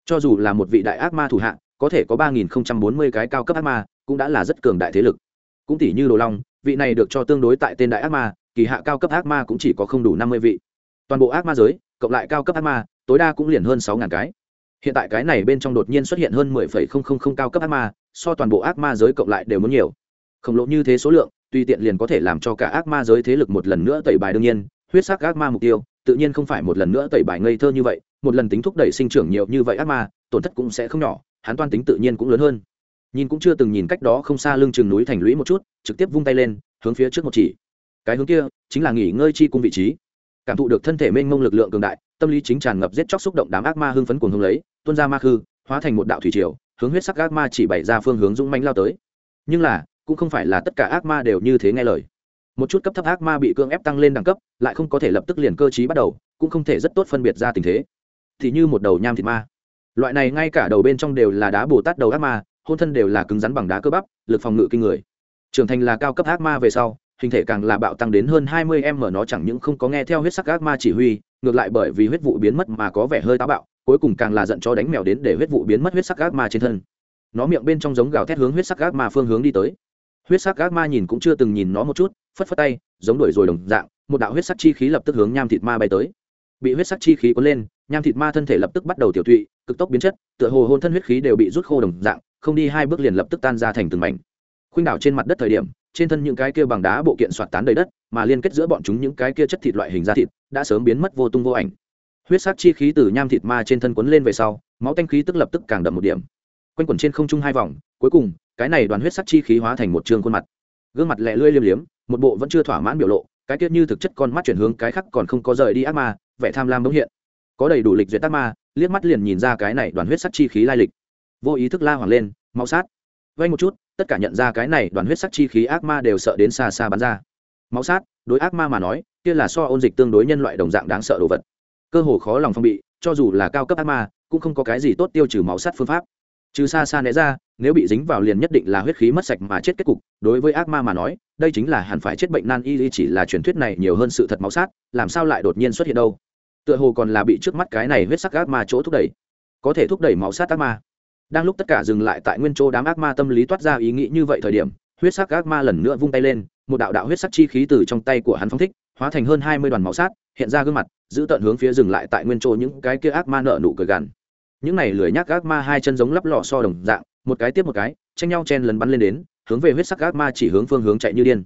Cho dù là một vị đại ác ma thủ hạ, có thể có ba nghìn không trăm bốn mươi cái cao cấp ác ma cũng đã là rất cường đại thế lực. Cũng tỷ như đồ long, vị này được cho tương đối tại tên đại ác ma, kỳ hạ cao cấp ác ma cũng chỉ có không đủ năm mươi vị. Toàn bộ ác ma giới, cộng lại cao cấp ác ma, tối đa cũng liền hơn sáu ngàn cái. Hiện tại cái này bên trong đột nhiên xuất hiện hơn mười phẩy không không không cao cấp ác ma, so toàn bộ ác ma giới cộng lại đều muốn nhiều. Khổng lồ như thế số lượng, tùy tiện liền có thể làm cho cả ác ma giới thế lực một lần nữa tẩy bài đương nhiên, huyết sắc ác ma mục tiêu, tự nhiên không phải một lần nữa tẩy bài ngây thơ như vậy, một lần tính thúc đẩy sinh trưởng nhiều như vậy ác ma, tổn thất cũng sẽ không nhỏ, hắn toan tính tự nhiên cũng lớn hơn nhìn cũng chưa từng nhìn cách đó không xa lưng chừng núi thành lũy một chút, trực tiếp vung tay lên, hướng phía trước một chỉ. Cái hướng kia chính là nghỉ ngơi chi cung vị trí. Cảm thụ được thân thể mênh mông lực lượng cường đại, tâm lý chính tràn ngập giết chóc xúc động đám ác ma hưng phấn cuồng hưng lấy, tuôn ra ma khư, hóa thành một đạo thủy triều, hướng huyết sắc ác ma chỉ bày ra phương hướng dũng manh lao tới. Nhưng là, cũng không phải là tất cả ác ma đều như thế nghe lời. Một chút cấp thấp ác ma bị cưỡng ép tăng lên đẳng cấp, lại không có thể lập tức liền cơ chí bắt đầu, cũng không thể rất tốt phân biệt ra tình thế. Thì như một đầu nham thịt ma. Loại này ngay cả đầu bên trong đều là đá bồ tát đầu ác ma hôn thân đều là cứng rắn bằng đá cơ bắp, lực phòng ngự kinh người. Trưởng thành là cao cấp ác ma về sau, hình thể càng là bạo tăng đến hơn hai mươi m nó chẳng những không có nghe theo huyết sắc ác ma chỉ huy, ngược lại bởi vì huyết vụ biến mất mà có vẻ hơi táo bạo, cuối cùng càng là giận cho đánh mèo đến để huyết vụ biến mất huyết sắc ác ma trên thân. Nó miệng bên trong giống gào thét hướng huyết sắc ác ma phương hướng đi tới. Huyết sắc ác ma nhìn cũng chưa từng nhìn nó một chút, phất phất tay, giống đuổi rồi đồng dạng, một đạo huyết sắc chi khí lập tức hướng nham thịt ma bay tới. Bị huyết sắc chi khí cuốn lên, nham thịt ma thân thể lập tức bắt đầu tiểu tụy, cực tốc biến chất, tựa hồ hôn thân huyết khí đều bị rút khô đồng dạng không đi hai bước liền lập tức tan ra thành từng mảnh. Khuynh đảo trên mặt đất thời điểm, trên thân những cái kia bằng đá bộ kiện soạt tán đầy đất, mà liên kết giữa bọn chúng những cái kia chất thịt loại hình da thịt, đã sớm biến mất vô tung vô ảnh. Huyết sắc chi khí từ nham thịt ma trên thân quấn lên về sau, máu tanh khí tức lập tức càng đậm một điểm. Quanh quẩn trên không trung hai vòng, cuối cùng, cái này đoàn huyết sắc chi khí hóa thành một trường khuôn mặt. Gương mặt lẹ lươi liêm liếm, một bộ vẫn chưa thỏa mãn biểu lộ, cái tiết như thực chất con mắt chuyển hướng cái khác còn không có rời đi ác ma, vẻ tham lam bỗng hiện. Có đầy đủ lịch duyệt ác ma, liếc mắt liền nhìn ra cái này đoàn huyết sắc chi khí lai lịch vô ý thức la hoàng lên, mau sát. Vay một chút, tất cả nhận ra cái này đoàn huyết sắc chi khí ác ma đều sợ đến xa xa bắn ra. Máu sát, đối ác ma mà nói, kia là so ôn dịch tương đối nhân loại đồng dạng đáng sợ đồ vật. Cơ hồ khó lòng phong bị, cho dù là cao cấp ác ma, cũng không có cái gì tốt tiêu trừ máu sát phương pháp. Trừ xa xa né ra, nếu bị dính vào liền nhất định là huyết khí mất sạch mà chết kết cục. Đối với ác ma mà nói, đây chính là hẳn phải chết bệnh nan y chỉ là truyền thuyết này nhiều hơn sự thật máu sát, làm sao lại đột nhiên xuất hiện đâu? Tựa hồ còn là bị trước mắt cái này huyết sắc ác ma chỗ thúc đẩy. Có thể thúc đẩy máu sát ác ma đang lúc tất cả dừng lại tại nguyên chỗ đám ác ma tâm lý toát ra ý nghĩ như vậy thời điểm, huyết sắc ác ma lần nữa vung tay lên, một đạo đạo huyết sắc chi khí từ trong tay của hắn phóng thích, hóa thành hơn hai mươi đoàn máu sát, hiện ra gương mặt, giữ tận hướng phía dừng lại tại nguyên chỗ những cái kia ác ma nợ nụ cười gằn. Những này lười nhác ác ma hai chân giống lắp lọ so đồng dạng, một cái tiếp một cái, tranh nhau chen lấn bắn lên đến, hướng về huyết sắc ác ma chỉ hướng phương hướng chạy như điên.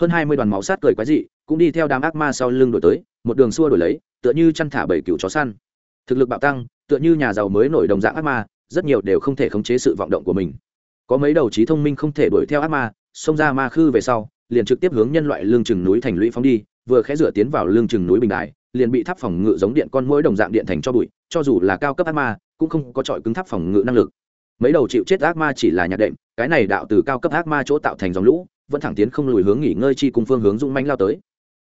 Hơn hai mươi đoàn máu sát cười quái dị, cũng đi theo đám ác ma sau lưng đổi tới, một đường xua đổi lấy, tựa như chăn thả bảy cựu chó săn. Thực lực bạo tăng, tựa như nhà giàu mới nổi đồng dạng ác ma rất nhiều đều không thể khống chế sự vọng động của mình. Có mấy đầu trí thông minh không thể đuổi theo ác ma, xông ra ma khư về sau, liền trực tiếp hướng nhân loại lương chừng núi thành lũy phóng đi, vừa khẽ rửa tiến vào lương chừng núi bình đại liền bị tháp phòng ngự giống điện con mỗi đồng dạng điện thành cho bụi, cho dù là cao cấp ác ma, cũng không có trọi cứng tháp phòng ngự năng lực. Mấy đầu chịu chết ác ma chỉ là nhạc đệm, cái này đạo từ cao cấp ác ma chỗ tạo thành dòng lũ, vẫn thẳng tiến không lùi hướng nghỉ ngơi chi cùng phương hướng dũng manh lao tới.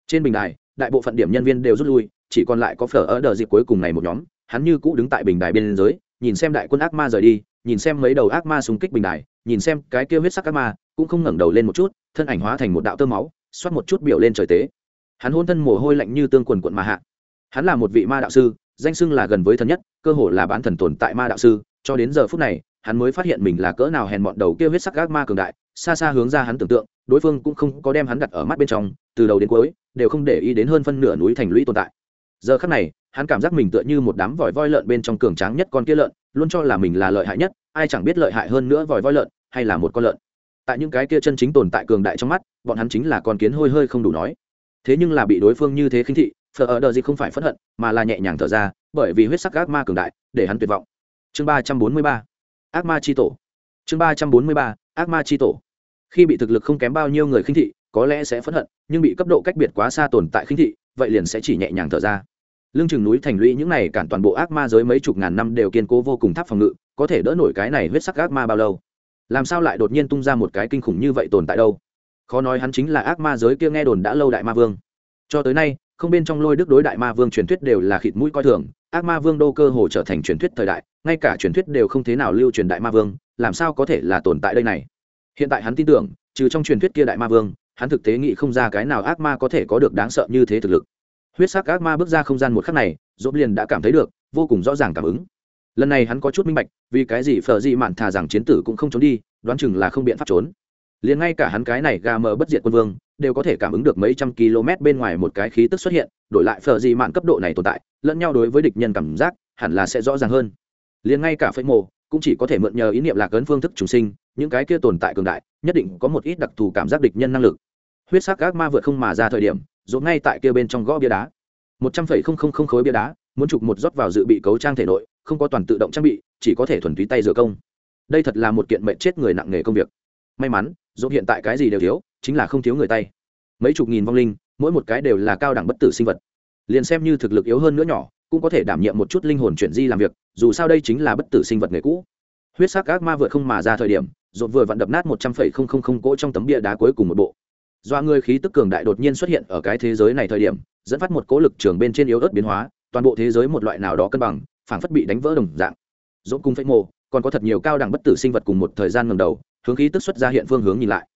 Trên bình đài, đại bộ phận điểm nhân viên đều rút lui, chỉ còn lại có phở ở đợt dịp cuối cùng này một nhóm, hắn như cũ đứng tại bình đài bên dưới nhìn xem đại quân ác ma rời đi, nhìn xem mấy đầu ác ma súng kích bình đài, nhìn xem cái kia huyết sắc ác ma, cũng không ngẩng đầu lên một chút, thân ảnh hóa thành một đạo tơ máu, xoát một chút biểu lên trời tế. Hắn hôn thân mồ hôi lạnh như tương quần quận mà hạ. Hắn là một vị ma đạo sư, danh xưng là gần với thần nhất, cơ hồ là bán thần tồn tại ma đạo sư, cho đến giờ phút này, hắn mới phát hiện mình là cỡ nào hèn mọn đầu kia huyết sắc ác ma cường đại, xa xa hướng ra hắn tưởng tượng, đối phương cũng không có đem hắn đặt ở mắt bên trong, từ đầu đến cuối, đều không để ý đến hơn phân nửa núi thành lũy tồn tại. Giờ khắc này hắn cảm giác mình tựa như một đám vòi voi lợn bên trong cường tráng nhất con kia lợn, luôn cho là mình là lợi hại nhất, ai chẳng biết lợi hại hơn nữa vòi voi lợn hay là một con lợn. Tại những cái kia chân chính tồn tại cường đại trong mắt, bọn hắn chính là con kiến hôi hơi không đủ nói. Thế nhưng là bị đối phương như thế khinh thị, phở ở đờ gì không phải phẫn hận, mà là nhẹ nhàng thở ra, bởi vì huyết sắc ác ma cường đại, để hắn tuyệt vọng. Chương ba trăm bốn mươi ba, ác ma c h i tổ. Chương ba trăm bốn mươi ba, ác ma c h i tổ. Khi bị thực lực không kém bao nhiêu người khinh thị, có lẽ sẽ phẫn hận, nhưng bị cấp độ cách biệt quá xa tồn tại khinh thị, vậy liền sẽ chỉ nhẹ nhàng thở ra lương chừng núi thành lũy những này cản toàn bộ ác ma giới mấy chục ngàn năm đều kiên cố vô cùng tháp phòng ngự, có thể đỡ nổi cái này huyết sắc ác ma bao lâu? Làm sao lại đột nhiên tung ra một cái kinh khủng như vậy tồn tại đâu? Khó nói hắn chính là ác ma giới kia nghe đồn đã lâu đại ma vương. Cho tới nay, không bên trong lôi đức đối đại ma vương truyền thuyết đều là khịt mũi coi thường, ác ma vương đô cơ hồ trở thành truyền thuyết thời đại, ngay cả truyền thuyết đều không thế nào lưu truyền đại ma vương, làm sao có thể là tồn tại đây này? Hiện tại hắn tin tưởng, trừ trong truyền thuyết kia đại ma vương, hắn thực tế nghĩ không ra cái nào ác ma có thể có được đáng sợ như thế thực lực huyết sắc ác ma bước ra không gian một khắc này dốt liền đã cảm thấy được, vô cùng rõ ràng cảm ứng. Lần này hắn có chút minh bạch, vì cái gì phờ dị mạn thà rằng chiến tử cũng không trốn đi, đoán chừng là không biện pháp trốn. Liền ngay cả hắn cái này gà mờ bất diệt quân vương, đều có thể cảm ứng được mấy trăm km bên ngoài một cái khí tức xuất hiện, đổi lại phờ dị mạn cấp độ này tồn tại, lẫn nhau đối với địch nhân cảm giác, hẳn là sẽ rõ ràng hơn. Liền ngay cả phẫy mồ cũng chỉ có thể mượn nhờ ý niệm lạc ấn phương thức trùng sinh, những cái kia tồn tại cường đại, nhất định có một ít đặc thù cảm giác địch nhân năng lực. Huyết sắc ác ma vượt không mà ra thời điểm dốt ngay tại kia bên trong gõ bia đá. Một trăm phẩy không không không khối bia đá, muốn chụp một rót vào dự bị cấu trang thể nội, không có toàn tự động trang bị, chỉ có thể thuần túy tay rửa công. Đây thật là một kiện mệnh chết người nặng nghề công việc. May mắn dốt hiện tại cái gì đều thiếu, chính là không thiếu người tay. Mấy chục nghìn vong linh, mỗi một cái đều là cao đẳng bất tử sinh vật. Liền xem như thực lực yếu hơn nữa nhỏ, cũng có thể đảm nhiệm một chút linh hồn chuyển di làm việc, dù sao đây chính là bất tử sinh vật nghề cũ. Huyết sắc ác ma vượt không mà ra thời điểm dột vừa vặn đập nát một trăm phẩy không không không cỗ trong tấm bia đá cuối cùng một bộ do người khí tức cường đại đột nhiên xuất hiện ở cái thế giới này thời điểm, dẫn phát một cố lực trường bên trên yếu ớt biến hóa, toàn bộ thế giới một loại nào đó cân bằng, phảng phất bị đánh vỡ đồng dạng. Dỗ cùng phách mộ, còn có thật nhiều cao đẳng bất tử sinh vật cùng một thời gian ngầm đầu, hướng khí tức xuất ra hiện phương hướng nhìn lại.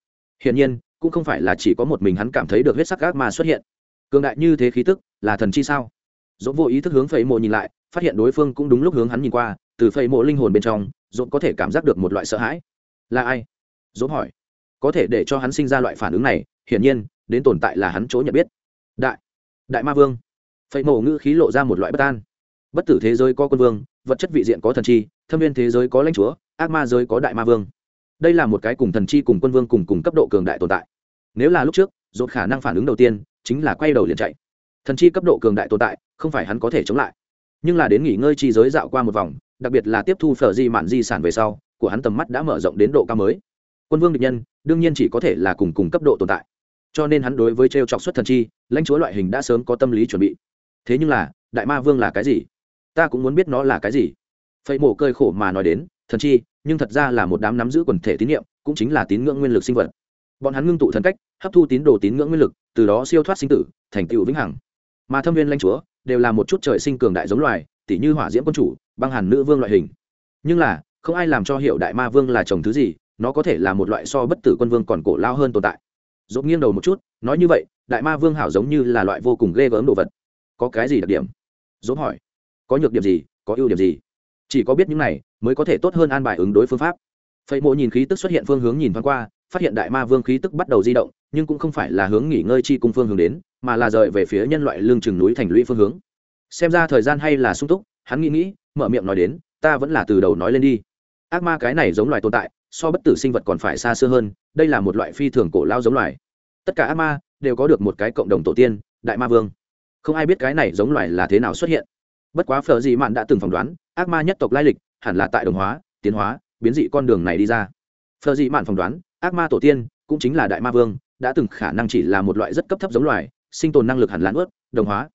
Hiển nhiên, cũng không phải là chỉ có một mình hắn cảm thấy được huyết sắc gác ma xuất hiện. Cường đại như thế khí tức, là thần chi sao? Dỗ vô ý thức hướng phẩy mộ nhìn lại, phát hiện đối phương cũng đúng lúc hướng hắn nhìn qua, từ phẩy mộ linh hồn bên trong Dỗ có thể cảm giác được một loại sợ hãi. Là ai? Dỗ hỏi có thể để cho hắn sinh ra loại phản ứng này, hiển nhiên, đến tồn tại là hắn chỗ nhận biết. Đại đại ma vương. Phẩy mổ ngữ khí lộ ra một loại bất an. Bất tử thế giới có quân vương, vật chất vị diện có thần chi, thâm viên thế giới có lãnh chúa, ác ma giới có đại ma vương. Đây là một cái cùng thần chi cùng quân vương cùng cùng cấp độ cường đại tồn tại. Nếu là lúc trước dột khả năng phản ứng đầu tiên chính là quay đầu liền chạy. Thần chi cấp độ cường đại tồn tại, không phải hắn có thể chống lại. Nhưng là đến nghỉ ngơi chi giới dạo qua một vòng, đặc biệt là tiếp thu phở di mạn di sản về sau, của hắn tầm mắt đã mở rộng đến độ cao mới. Quân vương địch nhân đương nhiên chỉ có thể là cùng cùng cấp độ tồn tại. Cho nên hắn đối với t r e o chọc xuất thần chi, lãnh chúa loại hình đã sớm có tâm lý chuẩn bị. Thế nhưng là, đại ma vương là cái gì? Ta cũng muốn biết nó là cái gì. Phẩy mổ cơi khổ mà nói đến, thần chi, nhưng thật ra là một đám nắm giữ quần thể tín nhiệm cũng chính là tín ngưỡng nguyên lực sinh vật. Bọn hắn ngưng tụ thần cách, hấp thu tín đồ tín ngưỡng nguyên lực, từ đó siêu thoát sinh tử, thành tựu vĩnh hằng. Mà thâm viên lãnh chúa, đều là một chút trời sinh cường đại giống loài tỷ như hỏa diễm quân chủ, băng hàn nữ vương loại hình. Nhưng là, không ai làm cho hiểu đại ma vương là chồng thứ gì nó có thể là một loại so bất tử quân vương còn cổ lao hơn tồn tại. Dốt nghiêng đầu một chút, nói như vậy, đại ma vương hảo giống như là loại vô cùng ghê gớm đồ vật. Có cái gì đặc điểm? Dốt hỏi. Có nhược điểm gì? Có ưu điểm gì? Chỉ có biết những này, mới có thể tốt hơn an bài ứng đối phương pháp. Phẩy mộ nhìn khí tức xuất hiện phương hướng nhìn thoáng qua, phát hiện đại ma vương khí tức bắt đầu di động, nhưng cũng không phải là hướng nghỉ ngơi chi cung phương hướng đến, mà là rời về phía nhân loại lương chừng núi thành lũy phương hướng. Xem ra thời gian hay là sung túc, hắn nghĩ nghĩ, mở miệng nói đến, ta vẫn là từ đầu nói lên đi. Ác ma cái này giống loài tồn tại so bất tử sinh vật còn phải xa xưa hơn, đây là một loại phi thường cổ lao giống loài. Tất cả ác ma đều có được một cái cộng đồng tổ tiên, đại ma vương. Không ai biết cái này giống loài là thế nào xuất hiện. Bất quá phở dị mạn đã từng phỏng đoán, ác ma nhất tộc lai lịch hẳn là tại đồng hóa, tiến hóa, biến dị con đường này đi ra. Phở dị mạn phỏng đoán, ác ma tổ tiên cũng chính là đại ma vương, đã từng khả năng chỉ là một loại rất cấp thấp giống loài, sinh tồn năng lực hẳn là nuốt, đồng hóa.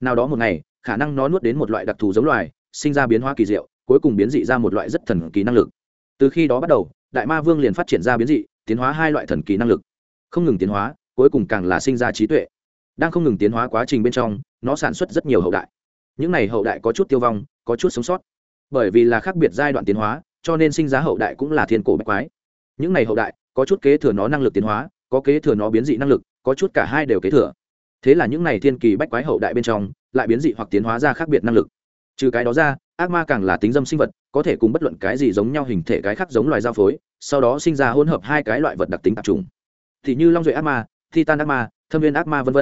Nào đó một ngày, khả năng nó nuốt đến một loại đặc thù giống loài, sinh ra biến hóa kỳ diệu, cuối cùng biến dị ra một loại rất thần kỳ năng lực. Từ khi đó bắt đầu đại ma vương liền phát triển ra biến dị, tiến hóa hai loại thần kỳ năng lực. Không ngừng tiến hóa, cuối cùng càng là sinh ra trí tuệ. Đang không ngừng tiến hóa quá trình bên trong, nó sản xuất rất nhiều hậu đại. Những này hậu đại có chút tiêu vong, có chút sống sót. Bởi vì là khác biệt giai đoạn tiến hóa, cho nên sinh ra hậu đại cũng là thiên cổ bách quái. Những này hậu đại, có chút kế thừa nó năng lực tiến hóa, có kế thừa nó biến dị năng lực, có chút cả hai đều kế thừa. Thế là những này thiên kỳ bách quái hậu đại bên trong, lại biến dị hoặc tiến hóa ra khác biệt năng lực. Trừ cái đó ra ác ma càng là tính dâm sinh vật, có thể cùng bất luận cái gì giống nhau hình thể cái khác giống loài giao phối, sau đó sinh ra hỗn hợp hai cái loại vật đặc tính tạp trùng thì như long duệ ác ma, titan ác ma, thâm viên ác ma v v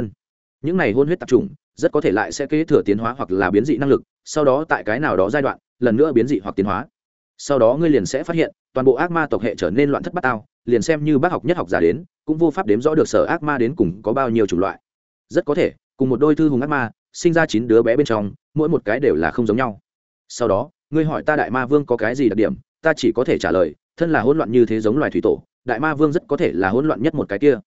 những này hôn huyết tạp trùng rất có thể lại sẽ kế thừa tiến hóa hoặc là biến dị năng lực, sau đó tại cái nào đó giai đoạn, lần nữa biến dị hoặc tiến hóa. Sau đó ngươi liền sẽ phát hiện, toàn bộ ác ma tộc hệ trở nên loạn thất bát ao liền xem như bác học nhất học giả đến, cũng vô pháp đếm rõ được sở ác ma đến cùng có bao nhiêu chủng loại. Rất có thể, cùng một đôi thư hùng ác ma, sinh ra chín đứa bé bên trong, mỗi một cái đều là không giống nhau sau đó, ngươi hỏi ta đại ma vương có cái gì đặc điểm, ta chỉ có thể trả lời, thân là hỗn loạn như thế giống loài thủy tổ, đại ma vương rất có thể là hỗn loạn nhất một cái kia.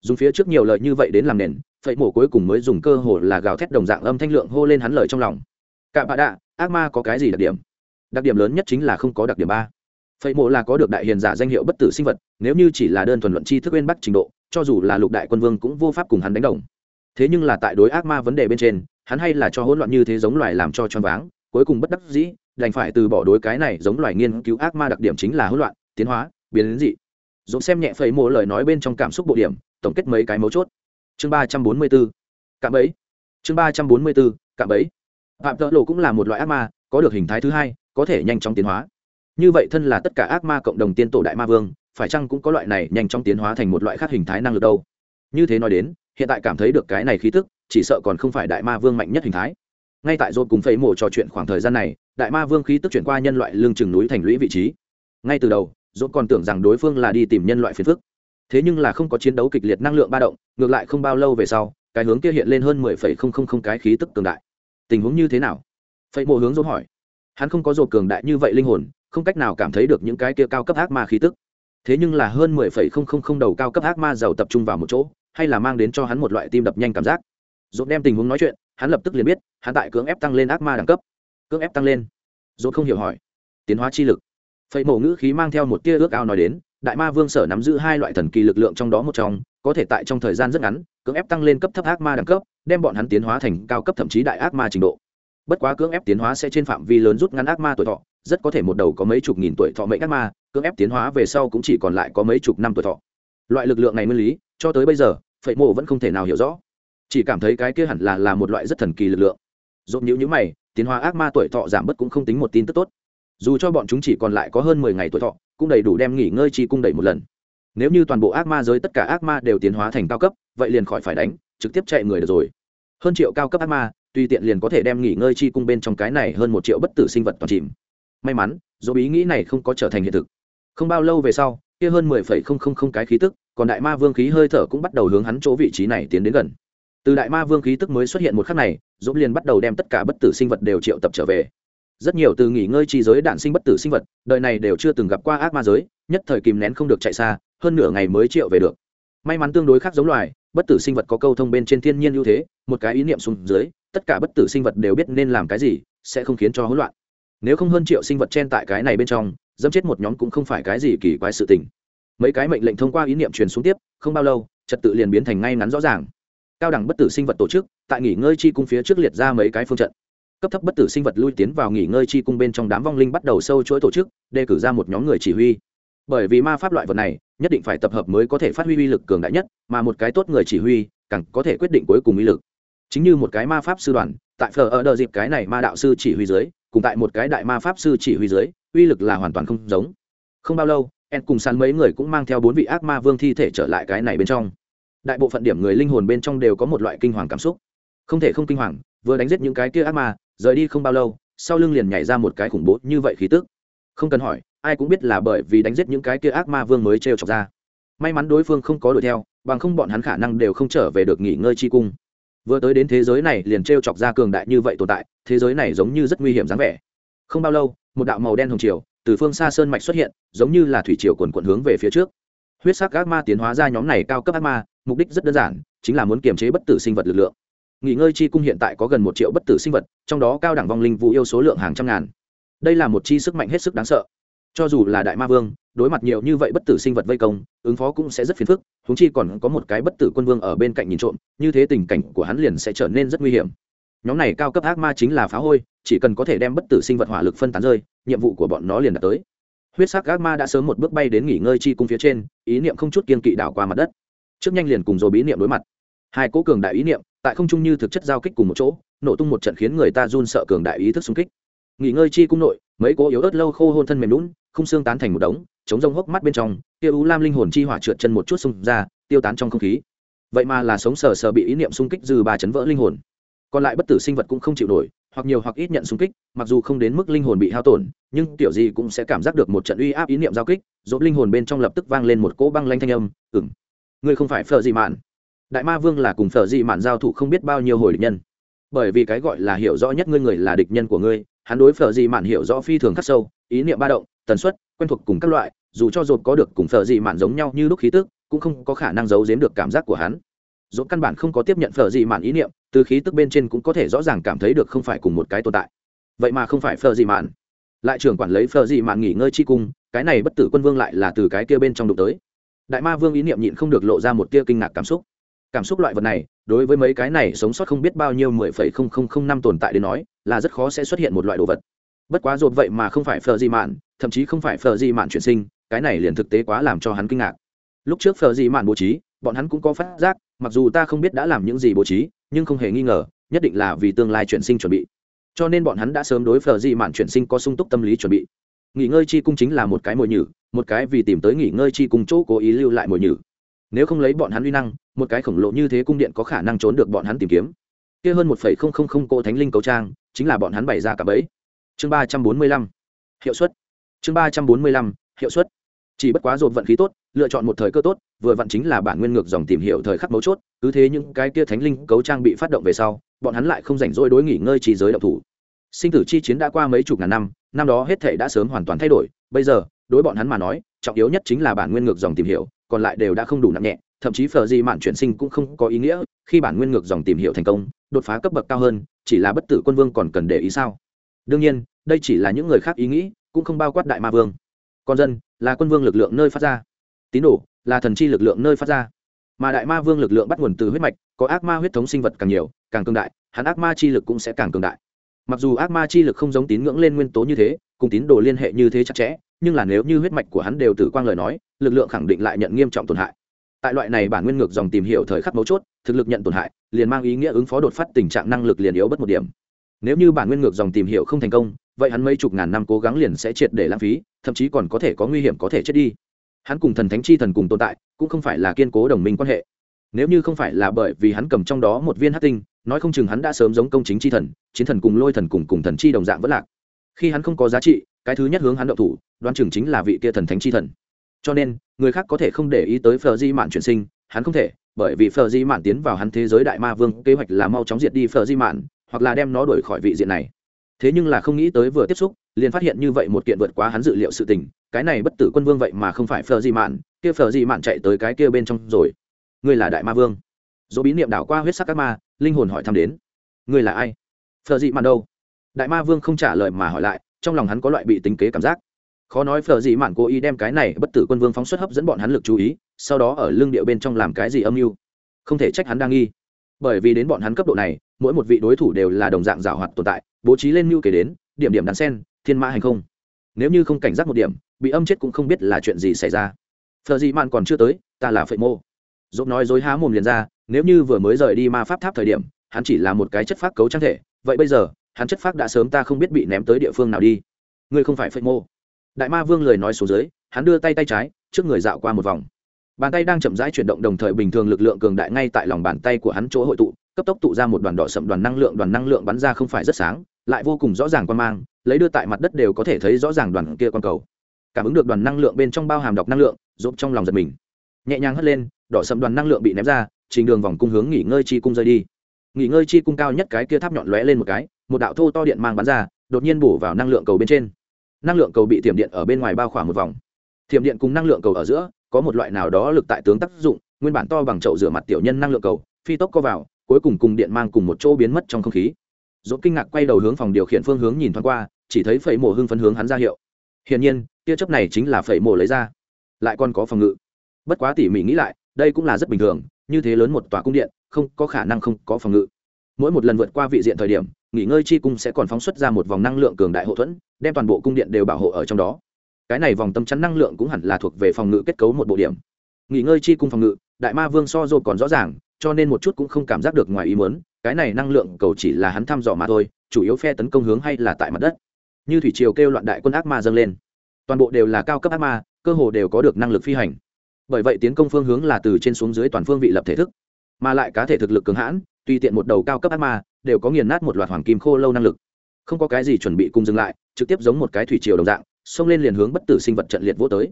Dùng phía trước nhiều lời như vậy đến làm nền phẩy mổ cuối cùng mới dùng cơ hồ là gào thét đồng dạng âm thanh lượng hô lên hắn lời trong lòng. Cạm bạ đạ, ác ma có cái gì đặc điểm? Đặc điểm lớn nhất chính là không có đặc điểm ba. Phẩy mộ là có được đại hiền giả danh hiệu bất tử sinh vật, nếu như chỉ là đơn thuần luận chi thức bên bắc trình độ, cho dù là lục đại quân vương cũng vô pháp cùng hắn đánh đồng. Thế nhưng là tại đối ác ma vấn đề bên trên, hắn hay là cho hỗn loạn như thế giống loài làm cho choáng váng cuối cùng bất đắc dĩ, đành phải từ bỏ đối cái này giống loài nghiên cứu ác ma đặc điểm chính là hỗn loạn, tiến hóa, biến đến dị. Dũng xem nhẹ phẩy mộ lời nói bên trong cảm xúc bộ điểm, tổng kết mấy cái mấu chốt. Chương ba trăm bốn mươi bốn cạm ấy chương ba trăm bốn mươi bốn cạm ấy phạm tợ lộ cũng là một loại ác ma, có được hình thái thứ hai, có thể nhanh chóng tiến hóa. Như vậy thân là tất cả ác ma cộng đồng tiên tổ đại ma vương, phải chăng cũng có loại này nhanh chóng tiến hóa thành một loại khác hình thái năng lực đâu? Như thế nói đến, hiện tại cảm thấy được cái này khí tức, chỉ sợ còn không phải đại ma vương mạnh nhất hình thái ngay tại dồn cùng phẩy mổ trò chuyện khoảng thời gian này, đại ma vương khí tức chuyển qua nhân loại lương chừng núi thành lũy vị trí. Ngay từ đầu dồn còn tưởng rằng đối phương là đi tìm nhân loại phiền phức. Thế nhưng là không có chiến đấu kịch liệt năng lượng ba động, ngược lại không bao lâu về sau, cái hướng kia hiện lên hơn mười phẩy không không không cái khí tức cường đại. Tình huống như thế nào? Phẩy mộ hướng dồn hỏi. Hắn không có dồn cường đại như vậy linh hồn, không cách nào cảm thấy được những cái kia cao cấp ác ma khí tức. Thế nhưng là hơn mười phẩy không không không đầu cao cấp ác ma giàu tập trung vào một chỗ, hay là mang đến cho hắn một loại tim đập nhanh cảm giác. Dồn đem tình huống nói chuyện hắn lập tức liền biết, hắn tại cưỡng ép tăng lên ác ma đẳng cấp. Cưỡng ép tăng lên. Dồn không hiểu hỏi. Tiến hóa chi lực. Phẩy mổ ngữ khí mang theo một tia ước ao nói đến, đại ma vương sở nắm giữ hai loại thần kỳ lực lượng trong đó một trong, có thể tại trong thời gian rất ngắn, cưỡng ép tăng lên cấp thấp ác ma đẳng cấp, đem bọn hắn tiến hóa thành cao cấp thậm chí đại ác ma trình độ. Bất quá cưỡng ép tiến hóa sẽ trên phạm vi lớn rút ngắn ác ma tuổi thọ, rất có thể một đầu có mấy chục nghìn tuổi thọ mệnh ác ma, cưỡng ép tiến hóa về sau cũng chỉ còn lại có mấy chục năm tuổi thọ. Loại lực lượng này nguyên lý, cho tới bây giờ, phệ mộ vẫn không thể nào hiểu rõ chỉ cảm thấy cái kia hẳn là là một loại rất thần kỳ lực lượng. Dồn nhữ nhữ mày, tiến hóa ác ma tuổi thọ giảm bớt cũng không tính một tin tức tốt. Dù cho bọn chúng chỉ còn lại có hơn mười ngày tuổi thọ, cũng đầy đủ đem nghỉ ngơi chi cung đẩy một lần. Nếu như toàn bộ ác ma giới tất cả ác ma đều tiến hóa thành cao cấp, vậy liền khỏi phải đánh, trực tiếp chạy người được rồi. Hơn triệu cao cấp ác ma, tùy tiện liền có thể đem nghỉ ngơi chi cung bên trong cái này hơn một triệu bất tử sinh vật toàn chìm. May mắn dù ý nghĩ này không có trở thành hiện thực. Không bao lâu về sau, kia hơn mười phẩy không không không cái khí tức, còn đại ma vương khí hơi thở cũng bắt đầu hướng hắn chỗ vị trí này tiến đến gần từ đại ma vương khí tức mới xuất hiện một khắc này, dũng liền bắt đầu đem tất cả bất tử sinh vật đều triệu tập trở về. Rất nhiều từ nghỉ ngơi trì giới đạn sinh bất tử sinh vật, đời này đều chưa từng gặp qua ác ma giới, nhất thời kìm nén không được chạy xa, hơn nửa ngày mới triệu về được. May mắn tương đối khác giống loài, bất tử sinh vật có câu thông bên trên thiên nhiên ưu thế, một cái ý niệm xuống dưới, tất cả bất tử sinh vật đều biết nên làm cái gì, sẽ không khiến cho hỗn loạn. Nếu không hơn triệu sinh vật chen tại cái này bên trong, dẫm chết một nhóm cũng không phải cái gì kỳ quái sự tình. Mấy cái mệnh lệnh thông qua ý niệm truyền xuống tiếp, không bao lâu, trật tự liền biến thành ngay ngắn rõ ràng cao đẳng bất tử sinh vật tổ chức, tại nghỉ ngơi chi cung phía trước liệt ra mấy cái phương trận. Cấp thấp bất tử sinh vật lui tiến vào nghỉ ngơi chi cung bên trong đám vong linh bắt đầu sâu chuỗi tổ chức, đề cử ra một nhóm người chỉ huy. Bởi vì ma pháp loại vật này, nhất định phải tập hợp mới có thể phát huy uy lực cường đại nhất, mà một cái tốt người chỉ huy, càng có thể quyết định cuối cùng uy lực. Chính như một cái ma pháp sư đoàn, tại phở ở đợt dịp cái này ma đạo sư chỉ huy dưới, cùng tại một cái đại ma pháp sư chỉ huy dưới, uy lực là hoàn toàn không giống. Không bao lâu, en cùng sàn mấy người cũng mang theo bốn vị ác ma vương thi thể trở lại cái này bên trong đại bộ phận điểm người linh hồn bên trong đều có một loại kinh hoàng cảm xúc. Không thể không kinh hoàng, vừa đánh giết những cái kia ác ma, rời đi không bao lâu, sau lưng liền nhảy ra một cái khủng bố như vậy khí tức. Không cần hỏi, ai cũng biết là bởi vì đánh giết những cái kia ác ma vương mới t r e o chọc ra. May mắn đối phương không có đuổi theo, bằng không bọn hắn khả năng đều không trở về được nghỉ ngơi chi cung. Vừa tới đến thế giới này liền t r e o chọc ra cường đại như vậy tồn tại, thế giới này giống như rất nguy hiểm dáng vẻ. Không bao lâu, một đạo màu đen hồng chiều từ phương xa sơn mạch xuất hiện, giống như là thủy chiều quần quận hướng về phía trước. Huyết sắc ác ma tiến hóa ra nhóm này cao cấp ác ma mục đích rất đơn giản, chính là muốn kiềm chế bất tử sinh vật lực lượng. Nghỉ ngơi chi cung hiện tại có gần một triệu bất tử sinh vật, trong đó cao đẳng vong linh vũ yêu số lượng hàng trăm ngàn. Đây là một chi sức mạnh hết sức đáng sợ. Cho dù là đại ma vương, đối mặt nhiều như vậy bất tử sinh vật vây công, ứng phó cũng sẽ rất phiền phức húng chi còn có một cái bất tử quân vương ở bên cạnh nhìn trộm, như thế tình cảnh của hắn liền sẽ trở nên rất nguy hiểm. Nhóm này cao cấp ác ma chính là phá hôi, chỉ cần có thể đem bất tử sinh vật hỏa lực phân tán rơi, nhiệm vụ của bọn nó liền đạt tới. Huyết sắc ác ma đã sớm một bước bay đến nghỉ ngơi chi cung phía trên, ý niệm không chút kiên kỵ đảo qua mặt đất trước nhanh liền cùng rồi bí niệm đối mặt. Hai cố cường đại ý niệm, tại không trung như thực chất giao kích cùng một chỗ, nổ tung một trận khiến người ta run sợ cường đại ý thức xung kích. Nghỉ ngơi chi cung nội, mấy cố yếu ớt lâu khô hôn thân mềm lún khung xương tán thành một đống, chống rông hốc mắt bên trong tiêu ú lam linh hồn chi hỏa trượt chân một chút xung ra, tiêu tán trong không khí. Vậy mà là sống sờ sờ bị ý niệm xung kích dư ba chấn vỡ linh hồn. Còn lại bất tử sinh vật cũng không chịu nổi, hoặc nhiều hoặc ít nhận xung kích, mặc dù không đến mức linh hồn bị hao tổn, nhưng kiểu gì cũng sẽ cảm giác được một trận uy áp ý niệm giao kích dỗ linh hồn bên trong lập tức vang lên một cỗ băng lanh thanh âm ừng ngươi không phải phở gì mạn. Đại ma vương là cùng phở gì mạn giao thủ không biết bao nhiêu hồi địch nhân. Bởi vì cái gọi là hiểu rõ nhất ngươi người là địch nhân của ngươi, hắn đối phở gì mạn hiểu rõ phi thường khắc sâu, ý niệm ba động, tần suất, quen thuộc cùng các loại, dù cho dột có được cùng phở gì mạn giống nhau như lúc khí tức, cũng không có khả năng giấu giếm được cảm giác của hắn. Dột căn bản không có tiếp nhận phở gì mạn ý niệm, từ khí tức bên trên cũng có thể rõ ràng cảm thấy được không phải cùng một cái tồn tại. Vậy mà không phải phở gì mạn. Lại trưởng quản lấy phở gì mạn nghỉ ngơi chi cung, cái này bất tử quân vương lại là từ cái kia bên trong đụng tới đại ma vương ý niệm nhịn không được lộ ra một tia kinh ngạc cảm xúc. Cảm xúc loại vật này, đối với mấy cái này sống sót không biết bao nhiêu mười phẩy không không không năm tồn tại đến nói, là rất khó sẽ xuất hiện một loại đồ vật. Bất quá dột vậy mà không phải phờ di mạn, thậm chí không phải phờ di mạn chuyển sinh, cái này liền thực tế quá làm cho hắn kinh ngạc. Lúc trước phờ di mạn bố trí, bọn hắn cũng có phát giác, mặc dù ta không biết đã làm những gì bố trí, nhưng không hề nghi ngờ, nhất định là vì tương lai chuyển sinh chuẩn bị. Cho nên bọn hắn đã sớm đối phờ di mạn chuyển sinh có sung túc tâm lý chuẩn bị nghỉ ngơi chi cung chính là một cái mồi nhử, một cái vì tìm tới nghỉ ngơi chi cung chỗ cố ý lưu lại mồi nhử. Nếu không lấy bọn hắn uy năng, một cái khổng lồ như thế cung điện có khả năng trốn được bọn hắn tìm kiếm. Kia hơn một phẩy không không không cỗ thánh linh cấu trang, chính là bọn hắn bày ra cả bẫy. Chương ba trăm bốn mươi lăm, hiệu suất. Chương ba trăm bốn mươi lăm, hiệu suất. Chỉ bất quá dồn vận khí tốt, lựa chọn một thời cơ tốt, vừa vặn chính là bản nguyên ngược dòng tìm hiểu thời khắc mấu chốt, cứ thế những cái kia thánh linh cấu trang bị phát động về sau, bọn hắn lại không rảnh rỗi đối nghỉ ngơi trí giới động thủ sinh tử chi chiến đã qua mấy chục ngàn năm năm đó hết thể đã sớm hoàn toàn thay đổi. Bây giờ, đối bọn hắn mà nói, trọng yếu nhất chính là bản nguyên ngược dòng tìm hiểu, còn lại đều đã không đủ nặng nhẹ. Thậm chí phờ di mạn chuyển sinh cũng không có ý nghĩa, khi bản nguyên ngược dòng tìm hiểu thành công, đột phá cấp bậc cao hơn, chỉ là bất tử quân vương còn cần để ý sao? Đương nhiên, đây chỉ là những người khác ý nghĩ, cũng không bao quát đại ma vương. Con dân, là quân vương lực lượng nơi phát ra. Tín đồ, là thần chi lực lượng nơi phát ra. Mà đại ma vương lực lượng bắt nguồn từ huyết mạch, có ác ma huyết thống sinh vật càng nhiều, càng cường đại, hắn ác ma chi lực cũng sẽ càng cường đại mặc dù ác ma chi lực không giống tín ngưỡng lên nguyên tố như thế, cùng tín đồ liên hệ như thế chặt chẽ, nhưng là nếu như huyết mạch của hắn đều tử quang lời nói, lực lượng khẳng định lại nhận nghiêm trọng tổn hại. Tại loại này bản nguyên ngược dòng tìm hiểu thời khắc mấu chốt, thực lực nhận tổn hại, liền mang ý nghĩa ứng phó đột phát tình trạng năng lực liền yếu bất một điểm. Nếu như bản nguyên ngược dòng tìm hiểu không thành công, vậy hắn mấy chục ngàn năm cố gắng liền sẽ triệt để lãng phí, thậm chí còn có thể có nguy hiểm có thể chết đi. Hắn cùng thần thánh chi thần cùng tồn tại, cũng không phải là kiên cố đồng minh quan hệ. Nếu như không phải là bởi vì hắn cầm trong đó một viên hát tinh nói không chừng hắn đã sớm giống công chính chi thần, chiến thần cùng lôi thần cùng cùng thần chi đồng dạng vẫn lạc. Khi hắn không có giá trị, cái thứ nhất hướng hắn đậu thủ đoan chừng chính là vị kia thần thánh chi thần. Cho nên, người khác có thể không để ý tới phờ di mạn chuyển sinh, hắn không thể, bởi vì phờ di mạn tiến vào hắn thế giới đại ma vương, kế hoạch là mau chóng diệt đi phờ di mạn, hoặc là đem nó đuổi khỏi vị diện này. Thế nhưng là không nghĩ tới vừa tiếp xúc, liền phát hiện như vậy một kiện vượt quá hắn dự liệu sự tình, cái này bất tử quân vương vậy mà không phải phờ di mạn, kia phờ di mạn chạy tới cái kia bên trong rồi. Ngươi là đại ma vương. Dỗ bí niệm đảo qua huyết sắc các ma linh hồn hỏi thăm đến. Ngươi là ai? Phờ dị mạn đâu? Đại ma vương không trả lời mà hỏi lại, trong lòng hắn có loại bị tính kế cảm giác. Khó nói phờ gì mạn cố ý đem cái này bất tử quân vương phóng xuất hấp dẫn bọn hắn lực chú ý, sau đó ở lưng điệu bên trong làm cái gì âm mưu. Không thể trách hắn đang nghi. Bởi vì đến bọn hắn cấp độ này, mỗi một vị đối thủ đều là đồng dạng giảo hoạt tồn tại, bố trí lên mưu kể đến, điểm điểm đàn sen, thiên mã hành không. Nếu như không cảnh giác một điểm, bị âm chết cũng không biết là chuyện gì xảy ra. Phờ gì mạn còn chưa tới, ta là phệ mô. Dốt nói dối há mồm liền ra nếu như vừa mới rời đi ma pháp tháp thời điểm, hắn chỉ là một cái chất phác cấu trang thể, vậy bây giờ, hắn chất phác đã sớm ta không biết bị ném tới địa phương nào đi. Ngươi không phải phệ mô. Đại ma vương lời nói xuống dưới, hắn đưa tay tay trái, trước người dạo qua một vòng. Bàn tay đang chậm rãi chuyển động đồng thời bình thường lực lượng cường đại ngay tại lòng bàn tay của hắn chỗ hội tụ, cấp tốc tụ ra một đoàn đỏ sậm đoàn năng lượng, đoàn năng lượng bắn ra không phải rất sáng, lại vô cùng rõ ràng quan mang, lấy đưa tại mặt đất đều có thể thấy rõ ràng đoàn kia con cầu. Cảm ứng được đoàn năng lượng bên trong bao hàm độc năng lượng giúp trong lòng giật mình. Nhẹ nhàng hất lên, đỏ sậm đoàn năng lượng bị ném ra trình đường vòng cung hướng nghỉ ngơi chi cung rơi đi. Nghỉ ngơi chi cung cao nhất cái kia tháp nhọn lóe lên một cái, một đạo thô to điện mang bắn ra, đột nhiên bổ vào năng lượng cầu bên trên. Năng lượng cầu bị thiểm điện ở bên ngoài bao khoảng một vòng. Thiểm điện cùng năng lượng cầu ở giữa, có một loại nào đó lực tại tướng tác dụng, nguyên bản to bằng chậu rửa mặt tiểu nhân năng lượng cầu, phi tốc co vào, cuối cùng cùng điện mang cùng một chỗ biến mất trong không khí. Dốt kinh ngạc quay đầu hướng phòng điều khiển phương hướng nhìn thoáng qua, chỉ thấy phẩy mổ hưng phấn hướng hắn ra hiệu. Hiển nhiên, tia chấp này chính là phẩy mổ lấy ra. Lại còn có phòng ngự. Bất quá tỉ mỉ nghĩ lại, đây cũng là rất bình thường như thế lớn một tòa cung điện, không có khả năng không có phòng ngự. Mỗi một lần vượt qua vị diện thời điểm, nghỉ ngơi chi cung sẽ còn phóng xuất ra một vòng năng lượng cường đại hậu thuẫn, đem toàn bộ cung điện đều bảo hộ ở trong đó. Cái này vòng tâm chắn năng lượng cũng hẳn là thuộc về phòng ngự kết cấu một bộ điểm. Nghỉ ngơi chi cung phòng ngự, đại ma vương so dô còn rõ ràng, cho nên một chút cũng không cảm giác được ngoài ý muốn, cái này năng lượng cầu chỉ là hắn thăm dò mà thôi, chủ yếu phe tấn công hướng hay là tại mặt đất. Như thủy triều kêu loạn đại quân ác ma dâng lên. Toàn bộ đều là cao cấp ác ma, cơ hồ đều có được năng lực phi hành bởi vậy tiến công phương hướng là từ trên xuống dưới toàn phương vị lập thể thức, mà lại cá thể thực lực cường hãn, tùy tiện một đầu cao cấp ác ma đều có nghiền nát một loạt hoàng kim khô lâu năng lực. Không có cái gì chuẩn bị cùng dừng lại, trực tiếp giống một cái thủy triều đồng dạng, xông lên liền hướng bất tử sinh vật trận liệt vô tới.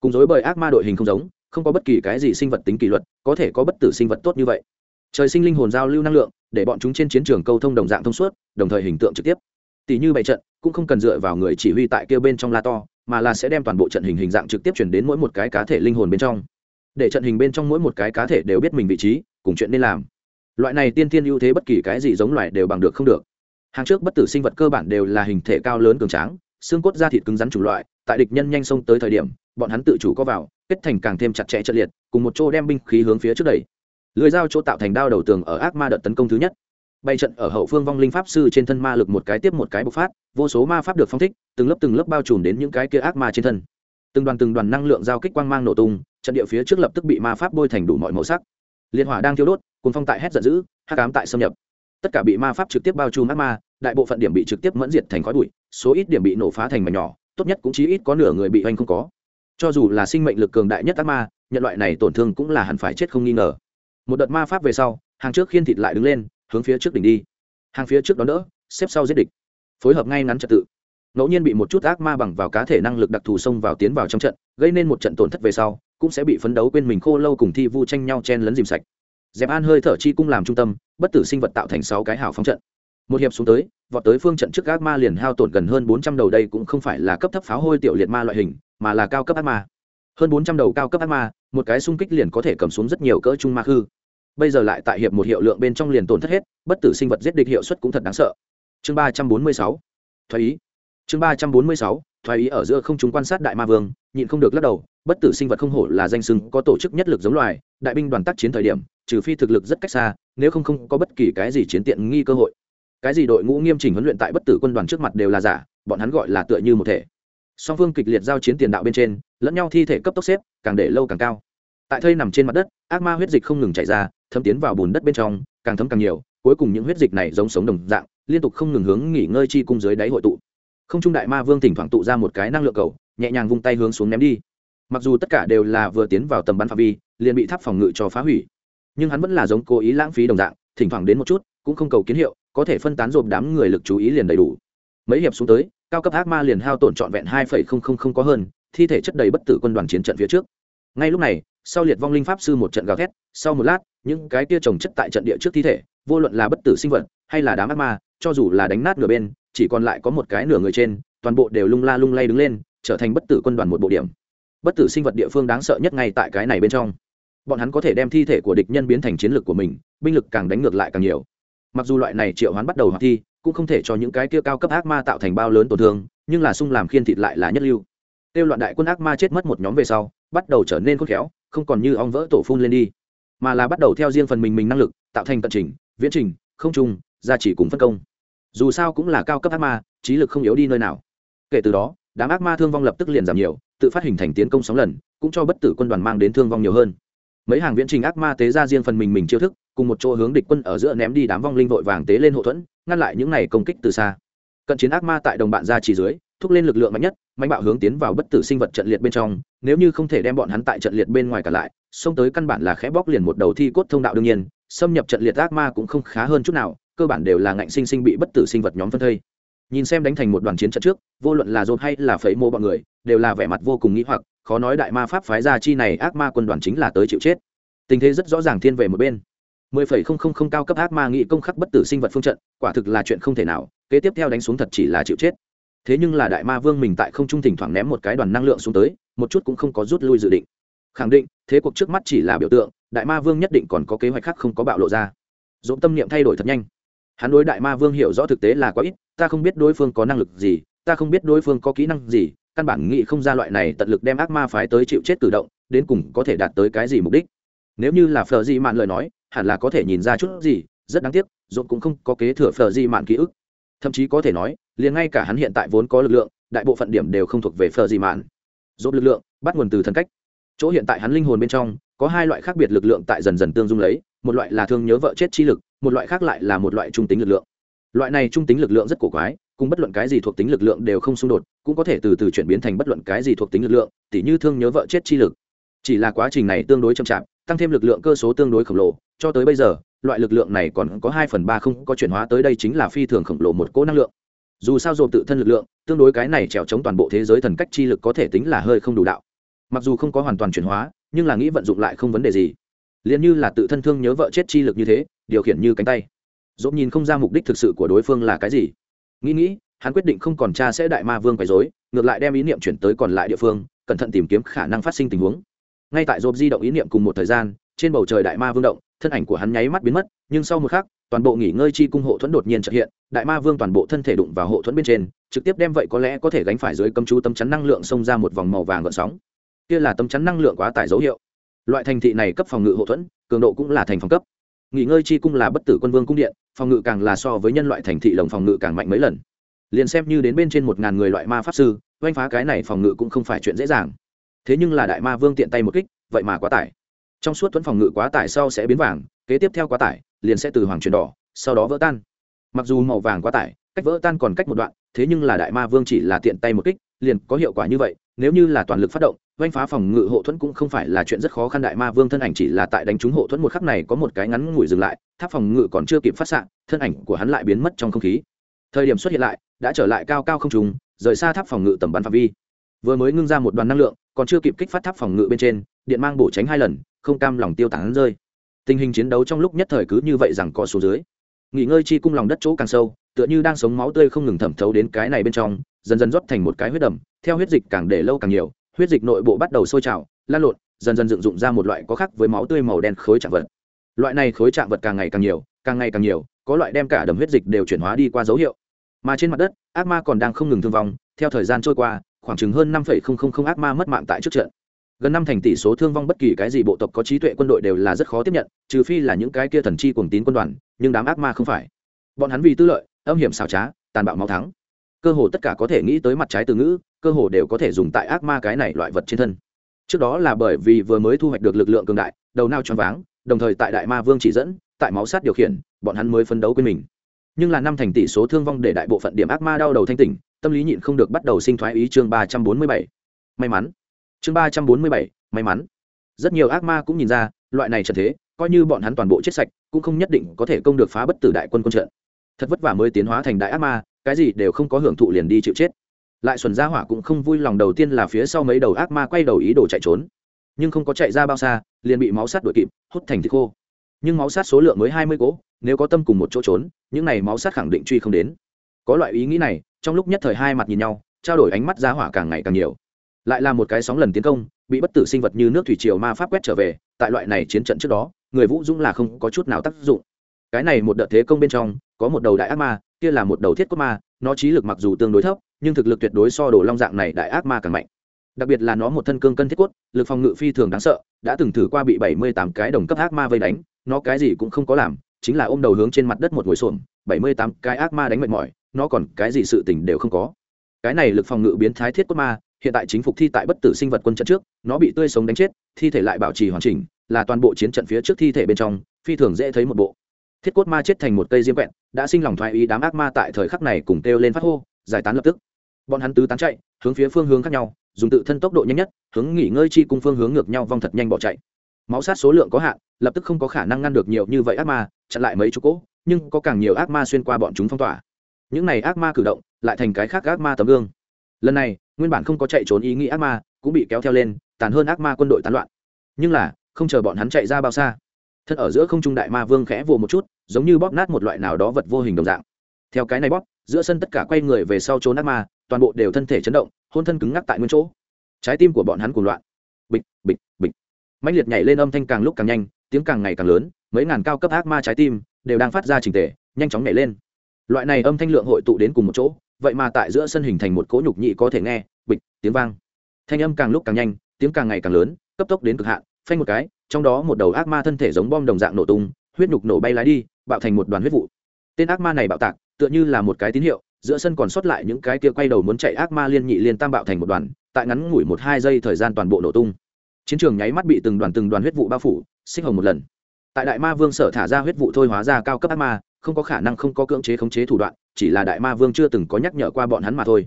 Cùng dối bởi ác ma đội hình không giống, không có bất kỳ cái gì sinh vật tính kỷ luật, có thể có bất tử sinh vật tốt như vậy. Trời sinh linh hồn giao lưu năng lượng, để bọn chúng trên chiến trường câu thông đồng dạng thông suốt, đồng thời hình tượng trực tiếp. Tỷ như bày trận, cũng không cần dựa vào người chỉ huy tại kêu bên trong la to mà là sẽ đem toàn bộ trận hình hình dạng trực tiếp chuyển đến mỗi một cái cá thể linh hồn bên trong. Để trận hình bên trong mỗi một cái cá thể đều biết mình vị trí, cùng chuyện nên làm. Loại này tiên tiên ưu thế bất kỳ cái gì giống loài đều bằng được không được. Hàng trước bất tử sinh vật cơ bản đều là hình thể cao lớn cường tráng, xương cốt da thịt cứng rắn chủng loại, tại địch nhân nhanh xông tới thời điểm, bọn hắn tự chủ có vào, kết thành càng thêm chặt chẽ trận liệt, cùng một chỗ đem binh khí hướng phía trước đẩy. Lưới dao chỗ tạo thành đao đầu tường ở ác ma đợt tấn công thứ nhất. Bay trận ở hậu phương vong linh pháp sư trên thân ma lực một cái tiếp một cái bộc phát vô số ma pháp được phong thích, từng lớp từng lớp bao trùm đến những cái kia ác ma trên thân. Từng đoàn từng đoàn năng lượng giao kích quang mang nổ tung, trận địa phía trước lập tức bị ma pháp bôi thành đủ mọi màu sắc. Liên hỏa đang thiêu đốt cùng phong tại hét giận dữ hát cám tại xâm nhập. Tất cả bị ma pháp trực tiếp bao trùm ác ma, đại bộ phận điểm bị trực tiếp mẫn diệt thành khói bụi, số ít điểm bị nổ phá thành mảnh nhỏ, tốt nhất cũng chỉ ít có nửa người bị oanh không có. Cho dù là sinh mệnh lực cường đại nhất ác ma nhận loại này tổn thương cũng là hẳn phải chết không nghi ngờ. Một đợt ma pháp về sau, hàng trước khiên thịt lại đứng lên, hướng phía trước đỉnh đi. Hàng phía trước đó đỡ, xếp sau giết địch phối hợp ngay ngắn trật tự. Ngẫu nhiên bị một chút ác ma bằng vào cá thể năng lực đặc thù xông vào tiến vào trong trận, gây nên một trận tổn thất về sau, cũng sẽ bị phấn đấu quên mình khô lâu cùng thi vu tranh nhau chen lấn dìm sạch. Dẹp an hơi thở chi cung làm trung tâm, bất tử sinh vật tạo thành sáu cái hào phóng trận. Một hiệp xuống tới, vọt tới phương trận trước ác ma liền hao tổn gần hơn bốn trăm đầu đây cũng không phải là cấp thấp pháo hôi tiểu liệt ma loại hình, mà là cao cấp ác ma. Hơn bốn trăm đầu cao cấp ác ma, một cái xung kích liền có thể cầm xuống rất nhiều cỡ trung ma khư bây giờ lại tại hiệp một hiệu lượng bên trong liền tổn thất hết, bất tử sinh vật giết địch hiệu suất cũng thật đáng sợ chương ba trăm bốn mươi sáu. Thoái ý. Chương ba trăm bốn mươi sáu, thoái ý ở giữa không chúng quan sát đại ma vương, nhịn không được lắc đầu, bất tử sinh vật không hổ là danh sưng có tổ chức nhất lực giống loài, đại binh đoàn tác chiến thời điểm, trừ phi thực lực rất cách xa, nếu không không có bất kỳ cái gì chiến tiện nghi cơ hội. Cái gì đội ngũ nghiêm chỉnh huấn luyện tại bất tử quân đoàn trước mặt đều là giả, bọn hắn gọi là tựa như một thể. Song phương kịch liệt giao chiến tiền đạo bên trên, lẫn nhau thi thể cấp tốc xếp, càng để lâu càng cao. Tại thây nằm trên mặt đất, ác ma huyết dịch không ngừng chảy ra, thấm tiến vào bùn đất bên trong, càng thấm càng nhiều, cuối cùng những huyết dịch này giống sống đồng dạng liên tục không ngừng hướng nghỉ ngơi chi cung dưới đáy hội tụ. Không trung đại ma vương thỉnh thoảng tụ ra một cái năng lượng cầu, nhẹ nhàng vung tay hướng xuống ném đi. Mặc dù tất cả đều là vừa tiến vào tầm bắn phạm vi, liền bị tháp phòng ngự cho phá hủy, nhưng hắn vẫn là giống cố ý lãng phí đồng dạng, thỉnh thoảng đến một chút, cũng không cầu kiến hiệu, có thể phân tán rộp đám người lực chú ý liền đầy đủ. Mấy hiệp xuống tới, cao cấp ác ma liền hao tổn trọn vẹn hai phẩy không không không có hơn, thi thể chất đầy bất tử quân đoàn chiến trận phía trước. Ngay lúc này, sau liệt vong linh pháp sư một trận gào thét, sau một lát, những cái kia trồng chất tại trận địa trước thi thể, vô luận là bất tử sinh vật hay là đám ác ma cho dù là đánh nát nửa bên, chỉ còn lại có một cái nửa người trên, toàn bộ đều lung la lung lay đứng lên, trở thành bất tử quân đoàn một bộ điểm. Bất tử sinh vật địa phương đáng sợ nhất ngay tại cái này bên trong. Bọn hắn có thể đem thi thể của địch nhân biến thành chiến lược của mình, binh lực càng đánh ngược lại càng nhiều. Mặc dù loại này triệu hoán bắt đầu hoạt thi, cũng không thể cho những cái kia cao cấp ác ma tạo thành bao lớn tổn thương, nhưng là sung làm khiên thịt lại là nhất lưu. Tiêu loạn đại quân ác ma chết mất một nhóm về sau, bắt đầu trở nên khôn khéo, không còn như ong vỡ tổ phun lên đi, mà là bắt đầu theo riêng phần mình mình năng lực, tạo thành cận trình, viễn trình, không trung gia chỉ cùng phân công. Dù sao cũng là cao cấp ác ma, trí lực không yếu đi nơi nào. Kể từ đó, đám ác ma thương vong lập tức liền giảm nhiều, tự phát hình thành tiến công sóng lần, cũng cho bất tử quân đoàn mang đến thương vong nhiều hơn. Mấy hàng viễn trình ác ma tế ra riêng phần mình mình chiêu thức, cùng một chỗ hướng địch quân ở giữa ném đi đám vong linh vội vàng tế lên hậu thuẫn, ngăn lại những này công kích từ xa. Cận chiến ác ma tại đồng bạn ra chỉ dưới, thúc lên lực lượng mạnh nhất, mạnh bạo hướng tiến vào bất tử sinh vật trận liệt bên trong, nếu như không thể đem bọn hắn tại trận liệt bên ngoài cả lại, xông tới căn bản là khẽ bóc liền một đầu thi cốt thông đạo đương nhiên, xâm nhập trận liệt ác ma cũng không khá hơn chút nào cơ bản đều là ngạnh sinh sinh bị bất tử sinh vật nhóm phân thây. Nhìn xem đánh thành một đoàn chiến trận trước, vô luận là dồn hay là phẩy mô bọn người, đều là vẻ mặt vô cùng nghĩ hoặc, khó nói đại ma pháp phái ra chi này ác ma quân đoàn chính là tới chịu chết. Tình thế rất rõ ràng thiên về một bên. Mười phẩy không không không cao cấp ác ma nghị công khắc bất tử sinh vật phương trận, quả thực là chuyện không thể nào, kế tiếp theo đánh xuống thật chỉ là chịu chết. Thế nhưng là đại ma vương mình tại không trung thỉnh thoảng ném một cái đoàn năng lượng xuống tới, một chút cũng không có rút lui dự định. Khẳng định, thế cuộc trước mắt chỉ là biểu tượng, đại ma vương nhất định còn có kế hoạch khác không có bạo lộ ra. Dũng tâm niệm thay đổi thật nhanh hắn đối đại ma vương hiểu rõ thực tế là quá ít, ta không biết đối phương có năng lực gì, ta không biết đối phương có kỹ năng gì, căn bản nghĩ không ra loại này tận lực đem ác ma phái tới chịu chết tự động, đến cùng có thể đạt tới cái gì mục đích. Nếu như là phờ di mạn lời nói, hẳn là có thể nhìn ra chút gì, rất đáng tiếc, dũng cũng không có kế thừa phờ di mạn ký ức. Thậm chí có thể nói, liền ngay cả hắn hiện tại vốn có lực lượng, đại bộ phận điểm đều không thuộc về phờ di mạn. Dồn lực lượng, bắt nguồn từ thần cách. Chỗ hiện tại hắn linh hồn bên trong, có hai loại khác biệt lực lượng tại dần dần tương dung lấy, một loại là thương nhớ vợ chết chi lực một loại khác lại là một loại trung tính lực lượng. Loại này trung tính lực lượng rất cổ quái, cùng bất luận cái gì thuộc tính lực lượng đều không xung đột, cũng có thể từ từ chuyển biến thành bất luận cái gì thuộc tính lực lượng, tỉ như thương nhớ vợ chết chi lực. Chỉ là quá trình này tương đối chậm chạp, tăng thêm lực lượng cơ số tương đối khổng lồ, cho tới bây giờ, loại lực lượng này còn có hai phần ba không có chuyển hóa tới đây chính là phi thường khổng lồ một cỗ năng lượng. Dù sao dồn tự thân lực lượng, tương đối cái này trèo chống toàn bộ thế giới thần cách chi lực có thể tính là hơi không đủ đạo. Mặc dù không có hoàn toàn chuyển hóa, nhưng là nghĩ vận dụng lại không vấn đề gì. Liền như là tự thân thương nhớ vợ chết chi lực như thế điều khiển như cánh tay. Dốt nhìn không ra mục đích thực sự của đối phương là cái gì. Nghĩ nghĩ, hắn quyết định không còn cha sẽ đại ma vương quấy dối ngược lại đem ý niệm chuyển tới còn lại địa phương, cẩn thận tìm kiếm khả năng phát sinh tình huống. Ngay tại dồn di động ý niệm cùng một thời gian, trên bầu trời đại ma vương động, thân ảnh của hắn nháy mắt biến mất, nhưng sau một khắc, toàn bộ nghỉ ngơi chi cung hộ thuẫn đột nhiên trợ hiện, đại ma vương toàn bộ thân thể đụng vào hộ thuẫn bên trên, trực tiếp đem vậy có lẽ có thể gánh phải dưới cấm chú tâm chắn năng lượng xông ra một vòng màu vàng gợn sóng. Kia là tâm chắn năng lượng quá tải dấu hiệu. Loại thành thị này cấp phòng ngự hộ thuẫn, cường độ cũng là thành phòng cấp nghỉ ngơi chi cung là bất tử quân vương cung điện, phòng ngự càng là so với nhân loại thành thị lồng phòng ngự càng mạnh mấy lần. Liền xem như đến bên trên một ngàn người loại ma pháp sư, oanh phá cái này phòng ngự cũng không phải chuyện dễ dàng. Thế nhưng là đại ma vương tiện tay một kích, vậy mà quá tải. Trong suốt thuẫn phòng ngự quá tải sau sẽ biến vàng, kế tiếp theo quá tải, liền sẽ từ hoàng chuyển đỏ, sau đó vỡ tan. Mặc dù màu vàng quá tải, cách vỡ tan còn cách một đoạn, thế nhưng là đại ma vương chỉ là tiện tay một kích, liền có hiệu quả như vậy nếu như là toàn lực phát động oanh phá phòng ngự hộ thuẫn cũng không phải là chuyện rất khó khăn. Đại ma vương thân ảnh chỉ là tại đánh trúng hộ thuẫn một khắc này có một cái ngắn ngủi dừng lại, tháp phòng ngự còn chưa kịp phát xạ, thân ảnh của hắn lại biến mất trong không khí. Thời điểm xuất hiện lại, đã trở lại cao cao không trùng rời xa tháp phòng ngự tầm bắn phạm vi. Vừa mới ngưng ra một đoàn năng lượng, còn chưa kịp kích phát tháp phòng ngự bên trên, điện mang bổ tránh hai lần, không cam lòng tiêu tán rơi. Tình hình chiến đấu trong lúc nhất thời cứ như vậy rằng có số dưới nghỉ ngơi chi cung lòng đất chỗ càng sâu, tựa như đang sống máu tươi không ngừng thẩm thấu đến cái này bên trong, dần dần rót thành một cái huyết đầm, theo huyết dịch càng để lâu càng nhiều, huyết dịch nội bộ bắt đầu sôi trào, lan lộn, dần dần dựng dụng ra một loại có khác với máu tươi màu đen khối trạng vật. Loại này khối trạng vật càng ngày càng nhiều, càng ngày càng nhiều, có loại đem cả đầm huyết dịch đều chuyển hóa đi qua dấu hiệu. Mà trên mặt đất, ác ma còn đang không ngừng thương vong, theo thời gian trôi qua, khoảng chừng hơn năm ác ma mất mạng tại trước trận gần năm thành tỷ số thương vong bất kỳ cái gì bộ tộc có trí tuệ quân đội đều là rất khó tiếp nhận, trừ phi là những cái kia thần chi cuồng tín quân đoàn, nhưng đám ác ma không phải. Bọn hắn vì tư lợi, âm hiểm xảo trá, tàn bạo máu thắng. Cơ hồ tất cả có thể nghĩ tới mặt trái từ ngữ, cơ hồ đều có thể dùng tại ác ma cái này loại vật trên thân. Trước đó là bởi vì vừa mới thu hoạch được lực lượng cường đại, đầu nao choáng váng, đồng thời tại đại ma vương chỉ dẫn, tại máu sát điều khiển, bọn hắn mới phấn đấu quên mình. Nhưng là năm thành tỷ số thương vong để đại bộ phận điểm ác ma đau đầu thanh tỉnh, tâm lý nhịn không được bắt đầu sinh thoái ý chương ba trăm bốn mươi bảy. May mắn chương ba trăm bốn mươi bảy, may mắn. Rất nhiều ác ma cũng nhìn ra, loại này trận thế, coi như bọn hắn toàn bộ chết sạch, cũng không nhất định có thể công được phá bất tử đại quân quân trận. Thật vất vả mới tiến hóa thành đại ác ma, cái gì đều không có hưởng thụ liền đi chịu chết. Lại xuân gia hỏa cũng không vui lòng đầu tiên là phía sau mấy đầu ác ma quay đầu ý đồ chạy trốn. Nhưng không có chạy ra bao xa, liền bị máu sát đuổi kịp, hút thành thịt khô. Nhưng máu sát số lượng mới hai mươi cỗ nếu có tâm cùng một chỗ trốn, những này máu sát khẳng định truy không đến. Có loại ý nghĩ này, trong lúc nhất thời hai mặt nhìn nhau, trao đổi ánh mắt gia hỏa càng ngày càng nhiều lại là một cái sóng lần tiến công, bị bất tử sinh vật như nước thủy triều ma pháp quét trở về, tại loại này chiến trận trước đó, người vũ dũng là không có chút nào tác dụng. Cái này một đợt thế công bên trong, có một đầu đại ác ma, kia là một đầu thiết cốt ma, nó trí lực mặc dù tương đối thấp, nhưng thực lực tuyệt đối so đồ long dạng này đại ác ma càng mạnh. Đặc biệt là nó một thân cương cân thiết cốt, lực phòng ngự phi thường đáng sợ, đã từng thử qua bị bảy mươi tám cái đồng cấp ác ma vây đánh, nó cái gì cũng không có làm, chính là ôm đầu hướng trên mặt đất một ngồi xổm, bảy mươi tám cái ác ma đánh mệt mỏi, nó còn cái gì sự tình đều không có. Cái này lực phòng ngự biến thái thiết cốt ma hiện tại chính phục thi tại bất tử sinh vật quân trận trước, nó bị tươi sống đánh chết, thi thể lại bảo trì hoàn chỉnh, là toàn bộ chiến trận phía trước thi thể bên trong, phi thường dễ thấy một bộ. Thiết cốt ma chết thành một cây diêm vẹn đã sinh lòng thoái ý đám ác ma tại thời khắc này cùng kêu lên phát hô, giải tán lập tức. Bọn hắn tứ tán chạy, hướng phía phương hướng khác nhau, dùng tự thân tốc độ nhanh nhất, hướng nghỉ ngơi chi cung phương hướng ngược nhau vong thật nhanh bỏ chạy. Máu sát số lượng có hạn, lập tức không có khả năng ngăn được nhiều như vậy ác ma, chặn lại mấy chỗ cỗ, nhưng có càng nhiều ác ma xuyên qua bọn chúng phong tỏa. Những này ác ma cử động, lại thành cái khác ác ma tấm gương. Lần này nguyên bản không có chạy trốn ý nghĩ ác ma, cũng bị kéo theo lên, tàn hơn ác ma quân đội tán loạn. Nhưng là, không chờ bọn hắn chạy ra bao xa, thân ở giữa không trung đại ma vương khẽ vồ một chút, giống như bóp nát một loại nào đó vật vô hình đồng dạng. Theo cái này bóp, giữa sân tất cả quay người về sau trốn ác ma, toàn bộ đều thân thể chấn động, hôn thân cứng ngắc tại nguyên chỗ. Trái tim của bọn hắn cuồng loạn. Bịch bịch bịch. Mạnh liệt nhảy lên âm thanh càng lúc càng nhanh, tiếng càng ngày càng lớn, mấy ngàn cao cấp ác ma trái tim đều đang phát ra trình tề, nhanh chóng nhảy lên. Loại này âm thanh lượng hội tụ đến cùng một chỗ vậy mà tại giữa sân hình thành một cỗ nhục nhị có thể nghe, bịch, tiếng vang. Thanh âm càng lúc càng nhanh, tiếng càng ngày càng lớn, cấp tốc đến cực hạn, phanh một cái, trong đó một đầu ác ma thân thể giống bom đồng dạng nổ tung, huyết nhục nổ bay lái đi, bạo thành một đoàn huyết vụ. Tên ác ma này bạo tạc, tựa như là một cái tín hiệu, giữa sân còn sót lại những cái kia quay đầu muốn chạy ác ma liên nhị liên tam bạo thành một đoàn, tại ngắn ngủi một hai giây thời gian toàn bộ nổ tung. Chiến trường nháy mắt bị từng đoàn từng đoàn huyết vụ bao phủ xích hồng một lần. Tại đại ma vương sở thả ra huyết vụ thôi hóa ra cao cấp ác ma không có khả năng không có cưỡng chế khống chế thủ đoạn, chỉ là đại ma vương chưa từng có nhắc nhở qua bọn hắn mà thôi.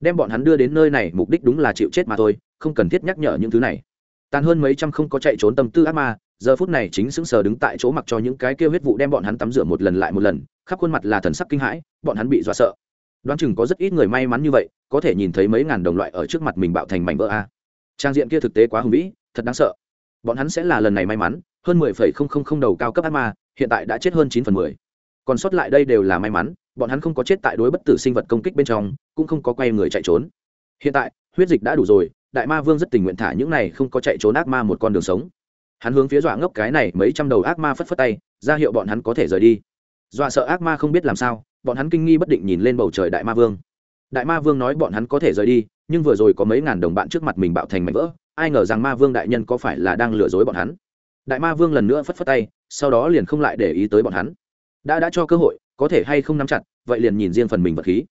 Đem bọn hắn đưa đến nơi này mục đích đúng là chịu chết mà thôi, không cần thiết nhắc nhở những thứ này. Tàn hơn mấy trăm không có chạy trốn tâm tư ác ma, giờ phút này chính sững sờ đứng tại chỗ mặc cho những cái kêu huyết vụ đem bọn hắn tắm rửa một lần lại một lần, khắp khuôn mặt là thần sắc kinh hãi, bọn hắn bị dọa sợ. Đoán chừng có rất ít người may mắn như vậy, có thể nhìn thấy mấy ngàn đồng loại ở trước mặt mình bạo thành mảnh vỡ a. Trang diện kia thực tế quá hùng vĩ, thật đáng sợ. Bọn hắn sẽ là lần này may mắn, hơn mười phẩy không không không đầu cao cấp ác ma, hiện tại đã chết hơn chín phần mười còn sót lại đây đều là may mắn, bọn hắn không có chết tại đối bất tử sinh vật công kích bên trong, cũng không có quay người chạy trốn. Hiện tại, huyết dịch đã đủ rồi, đại ma vương rất tình nguyện thả những này không có chạy trốn ác ma một con đường sống. Hắn hướng phía dọa ngốc cái này mấy trăm đầu ác ma phất phất tay, ra hiệu bọn hắn có thể rời đi. Dọa sợ ác ma không biết làm sao, bọn hắn kinh nghi bất định nhìn lên bầu trời đại ma vương. Đại ma vương nói bọn hắn có thể rời đi, nhưng vừa rồi có mấy ngàn đồng bạn trước mặt mình bạo thành mảnh vỡ, ai ngờ rằng ma vương đại nhân có phải là đang lừa dối bọn hắn. Đại ma vương lần nữa phất phất tay, sau đó liền không lại để ý tới bọn hắn đã đã cho cơ hội, có thể hay không nắm chặt, vậy liền nhìn riêng phần mình vật khí.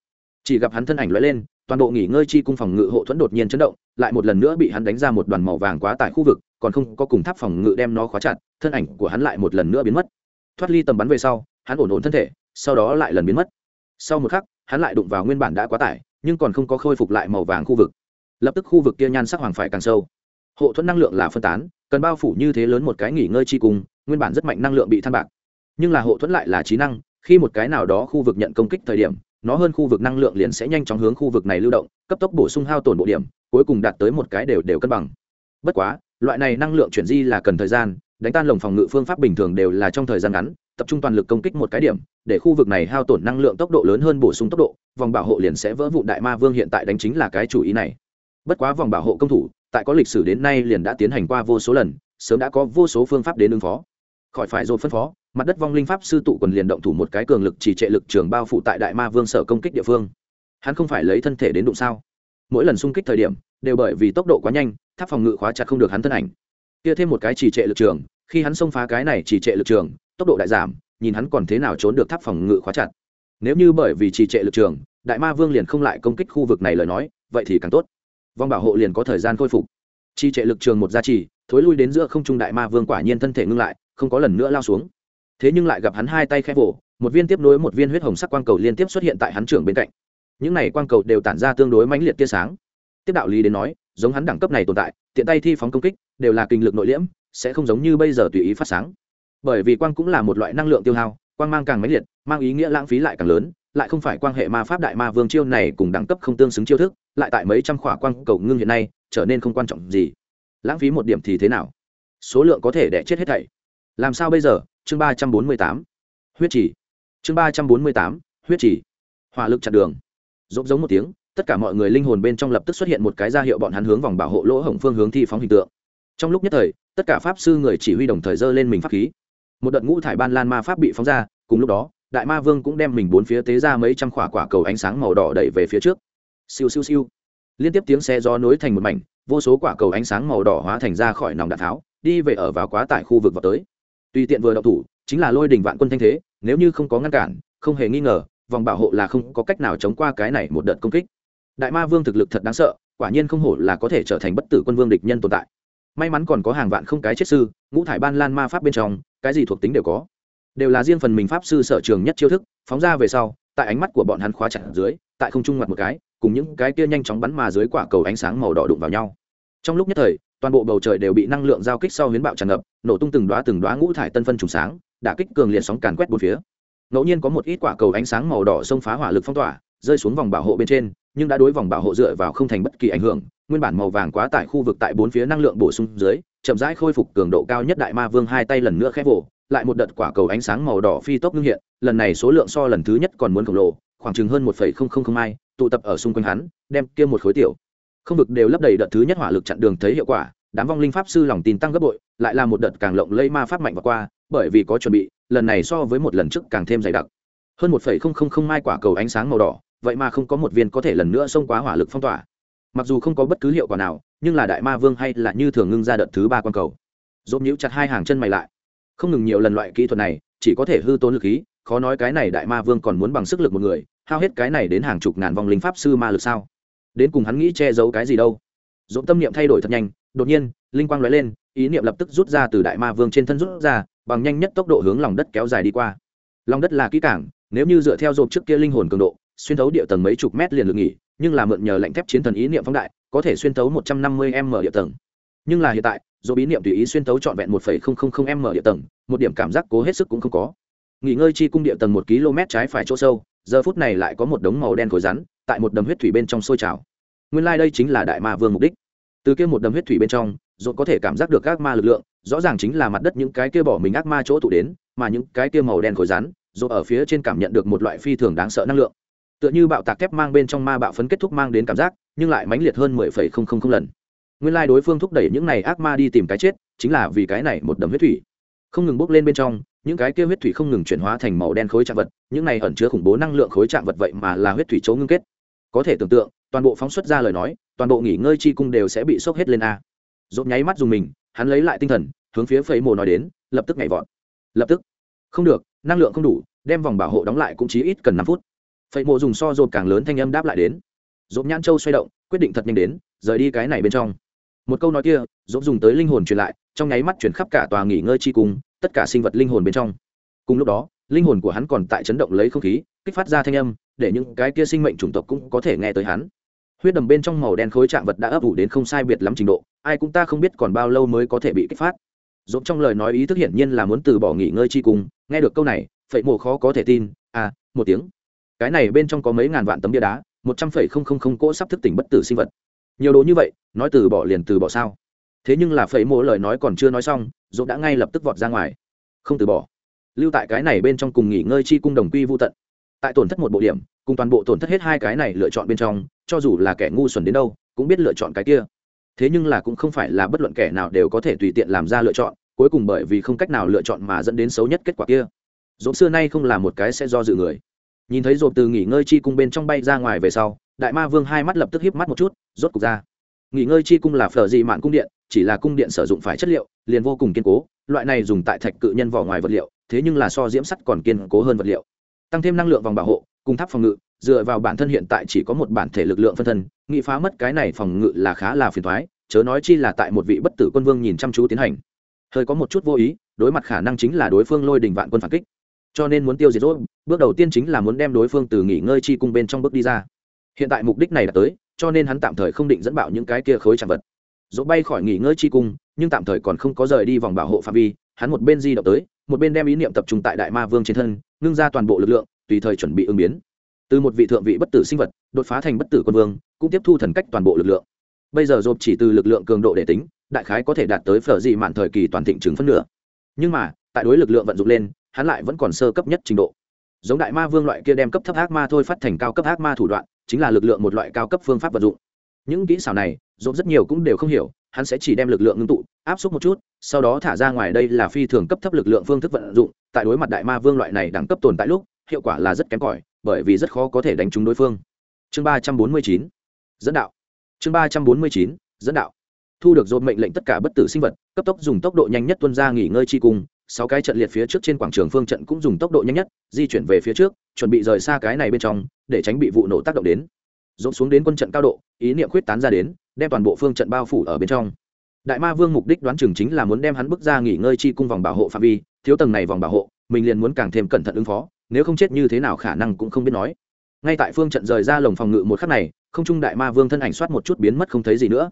Chỉ gặp hắn thân ảnh lóe lên, toàn bộ nghỉ ngơi chi cung phòng ngự hộ thuẫn đột nhiên chấn động, lại một lần nữa bị hắn đánh ra một đoàn màu vàng quá tải khu vực, còn không có cùng tháp phòng ngự đem nó khóa chặt, thân ảnh của hắn lại một lần nữa biến mất. Thoát ly tầm bắn về sau, hắn ổn ổn thân thể, sau đó lại lần biến mất. Sau một khắc, hắn lại đụng vào nguyên bản đã quá tải, nhưng còn không có khôi phục lại màu vàng khu vực. Lập tức khu vực kia nhan sắc hoàng phải càng sâu. Hộ thuẫn năng lượng là phân tán, cần bao phủ như thế lớn một cái nghỉ ngơi chi cung, nguyên bản rất mạnh năng lượng bị than bạc nhưng là hộ thuẫn lại là trí năng, khi một cái nào đó khu vực nhận công kích thời điểm, nó hơn khu vực năng lượng liền sẽ nhanh chóng hướng khu vực này lưu động, cấp tốc bổ sung hao tổn bộ điểm, cuối cùng đạt tới một cái đều đều cân bằng. Bất quá, loại này năng lượng chuyển di là cần thời gian, đánh tan lồng phòng ngự phương pháp bình thường đều là trong thời gian ngắn, tập trung toàn lực công kích một cái điểm, để khu vực này hao tổn năng lượng tốc độ lớn hơn bổ sung tốc độ, vòng bảo hộ liền sẽ vỡ vụ đại ma vương hiện tại đánh chính là cái chủ ý này. Bất quá vòng bảo hộ công thủ, tại có lịch sử đến nay liền đã tiến hành qua vô số lần, sớm đã có vô số phương pháp đến ứng phó khỏi phải rồi phân phó, mặt đất vong linh pháp sư tụ quần liền động thủ một cái cường lực chỉ trệ lực trường bao phủ tại đại ma vương sở công kích địa phương. Hắn không phải lấy thân thể đến đụng sao? Mỗi lần xung kích thời điểm, đều bởi vì tốc độ quá nhanh, tháp phòng ngự khóa chặt không được hắn thân ảnh. Kia thêm một cái chỉ trệ lực trường, khi hắn xông phá cái này chỉ trệ lực trường, tốc độ đại giảm, nhìn hắn còn thế nào trốn được tháp phòng ngự khóa chặt. Nếu như bởi vì trì trệ lực trường, đại ma vương liền không lại công kích khu vực này lời nói, vậy thì càng tốt. Vong bảo hộ liền có thời gian khôi phục. Trì trệ lực trường một gia trì, thối lui đến giữa không trung đại ma vương quả nhiên thân thể ngưng lại không có lần nữa lao xuống. Thế nhưng lại gặp hắn hai tay khẽ vỗ một viên tiếp nối một viên huyết hồng sắc quang cầu liên tiếp xuất hiện tại hắn trưởng bên cạnh. Những này quang cầu đều tản ra tương đối mãnh liệt tia sáng. Tiếp đạo lý đến nói, giống hắn đẳng cấp này tồn tại, tiện tay thi phóng công kích, đều là kinh lực nội liễm, sẽ không giống như bây giờ tùy ý phát sáng. Bởi vì quang cũng là một loại năng lượng tiêu hao, quang mang càng mãnh liệt, mang ý nghĩa lãng phí lại càng lớn, lại không phải quan hệ ma pháp đại ma vương chiêu này cùng đẳng cấp không tương xứng chiêu thức, lại tại mấy trăm khỏa quang cầu ngưng hiện nay, trở nên không quan trọng gì. Lãng phí một điểm thì thế nào? Số lượng có thể đẻ chết hết thảy làm sao bây giờ? Chương ba trăm bốn mươi tám. Huyết chỉ chương ba trăm bốn mươi tám. Huyết chỉ hỏa lực chặn đường. Rộp giống một tiếng, tất cả mọi người linh hồn bên trong lập tức xuất hiện một cái ra hiệu bọn hắn hướng vòng bảo hộ lỗ hổng phương hướng thi phóng hình tượng. Trong lúc nhất thời, tất cả pháp sư người chỉ huy đồng thời dơ lên mình pháp khí. Một đợt ngũ thải ban lan ma pháp bị phóng ra, cùng lúc đó, đại ma vương cũng đem mình bốn phía tế ra mấy trăm quả quả cầu ánh sáng màu đỏ đẩy về phía trước. Siêu siêu siêu. Liên tiếp tiếng xe gió nối thành một mảnh, vô số quả cầu ánh sáng màu đỏ hóa thành ra khỏi nòng đạn tháo, đi về ở vào quá tải khu vực vào tới tùy tiện vừa đậu thủ, chính là lôi đình vạn quân thanh thế, nếu như không có ngăn cản, không hề nghi ngờ, vòng bảo hộ là không có cách nào chống qua cái này một đợt công kích. Đại ma vương thực lực thật đáng sợ, quả nhiên không hổ là có thể trở thành bất tử quân vương địch nhân tồn tại. May mắn còn có hàng vạn không cái chết sư, ngũ thải ban lan ma pháp bên trong, cái gì thuộc tính đều có. Đều là riêng phần mình pháp sư sở trường nhất chiêu thức, phóng ra về sau, tại ánh mắt của bọn hắn khóa chặt dưới, tại không trung mặt một cái, cùng những cái kia nhanh chóng bắn mà dưới quả cầu ánh sáng màu đỏ đụng vào nhau. Trong lúc nhất thời toàn bộ bầu trời đều bị năng lượng giao kích sau hiến bạo tràn ngập, nổ tung từng đoá từng đoá ngũ thải tân phân trùng sáng, đả kích cường liệt sóng càn quét bốn phía. Ngẫu nhiên có một ít quả cầu ánh sáng màu đỏ xông phá hỏa lực phong tỏa, rơi xuống vòng bảo hộ bên trên, nhưng đã đối vòng bảo hộ dựa vào không thành bất kỳ ảnh hưởng, nguyên bản màu vàng quá tải khu vực tại bốn phía năng lượng bổ sung dưới, chậm rãi khôi phục cường độ cao nhất đại ma vương hai tay lần nữa khép vỗ lại một đợt quả cầu ánh sáng màu đỏ phi tốc ngưng hiện, lần này số lượng so lần thứ nhất còn muốn khổng lồ, khoảng chừng hơn một phẩy không không không ai tụ tập ở xung quanh hắn, đem kia một khối tiểu không vực đều lấp đầy đợt thứ nhất hỏa lực chặn đường thấy hiệu quả, đám vong linh pháp sư lòng tin tăng gấp bội, lại là một đợt càng lộng lây ma pháp mạnh và qua, bởi vì có chuẩn bị, lần này so với một lần trước càng thêm dày đặc. Hơn một phẩy không không không mai quả cầu ánh sáng màu đỏ, vậy mà không có một viên có thể lần nữa xông quá hỏa lực phong tỏa. Mặc dù không có bất cứ hiệu quả nào, nhưng là đại ma vương hay là như thường ngưng ra đợt thứ ba quan cầu. Dốt nhũ chặt hai hàng chân mày lại. Không ngừng nhiều lần loại kỹ thuật này, chỉ có thể hư tốn lực khí, khó nói cái này đại ma vương còn muốn bằng sức lực một người, hao hết cái này đến hàng chục ngàn vong linh pháp sư ma lực sao? Đến cùng hắn nghĩ che giấu cái gì đâu. Dũng tâm niệm thay đổi thật nhanh, đột nhiên, linh quang lóe lên, ý niệm lập tức rút ra từ đại ma vương trên thân rút ra, bằng nhanh nhất tốc độ hướng lòng đất kéo dài đi qua. Lòng đất là kỹ cảng, nếu như dựa theo dộp trước kia linh hồn cường độ, xuyên thấu địa tầng mấy chục mét liền lực nghỉ, nhưng là mượn nhờ lạnh thép chiến thần ý niệm phóng đại, có thể xuyên thấu một trăm năm mươi m địa tầng. Nhưng là hiện tại dộp ý niệm tùy ý xuyên thấu trọn vẹn một m địa tầng, một điểm cảm giác cố hết sức cũng không có. Nghỉ ngơi chi cung địa tầng một km trái phải chỗ sâu giờ phút này lại có một đống màu đen khối rắn tại một đầm huyết thủy bên trong sôi trào. Nguyên lai、like、đây chính là đại ma vương mục đích. Từ kia một đầm huyết thủy bên trong dồn có thể cảm giác được các ma lực lượng, rõ ràng chính là mặt đất những cái kia bỏ mình ác ma chỗ tụ đến, mà những cái kia màu đen khối rắn dồn ở phía trên cảm nhận được một loại phi thường đáng sợ năng lượng. Tựa như bạo tạc thép mang bên trong ma bạo phấn kết thúc mang đến cảm giác, nhưng lại mãnh liệt hơn mười phẩy không không không lần. Nguyên lai đối phương thúc đẩy những này ác ma đi tìm cái chết, chính là vì cái này một đầm huyết thủy. Không ngừng bốc lên bên trong những cái kia huyết thủy không ngừng chuyển hóa thành màu đen khối trạng vật, những này ẩn chứa khủng bố năng lượng khối trạng vật vậy mà là huyết thủy chấu ngưng kết. Có thể tưởng tượng, toàn bộ phóng xuất ra lời nói, toàn bộ nghỉ ngơi chi cung đều sẽ bị sốc hết lên a. Dốt nháy mắt dùng mình, hắn lấy lại tinh thần, hướng phía phẩy mồ nói đến, lập tức nhảy vọt. Lập tức. Không được, năng lượng không đủ, đem vòng bảo hộ đóng lại cũng chỉ ít cần năm phút. Phẩy mồ dùng so dột càng lớn thanh âm đáp lại đến. Dốt nhãn châu xoay động, quyết định thật nhanh đến, rời đi cái này bên trong. Một câu nói kia dốt dùng tới linh hồn truyền lại trong nháy mắt chuyển khắp cả tòa nghỉ ngơi chi cung, tất cả sinh vật linh hồn bên trong. Cùng lúc đó, linh hồn của hắn còn tại chấn động lấy không khí, kích phát ra thanh âm, để những cái kia sinh mệnh chủng tộc cũng có thể nghe tới hắn. Huyết đầm bên trong màu đen khối trạng vật đã ấp ủ đến không sai biệt lắm trình độ, ai cũng ta không biết còn bao lâu mới có thể bị kích phát. Dũng trong lời nói ý thức hiển nhiên là muốn từ bỏ nghỉ ngơi chi cùng nghe được câu này, phệ mồ khó có thể tin à một tiếng. Cái này bên trong có mấy ngàn vạn tấm bia đá, một trăm phẩy không không không cỗ sắp thức tỉnh bất tử sinh vật. Nhiều đồ như vậy, nói từ bỏ liền từ bỏ sao? Thế nhưng là phẩy mộ lời nói còn chưa nói xong dỗ đã ngay lập tức vọt ra ngoài. Không từ bỏ. Lưu tại cái này bên trong cùng nghỉ ngơi chi cung đồng quy vô tận. Tại tổn thất một bộ điểm, cùng toàn bộ tổn thất hết hai cái này lựa chọn bên trong, cho dù là kẻ ngu xuẩn đến đâu, cũng biết lựa chọn cái kia. Thế nhưng là cũng không phải là bất luận kẻ nào đều có thể tùy tiện làm ra lựa chọn, cuối cùng bởi vì không cách nào lựa chọn mà dẫn đến xấu nhất kết quả kia. Dỗ xưa nay không là một cái sẽ do dự người. Nhìn thấy dồn từ nghỉ ngơi chi cung bên trong bay ra ngoài về sau, đại ma vương hai mắt lập tức hiếp mắt một chút, rốt cục ra nghỉ ngơi chi cung là phở gì mạn cung điện, chỉ là cung điện sử dụng phải chất liệu, liền vô cùng kiên cố, loại này dùng tại thạch cự nhân vỏ ngoài vật liệu, thế nhưng là so diễm sắt còn kiên cố hơn vật liệu. Tăng thêm năng lượng vòng bảo hộ cung tháp phòng ngự, dựa vào bản thân hiện tại chỉ có một bản thể lực lượng phân thân, nghị phá mất cái này phòng ngự là khá là phiền thoái chớ nói chi là tại một vị bất tử quân vương nhìn chăm chú tiến hành. Hơi có một chút vô ý, đối mặt khả năng chính là đối phương lôi đình vạn quân phản kích. Cho nên muốn tiêu diệt rốt, bước đầu tiên chính là muốn đem đối phương từ nghỉ ngơi chi cung bên trong bước đi ra. Hiện tại mục đích này đã tới cho nên hắn tạm thời không định dẫn bạo những cái kia khối chạm vật. Dỗ bay khỏi nghỉ ngơi chi cung, nhưng tạm thời còn không có rời đi vòng bảo hộ phạm vi, hắn một bên di động tới, một bên đem ý niệm tập trung tại đại ma vương trên thân, ngưng ra toàn bộ lực lượng, tùy thời chuẩn bị ứng biến. Từ một vị thượng vị bất tử sinh vật, đột phá thành bất tử quân vương, cũng tiếp thu thần cách toàn bộ lực lượng. Bây giờ dỗ chỉ từ lực lượng cường độ để tính, đại khái có thể đạt tới phở dị mạn thời kỳ toàn thịnh chứng phân nửa. Nhưng mà, tại đối lực lượng vận dụng lên, hắn lại vẫn còn sơ cấp nhất trình độ giống đại ma vương loại kia đem cấp thấp ác ma thôi phát thành cao cấp ác ma thủ đoạn, chính là lực lượng một loại cao cấp phương pháp vật dụng. Những kỹ xảo này dồn rất nhiều cũng đều không hiểu, hắn sẽ chỉ đem lực lượng ngưng tụ, áp suất một chút, sau đó thả ra ngoài đây là phi thường cấp thấp lực lượng phương thức vận dụng, tại đối mặt đại ma vương loại này đẳng cấp tồn tại lúc, hiệu quả là rất kém cỏi, bởi vì rất khó có thể đánh trúng đối phương. Chương ba trăm bốn mươi chín, dẫn đạo. Chương ba trăm bốn mươi chín, dẫn đạo. Thu được dồn mệnh lệnh tất cả bất tử sinh vật, cấp tốc dùng tốc độ nhanh nhất tuân ra nghỉ ngơi chi cung sáu cái trận liệt phía trước trên quảng trường phương trận cũng dùng tốc độ nhanh nhất, di chuyển về phía trước, chuẩn bị rời xa cái này bên trong, để tránh bị vụ nổ tác động đến. Dồn xuống đến quân trận cao độ, ý niệm khuyết tán ra đến, đem toàn bộ phương trận bao phủ ở bên trong. Đại ma vương mục đích đoán chừng chính là muốn đem hắn bước ra nghỉ ngơi chi cung vòng bảo hộ phạm vi, thiếu tầng này vòng bảo hộ, mình liền muốn càng thêm cẩn thận ứng phó, nếu không chết như thế nào khả năng cũng không biết nói. Ngay tại phương trận rời ra lồng phòng ngự một khắc này, không trung đại ma vương thân ảnh soát một chút biến mất không thấy gì nữa.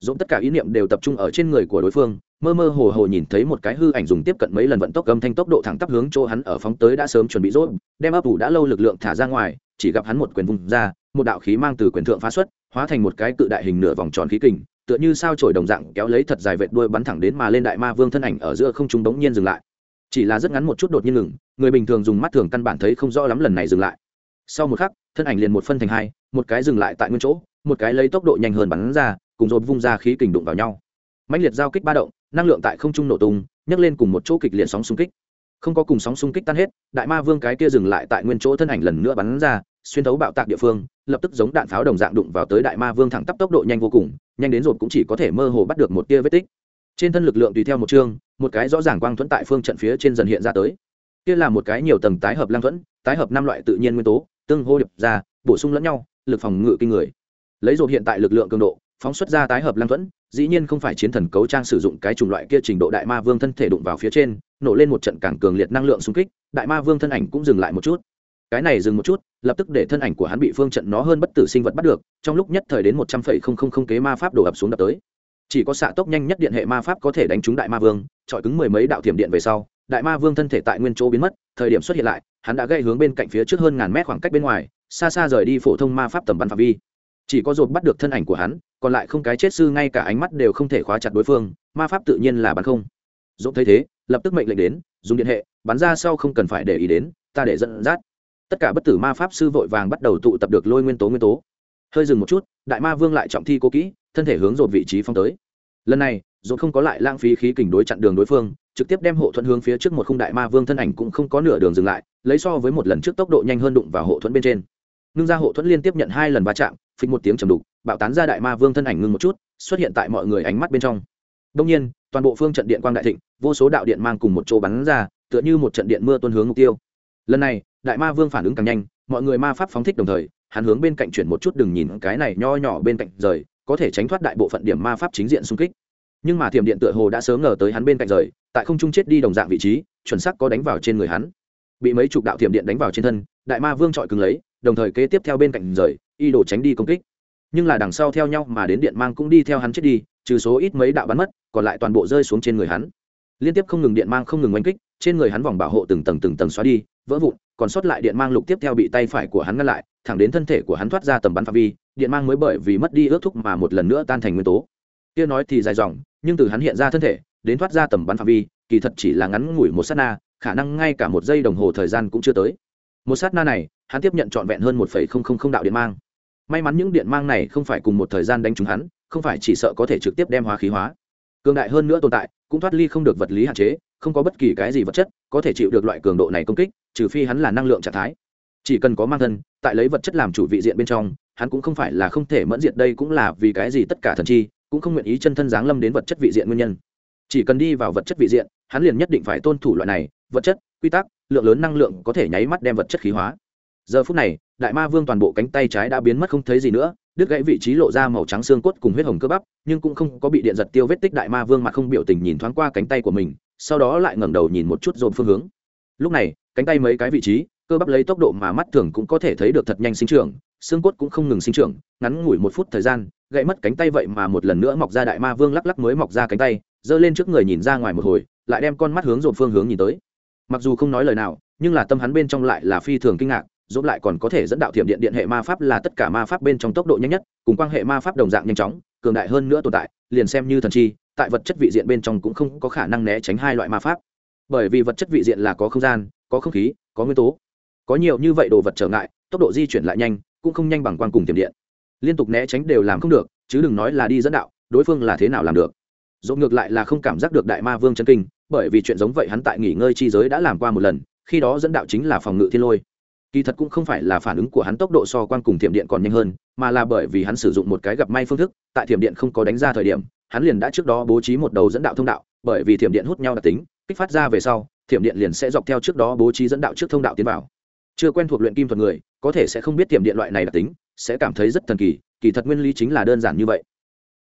Dồn tất cả ý niệm đều tập trung ở trên người của đối phương mơ mơ hồ hồ nhìn thấy một cái hư ảnh dùng tiếp cận mấy lần vận tốc âm thanh tốc độ thẳng tắp hướng chỗ hắn ở phóng tới đã sớm chuẩn bị rốt, đem ấp ủ đã lâu lực lượng thả ra ngoài, chỉ gặp hắn một quyền vùng ra, một đạo khí mang từ quyền thượng phá xuất, hóa thành một cái cự đại hình nửa vòng tròn khí kình, tựa như sao chổi đồng dạng kéo lấy thật dài vệt đuôi bắn thẳng đến mà lên đại ma vương thân ảnh ở giữa không trung đống nhiên dừng lại. Chỉ là rất ngắn một chút đột nhiên ngừng, người bình thường dùng mắt thường căn bản thấy không rõ lắm lần này dừng lại. Sau một khắc, thân ảnh liền một phân thành hai, một cái dừng lại tại nguyên chỗ, một cái lấy tốc độ nhanh hơn bắn ra, cùng rồi vung ra khí kình đụng vào nhau. Mãnh liệt giao kích ba động năng lượng tại không trung nổ tung, nhấc lên cùng một chỗ kịch liệt sóng xung kích. Không có cùng sóng xung kích tan hết, đại ma vương cái kia dừng lại tại nguyên chỗ thân ảnh lần nữa bắn ra, xuyên thấu bạo tạc địa phương, lập tức giống đạn pháo đồng dạng đụng vào tới đại ma vương thẳng tắp tốc độ nhanh vô cùng, nhanh đến rồi cũng chỉ có thể mơ hồ bắt được một tia vết tích. Trên thân lực lượng tùy theo một chương, một cái rõ ràng quang thuẫn tại phương trận phía trên dần hiện ra tới. Kia là một cái nhiều tầng tái hợp lang thuẫn, tái hợp năm loại tự nhiên nguyên tố, tương hô điệp ra, bổ sung lẫn nhau, lực phòng ngự kinh người. Lấy dồn hiện tại lực lượng cường độ phóng xuất ra tái hợp lang thuẫn, dĩ nhiên không phải chiến thần cấu trang sử dụng cái chủng loại kia trình độ đại ma vương thân thể đụng vào phía trên, nổ lên một trận càng cường liệt năng lượng xung kích, đại ma vương thân ảnh cũng dừng lại một chút. Cái này dừng một chút, lập tức để thân ảnh của hắn bị phương trận nó hơn bất tử sinh vật bắt được, trong lúc nhất thời đến một trăm phẩy không không không kế ma pháp đổ ập xuống đập tới. Chỉ có xạ tốc nhanh nhất điện hệ ma pháp có thể đánh trúng đại ma vương trọi cứng mười mấy đạo thiểm điện về sau, đại ma vương thân thể tại nguyên chỗ biến mất, thời điểm xuất hiện lại, hắn đã gây hướng bên cạnh phía trước hơn ngàn mét khoảng cách bên ngoài, xa xa rời đi phổ thông ma pháp tầm bắn phạm vi chỉ có dột bắt được thân ảnh của hắn, còn lại không cái chết sư ngay cả ánh mắt đều không thể khóa chặt đối phương, ma pháp tự nhiên là bắn không. Dột thấy thế, lập tức mệnh lệnh đến, dùng điện hệ, bắn ra sau không cần phải để ý đến, ta để dẫn dắt. Tất cả bất tử ma pháp sư vội vàng bắt đầu tụ tập được lôi nguyên tố nguyên tố. Hơi dừng một chút, đại ma vương lại trọng thi cố kỹ, thân thể hướng dột vị trí phong tới. Lần này dột không có lại lãng phí khí kình đối chặn đường đối phương, trực tiếp đem hộ thuẫn hướng phía trước một khung đại ma vương thân ảnh cũng không có nửa đường dừng lại, lấy so với một lần trước tốc độ nhanh hơn đụng vào hộ thuẫn bên trên ngưng ra hộ thuẫn liên tiếp nhận hai lần va chạm, phịch một tiếng chầm đục, bạo tán ra đại ma vương thân ảnh ngưng một chút, xuất hiện tại mọi người ánh mắt bên trong. Đông nhiên, toàn bộ phương trận điện quang đại thịnh, vô số đạo điện mang cùng một chỗ bắn ra, tựa như một trận điện mưa tuân hướng mục tiêu. Lần này, đại ma vương phản ứng càng nhanh, mọi người ma pháp phóng thích đồng thời, hắn hướng bên cạnh chuyển một chút đừng nhìn cái này nho nhỏ bên cạnh rời, có thể tránh thoát đại bộ phận điểm ma pháp chính diện xung kích. Nhưng mà thiểm điện tựa hồ đã sớm ngờ tới hắn bên cạnh rời, tại không trung chết đi đồng dạng vị trí, chuẩn xác có đánh vào trên người hắn. Bị mấy chục đạo thiểm điện đánh vào trên thân, đại ma vương trọi cứng lấy đồng thời kế tiếp theo bên cạnh rời, y đổ tránh đi công kích. Nhưng là đằng sau theo nhau mà đến điện mang cũng đi theo hắn chết đi, trừ số ít mấy đạo bắn mất, còn lại toàn bộ rơi xuống trên người hắn. Liên tiếp không ngừng điện mang không ngừng oanh kích, trên người hắn vòng bảo hộ từng tầng từng tầng xóa đi, vỡ vụn, còn sót lại điện mang lục tiếp theo bị tay phải của hắn ngăn lại, thẳng đến thân thể của hắn thoát ra tầm bắn phạm vi, điện mang mới bởi vì mất đi ước thúc mà một lần nữa tan thành nguyên tố. Kia nói thì dài dòng, nhưng từ hắn hiện ra thân thể, đến thoát ra tầm bắn phạm vi, kỳ thật chỉ là ngắn ngủi một sát na, khả năng ngay cả một giây đồng hồ thời gian cũng chưa tới một sát na này, hắn tiếp nhận trọn vẹn hơn một đạo điện mang. May mắn những điện mang này không phải cùng một thời gian đánh trúng hắn, không phải chỉ sợ có thể trực tiếp đem hóa khí hóa. Cường đại hơn nữa tồn tại, cũng thoát ly không được vật lý hạn chế, không có bất kỳ cái gì vật chất có thể chịu được loại cường độ này công kích, trừ phi hắn là năng lượng trạng thái. Chỉ cần có mang thân, tại lấy vật chất làm chủ vị diện bên trong, hắn cũng không phải là không thể mẫn diệt đây cũng là vì cái gì tất cả thần chi, cũng không nguyện ý chân thân giáng lâm đến vật chất vị diện nguyên nhân. Chỉ cần đi vào vật chất vị diện, hắn liền nhất định phải tôn thủ loại này, vật chất, quy tắc lượng lớn năng lượng có thể nháy mắt đem vật chất khí hóa. Giờ phút này, đại ma vương toàn bộ cánh tay trái đã biến mất không thấy gì nữa, đứt gãy vị trí lộ ra màu trắng xương cốt cùng huyết hồng cơ bắp, nhưng cũng không có bị điện giật tiêu vết tích đại ma vương mà không biểu tình nhìn thoáng qua cánh tay của mình, sau đó lại ngẩng đầu nhìn một chút dồn phương hướng. Lúc này, cánh tay mấy cái vị trí, cơ bắp lấy tốc độ mà mắt thường cũng có thể thấy được thật nhanh sinh trưởng, xương cốt cũng không ngừng sinh trưởng, ngắn ngủi một phút thời gian, gãy mất cánh tay vậy mà một lần nữa mọc ra đại ma vương lắc lắc mới mọc ra cánh tay, giơ lên trước người nhìn ra ngoài một hồi, lại đem con mắt hướng dồn phương hướng nhìn tới mặc dù không nói lời nào, nhưng là tâm hắn bên trong lại là phi thường kinh ngạc dốt lại còn có thể dẫn đạo thiểm điện điện hệ ma pháp là tất cả ma pháp bên trong tốc độ nhanh nhất, cùng quan hệ ma pháp đồng dạng nhanh chóng, cường đại hơn nữa tồn tại, liền xem như thần chi, tại vật chất vị diện bên trong cũng không có khả năng né tránh hai loại ma pháp. Bởi vì vật chất vị diện là có không gian, có không khí, có nguyên tố. Có nhiều như vậy đồ vật trở ngại, tốc độ di chuyển lại nhanh, cũng không nhanh bằng quan cùng tiềm điện. Liên tục né tránh đều làm không được, chứ đừng nói là đi dẫn đạo, đối phương là thế nào làm được dốt ngược lại là không cảm giác được đại ma vương chân kinh, bởi vì chuyện giống vậy hắn tại nghỉ ngơi chi giới đã làm qua một lần, khi đó dẫn đạo chính là phòng ngự thiên lôi. Kỳ thật cũng không phải là phản ứng của hắn tốc độ so quan cùng thiểm điện còn nhanh hơn, mà là bởi vì hắn sử dụng một cái gặp may phương thức, tại thiểm điện không có đánh ra thời điểm, hắn liền đã trước đó bố trí một đầu dẫn đạo thông đạo, bởi vì thiểm điện hút nhau đặc tính, kích phát ra về sau, thiểm điện liền sẽ dọc theo trước đó bố trí dẫn đạo trước thông đạo tiến vào. Chưa quen thuộc luyện kim thuật người, có thể sẽ không biết thiểm điện loại này đặc tính, sẽ cảm thấy rất thần kỳ kỳ thật nguyên lý chính là đơn giản như vậy.